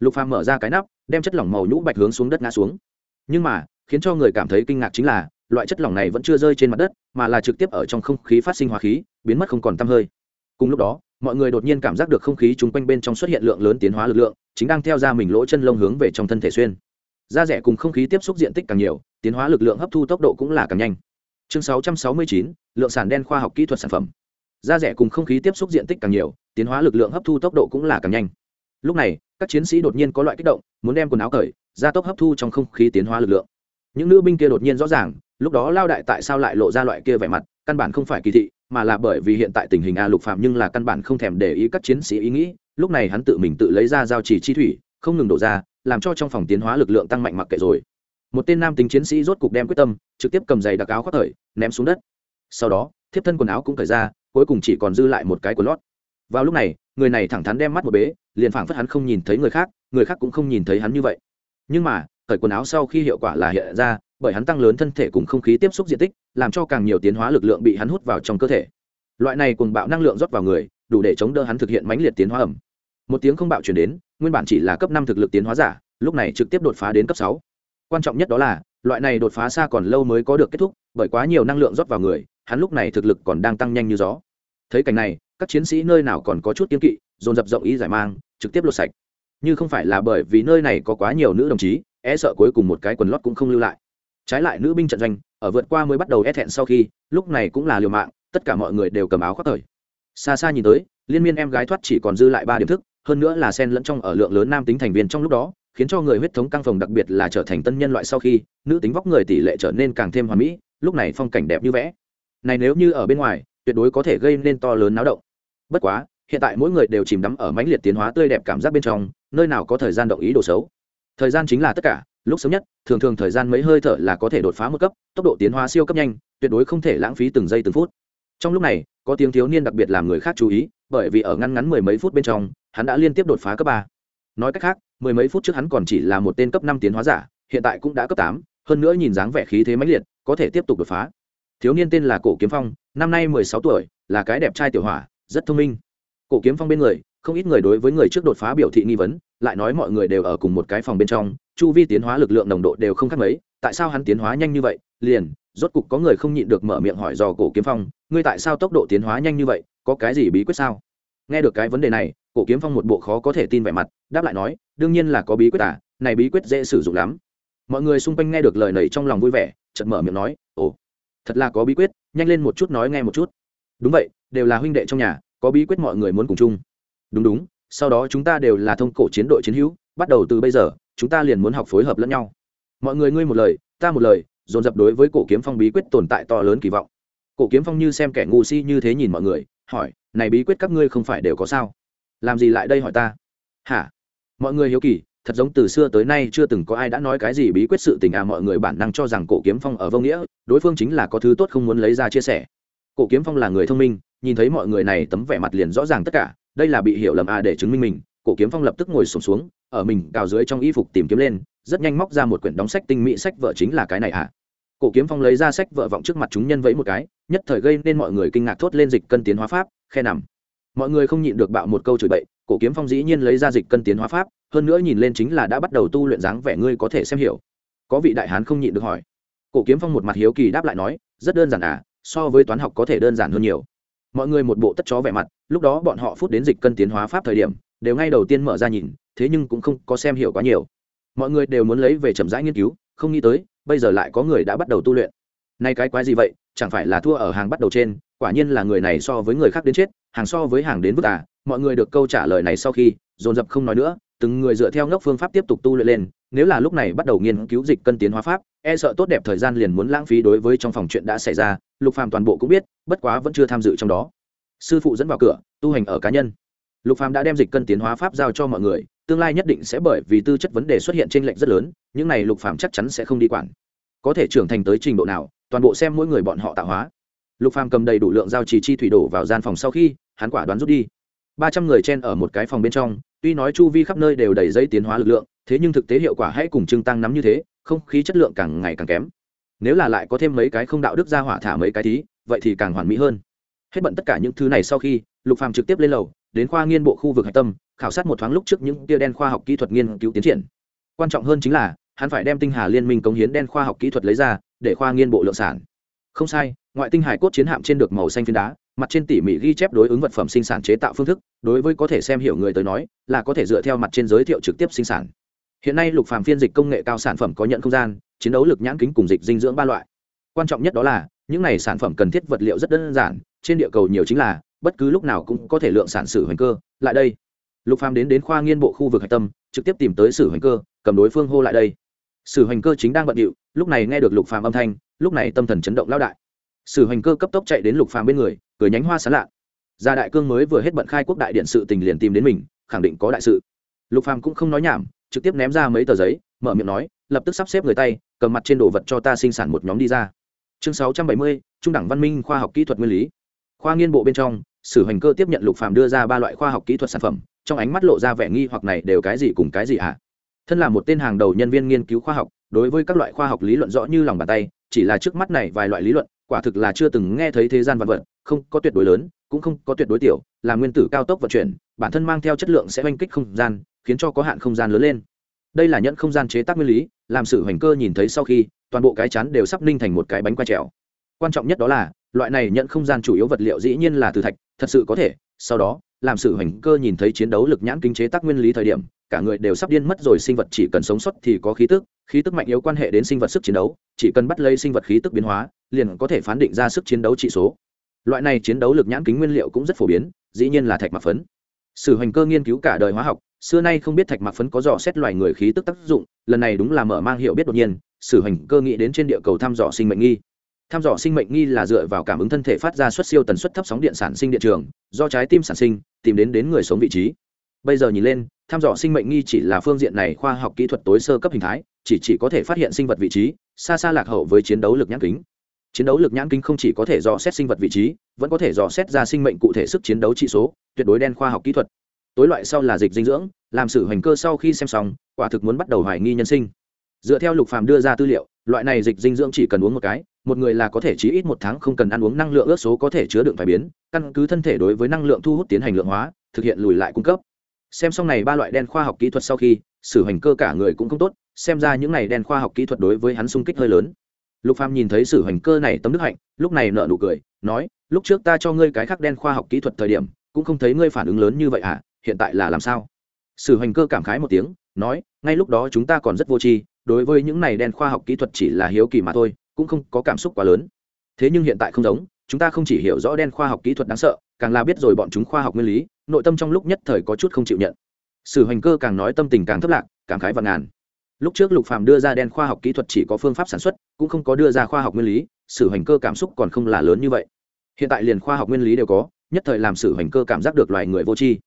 Lục phàm mở ra cái nắp, đem chất lỏng màu nhũ bạch hướng xuống đất ngã xuống. Nhưng mà, khiến cho người cảm thấy kinh ngạc chính là, loại chất lỏng này vẫn chưa rơi trên mặt đất, mà là trực tiếp ở trong không khí phát sinh hóa khí, biến mất không còn tăm hơi. Cùng lúc đó, mọi người đột nhiên cảm giác được không khí chung quanh bên trong xuất hiện lượng lớn tiến hóa lực lượng, chính đang theo ra mình lỗ chân lông hướng về trong thân thể xuyên da rẻ cùng không khí tiếp xúc diện tích càng nhiều tiến hóa lực lượng hấp thu tốc độ cũng là càng nhanh. Chương 669, lượng sản đen khoa học kỹ thuật sản phẩm. Da rẻ cùng không khí tiếp xúc diện tích càng nhiều tiến hóa lực lượng hấp thu tốc độ cũng là càng nhanh. Lúc này các chiến sĩ đột nhiên có loại kích động muốn đem quần áo cởi gia tốc hấp thu trong không khí tiến hóa lực lượng. Những nữ binh kia đột nhiên rõ ràng lúc đó lao đại tại sao lại lộ ra loại kia vẻ mặt căn bản không phải kỳ thị mà là bởi vì hiện tại tình hình a lục phạm nhưng là căn bản không thèm để ý các chiến sĩ ý nghĩ lúc này hắn tự mình tự lấy ra giao chỉ chi thủy không ngừng đổ ra làm cho trong phòng tiến hóa lực lượng tăng mạnh mặc kệ rồi. Một tên nam tính chiến sĩ rốt cục đem quyết tâm, trực tiếp cầm giày đặc áo khoác thời, ném xuống đất. Sau đó, thiếp thân quần áo cũng cởi ra, cuối cùng chỉ còn dư lại một cái quần lót. Vào lúc này, người này thẳng thắn đem mắt một bế, liền phảng phất hắn không nhìn thấy người khác người khác cũng không nhìn thấy hắn như vậy. Nhưng mà cởi quần áo sau khi hiệu quả là hiện ra, bởi hắn tăng lớn thân thể cùng không khí tiếp xúc diện tích, làm cho càng nhiều tiến hóa lực lượng bị hắn hút vào trong cơ thể. Loại này cùng bạo năng lượng rót vào người, đủ để chống đỡ hắn thực hiện mãnh liệt tiến hóa ẩm. Một tiếng không bạo chuyển đến nguyên bản chỉ là cấp năm thực lực tiến hóa giả, lúc này trực tiếp đột phá đến cấp sáu. Quan trọng nhất đó là, loại này đột phá xa còn lâu mới có được kết thúc, bởi quá nhiều năng lượng rót vào người, hắn lúc này thực lực còn đang tăng nhanh như gió. Thấy cảnh này, các chiến sĩ nơi nào còn có chút kiên kỵ, dồn dập rộng ý giải mang, trực tiếp lột sạch. Như không phải là bởi vì nơi này có quá nhiều nữ đồng chí e sợ cuối cùng một cái quần lót cũng không lưu lại. Trái lại nữ binh trận doanh, ở vượt qua mới bắt đầu e thẹn sau khi, lúc này cũng là liều mạng, tất cả mọi người đều cầm áo khoác thời. Xa xa nhìn tới, liên miên em gái thoát chỉ còn dư lại ba điểm thức hơn nữa là sen lẫn trong ở lượng lớn nam tính thành viên trong lúc đó, khiến cho người huyết thống căng phồng đặc biệt là trở thành tân nhân loại sau khi, nữ tính vóc người tỷ lệ trở nên càng thêm hoàn mỹ, lúc này phong cảnh đẹp như vẽ. Này nếu như ở bên ngoài, tuyệt đối có thể gây nên to lớn náo động. Bất quá, hiện tại mỗi người đều chìm đắm ở mãnh liệt tiến hóa tươi đẹp cảm giác bên trong, nơi nào có thời gian động ý đồ xấu. Thời gian chính là tất cả, lúc sớm nhất, thường thường thời gian mấy hơi thở là có thể đột phá một cấp, tốc độ tiến hóa siêu cấp nhanh, tuyệt đối không thể lãng phí từng giây từng phút. Trong lúc này, có tiếng thiếu niên đặc biệt làm người khác chú ý, bởi vì ở ngăn ngắn mười mấy phút bên trong hắn đã liên tiếp đột phá cấp ba. Nói cách khác, mười mấy phút trước hắn còn chỉ là một tên cấp năm tiến hóa giả, hiện tại cũng đã cấp tám, hơn nữa nhìn dáng vẻ khí thế mãnh liệt, có thể tiếp tục đột phá. Thiếu niên tên là cổ kiếm phong, năm nay mười sáu tuổi, là cái đẹp trai tiểu hỏa, rất thông minh. Cổ kiếm phong bên người, không ít người đối với người trước đột phá biểu thị nghi vấn, lại nói mọi người đều ở cùng một cái phòng bên trong, chu vi tiến hóa lực lượng nồng độ đều không khác mấy, tại sao hắn tiến hóa nhanh như vậy? Liền, rốt cục có người không nhịn được mở miệng hỏi dò cổ kiếm phong, ngươi tại sao tốc độ tiến hóa nhanh như vậy, có cái gì bí quyết sao? Nghe được cái vấn đề này, cổ kiếm phong một bộ khó có thể tin vẻ mặt, đáp lại nói, đương nhiên là có bí quyết à này bí quyết dễ sử dụng lắm. Mọi người xung quanh nghe được lời này trong lòng vui vẻ, chợt mở miệng nói, ồ, thật là có bí quyết, nhanh lên một chút nói nghe một chút. Đúng vậy, đều là huynh đệ trong nhà, có bí quyết mọi người muốn cùng chung. Đúng đúng, sau đó chúng ta đều là thông cổ chiến đội chiến hữu, bắt đầu từ bây giờ, chúng ta liền muốn học phối hợp lẫn nhau. Mọi người ngươi một lời, ta một lời, dồn dập đối với cổ kiếm phong bí quyết tồn tại to lớn kỳ vọng. Cổ kiếm phong như xem kẻ ngu si như thế nhìn mọi người, hỏi này bí quyết các ngươi không phải đều có sao? Làm gì lại đây hỏi ta? Hả? Mọi người hiếu kỳ thật giống từ xưa tới nay chưa từng có ai đã nói cái gì bí quyết sự tình à mọi người bản năng cho rằng cổ kiếm phong ở vô nghĩa đối phương chính là có thứ tốt không muốn lấy ra chia sẻ. Cổ kiếm phong là người thông minh nhìn thấy mọi người này tấm vẻ mặt liền rõ ràng tất cả đây là bị hiểu lầm à để chứng minh mình cổ kiếm phong lập tức ngồi sụp xuống, xuống ở mình cào dưới trong y phục tìm kiếm lên rất nhanh móc ra một quyển đóng sách tinh mỹ sách vợ chính là cái này à. Cổ kiếm phong lấy ra sách vợ vọng trước mặt chúng nhân vẫy một cái nhất thời gây nên mọi người kinh ngạc thốt lên dịch cân tiến hóa pháp khe nằm. Mọi người không nhịn được bạo một câu chửi bậy, cổ kiếm phong dĩ nhiên lấy ra dịch cân tiến hóa pháp, hơn nữa nhìn lên chính là đã bắt đầu tu luyện dáng vẻ ngươi có thể xem hiểu. Có vị đại hán không nhịn được hỏi. Cổ kiếm phong một mặt hiếu kỳ đáp lại nói, rất đơn giản à so với toán học có thể đơn giản hơn nhiều. Mọi người một bộ tất chó vẻ mặt, lúc đó bọn họ phút đến dịch cân tiến hóa pháp thời điểm, đều ngay đầu tiên mở ra nhìn, thế nhưng cũng không có xem hiểu quá nhiều. Mọi người đều muốn lấy về chậm rãi nghiên cứu, không nghĩ tới, bây giờ lại có người đã bắt đầu tu luyện. Nay cái quái gì vậy? Chẳng phải là thua ở hàng bắt đầu trên, quả nhiên là người này so với người khác đến chết, hàng so với hàng đến vất à mọi người được câu trả lời này sau khi, dồn dập không nói nữa, từng người dựa theo ngốc phương pháp tiếp tục tu luyện lên, nếu là lúc này bắt đầu nghiên cứu dịch cân tiến hóa pháp e sợ tốt đẹp thời gian liền muốn lãng phí đối với trong phòng chuyện đã xảy ra, lục phàm toàn bộ cũng biết, bất quá vẫn chưa tham dự trong đó. Sư phụ dẫn vào cửa, tu hành ở cá nhân. Lục phàm đã đem dịch cân tiến hóa pháp giao cho mọi người, tương lai nhất định sẽ bởi vì tư chất vấn đề xuất hiện trên lệnh rất lớn, những này lục phàm chắc chắn sẽ không đi quản. Có thể trưởng thành tới trình độ nào toàn bộ xem mỗi người bọn họ tạo hóa. Lục phàm cầm đầy đủ lượng giao trì chi thủy đổ vào gian phòng sau khi, hắn quả đoán rút đi. Ba trăm người chen ở một cái phòng bên trong, tuy nói chu vi khắp nơi đều đầy dây tiến hóa lực lượng, thế nhưng thực tế hiệu quả hãy cùng trưng tăng nắm như thế, không khí chất lượng càng ngày càng kém. Nếu là lại có thêm mấy cái không đạo đức ra hỏa thả mấy cái thí, vậy thì càng hoàn mỹ hơn. Hết bận tất cả những thứ này sau khi, lục phàm trực tiếp lên lầu, đến khoa nghiên bộ khu vực hạch tâm, khảo sát một thoáng lúc trước những tia đen khoa học kỹ thuật nghiên cứu tiến triển. Quan trọng hơn chính là, hắn phải đem tinh hà liên minh cống hiến đen khoa học kỹ thuật lấy ra để khoa nghiên bộ lượng sản. Không sai, ngoại tinh hải cốt chiến hạm trên được màu xanh phiến đá, mặt trên tỉ mỉ ghi chép đối ứng vật phẩm sinh sản chế tạo phương thức, đối với có thể xem hiểu người tới nói, là có thể dựa theo mặt trên giới thiệu trực tiếp sinh sản. Hiện nay lục phàm phiên dịch công nghệ cao sản phẩm có nhận không gian, chiến đấu lực nhãn kính cùng dịch dinh dưỡng ba loại. Quan trọng nhất đó là, những này sản phẩm cần thiết vật liệu rất đơn giản, trên địa cầu nhiều chính là, bất cứ lúc nào cũng có thể lượng sản sử hoành cơ. Lại đây, lục phàm đến đến khoa nghiên bộ khu vực hạch tâm, trực tiếp tìm tới sử hoành cơ, cầm đối phương hô lại đây sử hoành cơ chính đang bận điệu lúc này nghe được lục phàm âm thanh lúc này tâm thần chấn động lao đại. Sử hoành cơ cấp tốc chạy đến lục phàm bên người cười nhánh hoa sán lạ. Gia đại cương mới vừa hết bận khai quốc đại điện sự tình liền tìm đến mình khẳng định có đại sự. Lục phàm cũng không nói nhảm trực tiếp ném ra mấy tờ giấy mở miệng nói lập tức sắp xếp người tay cầm mặt trên đồ vật cho ta sinh sản một nhóm đi ra. Chương 670, trung đẳng văn minh khoa học kỹ thuật nguyên lý. Khoa nghiên bộ bên trong sử hành cơ tiếp nhận lục phàm đưa ra ba loại khoa học kỹ thuật sản phẩm trong ánh mắt lộ ra vẻ nghi hoặc này đều cái gì cùng cái gì à? Thân là một tên hàng đầu nhân viên nghiên cứu khoa học, đối với các loại khoa học lý luận rõ như lòng bàn tay, chỉ là trước mắt này vài loại lý luận, quả thực là chưa từng nghe thấy thế gian vật vật, không có tuyệt đối lớn, cũng không có tuyệt đối tiểu, là nguyên tử cao tốc vận chuyển, bản thân mang theo chất lượng sẽ oanh kích không gian, khiến cho có hạn không gian lớn lên. Đây là nhận không gian chế tác nguyên lý, làm sự hoành cơ nhìn thấy sau khi, toàn bộ cái chắn đều sắp ninh thành một cái bánh quay trèo. Quan trọng nhất đó là, loại này nhận không gian chủ yếu vật liệu dĩ nhiên là từ thạch, thật sự có thể, sau đó, làm sự hoành cơ nhìn thấy chiến đấu lực nhãn kinh chế tác nguyên lý thời điểm cả người đều sắp điên mất rồi, sinh vật chỉ cần sống sót thì có khí tức khí tức mạnh yếu quan hệ đến sinh vật sức chiến đấu, chỉ cần bắt lấy sinh vật khí tức biến hóa, liền có thể phán định ra sức chiến đấu trị số. Loại này chiến đấu lực nhãn kính nguyên liệu cũng rất phổ biến, dĩ nhiên là thạch mặc phấn. Sử hoành cơ nghiên cứu cả đời hóa học, xưa nay không biết thạch mặc phấn có dò xét loài người khí tức tác dụng, lần này đúng là mở mang hiệu biết đột nhiên, sử hoành cơ nghĩ đến trên địa cầu thăm dò sinh mệnh nghi. Thăm dò sinh mệnh nghi là dựa vào cảm ứng thân thể phát ra suất siêu tần suất thấp sóng điện sản sinh điện trường, do trái tim sản sinh, tìm đến đến người sống vị trí. Bây giờ nhìn lên thăm dò sinh mệnh nghi chỉ là phương diện này khoa học kỹ thuật tối sơ cấp hình thái, chỉ chỉ có thể phát hiện sinh vật vị trí, xa xa lạc hậu với chiến đấu lực nhãn kính. Chiến đấu lực nhãn kính không chỉ có thể dò xét sinh vật vị trí, vẫn có thể dò xét ra sinh mệnh cụ thể sức chiến đấu trị số, tuyệt đối đen khoa học kỹ thuật. Tối loại sau là dịch dinh dưỡng, làm sự hoành cơ sau khi xem xong, quả thực muốn bắt đầu hoài nghi nhân sinh. Dựa theo lục phàm đưa ra tư liệu, loại này dịch dinh dưỡng chỉ cần uống một cái, một người là có thể chí ít một tháng không cần ăn uống năng lượng ước số có thể chứa đựng phải biến, căn cứ thân thể đối với năng lượng thu hút tiến hành lượng hóa, thực hiện lùi lại cung cấp xem xong này ba loại đen khoa học kỹ thuật sau khi, sử hành cơ cả người cũng không tốt, xem ra những này đen khoa học kỹ thuật đối với hắn sung kích hơi lớn. Lục phàm nhìn thấy sử hành cơ này tấm đức hạnh, lúc này nở nụ cười, nói, lúc trước ta cho ngươi cái khác đen khoa học kỹ thuật thời điểm, cũng không thấy ngươi phản ứng lớn như vậy à hiện tại là làm sao? Sử hành cơ cảm khái một tiếng, nói, ngay lúc đó chúng ta còn rất vô tri, đối với những này đen khoa học kỹ thuật chỉ là hiếu kỳ mà thôi, cũng không có cảm xúc quá lớn. Thế nhưng hiện tại không giống, chúng ta không chỉ hiểu rõ đen khoa học kỹ thuật đáng sợ càng là biết rồi bọn chúng khoa học nguyên lý, nội tâm trong lúc nhất thời có chút không chịu nhận. Sử hành cơ càng nói tâm tình càng thấp lạc càng khái và ngàn. Lúc trước lục phàm đưa ra đen khoa học kỹ thuật chỉ có phương pháp sản xuất, cũng không có đưa ra khoa học nguyên lý, sử hành cơ cảm xúc còn không là lớn như vậy. Hiện tại liền khoa học nguyên lý đều có, nhất thời làm sử hành cơ cảm giác được loài người vô tri.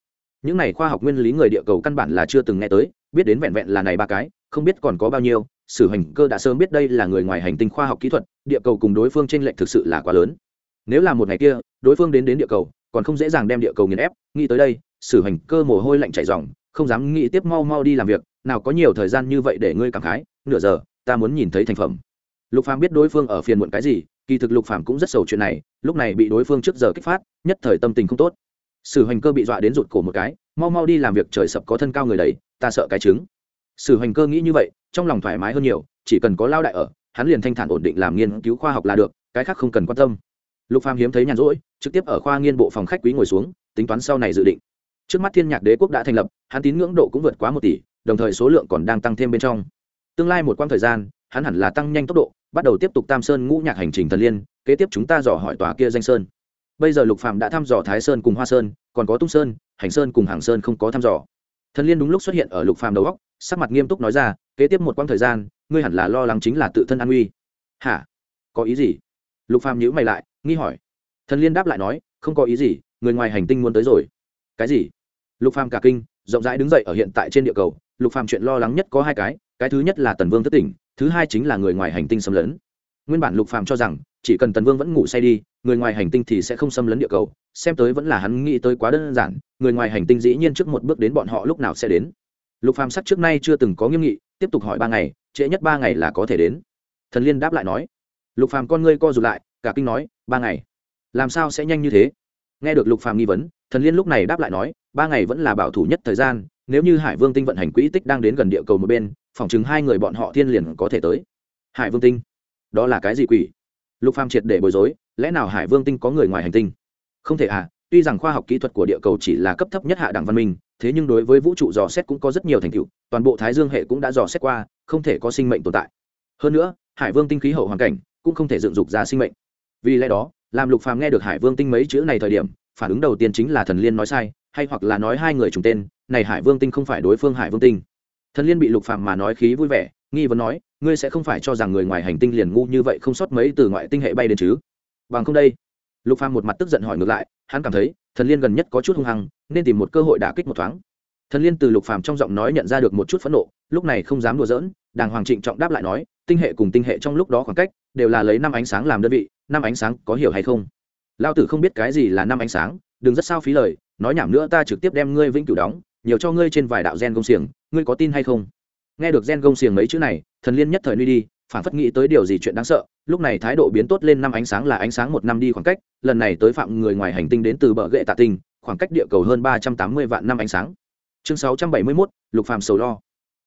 Những này khoa học nguyên lý người địa cầu căn bản là chưa từng nghe tới, biết đến vẹn vẹn là này ba cái, không biết còn có bao nhiêu, sử hành cơ đã sớm biết đây là người ngoài hành tinh khoa học kỹ thuật, địa cầu cùng đối phương trên lệch thực sự là quá lớn. Nếu là một ngày kia, đối phương đến đến địa cầu còn không dễ dàng đem địa cầu nghiền ép, nghĩ tới đây, sử hành cơ mồ hôi lạnh chảy dòng không dám nghĩ tiếp mau mau đi làm việc, nào có nhiều thời gian như vậy để ngươi cảm khái, nửa giờ, ta muốn nhìn thấy thành phẩm. Lục phàm biết đối phương ở phiền muộn cái gì, kỳ thực lục phàm cũng rất sầu chuyện này, lúc này bị đối phương trước giờ kích phát, nhất thời tâm tình không tốt. Sử hành cơ bị dọa đến rụt cổ một cái, mau mau đi làm việc trời sập có thân cao người đầy, ta sợ cái trứng. Sử hành cơ nghĩ như vậy, trong lòng thoải mái hơn nhiều, chỉ cần có lao đại ở, hắn liền thanh thản ổn định làm nghiên cứu khoa học là được, cái khác không cần quan tâm lục phàm hiếm thấy nhàn rỗi, trực tiếp ở khoa nghiên bộ phòng khách quý ngồi xuống, tính toán sau này dự định. Trước mắt thiên nhạc đế quốc đã thành lập, hắn tín ngưỡng độ cũng vượt quá một tỷ, đồng thời số lượng còn đang tăng thêm bên trong. Tương lai một quãng thời gian, hắn hẳn là tăng nhanh tốc độ, bắt đầu tiếp tục tam sơn ngũ nhạc hành trình thần liên, kế tiếp chúng ta dò hỏi tòa kia danh sơn. Bây giờ lục phạm đã thăm dò thái sơn cùng hoa sơn, còn có tung sơn, hành sơn cùng hàng sơn không có thăm dò. Thần liên đúng lúc xuất hiện ở lục phàm đầu góc, sắc mặt nghiêm túc nói ra, kế tiếp một quãng thời gian, ngươi hẳn là lo lắng chính là tự thân an nguy. Hả? Có ý gì? Lục phàm nhíu mày lại nghi hỏi. Thần liên đáp lại nói, không có ý gì, người ngoài hành tinh muốn tới rồi. Cái gì? Lục phàm cả kinh, rộng rãi đứng dậy ở hiện tại trên địa cầu. Lục phàm chuyện lo lắng nhất có hai cái cái thứ nhất là tần vương thất tỉnh, thứ hai chính là người ngoài hành tinh xâm lấn. Nguyên bản lục phàm cho rằng, chỉ cần tần vương vẫn ngủ say đi, người ngoài hành tinh thì sẽ không xâm lấn địa cầu, xem tới vẫn là hắn nghĩ tới quá đơn giản, người ngoài hành tinh dĩ nhiên trước một bước đến bọn họ lúc nào sẽ đến. Lục phàm sắc trước nay chưa từng có nghiêm nghị, tiếp tục hỏi ba ngày, trễ nhất ba ngày là có thể đến. Thần liên đáp lại nói, lục phàm con ngươi co rụt lại cả kinh nói, ba ngày? Làm sao sẽ nhanh như thế? Nghe được lục phàm nghi vấn, thần liên lúc này đáp lại nói, ba ngày vẫn là bảo thủ nhất thời gian, nếu như hải vương tinh vận hành quỹ tích đang đến gần địa cầu một bên phỏng chừng hai người bọn họ thiên liền có thể tới. Hải vương tinh? Đó là cái gì quỷ? Lục phàm triệt để bối rối, lẽ nào hải vương tinh có người ngoài hành tinh? Không thể à tuy rằng khoa học kỹ thuật của địa cầu chỉ là cấp thấp nhất hạ đẳng văn minh, thế nhưng đối với vũ trụ dò xét cũng có rất nhiều thành tựu, toàn bộ thái dương hệ cũng đã dò xét qua, không thể có sinh mệnh tồn tại. Hơn nữa, hải vương tinh khí hậu hoàn cảnh cũng không thể dựng dục ra sinh mệnh vì lẽ đó, làm lục phàm nghe được hải vương tinh mấy chữ này thời điểm, phản ứng đầu tiên chính là thần liên nói sai, hay hoặc là nói hai người trùng tên, này hải vương tinh không phải đối phương hải vương tinh. Thần liên bị lục phàm mà nói khí vui vẻ, nghi vấn nói, ngươi sẽ không phải cho rằng người ngoài hành tinh liền ngu như vậy không sót mấy từ ngoại tinh hệ bay đến chứ? Bằng không đây. Lục phàm một mặt tức giận hỏi ngược lại, hắn cảm thấy, thần liên gần nhất có chút hung hăng, nên tìm một cơ hội đả kích một thoáng. Thần liên từ lục phàm trong giọng nói nhận ra được một chút phẫn nộ, lúc này không dám đùa giỡn, đàng hoàng trịnh trọng đáp lại nói tinh hệ cùng tinh hệ trong lúc đó khoảng cách, đều là lấy năm ánh sáng làm đơn vị, năm ánh sáng có hiểu hay không? Lao tử không biết cái gì là năm ánh sáng, đừng rất sao phí lời, nói nhảm nữa ta trực tiếp đem ngươi vĩnh cửu đóng, nhiều cho ngươi trên vài đạo gen công xiềng, ngươi có tin hay không? Nghe được gen gông xiềng mấy chữ này, thần liên nhất thời nuôi đi phản phất nghĩ tới điều gì chuyện đáng sợ, lúc này thái độ biến tốt lên năm ánh sáng là ánh sáng một năm đi khoảng cách, lần này tới phạm người ngoài hành tinh đến từ bờ gậy tạ tinh khoảng cách địa cầu hơn ba trăm tám mươi vạn năm ánh sáng. Chương sáu trăm bảy mươi mốt, lục phàm sầu lo.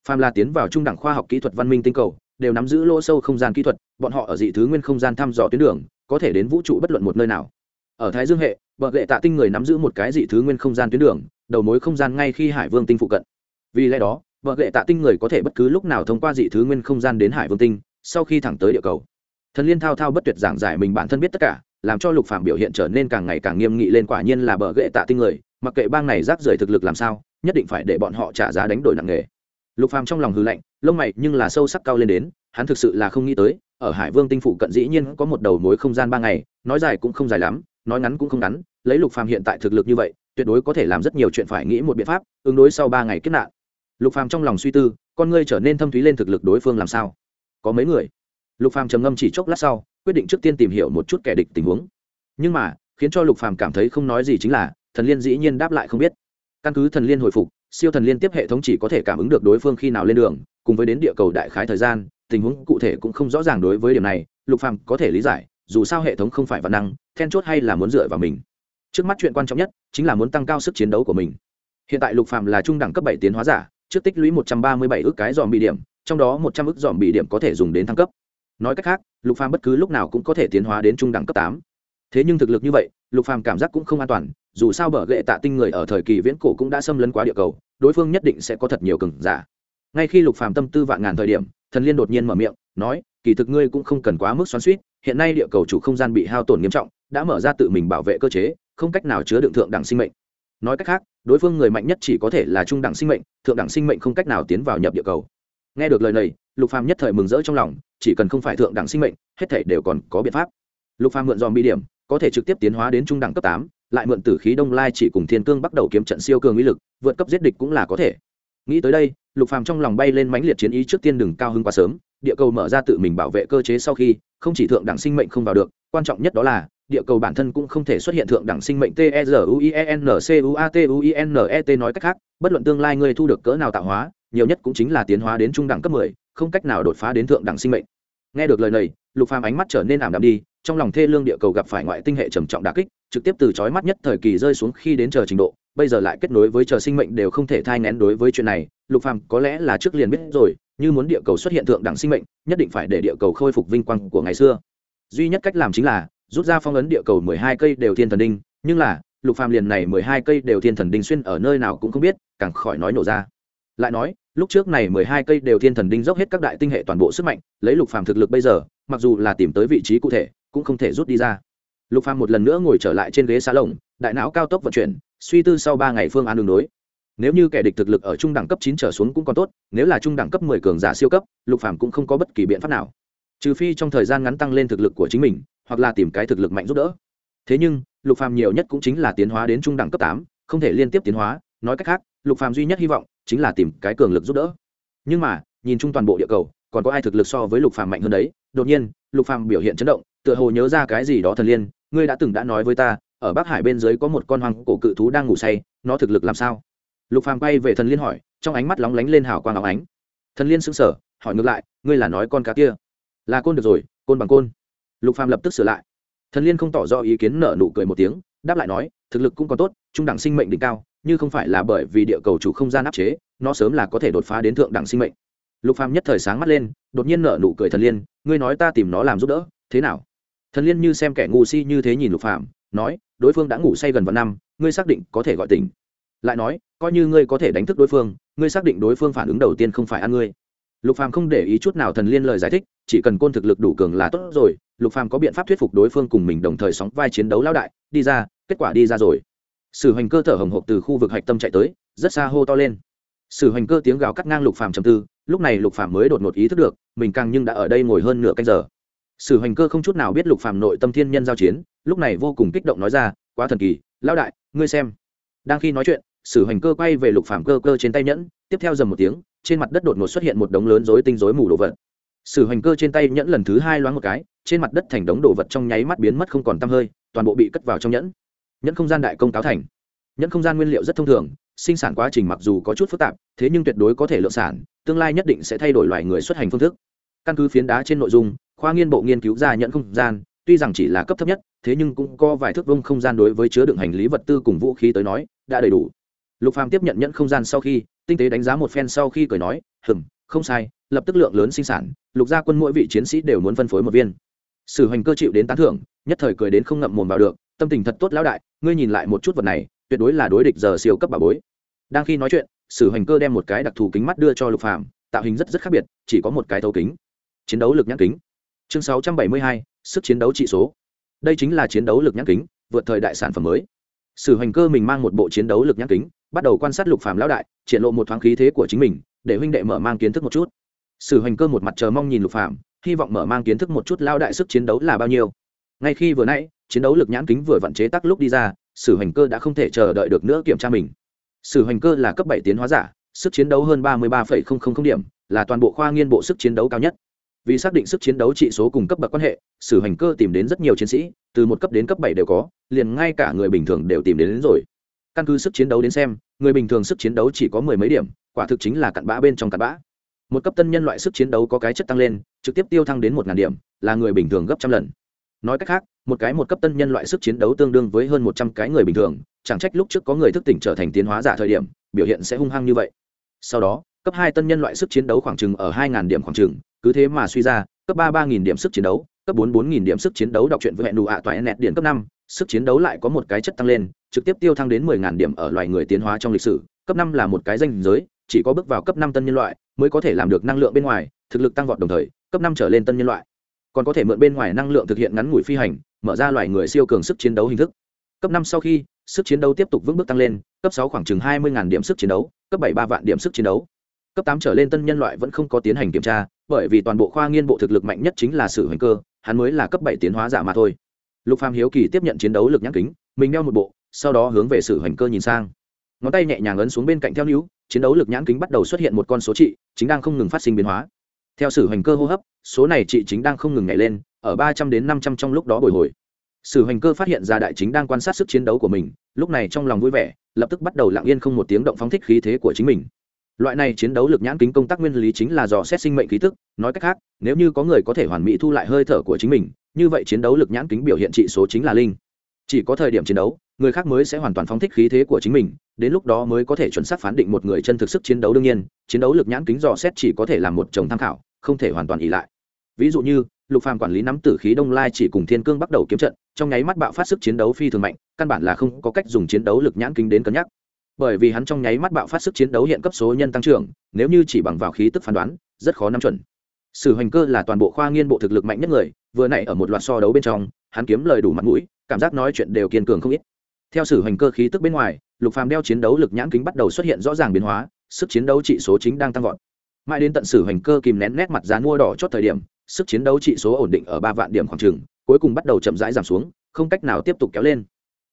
Phàm là tiến vào trung đẳng khoa học kỹ thuật văn minh tinh cầu đều nắm giữ lỗ sâu không gian kỹ thuật, bọn họ ở dị thứ nguyên không gian thăm dò tuyến đường, có thể đến vũ trụ bất luận một nơi nào. Ở thái dương hệ bờ gậy tạ tinh người nắm giữ một cái dị thứ nguyên không gian tuyến đường, đầu mối không gian ngay khi hải vương tinh phụ cận. Vì lẽ đó bờ gậy tạ tinh người có thể bất cứ lúc nào thông qua dị thứ nguyên không gian đến hải vương tinh, sau khi thẳng tới địa cầu. Thần liên thao thao bất tuyệt giảng giải mình bản thân biết tất cả, làm cho lục phạm biểu hiện trở nên càng ngày càng nghiêm nghị lên quả nhiên là bờ gậy tạ tinh người, mặc kệ bang này rác rưởi thực lực làm sao, nhất định phải để bọn họ trả giá đánh đổi nặng nề. Lục phàm trong lòng hư lạnh lông mày nhưng là sâu sắc cao lên đến, hắn thực sự là không nghĩ tới, ở hải vương tinh phụ cận dĩ nhiên có một đầu mối không gian ba ngày, nói dài cũng không dài lắm, nói ngắn cũng không ngắn, lấy lục phàm hiện tại thực lực như vậy, tuyệt đối có thể làm rất nhiều chuyện phải nghĩ một biện pháp, ứng đối sau ba ngày kết nạn. Lục phàm trong lòng suy tư, con ngươi trở nên thâm thúy lên thực lực đối phương làm sao? Có mấy người? Lục phàm trầm ngâm chỉ chốc lát sau, quyết định trước tiên tìm hiểu một chút kẻ địch tình huống. Nhưng mà, khiến cho lục phàm cảm thấy không nói gì chính là, thần liên dĩ nhiên đáp lại không biết. Căn cứ thần liên hồi phục siêu thần liên tiếp hệ thống chỉ có thể cảm ứng được đối phương khi nào lên đường, cùng với đến địa cầu đại khái thời gian, tình huống cụ thể cũng không rõ ràng đối với điểm này, lục phàm có thể lý giải, dù sao hệ thống không phải văn năng, then chốt hay là muốn dựa vào mình. Trước mắt chuyện quan trọng nhất, chính là muốn tăng cao sức chiến đấu của mình. Hiện tại lục phàm là trung đẳng cấp bảy tiến hóa giả, trước tích lũy một trăm ba mươi bảy ước cái dòm bị điểm, trong đó một trăm ước dòm bị điểm có thể dùng đến thăng cấp. Nói cách khác, lục phàm bất cứ lúc nào cũng có thể tiến hóa đến trung đẳng cấp tám. Thế nhưng thực lực như vậy, lục phàm cảm giác cũng không an toàn dù sao bờ gệ tạ tinh người ở thời kỳ viễn cổ cũng đã xâm lấn quá địa cầu, đối phương nhất định sẽ có thật nhiều cừng giả. Ngay khi lục phàm tâm tư vạn ngàn thời điểm, thần liên đột nhiên mở miệng, nói, kỳ thực ngươi cũng không cần quá mức xoắn suýt hiện nay địa cầu chủ không gian bị hao tổn nghiêm trọng, đã mở ra tự mình bảo vệ cơ chế, không cách nào chứa đựng thượng đẳng sinh mệnh. Nói cách khác, đối phương người mạnh nhất chỉ có thể là trung đẳng sinh mệnh, thượng đẳng sinh mệnh không cách nào tiến vào nhập địa cầu. Nghe được lời này, lục phàm nhất thời mừng rỡ trong lòng, chỉ cần không phải thượng đẳng sinh mệnh, hết thể đều còn có biện pháp. Lục phàm mượn dòm bi điểm, có thể trực tiếp tiến hóa đến trung đẳng cấp tám lại mượn tử khí đông lai chỉ cùng thiên cương bắt đầu kiếm trận siêu cường uy lực vượt cấp giết địch cũng là có thể. Nghĩ tới đây lục phàm trong lòng bay lên mãnh liệt chiến ý trước tiên đừng cao hứng quá sớm địa cầu mở ra tự mình bảo vệ cơ chế sau khi không chỉ thượng đẳng sinh mệnh không vào được quan trọng nhất đó là địa cầu bản thân cũng không thể xuất hiện thượng đẳng sinh mệnh t e r u i n c u a t u i n e t nói cách khác bất luận tương lai ngươi thu được cỡ nào tạo hóa nhiều nhất cũng chính là tiến hóa đến trung đẳng cấp mười, không cách nào đột phá đến thượng đẳng sinh mệnh. Nghe được lời này lục phàm ánh mắt trở nên ảm đạm đi trong lòng thê lương địa cầu gặp phải ngoại tinh hệ trầm trọng đả kích, trực tiếp từ chói mắt nhất thời kỳ rơi xuống khi đến chờ trình độ, bây giờ lại kết nối với chờ sinh mệnh đều không thể thai ngén đối với chuyện này, lục phàm có lẽ là trước liền biết rồi, như muốn địa cầu xuất hiện thượng đẳng sinh mệnh, nhất định phải để địa cầu khôi phục vinh quang của ngày xưa. Duy nhất cách làm chính là, rút ra phong ấn địa cầu mười hai cây đều thiên thần đinh, nhưng là, lục phàm liền này mười hai cây đều thiên thần đinh xuyên ở nơi nào cũng không biết, càng khỏi nói nổ ra. Lại nói, lúc trước này mười hai cây đều thiên thần đinh dốc hết các đại tinh hệ toàn bộ sức mạnh, lấy lục phàm thực lực bây giờ, mặc dù là tìm tới vị trí cụ thể cũng không thể rút đi ra. Lục phàm một lần nữa ngồi trở lại trên ghế xá lồng, đại não cao tốc vận chuyển, suy tư sau ba ngày phương án đường đối. Nếu như kẻ địch thực lực ở trung đẳng cấp chín trở xuống cũng còn tốt, nếu là trung đẳng cấp mười cường giả siêu cấp, lục phàm cũng không có bất kỳ biện pháp nào. Trừ phi trong thời gian ngắn tăng lên thực lực của chính mình, hoặc là tìm cái thực lực mạnh giúp đỡ. Thế nhưng, lục phàm nhiều nhất cũng chính là tiến hóa đến trung đẳng cấp tám, không thể liên tiếp tiến hóa, nói cách khác, lục phàm duy nhất hy vọng chính là tìm cái cường lực giúp đỡ. Nhưng mà, nhìn chung toàn bộ địa cầu, còn có ai thực lực so với lục phàm mạnh hơn đấy? Đột nhiên, lục phàm biểu hiện chấn động tựa hồ nhớ ra cái gì đó thần liên, ngươi đã từng đã nói với ta, ở bắc hải bên dưới có một con hoang cổ cự thú đang ngủ say, nó thực lực làm sao? Lục phàm quay về thần liên hỏi, trong ánh mắt lóng lánh lên hào quang óng ánh. Thần liên sững sờ, hỏi ngược lại, ngươi là nói con cá kia? Là côn được rồi, côn bằng côn. Lục phàm lập tức sửa lại. Thần liên không tỏ rõ ý kiến nở nụ cười một tiếng, đáp lại nói, thực lực cũng còn tốt, trung đẳng sinh mệnh đỉnh cao, như không phải là bởi vì địa cầu chủ không gian áp chế, nó sớm là có thể đột phá đến thượng đẳng sinh mệnh. Lục phàm nhất thời sáng mắt lên, đột nhiên nở nụ cười thần liên, ngươi nói ta tìm nó làm giúp đỡ, thế nào? Thần liên như xem kẻ ngu si như thế nhìn lục phàm, nói, đối phương đã ngủ say gần vạn năm, ngươi xác định có thể gọi tỉnh. Lại nói, coi như ngươi có thể đánh thức đối phương, ngươi xác định đối phương phản ứng đầu tiên không phải ăn ngươi. Lục phàm không để ý chút nào thần liên lời giải thích, chỉ cần côn thực lực đủ cường là tốt rồi, lục phàm có biện pháp thuyết phục đối phương cùng mình đồng thời sóng vai chiến đấu lao đại, đi ra, kết quả đi ra rồi. Sử hoành cơ thở hồng hộc từ khu vực hạch tâm chạy tới, rất xa hô to lên. Sử hoành cơ tiếng gào cắt ngang lục phàm trầm tư, lúc này lục phàm mới đột ngột ý thức được, mình càng nhưng đã ở đây ngồi hơn nửa canh giờ sử hoành cơ không chút nào biết lục phàm nội tâm thiên nhân giao chiến, lúc này vô cùng kích động nói ra, quá thần kỳ, lão đại, ngươi xem. Đang khi nói chuyện, sử hoành cơ quay về lục phàm cơ cơ trên tay nhẫn, tiếp theo dầm một tiếng, trên mặt đất đột ngột xuất hiện một đống lớn rối tinh rối mù đồ vật. Sử hoành cơ trên tay nhẫn lần thứ hai loáng một cái, trên mặt đất thành đống đồ vật trong nháy mắt biến mất không còn tăm hơi, toàn bộ bị cất vào trong nhẫn. Nhẫn không gian đại công cáo thành. Nhẫn không gian nguyên liệu rất thông thường, sinh sản quá trình mặc dù có chút phức tạp, thế nhưng tuyệt đối có thể lượng sản, tương lai nhất định sẽ thay đổi loài người xuất hành phương thức. Căn cứ phiến đá trên nội dung khoa nghiên bộ nghiên cứu ra nhận không gian, tuy rằng chỉ là cấp thấp nhất, thế nhưng cũng có vài thước vông không gian đối với chứa đựng hành lý vật tư cùng vũ khí tới nói, đã đầy đủ. Lục phàm tiếp nhận nhận không gian sau khi, tinh tế đánh giá một phen sau khi cười nói, hừm, không sai, lập tức lượng lớn sinh sản, lục gia quân mỗi vị chiến sĩ đều muốn phân phối một viên. Sử hoành cơ chịu đến tán thưởng, nhất thời cười đến không ngậm mồm vào được, tâm tình thật tốt lão đại, ngươi nhìn lại một chút vật này, tuyệt đối là đối địch giờ siêu cấp bà bối. Đang khi nói chuyện, sử hoành cơ đem một cái đặc thù kính mắt đưa cho lục phàm, tạo hình rất rất khác biệt, chỉ có một cái thấu kính. Chiến đấu lực nhãn kính chương 672, sức chiến đấu trị số. Đây chính là chiến đấu lực nhãn kính vượt thời đại sản phẩm mới. Sử hoành cơ mình mang một bộ chiến đấu lực nhãn kính bắt đầu quan sát lục phàm lão đại triển lộ một thoáng khí thế của chính mình để huynh đệ mở mang kiến thức một chút. Sử hoành cơ một mặt chờ mong nhìn lục phàm hy vọng mở mang kiến thức một chút lao đại sức chiến đấu là bao nhiêu. Ngay khi vừa nãy chiến đấu lực nhãn kính vừa vặn chế tắc lúc đi ra sử hoành cơ đã không thể chờ đợi được nữa kiểm tra mình. Sử hoành cơ là cấp bảy tiến hóa giả sức chiến đấu hơn ba mươi ba điểm là toàn bộ khoa nghiên bộ sức chiến đấu cao nhất vì xác định sức chiến đấu trị số cùng cấp bậc quan hệ sử hành cơ tìm đến rất nhiều chiến sĩ từ một cấp đến cấp bảy đều có liền ngay cả người bình thường đều tìm đến, đến rồi. Căn cứ sức chiến đấu đến xem người bình thường sức chiến đấu chỉ có mười mấy điểm quả thực chính là cặn bã bên trong cặn bã. Một cấp tân nhân loại sức chiến đấu có cái chất tăng lên trực tiếp tiêu thăng đến một ngàn điểm là người bình thường gấp trăm lần. Nói cách khác một cái một cấp tân nhân loại sức chiến đấu tương đương với hơn một trăm cái người bình thường chẳng trách lúc trước có người thức tỉnh trở thành tiến hóa giả thời điểm biểu hiện sẽ hung hăng như vậy. Sau đó cấp hai tân nhân loại sức chiến đấu khoảng chừng ở hai ngàn điểm khoảng chừng, cứ thế mà suy ra, cấp ba ba nghìn điểm sức chiến đấu, cấp bốn bốn nghìn điểm sức chiến đấu đọc truyện với hẹn đủ ạ toại nẹt điện cấp năm, sức chiến đấu lại có một cái chất tăng lên, trực tiếp tiêu thăng đến mười ngàn điểm ở loài người tiến hóa trong lịch sử, cấp năm là một cái danh giới, chỉ có bước vào cấp năm tân nhân loại mới có thể làm được năng lượng bên ngoài, thực lực tăng vọt đồng thời, cấp năm trở lên tân nhân loại còn có thể mượn bên ngoài năng lượng thực hiện ngắn ngủi phi hành, mở ra loài người siêu cường sức chiến đấu hình thức. Cấp năm sau khi, sức chiến đấu tiếp tục vững bước tăng lên, cấp sáu khoảng chừng hai mươi điểm sức chiến đấu, cấp bảy ba vạn điểm sức chiến đấu cấp tám trở lên tân nhân loại vẫn không có tiến hành kiểm tra, bởi vì toàn bộ khoa nghiên bộ thực lực mạnh nhất chính là sử hoành cơ, hắn mới là cấp bảy tiến hóa giả mà thôi. Lục phàm hiếu kỳ tiếp nhận chiến đấu lực nhãn kính, mình đeo một bộ, sau đó hướng về sử hoành cơ nhìn sang. Ngón tay nhẹ nhàng ấn xuống bên cạnh theo níu, chiến đấu lực nhãn kính bắt đầu xuất hiện một con số trị, chính đang không ngừng phát sinh biến hóa. Theo sử hoành cơ hô hấp, số này trị chính đang không ngừng nhảy lên, ở ba trăm đến năm trăm trong lúc đó bồi hồi. Sử hoành cơ phát hiện ra đại chính đang quan sát sức chiến đấu của mình, lúc này trong lòng vui vẻ, lập tức bắt đầu lặng yên không một tiếng động phóng thích khí thế của chính mình loại này chiến đấu lực nhãn kính công tác nguyên lý chính là dò xét sinh mệnh khí tức, nói cách khác, nếu như có người có thể hoàn mỹ thu lại hơi thở của chính mình, như vậy chiến đấu lực nhãn kính biểu hiện trị số chính là linh. Chỉ có thời điểm chiến đấu, người khác mới sẽ hoàn toàn phóng thích khí thế của chính mình, đến lúc đó mới có thể chuẩn xác phán định một người chân thực sức chiến đấu đương nhiên, chiến đấu lực nhãn kính dò xét chỉ có thể là một chồng tham khảo, không thể hoàn toàn ỉ lại. Ví dụ như, lục phàm quản lý nắm tử khí đông lai chỉ cùng thiên cương bắt đầu kiếm trận, trong nháy mắt bạo phát sức chiến đấu phi thường mạnh, căn bản là không có cách dùng chiến đấu lực nhãn kính đến cân nhắc bởi vì hắn trong nháy mắt bạo phát sức chiến đấu hiện cấp số nhân tăng trưởng, nếu như chỉ bằng vào khí tức phán đoán, rất khó nắm chuẩn. Sử hoành cơ là toàn bộ khoa nghiên bộ thực lực mạnh nhất người, vừa nãy ở một loạt so đấu bên trong, hắn kiếm lời đủ mặt mũi, cảm giác nói chuyện đều kiên cường không ít. Theo sử hoành cơ khí tức bên ngoài, lục phàm đeo chiến đấu lực nhãn kính bắt đầu xuất hiện rõ ràng biến hóa, sức chiến đấu trị số chính đang tăng vọt. Mãi đến tận sử hoành cơ kìm nén nét mặt giá mua đỏ chót thời điểm, sức chiến đấu trị số ổn định ở ba vạn điểm khoảng trường cuối cùng bắt đầu chậm rãi giảm xuống, không cách nào tiếp tục kéo lên.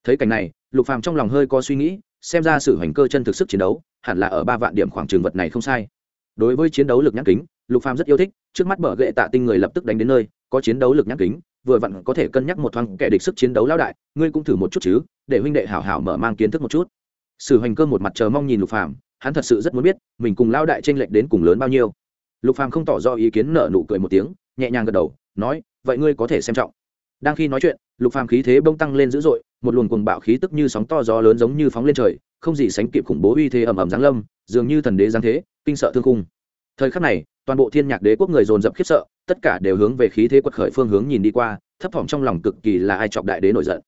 Thấy cảnh này, lục phàm trong lòng hơi có suy nghĩ xem ra sự hành cơ chân thực sức chiến đấu hẳn là ở ba vạn điểm khoảng trường vật này không sai. Đối với chiến đấu lực nhãn kính, lục phàm rất yêu thích, trước mắt mở gậy tạ tinh người lập tức đánh đến nơi, có chiến đấu lực nhãn kính, vừa vặn có thể cân nhắc một thoáng kẻ địch sức chiến đấu lao đại, ngươi cũng thử một chút chứ, để huynh đệ hảo hảo mở mang kiến thức một chút. Sử hoành cơ một mặt chờ mong nhìn lục phàm, hắn thật sự rất muốn biết, mình cùng lao đại tranh lệch đến cùng lớn bao nhiêu. Lục phàm không tỏ rõ ý kiến nở nụ cười một tiếng, nhẹ nhàng gật đầu, nói, vậy ngươi có thể xem trọng đang khi nói chuyện, lục phàm khí thế bông tăng lên dữ dội, một luồng cuồng bạo khí tức như sóng to gió lớn giống như phóng lên trời, không gì sánh kịp khủng bố uy thế ầm ầm giáng lâm, dường như thần đế giáng thế, kinh sợ thương khung. Thời khắc này, toàn bộ thiên nhạc đế quốc người dồn dập khiếp sợ, tất cả đều hướng về khí thế quật khởi phương hướng nhìn đi qua, thấp thỏm trong lòng cực kỳ là ai chọc đại đế nổi giận.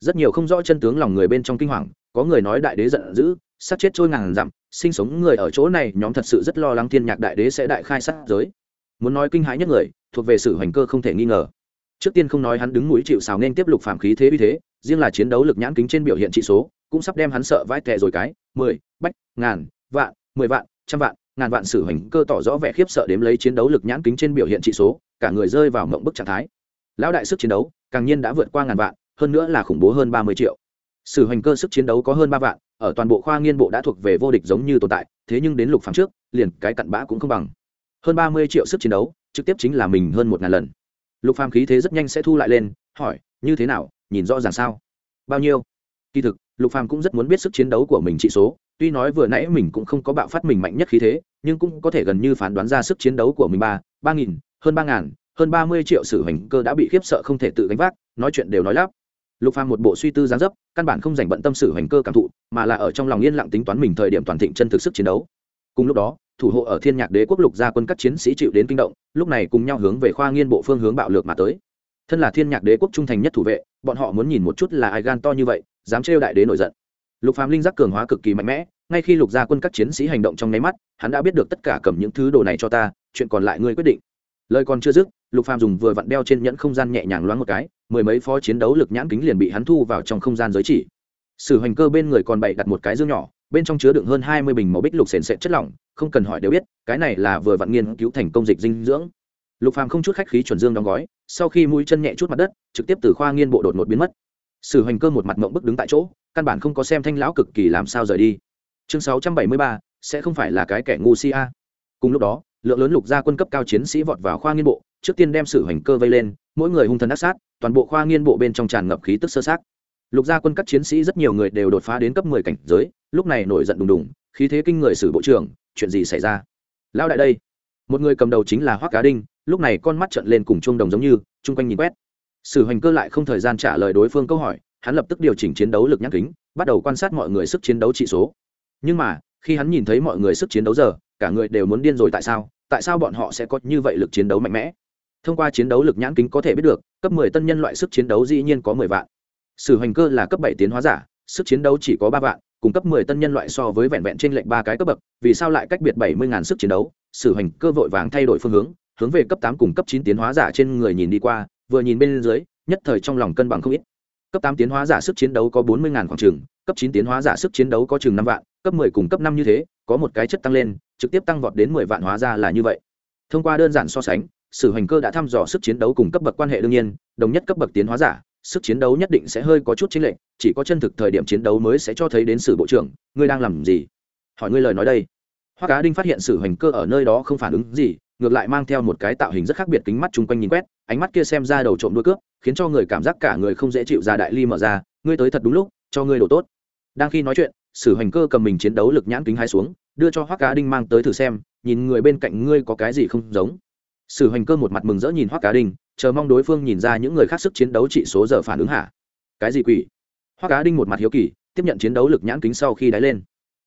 Rất nhiều không rõ chân tướng lòng người bên trong kinh hoàng, có người nói đại đế giận dữ, sát chết trôi ngàn dặm, sinh sống người ở chỗ này, nhóm thật sự rất lo lắng thiên nhạc đại đế sẽ đại khai sát giới. Muốn nói kinh hãi nhất người, thuộc về sự hoành cơ không thể nghi ngờ trước tiên không nói hắn đứng mũi chịu sào nên tiếp lục phạm khí thế uy thế, riêng là chiến đấu lực nhãn kính trên biểu hiện trị số, cũng sắp đem hắn sợ vãi tệ rồi cái, mười, bách, ngàn, vạn, mười vạn, trăm vạn, ngàn vạn sử hành cơ tỏ rõ vẻ khiếp sợ đếm lấy chiến đấu lực nhãn kính trên biểu hiện trị số, cả người rơi vào mộng bức trạng thái. Lão đại sức chiến đấu, càng nhiên đã vượt qua ngàn vạn, hơn nữa là khủng bố hơn ba mươi triệu. Sử hành cơ sức chiến đấu có hơn ba vạn, ở toàn bộ khoa nghiên bộ đã thuộc về vô địch giống như tồn tại, thế nhưng đến lục phạm trước, liền cái cặn bã cũng không bằng. Hơn ba mươi triệu sức chiến đấu, trực tiếp chính là mình hơn một ngàn lần lục phàm khí thế rất nhanh sẽ thu lại lên, hỏi, như thế nào? Nhìn rõ ràng sao? Bao nhiêu? Kỳ thực, lục phàm cũng rất muốn biết sức chiến đấu của mình trị số, tuy nói vừa nãy mình cũng không có bạo phát mình mạnh nhất khí thế, nhưng cũng có thể gần như phán đoán ra sức chiến đấu của mình ba ba nghìn, hơn ba ngàn, hơn ba mươi triệu sử hành cơ đã bị khiếp sợ không thể tự gánh vác, nói chuyện đều nói lắp. Lục phàm một bộ suy tư gián dấp, căn bản không dành bận tâm sử hành cơ cảm thụ, mà là ở trong lòng yên lặng tính toán mình thời điểm toàn thịnh chân thực sức chiến đấu. Cùng lúc đó thủ hộ ở thiên nhạc đế quốc lục gia quân các chiến sĩ chịu đến kinh động, lúc này cùng nhau hướng về khoa nghiên bộ phương hướng bạo lược mà tới. Thân là thiên nhạc đế quốc trung thành nhất thủ vệ, bọn họ muốn nhìn một chút là ai gan to như vậy, dám trêu đại đế nổi giận. Lục phàm linh giác cường hóa cực kỳ mạnh mẽ, ngay khi lục gia quân các chiến sĩ hành động trong nháy mắt, hắn đã biết được tất cả cầm những thứ đồ này cho ta, chuyện còn lại ngươi quyết định. Lời còn chưa dứt, lục phàm dùng vừa vặn đeo trên nhẫn không gian nhẹ nhàng loáng một cái, mười mấy phó chiến đấu lực nhãn kính liền bị hắn thu vào trong không gian giới chỉ. Sử hành cơ bên người còn bày đặt một cái dương nhỏ, bên trong chứa đựng hơn hai mươi bình màu bích lục sền sệt chất lỏng không cần hỏi đều biết, cái này là vừa vặn nghiên cứu thành công dịch dinh dưỡng. Lục phàm không chút khách khí chuẩn dương đóng gói, sau khi mũi chân nhẹ chút mặt đất, trực tiếp từ khoa nghiên bộ đột ngột biến mất. Sử hành cơ một mặt mộng bức đứng tại chỗ, căn bản không có xem thanh lão cực kỳ làm sao rời đi. Chương sáu trăm bảy mươi ba, sẽ không phải là cái kẻ ngu si a. Cùng lúc đó, lượng lớn lục gia quân cấp cao chiến sĩ vọt vào khoa nghiên bộ, trước tiên đem sử hành cơ vây lên, mỗi người hung thần ác sát, toàn bộ khoa nghiên bộ bên trong tràn ngập khí tức sơ sát. Lục gia quân các chiến sĩ rất nhiều người đều đột phá đến cấp mười cảnh giới, lúc này nổi giận đùng đùng khí thế kinh người sử bộ trưởng, chuyện gì xảy ra? Lão đại đây. Một người cầm đầu chính là hoắc cá đinh, lúc này con mắt trợn lên cùng chuông đồng giống như, chung quanh nhìn quét. Sử hành cơ lại không thời gian trả lời đối phương câu hỏi, hắn lập tức điều chỉnh chiến đấu lực nhắc kính, bắt đầu quan sát mọi người sức chiến đấu trị số. Nhưng mà, khi hắn nhìn thấy mọi người sức chiến đấu giờ, cả người đều muốn điên rồi tại sao? Tại sao bọn họ sẽ có như vậy lực chiến đấu mạnh mẽ? Thông qua chiến đấu lực nhãn kính có thể biết được, cấp 10 tân nhân loại sức chiến đấu dĩ nhiên có 10 vạn. Sử hành cơ là cấp 7 tiến hóa giả, sức chiến đấu chỉ có 3 vạn cung cấp 10 tân nhân loại so với vẹn vẹn trên lệnh ba cái cấp bậc, vì sao lại cách biệt 70.000 sức chiến đấu, sử hành cơ vội vàng thay đổi phương hướng hướng về cấp 8 cùng cấp 9 tiến hóa giả trên người nhìn đi qua, vừa nhìn bên dưới, nhất thời trong lòng cân bằng không ít. Cấp 8 tiến hóa giả sức chiến đấu có 40.000 khoảng trường cấp 9 tiến hóa giả sức chiến đấu có chừng 5 vạn, cấp 10 cùng cấp 5 như thế, có một cái chất tăng lên, trực tiếp tăng vọt đến 10 vạn hóa ra là như vậy. Thông qua đơn giản so sánh, sử hành cơ đã thăm dò sức chiến đấu cùng cấp bậc quan hệ đương nhiên, đồng nhất cấp bậc tiến hóa giả sức chiến đấu nhất định sẽ hơi có chút chính lệnh chỉ có chân thực thời điểm chiến đấu mới sẽ cho thấy đến sử bộ trưởng, ngươi đang làm gì? Hỏi ngươi lời nói đây. Hoa cá đinh phát hiện sử hành cơ ở nơi đó không phản ứng gì, ngược lại mang theo một cái tạo hình rất khác biệt kính mắt chung quanh nhìn quét, ánh mắt kia xem ra đầu trộm đuôi cướp, khiến cho người cảm giác cả người không dễ chịu ra đại ly mở ra, ngươi tới thật đúng lúc, cho ngươi đồ tốt. Đang khi nói chuyện, sử hành cơ cầm mình chiến đấu lực nhãn kính hai xuống, đưa cho Hoa cá đinh mang tới thử xem, nhìn người bên cạnh ngươi có cái gì không giống sử Hoành cơ một mặt mừng rỡ nhìn hoác cá đinh, chờ mong đối phương nhìn ra những người khác sức chiến đấu trị số giờ phản ứng hả? Cái gì quỷ? Hoác cá đinh một mặt hiếu kỳ, tiếp nhận chiến đấu lực nhãn kính sau khi đáy lên.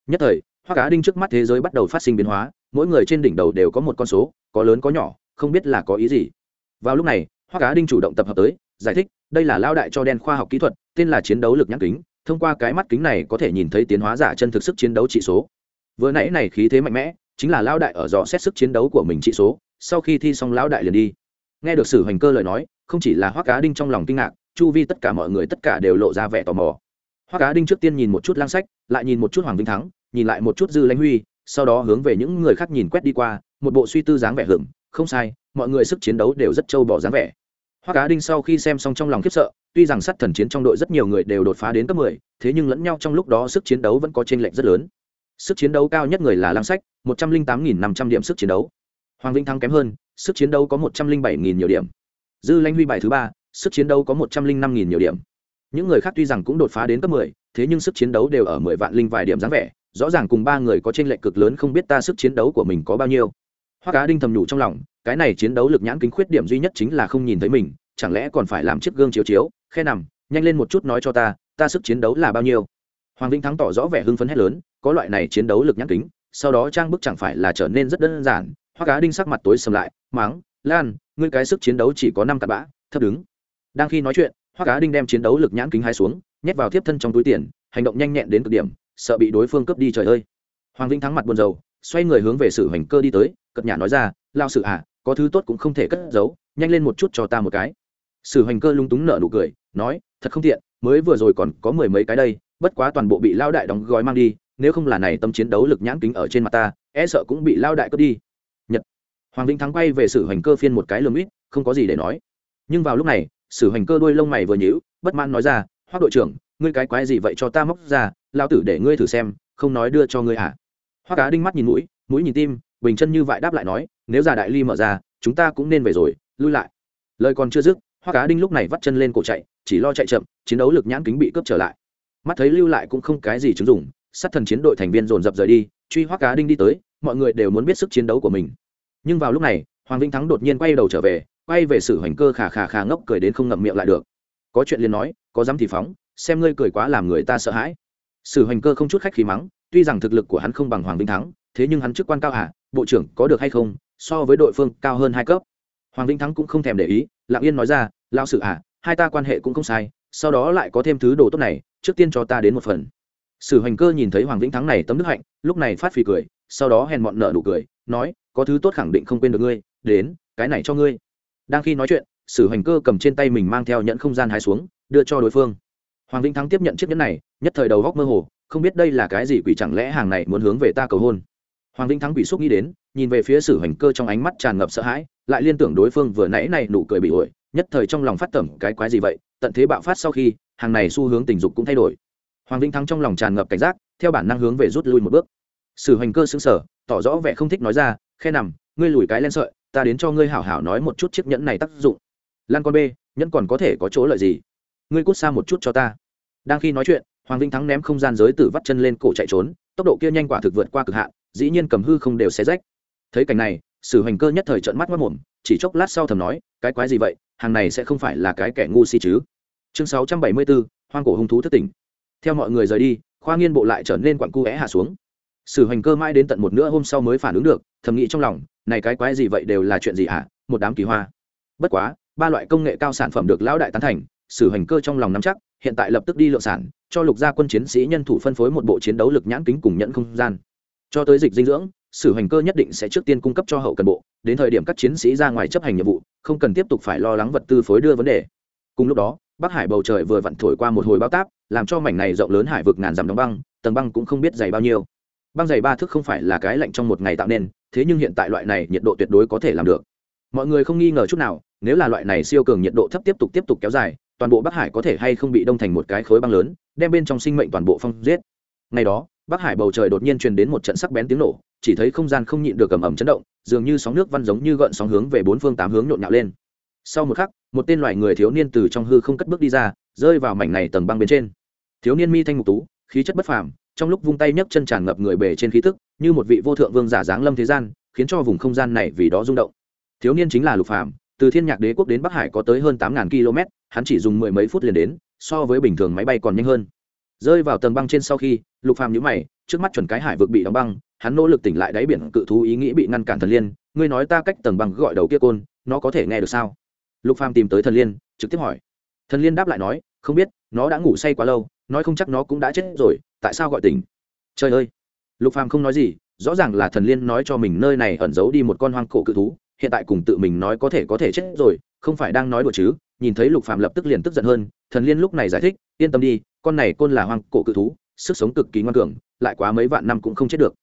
Nhất thời hoác cá đinh trước mắt thế giới bắt đầu phát sinh biến hóa, mỗi người trên đỉnh đầu đều có một con số, có lớn có nhỏ, không biết là có ý gì. Vào lúc này hoác cá đinh chủ động tập hợp tới, giải thích, đây là lao đại cho đen khoa học kỹ thuật, tên là chiến đấu lực nhãn kính, thông qua cái mắt kính này có thể nhìn thấy tiến hóa giả chân thực sức chiến đấu trị số. Vừa nãy này khí thế mạnh mẽ, chính là lao đại ở dò xét sức chiến đấu của mình trị số sau khi thi xong lão đại liền đi. Nghe được sử hoành cơ lời nói không chỉ là hoác cá đinh trong lòng kinh ngạc chu vi tất cả mọi người tất cả đều lộ ra vẻ tò mò. Hoác cá đinh trước tiên nhìn một chút lang sách lại nhìn một chút hoàng vinh thắng nhìn lại một chút dư lãnh huy sau đó hướng về những người khác nhìn quét đi qua một bộ suy tư dáng vẻ hưởng không sai mọi người sức chiến đấu đều rất trâu bỏ dáng vẻ. Hoa cá đinh sau khi xem xong trong lòng khiếp sợ tuy rằng sát thần chiến trong đội rất nhiều người đều đột phá đến cấp 10, thế nhưng lẫn nhau trong lúc đó sức chiến đấu vẫn có chênh lệch rất lớn. Sức chiến đấu cao nhất người là Lang sách một trăm linh tám nghìn năm trăm điểm sức chiến đấu hoàng vĩnh thắng kém hơn sức chiến đấu có một trăm linh bảy nghìn nhiều điểm. Dư lãnh huy bài thứ ba sức chiến đấu có một trăm linh năm nghìn nhiều điểm. Những người khác tuy rằng cũng đột phá đến cấp 10, thế nhưng sức chiến đấu đều ở mười vạn linh vài điểm dáng vẻ rõ ràng cùng ba người có chênh lệch cực lớn không biết ta sức chiến đấu của mình có bao nhiêu. Hoa cá đinh thầm nhủ trong lòng cái này chiến đấu lực nhãn kính khuyết điểm duy nhất chính là không nhìn thấy mình chẳng lẽ còn phải làm chiếc gương chiếu chiếu khe nằm nhanh lên một chút nói cho ta ta sức chiến đấu là bao nhiêu? Hoàng vĩnh thắng tỏ rõ vẻ hưng phấn hét lớn có loại này chiến đấu lực nhãn kính sau đó trang bức chẳng phải là trở nên rất đơn giản hoa cá đinh sắc mặt tối sầm lại máng lan, ngươi cái sức chiến đấu chỉ có năm cặp bã, thấp đứng. Đang khi nói chuyện hoa cá đinh đem chiến đấu lực nhãn kính hai xuống, nhét vào tiếp thân trong túi tiền, hành động nhanh nhẹn đến cực điểm, sợ bị đối phương cướp đi trời ơi. Hoàng vĩnh thắng mặt buồn rầu, xoay người hướng về sử hoành cơ đi tới, cất nhà nói ra lao sự à có thứ tốt cũng không thể cất giấu, nhanh lên một chút cho ta một cái. Sử hoành cơ lung túng nở nụ cười, nói, thật không tiện, mới vừa rồi còn có mười mấy cái đây, bất quá toàn bộ bị lao đại đóng gói mang đi, nếu không là này tâm chiến đấu lực nhãn kính ở trên mặt ta e sợ cũng bị lao đại cướp đi hoàng vĩnh thắng quay về sử hoành cơ phiên một cái lườm ít không có gì để nói. Nhưng vào lúc này, sử hoành cơ đuôi lông mày vừa nhíu, bất mãn nói ra hoác đội trưởng, ngươi cái quái gì vậy cho ta móc ra lao tử để ngươi thử xem, không nói đưa cho ngươi à? hả hoa cá đinh mắt nhìn mũi mũi nhìn tim, bình chân như vậy đáp lại nói, nếu già đại ly mở ra, chúng ta cũng nên về rồi, lui lại. Lời còn chưa dứt hoa cá đinh lúc này vắt chân lên cổ chạy, chỉ lo chạy chậm, chiến đấu lực nhãn kính bị cướp trở lại. Mắt thấy lưu lại cũng không cái gì chứng dụng, sát thần chiến đội thành viên dồn dập rời đi, truy hoác cá đinh đi tới, mọi người đều muốn biết sức chiến đấu của mình nhưng vào lúc này, hoàng vĩnh thắng đột nhiên quay đầu trở về, quay về sử hoành cơ khà khà khà ngốc cười đến không ngậm miệng lại được. Có chuyện liền nói, có dám thì phóng, xem ngươi cười quá làm người ta sợ hãi. Sử hoành cơ không chút khách khí mắng, tuy rằng thực lực của hắn không bằng hoàng vĩnh thắng, thế nhưng hắn chức quan cao hả, bộ trưởng có được hay không, so với đội phương cao hơn hai cấp. Hoàng vĩnh thắng cũng không thèm để ý, lặng yên nói ra lao sử à hai ta quan hệ cũng không sai, sau đó lại có thêm thứ đồ tốt này, trước tiên cho ta đến một phần. Sử hoành cơ nhìn thấy hoàng vĩnh thắng này tấm đức hạnh, lúc này phát phì cười, sau đó hèn mọn nợ nụ cười, nói có thứ tốt khẳng định không quên được ngươi, đến, cái này cho ngươi. Đang khi nói chuyện, sử hoành cơ cầm trên tay mình mang theo nhẫn không gian hai xuống, đưa cho đối phương. Hoàng vĩnh thắng tiếp nhận chiếc nhẫn này, nhất thời đầu góc mơ hồ, không biết đây là cái gì quỷ chẳng lẽ hàng này muốn hướng về ta cầu hôn. Hoàng vĩnh thắng bị xúc nghĩ đến, nhìn về phía sử hoành cơ trong ánh mắt tràn ngập sợ hãi, lại liên tưởng đối phương vừa nãy này nụ cười bị ổi, nhất thời trong lòng phát tẩm cái quái gì vậy, tận thế bạo phát sau khi, hàng này xu hướng tình dục cũng thay đổi. Hoàng vĩnh thắng trong lòng tràn ngập cảnh giác, theo bản năng hướng về rút lui một bước. Sử hoành cơ xứng sở tỏ rõ vẻ không thích nói ra khe nằm, ngươi lùi cái lên sợi, ta đến cho ngươi hảo hảo nói một chút chiếc nhẫn này tác dụng. Lan con b nhẫn còn có thể có chỗ lợi gì? Ngươi cút xa một chút cho ta. Đang khi nói chuyện, hoàng Vinh thắng ném không gian giới tử vắt chân lên cổ chạy trốn, tốc độ kia nhanh quả thực vượt qua cực hạn, dĩ nhiên cầm hư không đều xé rách. Thấy cảnh này, sử hoành cơ nhất thời trợn mắt mất mồm chỉ chốc lát sau thầm nói, cái quái gì vậy, hàng này sẽ không phải là cái kẻ ngu si chứ? Chương sáu trăm bảy mươi bốn hoang cổ hung thú thất tỉnh. Theo mọi người rời đi, khoa nghiên bộ lại trở nên quặn cu é hạ xuống sử hoành cơ mãi đến tận một nửa hôm sau mới phản ứng được, thầm nghĩ trong lòng, này cái quái gì vậy đều là chuyện gì hả? Một đám kỳ hoa. Bất quá, ba loại công nghệ cao sản phẩm được lão đại tán thành, sử hoành cơ trong lòng nắm chắc, hiện tại lập tức đi lượng sản, cho lục gia quân chiến sĩ nhân thủ phân phối một bộ chiến đấu lực nhãn kính cùng nhận không gian. Cho tới dịch dinh dưỡng, sử hành cơ nhất định sẽ trước tiên cung cấp cho hậu cần bộ, đến thời điểm các chiến sĩ ra ngoài chấp hành nhiệm vụ, không cần tiếp tục phải lo lắng vật tư phối đưa vấn đề. Cùng lúc đó, bắc hải bầu trời vừa vặn thổi qua một hồi bao táp, làm cho mảnh này rộng lớn hải vực ngàn dặm đóng băng, tầng băng cũng không biết dày bao nhiêu băng dày ba thước không phải là cái lạnh trong một ngày tạo nên, thế nhưng hiện tại loại này nhiệt độ tuyệt đối có thể làm được. Mọi người không nghi ngờ chút nào, nếu là loại này siêu cường nhiệt độ thấp tiếp tục tiếp tục kéo dài, toàn bộ bắc hải có thể hay không bị đông thành một cái khối băng lớn, đem bên trong sinh mệnh toàn bộ phong giết. Ngày đó, bắc hải bầu trời đột nhiên truyền đến một trận sắc bén tiếng nổ, chỉ thấy không gian không nhịn được ầm ầm chấn động, dường như sóng nước văn giống như gợn sóng hướng về bốn phương tám hướng nhộn nhạo lên. Sau một khắc, một tên loài người thiếu niên từ trong hư không cất bước đi ra, rơi vào mảnh này tầng băng bên trên. Thiếu niên mi thanh mục tú, khí chất bất phàm trong lúc vung tay nhấc chân tràn ngập người bề trên khí tức, như một vị vô thượng vương giả dáng lâm thế gian, khiến cho vùng không gian này vì đó rung động. Thiếu niên chính là lục phàm, từ thiên nhạc đế quốc đến bắc hải có tới hơn tám km, hắn chỉ dùng mười mấy phút liền đến, so với bình thường máy bay còn nhanh hơn. Rơi vào tầng băng trên sau khi, lục phàm nhíu mày, trước mắt chuẩn cái hải vực bị đóng băng, hắn nỗ lực tỉnh lại đáy biển cự thú ý nghĩ bị ngăn cản thần liên, ngươi nói ta cách tầng băng gọi đầu kia côn, nó có thể nghe được sao? Lục phàm tìm tới thần liên, trực tiếp hỏi. Thần liên đáp lại nói, không biết, nó đã ngủ say quá lâu, nói không chắc nó cũng đã chết rồi tại sao gọi tỉnh? Trời ơi! Lục phàm không nói gì, rõ ràng là thần liên nói cho mình nơi này ẩn giấu đi một con hoang cổ cự thú, hiện tại cùng tự mình nói có thể có thể chết rồi, không phải đang nói đùa chứ? Nhìn thấy lục phàm lập tức liền tức giận hơn, thần liên lúc này giải thích, yên tâm đi, con này côn là hoang cổ cự thú, sức sống cực kỳ ngoan cường, lại quá mấy vạn năm cũng không chết được.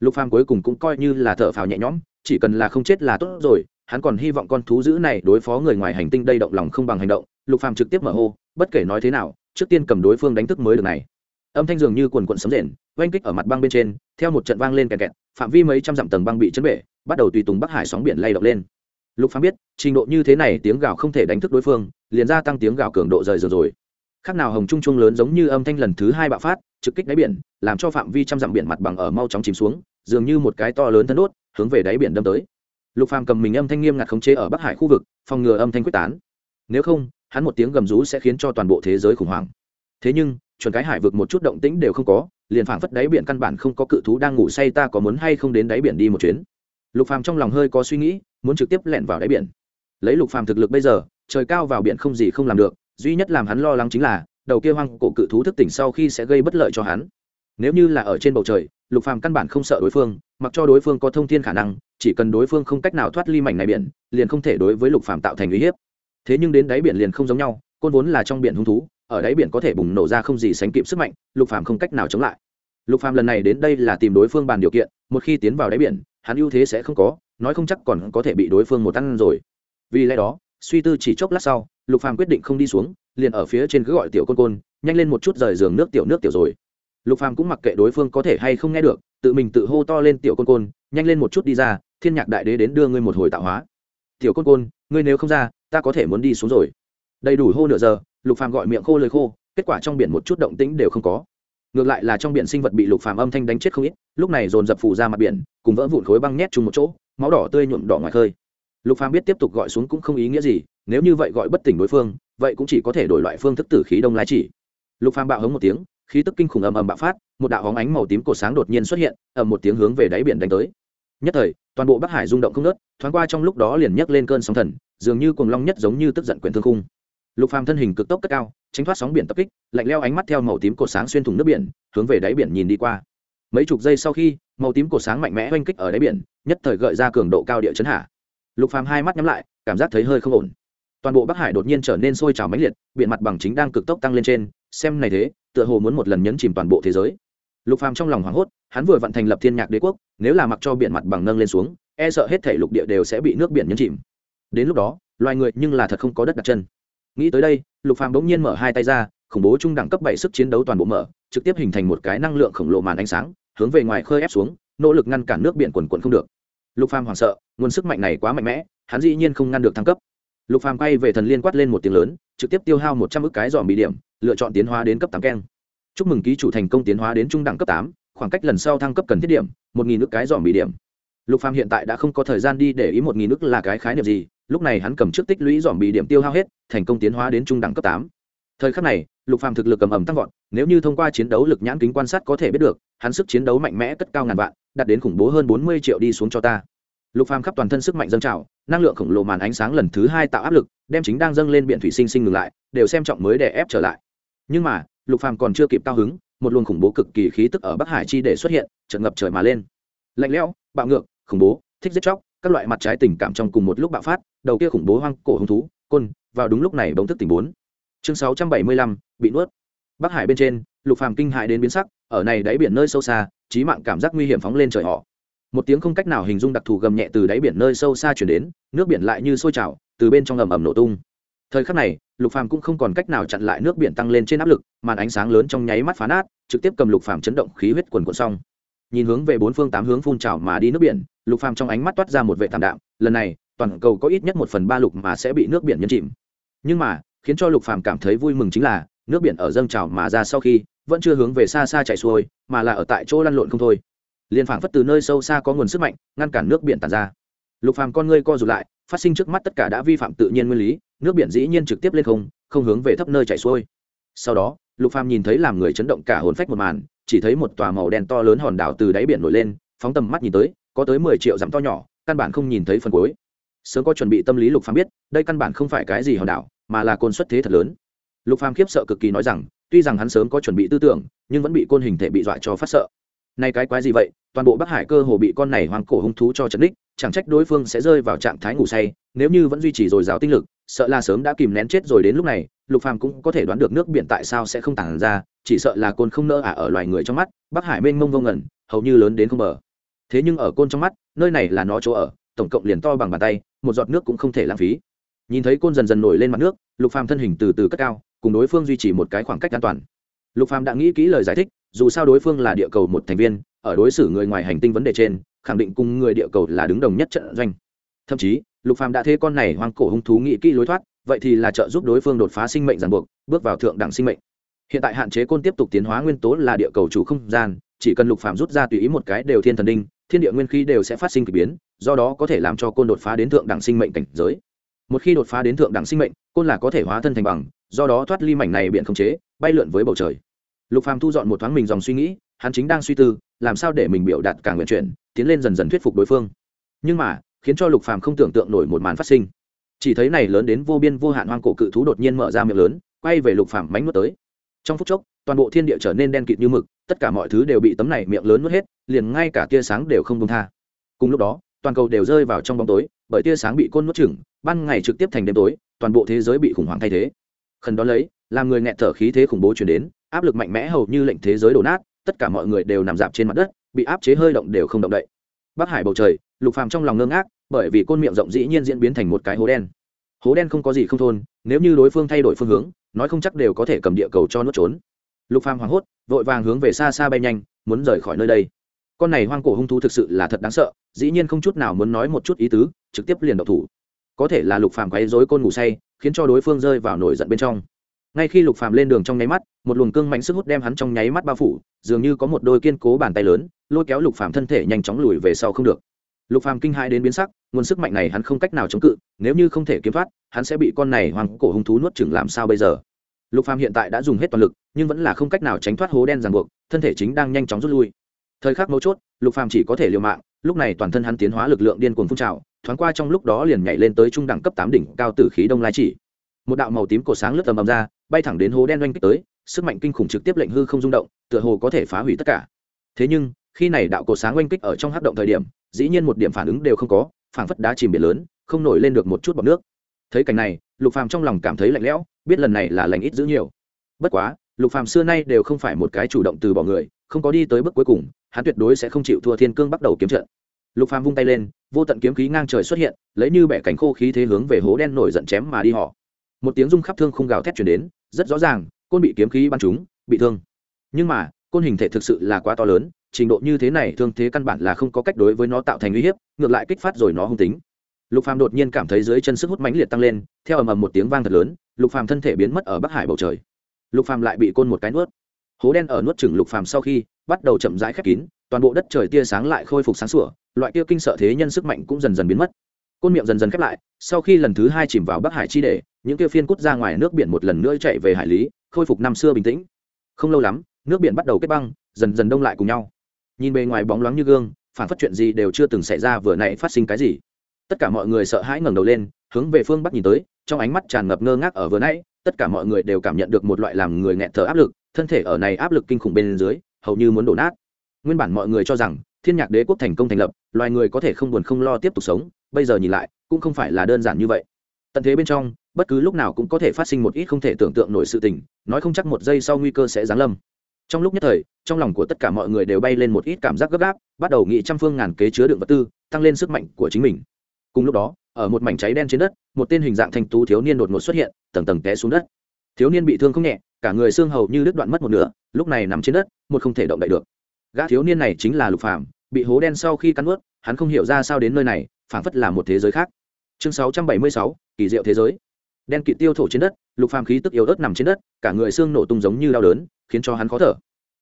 Lục phàm cuối cùng cũng coi như là thở phào nhẹ nhõm, chỉ cần là không chết là tốt rồi, hắn còn hy vọng con thú dữ này đối phó người ngoài hành tinh đây động lòng không bằng hành động. Lục phàm trực tiếp mở hô, bất kể nói thế nào, trước tiên cầm đối phương đánh thức mới được này âm thanh dường như quần quần sấm rền, oanh kích ở mặt băng bên trên, theo một trận vang lên kẹt kẹt, phạm vi mấy trăm dặm tầng băng bị chấn bể, bắt đầu tùy tùng bắc hải sóng biển lay động lên. Lục phàm biết, trình độ như thế này tiếng gào không thể đánh thức đối phương, liền gia tăng tiếng gào cường độ rời rồi rồi. Khác nào hồng trung trung lớn giống như âm thanh lần thứ hai bạo phát, trực kích đáy biển, làm cho phạm vi trăm dặm biển mặt bằng ở mau chóng chìm xuống, dường như một cái to lớn thân đốt, hướng về đáy biển đâm tới. Lục phàm cầm mình âm thanh nghiêm ngặt khống chế ở bắc hải khu vực, phòng ngừa âm thanh quyết tán. Nếu không, hắn một tiếng gầm rú sẽ khiến cho toàn bộ thế giới khủng hoảng. Thế nhưng chuẩn cái hải vực một chút động tĩnh đều không có, liền phảng phất đáy biển căn bản không có cự thú đang ngủ say ta có muốn hay không đến đáy biển đi một chuyến. Lục phàm trong lòng hơi có suy nghĩ, muốn trực tiếp lẻn vào đáy biển. Lấy lục phàm thực lực bây giờ, trời cao vào biển không gì không làm được, duy nhất làm hắn lo lắng chính là, đầu kia hoang cổ cự thú thức tỉnh sau khi sẽ gây bất lợi cho hắn. Nếu như là ở trên bầu trời, lục phàm căn bản không sợ đối phương, mặc cho đối phương có thông thiên khả năng, chỉ cần đối phương không cách nào thoát ly mảnh này biển, liền không thể đối với lục phàm tạo thành uy hiếp. Thế nhưng đến đáy biển liền không giống nhau, côn vốn là trong biển hung thú ở đáy biển có thể bùng nổ ra không gì sánh kịp sức mạnh, lục phàm không cách nào chống lại. Lục phàm lần này đến đây là tìm đối phương bàn điều kiện, một khi tiến vào đáy biển, hắn ưu thế sẽ không có, nói không chắc còn có thể bị đối phương một ăn rồi. Vì lẽ đó, suy tư chỉ chốc lát sau, lục phàm quyết định không đi xuống, liền ở phía trên cứ gọi tiểu côn côn, nhanh lên một chút rời giường nước tiểu nước tiểu rồi. Lục phàm cũng mặc kệ đối phương có thể hay không nghe được, tự mình tự hô to lên tiểu côn côn, nhanh lên một chút đi ra, thiên nhạc đại đế đến đưa ngươi một hồi tạo hóa. Tiểu côn côn, ngươi nếu không ra, ta có thể muốn đi xuống rồi đầy đủ hô nửa giờ, lục phàm gọi miệng khô lời khô, kết quả trong biển một chút động tĩnh đều không có. Ngược lại là trong biển sinh vật bị lục phàm âm thanh đánh chết không ít, lúc này dồn dập phủ ra mặt biển, cùng vỡ vụn khối băng nhét chung một chỗ, máu đỏ tươi nhuộm đỏ ngoài khơi. Lục phàm biết tiếp tục gọi xuống cũng không ý nghĩa gì, nếu như vậy gọi bất tỉnh đối phương, vậy cũng chỉ có thể đổi loại phương thức tử khí đông lai chỉ. Lục phàm bạo hống một tiếng, khí tức kinh khủng ầm ầm bạo phát, một đạo hóng ánh màu tím cổ sáng đột nhiên xuất hiện, ầm một tiếng hướng về đáy biển đánh tới. Nhất thời, toàn bộ bắc hải rung động không nớt thoáng qua trong lúc đó liền nhấc lên cơn sóng thần, dường như cuồng long nhất giống như tức giận quyền thương khung lục phàm thân hình cực tốc cất cao, tránh thoát sóng biển tập kích, lạnh leo ánh mắt theo màu tím cột sáng xuyên thủng nước biển, hướng về đáy biển nhìn đi qua. Mấy chục giây sau khi, màu tím cột sáng mạnh mẽ oanh kích ở đáy biển, nhất thời gợi ra cường độ cao địa chấn hạ. Lục phàm hai mắt nhắm lại, cảm giác thấy hơi không ổn. Toàn bộ bắc hải đột nhiên trở nên sôi trào mãnh liệt, biển mặt bằng chính đang cực tốc tăng lên trên, xem này thế, tựa hồ muốn một lần nhấn chìm toàn bộ thế giới. Lục phàm trong lòng hoảng hốt, hắn vừa vận thành lập thiên nhạc đế quốc, nếu là mặc cho biển mặt bằng nâng lên xuống e sợ hết thể lục địa đều sẽ bị nước biển nhấn chìm. Đến lúc đó, loài người nhưng là thật không có đất đặt chân nghĩ tới đây, lục phàm bỗng nhiên mở hai tay ra, khủng bố trung đẳng cấp bảy sức chiến đấu toàn bộ mở, trực tiếp hình thành một cái năng lượng khổng lồ màn ánh sáng, hướng về ngoài khơi ép xuống, nỗ lực ngăn cản nước biển quần quần không được. Lục phàm hoảng sợ, nguồn sức mạnh này quá mạnh mẽ, hắn dĩ nhiên không ngăn được thăng cấp. Lục phàm quay về thần liên quát lên một tiếng lớn, trực tiếp tiêu hao một trăm ức cái dòm bị điểm, lựa chọn tiến hóa đến cấp tám keng. Chúc mừng ký chủ thành công tiến hóa đến trung đẳng cấp tám, khoảng cách lần sau thăng cấp cần thiết điểm, một nghìn ức cái dòm bị điểm. Lục phàm hiện tại đã không có thời gian đi để ý một nghìn ức là cái khái niệm gì lúc này hắn cầm trước tích lũy dòm bị điểm tiêu hao hết, thành công tiến hóa đến trung đẳng cấp tám. Thời khắc này, lục phàm thực lực cầm ẩm tăng vọt, nếu như thông qua chiến đấu lực nhãn kính quan sát có thể biết được, hắn sức chiến đấu mạnh mẽ cất cao ngàn vạn, đạt đến khủng bố hơn bốn mươi triệu đi xuống cho ta. Lục phàm khắp toàn thân sức mạnh dâng trào, năng lượng khổng lồ màn ánh sáng lần thứ hai tạo áp lực, đem chính đang dâng lên biển thủy sinh sinh ngừng lại, đều xem trọng mới để ép trở lại. Nhưng mà, lục phàm còn chưa kịp cao hứng, một luồng khủng bố cực kỳ khí tức ở bắc hải chi để xuất hiện, chợt ngập trời mà lên. Lạnh lẽo, bạo ngược, khủng bố, thích giết chóc các loại mặt trái tình cảm trong cùng một lúc bạo phát, đầu kia khủng bố hoang cổ hung thú, côn, vào đúng lúc này bỗng thức tỉnh bốn. Chương sáu trăm bảy mươi lăm, bị nuốt. Bắc hải bên trên, lục phàm kinh hại đến biến sắc, ở này đáy biển nơi sâu xa trí mạng cảm giác nguy hiểm phóng lên trời họ. Một tiếng không cách nào hình dung đặc thù gầm nhẹ từ đáy biển nơi sâu xa chuyển đến, nước biển lại như sôi trào, từ bên trong ầm ầm nổ tung. Thời khắc này, lục phàm cũng không còn cách nào chặn lại nước biển tăng lên trên áp lực, màn ánh sáng lớn trong nháy mắt phá nát, trực tiếp cầm lục phàm chấn động khí huyết quần cuộn xong. Nhìn hướng về bốn phương tám hướng phun trào mà đi nước biển lục phàm trong ánh mắt toát ra một vệ thảm đạm, lần này, toàn cầu có ít nhất một phần ba lục mà sẽ bị nước biển nhấn chìm. Nhưng mà, khiến cho lục phàm cảm thấy vui mừng chính là, nước biển ở dâng trào mà ra sau khi, vẫn chưa hướng về xa xa chảy xuôi, mà là ở tại chỗ lăn lộn không thôi. Liền phảng phất từ nơi sâu xa có nguồn sức mạnh, ngăn cản nước biển tàn ra. Lục phàm con ngươi co rụt lại, phát sinh trước mắt tất cả đã vi phạm tự nhiên nguyên lý, nước biển dĩ nhiên trực tiếp lên không không hướng về thấp nơi chảy xuôi. Sau đó, lục phàm nhìn thấy làm người chấn động cả hồn phách một màn, chỉ thấy một tòa màu đen to lớn hòn đảo từ đáy biển nổi lên, phóng tầm mắt nhìn tới có tới mười triệu dặm to nhỏ, căn bản không nhìn thấy phần cuối. Sớm có chuẩn bị tâm lý lục phàm biết, đây căn bản không phải cái gì hòn đảo, mà là côn xuất thế thật lớn. Lục phàm khiếp sợ cực kỳ nói rằng, tuy rằng hắn sớm có chuẩn bị tư tưởng, nhưng vẫn bị côn hình thể bị dọa cho phát sợ. Nay cái quái gì vậy? Toàn bộ bắc hải cơ hồ bị con này hoang cổ hung thú cho chấn đích chẳng trách đối phương sẽ rơi vào trạng thái ngủ say, nếu như vẫn duy trì dồi dào tinh lực, sợ là sớm đã kìm nén chết rồi đến lúc này, lục phàm cũng có thể đoán được nước biển tại sao sẽ không tản ra, chỉ sợ là côn không nỡ ả ở loài người trong mắt, bắc hải mênh mông vô ngẩn hầu như lớn đến không bờ thế nhưng ở côn trong mắt, nơi này là nó chỗ ở, tổng cộng liền to bằng bàn tay, một giọt nước cũng không thể lãng phí. Nhìn thấy côn dần dần nổi lên mặt nước, lục phàm thân hình từ từ cất cao, cùng đối phương duy trì một cái khoảng cách an toàn. Lục phàm đã nghĩ kỹ lời giải thích, dù sao đối phương là địa cầu một thành viên, ở đối xử người ngoài hành tinh vấn đề trên, khẳng định cùng người địa cầu là đứng đồng nhất trận doanh. Thậm chí, lục phàm đã thế con này hoang cổ hung thú nghĩ kỹ lối thoát, vậy thì là trợ giúp đối phương đột phá sinh mệnh ràng buộc, bước vào thượng đẳng sinh mệnh. Hiện tại hạn chế côn tiếp tục tiến hóa nguyên tố là địa cầu chủ không gian, chỉ cần lục phàm rút ra tùy ý một cái đều thiên thần đinh thiên địa nguyên khí đều sẽ phát sinh kỳ biến, do đó có thể làm cho côn đột phá đến thượng đẳng sinh mệnh cảnh giới. Một khi đột phá đến thượng đẳng sinh mệnh, côn là có thể hóa thân thành bằng, do đó thoát ly mảnh này biển không chế, bay lượn với bầu trời. Lục phàm thu dọn một thoáng mình dòng suy nghĩ, hắn chính đang suy tư, làm sao để mình biểu đạt càng nguyện chuyển, tiến lên dần dần thuyết phục đối phương. Nhưng mà, khiến cho lục phàm không tưởng tượng nổi một màn phát sinh. Chỉ thấy này lớn đến vô biên vô hạn hoang cổ cự thú đột nhiên mở ra miệng lớn, quay về lục phàm mánh nuốt tới. Trong phút chốc toàn bộ thiên địa trở nên đen kịt như mực, tất cả mọi thứ đều bị tấm này miệng lớn nuốt hết, liền ngay cả tia sáng đều không công tha. Cùng lúc đó, toàn cầu đều rơi vào trong bóng tối, bởi tia sáng bị côn nuốt chửng, ban ngày trực tiếp thành đêm tối, toàn bộ thế giới bị khủng hoảng thay thế. Khẩn đó lấy, làm người nghẹt thở khí thế khủng bố chuyển đến, áp lực mạnh mẽ hầu như lệnh thế giới đổ nát, tất cả mọi người đều nằm dạp trên mặt đất, bị áp chế hơi động đều không động đậy. Bắc hải bầu trời, lục phàm trong lòng ngơ ngác, bởi vì côn miệng rộng dĩ nhiên diễn biến thành một cái hố đen. Hố đen không có gì không thôn, nếu như đối phương thay đổi phương hướng, nói không chắc đều có thể cầm địa cầu cho nuốt trốn lục phàm hoảng hốt, vội vàng hướng về xa xa bay nhanh, muốn rời khỏi nơi đây. Con này hoang cổ hung thú thực sự là thật đáng sợ, dĩ nhiên không chút nào muốn nói một chút ý tứ, trực tiếp liền độc thủ. Có thể là lục phàm quấy rối côn ngủ say, khiến cho đối phương rơi vào nổi giận bên trong. Ngay khi lục phàm lên đường trong nháy mắt, một luồng cương mạnh sức hút đem hắn trong nháy mắt bao phủ, dường như có một đôi kiên cố bàn tay lớn, lôi kéo lục phàm thân thể nhanh chóng lùi về sau không được. Lục phàm kinh hãi đến biến sắc, nguồn sức mạnh này hắn không cách nào chống cự, nếu như không thể kiếm thoát, hắn sẽ bị con này hoang cổ hung thú nuốt chửng làm sao bây giờ? Lục phàm hiện tại đã dùng hết toàn lực, nhưng vẫn là không cách nào tránh thoát hố đen ràng buộc, thân thể chính đang nhanh chóng rút lui. Thời khắc mấu chốt, lục phàm chỉ có thể liều mạng, lúc này toàn thân hắn tiến hóa lực lượng điên cuồng phun trào, thoáng qua trong lúc đó liền nhảy lên tới trung đẳng cấp tám đỉnh cao tử khí đông lai chỉ. Một đạo màu tím cổ sáng lướt tầm ầm ra, bay thẳng đến hố đen oanh kích tới, sức mạnh kinh khủng trực tiếp lệnh hư không rung động, tựa hồ có thể phá hủy tất cả. Thế nhưng, khi này đạo cổ sáng oanh kích ở trong hắc động thời điểm, dĩ nhiên một điểm phản ứng đều không có, phảng phất đá chìm biển lớn, không nổi lên được một chút bọt nước. Thấy cảnh này, lục phàm trong lòng cảm thấy lạnh lẽo biết lần này là lành ít giữ nhiều. Bất quá, lục phàm xưa nay đều không phải một cái chủ động từ bỏ người, không có đi tới bước cuối cùng, hắn tuyệt đối sẽ không chịu thua thiên cương bắt đầu kiếm trận. Lục phàm vung tay lên, vô tận kiếm khí ngang trời xuất hiện, lấy như bẻ cánh khô khí thế hướng về hố đen nổi giận chém mà đi họ. Một tiếng rung khắp thương không gào thét chuyển đến, rất rõ ràng, côn bị kiếm khí bắn trúng, bị thương. Nhưng mà, côn hình thể thực sự là quá to lớn, trình độ như thế này thương thế căn bản là không có cách đối với nó tạo thành uy hiếp, ngược lại kích phát rồi nó hung tính lục phàm đột nhiên cảm thấy dưới chân sức hút mãnh liệt tăng lên, theo ầm ầm một tiếng vang thật lớn, lục phàm thân thể biến mất ở bắc hải bầu trời. Lục phàm lại bị côn một cái nuốt. Hố đen ở nuốt chừng lục phàm sau khi, bắt đầu chậm rãi khép kín, toàn bộ đất trời tia sáng lại khôi phục sáng sủa, loại kia kinh sợ thế nhân sức mạnh cũng dần dần biến mất. Côn miệng dần dần khép lại, sau khi lần thứ hai chìm vào bắc hải chi để những kia phiên cút ra ngoài nước biển một lần nữa chạy về hải lý, khôi phục năm xưa bình tĩnh. Không lâu lắm, nước biển bắt đầu kết băng, dần dần đông lại cùng nhau. Nhìn bề ngoài bóng loáng như gương, phản phát chuyện gì đều chưa từng xảy ra vừa nãy phát sinh cái gì tất cả mọi người sợ hãi ngẩng đầu lên, hướng về phương bắc nhìn tới, trong ánh mắt tràn ngập ngơ ngác ở vừa nãy, tất cả mọi người đều cảm nhận được một loại làm người nghẹt thở áp lực, thân thể ở này áp lực kinh khủng bên dưới, hầu như muốn đổ nát. Nguyên bản mọi người cho rằng, thiên nhạc đế quốc thành công thành lập, loài người có thể không buồn không lo tiếp tục sống, bây giờ nhìn lại, cũng không phải là đơn giản như vậy. Tận thế bên trong, bất cứ lúc nào cũng có thể phát sinh một ít không thể tưởng tượng nổi sự tình, nói không chắc một giây sau nguy cơ sẽ giáng lâm. Trong lúc nhất thời, trong lòng của tất cả mọi người đều bay lên một ít cảm giác gấp gáp, bắt đầu nghĩ trăm phương ngàn kế chứa đựng vật tư, tăng lên sức mạnh của chính mình cùng lúc đó ở một mảnh cháy đen trên đất một tên hình dạng thanh tú thiếu niên đột ngột xuất hiện tầng tầng té xuống đất. Thiếu niên bị thương không nhẹ cả người xương hầu như đứt đoạn mất một nửa lúc này nằm trên đất một không thể động đậy được. Gã thiếu niên này chính là lục phạm bị hố đen sau khi cắn ướt hắn không hiểu ra sao đến nơi này phảng phất là một thế giới khác. Chương 676, kỳ diệu thế giới. Đen kịt tiêu thổ trên đất lục phàm khí tức yếu ớt nằm trên đất cả người xương nổ tung giống như đau đớn khiến cho hắn khó thở.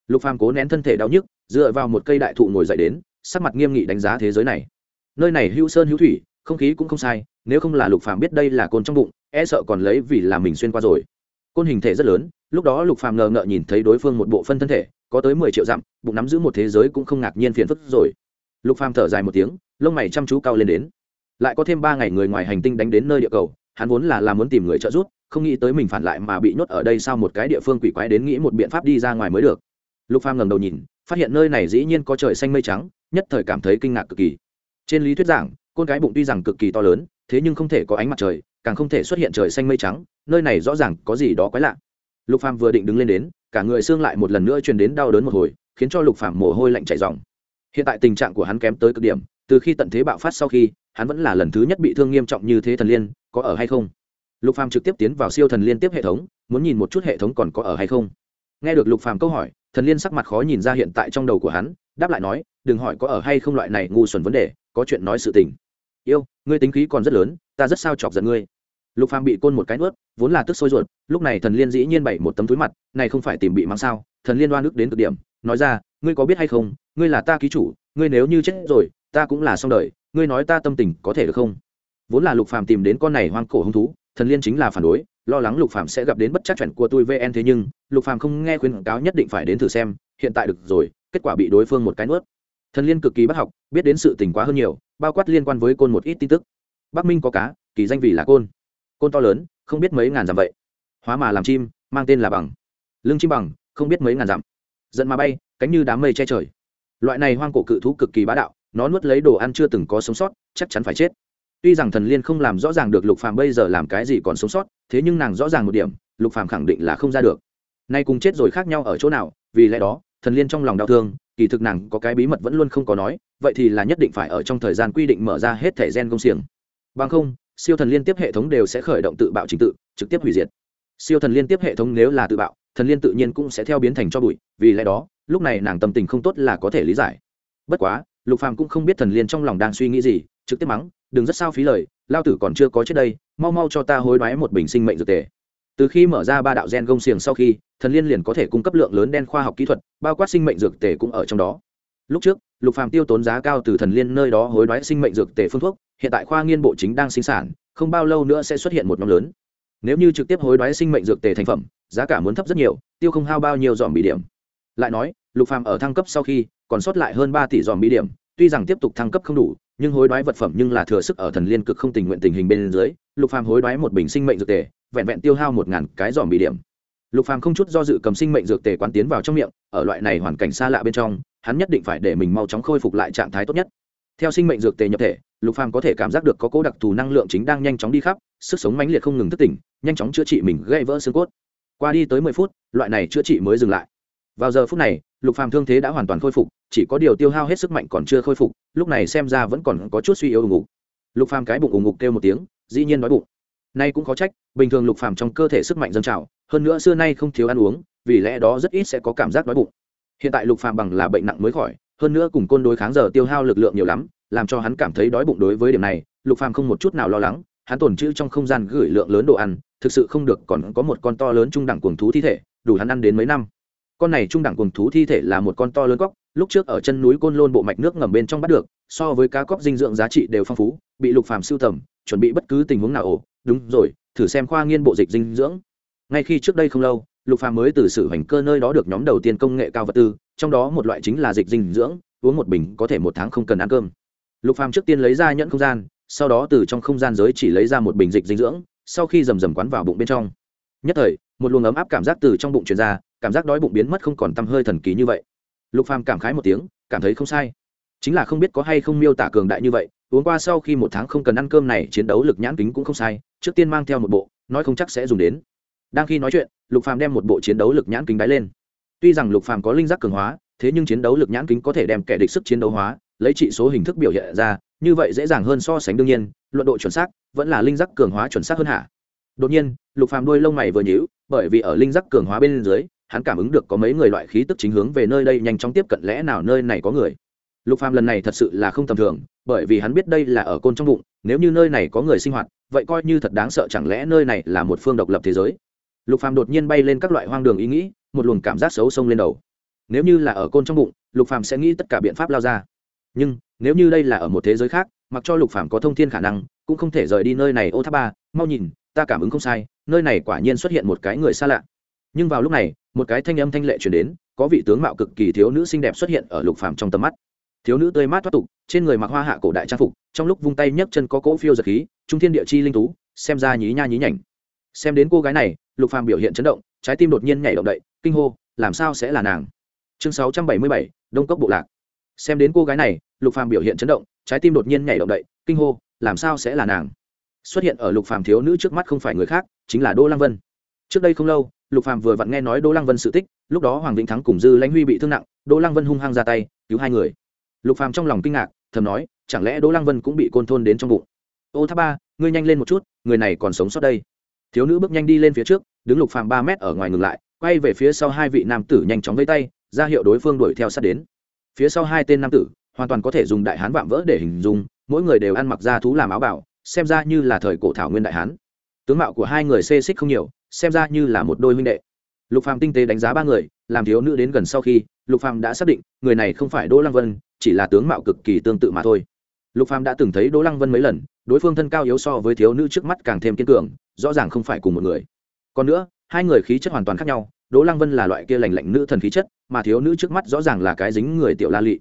Lục phàm cố nén thân thể đau nhức dựa vào một cây đại thụ ngồi dậy đến sắc mặt nghiêm nghị đánh giá thế giới này. Nơi này hữu sơn hữu thủy không khí cũng không sai, nếu không là lục phàm biết đây là côn trong bụng e sợ còn lấy vì là mình xuyên qua rồi. Côn hình thể rất lớn, lúc đó lục phàm ngờ ngợ nhìn thấy đối phương một bộ phân thân thể, có tới mười triệu dặm, bụng nắm giữ một thế giới cũng không ngạc nhiên phiền phức rồi. Lục phàm thở dài một tiếng, lông mày chăm chú cao lên đến. Lại có thêm ba ngày người ngoài hành tinh đánh đến nơi địa cầu, hắn vốn là làm muốn tìm người trợ giúp, không nghĩ tới mình phản lại mà bị nhốt ở đây sau một cái địa phương quỷ quái đến nghĩ một biện pháp đi ra ngoài mới được. Lục phàm ngẩng đầu nhìn, phát hiện nơi này dĩ nhiên có trời xanh mây trắng, nhất thời cảm thấy kinh ngạc cực kỳ. Trên lý thuyết giảng con cái bụng tuy rằng cực kỳ to lớn, thế nhưng không thể có ánh mặt trời, càng không thể xuất hiện trời xanh mây trắng, nơi này rõ ràng có gì đó quái lạ. Lục phàm vừa định đứng lên đến, cả người xương lại một lần nữa truyền đến đau đớn một hồi, khiến cho lục phàm mồ hôi lạnh chảy ròng. Hiện tại tình trạng của hắn kém tới cực điểm, từ khi tận thế bạo phát sau khi, hắn vẫn là lần thứ nhất bị thương nghiêm trọng như thế thần liên, có ở hay không? Lục phàm trực tiếp tiến vào siêu thần liên tiếp hệ thống, muốn nhìn một chút hệ thống còn có ở hay không. Nghe được lục phàm câu hỏi, thần liên sắc mặt khó nhìn ra hiện tại trong đầu của hắn, đáp lại nói, đừng hỏi có ở hay không loại này ngu xuẩn vấn đề có chuyện nói sự tình. Yêu, ngươi tính khí còn rất lớn, ta rất sao chọc giận ngươi. Lục phàm bị côn một cái nuốt, vốn là tức sôi ruột, lúc này thần liên dĩ nhiên bày một tấm túi mặt, này không phải tìm bị mang sao, thần liên đoan ức đến cực điểm, nói ra, ngươi có biết hay không, ngươi là ta ký chủ, ngươi nếu như chết rồi, ta cũng là xong đời, ngươi nói ta tâm tình có thể được không? Vốn là lục phàm tìm đến con này hoang cổ hung thú, thần liên chính là phản đối, lo lắng lục phàm sẽ gặp đến bất chắc chuẩn của tôi vn thế nhưng, lục phàm không nghe khuyên cáo nhất định phải đến thử xem, hiện tại được rồi, kết quả bị đối phương một cái nuốt thần liên cực kỳ bất học, biết đến sự tình quá hơn nhiều, bao quát liên quan với côn một ít tin tức. Bắc minh có cá, kỳ danh vì là côn. Côn to lớn, không biết mấy ngàn dặm vậy. Hóa mà làm chim, mang tên là bằng. Lưng chim bằng, không biết mấy ngàn dặm. Giận mà bay, cánh như đám mây che trời. Loại này hoang cổ cự thú cực kỳ bá đạo, nó nuốt lấy đồ ăn chưa từng có sống sót, chắc chắn phải chết. Tuy rằng thần liên không làm rõ ràng được lục phàm bây giờ làm cái gì còn sống sót, thế nhưng nàng rõ ràng một điểm, lục phàm khẳng định là không ra được. Nay cùng chết rồi khác nhau ở chỗ nào, vì lẽ đó, thần liên trong lòng đau thương kỳ thực nàng có cái bí mật vẫn luôn không có nói, vậy thì là nhất định phải ở trong thời gian quy định mở ra hết thẻ gen công xiềng. Bằng không, siêu thần liên tiếp hệ thống đều sẽ khởi động tự bạo trình tự, trực tiếp hủy diệt. Siêu thần liên tiếp hệ thống nếu là tự bạo, thần liên tự nhiên cũng sẽ theo biến thành cho bụi, vì lẽ đó, lúc này nàng tâm tình không tốt là có thể lý giải. Bất quá, lục phàm cũng không biết thần liên trong lòng đang suy nghĩ gì, trực tiếp mắng, đừng rất sao phí lời, lao tử còn chưa có chết đây, mau mau cho ta hối đoái một bình sinh mệnh dược tề từ khi mở ra ba đạo gen gông xiềng sau khi, thần liên liền có thể cung cấp lượng lớn đen khoa học kỹ thuật, bao quát sinh mệnh dược tề cũng ở trong đó. Lúc trước, lục phàm tiêu tốn giá cao từ thần liên nơi đó hối đoái sinh mệnh dược tề phương thuốc, hiện tại khoa nghiên bộ chính đang sinh sản, không bao lâu nữa sẽ xuất hiện một nhóm lớn. Nếu như trực tiếp hối đoái sinh mệnh dược tề thành phẩm, giá cả muốn thấp rất nhiều, tiêu không hao bao nhiêu dòm bị điểm. Lại nói, lục phàm ở thăng cấp sau khi, còn sót lại hơn ba tỷ dòm bị điểm, tuy rằng tiếp tục thăng cấp không đủ, nhưng hối đoái vật phẩm nhưng là thừa sức ở thần liên cực không tình nguyện tình hình bên dưới, lục phàm hối đoái một bình sinh mệnh dược tề vẹn vẹn tiêu hao một ngàn cái dòm bị điểm. Lục phàm không chút do dự cầm sinh mệnh dược tề quán tiến vào trong miệng, ở loại này hoàn cảnh xa lạ bên trong, hắn nhất định phải để mình mau chóng khôi phục lại trạng thái tốt nhất. Theo sinh mệnh dược tề nhập thể, lục phàm có thể cảm giác được có cố đặc thù năng lượng chính đang nhanh chóng đi khắp, sức sống mãnh liệt không ngừng thức tỉnh, nhanh chóng chữa trị mình gây vỡ xương cốt. Qua đi tới mười phút, loại này chữa trị mới dừng lại. Vào giờ phút này, lục phàm thương thế đã hoàn toàn khôi phục, chỉ có điều tiêu hao hết sức mạnh còn chưa khôi phục, lúc này xem ra vẫn còn có chút suy yếu ủng ngục. Lục phàm cái bụng ủng ngục kêu một tiếng, dĩ nhiên nói bụng nay cũng có trách, bình thường lục phàm trong cơ thể sức mạnh dâng trào, hơn nữa xưa nay không thiếu ăn uống, vì lẽ đó rất ít sẽ có cảm giác đói bụng. Hiện tại lục phàm bằng là bệnh nặng mới khỏi, hơn nữa cùng côn đối kháng giờ tiêu hao lực lượng nhiều lắm, làm cho hắn cảm thấy đói bụng đối với điểm này, lục phàm không một chút nào lo lắng, hắn tồn trữ trong không gian gửi lượng lớn đồ ăn, thực sự không được còn có một con to lớn trung đẳng cuồng thú thi thể, đủ hắn ăn đến mấy năm. Con này trung đẳng cuồng thú thi thể là một con to lớn cóc, lúc trước ở chân núi côn lôn bộ mạch nước ngầm bên trong bắt được, so với cá cóc dinh dưỡng giá trị đều phong phú, bị lục phàm sưu tầm chuẩn bị bất cứ tình huống nào ổ đúng rồi, thử xem khoa nghiên bộ dịch dinh dưỡng. Ngay khi trước đây không lâu, lục phàm mới từ sự hành cơ nơi đó được nhóm đầu tiên công nghệ cao vật tư, trong đó một loại chính là dịch dinh dưỡng, uống một bình có thể một tháng không cần ăn cơm. Lục phàm trước tiên lấy ra nhẫn không gian, sau đó từ trong không gian giới chỉ lấy ra một bình dịch dinh dưỡng, sau khi rầm rầm quán vào bụng bên trong. Nhất thời, một luồng ấm áp cảm giác từ trong bụng truyền ra, cảm giác đói bụng biến mất không còn tăm hơi thần kỳ như vậy. Lục phàm cảm khái một tiếng, cảm thấy không sai. Chính là không biết có hay không miêu tả cường đại như vậy uống qua sau khi một tháng không cần ăn cơm này, chiến đấu lực nhãn kính cũng không sai, trước tiên mang theo một bộ, nói không chắc sẽ dùng đến. Đang khi nói chuyện, lục phàm đem một bộ chiến đấu lực nhãn kính đáy lên. Tuy rằng lục phàm có linh giác cường hóa, thế nhưng chiến đấu lực nhãn kính có thể đem kẻ địch sức chiến đấu hóa, lấy trị số hình thức biểu hiện ra, như vậy dễ dàng hơn so sánh đương nhiên, luận độ chuẩn xác, vẫn là linh giác cường hóa chuẩn xác hơn hả? Đột nhiên, lục phàm đôi lông mày vừa nhíu, bởi vì ở linh giác cường hóa bên dưới, hắn cảm ứng được có mấy người loại khí tức chính hướng về nơi đây nhanh chóng tiếp cận, lẽ nào nơi này có người? Lục phàm lần này thật sự là không tầm thường, bởi vì hắn biết đây là ở côn trong bụng, nếu như nơi này có người sinh hoạt, vậy coi như thật đáng sợ chẳng lẽ nơi này là một phương độc lập thế giới? Lục phàm đột nhiên bay lên các loại hoang đường ý nghĩ, một luồng cảm giác xấu xông lên đầu. Nếu như là ở côn trong bụng, lục phàm sẽ nghĩ tất cả biện pháp lao ra. Nhưng, nếu như đây là ở một thế giới khác, mặc cho lục phàm có thông thiên khả năng, cũng không thể rời đi nơi này, ô tháp ba, mau nhìn, ta cảm ứng không sai, nơi này quả nhiên xuất hiện một cái người xa lạ. Nhưng vào lúc này, một cái thanh âm thanh lệ truyền đến, có vị tướng mạo cực kỳ thiếu nữ xinh đẹp xuất hiện ở lục phàm trong tầm mắt thiếu nữ tươi mát thoát tục trên người mặc hoa hạ cổ đại trang phục trong lúc vung tay nhấc chân có cỗ phiêu giật khí trung thiên địa chi linh tú xem ra nhí nha nhí nhảnh. Xem đến cô gái này lục phàm biểu hiện chấn động trái tim đột nhiên nhảy động đậy kinh hô làm sao sẽ là nàng? Chương 677, đông cốc bộ lạc. Xem đến cô gái này lục phàm biểu hiện chấn động trái tim đột nhiên nhảy động đậy kinh hô làm sao sẽ là nàng? Xuất hiện ở lục phàm thiếu nữ trước mắt không phải người khác chính là đỗ lăng vân. Trước đây không lâu lục phàm vừa vặn nghe nói đỗ lăng vân sự tích lúc đó hoàng vĩnh thắng cùng dư lãnh huy bị thương nặng đỗ lăng vân hung hăng ra tay cứu hai người lục phàm trong lòng kinh ngạc, thầm nói, chẳng lẽ đỗ lăng vân cũng bị côn thôn đến trong bụng? Ô tháp ba, ngươi nhanh lên một chút, người này còn sống sót đây. Thiếu nữ bước nhanh đi lên phía trước, đứng lục phàm ba mét ở ngoài ngừng lại, quay về phía sau hai vị nam tử nhanh chóng vây tay, ra hiệu đối phương đuổi theo sát đến. Phía sau hai tên nam tử, hoàn toàn có thể dùng đại hán vạm vỡ để hình dung, mỗi người đều ăn mặc da thú làm áo bảo, xem ra như là thời cổ thảo nguyên đại hán. Tướng mạo của hai người xê xích không nhiều, xem ra như là một đôi huynh đệ. Lục phàm tinh tế đánh giá ba người, làm thiếu nữ đến gần sau khi, lục phàm đã xác định, người này không phải đỗ lăng vân chỉ là tướng mạo cực kỳ tương tự mà thôi. Lục phàm đã từng thấy đỗ lăng vân mấy lần, đối phương thân cao yếu so với thiếu nữ trước mắt càng thêm kiên cường, rõ ràng không phải cùng một người. Còn nữa, hai người khí chất hoàn toàn khác nhau, đỗ lăng vân là loại kia lành lạnh nữ thần khí chất, mà thiếu nữ trước mắt rõ ràng là cái dính người tiểu la lị.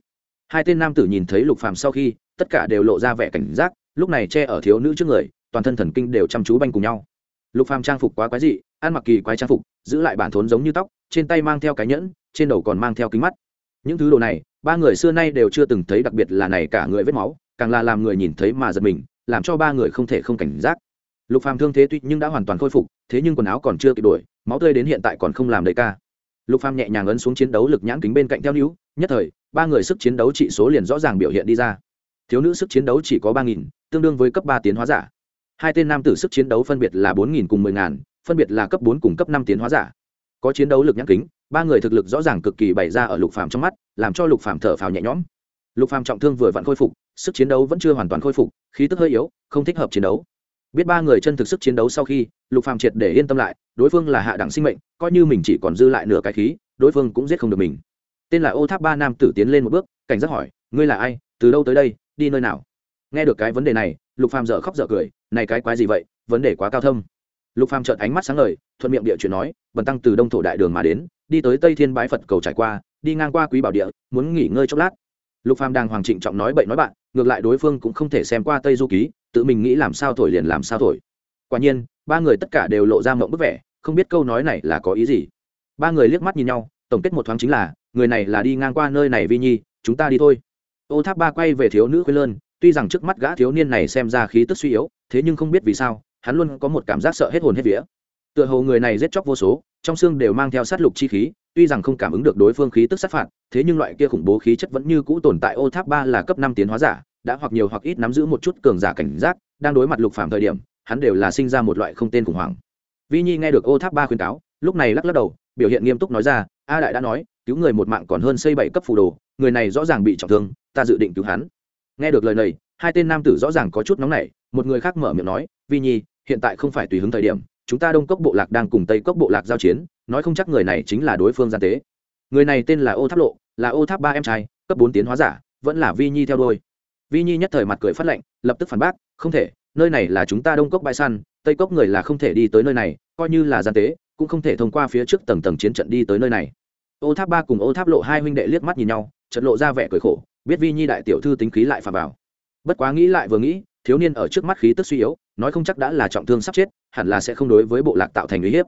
Hai tên nam tử nhìn thấy lục phàm sau khi, tất cả đều lộ ra vẻ cảnh giác, lúc này che ở thiếu nữ trước người, toàn thân thần kinh đều chăm chú banh cùng nhau. Lục phàm trang phục quá quái dị, ăn mặc kỳ quái trang phục, giữ lại bản thốn giống như tóc, trên tay mang theo cái nhẫn, trên đầu còn mang theo kính mắt những thứ đồ này, ba người xưa nay đều chưa từng thấy đặc biệt là này cả người vết máu, càng là làm người nhìn thấy mà giật mình, làm cho ba người không thể không cảnh giác. Lục phàm thương thế tuy nhưng đã hoàn toàn khôi phục, thế nhưng quần áo còn chưa kịp đổi, máu tươi đến hiện tại còn không làm đầy ca. Lục phàm nhẹ nhàng ấn xuống chiến đấu lực nhãn kính bên cạnh theo níu, nhất thời, ba người sức chiến đấu trị số liền rõ ràng biểu hiện đi ra. Thiếu nữ sức chiến đấu chỉ có ba nghìn, tương đương với cấp ba tiến hóa giả. Hai tên nam tử sức chiến đấu phân biệt là bốn nghìn cùng mười ngàn, phân biệt là cấp bốn cùng cấp năm tiến hóa giả. Có chiến đấu lực nhãn kính ba người thực lực rõ ràng cực kỳ bày ra ở lục phàm trong mắt, làm cho lục phàm thở phào nhẹ nhõm. Lục phàm trọng thương vừa vặn khôi phục, sức chiến đấu vẫn chưa hoàn toàn khôi phục, khí tức hơi yếu, không thích hợp chiến đấu. Biết ba người chân thực sức chiến đấu sau khi, lục phàm triệt để yên tâm lại, đối phương là hạ đẳng sinh mệnh, coi như mình chỉ còn dư lại nửa cái khí, đối phương cũng giết không được mình. Tên là ô tháp ba nam tử tiến lên một bước, cảnh giác hỏi, ngươi là ai? Từ đâu tới đây? Đi nơi nào? Nghe được cái vấn đề này, lục phàm dở khóc dở cười, này cái quái gì vậy? Vấn đề quá cao thâm. Lục phàm trợn ánh mắt sáng ngời, thuận miệng địa chuyện nói, bần tăng từ đông thổ đại đường mà đến đi tới tây thiên bái phật cầu trải qua, đi ngang qua quý bảo địa, muốn nghỉ ngơi chốc lát. Lục phàm đang hoàng trịnh trọng nói bậy nói bạn, ngược lại đối phương cũng không thể xem qua tây du ký, tự mình nghĩ làm sao thổi liền làm sao thổi. Quả nhiên, ba người tất cả đều lộ ra mộng bức vẻ, không biết câu nói này là có ý gì. Ba người liếc mắt nhìn nhau, tổng kết một thoáng chính là, người này là đi ngang qua nơi này vi nhi, chúng ta đi thôi. Ô tháp ba quay về thiếu nữ khuyên lơn, tuy rằng trước mắt gã thiếu niên này xem ra khí tức suy yếu, thế nhưng không biết vì sao, hắn luôn có một cảm giác sợ hết hồn hết vía. Tựa hồ người này giết chóc vô số trong xương đều mang theo sát lục chi khí, tuy rằng không cảm ứng được đối phương khí tức sát phạt, thế nhưng loại kia khủng bố khí chất vẫn như cũ tồn tại. Ô tháp ba là cấp năm tiến hóa giả, đã hoặc nhiều hoặc ít nắm giữ một chút cường giả cảnh giác, đang đối mặt lục phạm thời điểm, hắn đều là sinh ra một loại không tên khủng hoảng. Vi nhi nghe được ô tháp ba khuyên cáo, lúc này lắc lắc đầu, biểu hiện nghiêm túc nói ra, a đại đã nói, cứu người một mạng còn hơn xây bảy cấp phù đồ, người này rõ ràng bị trọng thương, ta dự định cứu hắn. Nghe được lời này, hai tên nam tử rõ ràng có chút nóng nảy, một người khác mở miệng nói, vi nhi, hiện tại không phải tùy hứng thời điểm chúng ta đông cốc bộ lạc đang cùng tây cốc bộ lạc giao chiến, nói không chắc người này chính là đối phương gian tế. Người này tên là ô tháp lộ, là ô tháp ba em trai, cấp bốn tiến hóa giả, vẫn là vi nhi theo đôi vi nhi nhất thời mặt cười phát lệnh, lập tức phản bác, không thể, nơi này là chúng ta đông cốc bãi săn, tây cốc người là không thể đi tới nơi này, coi như là gian tế, cũng không thể thông qua phía trước tầng tầng chiến trận đi tới nơi này. Ô tháp ba cùng ô tháp lộ hai huynh đệ liếc mắt nhìn nhau trận lộ ra vẻ cười khổ, biết vi nhi đại tiểu thư tính khí lại phà vào. Bất quá nghĩ lại vừa nghĩ, thiếu niên ở trước mắt khí tức suy yếu, nói không chắc đã là trọng thương sắp chết hẳn là sẽ không đối với bộ lạc tạo thành uy hiếp.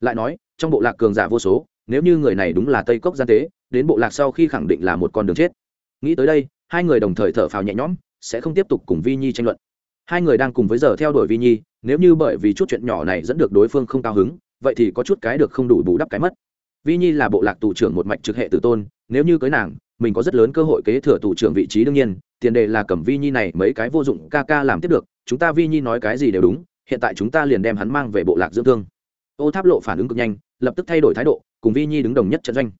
Lại nói, trong bộ lạc cường giả vô số, nếu như người này đúng là tây cốc gian tế, đến bộ lạc sau khi khẳng định là một con đường chết. Nghĩ tới đây, hai người đồng thời thở phào nhẹ nhõm, sẽ không tiếp tục cùng vi nhi tranh luận. Hai người đang cùng với giờ theo đuổi vi nhi, nếu như bởi vì chút chuyện nhỏ này dẫn được đối phương không cao hứng, vậy thì có chút cái được không đủ bù đắp cái mất. Vi nhi là bộ lạc tù trưởng một mạch trực hệ tử tôn, nếu như cưới nàng, mình có rất lớn cơ hội kế thừa tù trưởng vị trí đương nhiên, tiền đề là cầm vi nhi này mấy cái vô dụng ca ca làm tiếp được, chúng ta vi nhi nói cái gì đều đúng hiện tại chúng ta liền đem hắn mang về bộ lạc dưỡng thương. Ô tháp lộ phản ứng cực nhanh, lập tức thay đổi thái độ, cùng vi nhi đứng đồng nhất trận doanh.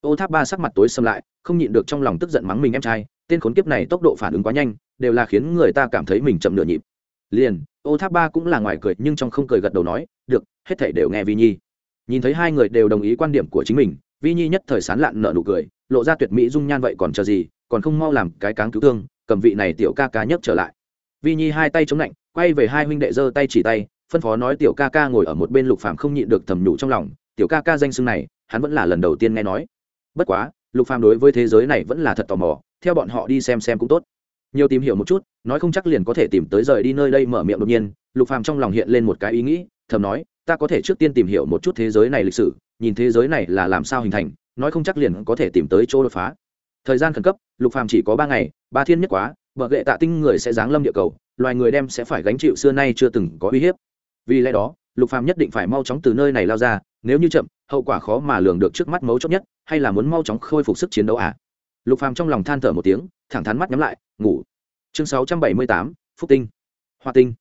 Ô tháp ba sắc mặt tối xâm lại, không nhịn được trong lòng tức giận mắng mình em trai, tên khốn kiếp này tốc độ phản ứng quá nhanh, đều là khiến người ta cảm thấy mình chậm nửa nhịp. Liền, ô tháp ba cũng là ngoài cười, nhưng trong không cười gật đầu nói, được, hết thảy đều nghe vi nhi. Nhìn thấy hai người đều đồng ý quan điểm của chính mình, vi nhi nhất thời sán lạn nợ nụ cười, lộ ra tuyệt mỹ dung nhan vậy còn chờ gì, còn không mau làm cái cáng cứu thương, cầm vị này tiểu ca cá nhấc trở lại. Vi nhi hai tay chống lạnh quay về hai huynh đệ giơ tay chỉ tay, phân phó nói tiểu ca ca ngồi ở một bên lục phàm không nhịn được thầm nhủ trong lòng, tiểu ca ca danh xưng này, hắn vẫn là lần đầu tiên nghe nói. Bất quá, lục phàm đối với thế giới này vẫn là thật tò mò, theo bọn họ đi xem xem cũng tốt. Nhiều tìm hiểu một chút, nói không chắc liền có thể tìm tới rời đi nơi đây mở miệng đột nhiên, lục phàm trong lòng hiện lên một cái ý nghĩ, thầm nói, ta có thể trước tiên tìm hiểu một chút thế giới này lịch sử, nhìn thế giới này là làm sao hình thành, nói không chắc liền có thể tìm tới chỗ đột phá. Thời gian khẩn cấp, lục phàm chỉ có ba ngày, ba thiên nhất quá bờ gệ tạ tinh người sẽ giáng lâm địa cầu loài người đem sẽ phải gánh chịu xưa nay chưa từng có uy hiếp. Vì lẽ đó lục phàm nhất định phải mau chóng từ nơi này lao ra nếu như chậm hậu quả khó mà lường được trước mắt mấu chốt nhất hay là muốn mau chóng khôi phục sức chiến đấu à? Lục phàm trong lòng than thở một tiếng thẳng thắn mắt nhắm lại ngủ. Chương 678, phúc tinh. Hoa tinh.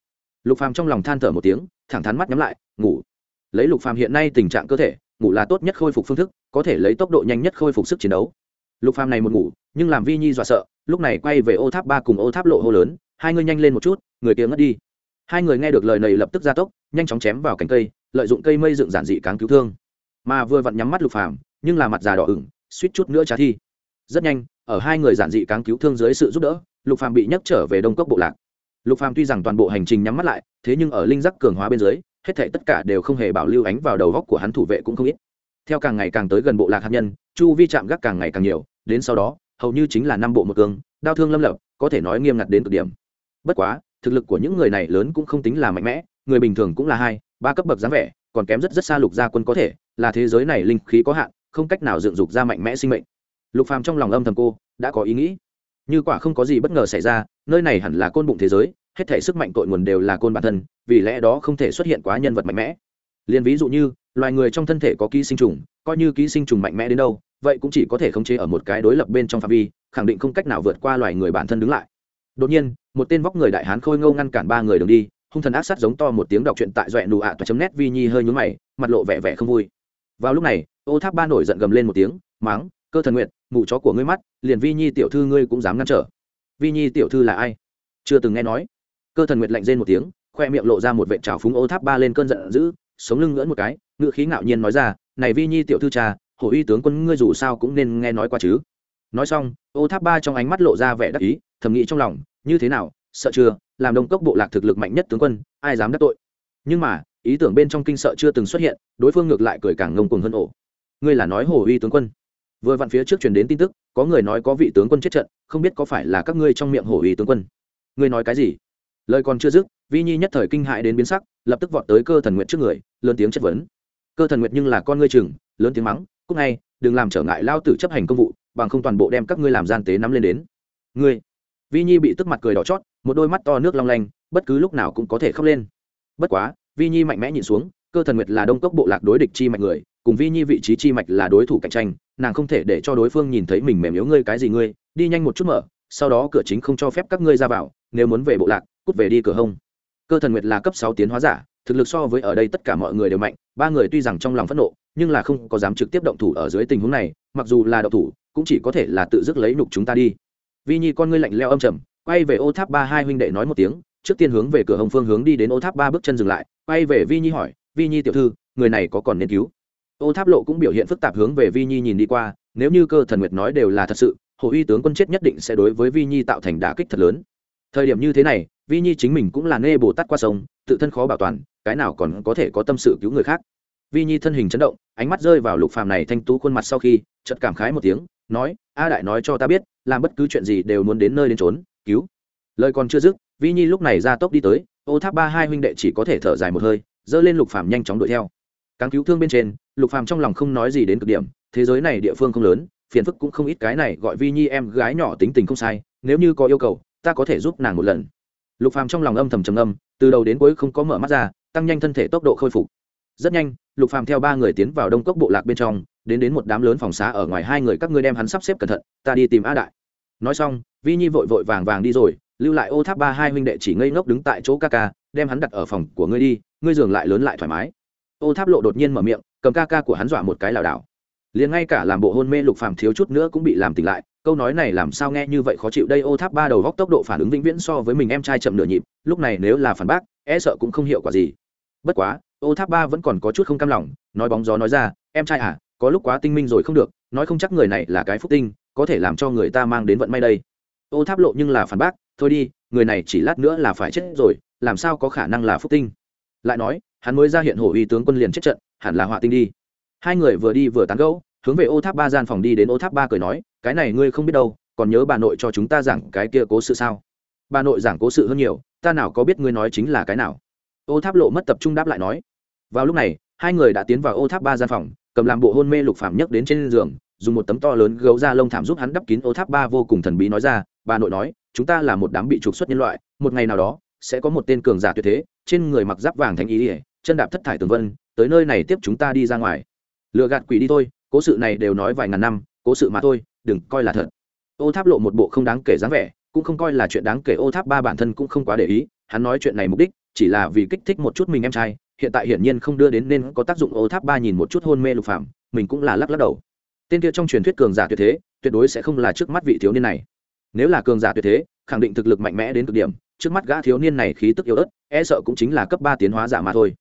Lục phàm trong lòng than thở một tiếng thẳng thắn mắt nhắm lại ngủ. Lấy lục phàm hiện nay tình trạng cơ thể ngủ là tốt nhất khôi phục phương thức có thể lấy tốc độ nhanh nhất khôi phục sức chiến đấu. Lục phàm này một ngủ nhưng làm vi nhi dọa sợ lúc này quay về ô tháp ba cùng ô tháp lộ hô lớn, hai người nhanh lên một chút, người kia ngất đi. Hai người nghe được lời này lập tức ra tốc, nhanh chóng chém vào cành cây, lợi dụng cây mây dựng giản dị cáng cứu thương. Mà vừa vặn nhắm mắt lục phàm, nhưng là mặt già đỏ ửng, suýt chút nữa trả thi. Rất nhanh, ở hai người giản dị cáng cứu thương dưới sự giúp đỡ, lục phàm bị nhấc trở về đông cốc bộ lạc. Lục phàm tuy rằng toàn bộ hành trình nhắm mắt lại, thế nhưng ở linh giác cường hóa bên dưới, hết thảy tất cả đều không hề bảo lưu ánh vào đầu góc của hắn thủ vệ cũng không ít. Theo càng ngày càng tới gần bộ lạc hạt nhân, chu vi chạm gác càng ngày càng nhiều, đến sau đó hầu như chính là năm bộ một cương, đao thương lâm lập, có thể nói nghiêm ngặt đến cực điểm. Bất quá, thực lực của những người này lớn cũng không tính là mạnh mẽ, người bình thường cũng là hai, ba cấp bậc dáng vẻ, còn kém rất rất xa lục gia quân có thể, là thế giới này linh khí có hạn, không cách nào dựng dục ra mạnh mẽ sinh mệnh. Lục phàm trong lòng âm thầm cô, đã có ý nghĩ. Như quả không có gì bất ngờ xảy ra, nơi này hẳn là côn bụng thế giới, hết thể sức mạnh tội nguồn đều là côn bản thân, vì lẽ đó không thể xuất hiện quá nhân vật mạnh mẽ. Liền ví dụ như, loài người trong thân thể có ký sinh trùng, coi như ký sinh trùng mạnh mẽ đến đâu vậy cũng chỉ có thể khống chế ở một cái đối lập bên trong phạm vi, khẳng định không cách nào vượt qua loài người bản thân đứng lại. Đột nhiên, một tên vóc người đại hán khôi ngâu ngăn cản ba người đường đi, hung thần ác sát giống to một tiếng đọc truyện tại doẹ nụ ạ toa chấm nét vi nhi hơi nhúm mày, mặt lộ vẻ vẻ không vui. Vào lúc này, ô tháp ba nổi giận gầm lên một tiếng, máng, cơ thần nguyện mụ chó của ngươi mắt, liền vi nhi tiểu thư ngươi cũng dám ngăn trở. Vi nhi tiểu thư là ai? Chưa từng nghe nói. Cơ thần nguyệt lạnh rên một tiếng, khoe miệng lộ ra một vệ trào phúng ô tháp ba lên cơn giận dữ, sống lưng ngỡn một cái ngự khí ngạo nhiên nói ra, này vi nhi tiểu thư cha hổ uy tướng quân ngươi dù sao cũng nên nghe nói qua chứ. Nói xong, ô tháp ba trong ánh mắt lộ ra vẻ đắc ý, thầm nghĩ trong lòng, như thế nào, sợ chưa, làm đông cốc bộ lạc thực lực mạnh nhất tướng quân, ai dám đắc tội. Nhưng mà, ý tưởng bên trong kinh sợ chưa từng xuất hiện, đối phương ngược lại cười càng ngông cuồng hơn ổ. Ngươi là nói hồ uy tướng quân. Vừa vặn phía trước truyền đến tin tức, có người nói có vị tướng quân chết trận, không biết có phải là các ngươi trong miệng hồ uy tướng quân. Ngươi nói cái gì? Lời còn chưa dứt, vi nhi nhất thời kinh hại đến biến sắc, lập tức vọt tới cơ thần nguyện trước người, lớn tiếng chất vấn. Cơ thần nguyện nhưng là con ngươi chừng, lớn tiếng mắng cúc ngay, đừng làm trở ngại lao tử chấp hành công vụ, bằng không toàn bộ đem các ngươi làm gian tế nắm lên đến. Ngươi. Vi nhi bị tức mặt cười đỏ chót, một đôi mắt to nước long lanh, bất cứ lúc nào cũng có thể khóc lên. Bất quá, vi nhi mạnh mẽ nhìn xuống, cơ thần nguyệt là đông cốc bộ lạc đối địch chi mạch người, cùng vi nhi vị trí chi mạch là đối thủ cạnh tranh, nàng không thể để cho đối phương nhìn thấy mình mềm yếu ngươi cái gì ngươi, đi nhanh một chút mở, sau đó cửa chính không cho phép các ngươi ra vào, nếu muốn về bộ lạc, cút về đi cửa hông. Cơ thần nguyệt là cấp sáu tiến hóa giả, thực lực so với ở đây tất cả mọi người đều mạnh, ba người tuy rằng trong lòng phẫn nộ nhưng là không có dám trực tiếp động thủ ở dưới tình huống này, mặc dù là động thủ, cũng chỉ có thể là tự dứt lấy nục chúng ta đi. Vi nhi con ngươi lạnh leo âm trầm, quay về ô tháp ba hai huynh đệ nói một tiếng, trước tiên hướng về cửa hồng phương hướng đi đến ô tháp ba bước chân dừng lại, quay về vi nhi hỏi, vi nhi tiểu thư, người này có còn nên cứu? Ô tháp lộ cũng biểu hiện phức tạp hướng về vi nhi nhìn đi qua, nếu như cơ thần nguyệt nói đều là thật sự, hồ uy tướng quân chết nhất định sẽ đối với vi nhi tạo thành đả kích thật lớn. Thời điểm như thế này, vi nhi chính mình cũng là nê bồ tát qua sông, tự thân khó bảo toàn, cái nào còn có thể có tâm sự cứu người khác? Vi nhi thân hình chấn động, ánh mắt rơi vào lục phàm này thanh tú khuôn mặt sau khi, chợt cảm khái một tiếng, nói, a đại nói cho ta biết, làm bất cứ chuyện gì đều muốn đến nơi đến trốn cứu. Lời còn chưa dứt, vi nhi lúc này ra tốc đi tới, ô tháp ba hai huynh đệ chỉ có thể thở dài một hơi dơ lên lục phàm nhanh chóng đuổi theo. Càng cứu thương bên trên, lục phàm trong lòng không nói gì đến cực điểm, thế giới này địa phương không lớn, phiền phức cũng không ít cái này gọi vi nhi em gái nhỏ tính tình không sai, nếu như có yêu cầu, ta có thể giúp nàng một lần. Lục phàm trong lòng âm thầm trầm âm từ đầu đến cuối không có mở mắt ra, tăng nhanh thân thể tốc độ khôi phục rất nhanh, lục phàm theo ba người tiến vào đông cốc bộ lạc bên trong, đến đến một đám lớn phòng xá ở ngoài hai người các ngươi đem hắn sắp xếp cẩn thận, ta đi tìm a đại. Nói xong, vi nhi vội vội vàng vàng đi rồi, lưu lại ô tháp ba hai huynh đệ chỉ ngây ngốc đứng tại chỗ ca ca, đem hắn đặt ở phòng của ngươi đi, ngươi giường lại lớn lại thoải mái. Ô tháp lộ đột nhiên mở miệng, cầm ca ca của hắn dọa một cái lảo đảo. Liền ngay cả làm bộ hôn mê lục phàm thiếu chút nữa cũng bị làm tỉnh lại, câu nói này làm sao nghe như vậy khó chịu, đây ô tháp ba đầu góc tốc độ phản ứng vĩnh viễn so với mình em trai chậm nửa nhịp, lúc này nếu là phản bác e sợ cũng không hiệu quả gì. Bất quá ô tháp ba vẫn còn có chút không cam lòng, nói bóng gió nói ra, em trai à có lúc quá tinh minh rồi không được, nói không chắc người này là cái phúc tinh, có thể làm cho người ta mang đến vận may đây. Ô tháp lộ nhưng là phản bác, thôi đi, người này chỉ lát nữa là phải chết rồi, làm sao có khả năng là phúc tinh? Lại nói, hắn mới ra hiện hổ uy tướng quân liền chết trận, hẳn là họa tinh đi. Hai người vừa đi vừa tán gẫu, hướng về ô tháp ba gian phòng đi đến ô tháp ba cười nói, cái này ngươi không biết đâu, còn nhớ bà nội cho chúng ta giảng cái kia cố sự sao? Bà nội giảng cố sự hơn nhiều, ta nào có biết ngươi nói chính là cái nào? Ô tháp lộ mất tập trung đáp lại nói vào lúc này, hai người đã tiến vào ô tháp ba gian phòng, cầm làm bộ hôn mê lục phạm nhấc đến trên giường, dùng một tấm to lớn gấu da lông thảm giúp hắn đắp kín ô tháp ba vô cùng thần bí nói ra, bà nội nói, chúng ta là một đám bị trục xuất nhân loại, một ngày nào đó, sẽ có một tên cường giả tuyệt thế, trên người mặc giáp vàng thành ý ỉa chân đạp thất thải tường vân, tới nơi này tiếp chúng ta đi ra ngoài. Lựa gạt quỷ đi thôi, cố sự này đều nói vài ngàn năm, cố sự mà thôi, đừng coi là thật. Ô tháp lộ một bộ không đáng kể dáng vẻ, cũng không coi là chuyện đáng kể, ô tháp ba bản thân cũng không quá để ý, hắn nói chuyện này mục đích, chỉ là vì kích thích một chút mình em trai hiện tại hiển nhiên không đưa đến nên có tác dụng ô tháp ba nhìn một chút hôn mê lục phạm mình cũng là lắc lắc đầu. Tên kia trong truyền thuyết cường giả tuyệt thế, tuyệt đối sẽ không là trước mắt vị thiếu niên này. Nếu là cường giả tuyệt thế, khẳng định thực lực mạnh mẽ đến cực điểm, trước mắt gã thiếu niên này khí tức yếu ớt e sợ cũng chính là cấp ba tiến hóa giả mà thôi.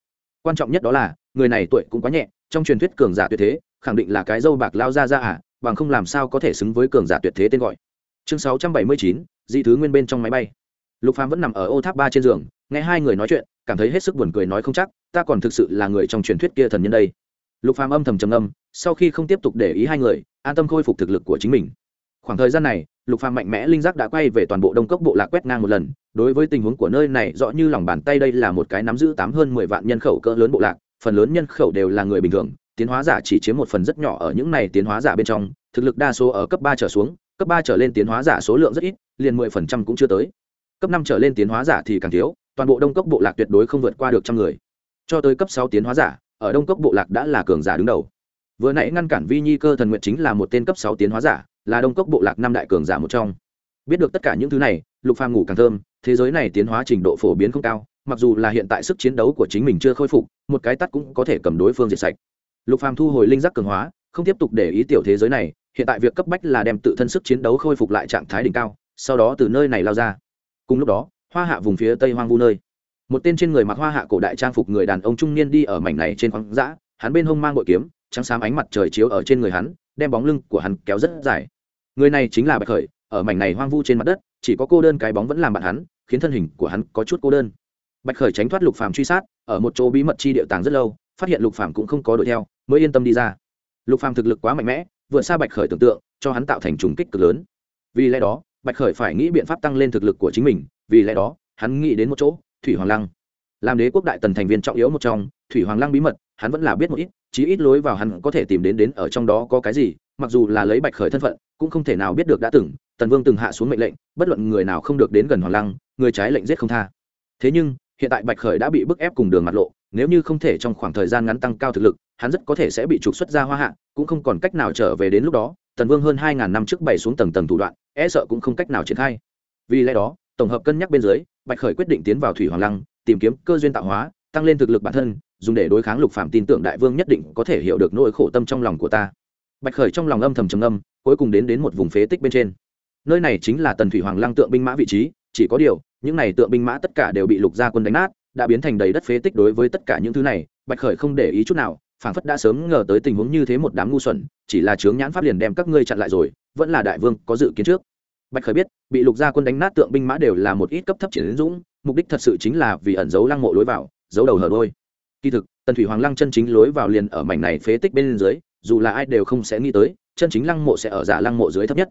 Quan trọng nhất đó là, người này tuổi cũng quá nhẹ, trong truyền thuyết cường giả tuyệt thế, khẳng định là cái dâu bạc lao ra ra à bằng không làm sao có thể xứng với cường giả tuyệt thế tên gọi. Chương sáu trăm bảy mươi chín dị thứ nguyên bên trong máy bay. Lục phàm vẫn nằm ở ô tháp ba trên giường, nghe hai người nói chuyện cảm thấy hết sức buồn cười nói không chắc, ta còn thực sự là người trong truyền thuyết kia thần nhân đây. Lục phàm âm thầm trầm âm sau khi không tiếp tục để ý hai người, an tâm khôi phục thực lực của chính mình. Khoảng thời gian này, lục phàm mạnh mẽ linh giác đã quay về toàn bộ đông cốc bộ lạc quét ngang một lần, đối với tình huống của nơi này rõ như lòng bàn tay đây là một cái nắm giữ tám hơn mười vạn nhân khẩu cỡ lớn bộ lạc, phần lớn nhân khẩu đều là người bình thường, tiến hóa giả chỉ chiếm một phần rất nhỏ ở những này tiến hóa giả bên trong, thực lực đa số ở cấp ba trở xuống, cấp ba trở lên tiến hóa giả số lượng rất ít, liền mười phần trăm cũng chưa tới. Cấp năm trở lên tiến hóa giả thì càng thiếu toàn bộ đông cốc bộ lạc tuyệt đối không vượt qua được trăm người. Cho tới cấp sáu tiến hóa giả, ở đông cốc bộ lạc đã là cường giả đứng đầu. Vừa nãy ngăn cản vi nhi cơ thần nguyện chính là một tên cấp sáu tiến hóa giả, là đông cốc bộ lạc năm đại cường giả một trong. Biết được tất cả những thứ này, lục phàm ngủ càng thơm, thế giới này tiến hóa trình độ phổ biến không cao, mặc dù là hiện tại sức chiến đấu của chính mình chưa khôi phục, một cái tắt cũng có thể cầm đối phương diệt sạch. Lục phàm thu hồi linh giác cường hóa, không tiếp tục để ý tiểu thế giới này, hiện tại việc cấp bách là đem tự thân sức chiến đấu khôi phục lại trạng thái đỉnh cao, sau đó từ nơi này lao ra. Cùng lúc đó hoa hạ vùng phía tây hoang vu nơi. Một tên trên người mặc hoa hạ cổ đại trang phục người đàn ông trung niên đi ở mảnh này trên khoáng dã, hắn bên hông mang bội kiếm, trắng xám ánh mặt trời chiếu ở trên người hắn, đem bóng lưng của hắn kéo rất dài. Người này chính là bạch khởi, ở mảnh này hoang vu trên mặt đất, chỉ có cô đơn cái bóng vẫn làm bạn hắn, khiến thân hình của hắn có chút cô đơn. Bạch khởi tránh thoát lục phàm truy sát, ở một chỗ bí mật chi địa tàng rất lâu, phát hiện lục phàm cũng không có đuổi theo, mới yên tâm đi ra. Lục phàm thực lực quá mạnh mẽ, vượt xa bạch khởi tưởng tượng, cho hắn tạo thành trùng kích cực lớn. Vì lẽ đó, bạch khởi phải nghĩ biện pháp tăng lên thực lực của chính mình vì lẽ đó, hắn nghĩ đến một chỗ, thủy hoàng lăng. Làm đế quốc đại tần thành viên trọng yếu một trong, thủy hoàng lăng bí mật, hắn vẫn là biết một ít, chí ít lối vào hắn có thể tìm đến đến ở trong đó có cái gì, mặc dù là lấy bạch khởi thân phận, cũng không thể nào biết được đã từng, tần vương từng hạ xuống mệnh lệnh, bất luận người nào không được đến gần hoàng lăng, người trái lệnh giết không tha. Thế nhưng, hiện tại bạch khởi đã bị bức ép cùng đường mặt lộ, nếu như không thể trong khoảng thời gian ngắn tăng cao thực lực, hắn rất có thể sẽ bị trục xuất ra hoa hạ, cũng không còn cách nào trở về đến lúc đó, tần vương hơn hai ngàn năm trước bày xuống tầng tầng thủ đoạn e sợ cũng không cách nào triển khai. Vì lẽ đó tổng hợp cân nhắc bên dưới, bạch khởi quyết định tiến vào thủy hoàng lăng, tìm kiếm cơ duyên tạo hóa, tăng lên thực lực bản thân, dùng để đối kháng lục phạm tin tưởng đại vương nhất định có thể hiểu được nỗi khổ tâm trong lòng của ta. Bạch khởi trong lòng âm thầm trầm âm cuối cùng đến đến một vùng phế tích bên trên. Nơi này chính là tần thủy hoàng lăng tượng binh mã vị trí, chỉ có điều, những này tượng binh mã tất cả đều bị lục gia quân đánh nát, đã biến thành đầy đất phế tích đối với tất cả những thứ này, bạch khởi không để ý chút nào, phảng phất đã sớm ngờ tới tình huống như thế một đám ngu xuẩn, chỉ là chướng nhãn pháp liền đem các ngươi chặn lại rồi, vẫn là đại vương có dự kiến trước bạch khởi biết, bị lục gia quân đánh nát tượng binh mã đều là một ít cấp thấp triển dũng, mục đích thật sự chính là vì ẩn giấu lăng mộ lối vào, giấu đầu hở đôi. Kỳ thực, tần thủy hoàng lăng chân chính lối vào liền ở mảnh này phế tích bên dưới, dù là ai đều không sẽ nghĩ tới, chân chính lăng mộ sẽ ở giả lăng mộ dưới thấp nhất.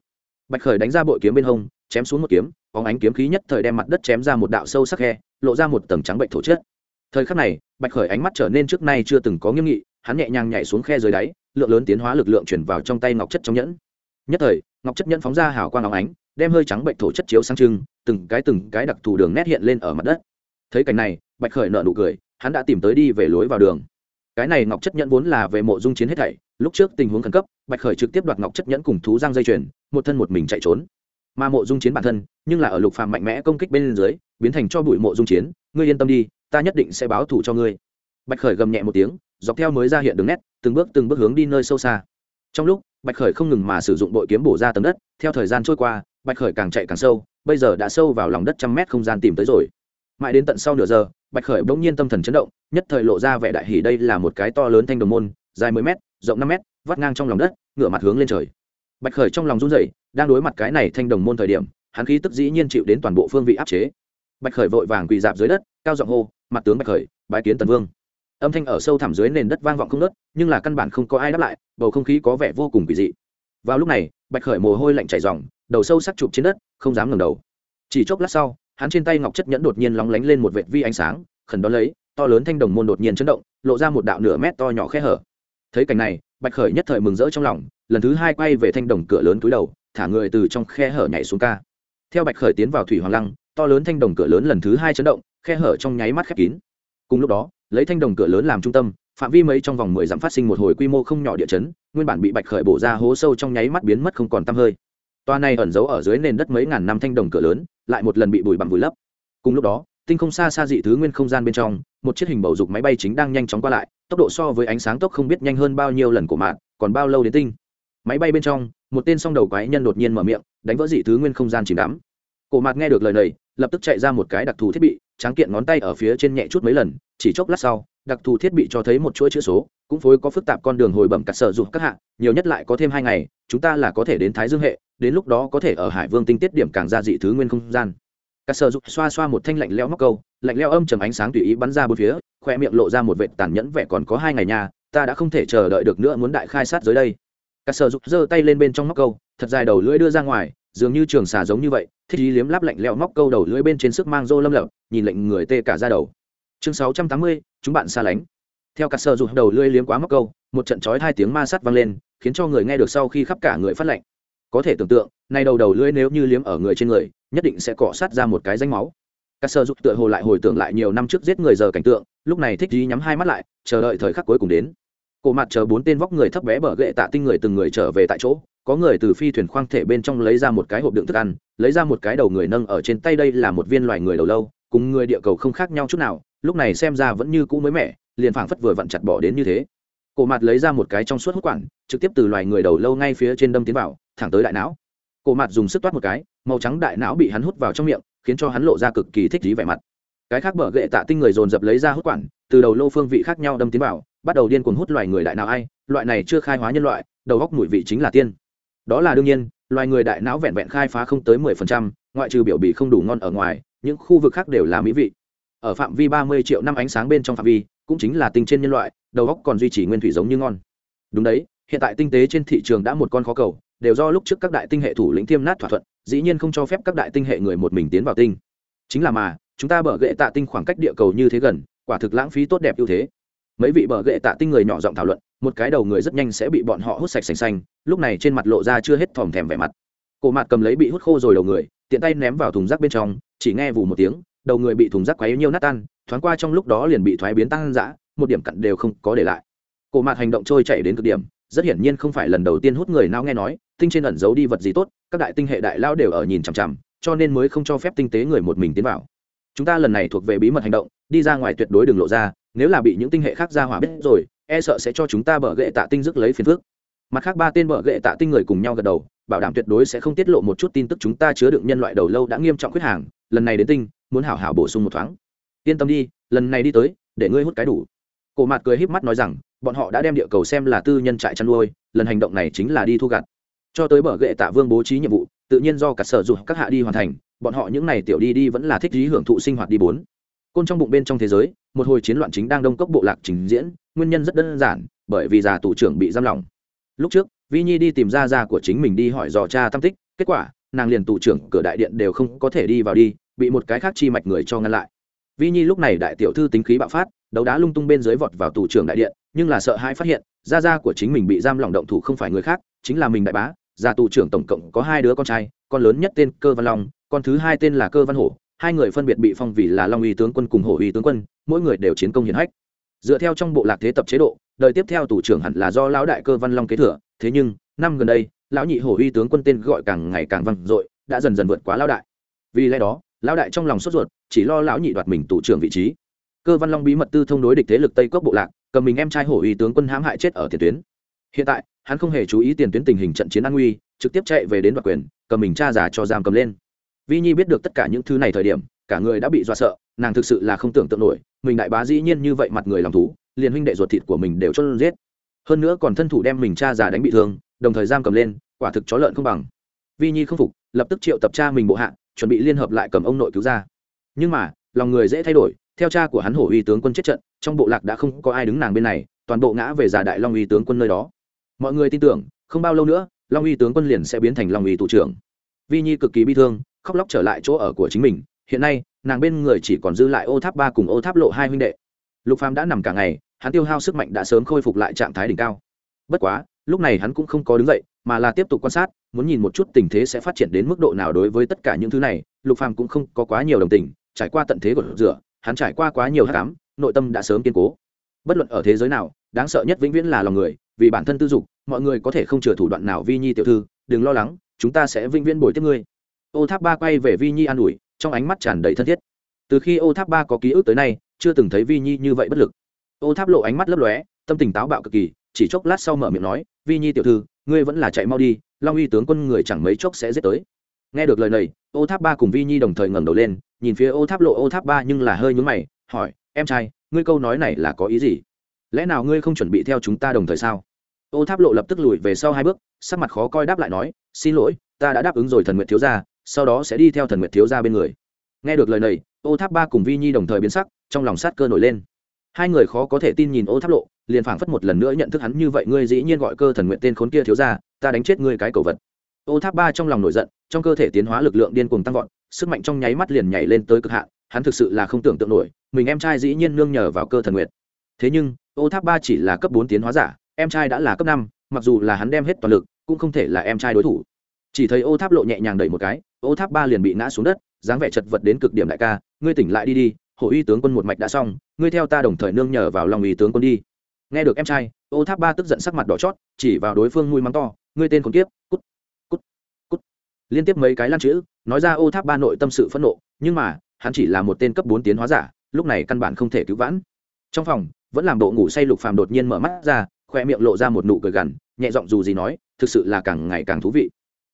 Bạch khởi đánh ra bội kiếm bên hông, chém xuống một kiếm, bóng ánh kiếm khí nhất thời đem mặt đất chém ra một đạo sâu sắc khe, lộ ra một tầng trắng bệnh thổ chết. thời khắc này, bạch khởi ánh mắt trở nên trước nay chưa từng có nghiêm nghị, hắn nhẹ nhàng nhảy xuống khe dưới đáy, lượng lớn tiến hóa lực lượng chuyển vào trong tay ngọc chất trong nhẫn. Nhất thời, ngọc chất nhẫn phóng ra hào quang óng ánh đem hơi trắng bệnh thổ chất chiếu sang trưng, từng cái từng cái đặc thù đường nét hiện lên ở mặt đất. Thấy cảnh này, bạch khởi nợ nụ cười, hắn đã tìm tới đi về lối vào đường. Cái này ngọc chất nhẫn vốn là về mộ dung chiến hết thảy, lúc trước tình huống khẩn cấp, bạch khởi trực tiếp đoạt ngọc chất nhẫn cùng thú giang dây chuyền, một thân một mình chạy trốn. Mà mộ dung chiến bản thân, nhưng là ở lục phàm mạnh mẽ công kích bên dưới, biến thành cho bụi mộ dung chiến, ngươi yên tâm đi, ta nhất định sẽ báo thù cho ngươi. Bạch khởi gầm nhẹ một tiếng, dọc theo mới ra hiện đường nét, từng bước từng bước hướng đi nơi sâu xa. Trong lúc, bạch khởi không ngừng mà sử dụng bội kiếm bổ ra tầng đất, theo thời gian trôi qua bạch khởi càng chạy càng sâu, bây giờ đã sâu vào lòng đất trăm mét không gian tìm tới rồi. Mãi đến tận sau nửa giờ, bạch khởi bỗng nhiên tâm thần chấn động, nhất thời lộ ra vẻ đại hỉ đây là một cái to lớn thanh đồng môn, dài mười m rộng năm m vắt ngang trong lòng đất, ngửa mặt hướng lên trời. Bạch khởi trong lòng run rẩy, đang đối mặt cái này thanh đồng môn thời điểm, hắn khí tức dĩ nhiên chịu đến toàn bộ phương vị áp chế. Bạch khởi vội vàng quỳ dạp dưới đất, cao giọng hô, mặt tướng bạch khởi, bái kiến tần vương. Âm thanh ở sâu thẳm dưới nền đất vang vọng không nớt nhưng là căn bản không có ai đáp lại, bầu không khí có vẻ vô cùng kỳ dị. Vào lúc này, bạch khởi mồ hôi lạnh chảy ròng đầu sâu sắc chụp trên đất, không dám ngẩng đầu. Chỉ chốc lát sau, hắn trên tay ngọc chất nhẫn đột nhiên lóng lánh lên một vệt vi ánh sáng, khẩn đó lấy, to lớn thanh đồng môn đột nhiên chấn động, lộ ra một đạo nửa mét to nhỏ khe hở. Thấy cảnh này, bạch khởi nhất thời mừng rỡ trong lòng, lần thứ hai quay về thanh đồng cửa lớn túi đầu, thả người từ trong khe hở nhảy xuống ca. Theo bạch khởi tiến vào thủy hoàng lăng, to lớn thanh đồng cửa lớn lần thứ hai chấn động, khe hở trong nháy mắt khép kín. Cùng lúc đó, lấy thanh đồng cửa lớn làm trung tâm, phạm vi mấy trong vòng mười dặm phát sinh một hồi quy mô không nhỏ địa chấn, nguyên bản bị bạch khởi bổ ra hố sâu trong nháy mắt biến mất không còn tăm hơi toa này ẩn giấu ở dưới nền đất mấy ngàn năm thanh đồng cửa lớn, lại một lần bị bụi bặm vùi lấp. Cùng lúc đó, tinh không xa xa dị thứ nguyên không gian bên trong, một chiếc hình bầu dục máy bay chính đang nhanh chóng qua lại, tốc độ so với ánh sáng tốc không biết nhanh hơn bao nhiêu lần của mạng, còn bao lâu đến tinh. Máy bay bên trong, một tên song đầu quái nhân đột nhiên mở miệng, đánh vỡ dị thứ nguyên không gian chìm đắm. Cổ mạc nghe được lời này, lập tức chạy ra một cái đặc thù thiết bị, tráng kiện ngón tay ở phía trên nhẹ chút mấy lần, chỉ chốc lát sau đặc thù thiết bị cho thấy một chuỗi chữ số, cũng phối có phức tạp con đường hồi bẩm cắt sở dụng các hạng nhiều nhất lại có thêm hai ngày, chúng ta là có thể đến thái dương hệ, đến lúc đó có thể ở hải vương tinh tiết điểm càng ra dị thứ nguyên không gian. Cắt sở dụng xoa xoa một thanh lạnh leo móc câu, lạnh leo âm trầm ánh sáng tùy ý bắn ra bốn phía, khoe miệng lộ ra một vệ tàn nhẫn vẻ còn có hai ngày nhà, ta đã không thể chờ đợi được nữa muốn đại khai sát dưới đây. Cắt sở dụng giơ tay lên bên trong móc câu, thật dài đầu lưỡi đưa ra ngoài, dường như trường xà giống như vậy, thích ý liếm láp lạnh leo móc câu đầu lưỡi bên trên sức mang rô lâm lập, nhìn lệnh người tê cả ra đầu. Chương sáu trăm tám mươi chúng bạn xa lánh. Theo cắt sơ dùng đầu lưỡi liếm quá móc câu, một trận chói hai tiếng ma sắt vang lên, khiến cho người nghe được sau khi khắp cả người phát lạnh. Có thể tưởng tượng, nay đầu đầu lưỡi nếu như liếm ở người trên người, nhất định sẽ cọ sát ra một cái danh máu. Cát sơ rụt tựa hồ lại hồi tưởng lại nhiều năm trước giết người giờ cảnh tượng, lúc này thích ý nhắm hai mắt lại, chờ đợi thời khắc cuối cùng đến. Cổ mặt chờ bốn tên vóc người thấp bé bở gậy tạ tinh người từng người trở về tại chỗ, có người từ phi thuyền khoang thể bên trong lấy ra một cái hộp đựng thức ăn, lấy ra một cái đầu người nâng ở trên tay đây là một viên loài người đầu lâu, cùng người địa cầu không khác nhau chút nào lúc này xem ra vẫn như cũ mới mẻ, liền phảng phất vừa vặn chặt bỏ đến như thế. Cổ mặt lấy ra một cái trong suốt hút quản trực tiếp từ loài người đầu lâu ngay phía trên đâm tiến vào, thẳng tới đại não. Cổ mặt dùng sức toát một cái, màu trắng đại não bị hắn hút vào trong miệng, khiến cho hắn lộ ra cực kỳ thích lý vẻ mặt. Cái khác bờ gậy tạ tinh người dồn dập lấy ra hút quản từ đầu lô phương vị khác nhau đâm tiến vào, bắt đầu điên cuồng hút loài người đại não ai, loại này chưa khai hóa nhân loại, đầu góc mùi vị chính là tiên. Đó là đương nhiên, loài người đại não vẹn vẹn khai phá không tới mười phần trăm, ngoại trừ biểu bì không đủ ngon ở ngoài, những khu vực khác đều là mỹ vị ở phạm vi ba mươi triệu năm ánh sáng bên trong phạm vi, cũng chính là tinh trên nhân loại, đầu góc còn duy trì nguyên thủy giống như ngon. Đúng đấy, hiện tại tinh tế trên thị trường đã một con khó cầu, đều do lúc trước các đại tinh hệ thủ lĩnh thiêm nát thỏa thuận, dĩ nhiên không cho phép các đại tinh hệ người một mình tiến vào tinh. Chính là mà, chúng ta bở gệ tạ tinh khoảng cách địa cầu như thế gần, quả thực lãng phí tốt đẹp ưu thế. Mấy vị bở gệ tạ tinh người nhỏ giọng thảo luận, một cái đầu người rất nhanh sẽ bị bọn họ hút sạch sành xanh, lúc này trên mặt lộ ra chưa hết thòm thèm vẻ mặt. Cổ mặt cầm lấy bị hút khô rồi đầu người, tiện tay ném vào thùng rác bên trong, chỉ nghe vù một tiếng đầu người bị thùng rác quấy nhiều nát tan, thoáng qua trong lúc đó liền bị thoái biến tăng dã, một điểm cặn đều không có để lại. Cổ mặt hành động trôi chảy đến cực điểm, rất hiển nhiên không phải lần đầu tiên hút người nào nghe nói, tinh trên ẩn giấu đi vật gì tốt, các đại tinh hệ đại lao đều ở nhìn chằm chằm, cho nên mới không cho phép tinh tế người một mình tiến vào. Chúng ta lần này thuộc về bí mật hành động, đi ra ngoài tuyệt đối đừng lộ ra, nếu là bị những tinh hệ khác ra hỏa biết rồi e sợ sẽ cho chúng ta bở gệ tạ tinh dứt lấy phiền phước mặt khác ba tên bở gệ tạ tinh người cùng nhau gật đầu, bảo đảm tuyệt đối sẽ không tiết lộ một chút tin tức chúng ta chứa đựng nhân loại đầu lâu đã nghiêm trọng khuyết hàng, lần này đến tinh muốn hảo hảo bổ sung một thoáng. Yên tâm đi, lần này đi tới, để ngươi hút cái đủ. Cổ mặt cười híp mắt nói rằng, bọn họ đã đem địa cầu xem là tư nhân trại chăn nuôi, lần hành động này chính là đi thu gặt. Cho tới bờ gệ tạ vương bố trí nhiệm vụ, tự nhiên do cả sở dục các hạ đi hoàn thành, bọn họ những này tiểu đi đi vẫn là thích lý hưởng thụ sinh hoạt đi bốn. Côn trong bụng bên trong thế giới, một hồi chiến loạn chính đang đông cốc bộ lạc trình diễn, nguyên nhân rất đơn giản, bởi vì già tù trưởng bị giam lỏng. Lúc trước, vi nhi đi tìm ra ra của chính mình đi hỏi dò cha tam tích, kết quả, nàng liền tù trưởng cửa đại điện đều không có thể đi vào đi bị một cái khác chi mạch người cho ngăn lại. Vi nhi lúc này đại tiểu thư tính khí bạo phát, đấu đá lung tung bên dưới vọt vào tù trưởng đại điện, nhưng là sợ hai phát hiện, gia gia của chính mình bị giam lỏng động thủ không phải người khác, chính là mình đại bá, Gia tù trưởng tổng cộng có hai đứa con trai, con lớn nhất tên cơ văn long, con thứ hai tên là cơ văn hổ, hai người phân biệt bị phong vì là long uy tướng quân cùng hổ uy tướng quân, mỗi người đều chiến công hiển hách. Dựa theo trong bộ lạc thế tập chế độ, đời tiếp theo tù trưởng hẳn là do lão đại cơ văn long kế thừa, thế nhưng, năm gần đây, lão nhị hổ uy tướng quân tên gọi càng ngày càng vang dội, đã dần dần vượt quá lão đại. Vì lẽ đó lão đại trong lòng sốt ruột, chỉ lo lão nhị đoạt mình tủ trưởng vị trí. Cơ văn long bí mật tư thông đối địch thế lực tây quốc bộ lạc, cầm mình em trai hổ uy tướng quân hãm hại chết ở tiền tuyến. Hiện tại, hắn không hề chú ý tiền tuyến tình hình trận chiến an nguy, trực tiếp chạy về đến đoạt quyền, cầm mình cha già cho giam cầm lên. Vi nhi biết được tất cả những thứ này thời điểm, cả người đã bị dọa sợ, nàng thực sự là không tưởng tượng nổi, mình đại bá dĩ nhiên như vậy mặt người làm thú, liền huynh đệ ruột thịt của mình đều cho giết. Hơn nữa còn thân thủ đem mình cha già đánh bị thương, đồng thời giam cầm lên, quả thực chó lợn không bằng. Vi nhi không phục, lập tức triệu tập cha mình bộ hạ chuẩn bị liên hợp lại cầm ông nội cứu ra. Nhưng mà, lòng người dễ thay đổi, theo cha của hắn hổ uy tướng quân chết trận, trong bộ lạc đã không có ai đứng nàng bên này, toàn bộ ngã về già đại long uy tướng quân nơi đó. Mọi người tin tưởng, không bao lâu nữa, long uy tướng quân liền sẽ biến thành long uy thủ trưởng. Vi nhi cực kỳ bi thương, khóc lóc trở lại chỗ ở của chính mình. Hiện nay, nàng bên người chỉ còn dư lại ô tháp ba cùng ô tháp lộ hai huynh đệ. Lục phàm đã nằm cả ngày, hắn tiêu hao sức mạnh đã sớm khôi phục lại trạng thái đỉnh cao. Bất quá, lúc này hắn cũng không có đứng dậy, mà là tiếp tục quan sát muốn nhìn một chút tình thế sẽ phát triển đến mức độ nào đối với tất cả những thứ này, lục phàm cũng không có quá nhiều đồng tình, trải qua tận thế của rửa, hắn trải qua quá nhiều hắc ám, nội tâm đã sớm kiên cố. Bất luận ở thế giới nào, đáng sợ nhất vĩnh viễn là lòng người, vì bản thân tư dục, mọi người có thể không chừa thủ đoạn nào vi nhi tiểu thư, đừng lo lắng, chúng ta sẽ vĩnh viễn bồi tiếp ngươi. Ô tháp ba quay về vi nhi an ủi, trong ánh mắt tràn đầy thân thiết. Từ khi ô tháp ba có ký ức tới nay, chưa từng thấy vi nhi như vậy bất lực. Ô tháp lộ ánh mắt lấp lóe, tâm tình táo bạo cực kỳ, chỉ chốc lát sau mở miệng nói, vi nhi tiểu thư, ngươi vẫn là chạy mau đi long uy tướng quân người chẳng mấy chốc sẽ giết tới. Nghe được lời này, ô tháp ba cùng vi nhi đồng thời ngẩng đầu lên, nhìn phía ô tháp lộ, ô tháp ba nhưng là hơi nhún mày, hỏi, em trai, ngươi câu nói này là có ý gì? Lẽ nào ngươi không chuẩn bị theo chúng ta đồng thời sao? Ô tháp lộ lập tức lùi về sau hai bước, sắc mặt khó coi đáp lại nói, xin lỗi, ta đã đáp ứng rồi thần nguyện thiếu gia, sau đó sẽ đi theo thần nguyệt thiếu gia bên người. Nghe được lời này, ô tháp ba cùng vi nhi đồng thời biến sắc, trong lòng sát cơ nổi lên. Hai người khó có thể tin nhìn ô tháp lộ, liền phảng phất một lần nữa nhận thức hắn như vậy, ngươi dĩ nhiên gọi cơ thần nguyện tên khốn kia thiếu ra ta đánh chết ngươi cái cầu vật. Ô tháp ba trong lòng nổi giận, trong cơ thể tiến hóa lực lượng điên cuồng tăng vọt, sức mạnh trong nháy mắt liền nhảy lên tới cực hạn, hắn thực sự là không tưởng tượng nổi, mình em trai dĩ nhiên nương nhờ vào cơ thần nguyện thế nhưng, ô tháp ba chỉ là cấp bốn tiến hóa giả, em trai đã là cấp năm, mặc dù là hắn đem hết toàn lực, cũng không thể là em trai đối thủ. Chỉ thấy ô tháp lộ nhẹ nhàng đẩy một cái, ô tháp ba liền bị ngã xuống đất, dáng vẻ chật vật đến cực điểm đại ca, ngươi tỉnh lại đi đi, hổ uy tướng quân một mạch đã xong, ngươi theo ta đồng thời nương nhờ vào lòng uy tướng quân đi. Nghe được em trai, ô tháp ba tức giận sắc mặt đỏ chót, chỉ vào đối phương nuôi mắng to ngươi tên con kiếp cút cút cút. Liên tiếp mấy cái lan chữ nói ra ô tháp ba nội tâm sự phẫn nộ nhưng mà hắn chỉ là một tên cấp bốn tiến hóa giả lúc này căn bản không thể cứu vãn. Trong phòng vẫn làm bộ ngủ say lục phàm đột nhiên mở mắt ra khoe miệng lộ ra một nụ cười gằn nhẹ giọng dù gì nói thực sự là càng ngày càng thú vị.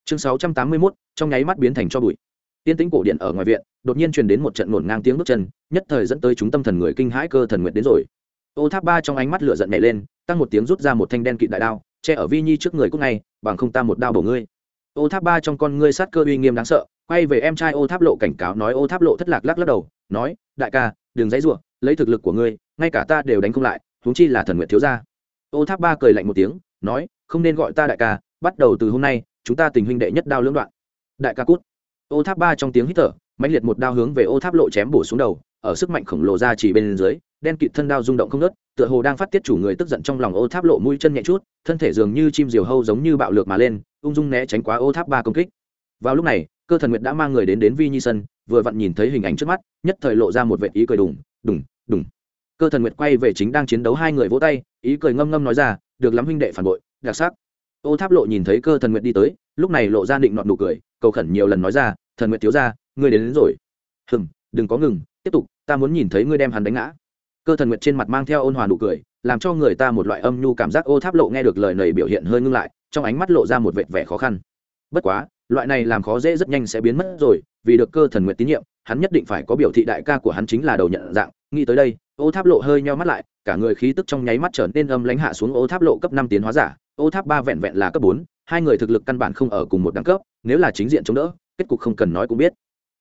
Chương sáu trăm tám mươi 681, trong nháy mắt biến thành cho bụi. Tiên tĩnh cổ điện ở ngoài viện đột nhiên truyền đến một trận nổn ngang tiếng bước chân nhất thời dẫn tới chúng tâm thần người kinh hãi cơ thần nguyện đến rồi. Ô tháp ba trong ánh mắt lửa giận nhảy lên tăng một tiếng rút ra một thanh đen kịt đại đao che ở vi nhi trước người cũng ngay, bằng không ta một đao bổ ngươi. Ô tháp ba trong con ngươi sát cơ uy nghiêm đáng sợ, quay về em trai ô tháp lộ cảnh cáo nói ô tháp lộ thất lạc lắc lắc đầu, nói, đại ca, đừng dãy ruộng lấy thực lực của ngươi, ngay cả ta đều đánh không lại, huống chi là thần nguyện thiếu gia. Ô tháp ba cười lạnh một tiếng, nói, không nên gọi ta đại ca, bắt đầu từ hôm nay, chúng ta tình huynh đệ nhất đao lưỡng đoạn. Đại ca cút. Ô tháp ba trong tiếng hít thở mạnh liệt một đao hướng về ô tháp lộ chém bổ xuống đầu, ở sức mạnh khổng lồ ra chỉ bên dưới đen kịt thân đao rung động không ngớt tựa hồ đang phát tiết chủ người tức giận trong lòng ô tháp lộ mũi chân nhẹ chút thân thể dường như chim diều hâu giống như bạo lược mà lên ung dung né tránh quá ô tháp ba công kích. Vào lúc này cơ thần nguyệt đã mang người đến đến vi nhi sân vừa vặn nhìn thấy hình ảnh trước mắt nhất thời lộ ra một vệt ý cười đùng đùng đùng. Cơ thần nguyệt quay về chính đang chiến đấu hai người vỗ tay ý cười ngâm ngâm nói ra được lắm huynh đệ phản bội đặc sắc. Ô tháp lộ nhìn thấy cơ thần nguyệt đi tới lúc này lộ ra định nọn nụ cười cầu khẩn nhiều lần nói ra thần nguyệt thiếu gia, ngươi đến, đến rồi. Hừm đừng có ngừng tiếp tục ta muốn nhìn thấy ngươi đem hắn đánh ngã cơ thần nguyệt trên mặt mang theo ôn hòa nụ cười, làm cho người ta một loại âm nhu cảm giác ô tháp lộ nghe được lời này biểu hiện hơi ngưng lại, trong ánh mắt lộ ra một vệt vẻ khó khăn. Bất quá, loại này làm khó dễ rất nhanh sẽ biến mất rồi, vì được cơ thần nguyệt tín nhiệm, hắn nhất định phải có biểu thị đại ca của hắn chính là đầu nhận dạng. Nghĩ tới đây, ô tháp lộ hơi nheo mắt lại, cả người khí tức trong nháy mắt trở nên âm lãnh hạ xuống ô tháp lộ cấp năm tiến hóa giả. Ô tháp ba vẹn vẹn là cấp bốn, hai người thực lực căn bản không ở cùng một đẳng cấp, nếu là chính diện chống đỡ, kết cục không cần nói cũng biết.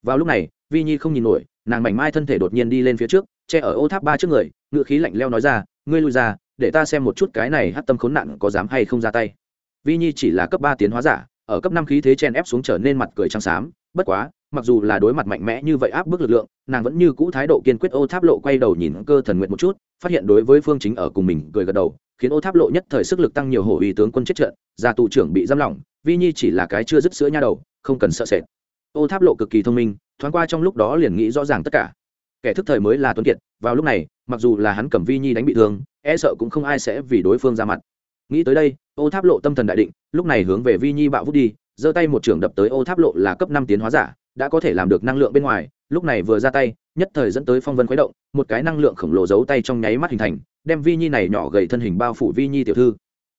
Vào lúc này, vi nhi không nhìn nổi, nàng mảnh mai thân thể đột nhiên đi lên phía trước che ở ô tháp ba trước người ngự khí lạnh leo nói ra, ngươi lui ra, để ta xem một chút cái này hát tâm khốn nạn có dám hay không ra tay. Vi nhi chỉ là cấp ba tiến hóa giả, ở cấp năm khí thế chen ép xuống trở nên mặt cười trắng xám, bất quá, mặc dù là đối mặt mạnh mẽ như vậy áp bức lực lượng, nàng vẫn như cũ thái độ kiên quyết ô tháp lộ quay đầu nhìn cơ thần nguyện một chút, phát hiện đối với phương chính ở cùng mình cười gật đầu, khiến ô tháp lộ nhất thời sức lực tăng nhiều hổ uy tướng quân chết trận, gia tù trưởng bị giam lỏng, vi nhi chỉ là cái chưa dứt sữa nha đầu, không cần sợ sệt. Ô tháp lộ cực kỳ thông minh, thoáng qua trong lúc đó liền nghĩ rõ ràng tất cả kẻ thức thời mới là tuấn kiệt, vào lúc này, mặc dù là hắn cầm vi nhi đánh bị thương e sợ cũng không ai sẽ vì đối phương ra mặt. Nghĩ tới đây, ô tháp lộ tâm thần đại định, lúc này hướng về vi nhi bạo vút đi, giơ tay một trường đập tới ô tháp lộ là cấp năm tiến hóa giả, đã có thể làm được năng lượng bên ngoài, lúc này vừa ra tay, nhất thời dẫn tới phong vân khuấy động, một cái năng lượng khổng lồ giấu tay trong nháy mắt hình thành, đem vi nhi này nhỏ gầy thân hình bao phủ vi nhi tiểu thư.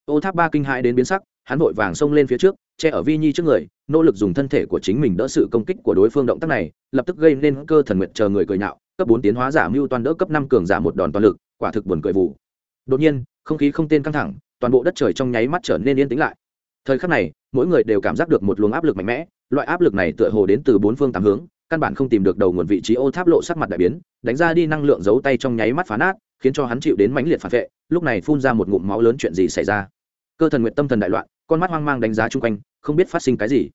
Ô tháp ba kinh hãi đến biến sắc, hắn vội vàng xông lên phía trước che ở vi nhi trước người, nỗ lực dùng thân thể của chính mình đỡ sự công kích của đối phương động tác này, lập tức gây nên cơ thần nguyện chờ người cười nhạo, cấp bốn tiến hóa giả mưu toàn đỡ cấp năm cường giả một đòn toàn lực, quả thực buồn cười vụ đột nhiên, không khí không tên căng thẳng, toàn bộ đất trời trong nháy mắt trở nên yên tĩnh lại. Thời khắc này, mỗi người đều cảm giác được một luồng áp lực mạnh mẽ, loại áp lực này tựa hồ đến từ bốn phương tám hướng, căn bản không tìm được đầu nguồn vị trí ô tháp lộ sắc mặt đại biến, đánh ra đi năng lượng giấu tay trong nháy mắt phá nát, khiến cho hắn chịu đến mãnh liệt phản vệ, lúc này phun ra một ngụm máu lớn chuyện gì xảy ra. Cơ thần nguyện tâm thần đại loạn con mắt hoang mang đánh giá chung quanh, không biết phát sinh cái gì.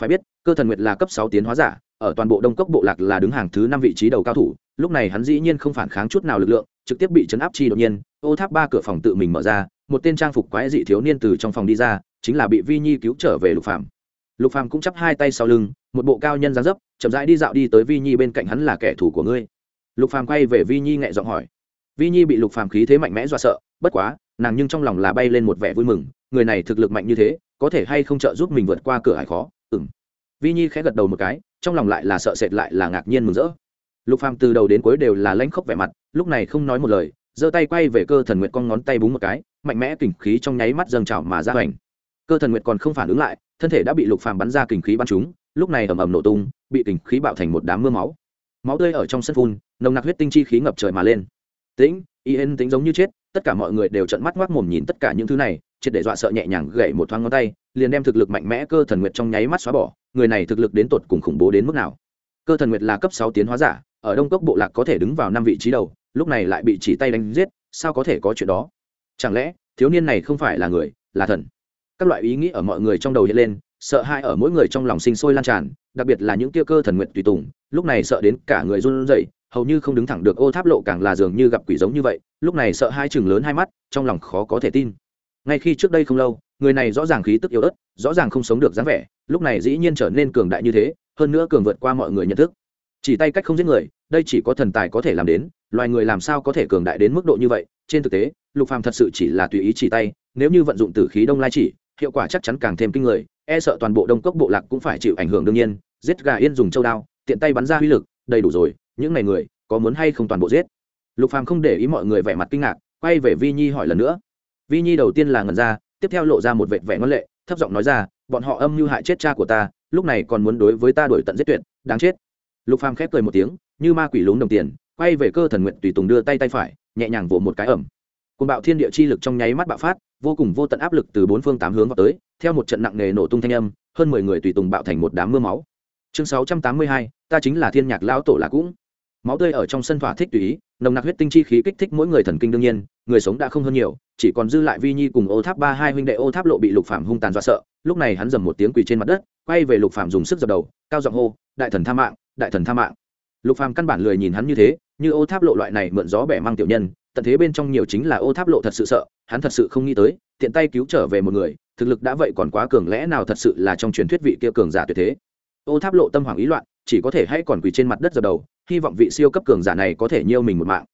Phải biết, cơ thần nguyệt là cấp sáu tiến hóa giả, ở toàn bộ đông cốc bộ lạc là đứng hàng thứ năm vị trí đầu cao thủ, lúc này hắn dĩ nhiên không phản kháng chút nào lực lượng, trực tiếp bị chấn áp chi đột nhiên, ô tháp ba cửa phòng tự mình mở ra, một tên trang phục quái dị thiếu niên từ trong phòng đi ra, chính là bị vi nhi cứu trở về lục phạm lục phàm cũng chắp hai tay sau lưng, một bộ cao nhân dáng dấp, chậm rãi đi dạo đi tới vi nhi bên cạnh hắn là kẻ thù của ngươi. Lục phàm quay về vi nhi nhẹ giọng hỏi. Vi nhi bị lục phàm khí thế mạnh mẽ do sợ, bất quá, nàng nhưng trong lòng là bay lên một vẻ vui mừng người này thực lực mạnh như thế, có thể hay không trợ giúp mình vượt qua cửa hải khó? Ừng vi nhi khẽ gật đầu một cái, trong lòng lại là sợ sệt lại là ngạc nhiên mừng rỡ. Lục phàm từ đầu đến cuối đều là lãnh khốc vẻ mặt, lúc này không nói một lời, giơ tay quay về cơ thần nguyệt con ngón tay búng một cái, mạnh mẽ kình khí trong nháy mắt dâng trào mà ra hoành. Cơ thần nguyệt còn không phản ứng lại, thân thể đã bị lục phàm bắn ra kình khí bắn trúng, lúc này ầm ầm nổ tung, bị kình khí bạo thành một đám mưa máu. Máu tươi ở trong sân phun, nồng nặc huyết tinh chi khí ngập trời mà lên. Tĩnh yên tính giống như chết tất cả mọi người đều trợn mắt ngoác mồm nhìn tất cả những thứ này, triệt để dọa sợ nhẹ nhàng gậy một thoáng ngón tay, liền đem thực lực mạnh mẽ cơ thần nguyệt trong nháy mắt xóa bỏ, người này thực lực đến tột cùng khủng bố đến mức nào. Cơ thần nguyệt là cấp sáu tiến hóa giả, ở đông cốc bộ lạc có thể đứng vào năm vị trí đầu, lúc này lại bị chỉ tay đánh giết, sao có thể có chuyện đó? Chẳng lẽ, thiếu niên này không phải là người, là thần? Các loại ý nghĩ ở mọi người trong đầu hiện lên, sợ hãi ở mỗi người trong lòng sinh sôi lan tràn, đặc biệt là những kia cơ thần nguyện tùy tùng, lúc này sợ đến cả người run rẩy hầu như không đứng thẳng được ô tháp lộ càng là dường như gặp quỷ giống như vậy, lúc này sợ hai chừng lớn hai mắt, trong lòng khó có thể tin. Ngay khi trước đây không lâu, người này rõ ràng khí tức yếu ớt, rõ ràng không sống được dáng vẻ, lúc này dĩ nhiên trở nên cường đại như thế, hơn nữa cường vượt qua mọi người nhận thức. Chỉ tay cách không giết người, đây chỉ có thần tài có thể làm đến, loài người làm sao có thể cường đại đến mức độ như vậy, trên thực tế, lục phàm thật sự chỉ là tùy ý chỉ tay, nếu như vận dụng tử khí đông lai chỉ, hiệu quả chắc chắn càng thêm kinh người e sợ toàn bộ đông cốc bộ lạc cũng phải chịu ảnh hưởng đương nhiên, giết gà yên dùng châu đao, tiện tay bắn ra uy lực, đầy đủ rồi những này người, có muốn hay không toàn bộ giết. Lục phàm không để ý mọi người vẻ mặt kinh ngạc, quay về vi nhi hỏi lần nữa. Vi nhi đầu tiên là ngẩn ra, tiếp theo lộ ra một vẻ vẻ ngon lệ, thấp giọng nói ra, bọn họ âm mưu hại chết cha của ta, lúc này còn muốn đối với ta đổi tận giết tuyệt, đáng chết. Lục phàm khép cười một tiếng, như ma quỷ lún đồng tiền, quay về cơ thần nguyện tùy tùng đưa tay tay phải, nhẹ nhàng vỗ một cái ẩm. Côn bạo thiên địa chi lực trong nháy mắt bạo phát, vô cùng vô tận áp lực từ bốn phương tám hướng vào tới, theo một trận nặng nề nổ tung thanh âm, hơn mười người tùy tùng bạo thành một đám mưa máu. Chương sáu trăm tám mươi hai, ta chính là thiên nhạc lão tổ là cũng máu tươi ở trong sân thỏa thích tùy ý, nồng nặc huyết tinh chi khí kích thích mỗi người thần kinh đương nhiên, người sống đã không hơn nhiều, chỉ còn dư lại vi nhi cùng ô tháp ba, hai huynh đệ ô tháp lộ bị lục phạm hung tàn dọa sợ, lúc này hắn dầm một tiếng quỳ trên mặt đất, quay về lục phạm dùng sức dập đầu, cao giọng hô, đại thần tha mạng, đại thần tha mạng. Lục Phạm căn bản lười nhìn hắn như thế, như ô tháp lộ loại này mượn gió bẻ mang tiểu nhân, tận thế bên trong nhiều chính là ô tháp lộ thật sự sợ, hắn thật sự không nghĩ tới, tiện tay cứu trở về một người, thực lực đã vậy còn quá cường, lẽ nào thật sự là trong truyền thuyết vị kia cường giả tuyệt thế? Ô tháp lộ tâm hoàng ý loạn chỉ có thể hãy còn quỳ trên mặt đất dập đầu, hy vọng vị siêu cấp cường giả này có thể nhiêu mình một mạng.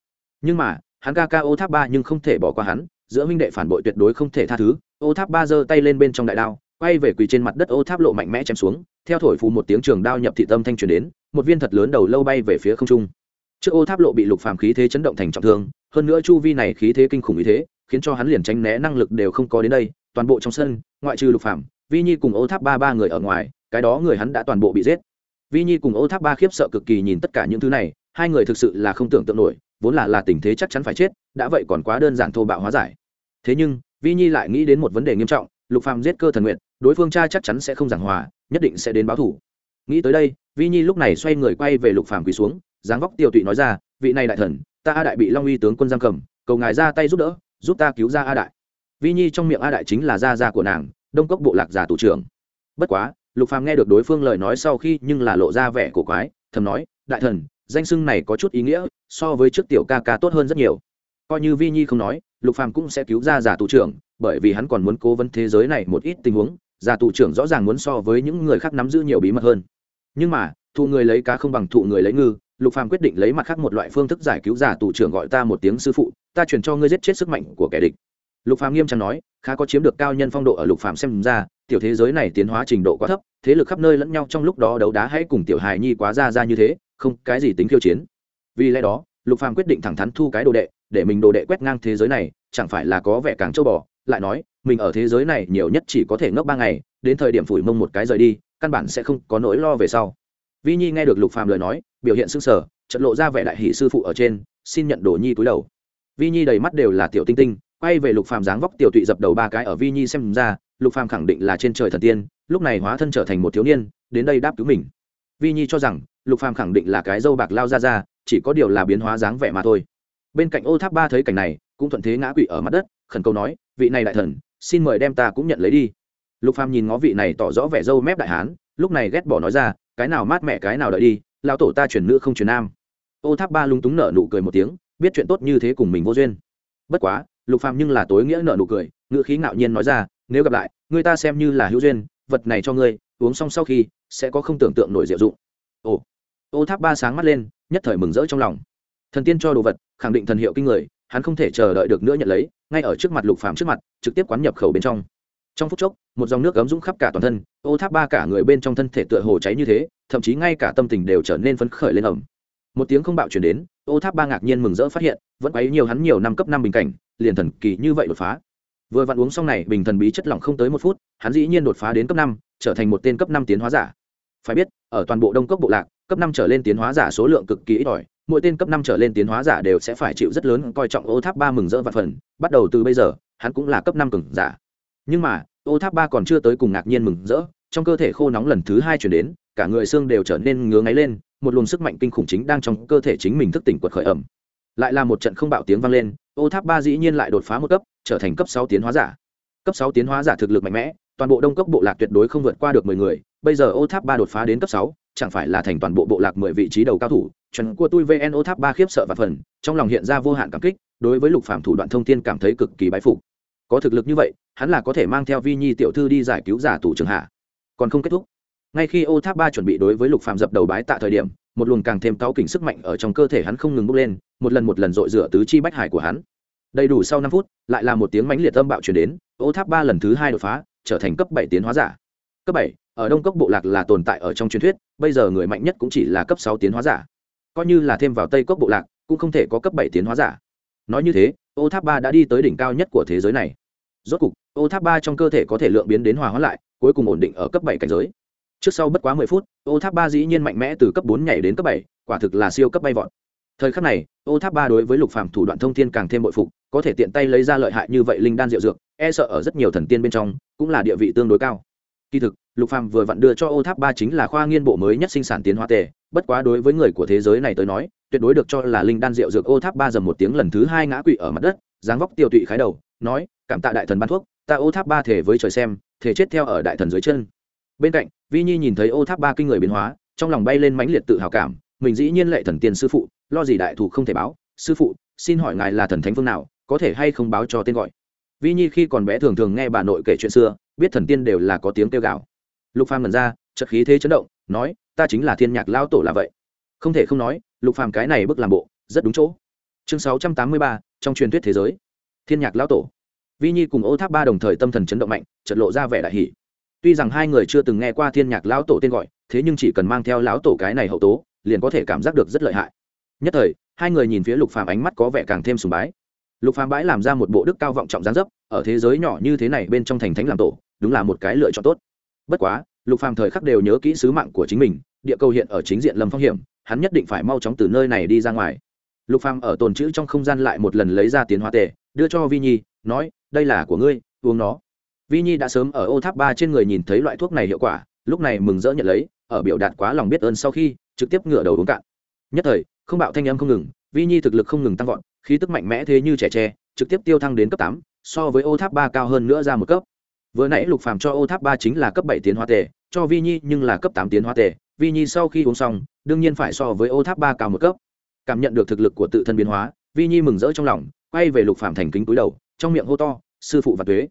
Nhưng mà, hắn ca ca ô tháp ba nhưng không thể bỏ qua hắn, giữa minh đệ phản bội tuyệt đối không thể tha thứ. Ô tháp ba giơ tay lên bên trong đại đao, quay về quỳ trên mặt đất ô tháp lộ mạnh mẽ chém xuống, theo thổi phù một tiếng trường đao nhập thị tâm thanh truyền đến, một viên thật lớn đầu lâu bay về phía không trung. Trước ô tháp lộ bị lục phàm khí thế chấn động thành trọng thương, hơn nữa chu vi này khí thế kinh khủng như thế, khiến cho hắn liền tránh né năng lực đều không có đến đây, toàn bộ trong sân, ngoại trừ lục phàm, vi nhi cùng ô tháp ba ba người ở ngoài, cái đó người hắn đã toàn bộ bị giết vi nhi cùng ô tháp ba khiếp sợ cực kỳ nhìn tất cả những thứ này, hai người thực sự là không tưởng tượng nổi, vốn là là tình thế chắc chắn phải chết, đã vậy còn quá đơn giản thô bạo hóa giải. Thế nhưng, vi nhi lại nghĩ đến một vấn đề nghiêm trọng, lục phàm giết cơ thần nguyện, đối phương cha chắc chắn sẽ không giảng hòa, nhất định sẽ đến báo thủ. Nghĩ tới đây, vi nhi lúc này xoay người quay về lục phàm quỳ xuống, dáng vóc tiêu tụy nói ra, vị này đại thần, ta a đại bị long uy tướng quân giam cầm, cầu ngài ra tay giúp đỡ, giúp ta cứu ra a đại. Vi nhi trong miệng a đại chính là gia gia của nàng, đông cốc bộ lạc giả tù trưởng. Bất quá lục phàm nghe được đối phương lời nói sau khi nhưng là lộ ra vẻ cổ quái, thầm nói, đại thần, danh sưng này có chút ý nghĩa, so với trước tiểu ca ca tốt hơn rất nhiều. Coi như vi nhi không nói, lục phàm cũng sẽ cứu ra giả tù trưởng, bởi vì hắn còn muốn cố vấn thế giới này một ít tình huống giả tù trưởng rõ ràng muốn so với những người khác nắm giữ nhiều bí mật hơn. Nhưng mà, thụ người lấy cá không bằng thụ người lấy ngư, lục phàm quyết định lấy mặt khác một loại phương thức giải cứu giả tù trưởng gọi ta một tiếng sư phụ, ta chuyển cho ngươi giết chết sức mạnh của kẻ địch lục phàm nghiêm trang nói, khá có chiếm được cao nhân phong độ ở lục phàm xem ra, tiểu thế giới này tiến hóa trình độ quá thấp, thế lực khắp nơi lẫn nhau trong lúc đó đấu đá hãy cùng tiểu hài nhi quá ra ra như thế, không, cái gì tính khiêu chiến. Vì lẽ đó, lục phàm quyết định thẳng thắn thu cái đồ đệ, để mình đồ đệ quét ngang thế giới này, chẳng phải là có vẻ càng châu bò, lại nói, mình ở thế giới này nhiều nhất chỉ có thể ngốc ba ngày, đến thời điểm phủi mông một cái rời đi, căn bản sẽ không có nỗi lo về sau. Vi nhi nghe được lục phàm lời nói, biểu hiện sưng sở trận lộ ra vẻ đại hỷ sư phụ ở trên, xin nhận đồ nhi túi đầu. Vi nhi đầy mắt đều là tiểu tinh tinh quay về lục phàm dáng vóc tiểu tụy dập đầu ba cái ở vi nhi xem ra, lục phàm khẳng định là trên trời thần tiên, lúc này hóa thân trở thành một thiếu niên, đến đây đáp cứu mình. Vi nhi cho rằng, lục phàm khẳng định là cái dâu bạc lao ra ra, chỉ có điều là biến hóa dáng vẻ mà thôi. Bên cạnh ô tháp ba thấy cảnh này, cũng thuận thế ngã quỵ ở mặt đất, khẩn cầu nói, vị này đại thần, xin mời đem ta cũng nhận lấy đi. Lục phàm nhìn ngó vị này tỏ rõ vẻ dâu mép đại hán, lúc này ghét bỏ nói ra, cái nào mát mẹ cái nào đợi đi, lão tổ ta chuyển nữ không chuyển nam. Ô tháp ba lúng túng nở nụ cười một tiếng, biết chuyện tốt như thế cùng mình vô duyên. Bất quá lục phàm nhưng là tối nghĩa nở nụ cười ngựa khí ngạo nhiên nói ra, nếu gặp lại, người ta xem như là hữu duyên, vật này cho ngươi, uống xong sau khi, sẽ có không tưởng tượng nổi diệu dụng. Ồ. Ô tháp ba sáng mắt lên, nhất thời mừng rỡ trong lòng. Thần tiên cho đồ vật, khẳng định thần hiệu kinh người, hắn không thể chờ đợi được nữa nhận lấy, ngay ở trước mặt lục phàm trước mặt, trực tiếp quán nhập khẩu bên trong. Trong phút chốc, một dòng nước ấm dũng khắp cả toàn thân, ô tháp ba cả người bên trong thân thể tựa hồ cháy như thế, thậm chí ngay cả tâm tình đều trở nên phấn khởi lên ẩm. Một tiếng không bạo chuyển đến, ô tháp ba ngạc nhiên mừng rỡ phát hiện, vẫn quấy nhiều hắn nhiều năm cấp năm bình cảnh liền thần kỳ như vậy đột phá. Vừa vặn uống xong này, bình thần bí chất lỏng không tới một phút, hắn dĩ nhiên đột phá đến cấp năm, trở thành một tên cấp năm tiến hóa giả. Phải biết, ở toàn bộ đông cốc bộ lạc, cấp năm trở lên tiến hóa giả số lượng cực kỳ ít ỏi, mỗi tên cấp năm trở lên tiến hóa giả đều sẽ phải chịu rất lớn coi trọng ô tháp ba mừng rỡ và phần, bắt đầu từ bây giờ, hắn cũng là cấp năm cường giả. Nhưng mà, ô tháp ba còn chưa tới cùng ngạc nhiên mừng rỡ, trong cơ thể khô nóng lần thứ hai chuyển đến, cả người xương đều trở nên ngứa ngáy lên, một luồng sức mạnh kinh khủng chính đang trong cơ thể chính mình thức tỉnh quật khởi ẩm. Lại là một trận không bạo tiếng vang lên ô tháp ba dĩ nhiên lại đột phá một cấp, trở thành cấp sáu tiến hóa giả. Cấp sáu tiến hóa giả thực lực mạnh mẽ, toàn bộ đông cấp bộ lạc tuyệt đối không vượt qua được mười người, bây giờ ô tháp ba đột phá đến cấp sáu, chẳng phải là thành toàn bộ bộ lạc mười vị trí đầu cao thủ. Chuẩn của tui vn ô tháp ba khiếp sợ và phần, trong lòng hiện ra vô hạn cảm kích, đối với lục phạm thủ đoạn thông thiên cảm thấy cực kỳ bái phục. Có thực lực như vậy, hắn là có thể mang theo vi nhi tiểu thư đi giải cứu giả tù trường hạ. Còn không kết thúc. Ngay khi ô tháp ba chuẩn bị đối với lục phạm dập đầu bái tạ thời điểm một luồng càng thêm cao kỉnh sức mạnh ở trong cơ thể hắn không ngừng bốc lên, một lần một lần dội rửa tứ chi bách hải của hắn. Đầy đủ sau năm phút, lại là một tiếng mãnh liệt âm bạo chuyển đến, ô tháp ba lần thứ hai đột phá, trở thành cấp bảy tiến hóa giả. Cấp bảy, ở đông cốc bộ lạc là tồn tại ở trong truyền thuyết, bây giờ người mạnh nhất cũng chỉ là cấp sáu tiến hóa giả. Coi như là thêm vào tây cốc bộ lạc, cũng không thể có cấp bảy tiến hóa giả. Nói như thế, ô tháp ba đã đi tới đỉnh cao nhất của thế giới này. Rốt cục, ô tháp ba trong cơ thể có thể lượng biến đến hòa hóa lại, cuối cùng ổn định ở cấp bảy cảnh giới trước sau bất quá mười phút, ô tháp ba dĩ nhiên mạnh mẽ từ cấp bốn nhảy đến cấp bảy, quả thực là siêu cấp bay vọt. Thời khắc này, ô tháp ba đối với lục phàm thủ đoạn thông thiên càng thêm bội phục, có thể tiện tay lấy ra lợi hại như vậy linh đan diệu dược e sợ ở rất nhiều thần tiên bên trong, cũng là địa vị tương đối cao. Kỳ thực, lục phàm vừa vặn đưa cho ô tháp ba chính là khoa nghiên bộ mới nhất sinh sản tiến hóa tề, bất quá đối với người của thế giới này tới nói, tuyệt đối được cho là linh đan rượu dược ô tháp ba dầm một tiếng lần thứ hai ngã quỵ ở mặt đất, dáng vóc tiêu tụy khái đầu, nói, cảm tạ đại thần ban thuốc, ta ô tháp ba thể với trời xem thể chết theo ở đại thần dưới chân. Bên cạnh vi nhi nhìn thấy ô tháp ba kinh người biến hóa trong lòng bay lên mãnh liệt tự hào cảm mình dĩ nhiên lệ thần tiên sư phụ lo gì đại thù không thể báo sư phụ xin hỏi ngài là thần thánh phương nào có thể hay không báo cho tên gọi? Vi nhi khi còn bé thường thường nghe bà nội kể chuyện xưa biết thần tiên đều là có tiếng kêu gào. Lục phàm ngẩn ra chợt khí thế chấn động nói ta chính là thiên nhạc lao tổ là vậy. Không thể không nói lục phàm cái này bức làm bộ rất đúng chỗ. Chương 683, trong truyền thuyết thế giới. Thiên nhạc lao tổ. Vi nhi cùng ô tháp ba đồng thời tâm thần chấn động mạnh chợt lộ ra vẻ đại hỷ tuy rằng hai người chưa từng nghe qua thiên nhạc lão tổ tên gọi, thế nhưng chỉ cần mang theo lão tổ cái này hậu tố, liền có thể cảm giác được rất lợi hại. Nhất thời, hai người nhìn phía lục phàm ánh mắt có vẻ càng thêm sùng bái. Lục phàm bãi làm ra một bộ đức cao vọng trọng gián dấp, ở thế giới nhỏ như thế này bên trong thành thánh làm tổ, đúng là một cái lựa chọn tốt. Bất quá, lục phàm thời khắc đều nhớ kỹ sứ mạng của chính mình, địa cầu hiện ở chính diện lâm phong hiểm, hắn nhất định phải mau chóng từ nơi này đi ra ngoài. Lục phàm ở tồn chữ trong không gian lại một lần lấy ra tiến hóa tề, đưa cho vi nhi, nói, đây là của ngươi, uống nó vi nhi đã sớm ở ô tháp ba trên người nhìn thấy loại thuốc này hiệu quả, lúc này mừng rỡ nhận lấy, ở biểu đạt quá lòng biết ơn sau khi, trực tiếp ngửa đầu uống cạn. Nhất thời, không bạo thanh âm không ngừng, vi nhi thực lực không ngừng tăng vọt, khí tức mạnh mẽ thế như trẻ tre, trực tiếp tiêu thăng đến cấp tám, so với ô tháp ba cao hơn nữa ra một cấp. Vừa nãy lục phàm cho ô tháp ba chính là cấp bảy tiến hóa tề, cho vi nhi nhưng là cấp tám tiến hóa tề, vi nhi sau khi uống xong, đương nhiên phải so với ô tháp ba cao một cấp. Cảm nhận được thực lực của tự thân biến hóa, vi nhi mừng rỡ trong lòng, quay về lục phàm thành kính túi đầu, trong miệng hô to, sư phụ và tuế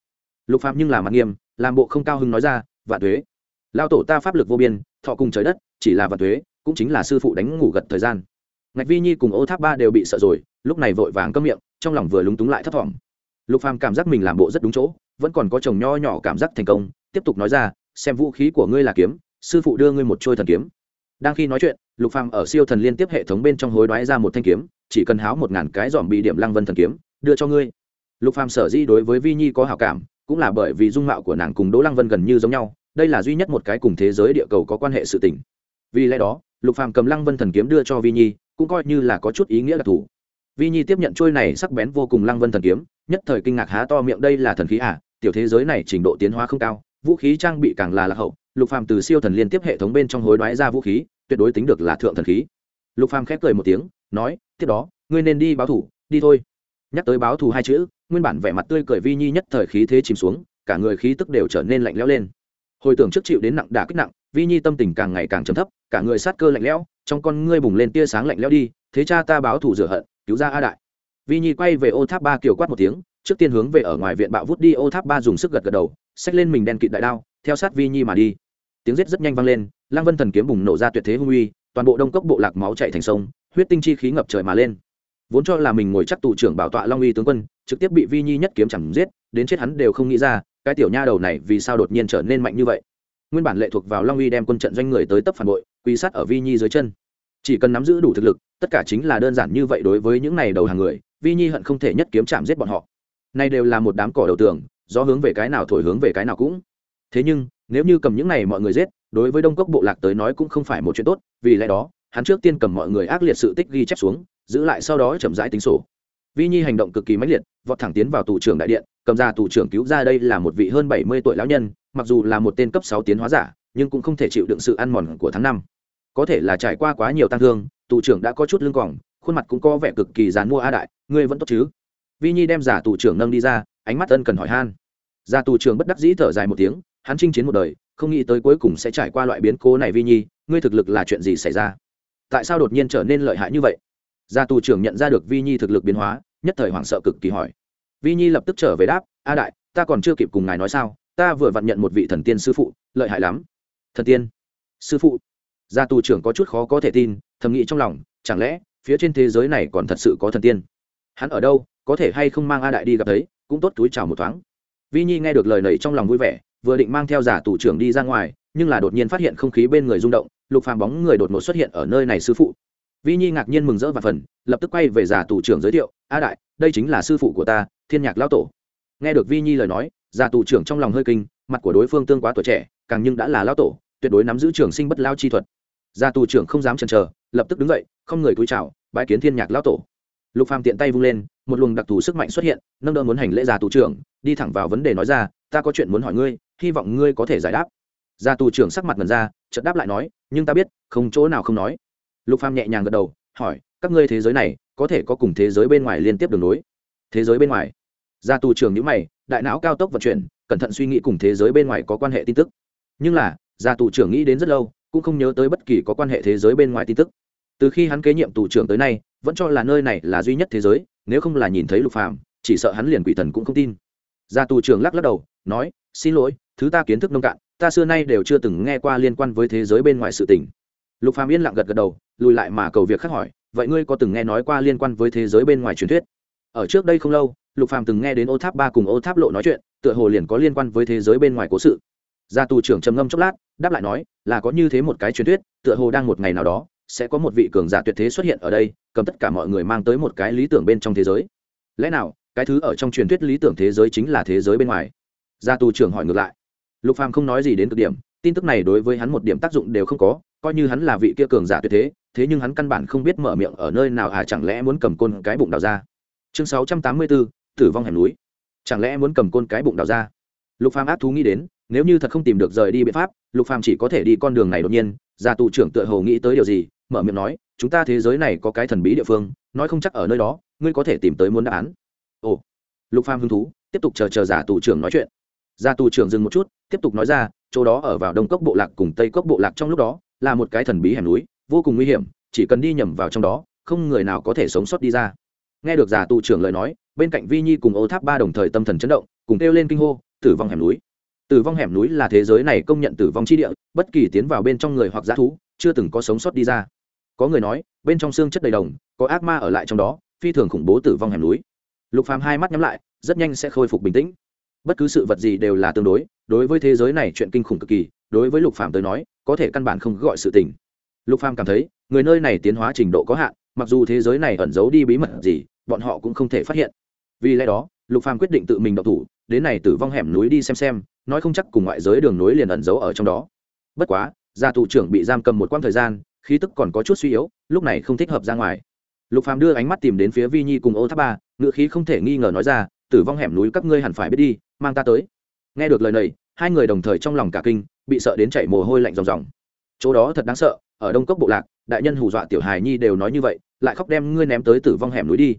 lục phàm nhưng là mặt nghiêm, làm bộ không cao hứng nói ra, vạn tuế lao tổ ta pháp lực vô biên, thọ cùng trời đất, chỉ là vạn tuế, cũng chính là sư phụ đánh ngủ gật thời gian. Ngạch vi nhi cùng ô tháp ba đều bị sợ rồi, lúc này vội vàng câm miệng, trong lòng vừa lúng túng lại thấp thỏm. Lục phàm cảm giác mình làm bộ rất đúng chỗ, vẫn còn có chồng nho nhỏ cảm giác thành công, tiếp tục nói ra, xem vũ khí của ngươi là kiếm, sư phụ đưa ngươi một trôi thần kiếm. Đang khi nói chuyện, lục phàm ở siêu thần liên tiếp hệ thống bên trong hối đoái ra một thanh kiếm, chỉ cần háo một ngàn cái dòm bị điểm lăng vân thần kiếm, đưa cho ngươi lục phàm sở di đối với vi nhi có hảo cảm, cũng là bởi vì dung mạo của nàng cùng đỗ lăng vân gần như giống nhau, đây là duy nhất một cái cùng thế giới địa cầu có quan hệ sự tình. Vì lẽ đó, lục phàm cầm lăng vân thần kiếm đưa cho vi nhi, cũng coi như là có chút ý nghĩa đặc thù. Vi nhi tiếp nhận trôi này sắc bén vô cùng lăng vân thần kiếm, nhất thời kinh ngạc há to miệng, đây là thần khí à? Tiểu thế giới này trình độ tiến hóa không cao, vũ khí trang bị càng là lạc hậu, lục phàm từ siêu thần liên tiếp hệ thống bên trong hối đoái ra vũ khí, tuyệt đối tính được là thượng thần khí. Lục phàm khép cười một tiếng, nói, tiếp đó, ngươi nên đi báo thủ, đi thôi. Nhắc tới báo thù hai chữ nguyên bản vẻ mặt tươi cười vi nhi nhất thời khí thế chìm xuống, cả người khí tức đều trở nên lạnh lẽo lên. Hồi tưởng trước chịu đến nặng đả kích nặng, vi nhi tâm tình càng ngày càng trầm thấp, cả người sát cơ lạnh lẽo, trong con ngươi bùng lên tia sáng lạnh lẽo đi, thế cha ta báo thù rửa hận, cứu ra a đại. Vi nhi quay về ô tháp ba kiều quát một tiếng, trước tiên hướng về ở ngoài viện bạo vút đi, ô tháp ba dùng sức gật gật đầu, xách lên mình đen kịt đại đao, theo sát vi nhi mà đi. Tiếng giết rất nhanh vang lên lang vân thần kiếm bùng nổ ra tuyệt thế hung uy, toàn bộ đông cốc bộ lạc máu chạy thành sông, huyết tinh chi khí ngập trời mà lên vốn cho là mình ngồi chắc tù trưởng bảo tọa long uy tướng quân, trực tiếp bị vi nhi nhất kiếm chẳng giết, đến chết hắn đều không nghĩ ra, cái tiểu nha đầu này vì sao đột nhiên trở nên mạnh như vậy? Nguyên bản lệ thuộc vào long uy đem quân trận doanh người tới tấp phản bội, quy sát ở vi nhi dưới chân. Chỉ cần nắm giữ đủ thực lực, tất cả chính là đơn giản như vậy đối với những này đầu hàng người, vi nhi hận không thể nhất kiếm chạm giết bọn họ. Nay đều là một đám cỏ đầu tường do hướng về cái nào thổi hướng về cái nào cũng. Thế nhưng, nếu như cầm những này mọi người giết, đối với đông cốc bộ lạc tới nói cũng không phải một chuyện tốt, vì lẽ đó, hắn trước tiên cầm mọi người ác liệt sự tích ghi chép xuống giữ lại sau đó chậm rãi tính sổ. Vi nhi hành động cực kỳ mãnh liệt, vọt thẳng tiến vào tù trưởng đại điện, cầm ra tù trưởng cứu ra đây là một vị hơn bảy mươi tuổi lão nhân, mặc dù là một tên cấp sáu tiến hóa giả, nhưng cũng không thể chịu đựng sự ăn mòn của tháng năm. Có thể là trải qua quá nhiều tăng thương, tù trưởng đã có chút lưng còng, khuôn mặt cũng có vẻ cực kỳ dán mua a đại, ngươi vẫn tốt chứ? Vi nhi đem giả tù trưởng nâng đi ra, ánh mắt ân cần hỏi han. Giả tù trưởng bất đắc dĩ thở dài một tiếng, hắn chinh chiến một đời, không nghĩ tới cuối cùng sẽ trải qua loại biến cố này vi nhi, ngươi thực lực là chuyện gì xảy ra? Tại sao đột nhiên trở nên lợi hại như vậy? Gia tù trưởng nhận ra được vi nhi thực lực biến hóa, nhất thời hoảng sợ cực kỳ hỏi. Vi nhi lập tức trở về đáp, a đại, ta còn chưa kịp cùng ngài nói sao, ta vừa vặn nhận một vị thần tiên sư phụ, lợi hại lắm. Thần tiên? Sư phụ? Gia tù trưởng có chút khó có thể tin, thầm nghĩ trong lòng, chẳng lẽ, phía trên thế giới này còn thật sự có thần tiên? Hắn ở đâu, có thể hay không mang a đại đi gặp thấy, cũng tốt túi chào một thoáng. Vi nhi nghe được lời nầy trong lòng vui vẻ, vừa định mang theo giả tù trưởng đi ra ngoài, nhưng là đột nhiên phát hiện không khí bên người rung động, lục phàm bóng người đột ngột xuất hiện ở nơi này sư phụ vi nhi ngạc nhiên mừng rỡ và phần, lập tức quay về giả tù trưởng giới thiệu, a đại, đây chính là sư phụ của ta, thiên nhạc lão tổ. Nghe được vi nhi lời nói giả tù trưởng trong lòng hơi kinh, mặt của đối phương tương quá tuổi trẻ, càng nhưng đã là lão tổ, tuyệt đối nắm giữ trường sinh bất lao chi thuật. Giả tù trưởng không dám chần chờ, lập tức đứng dậy, không người cúi chào, bái kiến thiên nhạc Lão tổ. Lục phàm tiện tay vung lên, một luồng đặc thù sức mạnh xuất hiện, nâng đỡ muốn hành lễ giả tù trưởng, đi thẳng vào vấn đề nói ra, ta có chuyện muốn hỏi ngươi, hy vọng ngươi có thể giải đáp. Giả tù trưởng sắc mặt ngần ra, chợt đáp lại nói, nhưng ta biết, không chỗ nào không nói lục phàm nhẹ nhàng gật đầu, hỏi, các ngươi thế giới này có thể có cùng thế giới bên ngoài liên tiếp đường nối thế giới bên ngoài? Gia tù trưởng nhữ mày, đại não cao tốc vận chuyển, cẩn thận suy nghĩ cùng thế giới bên ngoài có quan hệ tin tức. Nhưng là, gia tù trưởng nghĩ đến rất lâu, cũng không nhớ tới bất kỳ có quan hệ thế giới bên ngoài tin tức. Từ khi hắn kế nhiệm tù trưởng tới nay, vẫn cho là nơi này là duy nhất thế giới, nếu không là nhìn thấy lục phàm, chỉ sợ hắn liền quỷ thần cũng không tin. Gia tù trưởng lắc lắc đầu, nói, xin lỗi, thứ ta kiến thức nông cạn, ta xưa nay đều chưa từng nghe qua liên quan với thế giới bên ngoài sự tình. Lục phàm yên lặng gật gật đầu lùi lại mà cầu việc khác hỏi, vậy ngươi có từng nghe nói qua liên quan với thế giới bên ngoài truyền thuyết? Ở trước đây không lâu, lục phàm từng nghe đến ô tháp ba cùng ô tháp lộ nói chuyện, tựa hồ liền có liên quan với thế giới bên ngoài cố sự. Gia tù trưởng trầm ngâm chốc lát, đáp lại nói, là có như thế một cái truyền thuyết, tựa hồ đang một ngày nào đó sẽ có một vị cường giả tuyệt thế xuất hiện ở đây, cầm tất cả mọi người mang tới một cái lý tưởng bên trong thế giới. Lẽ nào, cái thứ ở trong truyền thuyết lý tưởng thế giới chính là thế giới bên ngoài? Gia tù trưởng hỏi ngược lại. Lục phàm không nói gì đến cực điểm, tin tức này đối với hắn một điểm tác dụng đều không có, coi như hắn là vị kia cường giả tuyệt thế thế nhưng hắn căn bản không biết mở miệng ở nơi nào à chẳng lẽ muốn cầm côn cái bụng đào ra? Chương 684, tử vong hẻm núi. Chẳng lẽ muốn cầm côn cái bụng đào ra? Lục phàm ác thú nghĩ đến nếu như thật không tìm được rời đi biện pháp lục phàm chỉ có thể đi con đường này đột nhiên. Gia tù trưởng tựa hồ nghĩ tới điều gì mở miệng nói chúng ta thế giới này có cái thần bí địa phương nói không chắc ở nơi đó ngươi có thể tìm tới muốn đáp án. Ồ. Lục phàm hứng thú tiếp tục chờ chờ giả tù trưởng nói chuyện. Gia tù trưởng dừng một chút tiếp tục nói ra chỗ đó ở vào đông cốc bộ lạc cùng tây cốc bộ lạc trong lúc đó là một cái thần bí hẻm núi vô cùng nguy hiểm, chỉ cần đi nhầm vào trong đó, không người nào có thể sống sót đi ra. Nghe được giả tù trưởng lời nói, bên cạnh vi nhi cùng ô tháp ba đồng thời tâm thần chấn động, cùng kêu lên kinh hô, tử vong hẻm núi. Tử vong hẻm núi là thế giới này công nhận tử vong chi địa, bất kỳ tiến vào bên trong người hoặc g thú, chưa từng có sống sót đi ra. Có người nói, bên trong xương chất đầy đồng, có ác ma ở lại trong đó, phi thường khủng bố tử vong hẻm núi. Lục phàm hai mắt nhắm lại, rất nhanh sẽ khôi phục bình tĩnh. Bất cứ sự vật gì đều là tương đối đối với thế giới này chuyện kinh khủng cực kỳ, đối với lục phàm tới nói, có thể căn bản không gọi sự tình lục phàm cảm thấy, người nơi này tiến hóa trình độ có hạn, mặc dù thế giới này ẩn giấu đi bí mật gì, bọn họ cũng không thể phát hiện. Vì lẽ đó, lục phàm quyết định tự mình động thủ, đến này tử vong hẻm núi đi xem xem, nói không chắc cùng ngoại giới đường núi liền ẩn giấu ở trong đó. Bất quá, gia tù trưởng bị giam cầm một quãng thời gian, khí tức còn có chút suy yếu, lúc này không thích hợp ra ngoài. Lục phàm đưa ánh mắt tìm đến phía vi nhi cùng ô tháp ba, ngựa khí không thể nghi ngờ nói ra, tử vong hẻm núi các ngươi hẳn phải biết đi, mang ta tới. Nghe được lời này, hai người đồng thời trong lòng cả kinh, bị sợ đến chảy mồ hôi lạnh ròng ròng. Chỗ đó thật đáng sợ ở đông cốc bộ lạc, đại nhân hù dọa tiểu hài nhi đều nói như vậy, lại khóc đem ngươi ném tới tử vong hẻm núi đi.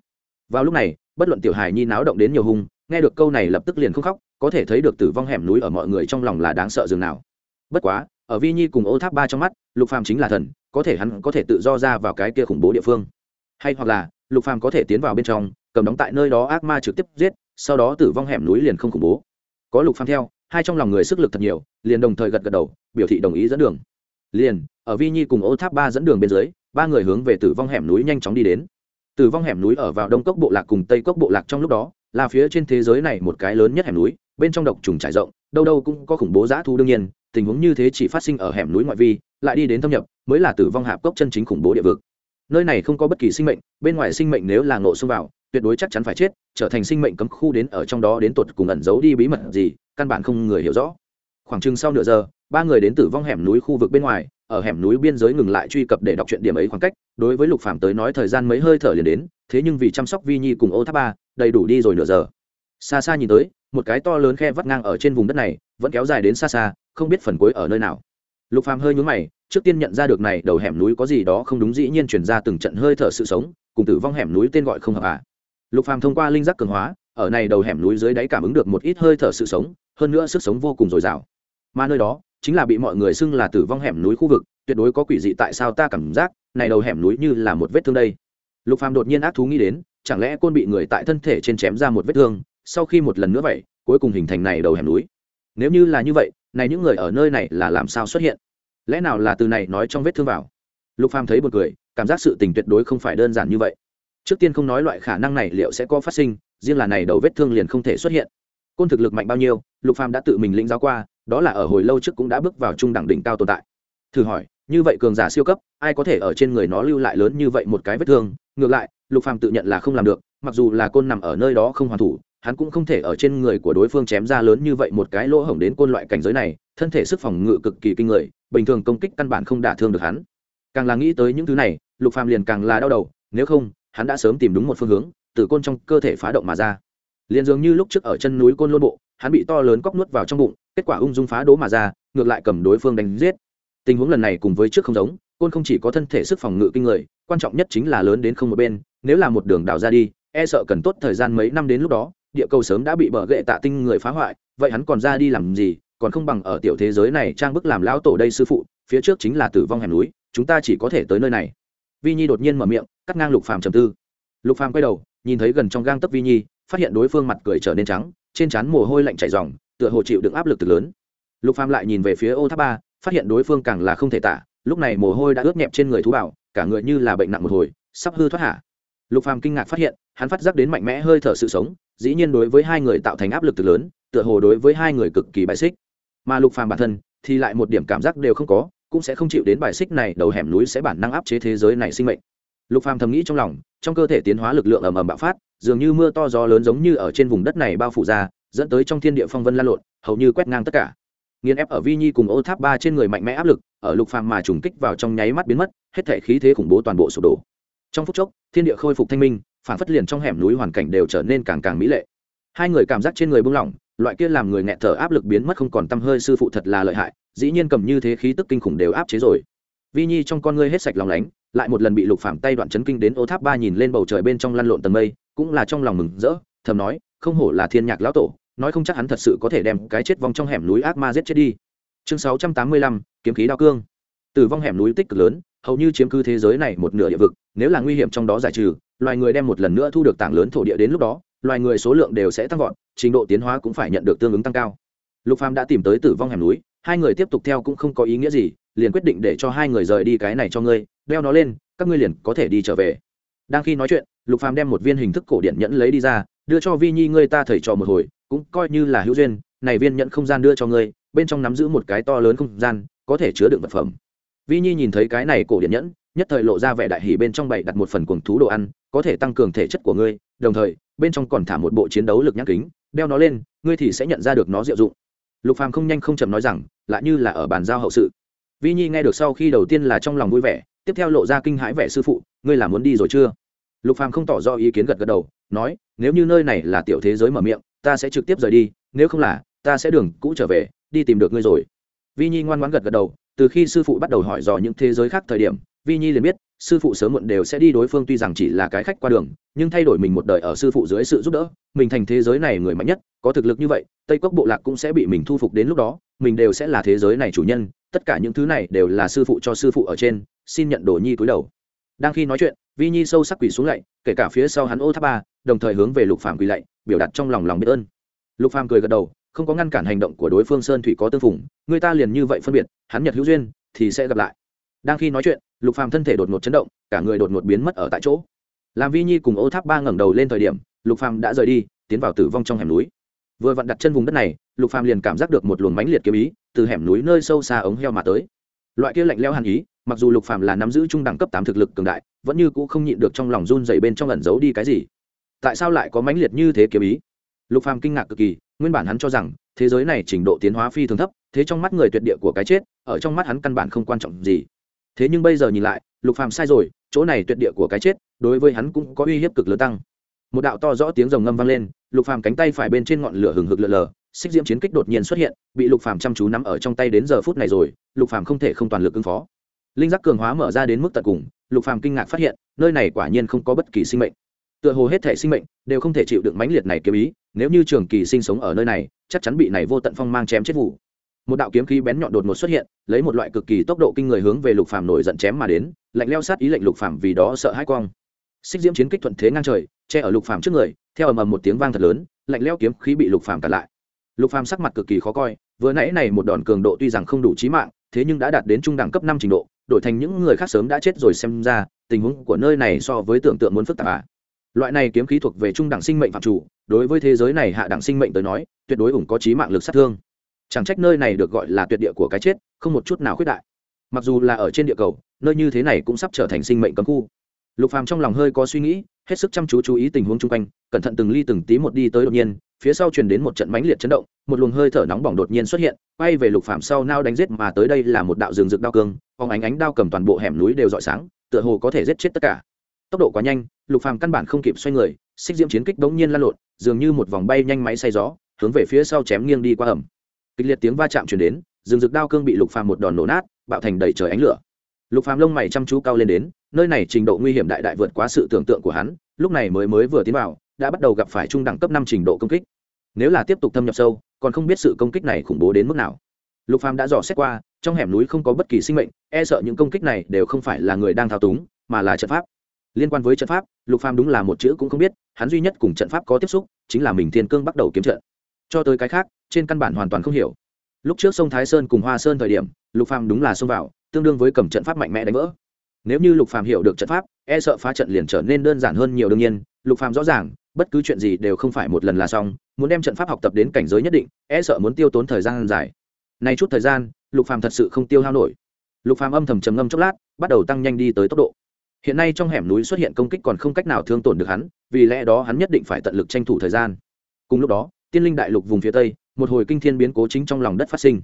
Vào lúc này, bất luận tiểu hài nhi náo động đến nhiều hung, nghe được câu này lập tức liền không khóc, có thể thấy được tử vong hẻm núi ở mọi người trong lòng là đáng sợ dường nào. Bất quá, ở vi nhi cùng ô tháp ba trong mắt, lục phàm chính là thần, có thể hắn có thể tự do ra vào cái kia khủng bố địa phương. Hay hoặc là, lục phàm có thể tiến vào bên trong, cầm đóng tại nơi đó ác ma trực tiếp giết, sau đó tử vong hẻm núi liền không khủng bố. Có lục phàm theo, hai trong lòng người sức lực thật nhiều, liền đồng thời gật gật đầu, biểu thị đồng ý dẫn đường liền, ở vi nhi cùng ô tháp ba dẫn đường bên dưới, ba người hướng về tử vong hẻm núi nhanh chóng đi đến. Tử vong hẻm núi ở vào đông cốc bộ lạc cùng tây cốc bộ lạc trong lúc đó, là phía trên thế giới này một cái lớn nhất hẻm núi, bên trong độc trùng trải rộng, đâu đâu cũng có khủng bố giã thu đương nhiên, tình huống như thế chỉ phát sinh ở hẻm núi ngoại vi, lại đi đến thâm nhập, mới là tử vong hạp cốc chân chính khủng bố địa vực. Nơi này không có bất kỳ sinh mệnh, bên ngoài sinh mệnh nếu là ngộ xông vào, tuyệt đối chắc chắn phải chết, trở thành sinh mệnh cấm khu đến ở trong đó đến tột cùng ẩn giấu đi bí mật gì, căn bản không người hiểu rõ. Khoảng chừng sau nửa giờ ba người đến tử vong hẻm núi khu vực bên ngoài, ở hẻm núi biên giới ngừng lại truy cập để đọc truyện điểm ấy khoảng cách, đối với lục phạm tới nói thời gian mấy hơi thở liền đến, thế nhưng vì chăm sóc vi nhi cùng ô tháp ba, đầy đủ đi rồi nửa giờ. Xa xa nhìn tới, một cái to lớn khe vắt ngang ở trên vùng đất này, vẫn kéo dài đến xa xa, không biết phần cuối ở nơi nào. Lục phàm hơi nhướng mày, trước tiên nhận ra được này đầu hẻm núi có gì đó không đúng, dĩ nhiên chuyển ra từng trận hơi thở sự sống, cùng tử vong hẻm núi tên gọi không hợp à. Lục phàm thông qua linh giác cường hóa, ở này đầu hẻm núi dưới đáy cảm ứng được một ít hơi thở sự sống, hơn nữa sức sống vô cùng dồi dào. Mà nơi đó chính là bị mọi người xưng là tử vong hẻm núi khu vực, tuyệt đối có quỷ dị tại sao ta cảm giác, này đầu hẻm núi như là một vết thương đây. Lục phàm đột nhiên ác thú nghĩ đến, chẳng lẽ côn bị người tại thân thể trên chém ra một vết thương, sau khi một lần nữa vậy, cuối cùng hình thành này đầu hẻm núi? Nếu như là như vậy, này những người ở nơi này là làm sao xuất hiện? Lẽ nào là từ này nói trong vết thương vào? Lục phàm thấy buồn cười, cảm giác sự tình tuyệt đối không phải đơn giản như vậy. Trước tiên không nói loại khả năng này liệu sẽ có phát sinh, riêng là này đầu vết thương liền không thể xuất hiện. Côn thực lực mạnh bao nhiêu, lục phàm đã tự mình lĩnh giáo qua đó là ở hồi lâu trước cũng đã bước vào trung đẳng đỉnh cao tồn tại. Thử hỏi, như vậy cường giả siêu cấp, ai có thể ở trên người nó lưu lại lớn như vậy một cái vết thương? Ngược lại, lục phàm tự nhận là không làm được, mặc dù là côn nằm ở nơi đó không hoàn thủ, hắn cũng không thể ở trên người của đối phương chém ra lớn như vậy một cái lỗ hổng đến côn loại cảnh giới này, thân thể sức phòng ngự cực kỳ kinh người, bình thường công kích căn bản không đả thương được hắn. Càng là nghĩ tới những thứ này, lục phàm liền càng là đau đầu, nếu không, hắn đã sớm tìm đúng một phương hướng, từ côn trong cơ thể phá động mà ra. Liền dường như lúc trước ở chân núi côn lôn bộ, hắn bị to lớn cóc nuốt vào trong bụng kết quả ung dung phá đố mà ra, ngược lại cầm đối phương đánh giết. Tình huống lần này cùng với trước không giống, côn không chỉ có thân thể sức phòng ngự kinh người, quan trọng nhất chính là lớn đến không một bên, nếu là một đường đào ra đi e sợ cần tốt thời gian mấy năm đến lúc đó, địa cầu sớm đã bị bờ gậy tạ tinh người phá hoại, vậy hắn còn ra đi làm gì, còn không bằng ở tiểu thế giới này trang bức làm lão tổ đây sư phụ, phía trước chính là tử vong hẻm núi, chúng ta chỉ có thể tới nơi này. Vi nhi đột nhiên mở miệng, cắt ngang lục phàm trầm tư. Lục phàm quay đầu, nhìn thấy gần trong gang tấc vi nhi, phát hiện đối phương mặt cười trở nên trắng, trên trán mồ hôi lạnh chảy ròng tựa hồ chịu đựng áp lực từ lớn. Lục phàm lại nhìn về phía ô tháp ba, phát hiện đối phương càng là không thể tả, lúc này mồ hôi đã ướt nhẹp trên người thú bảo, cả người như là bệnh nặng một hồi, sắp hư thoát hạ lục phàm kinh ngạc phát hiện, hắn phát giác đến mạnh mẽ hơi thở sự sống, dĩ nhiên đối với hai người tạo thành áp lực từ lớn, tựa hồ đối với hai người cực kỳ bài xích. Mà lục phàm bản thân, thì lại một điểm cảm giác đều không có, cũng sẽ không chịu đến bài xích này, đầu hẻm núi sẽ bản năng áp chế thế giới này sinh mệnh. Lục phàm thầm nghĩ trong lòng, trong cơ thể tiến hóa lực lượng ầm ầm bạo phát, dường như mưa to gió lớn giống như ở trên vùng đất này bao phủ ra dẫn tới trong thiên địa phong vân lan lộn, hầu như quét ngang tất cả. Nghiền ép ở vi nhi cùng ô tháp ba trên người mạnh mẽ áp lực, ở lục phàm mà trùng kích vào trong nháy mắt biến mất, hết thể khí thế khủng bố toàn bộ sụp đổ. Trong phút chốc, thiên địa khôi phục thanh minh, phản phất liền trong hẻm núi hoàn cảnh đều trở nên càng càng mỹ lệ. Hai người cảm giác trên người buông lỏng, loại kia làm người nghẹt thở áp lực biến mất không còn tâm hơi sư phụ thật là lợi hại, dĩ nhiên cầm như thế khí tức kinh khủng đều áp chế rồi. Vi nhi trong con ngươi hết sạch lòng lánh, lại một lần bị lục phàm tay đoạn chấn kinh đến ô tháp ba nhìn lên bầu trời bên trong lăn lộn tầng mây, cũng là trong lòng mừng rỡ, thầm nói không hổ là thiên nhạc lão tổ, nói không chắc hắn thật sự có thể đem cái chết vong trong hẻm núi ác ma giết chết đi. Chương sáu trăm tám mươi lăm, kiếm khí đao cương. Tử vong hẻm núi tích cực lớn, hầu như chiếm cứ thế giới này một nửa địa vực, nếu là nguy hiểm trong đó giải trừ, loài người đem một lần nữa thu được tảng lớn thổ địa đến lúc đó, loài người số lượng đều sẽ tăng vọt, trình độ tiến hóa cũng phải nhận được tương ứng tăng cao. Lục phàm đã tìm tới tử vong hẻm núi, hai người tiếp tục theo cũng không có ý nghĩa gì, liền quyết định để cho hai người rời đi cái này cho ngươi, đeo nó lên, các ngươi liền có thể đi trở về. Đang khi nói chuyện, lục phàm đem một viên hình thức cổ điện nhẫn lấy đi ra đưa cho vi nhi ngươi ta thầy trò một hồi, cũng coi như là hữu duyên, này viên nhận không gian đưa cho ngươi, bên trong nắm giữ một cái to lớn không gian, có thể chứa đựng vật phẩm. Vi nhi nhìn thấy cái này cổ điện nhẫn, nhất thời lộ ra vẻ đại hỷ bên trong bày đặt một phần cuồng thú đồ ăn, có thể tăng cường thể chất của ngươi, đồng thời, bên trong còn thả một bộ chiến đấu lực nhãn kính, đeo nó lên, ngươi thì sẽ nhận ra được nó diệu dụng. Lục phàm không nhanh không chậm nói rằng, lại như là ở bàn giao hậu sự. Vi nhi nghe được sau khi đầu tiên là trong lòng vui vẻ, tiếp theo lộ ra kinh hãi vẻ sư phụ, ngươi là muốn đi rồi chưa? Lục phàm không tỏ rõ ý kiến gật gật đầu, nói, nếu như nơi này là tiểu thế giới mở miệng, ta sẽ trực tiếp rời đi, nếu không là, ta sẽ đường cũ trở về, đi tìm được ngươi rồi. Vi nhi ngoan ngoãn gật gật đầu, từ khi sư phụ bắt đầu hỏi dò những thế giới khác thời điểm, vi nhi liền biết, sư phụ sớm muộn đều sẽ đi đối phương tuy rằng chỉ là cái khách qua đường, nhưng thay đổi mình một đời ở sư phụ dưới sự giúp đỡ, mình thành thế giới này người mạnh nhất, có thực lực như vậy, tây cốc bộ lạc cũng sẽ bị mình thu phục đến lúc đó, mình đều sẽ là thế giới này chủ nhân, tất cả những thứ này đều là sư phụ cho sư phụ ở trên, xin nhận đồ nhi túi đầu. Đang khi nói chuyện vi nhi sâu sắc quỳ xuống lạy, kể cả phía sau hắn ô tháp ba, đồng thời hướng về lục phàm quỳ lạy, biểu đạt trong lòng lòng biết ơn. Lục phàm cười gật đầu, không có ngăn cản hành động của đối phương sơn thủy có tương phùng, người ta liền như vậy phân biệt, hắn nhật hữu duyên, thì sẽ gặp lại. Đang khi nói chuyện, lục phàm thân thể đột ngột chấn động, cả người đột ngột biến mất ở tại chỗ. Làm vi nhi cùng ô tháp ba ngẩng đầu lên thời điểm, lục phàm đã rời đi, tiến vào tử vong trong hẻm núi. Vừa vặn đặt chân vùng đất này, lục phàm liền cảm giác được một luồng mãnh liệt kiếm ý, từ hẻm núi nơi sâu xa ống heo mà tới. Loại kia lạnh lẽo hàn ý mặc dù lục phàm là nắm giữ trung đẳng cấp tám thực lực cường đại, vẫn như cũ không nhịn được trong lòng run dày bên trong ẩn giấu đi cái gì. Tại sao lại có mãnh liệt như thế kiếm ý? Lục phàm kinh ngạc cực kỳ, nguyên bản hắn cho rằng, thế giới này trình độ tiến hóa phi thường thấp, thế trong mắt người tuyệt địa của cái chết, ở trong mắt hắn căn bản không quan trọng gì. Thế nhưng bây giờ nhìn lại, lục phàm sai rồi, chỗ này tuyệt địa của cái chết, đối với hắn cũng có uy hiếp cực lớn tăng. Một đạo to rõ tiếng rồng ngâm vang lên, lục phàm cánh tay phải bên trên ngọn lửa hừng hực lờ lờ, xích diễm chiến kích đột nhiên xuất hiện, bị lục phàm chăm chú nắm ở trong tay đến giờ phút này rồi, lục phàm không thể không toàn lực ứng phó linh giác cường hóa mở ra đến mức tận cùng, lục phàm kinh ngạc phát hiện, nơi này quả nhiên không có bất kỳ sinh mệnh. Tựa hồ hết thể sinh mệnh đều không thể chịu đựng mãnh liệt này kiếm ý, nếu như trường kỳ sinh sống ở nơi này, chắc chắn bị này vô tận phong mang chém chết vụ. Một đạo kiếm khí bén nhọn đột ngột xuất hiện, lấy một loại cực kỳ tốc độ kinh người hướng về lục phàm nổi giận chém mà đến, lạnh leo sát ý lệnh lục phàm vì đó sợ hãi quang. Xích diễm chiến kích thuận thế ngang trời, che ở lục phàm trước người, theo ầm ầm một tiếng vang thật lớn, lạnh leo kiếm khí bị lục phàm cản lại. Lục phàm sắc mặt cực kỳ khó coi, vừa nãy này một đòn cường độ tuy rằng không đủ chí mạng, thế nhưng đã đạt đến trung đẳng cấp năm trình độ đổi thành những người khác sớm đã chết rồi xem ra, tình huống của nơi này so với tưởng tượng muốn phức tạp à. Loại này kiếm khí thuộc về trung đẳng sinh mệnh phạm chủ, đối với thế giới này hạ đẳng sinh mệnh tới nói, tuyệt đối ủng có trí mạng lực sát thương. Chẳng trách nơi này được gọi là tuyệt địa của cái chết, không một chút nào khuyết đại. Mặc dù là ở trên địa cầu, nơi như thế này cũng sắp trở thành sinh mệnh cấm khu. Lục phàm trong lòng hơi có suy nghĩ, hết sức chăm chú chú ý tình huống chung quanh, cẩn thận từng ly từng tí một đi tới đột nhiên phía sau truyền đến một trận mãnh liệt chấn động, một luồng hơi thở nóng bỏng đột nhiên xuất hiện, quay về lục phàm sau nao đánh giết mà tới đây là một đạo rừng rực đao cương, phóng ánh ánh đao cầm toàn bộ hẻm núi đều rọi sáng, tựa hồ có thể giết chết tất cả. Tốc độ quá nhanh, lục phàm căn bản không kịp xoay người, xích diễm chiến kích bỗng nhiên lan lộn, dường như một vòng bay nhanh máy xay gió, hướng về phía sau chém nghiêng đi qua ẩm. Kịch liệt tiếng va chạm truyền đến, rừng rực đao cương bị lục phàm một đòn nổ nát, bạo thành đầy trời ánh lửa. Lục phàm lông mày chăm chú cao lên đến, nơi này trình độ nguy hiểm đại đại vượt quá sự tưởng tượng của hắn, lúc này mới mới vừa tiến vào đã bắt đầu gặp phải trung đẳng cấp năm trình độ công kích. Nếu là tiếp tục thâm nhập sâu, còn không biết sự công kích này khủng bố đến mức nào. Lục phàm đã dò xét qua, trong hẻm núi không có bất kỳ sinh mệnh e sợ những công kích này đều không phải là người đang thao túng, mà là trận pháp. Liên quan với trận pháp, lục phàm đúng là một chữ cũng không biết, hắn duy nhất cùng trận pháp có tiếp xúc, chính là mình thiên cương bắt đầu kiếm trận. Cho tới cái khác, trên căn bản hoàn toàn không hiểu. Lúc trước sông thái sơn cùng hoa sơn thời điểm, lục phàm đúng là xông vào, tương đương với cầm trận pháp mạnh mẽ đánh vỡ. Nếu như lục phàm hiểu được trận pháp e sợ phá trận liền trở nên đơn giản hơn nhiều đương nhiên, lục phàm rõ ràng bất cứ chuyện gì đều không phải một lần là xong, muốn đem trận pháp học tập đến cảnh giới nhất định e sợ muốn tiêu tốn thời gian dài. Nay chút thời gian, lục phàm thật sự không tiêu hao nổi. Lục phàm âm thầm trầm ngâm chốc lát, bắt đầu tăng nhanh đi tới tốc độ. Hiện nay trong hẻm núi xuất hiện công kích còn không cách nào thương tổn được hắn, vì lẽ đó hắn nhất định phải tận lực tranh thủ thời gian. Cùng lúc đó, tiên linh đại lục vùng phía tây, một hồi kinh thiên biến cố chính trong lòng đất phát sinh.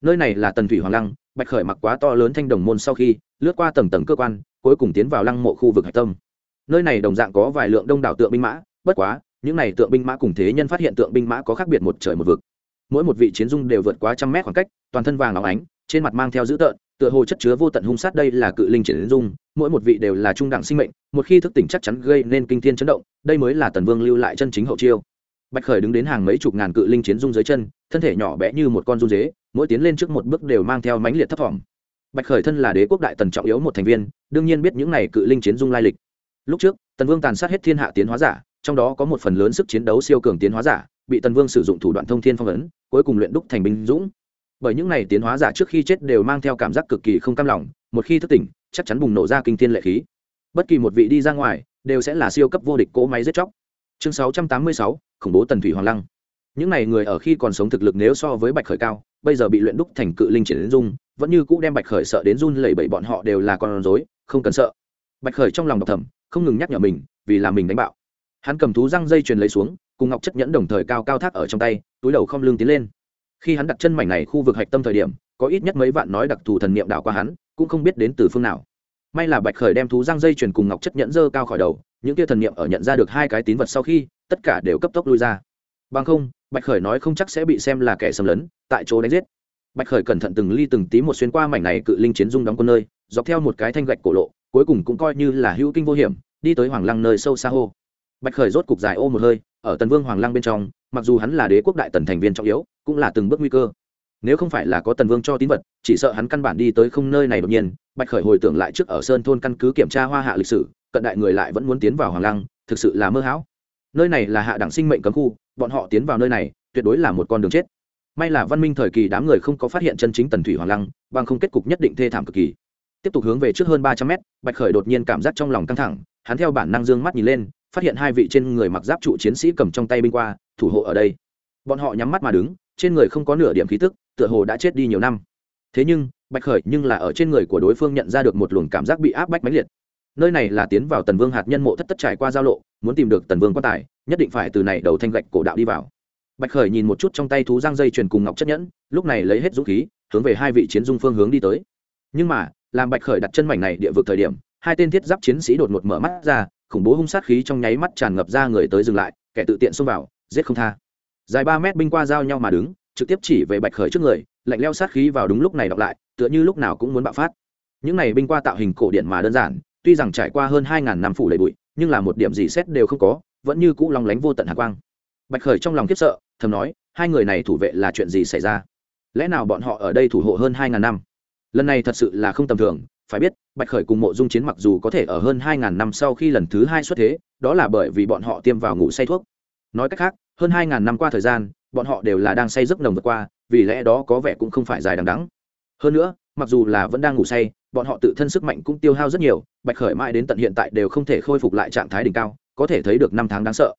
Nơi này là tần thủy hoàng lăng, bạch khởi mặc quá to lớn thanh đồng môn sau khi, lướt qua tầng tầng cơ quan, cuối cùng tiến vào lăng mộ khu vực hạch tâm. Nơi này đồng dạng có vài lượng đông đảo tượng binh mã bất quá, những này tượng binh mã cùng thế nhân phát hiện tượng binh mã có khác biệt một trời một vực. Mỗi một vị chiến dung đều vượt quá trăm mét khoảng cách, toàn thân vàng óng ánh, trên mặt mang theo dữ tợn, tựa hồ chất chứa vô tận hung sát đây là cự linh triển dung, mỗi một vị đều là trung đẳng sinh mệnh, một khi thức tỉnh chắc chắn gây nên kinh thiên chấn động, đây mới là tần vương lưu lại chân chính hậu chiêu. Bạch khởi đứng đến hàng mấy chục ngàn cự linh chiến dung dưới chân, thân thể nhỏ bé như một con run dế, mỗi tiến lên trước một bước đều mang theo mãnh liệt thấp thỏm. Bạch khởi thân là đế quốc đại tần trọng yếu một thành viên, đương nhiên biết những này cự linh chiến dung lai lịch. Lúc trước, tần vương tàn sát hết thiên hạ tiến hóa giả trong đó có một phần lớn sức chiến đấu siêu cường tiến hóa giả bị tần vương sử dụng thủ đoạn thông thiên phong ấn cuối cùng luyện đúc thành binh dũng. Bởi những này tiến hóa giả trước khi chết đều mang theo cảm giác cực kỳ không cam lòng một khi thức tỉnh chắc chắn bùng nổ ra kinh thiên lệ khí. Bất kỳ một vị đi ra ngoài đều sẽ là siêu cấp vô địch cỗ máy giết chóc. Chương 686, khủng bố tần thủy hoàng lăng. Những này người ở khi còn sống thực lực nếu so với bạch khởi cao bây giờ bị luyện đúc thành cự linh triển đến dung vẫn như cũ đem bạch khởi sợ đến run lẩy bẩy bọn họ đều là con rối không cần sợ. Bạch khởi trong lòng độc thầm không ngừng nhắc nhở mình vì là mình đánh bạo hắn cầm thú răng dây truyền lấy xuống, cùng ngọc chất nhẫn đồng thời cao cao thác ở trong tay, túi đầu không lưng tiến lên. Khi hắn đặt chân mảnh này khu vực hạch tâm thời điểm, có ít nhất mấy vạn nói đặc thù thần niệm đảo qua hắn, cũng không biết đến từ phương nào. May là bạch khởi đem thú răng dây truyền cùng ngọc chất nhẫn dơ cao khỏi đầu, những kia thần niệm ở nhận ra được hai cái tín vật sau khi, tất cả đều cấp tốc lui ra. Bằng không, bạch khởi nói không chắc sẽ bị xem là kẻ xâm lấn, tại chỗ đánh giết. Bạch khởi cẩn thận từng ly từng tí một xuyên qua mảnh này cự linh chiến dung đóng quân nơi, dọc theo một cái thanh gạch cổ lộ, cuối cùng cũng coi như là hữu kinh vô hiểm, đi tới hoàng lăng nơi sâu xa hô bạch khởi rốt cục dài ô một hơi, ở tần vương hoàng lăng bên trong, mặc dù hắn là đế quốc đại tần thành viên trọng yếu, cũng là từng bước nguy cơ. Nếu không phải là có tần vương cho tín vật, chỉ sợ hắn căn bản đi tới không nơi này đột nhiên. Bạch khởi hồi tưởng lại trước ở sơn thôn căn cứ kiểm tra hoa hạ lịch sử, cận đại người lại vẫn muốn tiến vào hoàng lăng, thực sự là mơ hão. Nơi này là hạ đẳng sinh mệnh cấm khu, bọn họ tiến vào nơi này, tuyệt đối là một con đường chết. May là văn minh thời kỳ đám người không có phát hiện chân chính tần thủy hoàng lăng, bằng không kết cục nhất định thê thảm cực kỳ. Tiếp tục hướng về trước hơn ba trăm mét, bạch khởi đột nhiên cảm giác trong lòng căng thẳng, hắn theo bản năng dương mắt nhìn lên phát hiện hai vị trên người mặc giáp trụ chiến sĩ cầm trong tay binh qua, thủ hộ ở đây. Bọn họ nhắm mắt mà đứng, trên người không có nửa điểm khí tức, tựa hồ đã chết đi nhiều năm. Thế nhưng, bạch khởi nhưng là ở trên người của đối phương nhận ra được một luồng cảm giác bị áp bách mãnh liệt. Nơi này là tiến vào tần vương hạt nhân mộ thất tất trải qua giao lộ, muốn tìm được tần vương quan tài, nhất định phải từ này đầu thanh gạch cổ đạo đi vào. Bạch khởi nhìn một chút trong tay thú giang dây truyền cùng ngọc chất nhẫn, lúc này lấy hết dũng khí, hướng về hai vị chiến dung phương hướng đi tới. Nhưng mà, làm bạch khởi đặt chân mảnh này địa vực thời điểm, hai tên thiết giáp chiến sĩ đột ngột mở mắt ra khủng bố hung sát khí trong nháy mắt tràn ngập ra người tới dừng lại, kẻ tự tiện xông vào, giết không tha. Dài ba mét binh qua giao nhau mà đứng, trực tiếp chỉ về bạch khởi trước người, lạnh leo sát khí vào đúng lúc này đọc lại, tựa như lúc nào cũng muốn bạo phát. Những này binh qua tạo hình cổ điện mà đơn giản, tuy rằng trải qua hơn hai ngàn năm phủ đầy bụi, nhưng là một điểm gì xét đều không có, vẫn như cũ long lánh vô tận hạ quang. Bạch khởi trong lòng khiếp sợ, thầm nói, hai người này thủ vệ là chuyện gì xảy ra? Lẽ nào bọn họ ở đây thủ hộ hơn hai ngàn năm? Lần này thật sự là không tầm thường phải biết, bạch khởi cùng mộ dung chiến mặc dù có thể ở hơn hai ngàn năm sau khi lần thứ hai xuất thế, đó là bởi vì bọn họ tiêm vào ngủ say thuốc. Nói cách khác, hơn hai ngàn năm qua thời gian, bọn họ đều là đang say giấc nồng vượt qua, vì lẽ đó có vẻ cũng không phải dài đằng đắng hơn nữa, mặc dù là vẫn đang ngủ say, bọn họ tự thân sức mạnh cũng tiêu hao rất nhiều, bạch khởi mãi đến tận hiện tại đều không thể khôi phục lại trạng thái đỉnh cao, có thể thấy được năm tháng đáng sợ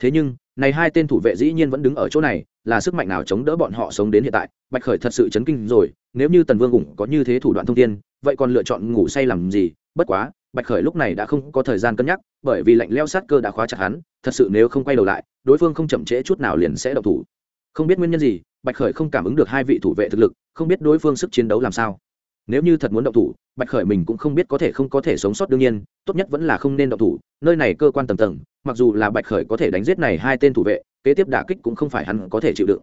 thế nhưng, này hai tên thủ vệ dĩ nhiên vẫn đứng ở chỗ này, là sức mạnh nào chống đỡ bọn họ sống đến hiện tại? Bạch khởi thật sự chấn kinh rồi, nếu như tần vương ủng có như thế thủ đoạn thông tin vậy còn lựa chọn ngủ say làm gì? Bất quá, bạch khởi lúc này đã không có thời gian cân nhắc, bởi vì lạnh leo sát cơ đã khóa chặt hắn, thật sự nếu không quay đầu lại, đối phương không chậm trễ chút nào liền sẽ độc thủ. Không biết nguyên nhân gì, bạch khởi không cảm ứng được hai vị thủ vệ thực lực, không biết đối phương sức chiến đấu làm sao. Nếu như thật muốn động thủ, bạch khởi mình cũng không biết có thể không có thể sống sót đương nhiên, tốt nhất vẫn là không nên động thủ, nơi này cơ quan tầm tầng mặc dù là bạch khởi có thể đánh giết này hai tên thủ vệ, kế tiếp đả kích cũng không phải hắn có thể chịu đựng.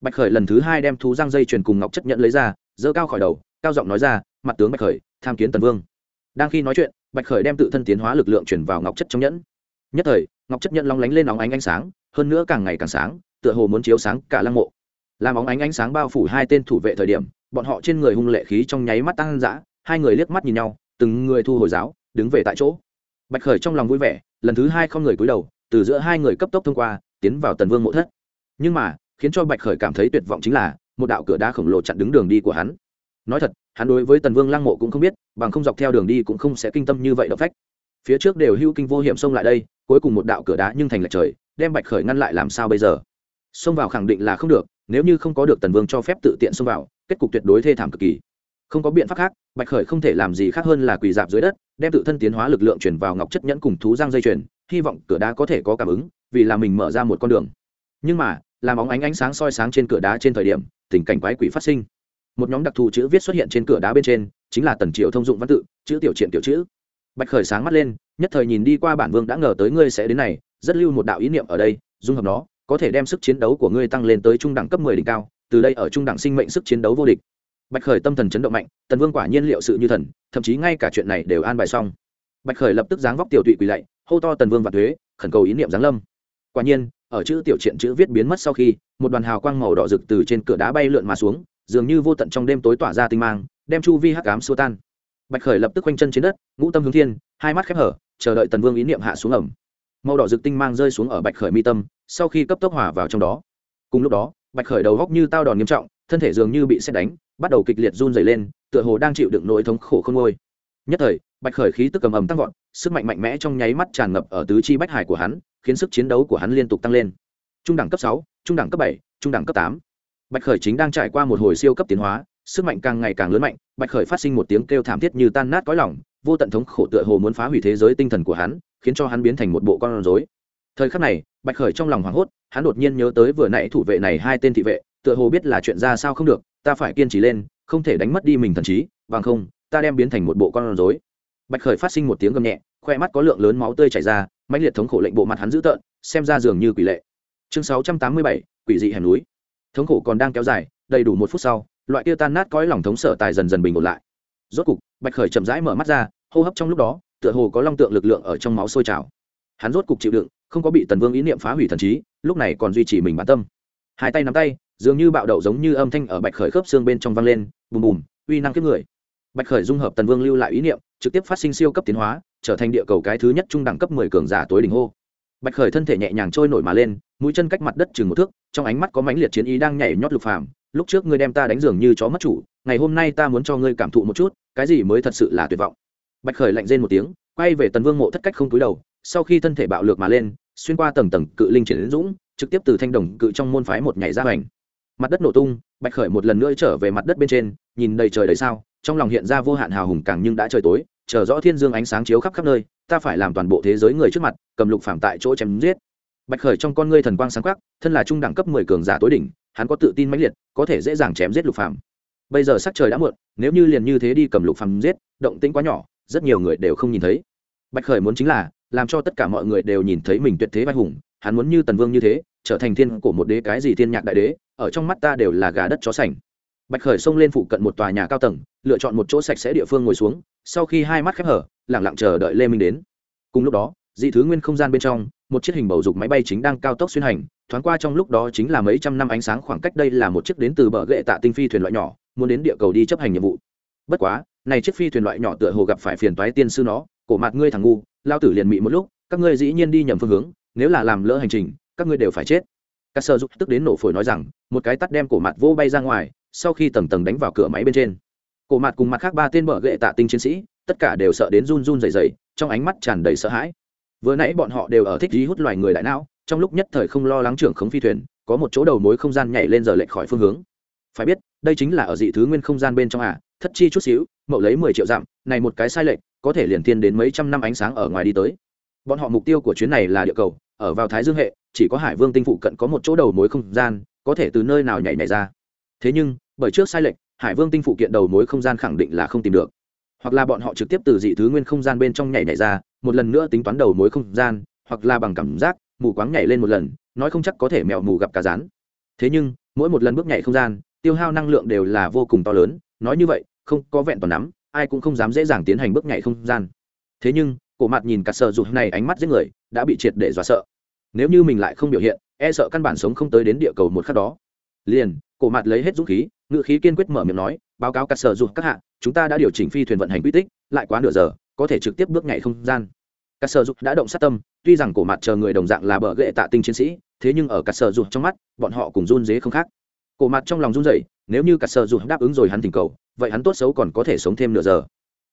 Bạch khởi lần thứ hai đem thú giang dây truyền cùng ngọc chất nhận lấy ra, giơ cao khỏi đầu, cao giọng nói ra, mặt tướng bạch khởi, tham kiến tần vương. Đang khi nói chuyện, bạch khởi đem tự thân tiến hóa lực lượng chuyển vào ngọc chất trong nhẫn. Nhất thời, ngọc chất nhận long lánh lên óng ánh ánh sáng, hơn nữa càng ngày càng sáng, tựa hồ muốn chiếu sáng cả lăng mộ. Làm óng ánh ánh sáng bao phủ hai tên thủ vệ thời điểm, bọn họ trên người hung lệ khí trong nháy mắt tăng dã, hai người liếc mắt nhìn nhau, từng người thu hồi giáo, đứng về tại chỗ bạch khởi trong lòng vui vẻ, lần thứ hai không người cúi đầu, từ giữa hai người cấp tốc thông qua, tiến vào tần vương mộ thất. Nhưng mà, khiến cho bạch khởi cảm thấy tuyệt vọng chính là, một đạo cửa đá khổng lồ chặn đứng đường đi của hắn. Nói thật, hắn đối với tần vương lăng mộ cũng không biết, bằng không dọc theo đường đi cũng không sẽ kinh tâm như vậy động phách. Phía trước đều hưu kinh vô hiểm xông lại đây, cuối cùng một đạo cửa đá nhưng thành lệch trời, đem bạch khởi ngăn lại làm sao bây giờ? Xông vào khẳng định là không được, nếu như không có được tần vương cho phép tự tiện xông vào, kết cục tuyệt đối thê thảm cực kỳ không có biện pháp khác, bạch khởi không thể làm gì khác hơn là quỳ dạp dưới đất, đem tự thân tiến hóa lực lượng chuyển vào ngọc chất nhẫn cùng thú giang dây chuyền, hy vọng cửa đá có thể có cảm ứng, vì là mình mở ra một con đường. Nhưng mà, làm óng ánh ánh sáng soi sáng trên cửa đá trên thời điểm, tình cảnh quái quỷ phát sinh. Một nhóm đặc thù chữ viết xuất hiện trên cửa đá bên trên, chính là tần triều thông dụng văn tự, chữ tiểu triện tiểu chữ. Bạch khởi sáng mắt lên, nhất thời nhìn đi qua bản vương đã ngờ tới ngươi sẽ đến này, rất lưu một đạo ý niệm ở đây, dung hợp nó, có thể đem sức chiến đấu của ngươi tăng lên tới trung đẳng cấp mười đỉnh cao, từ đây ở trung đẳng sinh mệnh sức chiến đấu vô địch bạch khởi tâm thần chấn động mạnh, tần vương quả nhiên liệu sự như thần, thậm chí ngay cả chuyện này đều an bài xong. Bạch khởi lập tức giáng vóc tiểu tụy quỳ lạy, hô to tần vương và thuế, khẩn cầu ý niệm giáng lâm. Quả nhiên, ở chữ tiểu triện chữ viết biến mất sau khi, một đoàn hào quang màu đỏ rực từ trên cửa đá bay lượn mà xuống, dường như vô tận trong đêm tối tỏa ra tinh mang, đem chu vi hắc ám xua tan. Bạch khởi lập tức quanh chân trên đất, ngũ tâm hướng thiên, hai mắt khép hở, chờ đợi tần vương ý niệm hạ xuống ẩm. Màu đỏ rực tinh mang rơi xuống ở bạch khởi mi tâm, sau khi cấp tốc hỏa vào trong đó. Cùng lúc đó, bạch khởi đầu góc như tao đòn nghiêm trọng, thân thể dường như bị xét đánh bắt đầu kịch liệt run dày lên tựa hồ đang chịu đựng nỗi thống khổ không ngôi nhất thời bạch khởi khí tức cầm ầm tăng vọt sức mạnh mạnh mẽ trong nháy mắt tràn ngập ở tứ chi bách hải của hắn khiến sức chiến đấu của hắn liên tục tăng lên. Trung đẳng cấp sáu trung đẳng cấp bảy trung đẳng cấp tám. Bạch khởi chính đang trải qua một hồi siêu cấp tiến hóa sức mạnh càng ngày càng lớn mạnh bạch khởi phát sinh một tiếng kêu thảm thiết như tan nát cõi lòng, vô tận thống khổ tựa hồ muốn phá hủy thế giới tinh thần của hắn khiến cho hắn biến thành một bộ con rối. Thời khắc này bạch khởi trong lòng hoảng hốt hắn đột nhiên nhớ tới vừa nãy thủ vệ này hai tên thị vệ tựa hồ biết là chuyện ra sao không được ta phải kiên trì lên, không thể đánh mất đi mình thần trí, bằng không, ta đem biến thành một bộ con rối. Bạch khởi phát sinh một tiếng gầm nhẹ, khoe mắt có lượng lớn máu tươi chảy ra, mãnh liệt thống khổ lệnh bộ mặt hắn dữ tợn, xem ra dường như quỷ lệ. Chương sáu trăm tám mươi bảy, quỷ dị hẻm núi. Thống khổ còn đang kéo dài, đầy đủ một phút sau, loại kia tan nát cõi lòng thống sở tài dần dần bình ổn lại. Rốt cục, bạch khởi chậm rãi mở mắt ra, hô hấp trong lúc đó, tựa hồ có long tượng lực lượng ở trong máu sôi trào. Hắn rốt cục chịu đựng, không có bị tần vương ý niệm phá hủy thần trí, lúc này còn duy trì mình bản tâm. Hai tay nắm tay dường như bạo đậu giống như âm thanh ở bạch khởi khớp xương bên trong vang lên, bùm bùm, uy năng kiếp người. Bạch khởi dung hợp tần vương lưu lại ý niệm, trực tiếp phát sinh siêu cấp tiến hóa, trở thành địa cầu cái thứ nhất trung đẳng cấp mười cường giả tối đỉnh hô. Bạch khởi thân thể nhẹ nhàng trôi nổi mà lên, mũi chân cách mặt đất chừng một thước, trong ánh mắt có mãnh liệt chiến ý đang nhảy nhót lục phàm. Lúc trước ngươi đem ta đánh giường như chó mất chủ, ngày hôm nay ta muốn cho ngươi cảm thụ một chút, cái gì mới thật sự là tuyệt vọng. Bạch khởi lạnh rên một tiếng, quay về tần vương mộ thất cách không túi đầu, sau khi thân thể bạo lược mà lên, xuyên qua tầng tầng cự linh triển dũng, trực tiếp từ thanh đồng cự trong môn phái một nhảy ra hoành mặt đất nổ tung, bạch khởi một lần nữa trở về mặt đất bên trên, nhìn đầy trời đầy sao, trong lòng hiện ra vô hạn hào hùng càng nhưng đã trời tối, chờ rõ thiên dương ánh sáng chiếu khắp khắp nơi, ta phải làm toàn bộ thế giới người trước mặt, cầm lục phạm tại chỗ chém giết. Bạch khởi trong con ngươi thần quang sáng khắc thân là trung đẳng cấp mười cường giả tối đỉnh, hắn có tự tin mãnh liệt, có thể dễ dàng chém giết lục phạm bây giờ sắc trời đã muộn, nếu như liền như thế đi cầm lục phạm giết, động tĩnh quá nhỏ, rất nhiều người đều không nhìn thấy. Bạch khởi muốn chính là, làm cho tất cả mọi người đều nhìn thấy mình tuyệt thế vai hùng, hắn muốn như tần vương như thế trở thành thiên của một đế cái gì thiên nhạc đại đế, ở trong mắt ta đều là gà đất chó sành. Bạch khởi xông lên phụ cận một tòa nhà cao tầng, lựa chọn một chỗ sạch sẽ địa phương ngồi xuống, sau khi hai mắt khép hở lẳng lặng chờ đợi lê minh đến. Cùng lúc đó, dị thứ nguyên không gian bên trong, một chiếc hình bầu dục máy bay chính đang cao tốc xuyên hành, thoáng qua trong lúc đó chính là mấy trăm năm ánh sáng khoảng cách đây là một chiếc đến từ bờ gậy tạ tinh phi thuyền loại nhỏ, muốn đến địa cầu đi chấp hành nhiệm vụ. Bất quá, này chiếc phi thuyền loại nhỏ tựa hồ gặp phải phiền toái tiên sư nó, cổ mặt ngươi thằng ngu, lao tử liền mị một lúc, các ngươi dĩ nhiên đi nhầm phương hướng, nếu là làm lỡ hành trình các ngươi đều phải chết. Các sơ dục tức đến nổ phổi nói rằng, một cái tắt đem cổ mặt vô bay ra ngoài, sau khi tầng tầng đánh vào cửa máy bên trên. Cổ mặt cùng mặt khác ba tên bờ gậy tạ tinh chiến sĩ, tất cả đều sợ đến run run rẩy rẩy, trong ánh mắt tràn đầy sợ hãi. Vừa nãy bọn họ đều ở thích dí hút loài người đại não, trong lúc nhất thời không lo lắng trưởng khống phi thuyền, có một chỗ đầu mối không gian nhảy lên giờ lệch khỏi phương hướng. Phải biết, đây chính là ở dị thứ nguyên không gian bên trong à thất chi chút xíu, mậu lấy mười triệu dặm, này một cái sai lệch, có thể liền tiên đến mấy trăm năm ánh sáng ở ngoài đi tới bọn họ mục tiêu của chuyến này là địa cầu, ở vào thái dương hệ, chỉ có hải vương tinh phụ cận có một chỗ đầu mối không gian, có thể từ nơi nào nhảy nhảy ra. Thế nhưng, bởi trước sai lệch, hải vương tinh phụ kiện đầu mối không gian khẳng định là không tìm được. Hoặc là bọn họ trực tiếp từ dị thứ nguyên không gian bên trong nhảy nhảy ra, một lần nữa tính toán đầu mối không gian, hoặc là bằng cảm giác, mù quáng nhảy lên một lần, nói không chắc có thể mèo mù gặp cá rán. Thế nhưng, mỗi một lần bước nhảy không gian, tiêu hao năng lượng đều là vô cùng to lớn, nói như vậy, không có vẹn toàn nắm, ai cũng không dám dễ dàng tiến hành bước nhảy không gian. Thế nhưng cổ mặt nhìn cả sợ dù này ánh mắt giết người, đã bị triệt để dọa sợ. Nếu như mình lại không biểu hiện e sợ căn bản sống không tới đến địa cầu một khắc đó. Liền, cổ mặt lấy hết dũng khí ngự khí kiên quyết mở miệng nói, báo cáo cả sở dù các hạ, chúng ta đã điều chỉnh phi thuyền vận hành quy tích, lại quá nửa giờ, có thể trực tiếp bước nhảy không gian. Cả sở dục đã động sát tâm, tuy rằng cổ mặt chờ người đồng dạng là bờ ghệ tạ tinh chiến sĩ, thế nhưng ở cả sở dục trong mắt, bọn họ cùng run dế không khác. Cổ mặt trong lòng run rẩy, nếu như cả sở dục đáp ứng rồi hắn tình cầu, vậy hắn tốt xấu còn có thể sống thêm nửa giờ.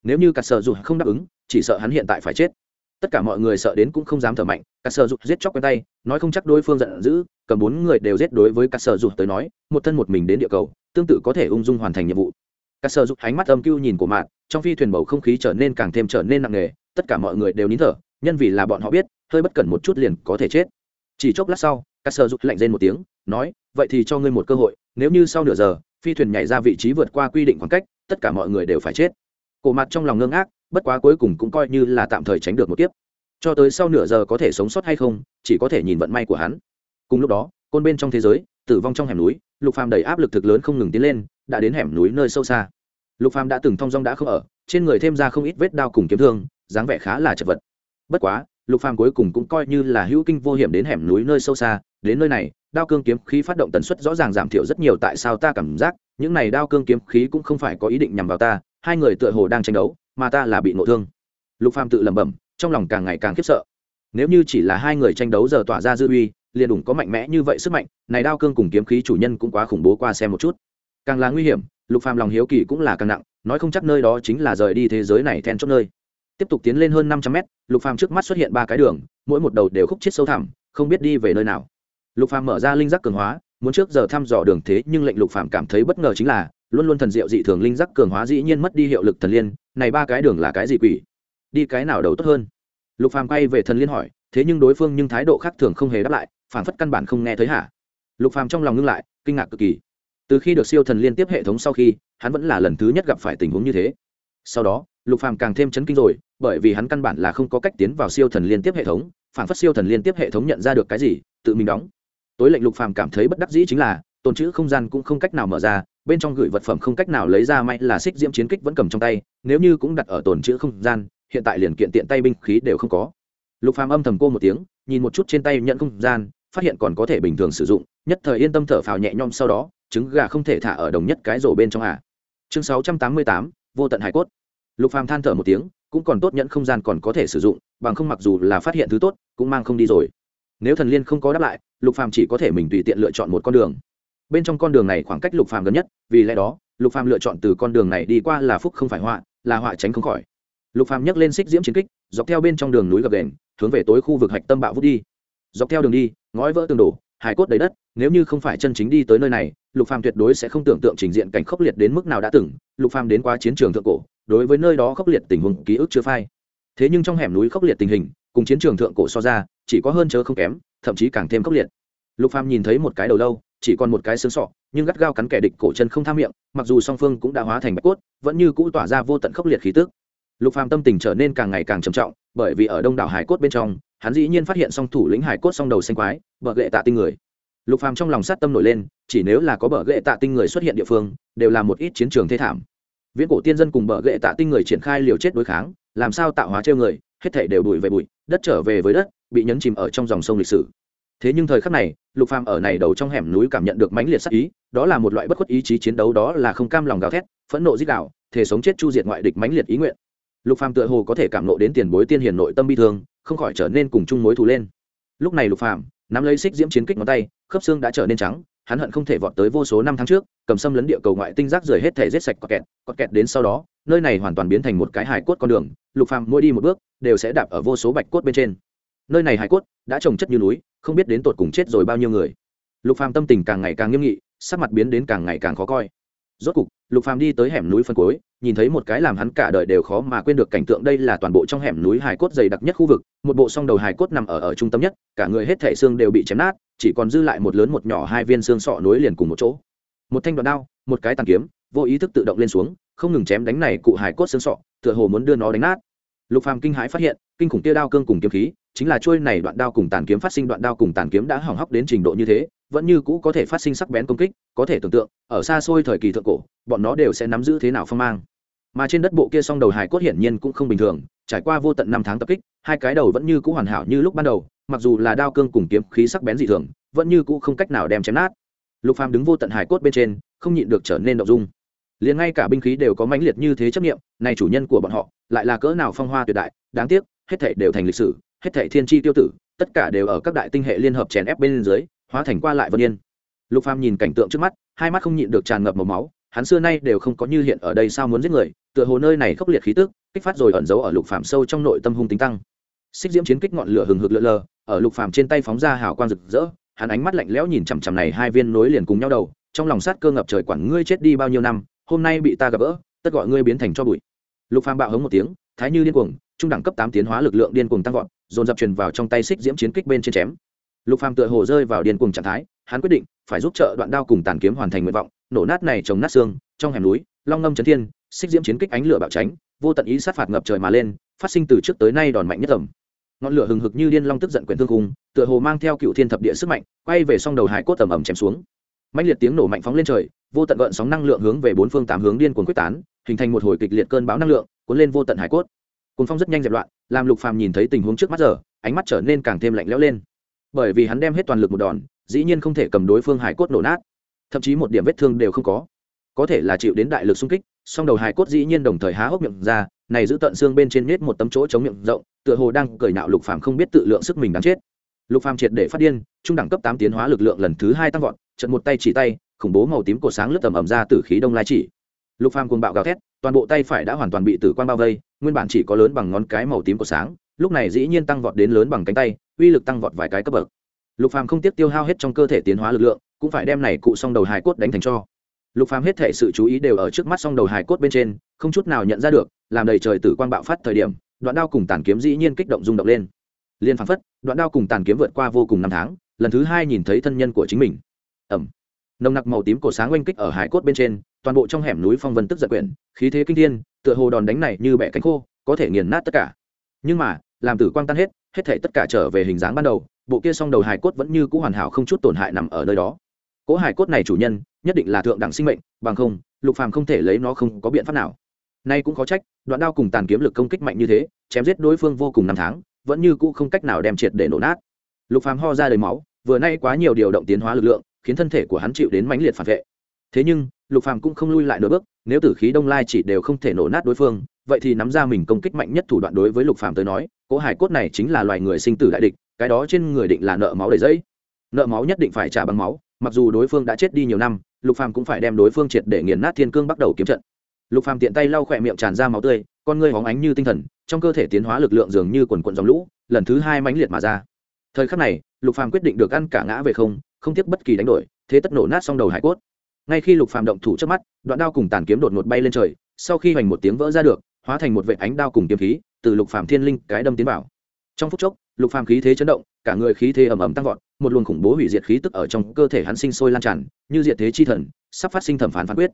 Nếu như cả sở dục không đáp ứng chỉ sợ hắn hiện tại phải chết. Tất cả mọi người sợ đến cũng không dám thở mạnh cả sở dục giết chóc quen tay, nói không chắc đối phương giận dữ, cầm bốn người đều giết đối với cả sở dục tới nói, một thân một mình đến địa cầu, tương tự có thể ung dung hoàn thành nhiệm vụ. Cả sở dục ánh mắt âm cưu nhìn của mạng trong phi thuyền bầu không khí trở nên càng thêm trở nên nặng nề, tất cả mọi người đều nín thở, nhân vì là bọn họ biết, hơi bất cẩn một chút liền có thể chết. Chỉ chốc lát sau cả sơ dục lạnh lên một tiếng, nói, vậy thì cho ngươi một cơ hội, nếu như sau nửa giờ, phi thuyền nhảy ra vị trí vượt qua quy định khoảng cách, tất cả mọi người đều phải chết. Cổ mặt trong lòng ngưng ác bất quá cuối cùng cũng coi như là tạm thời tránh được một kiếp. Cho tới sau nửa giờ có thể sống sót hay không, chỉ có thể nhìn vận may của hắn. Cùng lúc đó, côn bên trong thế giới, tử vong trong hẻm núi, lục phàm đầy áp lực thực lớn không ngừng tiến lên, đã đến hẻm núi nơi sâu xa. Lục phàm đã từng thong dong đã không ở, trên người thêm ra không ít vết đao cùng kiếm thương, dáng vẻ khá là chật vật. Bất quá, lục phàm cuối cùng cũng coi như là hữu kinh vô hiểm đến hẻm núi nơi sâu xa, đến nơi này, đao cương kiếm khí phát động tần suất rõ ràng giảm thiểu rất nhiều tại sao ta cảm giác, những này đao cương kiếm khí cũng không phải có ý định nhằm vào ta, hai người tựa hồ đang tranh đấu mà ta là bị nội thương. Lục phàm tự lẩm bẩm, trong lòng càng ngày càng khiếp sợ. Nếu như chỉ là hai người tranh đấu giờ tỏa ra dư uy, liền đủng có mạnh mẽ như vậy sức mạnh, này đao cương cùng kiếm khí chủ nhân cũng quá khủng bố qua xem một chút. Càng là nguy hiểm, lục phàm lòng hiếu kỳ cũng là càng nặng, nói không chắc nơi đó chính là rời đi thế giới này then chốt nơi. Tiếp tục tiến lên hơn năm trăm mét, lục phàm trước mắt xuất hiện ba cái đường, mỗi một đầu đều khúc chết sâu thẳm, không biết đi về nơi nào. Lục phàm mở ra linh giác cường hóa, muốn trước giờ thăm dò đường thế, nhưng lệnh lục phàm cảm thấy bất ngờ chính là, luôn luôn thần diệu dị thường linh giác cường hóa dĩ nhiên mất đi hiệu lực thần liên này ba cái đường là cái gì quỷ? Đi cái nào đầu tốt hơn? Lục phàm quay về thần liên hỏi, thế nhưng đối phương nhưng thái độ khác thường không hề đáp lại phản phất căn bản không nghe thấy hả? Lục phàm trong lòng ngưng lại, kinh ngạc cực kỳ. Từ khi được siêu thần liên tiếp hệ thống sau khi, hắn vẫn là lần thứ nhất gặp phải tình huống như thế. Sau đó, lục phàm càng thêm chấn kinh rồi, bởi vì hắn căn bản là không có cách tiến vào siêu thần liên tiếp hệ thống phản phất siêu thần liên tiếp hệ thống nhận ra được cái gì, tự mình đóng. Tối lệnh lục phàm cảm thấy bất đắc dĩ chính là, tồn chữ không gian cũng không cách nào mở ra bên trong gửi vật phẩm không cách nào lấy ra may là xích diễm chiến kích vẫn cầm trong tay nếu như cũng đặt ở tồn chữ không gian hiện tại liền kiện tiện tay binh khí đều không có. Lục phàm âm thầm cô một tiếng nhìn một chút trên tay nhận không gian phát hiện còn có thể bình thường sử dụng nhất thời yên tâm thở phào nhẹ nhõm sau đó trứng gà không thể thả ở đồng nhất cái rổ bên trong à. chương 688, vô tận hải cốt. Lục phàm than thở một tiếng cũng còn tốt nhận không gian còn có thể sử dụng bằng không mặc dù là phát hiện thứ tốt cũng mang không đi rồi. Nếu thần liên không có đáp lại lục phàm chỉ có thể mình tùy tiện lựa chọn một con đường bên trong con đường này khoảng cách lục phàm gần nhất, vì lẽ đó, lục phàm lựa chọn từ con đường này đi qua là phúc không phải họa, là họa tránh không khỏi. Lục phàm nhấc lên xích diễm chiến kích, dọc theo bên trong đường núi gập đền hướng về tối khu vực hạch tâm bạo vút đi. Dọc theo đường đi, ngói vỡ tường đổ hải cốt đầy đất, nếu như không phải chân chính đi tới nơi này, lục phàm tuyệt đối sẽ không tưởng tượng trình diện cảnh khốc liệt đến mức nào đã từng, lục phàm đến qua chiến trường thượng cổ, đối với nơi đó khốc liệt tình huống ký ức chưa phai. Thế nhưng trong hẻm núi khốc liệt tình hình, cùng chiến trường thượng cổ so ra, chỉ có hơn chớ không kém, thậm chí càng thêm khốc liệt lục phàm nhìn thấy một cái đầu lâu, chỉ còn một cái xương sọ, nhưng gắt gao cắn kẻ địch cổ chân không tham miệng, mặc dù song phương cũng đã hóa thành bạch cốt, vẫn như cũ tỏa ra vô tận khốc liệt khí tức. Lục phàm tâm tình trở nên càng ngày càng trầm trọng, bởi vì ở đông đảo hải cốt bên trong, hắn dĩ nhiên phát hiện song thủ lĩnh hải cốt song đầu xanh quái, bờ gậy tạ tinh người. Lục phàm trong lòng sát tâm nổi lên, chỉ nếu là có bờ gậy tạ tinh người xuất hiện địa phương, đều là một ít chiến trường thế thảm. Viễn cổ tiên dân cùng bờ gậy tạ tinh người triển khai liều chết đối kháng, làm sao tạo hóa treo người, hết thảy đều đuổi về bụi, đất trở về với đất, bị nhấn chìm ở trong dòng sông lịch sử thế nhưng thời khắc này, lục phàm ở này đầu trong hẻm núi cảm nhận được mãnh liệt sắc ý, đó là một loại bất khuất ý chí chiến đấu, đó là không cam lòng gào thét, phẫn nộ giết đạo thể sống chết chu diệt ngoại địch mãnh liệt ý nguyện. Lục phàm tựa hồ có thể cảm nộ đến tiền bối tiên hiền nội tâm bi thương, không khỏi trở nên cùng chung mối thù lên. Lúc này lục phàm, nắm lấy xích diễm chiến kích ngón tay, khớp xương đã trở nên trắng, hắn hận không thể vọt tới vô số năm tháng trước, cầm xâm lấn địa cầu ngoại tinh rác rời hết thể giết sạch cọt kẹt cọt kẹt đến sau đó, nơi này hoàn toàn biến thành một cái hải cốt con đường, lục phàm mỗi đi một bước, đều sẽ đạp ở vô số bạch cốt bên trên nơi này hải cốt đã trồng chất như núi, không biết đến tột cùng chết rồi bao nhiêu người. Lục phàm tâm tình càng ngày càng nghiêm nghị, sắc mặt biến đến càng ngày càng khó coi. Rốt cục, lục phàm đi tới hẻm núi phân cuối, nhìn thấy một cái làm hắn cả đời đều khó mà quên được cảnh tượng đây là toàn bộ trong hẻm núi hải cốt dày đặc nhất khu vực, một bộ song đầu hải cốt nằm ở ở trung tâm nhất, cả người hết thể xương đều bị chém nát, chỉ còn dư lại một lớn một nhỏ hai viên xương sọ nối liền cùng một chỗ. Một thanh đoạn đao, một cái tàn kiếm, vô ý thức tự động lên xuống, không ngừng chém đánh này cụ hải cốt xương sọ, tựa hồ muốn đưa nó đánh nát. Lục phàm kinh hãi phát hiện, kinh khủng tia đao cương cùng kiếm khí chính là trôi này đoạn đao cùng tàn kiếm phát sinh đoạn đao cùng tàn kiếm đã hỏng hóc đến trình độ như thế vẫn như cũ có thể phát sinh sắc bén công kích có thể tưởng tượng ở xa xôi thời kỳ thượng cổ bọn nó đều sẽ nắm giữ thế nào phong mang. Mà trên đất bộ kia song đầu hải cốt hiển nhiên cũng không bình thường trải qua vô tận năm tháng tập kích hai cái đầu vẫn như cũ hoàn hảo như lúc ban đầu mặc dù là đao cương cùng kiếm khí sắc bén dị thường vẫn như cũ không cách nào đem chém nát. Lục phàm đứng vô tận hải cốt bên trên không nhịn được trở nên động dung. Liền ngay cả binh khí đều có mãnh liệt như thế chấp niệm, này chủ nhân của bọn họ lại là cỡ nào phong hoa tuyệt đại đáng tiếc hết thảy đều thành lịch sử hết thảy thiên chi tiêu tử, tất cả đều ở các đại tinh hệ liên hợp chèn ép bên dưới, hóa thành qua lại vân yên. Lục phàm nhìn cảnh tượng trước mắt, hai mắt không nhịn được tràn ngập màu máu, hắn xưa nay đều không có như hiện ở đây sao muốn giết người, tựa hồ nơi này khốc liệt khí tức, kích phát rồi ẩn giấu ở lục phàm sâu trong nội tâm hung tính tăng. Xích diễm chiến kích ngọn lửa hừng hực lượn lờ, ở lục phàm trên tay phóng ra hào quang rực rỡ, hắn ánh mắt lạnh lẽo nhìn chằm chằm này hai viên nối liền cùng nhau đầu, trong lòng sát cơ ngập trời quản ngươi chết đi bao nhiêu năm, hôm nay bị ta gặp gỡ, tất gọi ngươi biến thành cho bụi. Lục phàm bạo hống một tiếng thái như điên cuồng, trung đẳng cấp tám tiến hóa lực lượng điên cuồng tăng vọt, dồn dập truyền vào trong tay xích diễm chiến kích bên trên chém. Lục phàm tựa hồ rơi vào điên cuồng trạng thái, hắn quyết định phải giúp trợ đoạn đao cùng tàn kiếm hoàn thành nguyện vọng, nổ nát này trồng nát xương, trong hẻm núi, long ngâm chấn thiên, xích diễm chiến kích ánh lửa bạo tránh, vô tận ý sát phạt ngập trời mà lên, phát sinh từ trước tới nay đòn mạnh nhất tầm ngọn lửa hừng hực như điên long tức giận quyển thương hùng tựa hồ mang theo cựu thiên thập địa sức mạnh, quay về song đầu hải cốt tầm ẩm chém xuống. Mãnh liệt tiếng nổ mạnh phóng lên trời, vô tận gợn sóng năng lượng hướng về bốn phương tám hướng điên cuồng quyết tán hình thành một hồi kịch liệt cơn bão năng lượng, cuốn lên vô tận hải cốt. Cuốn phong rất nhanh dẹp loạn, làm lục phàm nhìn thấy tình huống trước mắt giờ, ánh mắt trở nên càng thêm lạnh lẽo lên. Bởi vì hắn đem hết toàn lực một đòn, dĩ nhiên không thể cầm đối phương hải cốt nổ nát. Thậm chí một điểm vết thương đều không có. Có thể là chịu đến đại lực xung kích, song đầu hải cốt dĩ nhiên đồng thời há hốc miệng ra, này giữ tận xương bên trên nết một tấm chỗ chống miệng rộng, tựa hồ đang cởi nạo lục phàm không biết tự lượng sức mình đáng chết. Lục phàm triệt để phát điên, trung đẳng cấp tám tiến hóa lực lượng lần thứ hai tăng vọt trận một tay chỉ tay, khủng bố màu tím cổ sáng lướt tầm ẩm ra từ khí đông lai chỉ lục phàm cuồng bạo gào thét, toàn bộ tay phải đã hoàn toàn bị tử quan bao vây, nguyên bản chỉ có lớn bằng ngón cái màu tím của sáng, lúc này dĩ nhiên tăng vọt đến lớn bằng cánh tay, uy lực tăng vọt vài cái cấp bậc. Lục phàm không tiếc tiêu hao hết trong cơ thể tiến hóa lực lượng, cũng phải đem này cụ song đầu hài cốt đánh thành cho. Lục phàm hết thể sự chú ý đều ở trước mắt song đầu hài cốt bên trên, không chút nào nhận ra được, làm đầy trời tử quang bạo phát thời điểm, đoạn đao cùng tàn kiếm dĩ nhiên kích động rung động lên. Liên phảng phất, đoạn đao cùng tàn kiếm vượt qua vô cùng năm tháng, lần thứ hai nhìn thấy thân nhân của chính mình. Ẩm nồng nặc màu tím cổ sáng oanh kích ở hải cốt bên trên toàn bộ trong hẻm núi phong vân tức giật quyển, khí thế kinh thiên, tựa hồ đòn đánh này như bẻ cánh khô, có thể nghiền nát tất cả. Nhưng mà, làm tử quang tan hết hết thể tất cả trở về hình dáng ban đầu, bộ kia song đầu hải cốt vẫn như cũ hoàn hảo không chút tổn hại nằm ở nơi đó. Cỗ hải cốt này chủ nhân, nhất định là thượng đẳng sinh mệnh, bằng không, lục phàm không thể lấy nó không có biện pháp nào. Nay cũng có trách, đoạn đao cùng tàn kiếm lực công kích mạnh như thế, chém giết đối phương vô cùng năm tháng, vẫn như cũ không cách nào đem triệt để nổ nát. Lục phàm ho ra đầy máu, vừa nay quá nhiều điều động tiến hóa lực lượng, khiến thân thể của hắn chịu đến mãnh liệt phản vệ thế nhưng, lục phàm cũng không lui lại nửa bước, nếu tử khí đông lai chỉ đều không thể nổ nát đối phương, vậy thì nắm ra mình công kích mạnh nhất thủ đoạn đối với lục phàm tới nói cỗ hải cốt này chính là loài người sinh tử đại địch, cái đó trên người định là nợ máu đầy dẫy. Nợ máu nhất định phải trả bằng máu, mặc dù đối phương đã chết đi nhiều năm, lục phàm cũng phải đem đối phương triệt để nghiền nát thiên cương bắt đầu kiếm trận. Lục phàm tiện tay lau khỏe miệng tràn ra máu tươi, con ngươi hóng ánh như tinh thần, trong cơ thể tiến hóa lực lượng dường như quần quận dòng lũ, lần thứ hai mãnh liệt mà ra. Thời khắc này, lục phàm quyết định được ăn cả ngã về không không tiếc bất kỳ đánh đổi, thế tất nổ nát xong đầu hải cốt ngay khi lục phàm động thủ trước mắt đoạn đao cùng tàn kiếm đột ngột bay lên trời sau khi hoành một tiếng vỡ ra được hóa thành một vệ ánh đao cùng kiếm khí từ lục phàm thiên linh cái đâm tiến vào. Trong phút chốc lục phàm khí thế chấn động cả người khí thế ầm ầm tăng vọt một luồng khủng bố hủy diệt khí tức ở trong cơ thể hắn sinh sôi lan tràn như diệt thế chi thần sắp phát sinh thẩm phán phán quyết.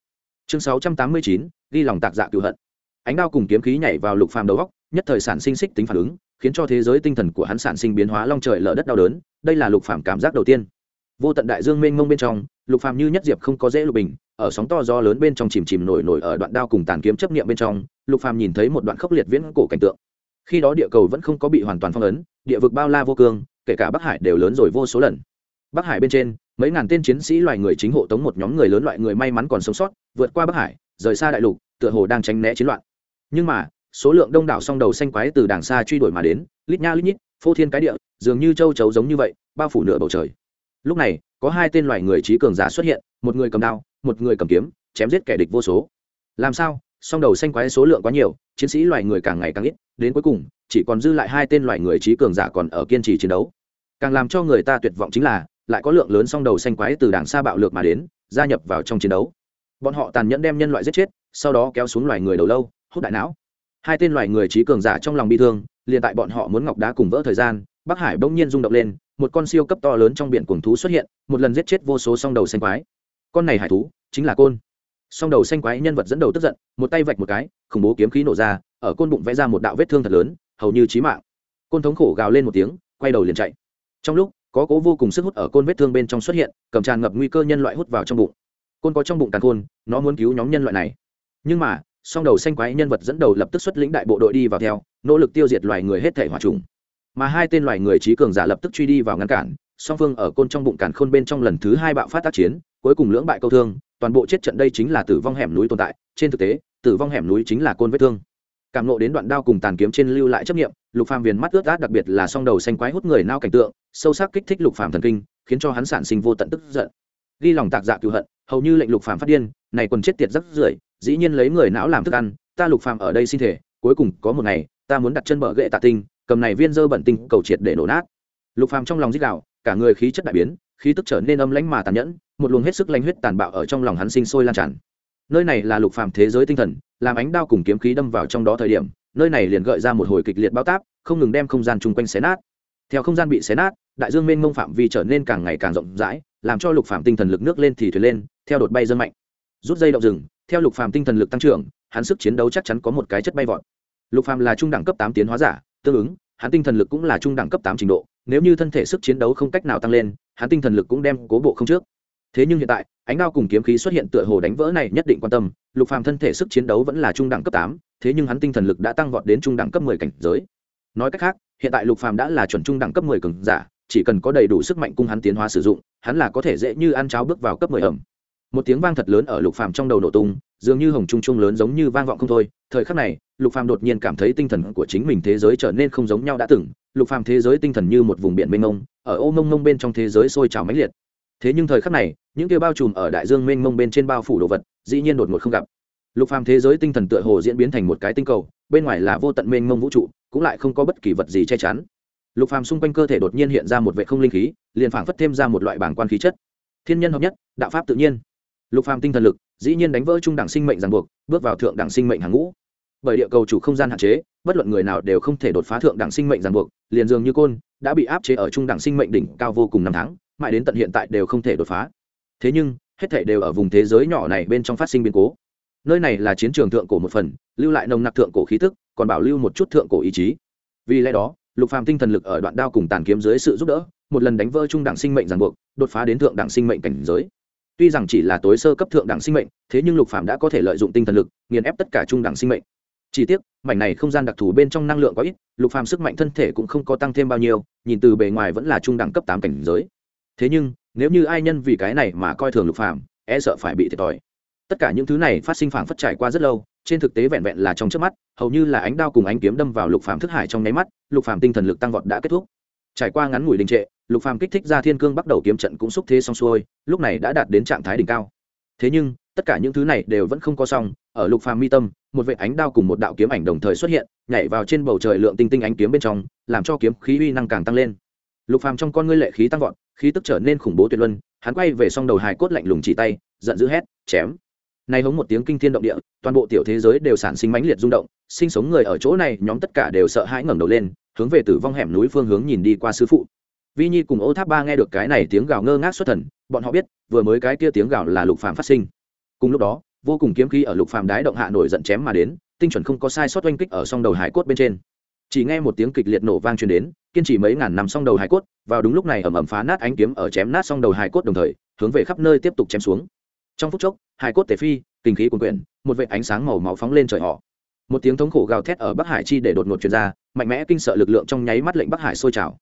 Chương 689, ghi lòng tạc dạ cựu hận. Ánh đao cùng kiếm khí nhảy vào lục phàm đầu góc nhất thời sản sinh xích tính phản ứng khiến cho thế giới tinh thần của hắn sản sinh biến hóa long trời lở đất đau đớn đây là lục phàm cảm giác đầu tiên vô tận đại dương mênh mông bên trong, lục phàm như nhất diệp không có dễ lục bình, ở sóng to gió lớn bên trong chìm chìm nổi nổi ở đoạn đao cùng tàn kiếm chấp niệm bên trong, lục phàm nhìn thấy một đoạn khốc liệt viễn cổ cảnh tượng. Khi đó địa cầu vẫn không có bị hoàn toàn phong ấn, địa vực bao la vô cương, kể cả bắc hải đều lớn rồi vô số lần. Bắc hải bên trên, mấy ngàn tên chiến sĩ loài người chính hộ tống một nhóm người lớn loại người may mắn còn sống sót, vượt qua bắc hải, rời xa đại lục, tựa hồ đang tránh né chiến loạn. Nhưng mà, số lượng đông đảo song đầu xanh quái từ đàng xa truy đuổi mà đến, lít nha lít nhít, phô thiên cái địa, dường như châu chấu giống như vậy, bao phủ nửa bầu trời lúc này, có hai tên loài người trí cường giả xuất hiện, một người cầm đao, một người cầm kiếm, chém giết kẻ địch vô số. Làm sao? Song đầu xanh quái số lượng quá nhiều, chiến sĩ loài người càng ngày càng ít, đến cuối cùng, chỉ còn dư lại hai tên loài người trí cường giả còn ở kiên trì chiến đấu. Càng làm cho người ta tuyệt vọng chính là, lại có lượng lớn song đầu xanh quái từ đàng xa bạo lược mà đến, gia nhập vào trong chiến đấu. Bọn họ tàn nhẫn đem nhân loại giết chết, sau đó kéo xuống loài người đầu lâu, hút đại não. Hai tên loài người trí cường giả trong lòng bi thương, liền tại bọn họ muốn ngọc đá cùng vỡ thời gian, bắc hải bỗng nhiên rung động lên một con siêu cấp to lớn trong biển cuồng thú xuất hiện, một lần giết chết vô số song đầu xanh quái. Con này hải thú chính là côn. Song đầu xanh quái nhân vật dẫn đầu tức giận, một tay vạch một cái, khủng bố kiếm khí nổ ra, ở côn bụng vẽ ra một đạo vết thương thật lớn, hầu như chí mạng. Côn thống khổ gào lên một tiếng, quay đầu liền chạy. Trong lúc, có cố vô cùng sức hút ở côn vết thương bên trong xuất hiện, cầm tràn ngập nguy cơ nhân loại hút vào trong bụng. Côn có trong bụng tàn côn, nó muốn cứu nhóm nhân loại này. Nhưng mà, song đầu xanh quái nhân vật dẫn đầu lập tức xuất lĩnh đại bộ đội đi vào theo, nỗ lực tiêu diệt loài người hết thể hỏa trùng mà hai tên loài người trí cường giả lập tức truy đi vào ngăn cản, song phương ở côn trong bụng cản khôn bên trong lần thứ hai bạo phát tác chiến, cuối cùng lưỡng bại câu thương, toàn bộ chết trận đây chính là tử vong hẻm núi tồn tại, trên thực tế, tử vong hẻm núi chính là côn vết thương. Cảm nộ đến đoạn đao cùng tàn kiếm trên lưu lại chấp nghiệm, lục phàm viền mắt ướt át đặc biệt là song đầu xanh quái hút người nao cảnh tượng, sâu sắc kích thích lục phàm thần kinh, khiến cho hắn sản sinh vô tận tức giận. Ghi lòng tạc dạ cựu hận, hầu như lệnh lục phàm phát điên, này còn chết tiệt rất rưởi, dĩ nhiên lấy người não làm thức ăn, ta lục phàm ở đây xin thể, cuối cùng có một ngày, ta muốn đặt chân bờ gậy tạ tinh cầm này viên dơ bẩn tinh cầu triệt để nổ nát. Lục phàm trong lòng dích đạo cả người khí chất đại biến, khí tức trở nên âm lãnh mà tàn nhẫn, một luồng hết sức lanh huyết tàn bạo ở trong lòng hắn sinh sôi lan tràn. Nơi này là lục phàm thế giới tinh thần, làm ánh đao cùng kiếm khí đâm vào trong đó thời điểm, nơi này liền gợi ra một hồi kịch liệt bao táp, không ngừng đem không gian chung quanh xé nát. Theo không gian bị xé nát, đại dương mênh mông phạm vi trở nên càng ngày càng rộng rãi, làm cho lục phàm tinh thần lực nước lên thì thuyền lên, theo đột bay dân mạnh. Rút dây động rừng, theo lục phàm tinh thần lực tăng trưởng, hắn sức chiến đấu chắc chắn có một cái chất bay vọt. Lục phàm là trung đẳng cấp tám tiến hóa giả tương ứng, hắn tinh thần lực cũng là trung đẳng cấp tám trình độ, nếu như thân thể sức chiến đấu không cách nào tăng lên, hắn tinh thần lực cũng đem cố bộ không trước. Thế nhưng hiện tại, ánh đao cùng kiếm khí xuất hiện tựa hồ đánh vỡ này nhất định quan tâm, lục phàm thân thể sức chiến đấu vẫn là trung đẳng cấp tám, thế nhưng hắn tinh thần lực đã tăng vọt đến trung đẳng cấp mười cảnh giới. Nói cách khác, hiện tại lục phàm đã là chuẩn trung đẳng cấp mười cường giả, chỉ cần có đầy đủ sức mạnh cung hắn tiến hóa sử dụng, hắn là có thể dễ như ăn cháo bước vào cấp mười ẩm. Một tiếng vang thật lớn ở lục phàm trong đầu nổ tung dường như hồng trung trung lớn giống như vang vọng không thôi. Thời khắc này, lục phàm đột nhiên cảm thấy tinh thần của chính mình thế giới trở nên không giống nhau đã từng. Lục phàm thế giới tinh thần như một vùng biển mênh mông, ở ô mông mông bên trong thế giới sôi trào mãnh liệt. Thế nhưng thời khắc này, những kia bao trùm ở đại dương mênh mông bên trên bao phủ đồ vật, dĩ nhiên đột ngột không gặp. Lục phàm thế giới tinh thần tựa hồ diễn biến thành một cái tinh cầu, bên ngoài là vô tận mênh mông vũ trụ, cũng lại không có bất kỳ vật gì che chắn. Lục phàm xung quanh cơ thể đột nhiên hiện ra một vệ không linh khí, liền phảng phất thêm ra một loại bảng quan khí chất. Thiên nhân hợp nhất, đạo pháp tự nhiên. Lục phàm tinh thần lực dĩ nhiên đánh vỡ trung đẳng sinh mệnh ràng buộc, bước vào thượng đẳng sinh mệnh hàng ngũ. Bởi địa cầu chủ không gian hạn chế, bất luận người nào đều không thể đột phá thượng đẳng sinh mệnh ràng buộc, liền dường như côn, đã bị áp chế ở trung đẳng sinh mệnh đỉnh cao vô cùng năm tháng, mãi đến tận hiện tại đều không thể đột phá. Thế nhưng, hết thể đều ở vùng thế giới nhỏ này bên trong phát sinh biến cố. Nơi này là chiến trường thượng cổ một phần, lưu lại nồng nặc thượng cổ khí tức, còn bảo lưu một chút thượng cổ ý chí. Vì lẽ đó, lục phàm tinh thần lực ở đoạn đao cùng tàn kiếm dưới sự giúp đỡ, một lần đánh vỡ trung đẳng sinh mệnh ràng buộc, đột phá đến thượng đẳng sinh mệnh cảnh giới tuy rằng chỉ là tối sơ cấp thượng đẳng sinh mệnh, thế nhưng lục phàm đã có thể lợi dụng tinh thần lực, nghiền ép tất cả trung đẳng sinh mệnh. Chỉ tiếc, mảnh này không gian đặc thù bên trong năng lượng quá ít, lục phàm sức mạnh thân thể cũng không có tăng thêm bao nhiêu, nhìn từ bề ngoài vẫn là trung đẳng cấp tám cảnh giới. Thế nhưng, nếu như ai nhân vì cái này mà coi thường lục phàm e sợ phải bị thiệt thòi. Tất cả những thứ này phát sinh phảng phất trải qua rất lâu, trên thực tế vẹn vẹn là trong trước mắt, hầu như là ánh đao cùng ánh kiếm đâm vào lục phàm thức hải trong nháy mắt, lục phàm tinh thần lực tăng vọt đã kết thúc. Trải qua ngắn ngủi đình trệ lục phàm kích thích ra thiên cương bắt đầu kiếm trận cũng xúc thế xong xuôi, lúc này đã đạt đến trạng thái đỉnh cao. Thế nhưng, tất cả những thứ này đều vẫn không có xong, ở lục phàm mi tâm, một vệ ánh đao cùng một đạo kiếm ảnh đồng thời xuất hiện, nhảy vào trên bầu trời lượng tinh tinh ánh kiếm bên trong, làm cho kiếm khí uy năng càng tăng lên. Lục phàm trong con ngươi lệ khí tăng vọt, khí tức trở nên khủng bố tuyệt luân, hắn quay về song đầu hài cốt lạnh lùng chỉ tay, giận dữ hét, chém! Nay hống một tiếng kinh thiên động địa, toàn bộ tiểu thế giới đều sản sinh mãnh liệt rung động, sinh sống người ở chỗ này, nhóm tất cả đều sợ hãi ngẩng đầu lên, hướng về tử vong hẻm núi phương hướng nhìn đi qua sư phụ vi nhi cùng ô tháp ba nghe được cái này tiếng gào ngơ ngác xuất thần, bọn họ biết, vừa mới cái kia tiếng gào là lục phàm phát sinh. Cùng lúc đó, vô cùng kiếm khí ở lục phàm đái động hạ nổi giận chém mà đến, tinh chuẩn không có sai sót oanh kích ở song đầu hải cốt bên trên. Chỉ nghe một tiếng kịch liệt nổ vang truyền đến, kiên trì mấy ngàn năm song đầu hải cốt, vào đúng lúc này ẩm ẩm phá nát ánh kiếm ở chém nát song đầu hải cốt đồng thời, hướng về khắp nơi tiếp tục chém xuống. Trong phút chốc, hải cốt tể phi, kinh khí cuồn quyển một vệt ánh sáng màu máu phóng lên trời họ. Một tiếng thống khổ gào thét ở bắc hải chi để đột ngột truyền ra, mạnh mẽ kinh sợ lực lượng trong nháy mắt lệnh bắc hải sôi trào.